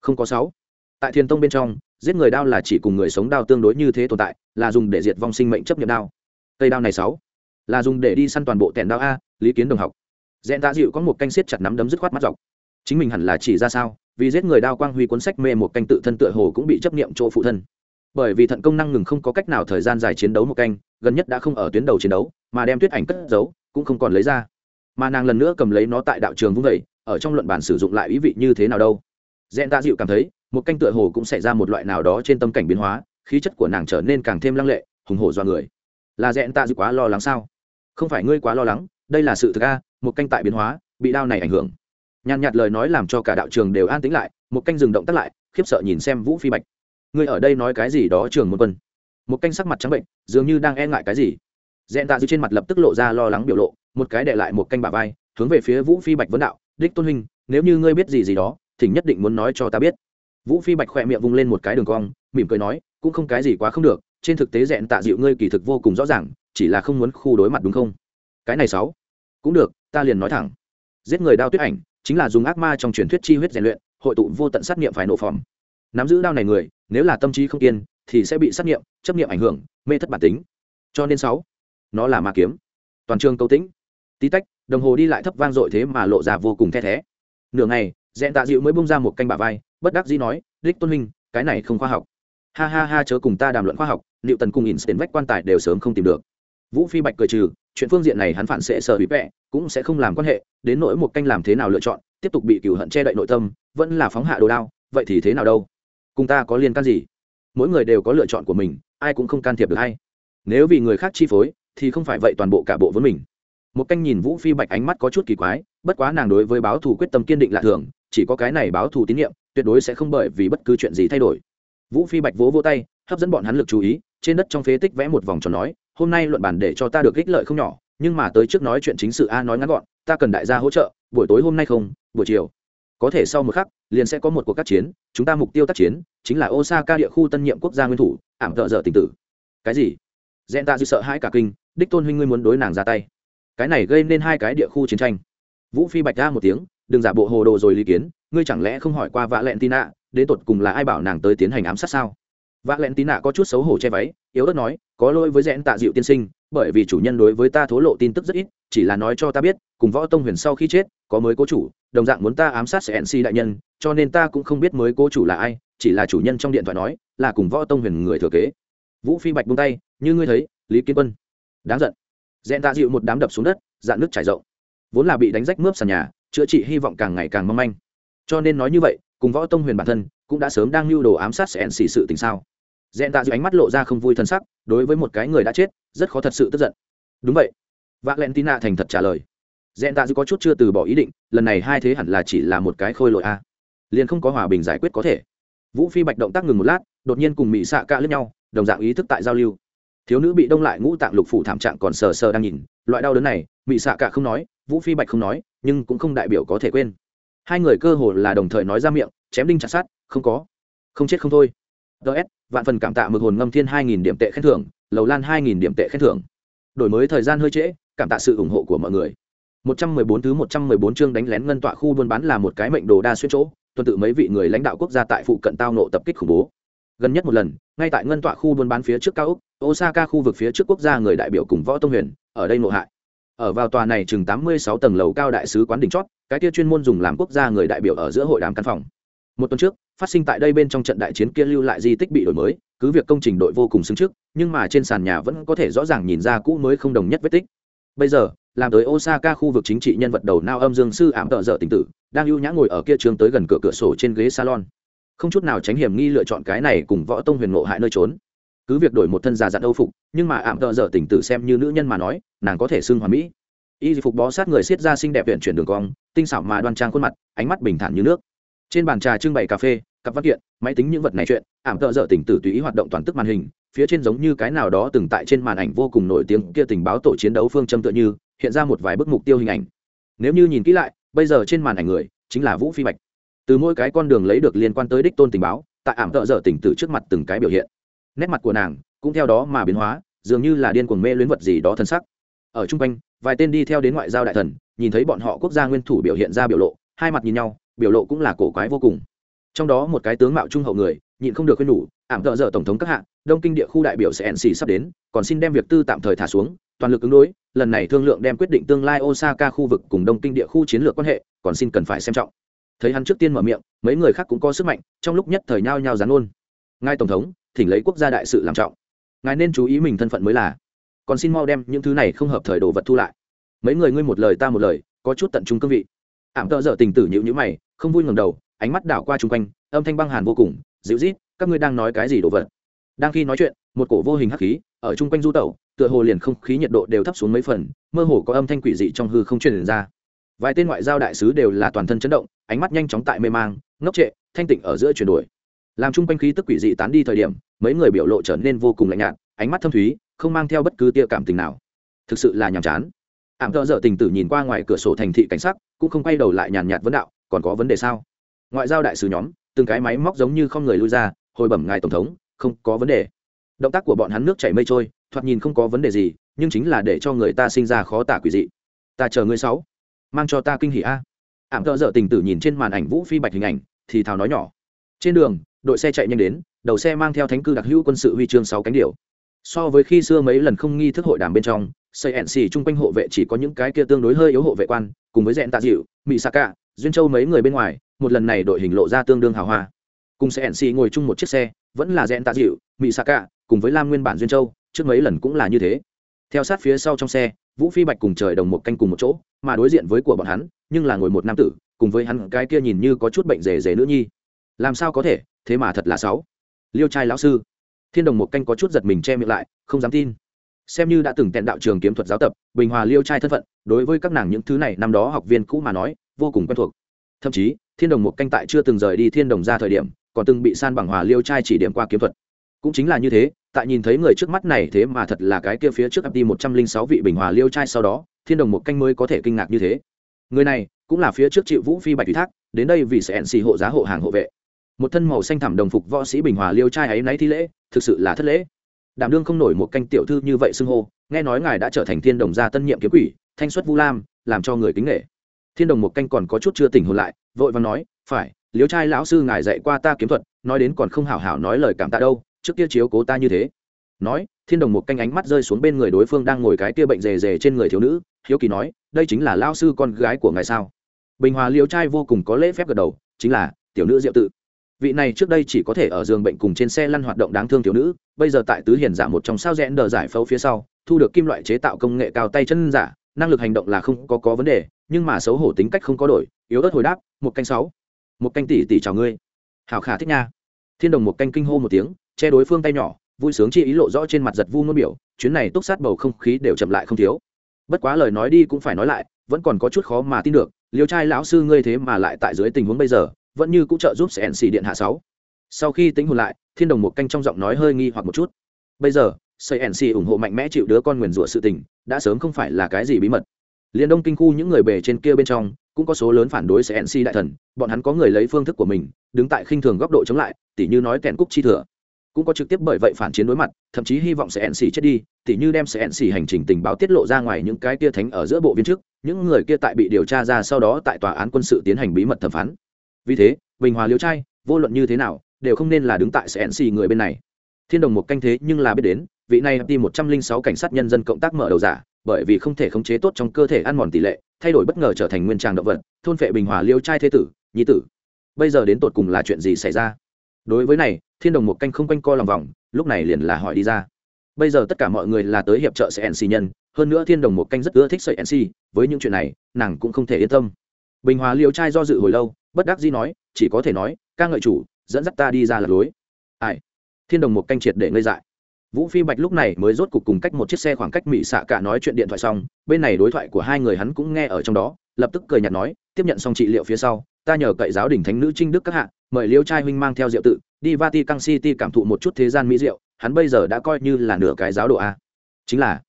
Không có sáu. Tại thiên tông bên trong, giết người đao là chỉ cùng người sống đao tương đối như thế tồn tại, là dùng để diệt vong sinh mệnh chấp nhận đao. Cây đao này sáu là dùng để đi săn toàn bộ tẻn đao a, lý kiến đồng học. Dẹn tạ dịu có một canh siết chặt nắm đấm dứt khoát mắt dọc. Chính mình hẳn là chỉ ra sao, vì giết người đao quang huy cuốn sách mê một canh tự thân tựa hồ cũng bị chấp niệm chỗ phụ thân. Bởi vì thận công năng ngừng không có cách nào thời gian dài chiến đấu một canh, gần nhất đã không ở tuyến đầu chiến đấu, mà đem tuyết ảnh cất giấu, cũng không còn lấy ra. Mà nàng lần nữa cầm lấy nó tại đạo trường vung vẩy ở trong luận bản sử dụng lại ý vị như thế nào đâu. Dẹn tạ dịu cảm thấy, một canh tựa hồ cũng xảy ra một loại nào đó trên tâm cảnh biến hóa, khí chất của nàng trở nên càng thêm lăng lệ, hùng hổ do người. Là dẹn tạ dịu quá lo lắng sao? Không phải ngươi quá lo lắng, đây là sự thực a, một canh tại biến hóa, bị đao này ảnh hưởng. Nhàn nhạt lời nói làm cho cả đạo trường đều an tĩnh lại, một canh dừng động tắt lại, khiếp sợ nhìn xem vũ phi bạch. Ngươi ở đây nói cái gì đó trường một quân? Một canh sắc mặt trắng bệnh, dường như đang e ngại cái gì. Dẹn tạ dư trên mặt lập tức lộ ra lo lắng biểu lộ, một cái để lại một canh bà vai, hướng về phía vũ phi bạch vấn đạo, đích tôn huynh, nếu như ngươi biết gì gì đó thỉnh nhất định muốn nói cho ta biết. Vũ phi bạch khỏe miệng vung lên một cái đường cong, mỉm cười nói, cũng không cái gì quá không được, trên thực tế dẹn tạ dịu ngươi kỳ thực vô cùng rõ ràng chỉ là không muốn khu đối mặt đúng không? Cái này sáu. Cũng được, ta liền nói thẳng. Giết người đao tuyết ảnh, chính là dùng ác ma trong truyền thuyết chi huyết rèn luyện, hội tụ vô tận sát nghiệm phải nổ phỏng. Nắm giữ đao này người, nếu là tâm trí không kiên thì sẽ bị sát nghiệm chấp nghiệm ảnh hưởng, mê thất bản tính. Cho nên sáu, nó là ma kiếm. Toàn trường câu tĩnh. Tí tách, đồng hồ đi lại thấp vang dội thế mà lộ ra vô cùng the thé. Nửa ngày, dẹn tạ dịu mới bung ra một canh bà vai, bất đắc dĩ nói, đích tôn huynh, cái này không khoa học. Ha ha ha, chớ cùng ta đàm luận khoa học, liệu tần cùng in đến vách quan tài đều sớm không tìm được vũ phi bạch cười trừ, chuyện phương diện này hắn phản sẽ sợ bị vẽ cũng sẽ không làm quan hệ, đến nỗi một canh làm thế nào lựa chọn, tiếp tục bị cửu hận che đậy nội tâm, vẫn là phóng hạ đồ đao, vậy thì thế nào đâu? Cùng ta có liên can gì? Mỗi người đều có lựa chọn của mình, ai cũng không can thiệp được hay. Nếu vì người khác chi phối, thì không phải vậy toàn bộ cả bộ với mình. Một canh nhìn vũ phi bạch ánh mắt có chút kỳ quái, bất quá nàng đối với báo thù quyết tâm kiên định lạ thường, chỉ có cái này báo thù tín nhiệm, tuyệt đối sẽ không bởi vì bất cứ chuyện gì thay đổi. Vũ phi bạch vỗ vỗ tay, hấp dẫn bọn hắn lực chú ý, trên đất trong phế tích vẽ một vòng tròn nói hôm nay luận bàn để cho ta được ích lợi không nhỏ, nhưng mà tới trước nói chuyện chính sự a, nói ngắn gọn, ta cần đại gia hỗ trợ, buổi tối hôm nay không, buổi chiều. Có thể sau một khắc, liền sẽ có một cuộc tác chiến, chúng ta mục tiêu tác chiến, chính là osaka địa khu tân nhiệm quốc gia nguyên thủ, ảm thợ dở tình tử. Cái gì? Dẹn ta dư sợ hãi cả kinh, đích tôn huynh ngươi muốn đối nàng ra tay. Cái này gây nên hai cái địa khu chiến tranh. Vũ phi bạch ra một tiếng, đừng giả bộ hồ đồ rồi lý kiến, ngươi chẳng lẽ không hỏi qua vạ lẹn tin ạ đến tột cùng là ai bảo nàng tới tiến hành ám sát sao? Vạ lẹn tín nạ có chút xấu hổ che váy, yếu ớt nói có lỗi với rẽn tạ dịu tiên sinh, bởi vì chủ nhân đối với ta thố lộ tin tức rất ít, chỉ là nói cho ta biết, cùng võ tông huyền sau khi chết, có mới cố chủ, đồng dạng muốn ta ám sát sẽ nc đại nhân, cho nên ta cũng không biết mới cố chủ là ai, chỉ là chủ nhân trong điện thoại nói, là cùng võ tông huyền người thừa kế. Vũ phi bạch buông tay, như ngươi thấy, lý kiến quân. Đáng giận. Rẽn tạ dịu một đám đập xuống đất, dạn nước trải rộng. Vốn là bị đánh rách mướp sàn nhà, chữa trị hy vọng càng ngày càng mong manh. Cho nên nói như vậy, cùng võ tông huyền bản thân, cũng đã sớm đang lưu đồ ám sát sẽ ẩn sự tình sao? Dẹn tạ dịu ánh mắt lộ ra không vui thân sắc, đối với một cái người đã chết, rất khó thật sự tức giận. Đúng vậy. V ạ l e n t i n a thành thật trả lời. Dẹn tạ dịu có chút chưa từ bỏ ý định, lần này hai thế hẳn là chỉ là một cái khôi lội a. Liền không có hòa bình giải quyết có thể. Vũ phi bạch động tác ngừng một lát, đột nhiên cùng mỹ xạ ca lẫn nhau, đồng dạng ý thức tại giao lưu. Thiếu nữ bị đông lại ngũ tạng lục phủ thảm trạng còn sờ sờ đang nhìn, loại đau đớn này mỹ xạ ca không nói, vũ phi bạch không nói, nhưng cũng không đại biểu có thể quên. Hai người cơ hồ là đồng thời nói ra miệng, chém đinh chặt sát không có. Không chết không thôi. Ts vạn phần cảm tạ mực hồn ngâm thiên hai nghìn điểm tệ khen thưởng, lầu lan hai nghìn điểm tệ khen thưởng. Đổi mới thời gian hơi trễ, cảm tạ sự ủng hộ của mọi người. một trăm mười bốn thứ một trăm mười bốn chương đánh lén ngân tọa khu buôn bán là một cái mệnh đồ đa xuyên chỗ, tuần tự mấy vị người lãnh đạo quốc gia tại phụ cận tao nộ tập kích khủng bố. Gần nhất một lần, ngay tại ngân tọa khu buôn bán phía trước cao úc osaka khu vực phía trước quốc gia người đại biểu cùng võ tông huyền, ở đây nộ hại. Ở vào tòa này chừng tám mươi sáu tầng lầu cao đại sứ quán đỉnh chót, cái kia chuyên môn dùng làm quốc gia người đại biểu ở giữa hội đàm căn phòng. Một tuần trước phát sinh tại đây bên trong trận đại chiến kia lưu lại di tích bị đổi mới, cứ việc công trình đội vô cùng xứng trước, nhưng mà trên sàn nhà vẫn có thể rõ ràng nhìn ra cũ mới không đồng nhất vết tích. Bây giờ, làm tới osaka khu vực chính trị nhân vật đầu nao âm dương sư ảm tợ dở tình tử, đang ưu nhã ngồi ở kia trường tới gần cửa cửa sổ trên ghế salon. Không chút nào tránh hiểm nghi lựa chọn cái này cùng võ tông huyền ngộ hại nơi trốn. Cứ việc đổi một thân già dặn âu phục, nhưng mà ảm tợ dở tình tử xem như nữ nhân mà nói, nàng có thể xưng hoàn mỹ. Y phục bó sát người siết ra xinh đẹp huyện chuyển đường cong, tinh xảo mà đoan trang khuôn mặt, ánh mắt bình thản như nước trên bàn trà trưng bày cà phê, cặp văn kiện, máy tính những vật này chuyện, ảm tợ dở tỉnh tử tùy ý hoạt động toàn tức màn hình, phía trên giống như cái nào đó từng tại trên màn ảnh vô cùng nổi tiếng kia tình báo tổ chiến đấu phương châm tựa như, hiện ra một vài bức mục tiêu hình ảnh. Nếu như nhìn kỹ lại, bây giờ trên màn ảnh người, chính là vũ phi bạch. Từ mỗi cái con đường lấy được liên quan tới đích tôn tình báo, tại ảm tợ dở tỉnh tử trước mặt từng cái biểu hiện. Nét mặt của nàng, cũng theo đó mà biến hóa, dường như là điên cuồng mê luyến vật gì đó thân sắc. Ở chung quanh, vài tên đi theo đến ngoại giao đại thần, nhìn thấy bọn họ quốc gia nguyên thủ biểu hiện ra biểu lộ, hai mặt nhìn nhau biểu lộ cũng là cổ quái vô cùng. Trong đó một cái tướng mạo trung hậu người, nhịn không được khuyên nhủ, ảm tợ dở tổng thống các hạng đông kinh địa khu đại biểu sẽ nc sắp đến, còn xin đem việc tư tạm thời thả xuống, toàn lực ứng đối, lần này thương lượng đem quyết định tương lai osaka khu vực cùng đông kinh địa khu chiến lược quan hệ, còn xin cần phải xem trọng. Thấy hắn trước tiên mở miệng, mấy người khác cũng có sức mạnh, trong lúc nhất thời nhao nhao gián ôn ngài tổng thống, thỉnh lấy quốc gia đại sự làm trọng. Ngài nên chú ý mình thân phận mới là. Còn xin mau đem những thứ này không hợp thời đồ vật thu lại. Mấy người ngươi một lời ta một lời, có chút tận trung cương vị. Ảm tợ dở tình tử nhịu nhữ mày không vui ngẩng đầu, ánh mắt đảo qua chung quanh, âm thanh băng hàn vô cùng, dịu rít các ngươi đang nói cái gì đồ vật? Đang khi nói chuyện, một cổ vô hình hắc khí ở chung quanh du tẩu, tựa hồ liền không khí nhiệt độ đều thấp xuống mấy phần, mơ hồ có âm thanh quỷ dị trong hư không truyền ra. Vài tên ngoại giao đại sứ đều là toàn thân chấn động, ánh mắt nhanh chóng tại mê mang, ngốc trệ, thanh tịnh ở giữa chuyển đổi. Làm chung quanh khí tức quỷ dị tán đi thời điểm, mấy người biểu lộ trở nên vô cùng lạnh nhạt, ánh mắt thâm thúy, không mang theo bất cứ tia cảm tình nào. Thực sự là nhàm chán. Ảm thợ dở tình tử nhìn qua ngoài cửa sổ thành thị cảnh sắc, cũng không quay đầu lại nhàn nhạt vấn đạo còn có vấn đề sao? Ngoại giao đại sứ nhóm, từng cái máy móc giống như không người lui ra, hồi bẩm ngài tổng thống, không có vấn đề. Động tác của bọn hắn nước chảy mây trôi, thoạt nhìn không có vấn đề gì, nhưng chính là để cho người ta sinh ra khó tả quỷ dị. Ta chờ ngươi sáu. Mang cho ta kinh hỉ a. Ảm thợ dở tình tử nhìn trên màn ảnh vũ phi bạch hình ảnh, thì thào nói nhỏ. Trên đường, đội xe chạy nhanh đến, đầu xe mang theo thánh cư đặc hữu quân sự huy chương sáu cánh điệu so với khi xưa mấy lần không nghi thức hội đàm bên trong xây ẹn xì chung quanh hộ vệ chỉ có những cái kia tương đối hơi yếu hộ vệ quan, cùng với dẹn tạ dịu mỹ sa cả duyên châu mấy người bên ngoài, một lần này đội hình lộ ra tương đương hào hoa. Cùng sẽ nc ngồi chung một chiếc xe, vẫn là dẹn tạ dịu mỹ sa cả cùng với lam nguyên bản duyên châu, trước mấy lần cũng là như thế. Theo sát phía sau trong xe, vũ phi bạch cùng trời đồng một canh cùng một chỗ, mà đối diện với của bọn hắn, nhưng là ngồi một nam tử, cùng với hắn cái kia nhìn như có chút bệnh rề rề nữ nhi. Làm sao có thể, thế mà thật là sáu. Liêu trai lão sư. Thiên đồng một canh có chút giật mình che miệng lại, không dám tin. Xem như đã từng tẹn đạo trường kiếm thuật giáo tập, bình hòa liêu trai thân phận, đối với các nàng những thứ này, năm đó học viên cũ mà nói vô cùng quen thuộc. Thậm chí, thiên đồng một canh tại chưa từng rời đi thiên đồng ra thời điểm, còn từng bị san bằng hòa liêu trai chỉ điểm qua kiếm thuật. Cũng chính là như thế, tại nhìn thấy người trước mắt này thế mà thật là cái kia phía trước ập đi một trăm linh sáu vị bình hòa liêu trai sau đó, thiên đồng một canh mới có thể kinh ngạc như thế. Người này, cũng là phía trước chịu vũ phi bạch ủy thác, đến đây vì sẽ xì hộ giá hộ hàng hộ vệ. Một thân màu xanh thảm đồng phục võ sĩ bình hòa liêu trai ấy náy thi lễ, thực sự là thất lễ. Đảm đương không nổi một canh tiểu thư như vậy xưng hô, nghe nói ngài đã trở thành thiên đồng gia tân nhiệm kiếm quỷ, thanh xuất vu lam, làm cho người kính nghệ thiên đồng một canh còn có chút chưa tỉnh hồn lại, vội và nói, phải Liếu trai lão sư ngài dạy qua ta kiếm thuật, nói đến còn không hảo hảo nói lời cảm tạ đâu, trước kia chiếu cố ta như thế. Nói, thiên đồng một canh ánh mắt rơi xuống bên người đối phương đang ngồi cái kia bệnh rề rề trên người thiếu nữ, hiếu kỳ nói, đây chính là lao sư con gái của ngài sao? Bình hòa Liếu trai vô cùng có lễ phép gật đầu, chính là, tiểu nữ diệu tự. Vị này trước đây chỉ có thể ở giường bệnh cùng trên xe lăn hoạt động đáng thương thiếu nữ, bây giờ tại tứ hiền giả một trong sao rẽn đờ giải phẫu phía sau, thu được kim loại chế tạo công nghệ cao tay chân giả năng lực hành động là không có có vấn đề, nhưng mà xấu hổ tính cách không có đổi, yếu ớt hồi đáp, một canh sáu, một canh tỷ tỷ chào ngươi. Hảo khả thích nha. Thiên đồng một canh kinh hô một tiếng, che đối phương tay nhỏ, vui sướng chi ý lộ rõ trên mặt giật vu ngôn biểu, chuyến này túc sát bầu không khí đều chậm lại không thiếu. Bất quá lời nói đi cũng phải nói lại, vẫn còn có chút khó mà tin được, liêu trai lão sư ngươi thế mà lại tại dưới tình huống bây giờ, vẫn như cũng trợ giúp sẽ xì điện hạ sáu. Sau khi tính hồn lại, thiên đồng một canh trong giọng nói hơi nghi hoặc một chút. Bây giờ cnc ủng hộ mạnh mẽ chịu đứa con nguyền rủa sự tình, đã sớm không phải là cái gì bí mật. Liên đông kinh khu những người bề trên kia bên trong, cũng có số lớn phản đối cnc đại thần, bọn hắn có người lấy phương thức của mình, đứng tại khinh thường góc độ chống lại, tỉ như nói kèn cúc chi thừa. Cũng có trực tiếp bởi vậy phản chiến đối mặt, thậm chí hy vọng sẽ nc chết đi, tỉ như đem sẽ nc hành trình tình báo tiết lộ ra ngoài những cái kia thánh ở giữa bộ viên chức những người kia tại bị điều tra ra sau đó tại tòa án quân sự tiến hành bí mật thẩm phán. Vì thế, bình hòa liễu trai, vô luận như thế nào, đều không nên là đứng tại sẽ nc người bên này thiên đồng một canh thế nhưng là biết đến, vị này đi một trăm linh sáu cảnh sát nhân dân cộng tác mở đầu giả, bởi vì không thể khống chế tốt trong cơ thể ăn mòn tỷ lệ, thay đổi bất ngờ trở thành nguyên tràng động vật, thôn Phệ bình hòa liêu trai thế tử, nhi tử. Bây giờ đến tột cùng là chuyện gì xảy ra? Đối với này, thiên đồng một canh không quanh co lòng vòng, lúc này liền là hỏi đi ra. Bây giờ tất cả mọi người là tới hiệp trợ sẽ nc nhân, hơn nữa thiên đồng một canh rất ưa thích sợi nc với những chuyện này, nàng cũng không thể yên tâm. Bình hòa liêu trai do dự hồi lâu, bất đắc dĩ nói, chỉ có thể nói, ca ngợi chủ, dẫn dắt ta đi ra lạc lối. Ai? Thiên đồng một canh triệt để ngây dại. Vũ phi bạch lúc này mới rốt cục cùng cách một chiếc xe khoảng cách mỹ xạ cả nói chuyện điện thoại xong, bên này đối thoại của hai người hắn cũng nghe ở trong đó, lập tức cười nhạt nói, tiếp nhận xong trị liệu phía sau, ta nhờ cậy giáo đình thánh nữ trinh đức các hạ, mời liêu trai huynh mang theo diệu tự, đi vati căng city cảm thụ một chút thế gian mỹ diệu hắn bây giờ đã coi như là nửa cái giáo độ a. Chính là,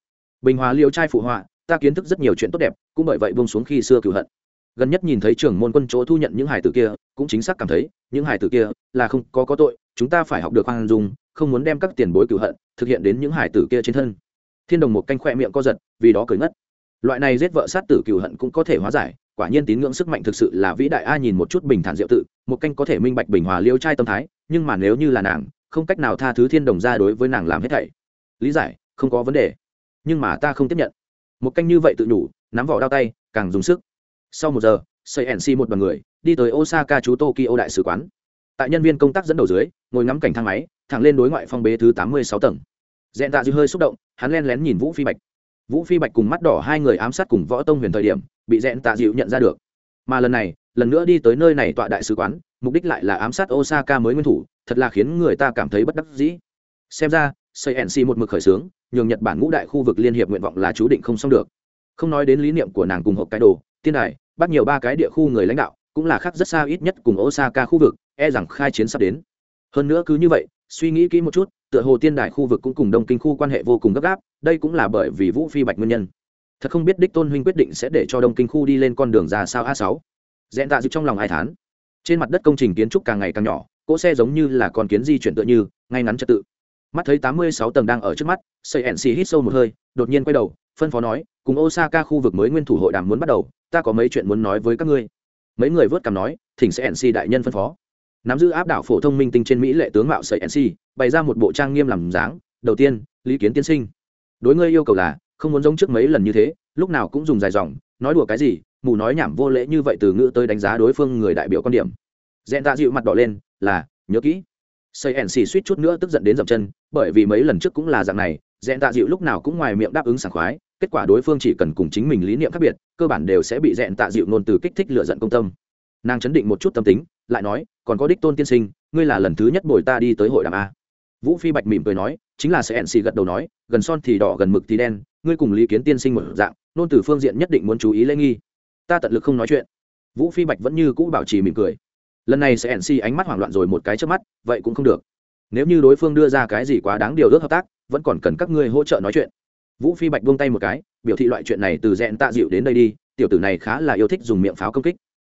bình hòa liêu trai phụ họa, ta kiến thức rất nhiều chuyện tốt đẹp, cũng bởi vậy bông xuống khi xưa cựu hận. Gần nhất nhìn thấy trưởng môn quân chỗ thu nhận những hải tử kia, cũng chính xác cảm thấy, những hải tử kia là không có có tội chúng ta phải học được khoan dung, không muốn đem các tiền bối cựu hận thực hiện đến những hải tử kia trên thân. Thiên đồng một canh khoe miệng co giật, vì đó cười ngất. Loại này giết vợ sát tử cựu hận cũng có thể hóa giải, quả nhiên tín ngưỡng sức mạnh thực sự là vĩ đại. A nhìn một chút bình thản diệu tự, một canh có thể minh bạch bình hòa liêu trai tâm thái, nhưng mà nếu như là nàng, không cách nào tha thứ thiên đồng ra đối với nàng làm hết thảy. Lý giải, không có vấn đề. Nhưng mà ta không tiếp nhận. Một canh như vậy tự nhủ, nắm vỏ đao tay, càng dùng sức. Sau một giờ xây nc một bằng người, đi tới osaka chú tokyo đại sứ quán tại nhân viên công tác dẫn đầu dưới, ngồi ngắm cảnh thang máy, thẳng lên đối ngoại phong bế thứ tám mươi sáu tầng. Dẹn tạ dư hơi xúc động, hắn len lén nhìn vũ phi bạch. Vũ phi bạch cùng mắt đỏ hai người ám sát cùng võ tông huyền thời điểm, bị dẹn tạ dịu nhận ra được. Mà lần này, lần nữa đi tới nơi này tọa đại sứ quán, mục đích lại là ám sát osaka mới nguyên thủ, thật là khiến người ta cảm thấy bất đắc dĩ. Xem ra xây nc một mực khởi xướng, nhường nhật bản ngũ đại khu vực liên hiệp nguyện vọng là chú định không xong được. Không nói đến lý niệm của nàng cùng hộp cái đồ tiên đài bắt nhiều ba cái địa khu người lãnh đạo cũng là khác rất xa ít nhất cùng osaka khu vực e rằng khai chiến sắp đến. Hơn nữa cứ như vậy, suy nghĩ kỹ một chút, tựa hồ tiên đài khu vực cũng cùng đông kinh khu quan hệ vô cùng gấp gáp, đây cũng là bởi vì vũ phi bạch nguyên nhân. Thật không biết đích tôn huynh quyết định sẽ để cho đông kinh khu đi lên con đường ra sao a sáu. Dẹn tạ dịu trong lòng hai tháng trên mặt đất công trình kiến trúc càng ngày càng nhỏ, cỗ xe giống như là con kiến di chuyển tựa như, ngay ngắn trật tự. Mắt thấy tám mươi sáu tầng đang ở trước mắt xây xì hít sâu một hơi, đột nhiên quay đầu, phân phó nói, cùng osaka khu vực mới nguyên thủ hội đàm muốn bắt đầu, ta có mấy chuyện muốn nói với các ngươi mấy người vớt cằm nói, thỉnh sẽ nc đại nhân phân phó. Nắm giữ áp đảo phổ thông minh tinh trên mỹ lệ tướng mạo sợi nc bày ra một bộ trang nghiêm làm dáng. Đầu tiên, lý kiến tiên sinh, đối ngươi yêu cầu là, không muốn giống trước mấy lần như thế, lúc nào cũng dùng dài dòng, nói đùa cái gì, mù nói nhảm vô lễ như vậy từ ngữ tới đánh giá đối phương người đại biểu quan điểm. Dẹn tạ dịu mặt đỏ lên, là, nhớ kỹ. Xây nc suýt chút nữa tức giận đến dậm chân, bởi vì mấy lần trước cũng là dạng này, dẹn tạ dịu lúc nào cũng ngoài miệng đáp ứng sảng khoái kết quả đối phương chỉ cần cùng chính mình lý niệm khác biệt, cơ bản đều sẽ bị dẹn tạ dịu nôn từ kích thích lựa giận công tâm. Nàng chấn định một chút tâm tính, lại nói, còn có đích tôn tiên sinh, ngươi là lần thứ nhất bồi ta đi tới hội đàm a. Vũ phi bạch mỉm cười nói, chính là sẽ ẹn xì gật đầu nói, gần son thì đỏ, gần mực thì đen, ngươi cùng lý kiến tiên sinh một dạng nôn từ phương diện nhất định muốn chú ý lễ nghi. Ta tận lực không nói chuyện. Vũ phi bạch vẫn như cũ bảo trì mỉm cười. Lần này sẽ ẹn xì ánh mắt hoảng loạn rồi một cái trước mắt, vậy cũng không được. Nếu như đối phương đưa ra cái gì quá đáng điều ước hợp tác, vẫn còn cần các ngươi hỗ trợ nói chuyện vũ phi bạch buông tay một cái, biểu thị loại chuyện này từ rẽn tạ dịu đến đây đi, tiểu tử này khá là yêu thích dùng miệng pháo công kích.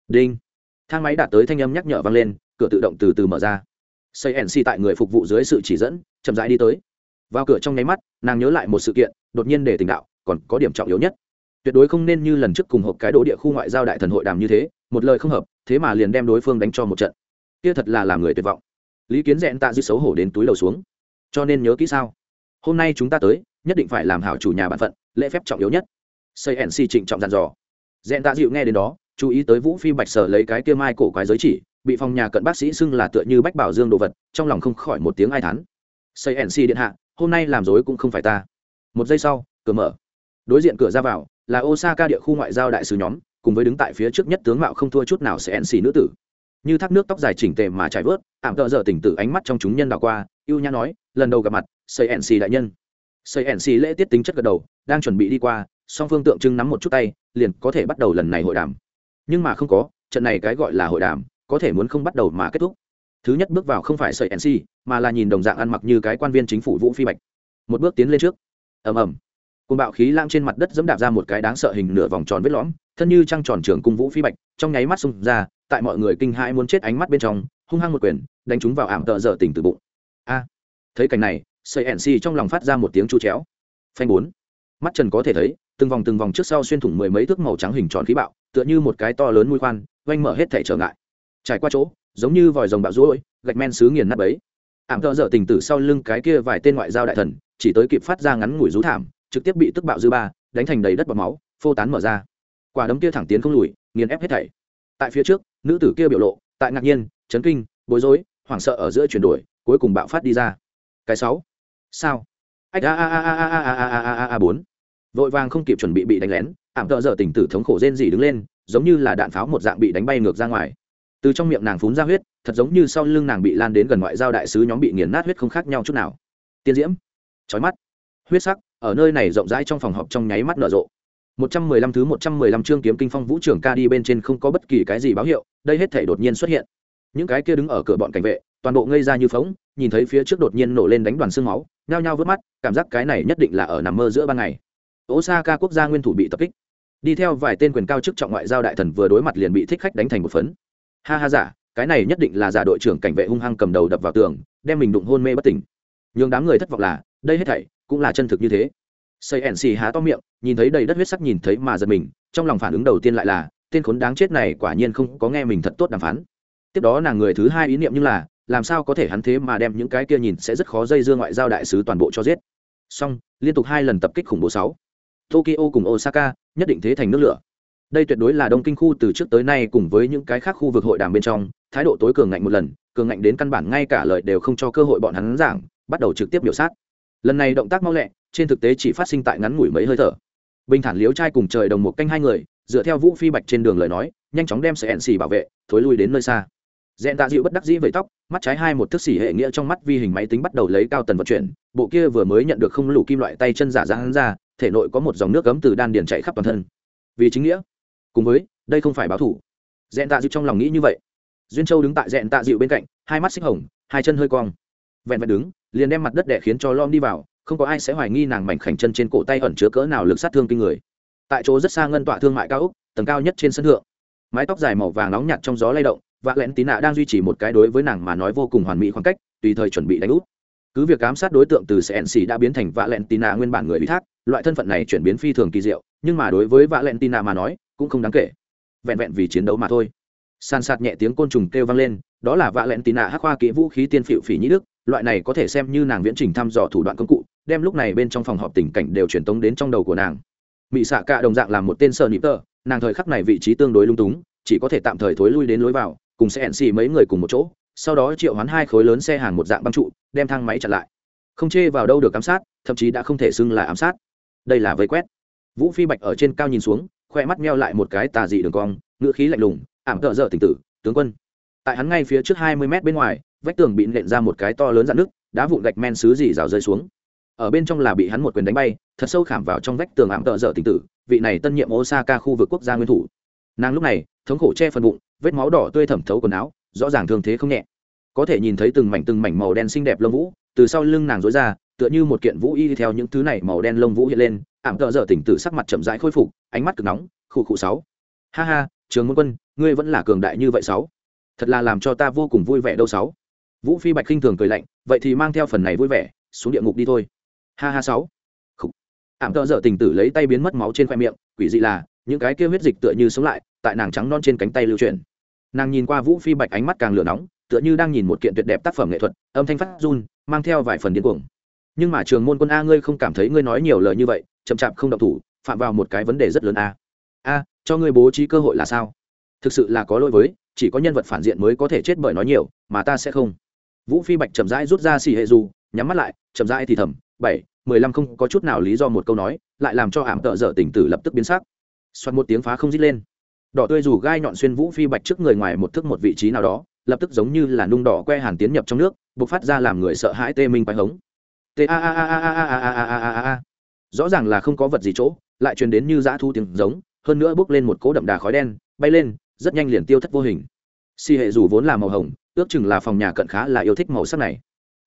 Đinh. Thang máy đạt tới thanh âm nhắc nhở vang lên, cửa tự động từ từ mở ra. Xây nc tại người phục vụ dưới sự chỉ dẫn, chậm rãi đi tới. Vào cửa trong nháy mắt, nàng nhớ lại một sự kiện, đột nhiên để tình đạo, còn có điểm trọng yếu nhất. Tuyệt đối không nên như lần trước cùng hộp cái đỗ địa khu ngoại giao đại thần hội đàm như thế, một lời không hợp, thế mà liền đem đối phương đánh cho một trận. Kia thật là làm người tuyệt vọng. Lý kiến dẹn tạ dư xấu hổ đến túi đầu xuống. Cho nên nhớ kỹ sao? Hôm nay chúng ta tới nhất định phải làm hảo chủ nhà bản phận, lễ phép trọng yếu nhất. Xây nc trịnh trọng dàn dò. Dẹn tạ dịu nghe đến đó, chú ý tới vũ phi bạch sở lấy cái kia mai cổ quái giới chỉ, bị phòng nhà cận bác sĩ xưng là tựa như bách bảo dương đồ vật, trong lòng không khỏi một tiếng ai thắn xây nc điện hạ, hôm nay làm dối cũng không phải ta. Một giây sau, cửa mở. Đối diện cửa ra vào, là osaka địa khu ngoại giao đại sứ nhóm, cùng với đứng tại phía trước nhất tướng mạo không thua chút nào sẽ nc nữ tử. Như thác nước tóc dài chỉnh tề mà trải vớt ảm tợ dở tỉnh tử ánh mắt trong chúng nhân đảo qua, ưu nhã nói, lần đầu gặp mặt, xây nc đại nhân xây xì lễ tiết tính chất gật đầu, đang chuẩn bị đi qua, song phương tượng trưng nắm một chút tay, liền có thể bắt đầu lần này hội đàm. Nhưng mà không có, trận này cái gọi là hội đàm, có thể muốn không bắt đầu mà kết thúc. Thứ nhất bước vào không phải sợi nc mà là nhìn đồng dạng ăn mặc như cái quan viên chính phủ vũ phi bạch. Một bước tiến lên trước. Ầm ầm. Côn bạo khí lang trên mặt đất dẫm đạp ra một cái đáng sợ hình nửa vòng tròn vết lõm, thân như trăng tròn trường cung vũ phi bạch, trong nháy mắt xung ra, tại mọi người kinh hãi muốn chết ánh mắt bên trong, hung hăng một quyền, đánh chúng vào ảm tợ dở tỉnh từ bụng. A! Thấy cảnh này sợi nc trong lòng phát ra một tiếng chu chéo. Phanh bốn. Mắt trần có thể thấy, từng vòng từng vòng trước sau xuyên thủng mười mấy thước màu trắng hình tròn khí bạo, tựa như một cái to lớn mũi khoan, oanh mở hết thể trở ngại. Trải qua chỗ, giống như vòi rồng bạo rối gạch men xứ nghiền nát bấy. Ảm thợ dở tình tử sau lưng cái kia vài tên ngoại giao đại thần, chỉ tới kịp phát ra ngắn ngủi rú thảm, trực tiếp bị tức bạo dư ba, đánh thành đầy đất bọt máu, phô tán mở ra. Quả đấm kia thẳng tiến không lùi, nghiền ép hết thảy. Tại phía trước, nữ tử kia biểu lộ, tại ngạc nhiên, chấn kinh, bối rối, hoảng sợ ở giữa chuyển đổi, cuối cùng bạo phát đi ra. Cái sáu sao ách a a a a a a a a a a bốn vội vàng không kịp chuẩn bị bị đánh lén ảm tợ dở tỉnh tử thống khổ rên rỉ đứng lên giống như là đạn pháo một dạng bị đánh bay ngược ra ngoài từ trong miệng nàng phún ra huyết thật giống như sau lưng nàng bị lan đến gần ngoại giao đại sứ nhóm bị nghiền nát huyết không khác nhau chút nào tiên diễm trói mắt huyết sắc ở nơi này rộng rãi trong phòng họp trong nháy mắt nở rộ 115 thứ 115 chương kiếm kinh phong vũ trưởng ca đi bên trên không có bất kỳ cái gì báo hiệu đây hết thể đột nhiên xuất hiện những cái kia đứng ở cửa bọn cảnh vệ toàn bộ ngây ra như phóng nhìn thấy phía trước đột nhiên nổ lên đánh đoàn xương máu, nhao nhao vớt mắt, cảm giác cái này nhất định là ở nằm mơ giữa ban ngày. Osaka quốc gia nguyên thủ bị tập kích. Đi theo vài tên quyền cao chức trọng ngoại giao đại thần vừa đối mặt liền bị thích khách đánh thành một phấn. Ha ha giả, cái này nhất định là giả đội trưởng cảnh vệ hung hăng cầm đầu đập vào tường, đem mình đụng hôn mê bất tỉnh. Nhường đám người thất vọng là, đây hết thảy cũng là chân thực như thế. Xây ẻn xì há to miệng, nhìn thấy đầy đất huyết sắc nhìn thấy mà giật mình, trong lòng phản ứng đầu tiên lại là, tên khốn đáng chết này quả nhiên không có nghe mình thật tốt đàm phán. Tiếp đó nàng người thứ hai ý niệm như là làm sao có thể hắn thế mà đem những cái kia nhìn sẽ rất khó dây dưa ngoại giao đại sứ toàn bộ cho giết. Xong, liên tục hai lần tập kích khủng bố sáu. Tokyo cùng osaka nhất định thế thành nước lửa. Đây tuyệt đối là đông kinh khu từ trước tới nay cùng với những cái khác khu vực hội đàm bên trong, thái độ tối cường ngạnh một lần, cường ngạnh đến căn bản ngay cả lời đều không cho cơ hội bọn hắn giảng, bắt đầu trực tiếp biểu sát. Lần này động tác mau lẹ, trên thực tế chỉ phát sinh tại ngắn ngủi mấy hơi thở. Bình thản liếu trai cùng trời đồng một canh hai người, dựa theo vũ phi bạch trên đường lời nói, nhanh chóng đem sợi ẹn xì bảo vệ, thối lui đến nơi xa dẹn tạ dịu bất đắc dĩ vẫy tóc, mắt trái hai một thức xỉ hệ nghĩa trong mắt vi hình máy tính bắt đầu lấy cao tần vận chuyển, bộ kia vừa mới nhận được không lủ kim loại tay chân giả ra hắn ra, thể nội có một dòng nước cấm từ đan điền chạy khắp toàn thân. Vì chính nghĩa. Cùng với, đây không phải báo thủ. Dẹn tạ dịu trong lòng nghĩ như vậy. Duyên châu đứng tại dẹn tạ dịu bên cạnh, hai mắt xích hồng, hai chân hơi cong. Vẹn vẹn đứng, liền đem mặt đất đẻ khiến cho lom đi vào, không có ai sẽ hoài nghi nàng mảnh khảnh chân trên cổ tay ẩn chứa cỡ nào lực sát thương kinh người. Tại chỗ rất xa ngân tọa thương mại cao úc tầng cao nhất trên sân thượng. Mái tóc dài màu vàng nóng nhạt trong gió lay động và lẽn tín nạ đang duy trì một cái đối với nàng mà nói vô cùng hoàn mỹ khoảng cách, tùy thời chuẩn bị đánh úp. Cứ việc ám sát đối tượng từ cnc đã biến thành vạ lẹn tì nạ nguyên bản người ủy thác, loại thân phận này chuyển biến phi thường kỳ diệu, nhưng mà đối với vạ lẹn tì nạ mà nói, cũng không đáng kể. Vẹn vẹn vì chiến đấu mà thôi. San sạt nhẹ tiếng côn trùng kêu vang lên, đó là vạ lẹn tì nạ hắc hoa kỹ vũ khí tiên phịu phỉ nhĩ đức, loại này có thể xem như nàng viễn trình thăm dò thủ đoạn công cụ, đem lúc này bên trong phòng họp tình cảnh đều truyền tống đến trong đầu của nàng. Mỹ xạ cạ đồng dạng là một tên sợ nịp tơ nàng thời khắc này vị trí tương đối lung túng, chỉ có thể tạm thời thối lui đến lối vào cùng sẽ hẹn xì mấy người cùng một chỗ, sau đó triệu hoán hai khối lớn xe hàng một dạng băng trụ, đem thang máy chặn lại. Không chê vào đâu được ám sát, thậm chí đã không thể xưng là ám sát. Đây là vây quét. Vũ phi bạch ở trên cao nhìn xuống, khoe mắt meo lại một cái tà dị đường cong ngựa khí lạnh lùng, ảm tợ dở tình tử, tướng quân. Tại hắn ngay phía trước hai mươi mét bên ngoài, vách tường bị nện ra một cái to lớn dạn nước đá vụn gạch men xứ dì rào rơi xuống. Ở bên trong là bị hắn một quyền đánh bay, thật sâu khảm vào trong vách tường ảm tợ dở tình tử, vị này tân nhiệm osaka khu vực quốc gia nguyên thủ. Nàng lúc này thống khổ che phần bụng, vết máu đỏ tươi thẩm thấu quần áo, rõ ràng thương thế không nhẹ. Có thể nhìn thấy từng mảnh từng mảnh màu đen xinh đẹp lông vũ, từ sau lưng nàng dối ra, tựa như một kiện vũ y theo những thứ này màu đen lông vũ hiện lên, ảm tợ dở tỉnh tử sắc mặt chậm rãi khôi phục, ánh mắt cực nóng, khụ khụ sáu. Ha ha, trường môn quân, ngươi vẫn là cường đại như vậy sáu. Thật là làm cho ta vô cùng vui vẻ đâu sáu. Vũ phi bạch khinh thường cười lạnh, vậy thì mang theo phần này vui vẻ, xuống địa ngục đi thôi. Ha ha sáu. Ảm tợ dở tình tử lấy tay biến mất máu trên khoe miệng, quỷ dị là, những cái kia huyết dịch tựa như sống lại tại nàng trắng non trên cánh tay lưu truyền. Nàng nhìn qua vũ phi bạch ánh mắt càng lửa nóng, tựa như đang nhìn một kiện tuyệt đẹp tác phẩm nghệ thuật, âm thanh phát run, mang theo vài phần điên cuồng. Nhưng mà trường môn quân a ngươi không cảm thấy ngươi nói nhiều lời như vậy, chậm chạp không độc thủ, phạm vào một cái vấn đề rất lớn a. A, cho ngươi bố trí cơ hội là sao? Thực sự là có lỗi với, chỉ có nhân vật phản diện mới có thể chết bởi nói nhiều, mà ta sẽ không. Vũ phi bạch chậm rãi rút ra xì hệ dù, nhắm mắt lại, chậm rãi thì thầm, bảy, mười lăm không có chút nào lý do một câu nói, lại làm cho ảm tợ dở tỉnh tử lập tức biến sắc. Xoắn một tiếng phá không dít lên đỏ tươi dù gai nhọn xuyên vũ phi bạch trước người ngoài một thước một vị trí nào đó lập tức giống như là nung đỏ que hàn tiến nhập trong nước bộc phát ra làm người sợ hãi tê minh quái hống tê a a a a a a a a a a a rõ ràng là không có vật gì chỗ lại truyền đến như dã thu tiếng giống hơn nữa bước lên một cỗ đậm đà khói đen bay lên rất nhanh liền tiêu thất vô hình si hệ dù vốn là màu hồng ước chừng là phòng nhà cận khá là yêu thích màu sắc này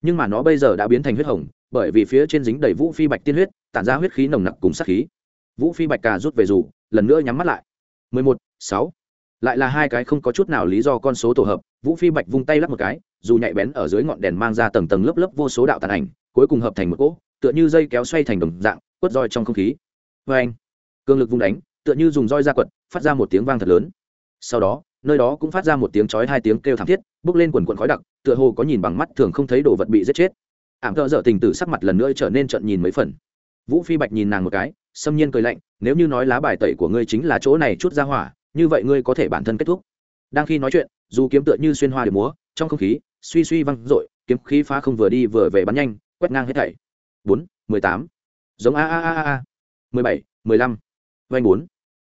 nhưng mà nó bây giờ đã biến thành huyết hồng bởi vì phía trên dính đầy vũ phi bạch tiên huyết tản ra huyết khí nồng nặc cùng sát khí vũ phi bạch cà rút về dù lần nữa nhắm mắt lại mười một sáu. Lại là hai cái không có chút nào lý do con số tổ hợp, vũ phi bạch vung tay lắp một cái, dù nhạy bén ở dưới ngọn đèn mang ra tầng tầng lớp lớp vô số đạo tàn ảnh, cuối cùng hợp thành một cỗ, tựa như dây kéo xoay thành đồng dạng, quất roi trong không khí. Vê anh cương lực vung đánh, tựa như dùng roi ra quật, phát ra một tiếng vang thật lớn. Sau đó, nơi đó cũng phát ra một tiếng chói hai tiếng kêu thảm thiết, bước lên quần quần khói đặc, tựa hồ có nhìn bằng mắt thường không thấy đồ vật bị giết chết. Ảm thợ dở tình tử sắc mặt lần nữa trở nên trận nhìn mấy phần. Vũ phi bạch nhìn nàng một cái, xâm nhiên cười lạnh, nếu như nói lá bài tẩy của ngươi chính là chỗ này chút ra hỏa như vậy ngươi có thể bản thân kết thúc. Đang khi nói chuyện, dù kiếm tựa như xuyên hoa để múa, trong không khí, suy suy văng r ộ i kiếm khí phá không vừa đi vừa về bắn nhanh, quét ngang hết thảy. Bốn, mười tám. Giống a a a a mười bảy, mười lăm. Vanh bốn,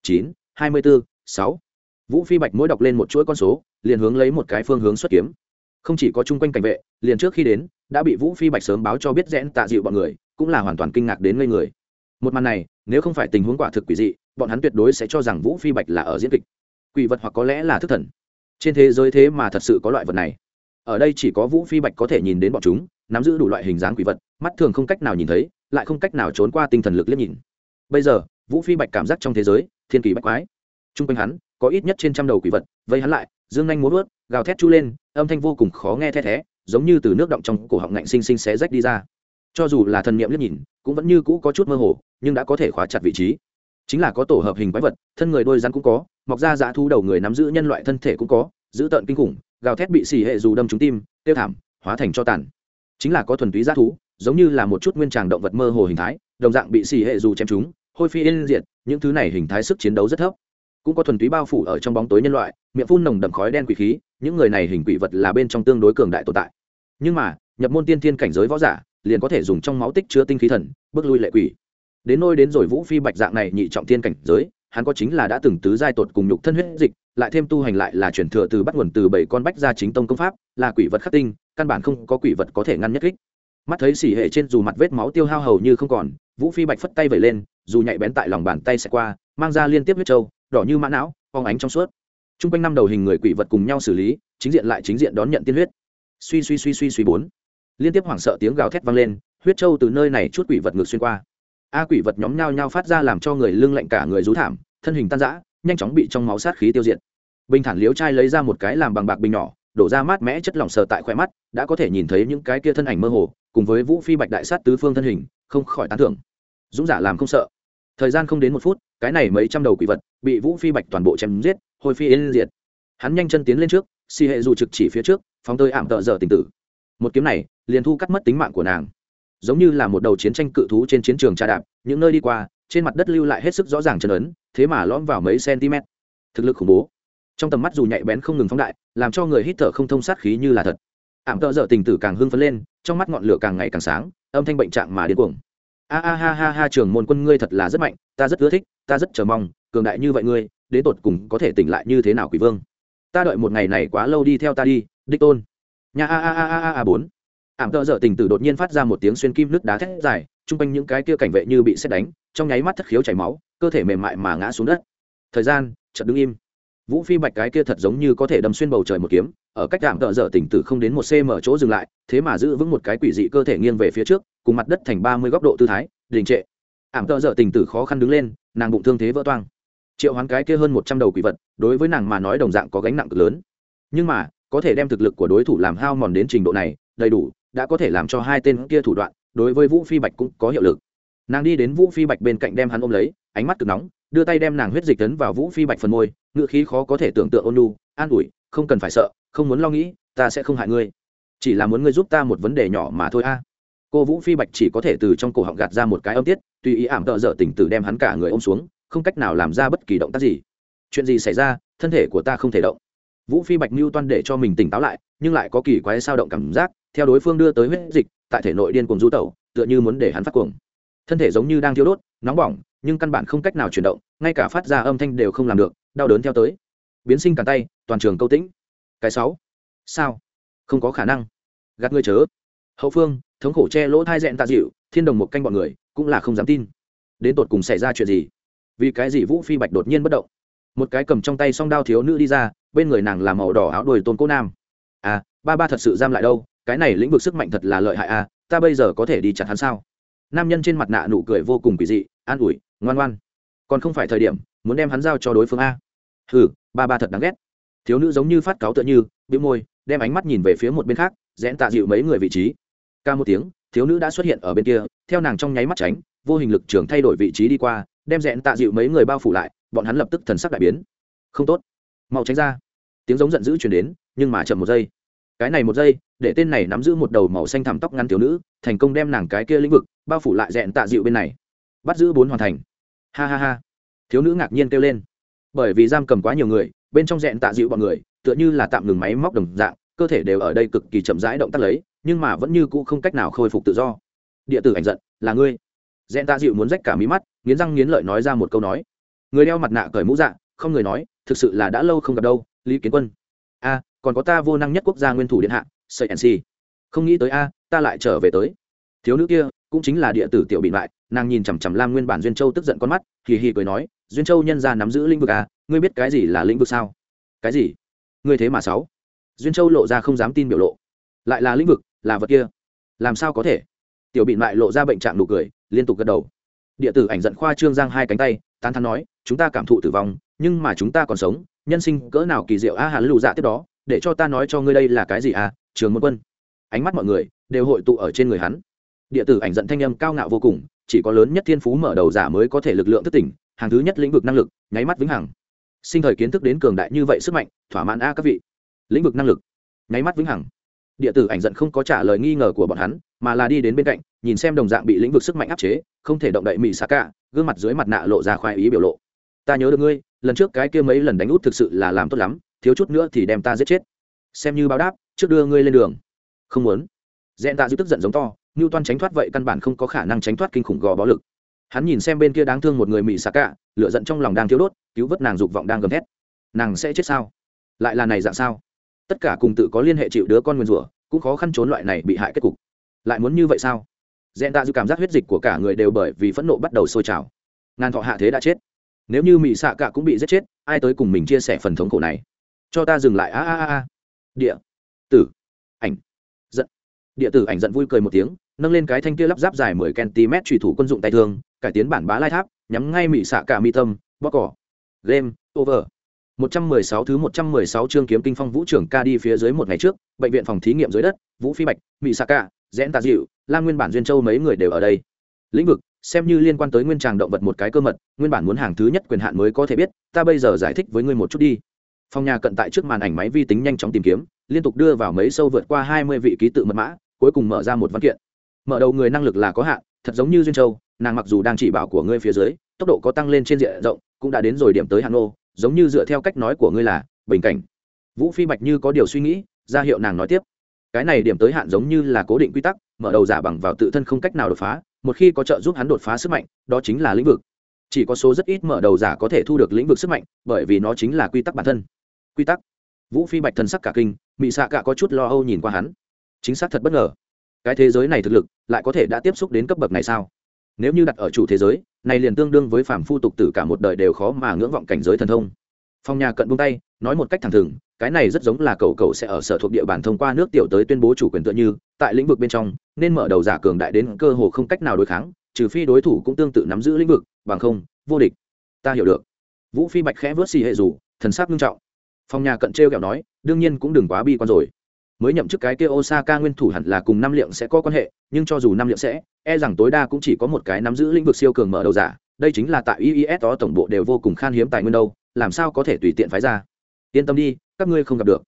chín, hai mươi bốn, sáu. Vũ phi bạch mỗi đọc lên một chuỗi con số, liền hướng lấy một cái phương hướng xuất kiếm. Không chỉ có chung quanh cảnh vệ, liền trước khi đến, đã bị vũ phi bạch sớm báo cho biết rẽn tạ dịu bọn người, cũng là hoàn toàn kinh ngạc đến ngây người. Một màn này, nếu không phải tình huống quả thực quỷ dị bọn hắn tuyệt đối sẽ cho rằng vũ phi bạch là ở diễn kịch. Quỷ vật hoặc có lẽ là thức thần. Trên thế giới thế mà thật sự có loại vật này. Ở đây chỉ có vũ phi bạch có thể nhìn đến bọn chúng, nắm giữ đủ loại hình dáng quỷ vật, mắt thường không cách nào nhìn thấy, lại không cách nào trốn qua tinh thần lực liếc nhìn. Bây giờ, vũ phi bạch cảm giác trong thế giới, thiên kỳ bách quái. T r u n g quanh hắn, có ít nhất trên trăm đầu quỷ vật, vây hắn lại, dương nhanh muốn vớt, gào thét chu lên, âm thanh vô cùng khó nghe the thé, giống như từ nước động trong cổ họng ngạnh xinh xinh xé rách đi ra. Cho dù là thần niệm liếc nhìn, cũng vẫn như cũ có chút mơ hồ, nhưng đã có thể khóa chặt vị trí chính là có tổ hợp hình quái vật, thân người đôi rắn cũng có, mọc ra dã thu đầu người nắm giữ nhân loại thân thể cũng có, giữ tợn kinh khủng, gào thét bị xì hệ dù đâm trúng tim, tiêu thảm, hóa thành cho tàn. Chính là có thuần túy dã thú, giống như là một chút nguyên tràng động vật mơ hồ hình thái, đồng dạng bị xì hệ dù chém chúng hôi phi yên diệt, những thứ này hình thái sức chiến đấu rất thấp. Cũng có thuần túy bao phủ ở trong bóng tối nhân loại, miệng phun nồng đậm khói đen quỷ khí, những người này hình quỷ vật là bên trong tương đối cường đại tồn tại. Nhưng mà, nhập môn tiên thiên cảnh giới võ giả, liền có thể dùng trong máu tích chứa tinh khí thần, bước lui lệ quỷ đến nôi đến rồi vũ phi bạch dạng này nhị trọng thiên cảnh giới, hắn có chính là đã từng tứ giai tột cùng nhục thân huyết dịch, lại thêm tu hành lại là chuyển thừa từ bắt nguồn từ bảy con bách gia chính tông công pháp, là quỷ vật khắc tinh, căn bản không có quỷ vật có thể ngăn nhất kích. Mắt thấy xỉ hệ trên dù mặt vết máu tiêu hao hầu như không còn, vũ phi bạch phất tay vẩy lên, dù nhạy bén tại lòng bàn tay sẽ qua, mang ra liên tiếp huyết trâu đỏ như mã não phóng ánh trong suốt. T r u n g quanh năm đầu hình người quỷ vật cùng nhau xử lý, chính diện lại chính diện đón nhận tiên huyết. Suy suy suy suy suy bốn. Liên tiếp hoảng sợ tiếng gào thét vang lên, huyết trâu từ nơi này chút quỷ vật ngược xuyên qua a quỷ vật nhóm nhau nhao phát ra làm cho người lưng lạnh cả người rú thảm, thân hình tan rã, nhanh chóng bị trong máu sát khí tiêu diệt. Bình thản liếu trai lấy ra một cái làm bằng bạc bình nhỏ, đổ ra mát mẽ chất lỏng sờ tại khoe mắt, đã có thể nhìn thấy những cái kia thân ảnh mơ hồ, cùng với vũ phi bạch đại sát tứ phương thân hình, không khỏi tán thưởng. Dũng giả làm không sợ. Thời gian không đến một phút, cái này mấy trăm đầu quỷ vật bị vũ phi bạch toàn bộ chém giết, hồi phi yên diệt. Hắn nhanh chân tiến lên trước si hệ dù trực chỉ phía trước, phóng tơi ảm tợ giờ tình tử. Một kiếm này, liền thu cắt mất tính mạng của nàng giống như là một đầu chiến tranh cự thú trên chiến trường tra đạp, những nơi đi qua, trên mặt đất lưu lại hết sức rõ ràng chân ấn, thế mà lõm vào mấy cm. Thực lực khủng bố. Trong tầm mắt dù nhạy bén không ngừng phóng đại, làm cho người hít thở không thông sát khí như là thật. Ảm tợ dở tình tử càng hưng phấn lên, trong mắt ngọn lửa càng ngày càng sáng, âm thanh bệnh trạng mà điên cuồng. A a ha ha ha, trường môn quân ngươi thật là rất mạnh, ta rất ưa thích, ta rất chờ mong, cường đại như vậy ngươi, đến tột cùng có thể tỉnh lại như thế nào quỷ vương? Ta đợi một ngày này quá lâu đi theo ta đi, đích tôn. Nhà a a a a a bốn ảm tợ dở tình tử đột nhiên phát ra một tiếng xuyên kim nước đá thét dài, chung quanh những cái kia cảnh vệ như bị xét đánh, trong nháy mắt thất khiếu chảy máu, cơ thể mềm mại mà ngã xuống đất. Thời gian, chợt đứng im. Vũ phi bạch cái kia thật giống như có thể đâm xuyên bầu trời một kiếm, ở cách ảm tợ dở tình tử không đến một cm chỗ dừng lại, thế mà giữ vững một cái quỷ dị cơ thể nghiêng về phía trước, cùng mặt đất thành ba mươi góc độ tư thái, đình trệ. Ảm tợ dở tình tử khó khăn đứng lên, nàng bụng thương thế vỡ toang. Triệu hoán cái kia hơn một trăm đầu quỷ vật, đối với nàng mà nói đồng dạng có gánh nặng cực lớn. Nhưng mà, có thể đem thực lực của đối thủ làm hao mòn đến trình độ này, đầy đủ đã có thể làm cho hai tên kia thủ đoạn, đối với vũ phi bạch cũng có hiệu lực. Nàng đi đến vũ phi bạch bên cạnh đem hắn ôm lấy, ánh mắt cực nóng, đưa tay đem nàng huyết dịch tấn vào vũ phi bạch phần môi ngựa khí khó có thể tưởng tượng ôn lu an ủi, không cần phải sợ, không muốn lo nghĩ, ta sẽ không hại ngươi. Chỉ là muốn ngươi giúp ta một vấn đề nhỏ mà thôi a. Cô vũ phi bạch chỉ có thể từ trong cổ họng gạt ra một cái âm tiết, tùy ý ảm tợ dở tỉnh tử đem hắn cả người ôm xuống, không cách nào làm ra bất kỳ động tác gì. Chuyện gì xảy ra, thân thể của ta không thể động. Vũ phi bạch mưu toan để cho mình tỉnh táo lại, nhưng lại có kỳ quái sao động cảm giác theo đối phương đưa tới huyết dịch, tại thể nội điên cuồng du tẩu, tựa như muốn để hắn phát cuồng. Thân thể giống như đang thiêu đốt, nóng bỏng, nhưng căn bản không cách nào chuyển động, ngay cả phát ra âm thanh đều không làm được, đau đớn theo tới. Biến sinh cả tay, toàn trường câu tĩnh. Cái sáu. Sao? Không có khả năng. Gạt ngươi chớ. Hậu phương, thống khổ che lỗ thai dẹn tạ dịu, thiên đồng một canh bọn người, cũng là không dám tin. Đến tột cùng xảy ra chuyện gì? Vì cái gì vũ phi bạch đột nhiên bất động? Một cái cầm trong tay song đao thiếu nữ đi ra, bên người nàng là màu đỏ áo đuổi tôn cô nam. À ba ba thật sự giam lại đâu? Cái này lĩnh vực sức mạnh thật là lợi hại à ta bây giờ có thể đi chặt hắn sao? Nam nhân trên mặt nạ nụ cười vô cùng quỷ dị, an ủi, ngoan ngoan. Còn không phải thời điểm, muốn đem hắn giao cho đối phương a. Hừ, ba ba thật đáng ghét. Thiếu nữ giống như phát cáo tựa như, bĩu môi, đem ánh mắt nhìn về phía một bên khác, rẽn tạ dịu mấy người vị trí. Ca một tiếng, thiếu nữ đã xuất hiện ở bên kia, theo nàng trong nháy mắt tránh, vô hình lực trường thay đổi vị trí đi qua, đem rẽn tạ dịu mấy người bao phủ lại, bọn hắn lập tức thần sắc đại biến. Không tốt. Mau tránh ra. Tiếng giống giận dữ chuyển đến, nhưng mà chậm một giây cái này một giây, để tên này nắm giữ một đầu màu xanh thảm tóc ngắn thiếu nữ, thành công đem nàng cái kia lĩnh vực bao phủ lại dẹn tạ dịu bên này. Bắt giữ bốn hoàn thành. Ha ha ha. Thiếu nữ ngạc nhiên kêu lên. Bởi vì giam cầm quá nhiều người, bên trong dẹn tạ dịu bọn người, tựa như là tạm ngừng máy móc đồng dạng, cơ thể đều ở đây cực kỳ chậm rãi động tác lấy, nhưng mà vẫn như cũ không cách nào khôi phục tự do. Địa tử ảnh giận, là ngươi. Dẹn tạ dịu muốn rách cả mí mắt, nghiến răng nghiến lợi nói ra một câu nói. Người đeo mặt nạ cởi mũ dạ không người nói, thực sự là đã lâu không gặp đâu, lý kiến quân. A còn có ta vô năng nhất quốc gia nguyên thủ điện hạ cnc không nghĩ tới a, ta lại trở về tới. Thiếu nữ kia, cũng chính là địa tử tiểu bị lại nàng nhìn chằm chằm lam nguyên bản duyên châu tức giận con mắt, hì hì cười nói, duyên châu nhân ra nắm giữ lĩnh vực a ngươi biết cái gì là lĩnh vực sao? Cái gì? Ngươi thế mà sáu? Duyên châu lộ ra không dám tin biểu lộ. Lại là lĩnh vực, là vật kia. Làm sao có thể? Tiểu bị lại lộ ra bệnh trạng nụ cười, liên tục gật đầu. Địa tử ảnh giận khoa trương giang hai cánh tay, tán thắn nói, chúng ta cảm thụ tử vong, nhưng mà chúng ta còn sống, nhân sinh cỡ nào kỳ diệu a hà lù dạ tiếp đó để cho ta nói cho ngươi đây là cái gì à trường môn quân. Ánh mắt mọi người đều hội tụ ở trên người hắn. Địa tử ảnh giận thanh âm cao ngạo vô cùng, chỉ có lớn nhất thiên phú mở đầu giả mới có thể lực lượng thức tỉnh, hàng thứ nhất lĩnh vực năng lực, nháy mắt vĩnh hằng. Sinh thời kiến thức đến cường đại như vậy sức mạnh, thỏa mãn a các vị. Lĩnh vực năng lực, nháy mắt vĩnh hằng. Địa tử ảnh giận không có trả lời nghi ngờ của bọn hắn, mà là đi đến bên cạnh, nhìn xem đồng dạng bị lĩnh vực sức mạnh áp chế, không thể động đậy mỹ xạ cả gương mặt dưới mặt nạ lộ ra khoái ý biểu lộ. Ta nhớ được ngươi, lần trước cái kia mấy lần đánh út thực sự là làm tốt lắm thiếu chút nữa thì đem ta giết chết. Xem như báo đáp, trước đưa ngươi lên đường. Không muốn. Dẹn tạ dư tức giận giống to, ngưu toan tránh thoát vậy căn bản không có khả năng tránh thoát kinh khủng gò bó lực. Hắn nhìn xem bên kia đáng thương một người mỹ xạ cả lửa giận trong lòng đang thiếu đốt, cứu vớt nàng dục vọng đang gầm thét. Nàng sẽ chết sao? Lại là này dạng sao? Tất cả cùng tự có liên hệ chịu đứa con nguyên rủa, cũng khó khăn trốn loại này bị hại kết cục. Lại muốn như vậy sao? Dẹn tạ dư cảm giác huyết dịch của cả người đều bởi vì phẫn nộ bắt đầu sôi trào. Ngàn thọ hạ thế đã chết. Nếu như mỹ xạ cả cũng bị giết chết, ai tới cùng mình chia sẻ phần thống khổ này? Cho ta dừng lại a a a địa tử ảnh giận địa tử ảnh giận vui cười một tiếng nâng lên cái thanh kia lắp ráp dài mười cm trùy thủ quân dụng tay thương cải tiến bản bá lai tháp nhắm ngay mỹ xạ cả mi tâm bóc cỏ game over 116 thứ 116 chương kiếm kinh phong vũ trưởng ca đi phía dưới một ngày trước, bệnh viện phòng thí nghiệm dưới đất, Vũ Phi Bạch, Mị cả Dễn tà Dịu, Lam Nguyên bản duyên châu mấy người đều ở đây. Lĩnh vực, xem như liên quan tới nguyên tràng động vật một cái cơ mật, nguyên bản muốn hàng thứ nhất quyền hạn mới có thể biết, ta bây giờ giải thích với ngươi một chút đi. Phòng nhà cận tại trước màn ảnh máy vi tính nhanh chóng tìm kiếm, liên tục đưa vào mấy sâu vượt qua 20 vị ký tự mật mã, cuối cùng mở ra một văn kiện. Mở đầu người năng lực là có hạn, thật giống như duyên châu, nàng mặc dù đang chỉ bảo của ngươi phía dưới, tốc độ có tăng lên trên diện rộng, cũng đã đến rồi điểm tới hạn nô, giống như dựa theo cách nói của ngươi là bình cảnh. Vũ phi bạch như có điều suy nghĩ ra hiệu nàng nói tiếp. Cái này điểm tới hạn giống như là cố định quy tắc mở đầu giả bằng vào tự thân không cách nào đột phá một khi có trợ giúp hắn đột phá sức mạnh đó chính là lĩnh vực. Chỉ có số rất ít mở đầu giả có thể thu được lĩnh vực sức mạnh bởi vì nó chính là quy tắc bản thân quy tắc. Vũ phi bạch thần sắc cả kinh, mị xạ cả có chút lo âu nhìn qua hắn. Chính xác thật bất ngờ. Cái thế giới này thực lực, lại có thể đã tiếp xúc đến cấp bậc này sao? Nếu như đặt ở chủ thế giới, này liền tương đương với phàm phu tục tử cả một đời đều khó mà ngưỡng vọng cảnh giới thần thông. Phong nhà cận buông tay, nói một cách thẳng thừng, cái này rất giống là cầu cầu sẽ ở sở thuộc địa bàn thông qua nước tiểu tới tuyên bố chủ quyền tựa như, tại lĩnh vực bên trong, nên mở đầu giả cường đại đến cơ hồ không cách nào đối kháng, trừ phi đối thủ cũng tương tự nắm giữ lĩnh vực, bằng không, vô địch. Ta hiểu được. Vũ phi bạch khẽ vớt xì hệ rủ thần sắc nghiêm trọng phong nhà cận trêu kẹo nói, đương nhiên cũng đừng quá bi quan rồi. Mới nhậm chức cái kia osaka nguyên thủ hẳn là cùng năm liệng sẽ có quan hệ, nhưng cho dù năm liệng sẽ e rằng tối đa cũng chỉ có một cái nắm giữ lĩnh vực siêu cường mở đầu giả. Đây chính là tại ies đó tổng bộ đều vô cùng khan hiếm tài nguyên đâu, làm sao có thể tùy tiện phái ra? Yên tâm đi, các ngươi không gặp được.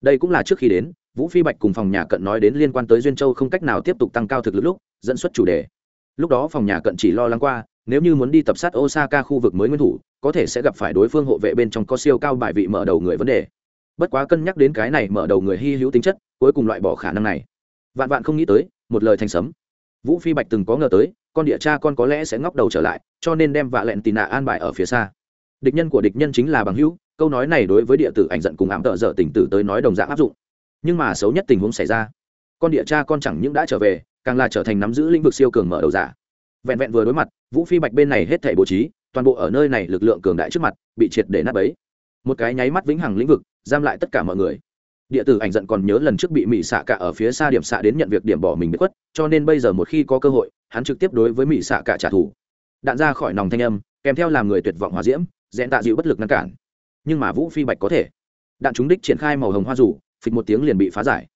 Đây cũng là trước khi đến, vũ phi bạch cùng phòng nhà cận nói đến liên quan tới duyên châu không cách nào tiếp tục tăng cao thực lực lúc, dẫn xuất chủ đề. Lúc đó phòng nhà cận chỉ lo lắng qua nếu như muốn đi tập sát osaka khu vực mới nguyên thủ, có thể sẽ gặp phải đối phương hộ vệ bên trong có siêu cao bài vị mở đầu người vấn đề. Bất quá cân nhắc đến cái này mở đầu người hy hữu tính chất, cuối cùng loại bỏ khả năng này. Vạn vạn không nghĩ tới, một lời thành sấm. Vũ phi bạch từng có ngờ tới, con địa cha con có lẽ sẽ ngóc đầu trở lại, cho nên đem vạ lẹn tì nạ an bài ở phía xa. Địch nhân của địch nhân chính là bằng hữu, câu nói này đối với địa tử ảnh giận cùng ảm tợ dở tỉnh tử tới nói đồng dạng áp dụng. Nhưng mà xấu nhất tình huống xảy ra. Con địa cha con chẳng những đã trở về, càng là trở thành nắm giữ lĩnh vực siêu cường mở đầu giả vẹn vẹn vừa đối mặt, vũ phi bạch bên này hết thể bố trí, toàn bộ ở nơi này lực lượng cường đại trước mặt, bị triệt để nát bấy. Một cái nháy mắt vĩnh hằng lĩnh vực, giam lại tất cả mọi người. Địa tử ảnh giận còn nhớ lần trước bị mỹ xạ cả ở phía xa điểm xạ đến nhận việc điểm bỏ mình bị khuất, cho nên bây giờ một khi có cơ hội, hắn trực tiếp đối với mỹ xạ cả trả thù. Đạn ra khỏi nòng thanh âm, kèm theo làm người tuyệt vọng hòa diễm dẹn tạ dịu bất lực ngăn cản. Nhưng mà vũ phi bạch có thể. Đạn chúng đích triển khai màu hồng hoa rủ, phịch một tiếng liền bị phá giải.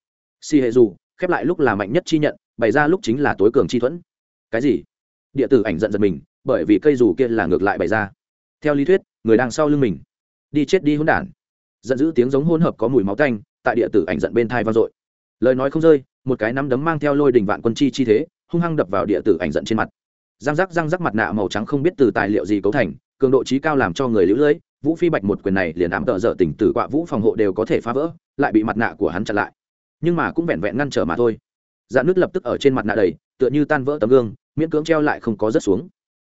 Si hệ dù khép lại lúc là mạnh nhất chi nhận, bày ra lúc chính là tối cường chi thuẫn. Cái gì? Địa tử ảnh giận giận mình, bởi vì cây dù kia là ngược lại bày ra. Theo lý thuyết, người đang sau lưng mình, đi chết đi hỗn đản. Giận dữ tiếng giống hỗn hợp có mùi máu tanh, tại địa tử ảnh giận bên thai vang dội. Lời nói không rơi, một cái nắm đấm mang theo lôi đình vạn quân chi chi thế, hung hăng đập vào địa tử ảnh giận trên mặt. Răng rắc răng rắc mặt nạ màu trắng không biết từ tài liệu gì cấu thành, cường độ trí cao làm cho người lũ lưỡi vũ phi bạch một quyền này liền ảm tợ dở tỉnh tử quạ vũ phòng hộ đều có thể phá vỡ, lại bị mặt nạ của hắn chặn lại. Nhưng mà cũng vẹn vẹn ngăn trở mà thôi. Dạn nước lập tức ở trên mặt nạ đầy tựa như tan vỡ tấm gương, miễn cưỡng treo lại không có rớt xuống.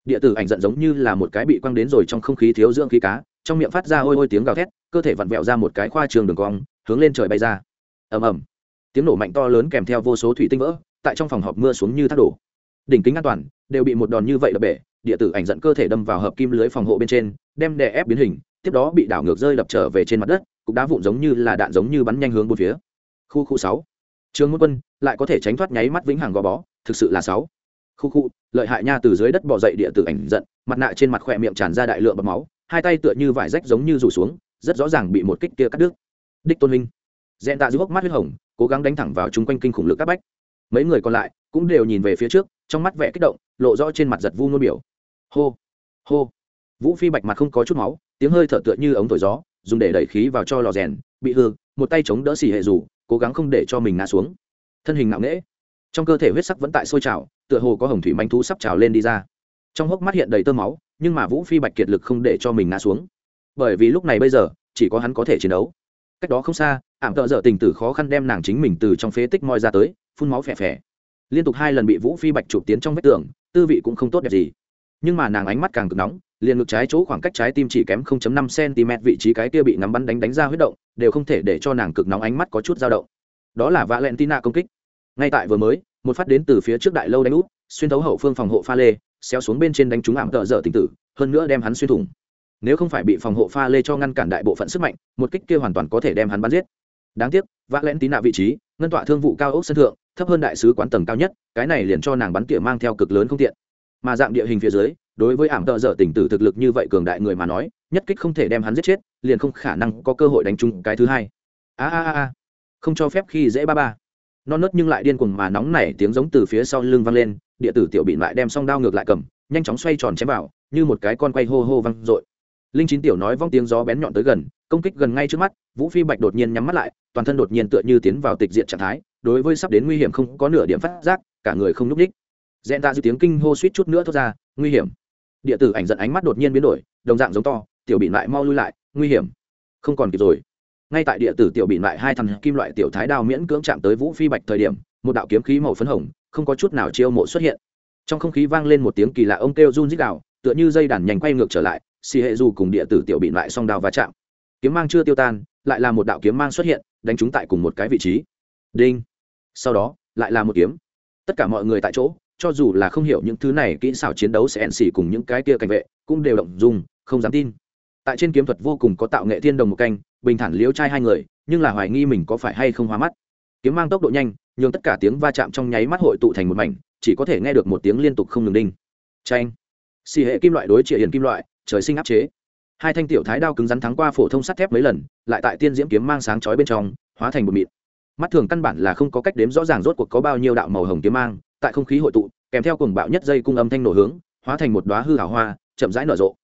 Địa tử ảnh giận giống như là một cái bị quăng đến rồi trong không khí thiếu dưỡng khí cá, trong miệng phát ra ôi ôi tiếng gào thét, cơ thể vặn vẹo ra một cái khoa trường đường cong, hướng lên trời bay ra. Ầm ầm. Tiếng nổ mạnh to lớn kèm theo vô số thủy tinh vỡ, tại trong phòng họp mưa xuống như thác đổ. Đỉnh kính an toàn, đều bị một đòn như vậy đập bể, địa tử ảnh dẫn cơ thể đâm vào hợp kim lưới phòng hộ bên trên, đem đè ép biến hình, tiếp đó bị đảo ngược rơi đập trở về trên mặt đất, cục đá vụn giống như là đạn giống như bắn nhanh hướng bốn phía. Khu khu sáu. Trường môn quân lại có thể tránh thoát nháy mắt vĩnh hằng gò bó thực sự là sáu. Khu khu, lợi hại nha, từ dưới đất bò dậy địa tử ảnh giận, mặt nạ trên mặt khỏe miệng tràn ra đại lượng bọc máu, hai tay tựa như vải rách giống như rủ xuống, rất rõ ràng bị một kích kia cắt đứt. Đích tôn huynh. Dẹn tạ giữ hốc mắt huyết hồng, cố gắng đánh thẳng vào chung quanh kinh khủng lực các bách. Mấy người còn lại cũng đều nhìn về phía trước, trong mắt vẽ kích động, lộ rõ trên mặt giật vu nôn biểu. Hô hô. Vũ phi bạch mặt không có chút máu, tiếng hơi thở tựa như ống thổi gió, dùng để đẩy khí vào cho lò rèn, bị hư, một tay chống đỡ xì hệ rủ, cố gắng không để cho mình ngã xuống. Thân hình nặng nễ trong cơ thể huyết sắc vẫn tại sôi trào, tựa hồ có hồng thủy manh thú sắp trào lên đi ra. Trong hốc mắt hiện đầy tơ máu, nhưng mà vũ phi bạch kiệt lực không để cho mình ngã xuống. Bởi vì lúc này bây giờ, chỉ có hắn có thể chiến đấu. Cách đó không xa, ảm tợ dở tình tử khó khăn đem nàng chính mình từ trong phế tích moi ra tới, phun máu phè phè. Liên tục hai lần bị vũ phi bạch chụp tiến trong vết tường, tư vị cũng không tốt đẹp gì. Nhưng mà nàng ánh mắt càng cực nóng, liền ngực trái chỗ khoảng cách trái tim chỉ kém 0.5 cm vị trí cái kia bị ngắm bắn đánh đánh ra huyết động, đều không thể để cho nàng cực nóng ánh mắt có chút dao động. Đó là valentina công kích ngay tại vừa mới, một phát đến từ phía trước đại lâu đánh út xuyên thấu hậu phương phòng hộ pha lê, xéo xuống bên trên đánh trúng ảm tợ dở tình tử, hơn nữa đem hắn xuyên thủng. Nếu không phải bị phòng hộ pha lê cho ngăn cản đại bộ phận sức mạnh, một kích kia hoàn toàn có thể đem hắn bắn giết. Đáng tiếc vã lén tí nạ vị trí, ngân tọa thương vụ cao ốc sân thượng, thấp hơn đại sứ quán tầng cao nhất, cái này liền cho nàng bắn tỉa mang theo cực lớn không tiện. Mà dạng địa hình phía dưới, đối với ảm tợ dở tỉnh tử thực lực như vậy cường đại người mà nói, nhất kích không thể đem hắn giết chết, liền không khả năng có cơ hội đánh trúng cái thứ hai. A a a. Không cho phép khi dễ ba ba non nớt nhưng lại điên cuồng mà nóng nảy tiếng giống từ phía sau lưng vang lên, địa tử tiểu bị lại đem song đao ngược lại cầm, nhanh chóng xoay tròn chém vào, như một cái con quay hô hô văng dội. Linh chín tiểu nói vong tiếng gió bén nhọn tới gần, công kích gần ngay trước mắt, vũ phi bạch đột nhiên nhắm mắt lại, toàn thân đột nhiên tựa như tiến vào tịch diện trạng thái, đối với sắp đến nguy hiểm không có nửa điểm phát giác, cả người không núp đích dẹn ta dư tiếng kinh hô suýt chút nữa thoát ra, nguy hiểm. Địa tử ảnh giận ánh mắt đột nhiên biến đổi, đồng dạng giống to, tiểu bị lại mau lui lại, nguy hiểm. Không còn kịp rồi ngay tại địa tử tiểu bị lại hai thằng kim loại tiểu thái đao miễn cưỡng chạm tới vũ phi bạch thời điểm, một đạo kiếm khí màu phấn hồng, không có chút nào chiêu mộ xuất hiện. Trong không khí vang lên một tiếng kỳ lạ ông kêu run rít đạo tựa như dây đàn nhanh quay ngược trở lại, xì hệ dù cùng địa tử tiểu bị lại song đao va chạm. Kiếm mang chưa tiêu tan, lại là một đạo kiếm mang xuất hiện, đánh chúng tại cùng một cái vị trí. Đinh. Sau đó, lại là một kiếm. Tất cả mọi người tại chỗ, cho dù là không hiểu những thứ này kỹ xảo chiến đấu sẽ ẩn xỉ cùng những cái kia cảnh vệ, cũng đều động dùng không dám tin. Tại trên kiếm thuật vô cùng có tạo nghệ thiên đồng một canh bình thản liếu trai hai người, nhưng là hoài nghi mình có phải hay không hóa mắt. Kiếm mang tốc độ nhanh nhưng tất cả tiếng va chạm trong nháy mắt hội tụ thành một mảnh, chỉ có thể nghe được một tiếng liên tục không ngừng đinh. Tranh xì hệ kim loại đối trị hiền kim loại, trời sinh áp chế. Hai thanh tiểu thái đao cứng rắn thắng qua phổ thông sắt thép mấy lần, lại tại tiên diễm kiếm mang sáng chói bên trong, hóa thành một mịn. Mắt thường căn bản là không có cách đếm rõ ràng rốt cuộc có bao nhiêu đạo màu hồng kiếm mang, tại không khí hội tụ, kèm theo cùng bạo nhất dây cung âm thanh nổ hướng, hóa thành một đoá hư hảo hoa, chậm rãi nở rộ.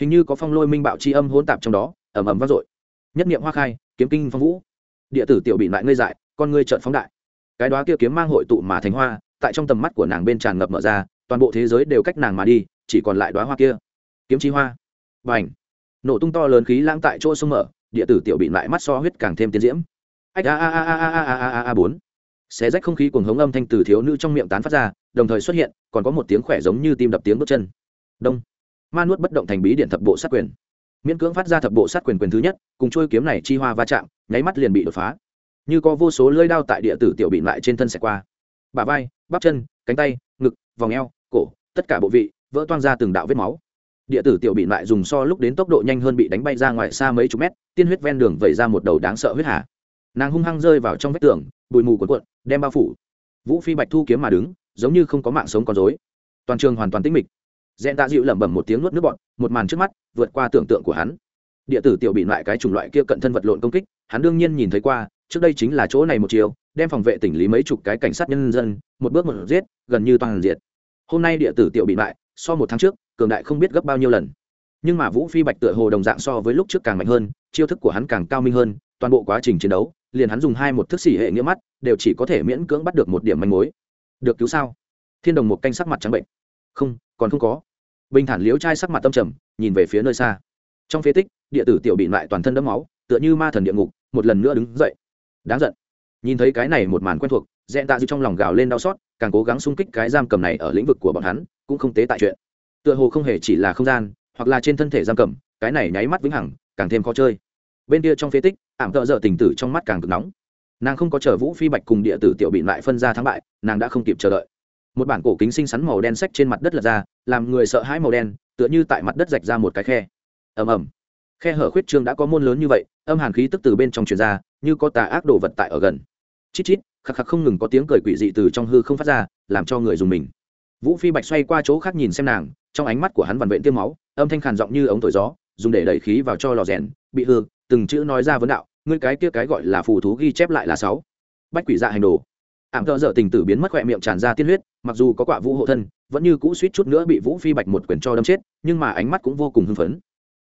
Hình như có phong lôi minh bạo chi âm hỗn tạp trong đó ẩm ẩm vang dội nhất niệm hoa khai, kiếm kinh phong vũ. Địa tử tiểu bị lại ngây dại, con ngươi trợn phóng đại. Cái đoá kia kiếm mang hội tụ mà thành hoa, tại trong tầm mắt của nàng bên tràn ngập mở ra, toàn bộ thế giới đều cách nàng mà đi, chỉ còn lại đoá hoa kia. Kiếm chi hoa. Và ảnh nổ tung to lớn khí lãng tại chỗ sông mở, địa tử tiểu bị lại mắt so huyết càng thêm tiến diễm. Ách, a a a a a a a a a, bốn. Xé rách không khí cuồng hống âm thanh từ thiếu nữ trong miệng tán phát ra, đồng thời xuất hiện, còn có một tiếng khỏe giống như tim đập tiếng bước chân. Đông. Ma nuốt bất động thành bí điện thập bộ sát quyền miễn cưỡng phát ra thập bộ sát quyền quyền thứ nhất, cùng trôi kiếm này chi hoa va chạm, nháy mắt liền bị đột phá. Như có vô số lưỡi đao tại địa tử tiểu bị lại trên thân xẹt qua. Bả vai, bắp chân, cánh tay, ngực, vòng eo, cổ, tất cả bộ vị, vỡ toang ra từng đạo vết máu. Địa tử tiểu bị lại dùng so lúc đến tốc độ nhanh hơn bị đánh bay ra ngoài xa mấy chục mét, tiên huyết ven đường vẩy ra một đầu đáng sợ huyết hà. Nàng hung hăng rơi vào trong vách tường, bụi mù cuộn cuộn, đem bao phủ. Vũ phi bạch thu kiếm mà đứng, giống như không có mạng sống con dối toàn trường hoàn toàn tĩnh mịch dẹn tạ dịu lẩm bẩm một tiếng nuốt nước bọn một màn trước mắt, vượt qua tưởng tượng của hắn. Địa tử tiểu bị loại cái chủng loại kia cận thân vật lộn công kích, hắn đương nhiên nhìn thấy qua, trước đây chính là chỗ này một chiều đem phòng vệ tỉnh lý mấy chục cái cảnh sát nhân dân, một bước một giết, gần như toàn diệt. Hôm nay địa tử tiểu bị loại, so một tháng trước, cường đại không biết gấp bao nhiêu lần. Nhưng mà vũ phi bạch tựa hồ đồng dạng so với lúc trước càng mạnh hơn, chiêu thức của hắn càng cao minh hơn, toàn bộ quá trình chiến đấu, liền hắn dùng hai một thức xỉ hệ nghĩa mắt, đều chỉ có thể miễn cưỡng bắt được một điểm manh mối. Được cứu sao? Thiên đồng một canh sắc mặt trắng bệnh. Không, còn không có bình thản liếu trai sắc mặt tâm trầm, nhìn về phía nơi xa. Trong phế tích, địa tử tiểu bị lại toàn thân đẫm máu, tựa như ma thần địa ngục, một lần nữa đứng dậy. Đáng giận. Nhìn thấy cái này một màn quen thuộc, dẹn tạ dư trong lòng gào lên đau xót, càng cố gắng xung kích cái giam cầm này ở lĩnh vực của bọn hắn, cũng không tế tại chuyện. Tựa hồ không hề chỉ là không gian, hoặc là trên thân thể giam cầm, cái này nháy mắt vĩnh hằng, càng thêm khó chơi. Bên kia trong phế tích, ảm thợ dở tình tử trong mắt càng cực nóng. Nàng không có chờ vũ phi bạch cùng địa tử tiểu bị lại phân ra thắng bại, nàng đã không kịp chờ đợi một bản cổ kính xinh xắn màu đen sách trên mặt đất lật ra, làm người sợ hãi màu đen, tựa như tại mặt đất rạch ra một cái khe. Ầm ầm. Khe hở khuyết trương đã có môn lớn như vậy, âm hàn khí tức từ bên trong truyền ra, như có tà ác đồ vật tại ở gần. Chít chít, khắc khắc không ngừng có tiếng cười quỷ dị từ trong hư không phát ra, làm cho người dùng mình. Vũ phi bạch xoay qua chỗ khác nhìn xem nàng, trong ánh mắt của hắn vằn vện tiêm máu, âm thanh khàn giọng như ống thổi gió, dùng để đẩy khí vào cho lò rèn, bị hư, từng chữ nói ra vấn đạo, ngươi cái kia cái gọi là phù thú ghi chép lại là sáu. Bách quỷ dạ hành đồ ảm thợ dở tình tử biến mất khỏe miệng tràn ra tiên huyết, mặc dù có quả vũ hộ thân, vẫn như cũ suýt chút nữa bị vũ phi bạch một quyền cho đâm chết, nhưng mà ánh mắt cũng vô cùng hưng phấn.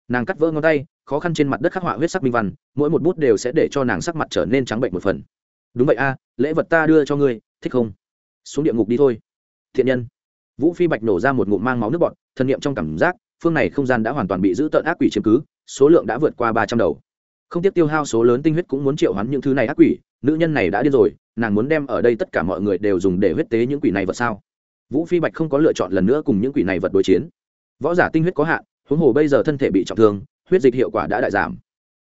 Nàng cắt vỡ ngón tay, khó khăn trên mặt đất khắc họa huyết sắc minh văn, mỗi một bút đều sẽ để cho nàng sắc mặt trở nên trắng bệnh một phần. Đúng vậy a, lễ vật ta đưa cho ngươi, thích không? Xuống địa ngục đi thôi. Thiện nhân. Vũ phi bạch nổ ra một ngụm mang máu nước bọt thân nhiệm trong cảm giác, phương này không gian đã hoàn toàn bị giữ tợn ác quỷ chiếm cứ, số lượng đã vượt qua ba trăm đầu. Không tiếc tiêu hao số lớn tinh huyết cũng muốn triệu hắn những thứ này ác quỷ nữ nhân này đã điên rồi, nàng muốn đem ở đây tất cả mọi người đều dùng để huyết tế những quỷ này vật sao? Vũ phi bạch không có lựa chọn lần nữa cùng những quỷ này vật đối chiến. Võ giả tinh huyết có hạn, huống hồ bây giờ thân thể bị trọng thương, huyết dịch hiệu quả đã đại giảm.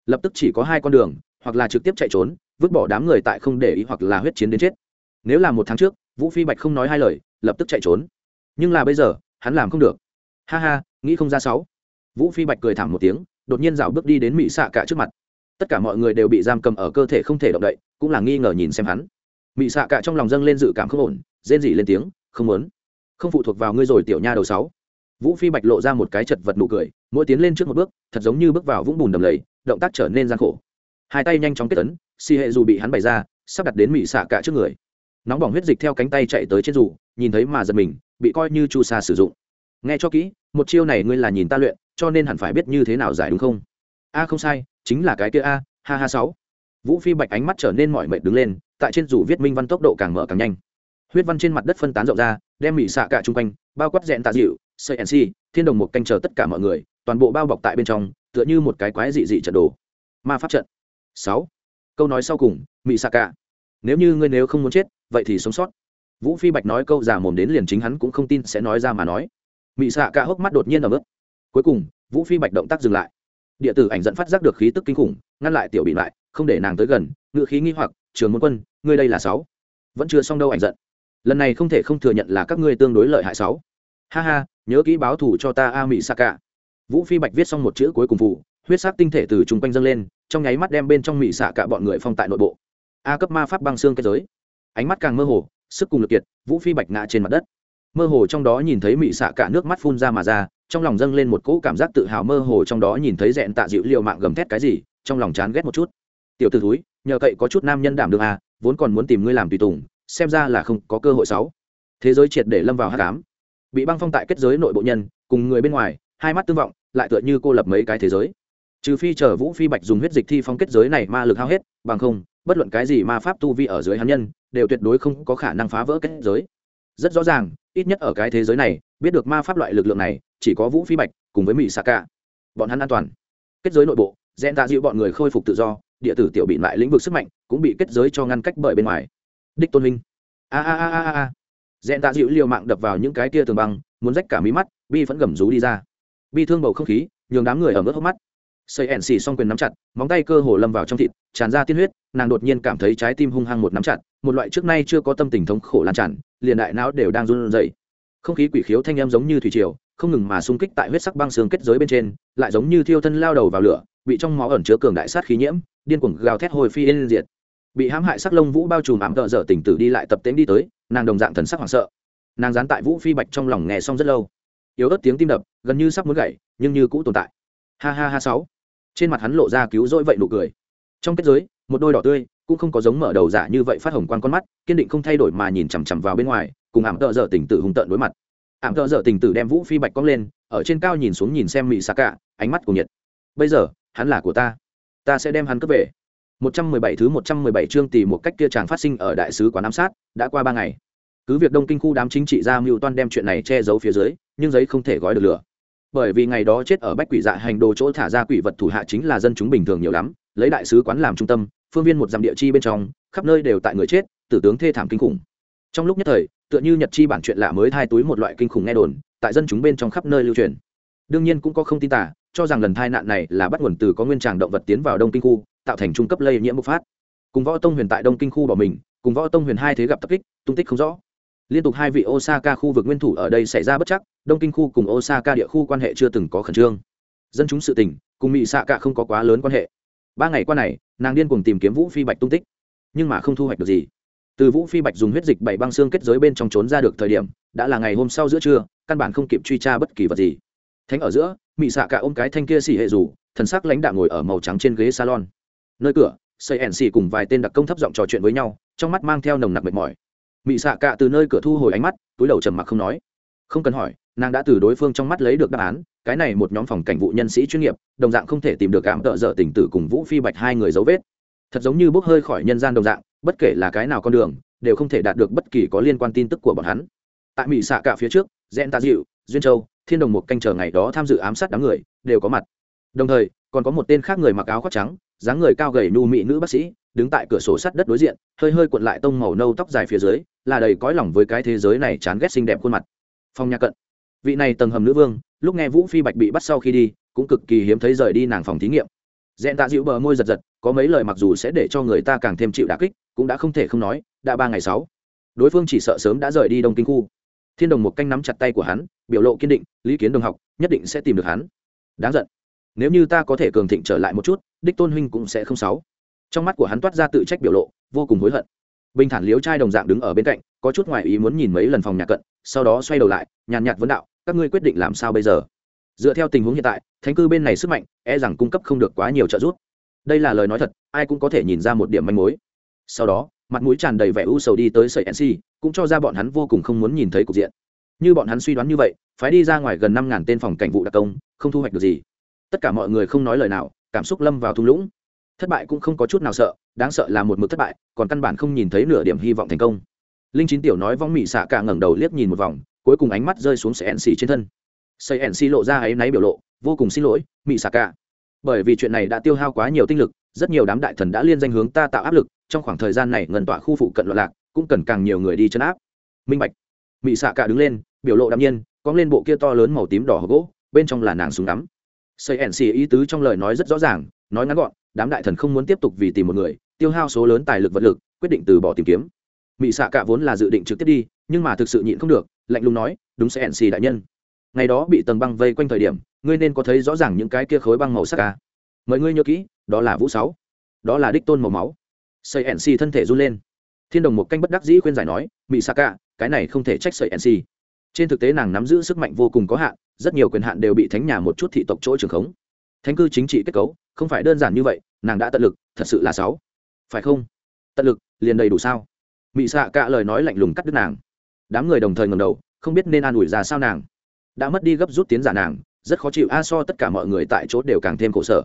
Lập tức chỉ có hai con đường, hoặc là trực tiếp chạy trốn, vứt bỏ đám người tại không để ý hoặc là huyết chiến đến chết. Nếu là một tháng trước, vũ phi bạch không nói hai lời, lập tức chạy trốn. Nhưng là bây giờ, hắn làm không được. Ha ha, nghĩ không ra sáu. Vũ phi bạch cười thảm một tiếng, đột nhiên rảo bước đi đến mỹ xạ cả trước mặt tất cả mọi người đều bị giam cầm ở cơ thể không thể động đậy, cũng là nghi ngờ nhìn xem hắn. Mị xạ cả trong lòng dâng lên dự cảm không ổn, rên rỉ lên tiếng, không muốn. Không phụ thuộc vào ngươi rồi, tiểu nha đầu sáu. Vũ phi bạch lộ ra một cái chật vật nụ cười, mỗi tiến lên trước một bước, thật giống như bước vào vũng bùn đầm lầy, động tác trở nên gian khổ. Hai tay nhanh chóng kết tấn si hệ dù bị hắn bày ra, sắp đặt đến Mị xạ cả trước người. Nóng bỏng huyết dịch theo cánh tay chạy tới trên dù, nhìn thấy mà giật mình, bị coi như chu sa sử dụng. Nghe cho kỹ, một chiêu này ngươi là nhìn ta luyện, cho nên hẳn phải biết như thế nào giải đúng không? A không sai, chính là cái kia a, ha ha sáu. Vũ phi bạch ánh mắt trở nên mỏi mệt đứng lên, tại trên dù viết minh văn tốc độ càng mở càng nhanh. Huyết văn trên mặt đất phân tán rộng ra, đem mỹ xạ cả chung quanh, bao quát rẽn tạ dịu cnc thiên đồng một canh chờ tất cả mọi người, toàn bộ bao bọc tại bên trong, tựa như một cái quái dị dị trận đồ. Ma pháp trận. Sáu. Câu nói sau cùng mỹ xạ cả. Nếu như ngươi nếu không muốn chết, vậy thì sống sót. Vũ phi bạch nói câu già mồm đến liền chính hắn cũng không tin sẽ nói ra mà nói. Mỹ xạ cả hốc mắt đột nhiên ở mức cuối cùng, vũ phi bạch động tác dừng lại địa tử ảnh dẫn phát giác được khí tức kinh khủng, ngăn lại tiểu bị lại, không để nàng tới gần, ngự khí nghi hoặc, trường môn quân, ngươi đây là sáu? Vẫn chưa xong đâu ảnh giận. Lần này không thể không thừa nhận là các ngươi tương đối lợi hại sáu. Ha ha, nhớ kỹ báo thủ cho ta a mỹ sa cả vũ phi bạch viết xong một chữ cuối cùng phụ, huyết sắc tinh thể từ chung quanh dâng lên, trong nháy mắt đem bên trong mỹ xạ cả bọn người phong tại nội bộ. A cấp ma pháp băng xương kết giới. Ánh mắt càng mơ hồ, sức cùng lực kiệt, vũ phi bạch ngã trên mặt đất. Mơ hồ trong đó nhìn thấy mỹ xạ cả nước mắt phun ra mà ra trong lòng dâng lên một cỗ cảm giác tự hào mơ hồ trong đó nhìn thấy dẹn tạ dịu liệu mạng gầm thét cái gì, trong lòng chán ghét một chút. Tiểu t ử thúi, nhờ cậy có chút nam nhân đảm được à vốn còn muốn tìm ngươi làm tùy tùng, xem ra là không có cơ hội sáu. Thế giới triệt để lâm vào hát cám bị băng phong tại kết giới nội bộ nhân, cùng người bên ngoài, hai mắt tương vọng, lại tựa như cô lập mấy cái thế giới. Trừ phi chờ vũ phi bạch dùng huyết dịch thi phong kết giới này ma lực hao hết, bằng không, bất luận cái gì ma pháp tu vi ở dưới hắn nhân, đều tuyệt đối không có khả năng phá vỡ kết giới. Rất rõ ràng, ít nhất ở cái thế giới này, biết được ma pháp loại lực lượng này chỉ có vũ phi bạch cùng với mỹ xạ cả bọn hắn an toàn. Kết giới nội bộ dẹn tạ dịu bọn người khôi phục tự do, địa tử tiểu bị lại lĩnh vực sức mạnh cũng bị kết giới cho ngăn cách bởi bên ngoài. Đích tôn linh a a a a a dẹn tạ dịu liều mạng đập vào những cái tia tường băng, muốn rách cả mí mắt, bi vẫn gầm rú đi ra. Bi thương bầu không khí, nhường đám người ở mức hốc mắt. Xây ẻn xì xong quyền nắm chặt, móng tay cơ hồ lâm vào trong thịt, tràn ra tiên huyết, nàng đột nhiên cảm thấy trái tim hung hăng một nắm chặt, một loại trước nay chưa có tâm tình thống khổ lan tràn, liền đại não đều đang run rẩy. Không khí quỷ khiếu thanh em giống như thủy triều không ngừng mà xung kích tại huyết sắc băng xương kết giới bên trên, lại giống như thiêu thân lao đầu vào lửa, bị trong máu ẩn chứa cường đại sát khí nhiễm, điên cuồng gào thét hồi phi yên diệt. Bị hãm hại sắc lông vũ bao trùm ảm tợ dở tỉnh tử đi lại tập tễnh đi tới, nàng đồng dạng thần sắc hoảng sợ. Nàng dán tại vũ phi bạch trong lòng nghe xong rất lâu. Yếu ớt tiếng tim đập, gần như sắp muốn gãy, nhưng như cũ tồn tại. Ha ha ha sáu. Trên mặt hắn lộ ra cứu rỗi vậy nụ cười. Trong kết giới, một đôi đỏ tươi, cũng không có giống mở đầu giả như vậy phát hồng quan con mắt, kiên định không thay đổi mà nhìn chằm chằm vào bên ngoài, cùng ảm tợ dở tỉnh tử hung tợn đối mặt ảm thợ dở tình tử đem vũ phi bạch cong lên, ở trên cao nhìn xuống nhìn xem mỹ xạ cả ánh mắt của nhiệt. Bây giờ, hắn là của ta. Ta sẽ đem hắn cướp về. 117 thứ 117 chương tỷ một cách kia chàng phát sinh ở đại sứ quán ám sát, đã qua ba ngày. Cứ việc đông kinh khu đám chính trị gia mưu toan đem chuyện này che giấu phía dưới, nhưng giấy không thể gói được lửa. Bởi vì ngày đó chết ở bách quỷ dạ hành đồ chỗ thả ra quỷ vật thủ hạ chính là dân chúng bình thường nhiều lắm, lấy đại sứ quán làm trung tâm, phương viên một dặm địa chi bên trong, khắp nơi đều tại người chết, tử tướng thê thảm kinh khủng. Trong lúc nhất thời tựa như nhật chi bản chuyện lạ mới thai túi một loại kinh khủng nghe đồn, tại dân chúng bên trong khắp nơi lưu truyền. Đương nhiên cũng có không tin tả cho rằng lần tai nạn này là bắt nguồn từ có nguyên tràng động vật tiến vào đông kinh khu, tạo thành trung cấp lây nhiễm bộc phát. Cùng võ tông huyền tại đông kinh khu bỏ mình, cùng võ tông huyền hai thế gặp tập kích, tung tích không rõ. Liên tục hai vị osaka khu vực nguyên thủ ở đây xảy ra bất chắc, đông kinh khu cùng osaka địa khu quan hệ chưa từng có khẩn trương. Dân chúng sự tình, cùng mỹ xạ cả không có quá lớn quan hệ. Ba ngày qua này, nàng điên cùng tìm kiếm vũ phi bạch tung tích, nhưng mà không thu hoạch được gì từ vũ phi bạch dùng huyết dịch bảy băng xương kết giới bên trong trốn ra được thời điểm, đã là ngày hôm sau giữa trưa, căn bản không kịp truy tra bất kỳ vật gì. Thánh ở giữa, Mị xạ cả ôm cái thanh kia xỉ hệ rủ, thần sắc lãnh đạo ngồi ở màu trắng trên ghế salon. Nơi cửa xây ẻn xỉ cùng vài tên đặc công thấp giọng trò chuyện với nhau, trong mắt mang theo nồng nặc mệt mỏi. Mị xạ cả từ nơi cửa thu hồi ánh mắt, túi đầu trầm mặc không nói. Không cần hỏi, nàng đã từ đối phương trong mắt lấy được đáp án, cái này một nhóm phòng cảnh vụ nhân sĩ chuyên nghiệp, đồng dạng không thể tìm được cảm tợ dở tình tử cùng vũ phi bạch hai người dấu vết. Thật giống như bốc hơi khỏi nhân gian đồng dạng bất kể là cái nào con đường, đều không thể đạt được bất kỳ có liên quan tin tức của bọn hắn. Tại mỹ xạ cả phía trước, gen ta dịu, duyên châu, thiên đồng một canh chờ ngày đó tham dự ám sát đám người, đều có mặt. Đồng thời, còn có một tên khác người mặc áo khoác trắng, dáng người cao gầy nu mị nữ bác sĩ, đứng tại cửa sổ sắt đất đối diện, hơi hơi cuộn lại tông màu nâu tóc dài phía dưới, là đầy cõi lòng với cái thế giới này chán ghét xinh đẹp khuôn mặt. Phong nhà cận. Vị này tầng hầm nữ vương, lúc nghe vũ phi bạch bị bắt sau khi đi, cũng cực kỳ hiếm thấy rời đi nàng phòng thí nghiệm. Dẹn tạ dịu bờ môi giật giật, có mấy lời mặc dù sẽ để cho người ta càng thêm chịu đà kích cũng đã không thể không nói, đã ba ngày sáu. Đối phương chỉ sợ sớm đã rời đi đông kinh khu. Thiên đồng một canh nắm chặt tay của hắn, biểu lộ kiên định, lý kiến đồng học, nhất định sẽ tìm được hắn. Đáng giận. Nếu như ta có thể cường thịnh trở lại một chút, đích tôn huynh cũng sẽ không sáu. Trong mắt của hắn toát ra tự trách biểu lộ, vô cùng hối hận. Bình thản liếu trai đồng dạng đứng ở bên cạnh, có chút ngoại ý muốn nhìn mấy lần phòng nhà cận, sau đó xoay đầu lại, nhàn nhạt vấn đạo, các ngươi quyết định làm sao bây giờ? Dựa theo tình huống hiện tại, thánh cư bên này sức mạnh e rằng cung cấp không được quá nhiều trợ giúp. Đây là lời nói thật, ai cũng có thể nhìn ra một điểm manh mối sau đó, mặt mũi tràn đầy vẻ u sầu đi tới sợi nc cũng cho ra bọn hắn vô cùng không muốn nhìn thấy cục diện. Như bọn hắn suy đoán như vậy, phái đi ra ngoài gần năm ngàn tên phòng cảnh vụ đặc công, không thu hoạch được gì. Tất cả mọi người không nói lời nào, cảm xúc lâm vào thung lũng. Thất bại cũng không có chút nào sợ, đáng sợ là một mực thất bại, còn căn bản không nhìn thấy nửa điểm hy vọng thành công. Linh chín tiểu nói vong mỹ xạ cả ngẩng đầu liếc nhìn một vòng, cuối cùng ánh mắt rơi xuống sợi nc trên thân. Sợi nc lộ ra áy náy biểu lộ, vô cùng xin lỗi mỹ xạ cả. Bởi vì chuyện này đã tiêu hao quá nhiều tinh lực, rất nhiều đám đại thần đã liên danh hướng ta tạo áp lực trong khoảng thời gian này ngân tọa khu phụ cận loạn lạc, cũng cần càng nhiều người đi chấn áp. Minh bạch mỹ xạ cả đứng lên, biểu lộ đạm nhiên, cong lên bộ kia to lớn màu tím đỏ hộp gỗ, bên trong là nàng súng ngắm. Xây ẩn xì ý tứ trong lời nói rất rõ ràng, nói ngắn gọn, đám đại thần không muốn tiếp tục vì tìm một người, tiêu hao số lớn tài lực vật lực, quyết định từ bỏ tìm kiếm. Mỹ xạ cả vốn là dự định trực tiếp đi, nhưng mà thực sự nhịn không được, lạnh lùng nói, đúng sẽ ẩn xì đại nhân. Ngày đó bị tầng băng vây quanh thời điểm, ngươi nên có thấy rõ ràng những cái kia khối băng màu sắc à. mời ngươi nhớ kỹ, đó là vũ sáu, đó là đích tôn màu máu sợi nc thân thể run lên. Thiên đồng một canh bất đắc dĩ khuyên giải nói mỹ sa cả cái này không thể trách sợi nc trên thực tế nàng nắm giữ sức mạnh vô cùng có hạn, rất nhiều quyền hạn đều bị thánh nhà một chút thị tộc chỗ trường khống. Thánh cư chính trị kết cấu, không phải đơn giản như vậy, nàng đã tận lực, thật sự là sáu phải không? Tận lực, liền đầy đủ sao? Mị xạ cả lời nói lạnh lùng cắt đứt nàng. Đám người đồng thời ngầm đầu, không biết nên an ủi ra sao nàng. Đã mất đi gấp rút tiến giả nàng, rất khó chịu. A, so tất cả mọi người tại chỗ đều càng thêm khổ sở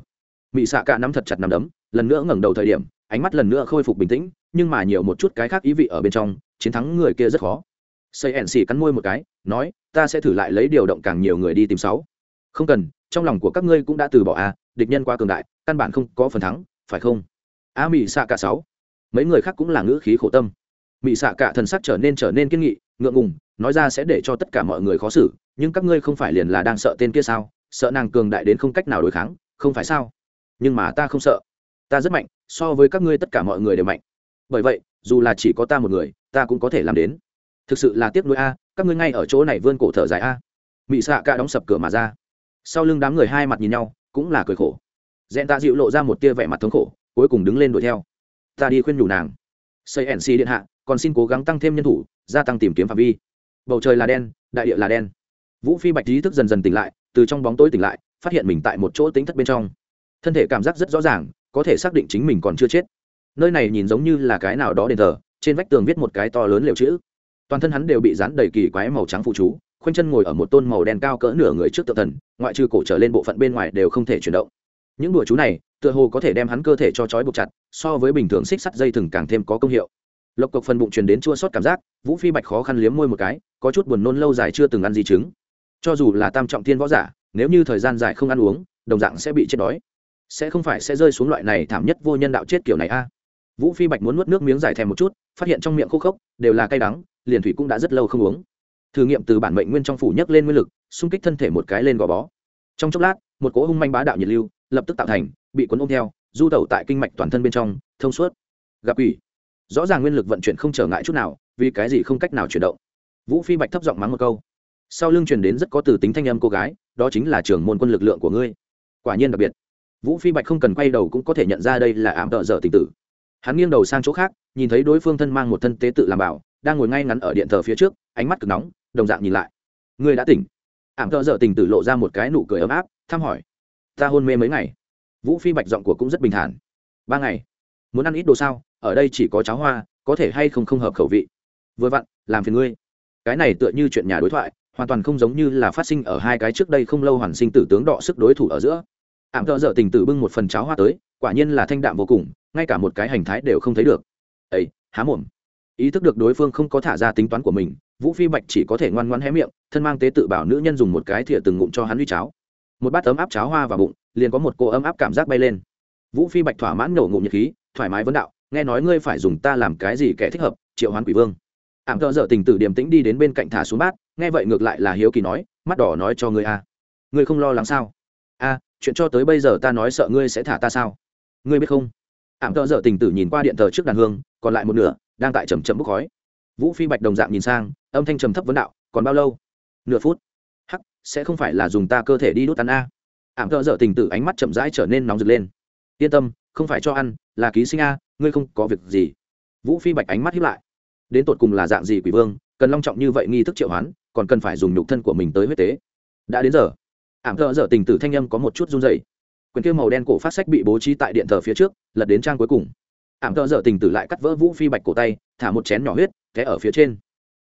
mị xạ cả nắm thật chặt nằm đấm, lần nữa ngẩng đầu thời điểm, ánh mắt lần nữa khôi phục bình tĩnh, nhưng mà nhiều một chút cái khác ý vị ở bên trong, chiến thắng người kia rất khó. Xây ẻn xì cắn môi một cái, nói, ta sẽ thử lại lấy điều động càng nhiều người đi tìm sáu. Không cần, trong lòng của các ngươi cũng đã từ bỏ a địch nhân qua cường đại, căn bản không có phần thắng, phải không? A mị xạ cả sáu. Mấy người khác cũng là ngữ khí khổ tâm. Mị xạ cả thần sắc trở nên trở nên kiên nghị, ngượng ngùng, nói ra sẽ để cho tất cả mọi người khó xử, nhưng các ngươi không phải liền là đang sợ tên kia sao? Sợ nàng cường đại đến không cách nào đối kháng, không phải sao? Nhưng mà ta không sợ. Ta rất mạnh, so với các ngươi tất cả mọi người đều mạnh. Bởi vậy, dù là chỉ có ta một người, ta cũng có thể làm đến. Thực sự là tiếc nuối a, các ngươi ngay ở chỗ này vươn cổ thở dài a. Mỹ xạ cả đóng sập cửa mà ra. Sau lưng đám người hai mặt nhìn nhau, cũng là cười khổ. Dẹn ta dịu lộ ra một tia vẻ mặt thống khổ, cuối cùng đứng lên đuổi theo. Ta đi khuyên nhủ nàng. Xây nc điện hạ, còn xin cố gắng tăng thêm nhân thủ, gia tăng tìm kiếm phạm vi. Bầu trời là đen, đại địa là đen. Vũ phi bạch trí thức dần dần tỉnh lại, từ trong bóng tối tỉnh lại, phát hiện mình tại một chỗ tính thất bên trong thân thể cảm giác rất rõ ràng, có thể xác định chính mình còn chưa chết. Nơi này nhìn giống như là cái nào đó đền thờ, trên vách tường viết một cái to lớn liều chữ. Toàn thân hắn đều bị dán đầy kỳ quái màu trắng phụ chú, khoanh chân ngồi ở một tôn màu đen cao cỡ nửa người trước tự thần, ngoại trừ cổ trở lên bộ phận bên ngoài đều không thể chuyển động. Những đùa chú này, tựa hồ có thể đem hắn cơ thể cho trói buộc chặt, so với bình thường xích sắt dây thừng càng thêm có công hiệu. Lộc cộc phần bụng truyền đến chua sót cảm giác, vũ phi bạch khó khăn liếm môi một cái, có chút buồn nôn lâu dài chưa từng ăn gì trứng cho dù là tam trọng thiên võ giả, nếu như thời gian dài không ăn uống, đồng dạng sẽ bị chết đói sẽ không phải sẽ rơi xuống loại này thảm nhất vô nhân đạo chết kiểu này a. Vũ phi bạch muốn nuốt nước miếng dài thèm một chút, phát hiện trong miệng khô khốc, đều là cay đắng, liền thủy cũng đã rất lâu không uống. Thử nghiệm từ bản mệnh nguyên trong phủ nhấc lên nguyên lực, xung kích thân thể một cái lên gò bó. Trong chốc lát, một cỗ hung manh bá đạo nhiệt lưu, lập tức tạo thành, bị cuốn ôm theo, du tẩu tại kinh mạch toàn thân bên trong, thông suốt. Gặp ủy rõ ràng nguyên lực vận chuyển không trở ngại chút nào, vì cái gì không cách nào chuyển động. Vũ phi bạch thấp giọng mắng một câu. Sau lưng truyền đến rất có từ tính thanh âm cô gái, đó chính là trưởng môn quân lực lượng của ngươi. Quả nhiên đặc biệt vũ phi bạch không cần quay đầu cũng có thể nhận ra đây là ám tợ dở tình tử. Hắn nghiêng đầu sang chỗ khác, nhìn thấy đối phương thân mang một thân tế tự làm bảo, đang ngồi ngay ngắn ở điện thờ phía trước, ánh mắt cực nóng, đồng dạng nhìn lại. Ngươi đã tỉnh. Ảm tợ dở tình tử lộ ra một cái nụ cười ấm áp, thăm hỏi. Ta hôn mê mấy ngày. Vũ phi bạch giọng của cũng rất bình thản. Ba ngày. Muốn ăn ít đồ sao? Ở đây chỉ có cháo hoa, có thể hay không không hợp khẩu vị? Vừa vặn, làm phiền ngươi. Cái này tựa như chuyện nhà đối thoại, hoàn toàn không giống như là phát sinh ở hai cái trước đây không lâu hoàn sinh tử tướng đọ sức đối thủ ở giữa ảm thợ dở tình tử bưng một phần cháo hoa tới, quả nhiên là thanh đạm vô cùng, ngay cả một cái hành thái đều không thấy được. Ấy há mồm. Ý thức được đối phương không có thả ra tính toán của mình, vũ phi bạch chỉ có thể ngoan ngoan hé miệng, thân mang tế tự bảo nữ nhân dùng một cái thìa từng ngụm cho hắn uy cháo. Một bát ấm áp cháo hoa vào bụng, liền có một cô ấm áp cảm giác bay lên. Vũ phi bạch thỏa mãn nổ ngụm nhiệt khí, thoải mái vấn đạo, nghe nói ngươi phải dùng ta làm cái gì kẻ thích hợp, triệu hoán quỷ vương. Ảm thợ dở tình tử điềm tĩnh đi đến bên cạnh thả xuống bát, nghe vậy ngược lại là hiếu kỳ nói, mắt đỏ nói cho ngươi a ngươi không lo lắng sao? A chuyện cho tới bây giờ ta nói sợ ngươi sẽ thả ta sao? Ngươi biết không? Ảm thợ dở tình tử nhìn qua điện thờ trước đàn hương, còn lại một nửa, đang tại chầm chậm bốc khói. Vũ phi bạch đồng dạng nhìn sang, âm thanh trầm thấp vấn đạo, còn bao lâu? Nửa phút. Hắc, sẽ không phải là dùng ta cơ thể đi đốt tắn a? Ảm thợ dở tình tử ánh mắt chậm rãi trở nên nóng rực lên. Yên tâm, không phải cho ăn, là ký sinh a, ngươi không có việc gì. Vũ phi bạch ánh mắt hiếp lại. Đến tột cùng là dạng gì quỷ vương, cần long trọng như vậy nghi thức triệu hoán, còn cần phải dùng nhục thân của mình tới huyết tế. Đã đến giờ ảm thợ dở tình tử thanh âm có một chút run dày quyển kia màu đen cổ phát sách bị bố trí tại điện thờ phía trước, lật đến trang cuối cùng. Ảm thợ dở tình tử lại cắt vỡ vũ phi bạch cổ tay, thả một chén nhỏ huyết, té ở phía trên.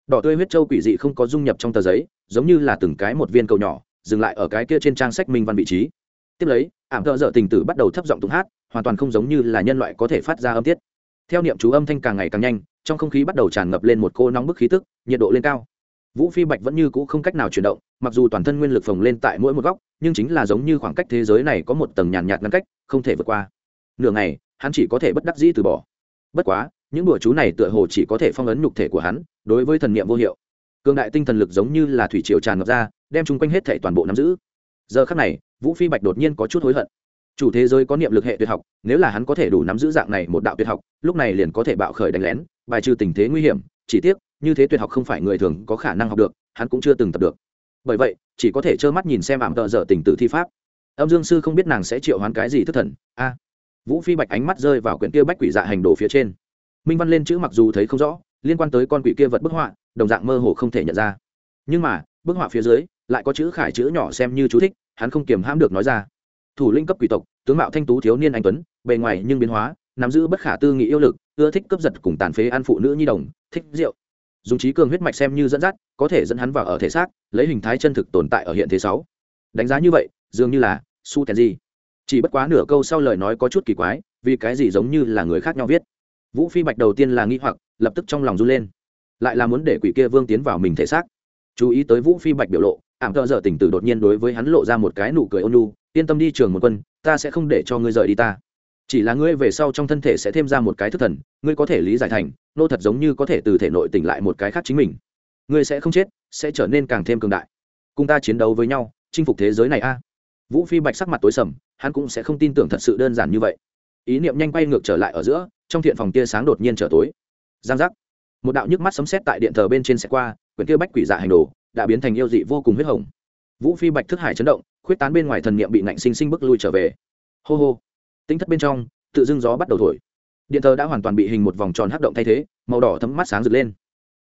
Đỏ tươi huyết châu quỷ dị không có dung nhập trong tờ giấy, giống như là từng cái một viên cầu nhỏ, dừng lại ở cái kia trên trang sách minh văn vị trí. Tiếp lấy, ảm thợ dở tình tử bắt đầu thấp giọng tụng hát, hoàn toàn không giống như là nhân loại có thể phát ra âm tiết. Theo niệm chú âm thanh càng ngày càng nhanh, trong không khí bắt đầu tràn ngập lên một cô nóng bức khí tức, nhiệt độ lên cao vũ phi bạch vẫn như cũ không cách nào chuyển động, mặc dù toàn thân nguyên lực phồng lên tại mỗi một góc, nhưng chính là giống như khoảng cách thế giới này có một tầng nhàn nhạt ngăn cách, không thể vượt qua. Nửa ngày, hắn chỉ có thể bất đắc dĩ từ bỏ. Bất quá, những đùa chú này tựa hồ chỉ có thể phong ấn nhục thể của hắn, đối với thần niệm vô hiệu. Cường đại tinh thần lực giống như là thủy triều tràn ngập ra, đem chung quanh hết thể toàn bộ nắm giữ. Giờ khắc này, vũ phi bạch đột nhiên có chút hối hận. Chủ thế giới có niệm lực hệ tuyệt học, nếu là hắn có thể đủ nắm giữ dạng này một đạo tuyệt học, lúc này liền có thể bạo khởi đánh lén, bài trừ tình thế nguy hiểm, chỉ tiếc như thế tuyệt học không phải người thường có khả năng học được, hắn cũng chưa từng tập được. Bởi vậy, chỉ có thể trơ mắt nhìn xem ảm tợ dở tình tử thi pháp. Âm dương sư không biết nàng sẽ triệu hoán cái gì thất thần. A. Vũ phi bạch ánh mắt rơi vào quyển kia bách quỷ dạ hành đồ phía trên. Minh văn lên chữ mặc dù thấy không rõ, liên quan tới con quỷ kia vật bức họa, đồng dạng mơ hồ không thể nhận ra. Nhưng mà, bức họa phía dưới, lại có chữ khải chữ nhỏ xem như chú thích, hắn không kiềm hãm được nói ra. Thủ linh cấp quỷ tộc, tướng mạo thanh tú thiếu niên anh tuấn, bề ngoài nhưng biến hóa, nắm giữ bất khả tư nghị yêu lực, ưa thích cướp giật cùng tàn phế ăn phụ nữ nhi đồng, thích rượu dùng trí cường huyết mạch xem như dẫn dắt, có thể dẫn hắn vào ở thể xác, lấy hình thái chân thực tồn tại ở hiện thế sáu. Đánh giá như vậy, dường như là su tèn gì. Chỉ bất quá nửa câu sau lời nói có chút kỳ quái, vì cái gì giống như là người khác nhau viết. Vũ phi bạch đầu tiên là nghi hoặc, lập tức trong lòng run lên. Lại là muốn để quỷ kia vương tiến vào mình thể xác. Chú ý tới vũ phi bạch biểu lộ, ảm thợ dở tỉnh tử đột nhiên đối với hắn lộ ra một cái nụ cười ôn lu yên tâm đi, trường một quân, ta sẽ không để cho ngươi rời đi ta chỉ là ngươi về sau trong thân thể sẽ thêm ra một cái thức thần, ngươi có thể lý giải thành, nô thật giống như có thể từ thể nội tỉnh lại một cái khác chính mình. Ngươi sẽ không chết, sẽ trở nên càng thêm cường đại. Cùng ta chiến đấu với nhau, chinh phục thế giới này a. Vũ phi bạch sắc mặt tối sầm, hắn cũng sẽ không tin tưởng thật sự đơn giản như vậy. Ý niệm nhanh quay ngược trở lại ở giữa, trong thiện phòng tia sáng đột nhiên trở tối. Giang giác. Một đạo nhức mắt sấm sét tại điện thờ bên trên xe qua, quyển kia bách quỷ dạ hành đồ, đã biến thành yêu dị vô cùng huyết hồng. Vũ phi bạch thức hải chấn động, khuyết tán bên ngoài thần niệm bị nạnh sinh sinh bức lui trở về. Hô hô tính thất bên trong, tự dưng gió bắt đầu thổi. Điện thờ đã hoàn toàn bị hình một vòng tròn hắc động thay thế, màu đỏ thấm mắt sáng rực lên.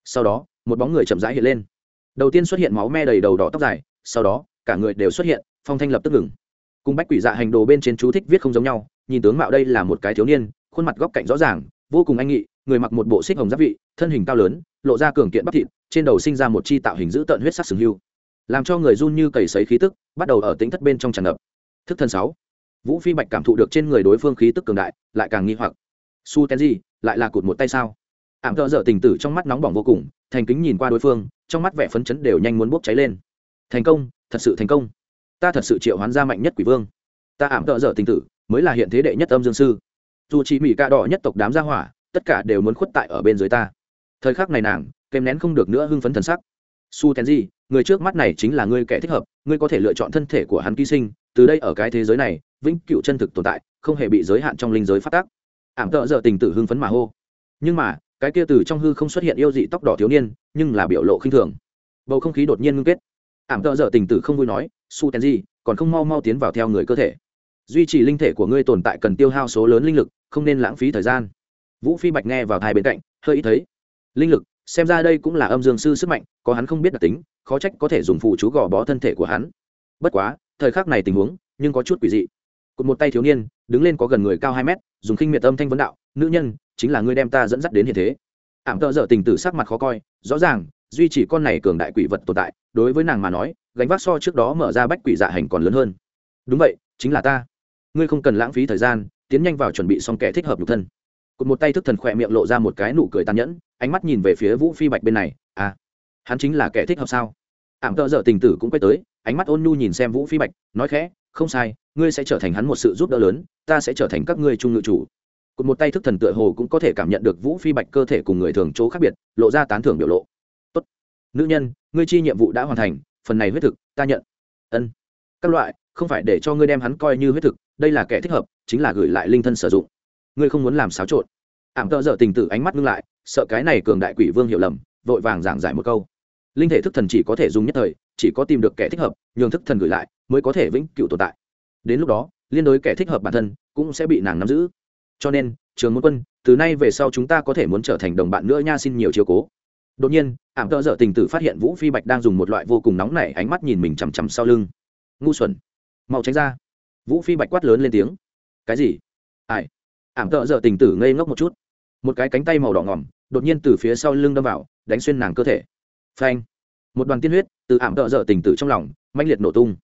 Sau đó, một bóng người chậm rãi hiện lên. Đầu tiên xuất hiện máu me đầy đầu đỏ tóc dài, sau đó, cả người đều xuất hiện, phong thanh lập tức ngừng. Cùng bách quỷ dạ hành đồ bên trên chú thích viết không giống nhau, nhìn tướng mạo đây là một cái thiếu niên, khuôn mặt góc cạnh rõ ràng, vô cùng anh nghị, người mặc một bộ xích hồng giáp vị, thân hình cao lớn, lộ ra cường kiện bắp thịt, trên đầu sinh ra một chi tạo hình dữ tợn huyết sắc sừng hưu. Làm cho người run như cầy sấy khí tức, bắt đầu ở tính thất bên trong tràn ngập. Thức thân sáu vũ phi bạch cảm thụ được trên người đối phương khí tức cường đại, lại càng nghi hoặc. Su tenji, lại là cụt một tay sao? Ảm thợ dở tình tử trong mắt nóng bỏng vô cùng, thành kính nhìn qua đối phương, trong mắt vẻ phấn chấn đều nhanh muốn bốc cháy lên. Thành công, thật sự thành công. Ta thật sự triệu hoán ra mạnh nhất quỷ vương. Ta ảm thợ dở tình tử, mới là hiện thế đệ nhất âm dương sư. Dù chỉ mỹ ca đỏ nhất tộc đám gia hỏa, tất cả đều muốn khuất tại ở bên dưới ta. Thời khắc này nàng, kèm nén không được nữa hưng phấn thần sắc. Su tenji, người trước mắt này chính là ngươi kẻ thích hợp, ngươi có thể lựa chọn thân thể của hắn ký sinh, từ đây ở cái thế giới này vĩnh cựu chân thực tồn tại, không hề bị giới hạn trong linh giới phát tác. Ảm tợ giờ tình tử hưng phấn mà hô. Nhưng mà, cái kia từ trong hư không xuất hiện yêu dị tóc đỏ thiếu niên, nhưng là biểu lộ khinh thường. Bầu không khí đột nhiên ngưng kết. Ảm tợ dở tình tử không vui nói, su ten gì còn không mau mau tiến vào theo người cơ thể. Duy trì linh thể của ngươi tồn tại cần tiêu hao số lớn linh lực, không nên lãng phí thời gian. Vũ phi bạch nghe vào hai bên cạnh, hơi ý thấy. Linh lực, xem ra đây cũng là âm dương sư sức mạnh, có hắn không biết đặc tính, khó trách có thể dùng phụ chú gò bó thân thể của hắn. Bất quá, thời khắc này tình huống, nhưng có chút quỷ dị cụt một tay thiếu niên, đứng lên có gần người cao hai mét, dùng khinh miệt âm thanh vấn đạo, nữ nhân, chính là ngươi đem ta dẫn dắt đến hiện thế. Ảm tợ dở tình tử sắc mặt khó coi, rõ ràng, duy chỉ con này cường đại quỷ vật tồn tại, đối với nàng mà nói, gánh vác so trước đó mở ra bách quỷ dạ hành còn lớn hơn. Đúng vậy, chính là ta. Ngươi không cần lãng phí thời gian, tiến nhanh vào chuẩn bị xong kẻ thích hợp nhục thân. Cụt một tay thức thần khỏe miệng lộ ra một cái nụ cười tàn nhẫn, ánh mắt nhìn về phía vũ phi bạch bên này à hắn chính là kẻ thích hợp sao? Ảm tợ dở tình tử cũng quay tới, ánh mắt ôn nhu nhìn xem vũ phi bạch, nói khẽ không sai, ngươi sẽ trở thành hắn một sự giúp đỡ lớn, ta sẽ trở thành các ngươi trung ngự chủ. Cụt một tay thức thần tựa hồ cũng có thể cảm nhận được vũ phi bạch cơ thể cùng người thường chỗ khác biệt, lộ ra tán thưởng biểu lộ. Tốt. Nữ nhân, ngươi chi nhiệm vụ đã hoàn thành, phần này huyết thực, ta nhận. Ân. Các loại, không phải để cho ngươi đem hắn coi như huyết thực, đây là kẻ thích hợp, chính là gửi lại linh thân sử dụng. Ngươi không muốn làm xáo trộn. Ảm tợ dở tình tử ánh mắt ngưng lại, sợ cái này cường đại quỷ vương hiểu lầm, vội vàng giảng giải một câu. Linh thể thức thần chỉ có thể dùng nhất thời chỉ có tìm được kẻ thích hợp, nhường thức thần gửi lại, mới có thể vĩnh cửu tồn tại. Đến lúc đó, liên đối kẻ thích hợp bản thân, cũng sẽ bị nàng nắm giữ. Cho nên, trường môn quân, từ nay về sau chúng ta có thể muốn trở thành đồng bạn nữa nha, xin nhiều chiếu cố. Đột nhiên, ảm tợ dở tình tử phát hiện vũ phi bạch đang dùng một loại vô cùng nóng nảy ánh mắt nhìn mình chằm chằm sau lưng. Ngu xuẩn. Mau tránh ra. Vũ phi bạch quát lớn lên tiếng. Cái gì? Ai? Ảm tợ dở tình tử ngây ngốc một chút. Một cái cánh tay màu đỏ ngỏm, đột nhiên từ phía sau lưng đâm vào, đánh xuyên nàng cơ thể. Phanh một đoàn tiên huyết từ ảm đỡ dở tình tử trong lòng, mãnh liệt nổ tung.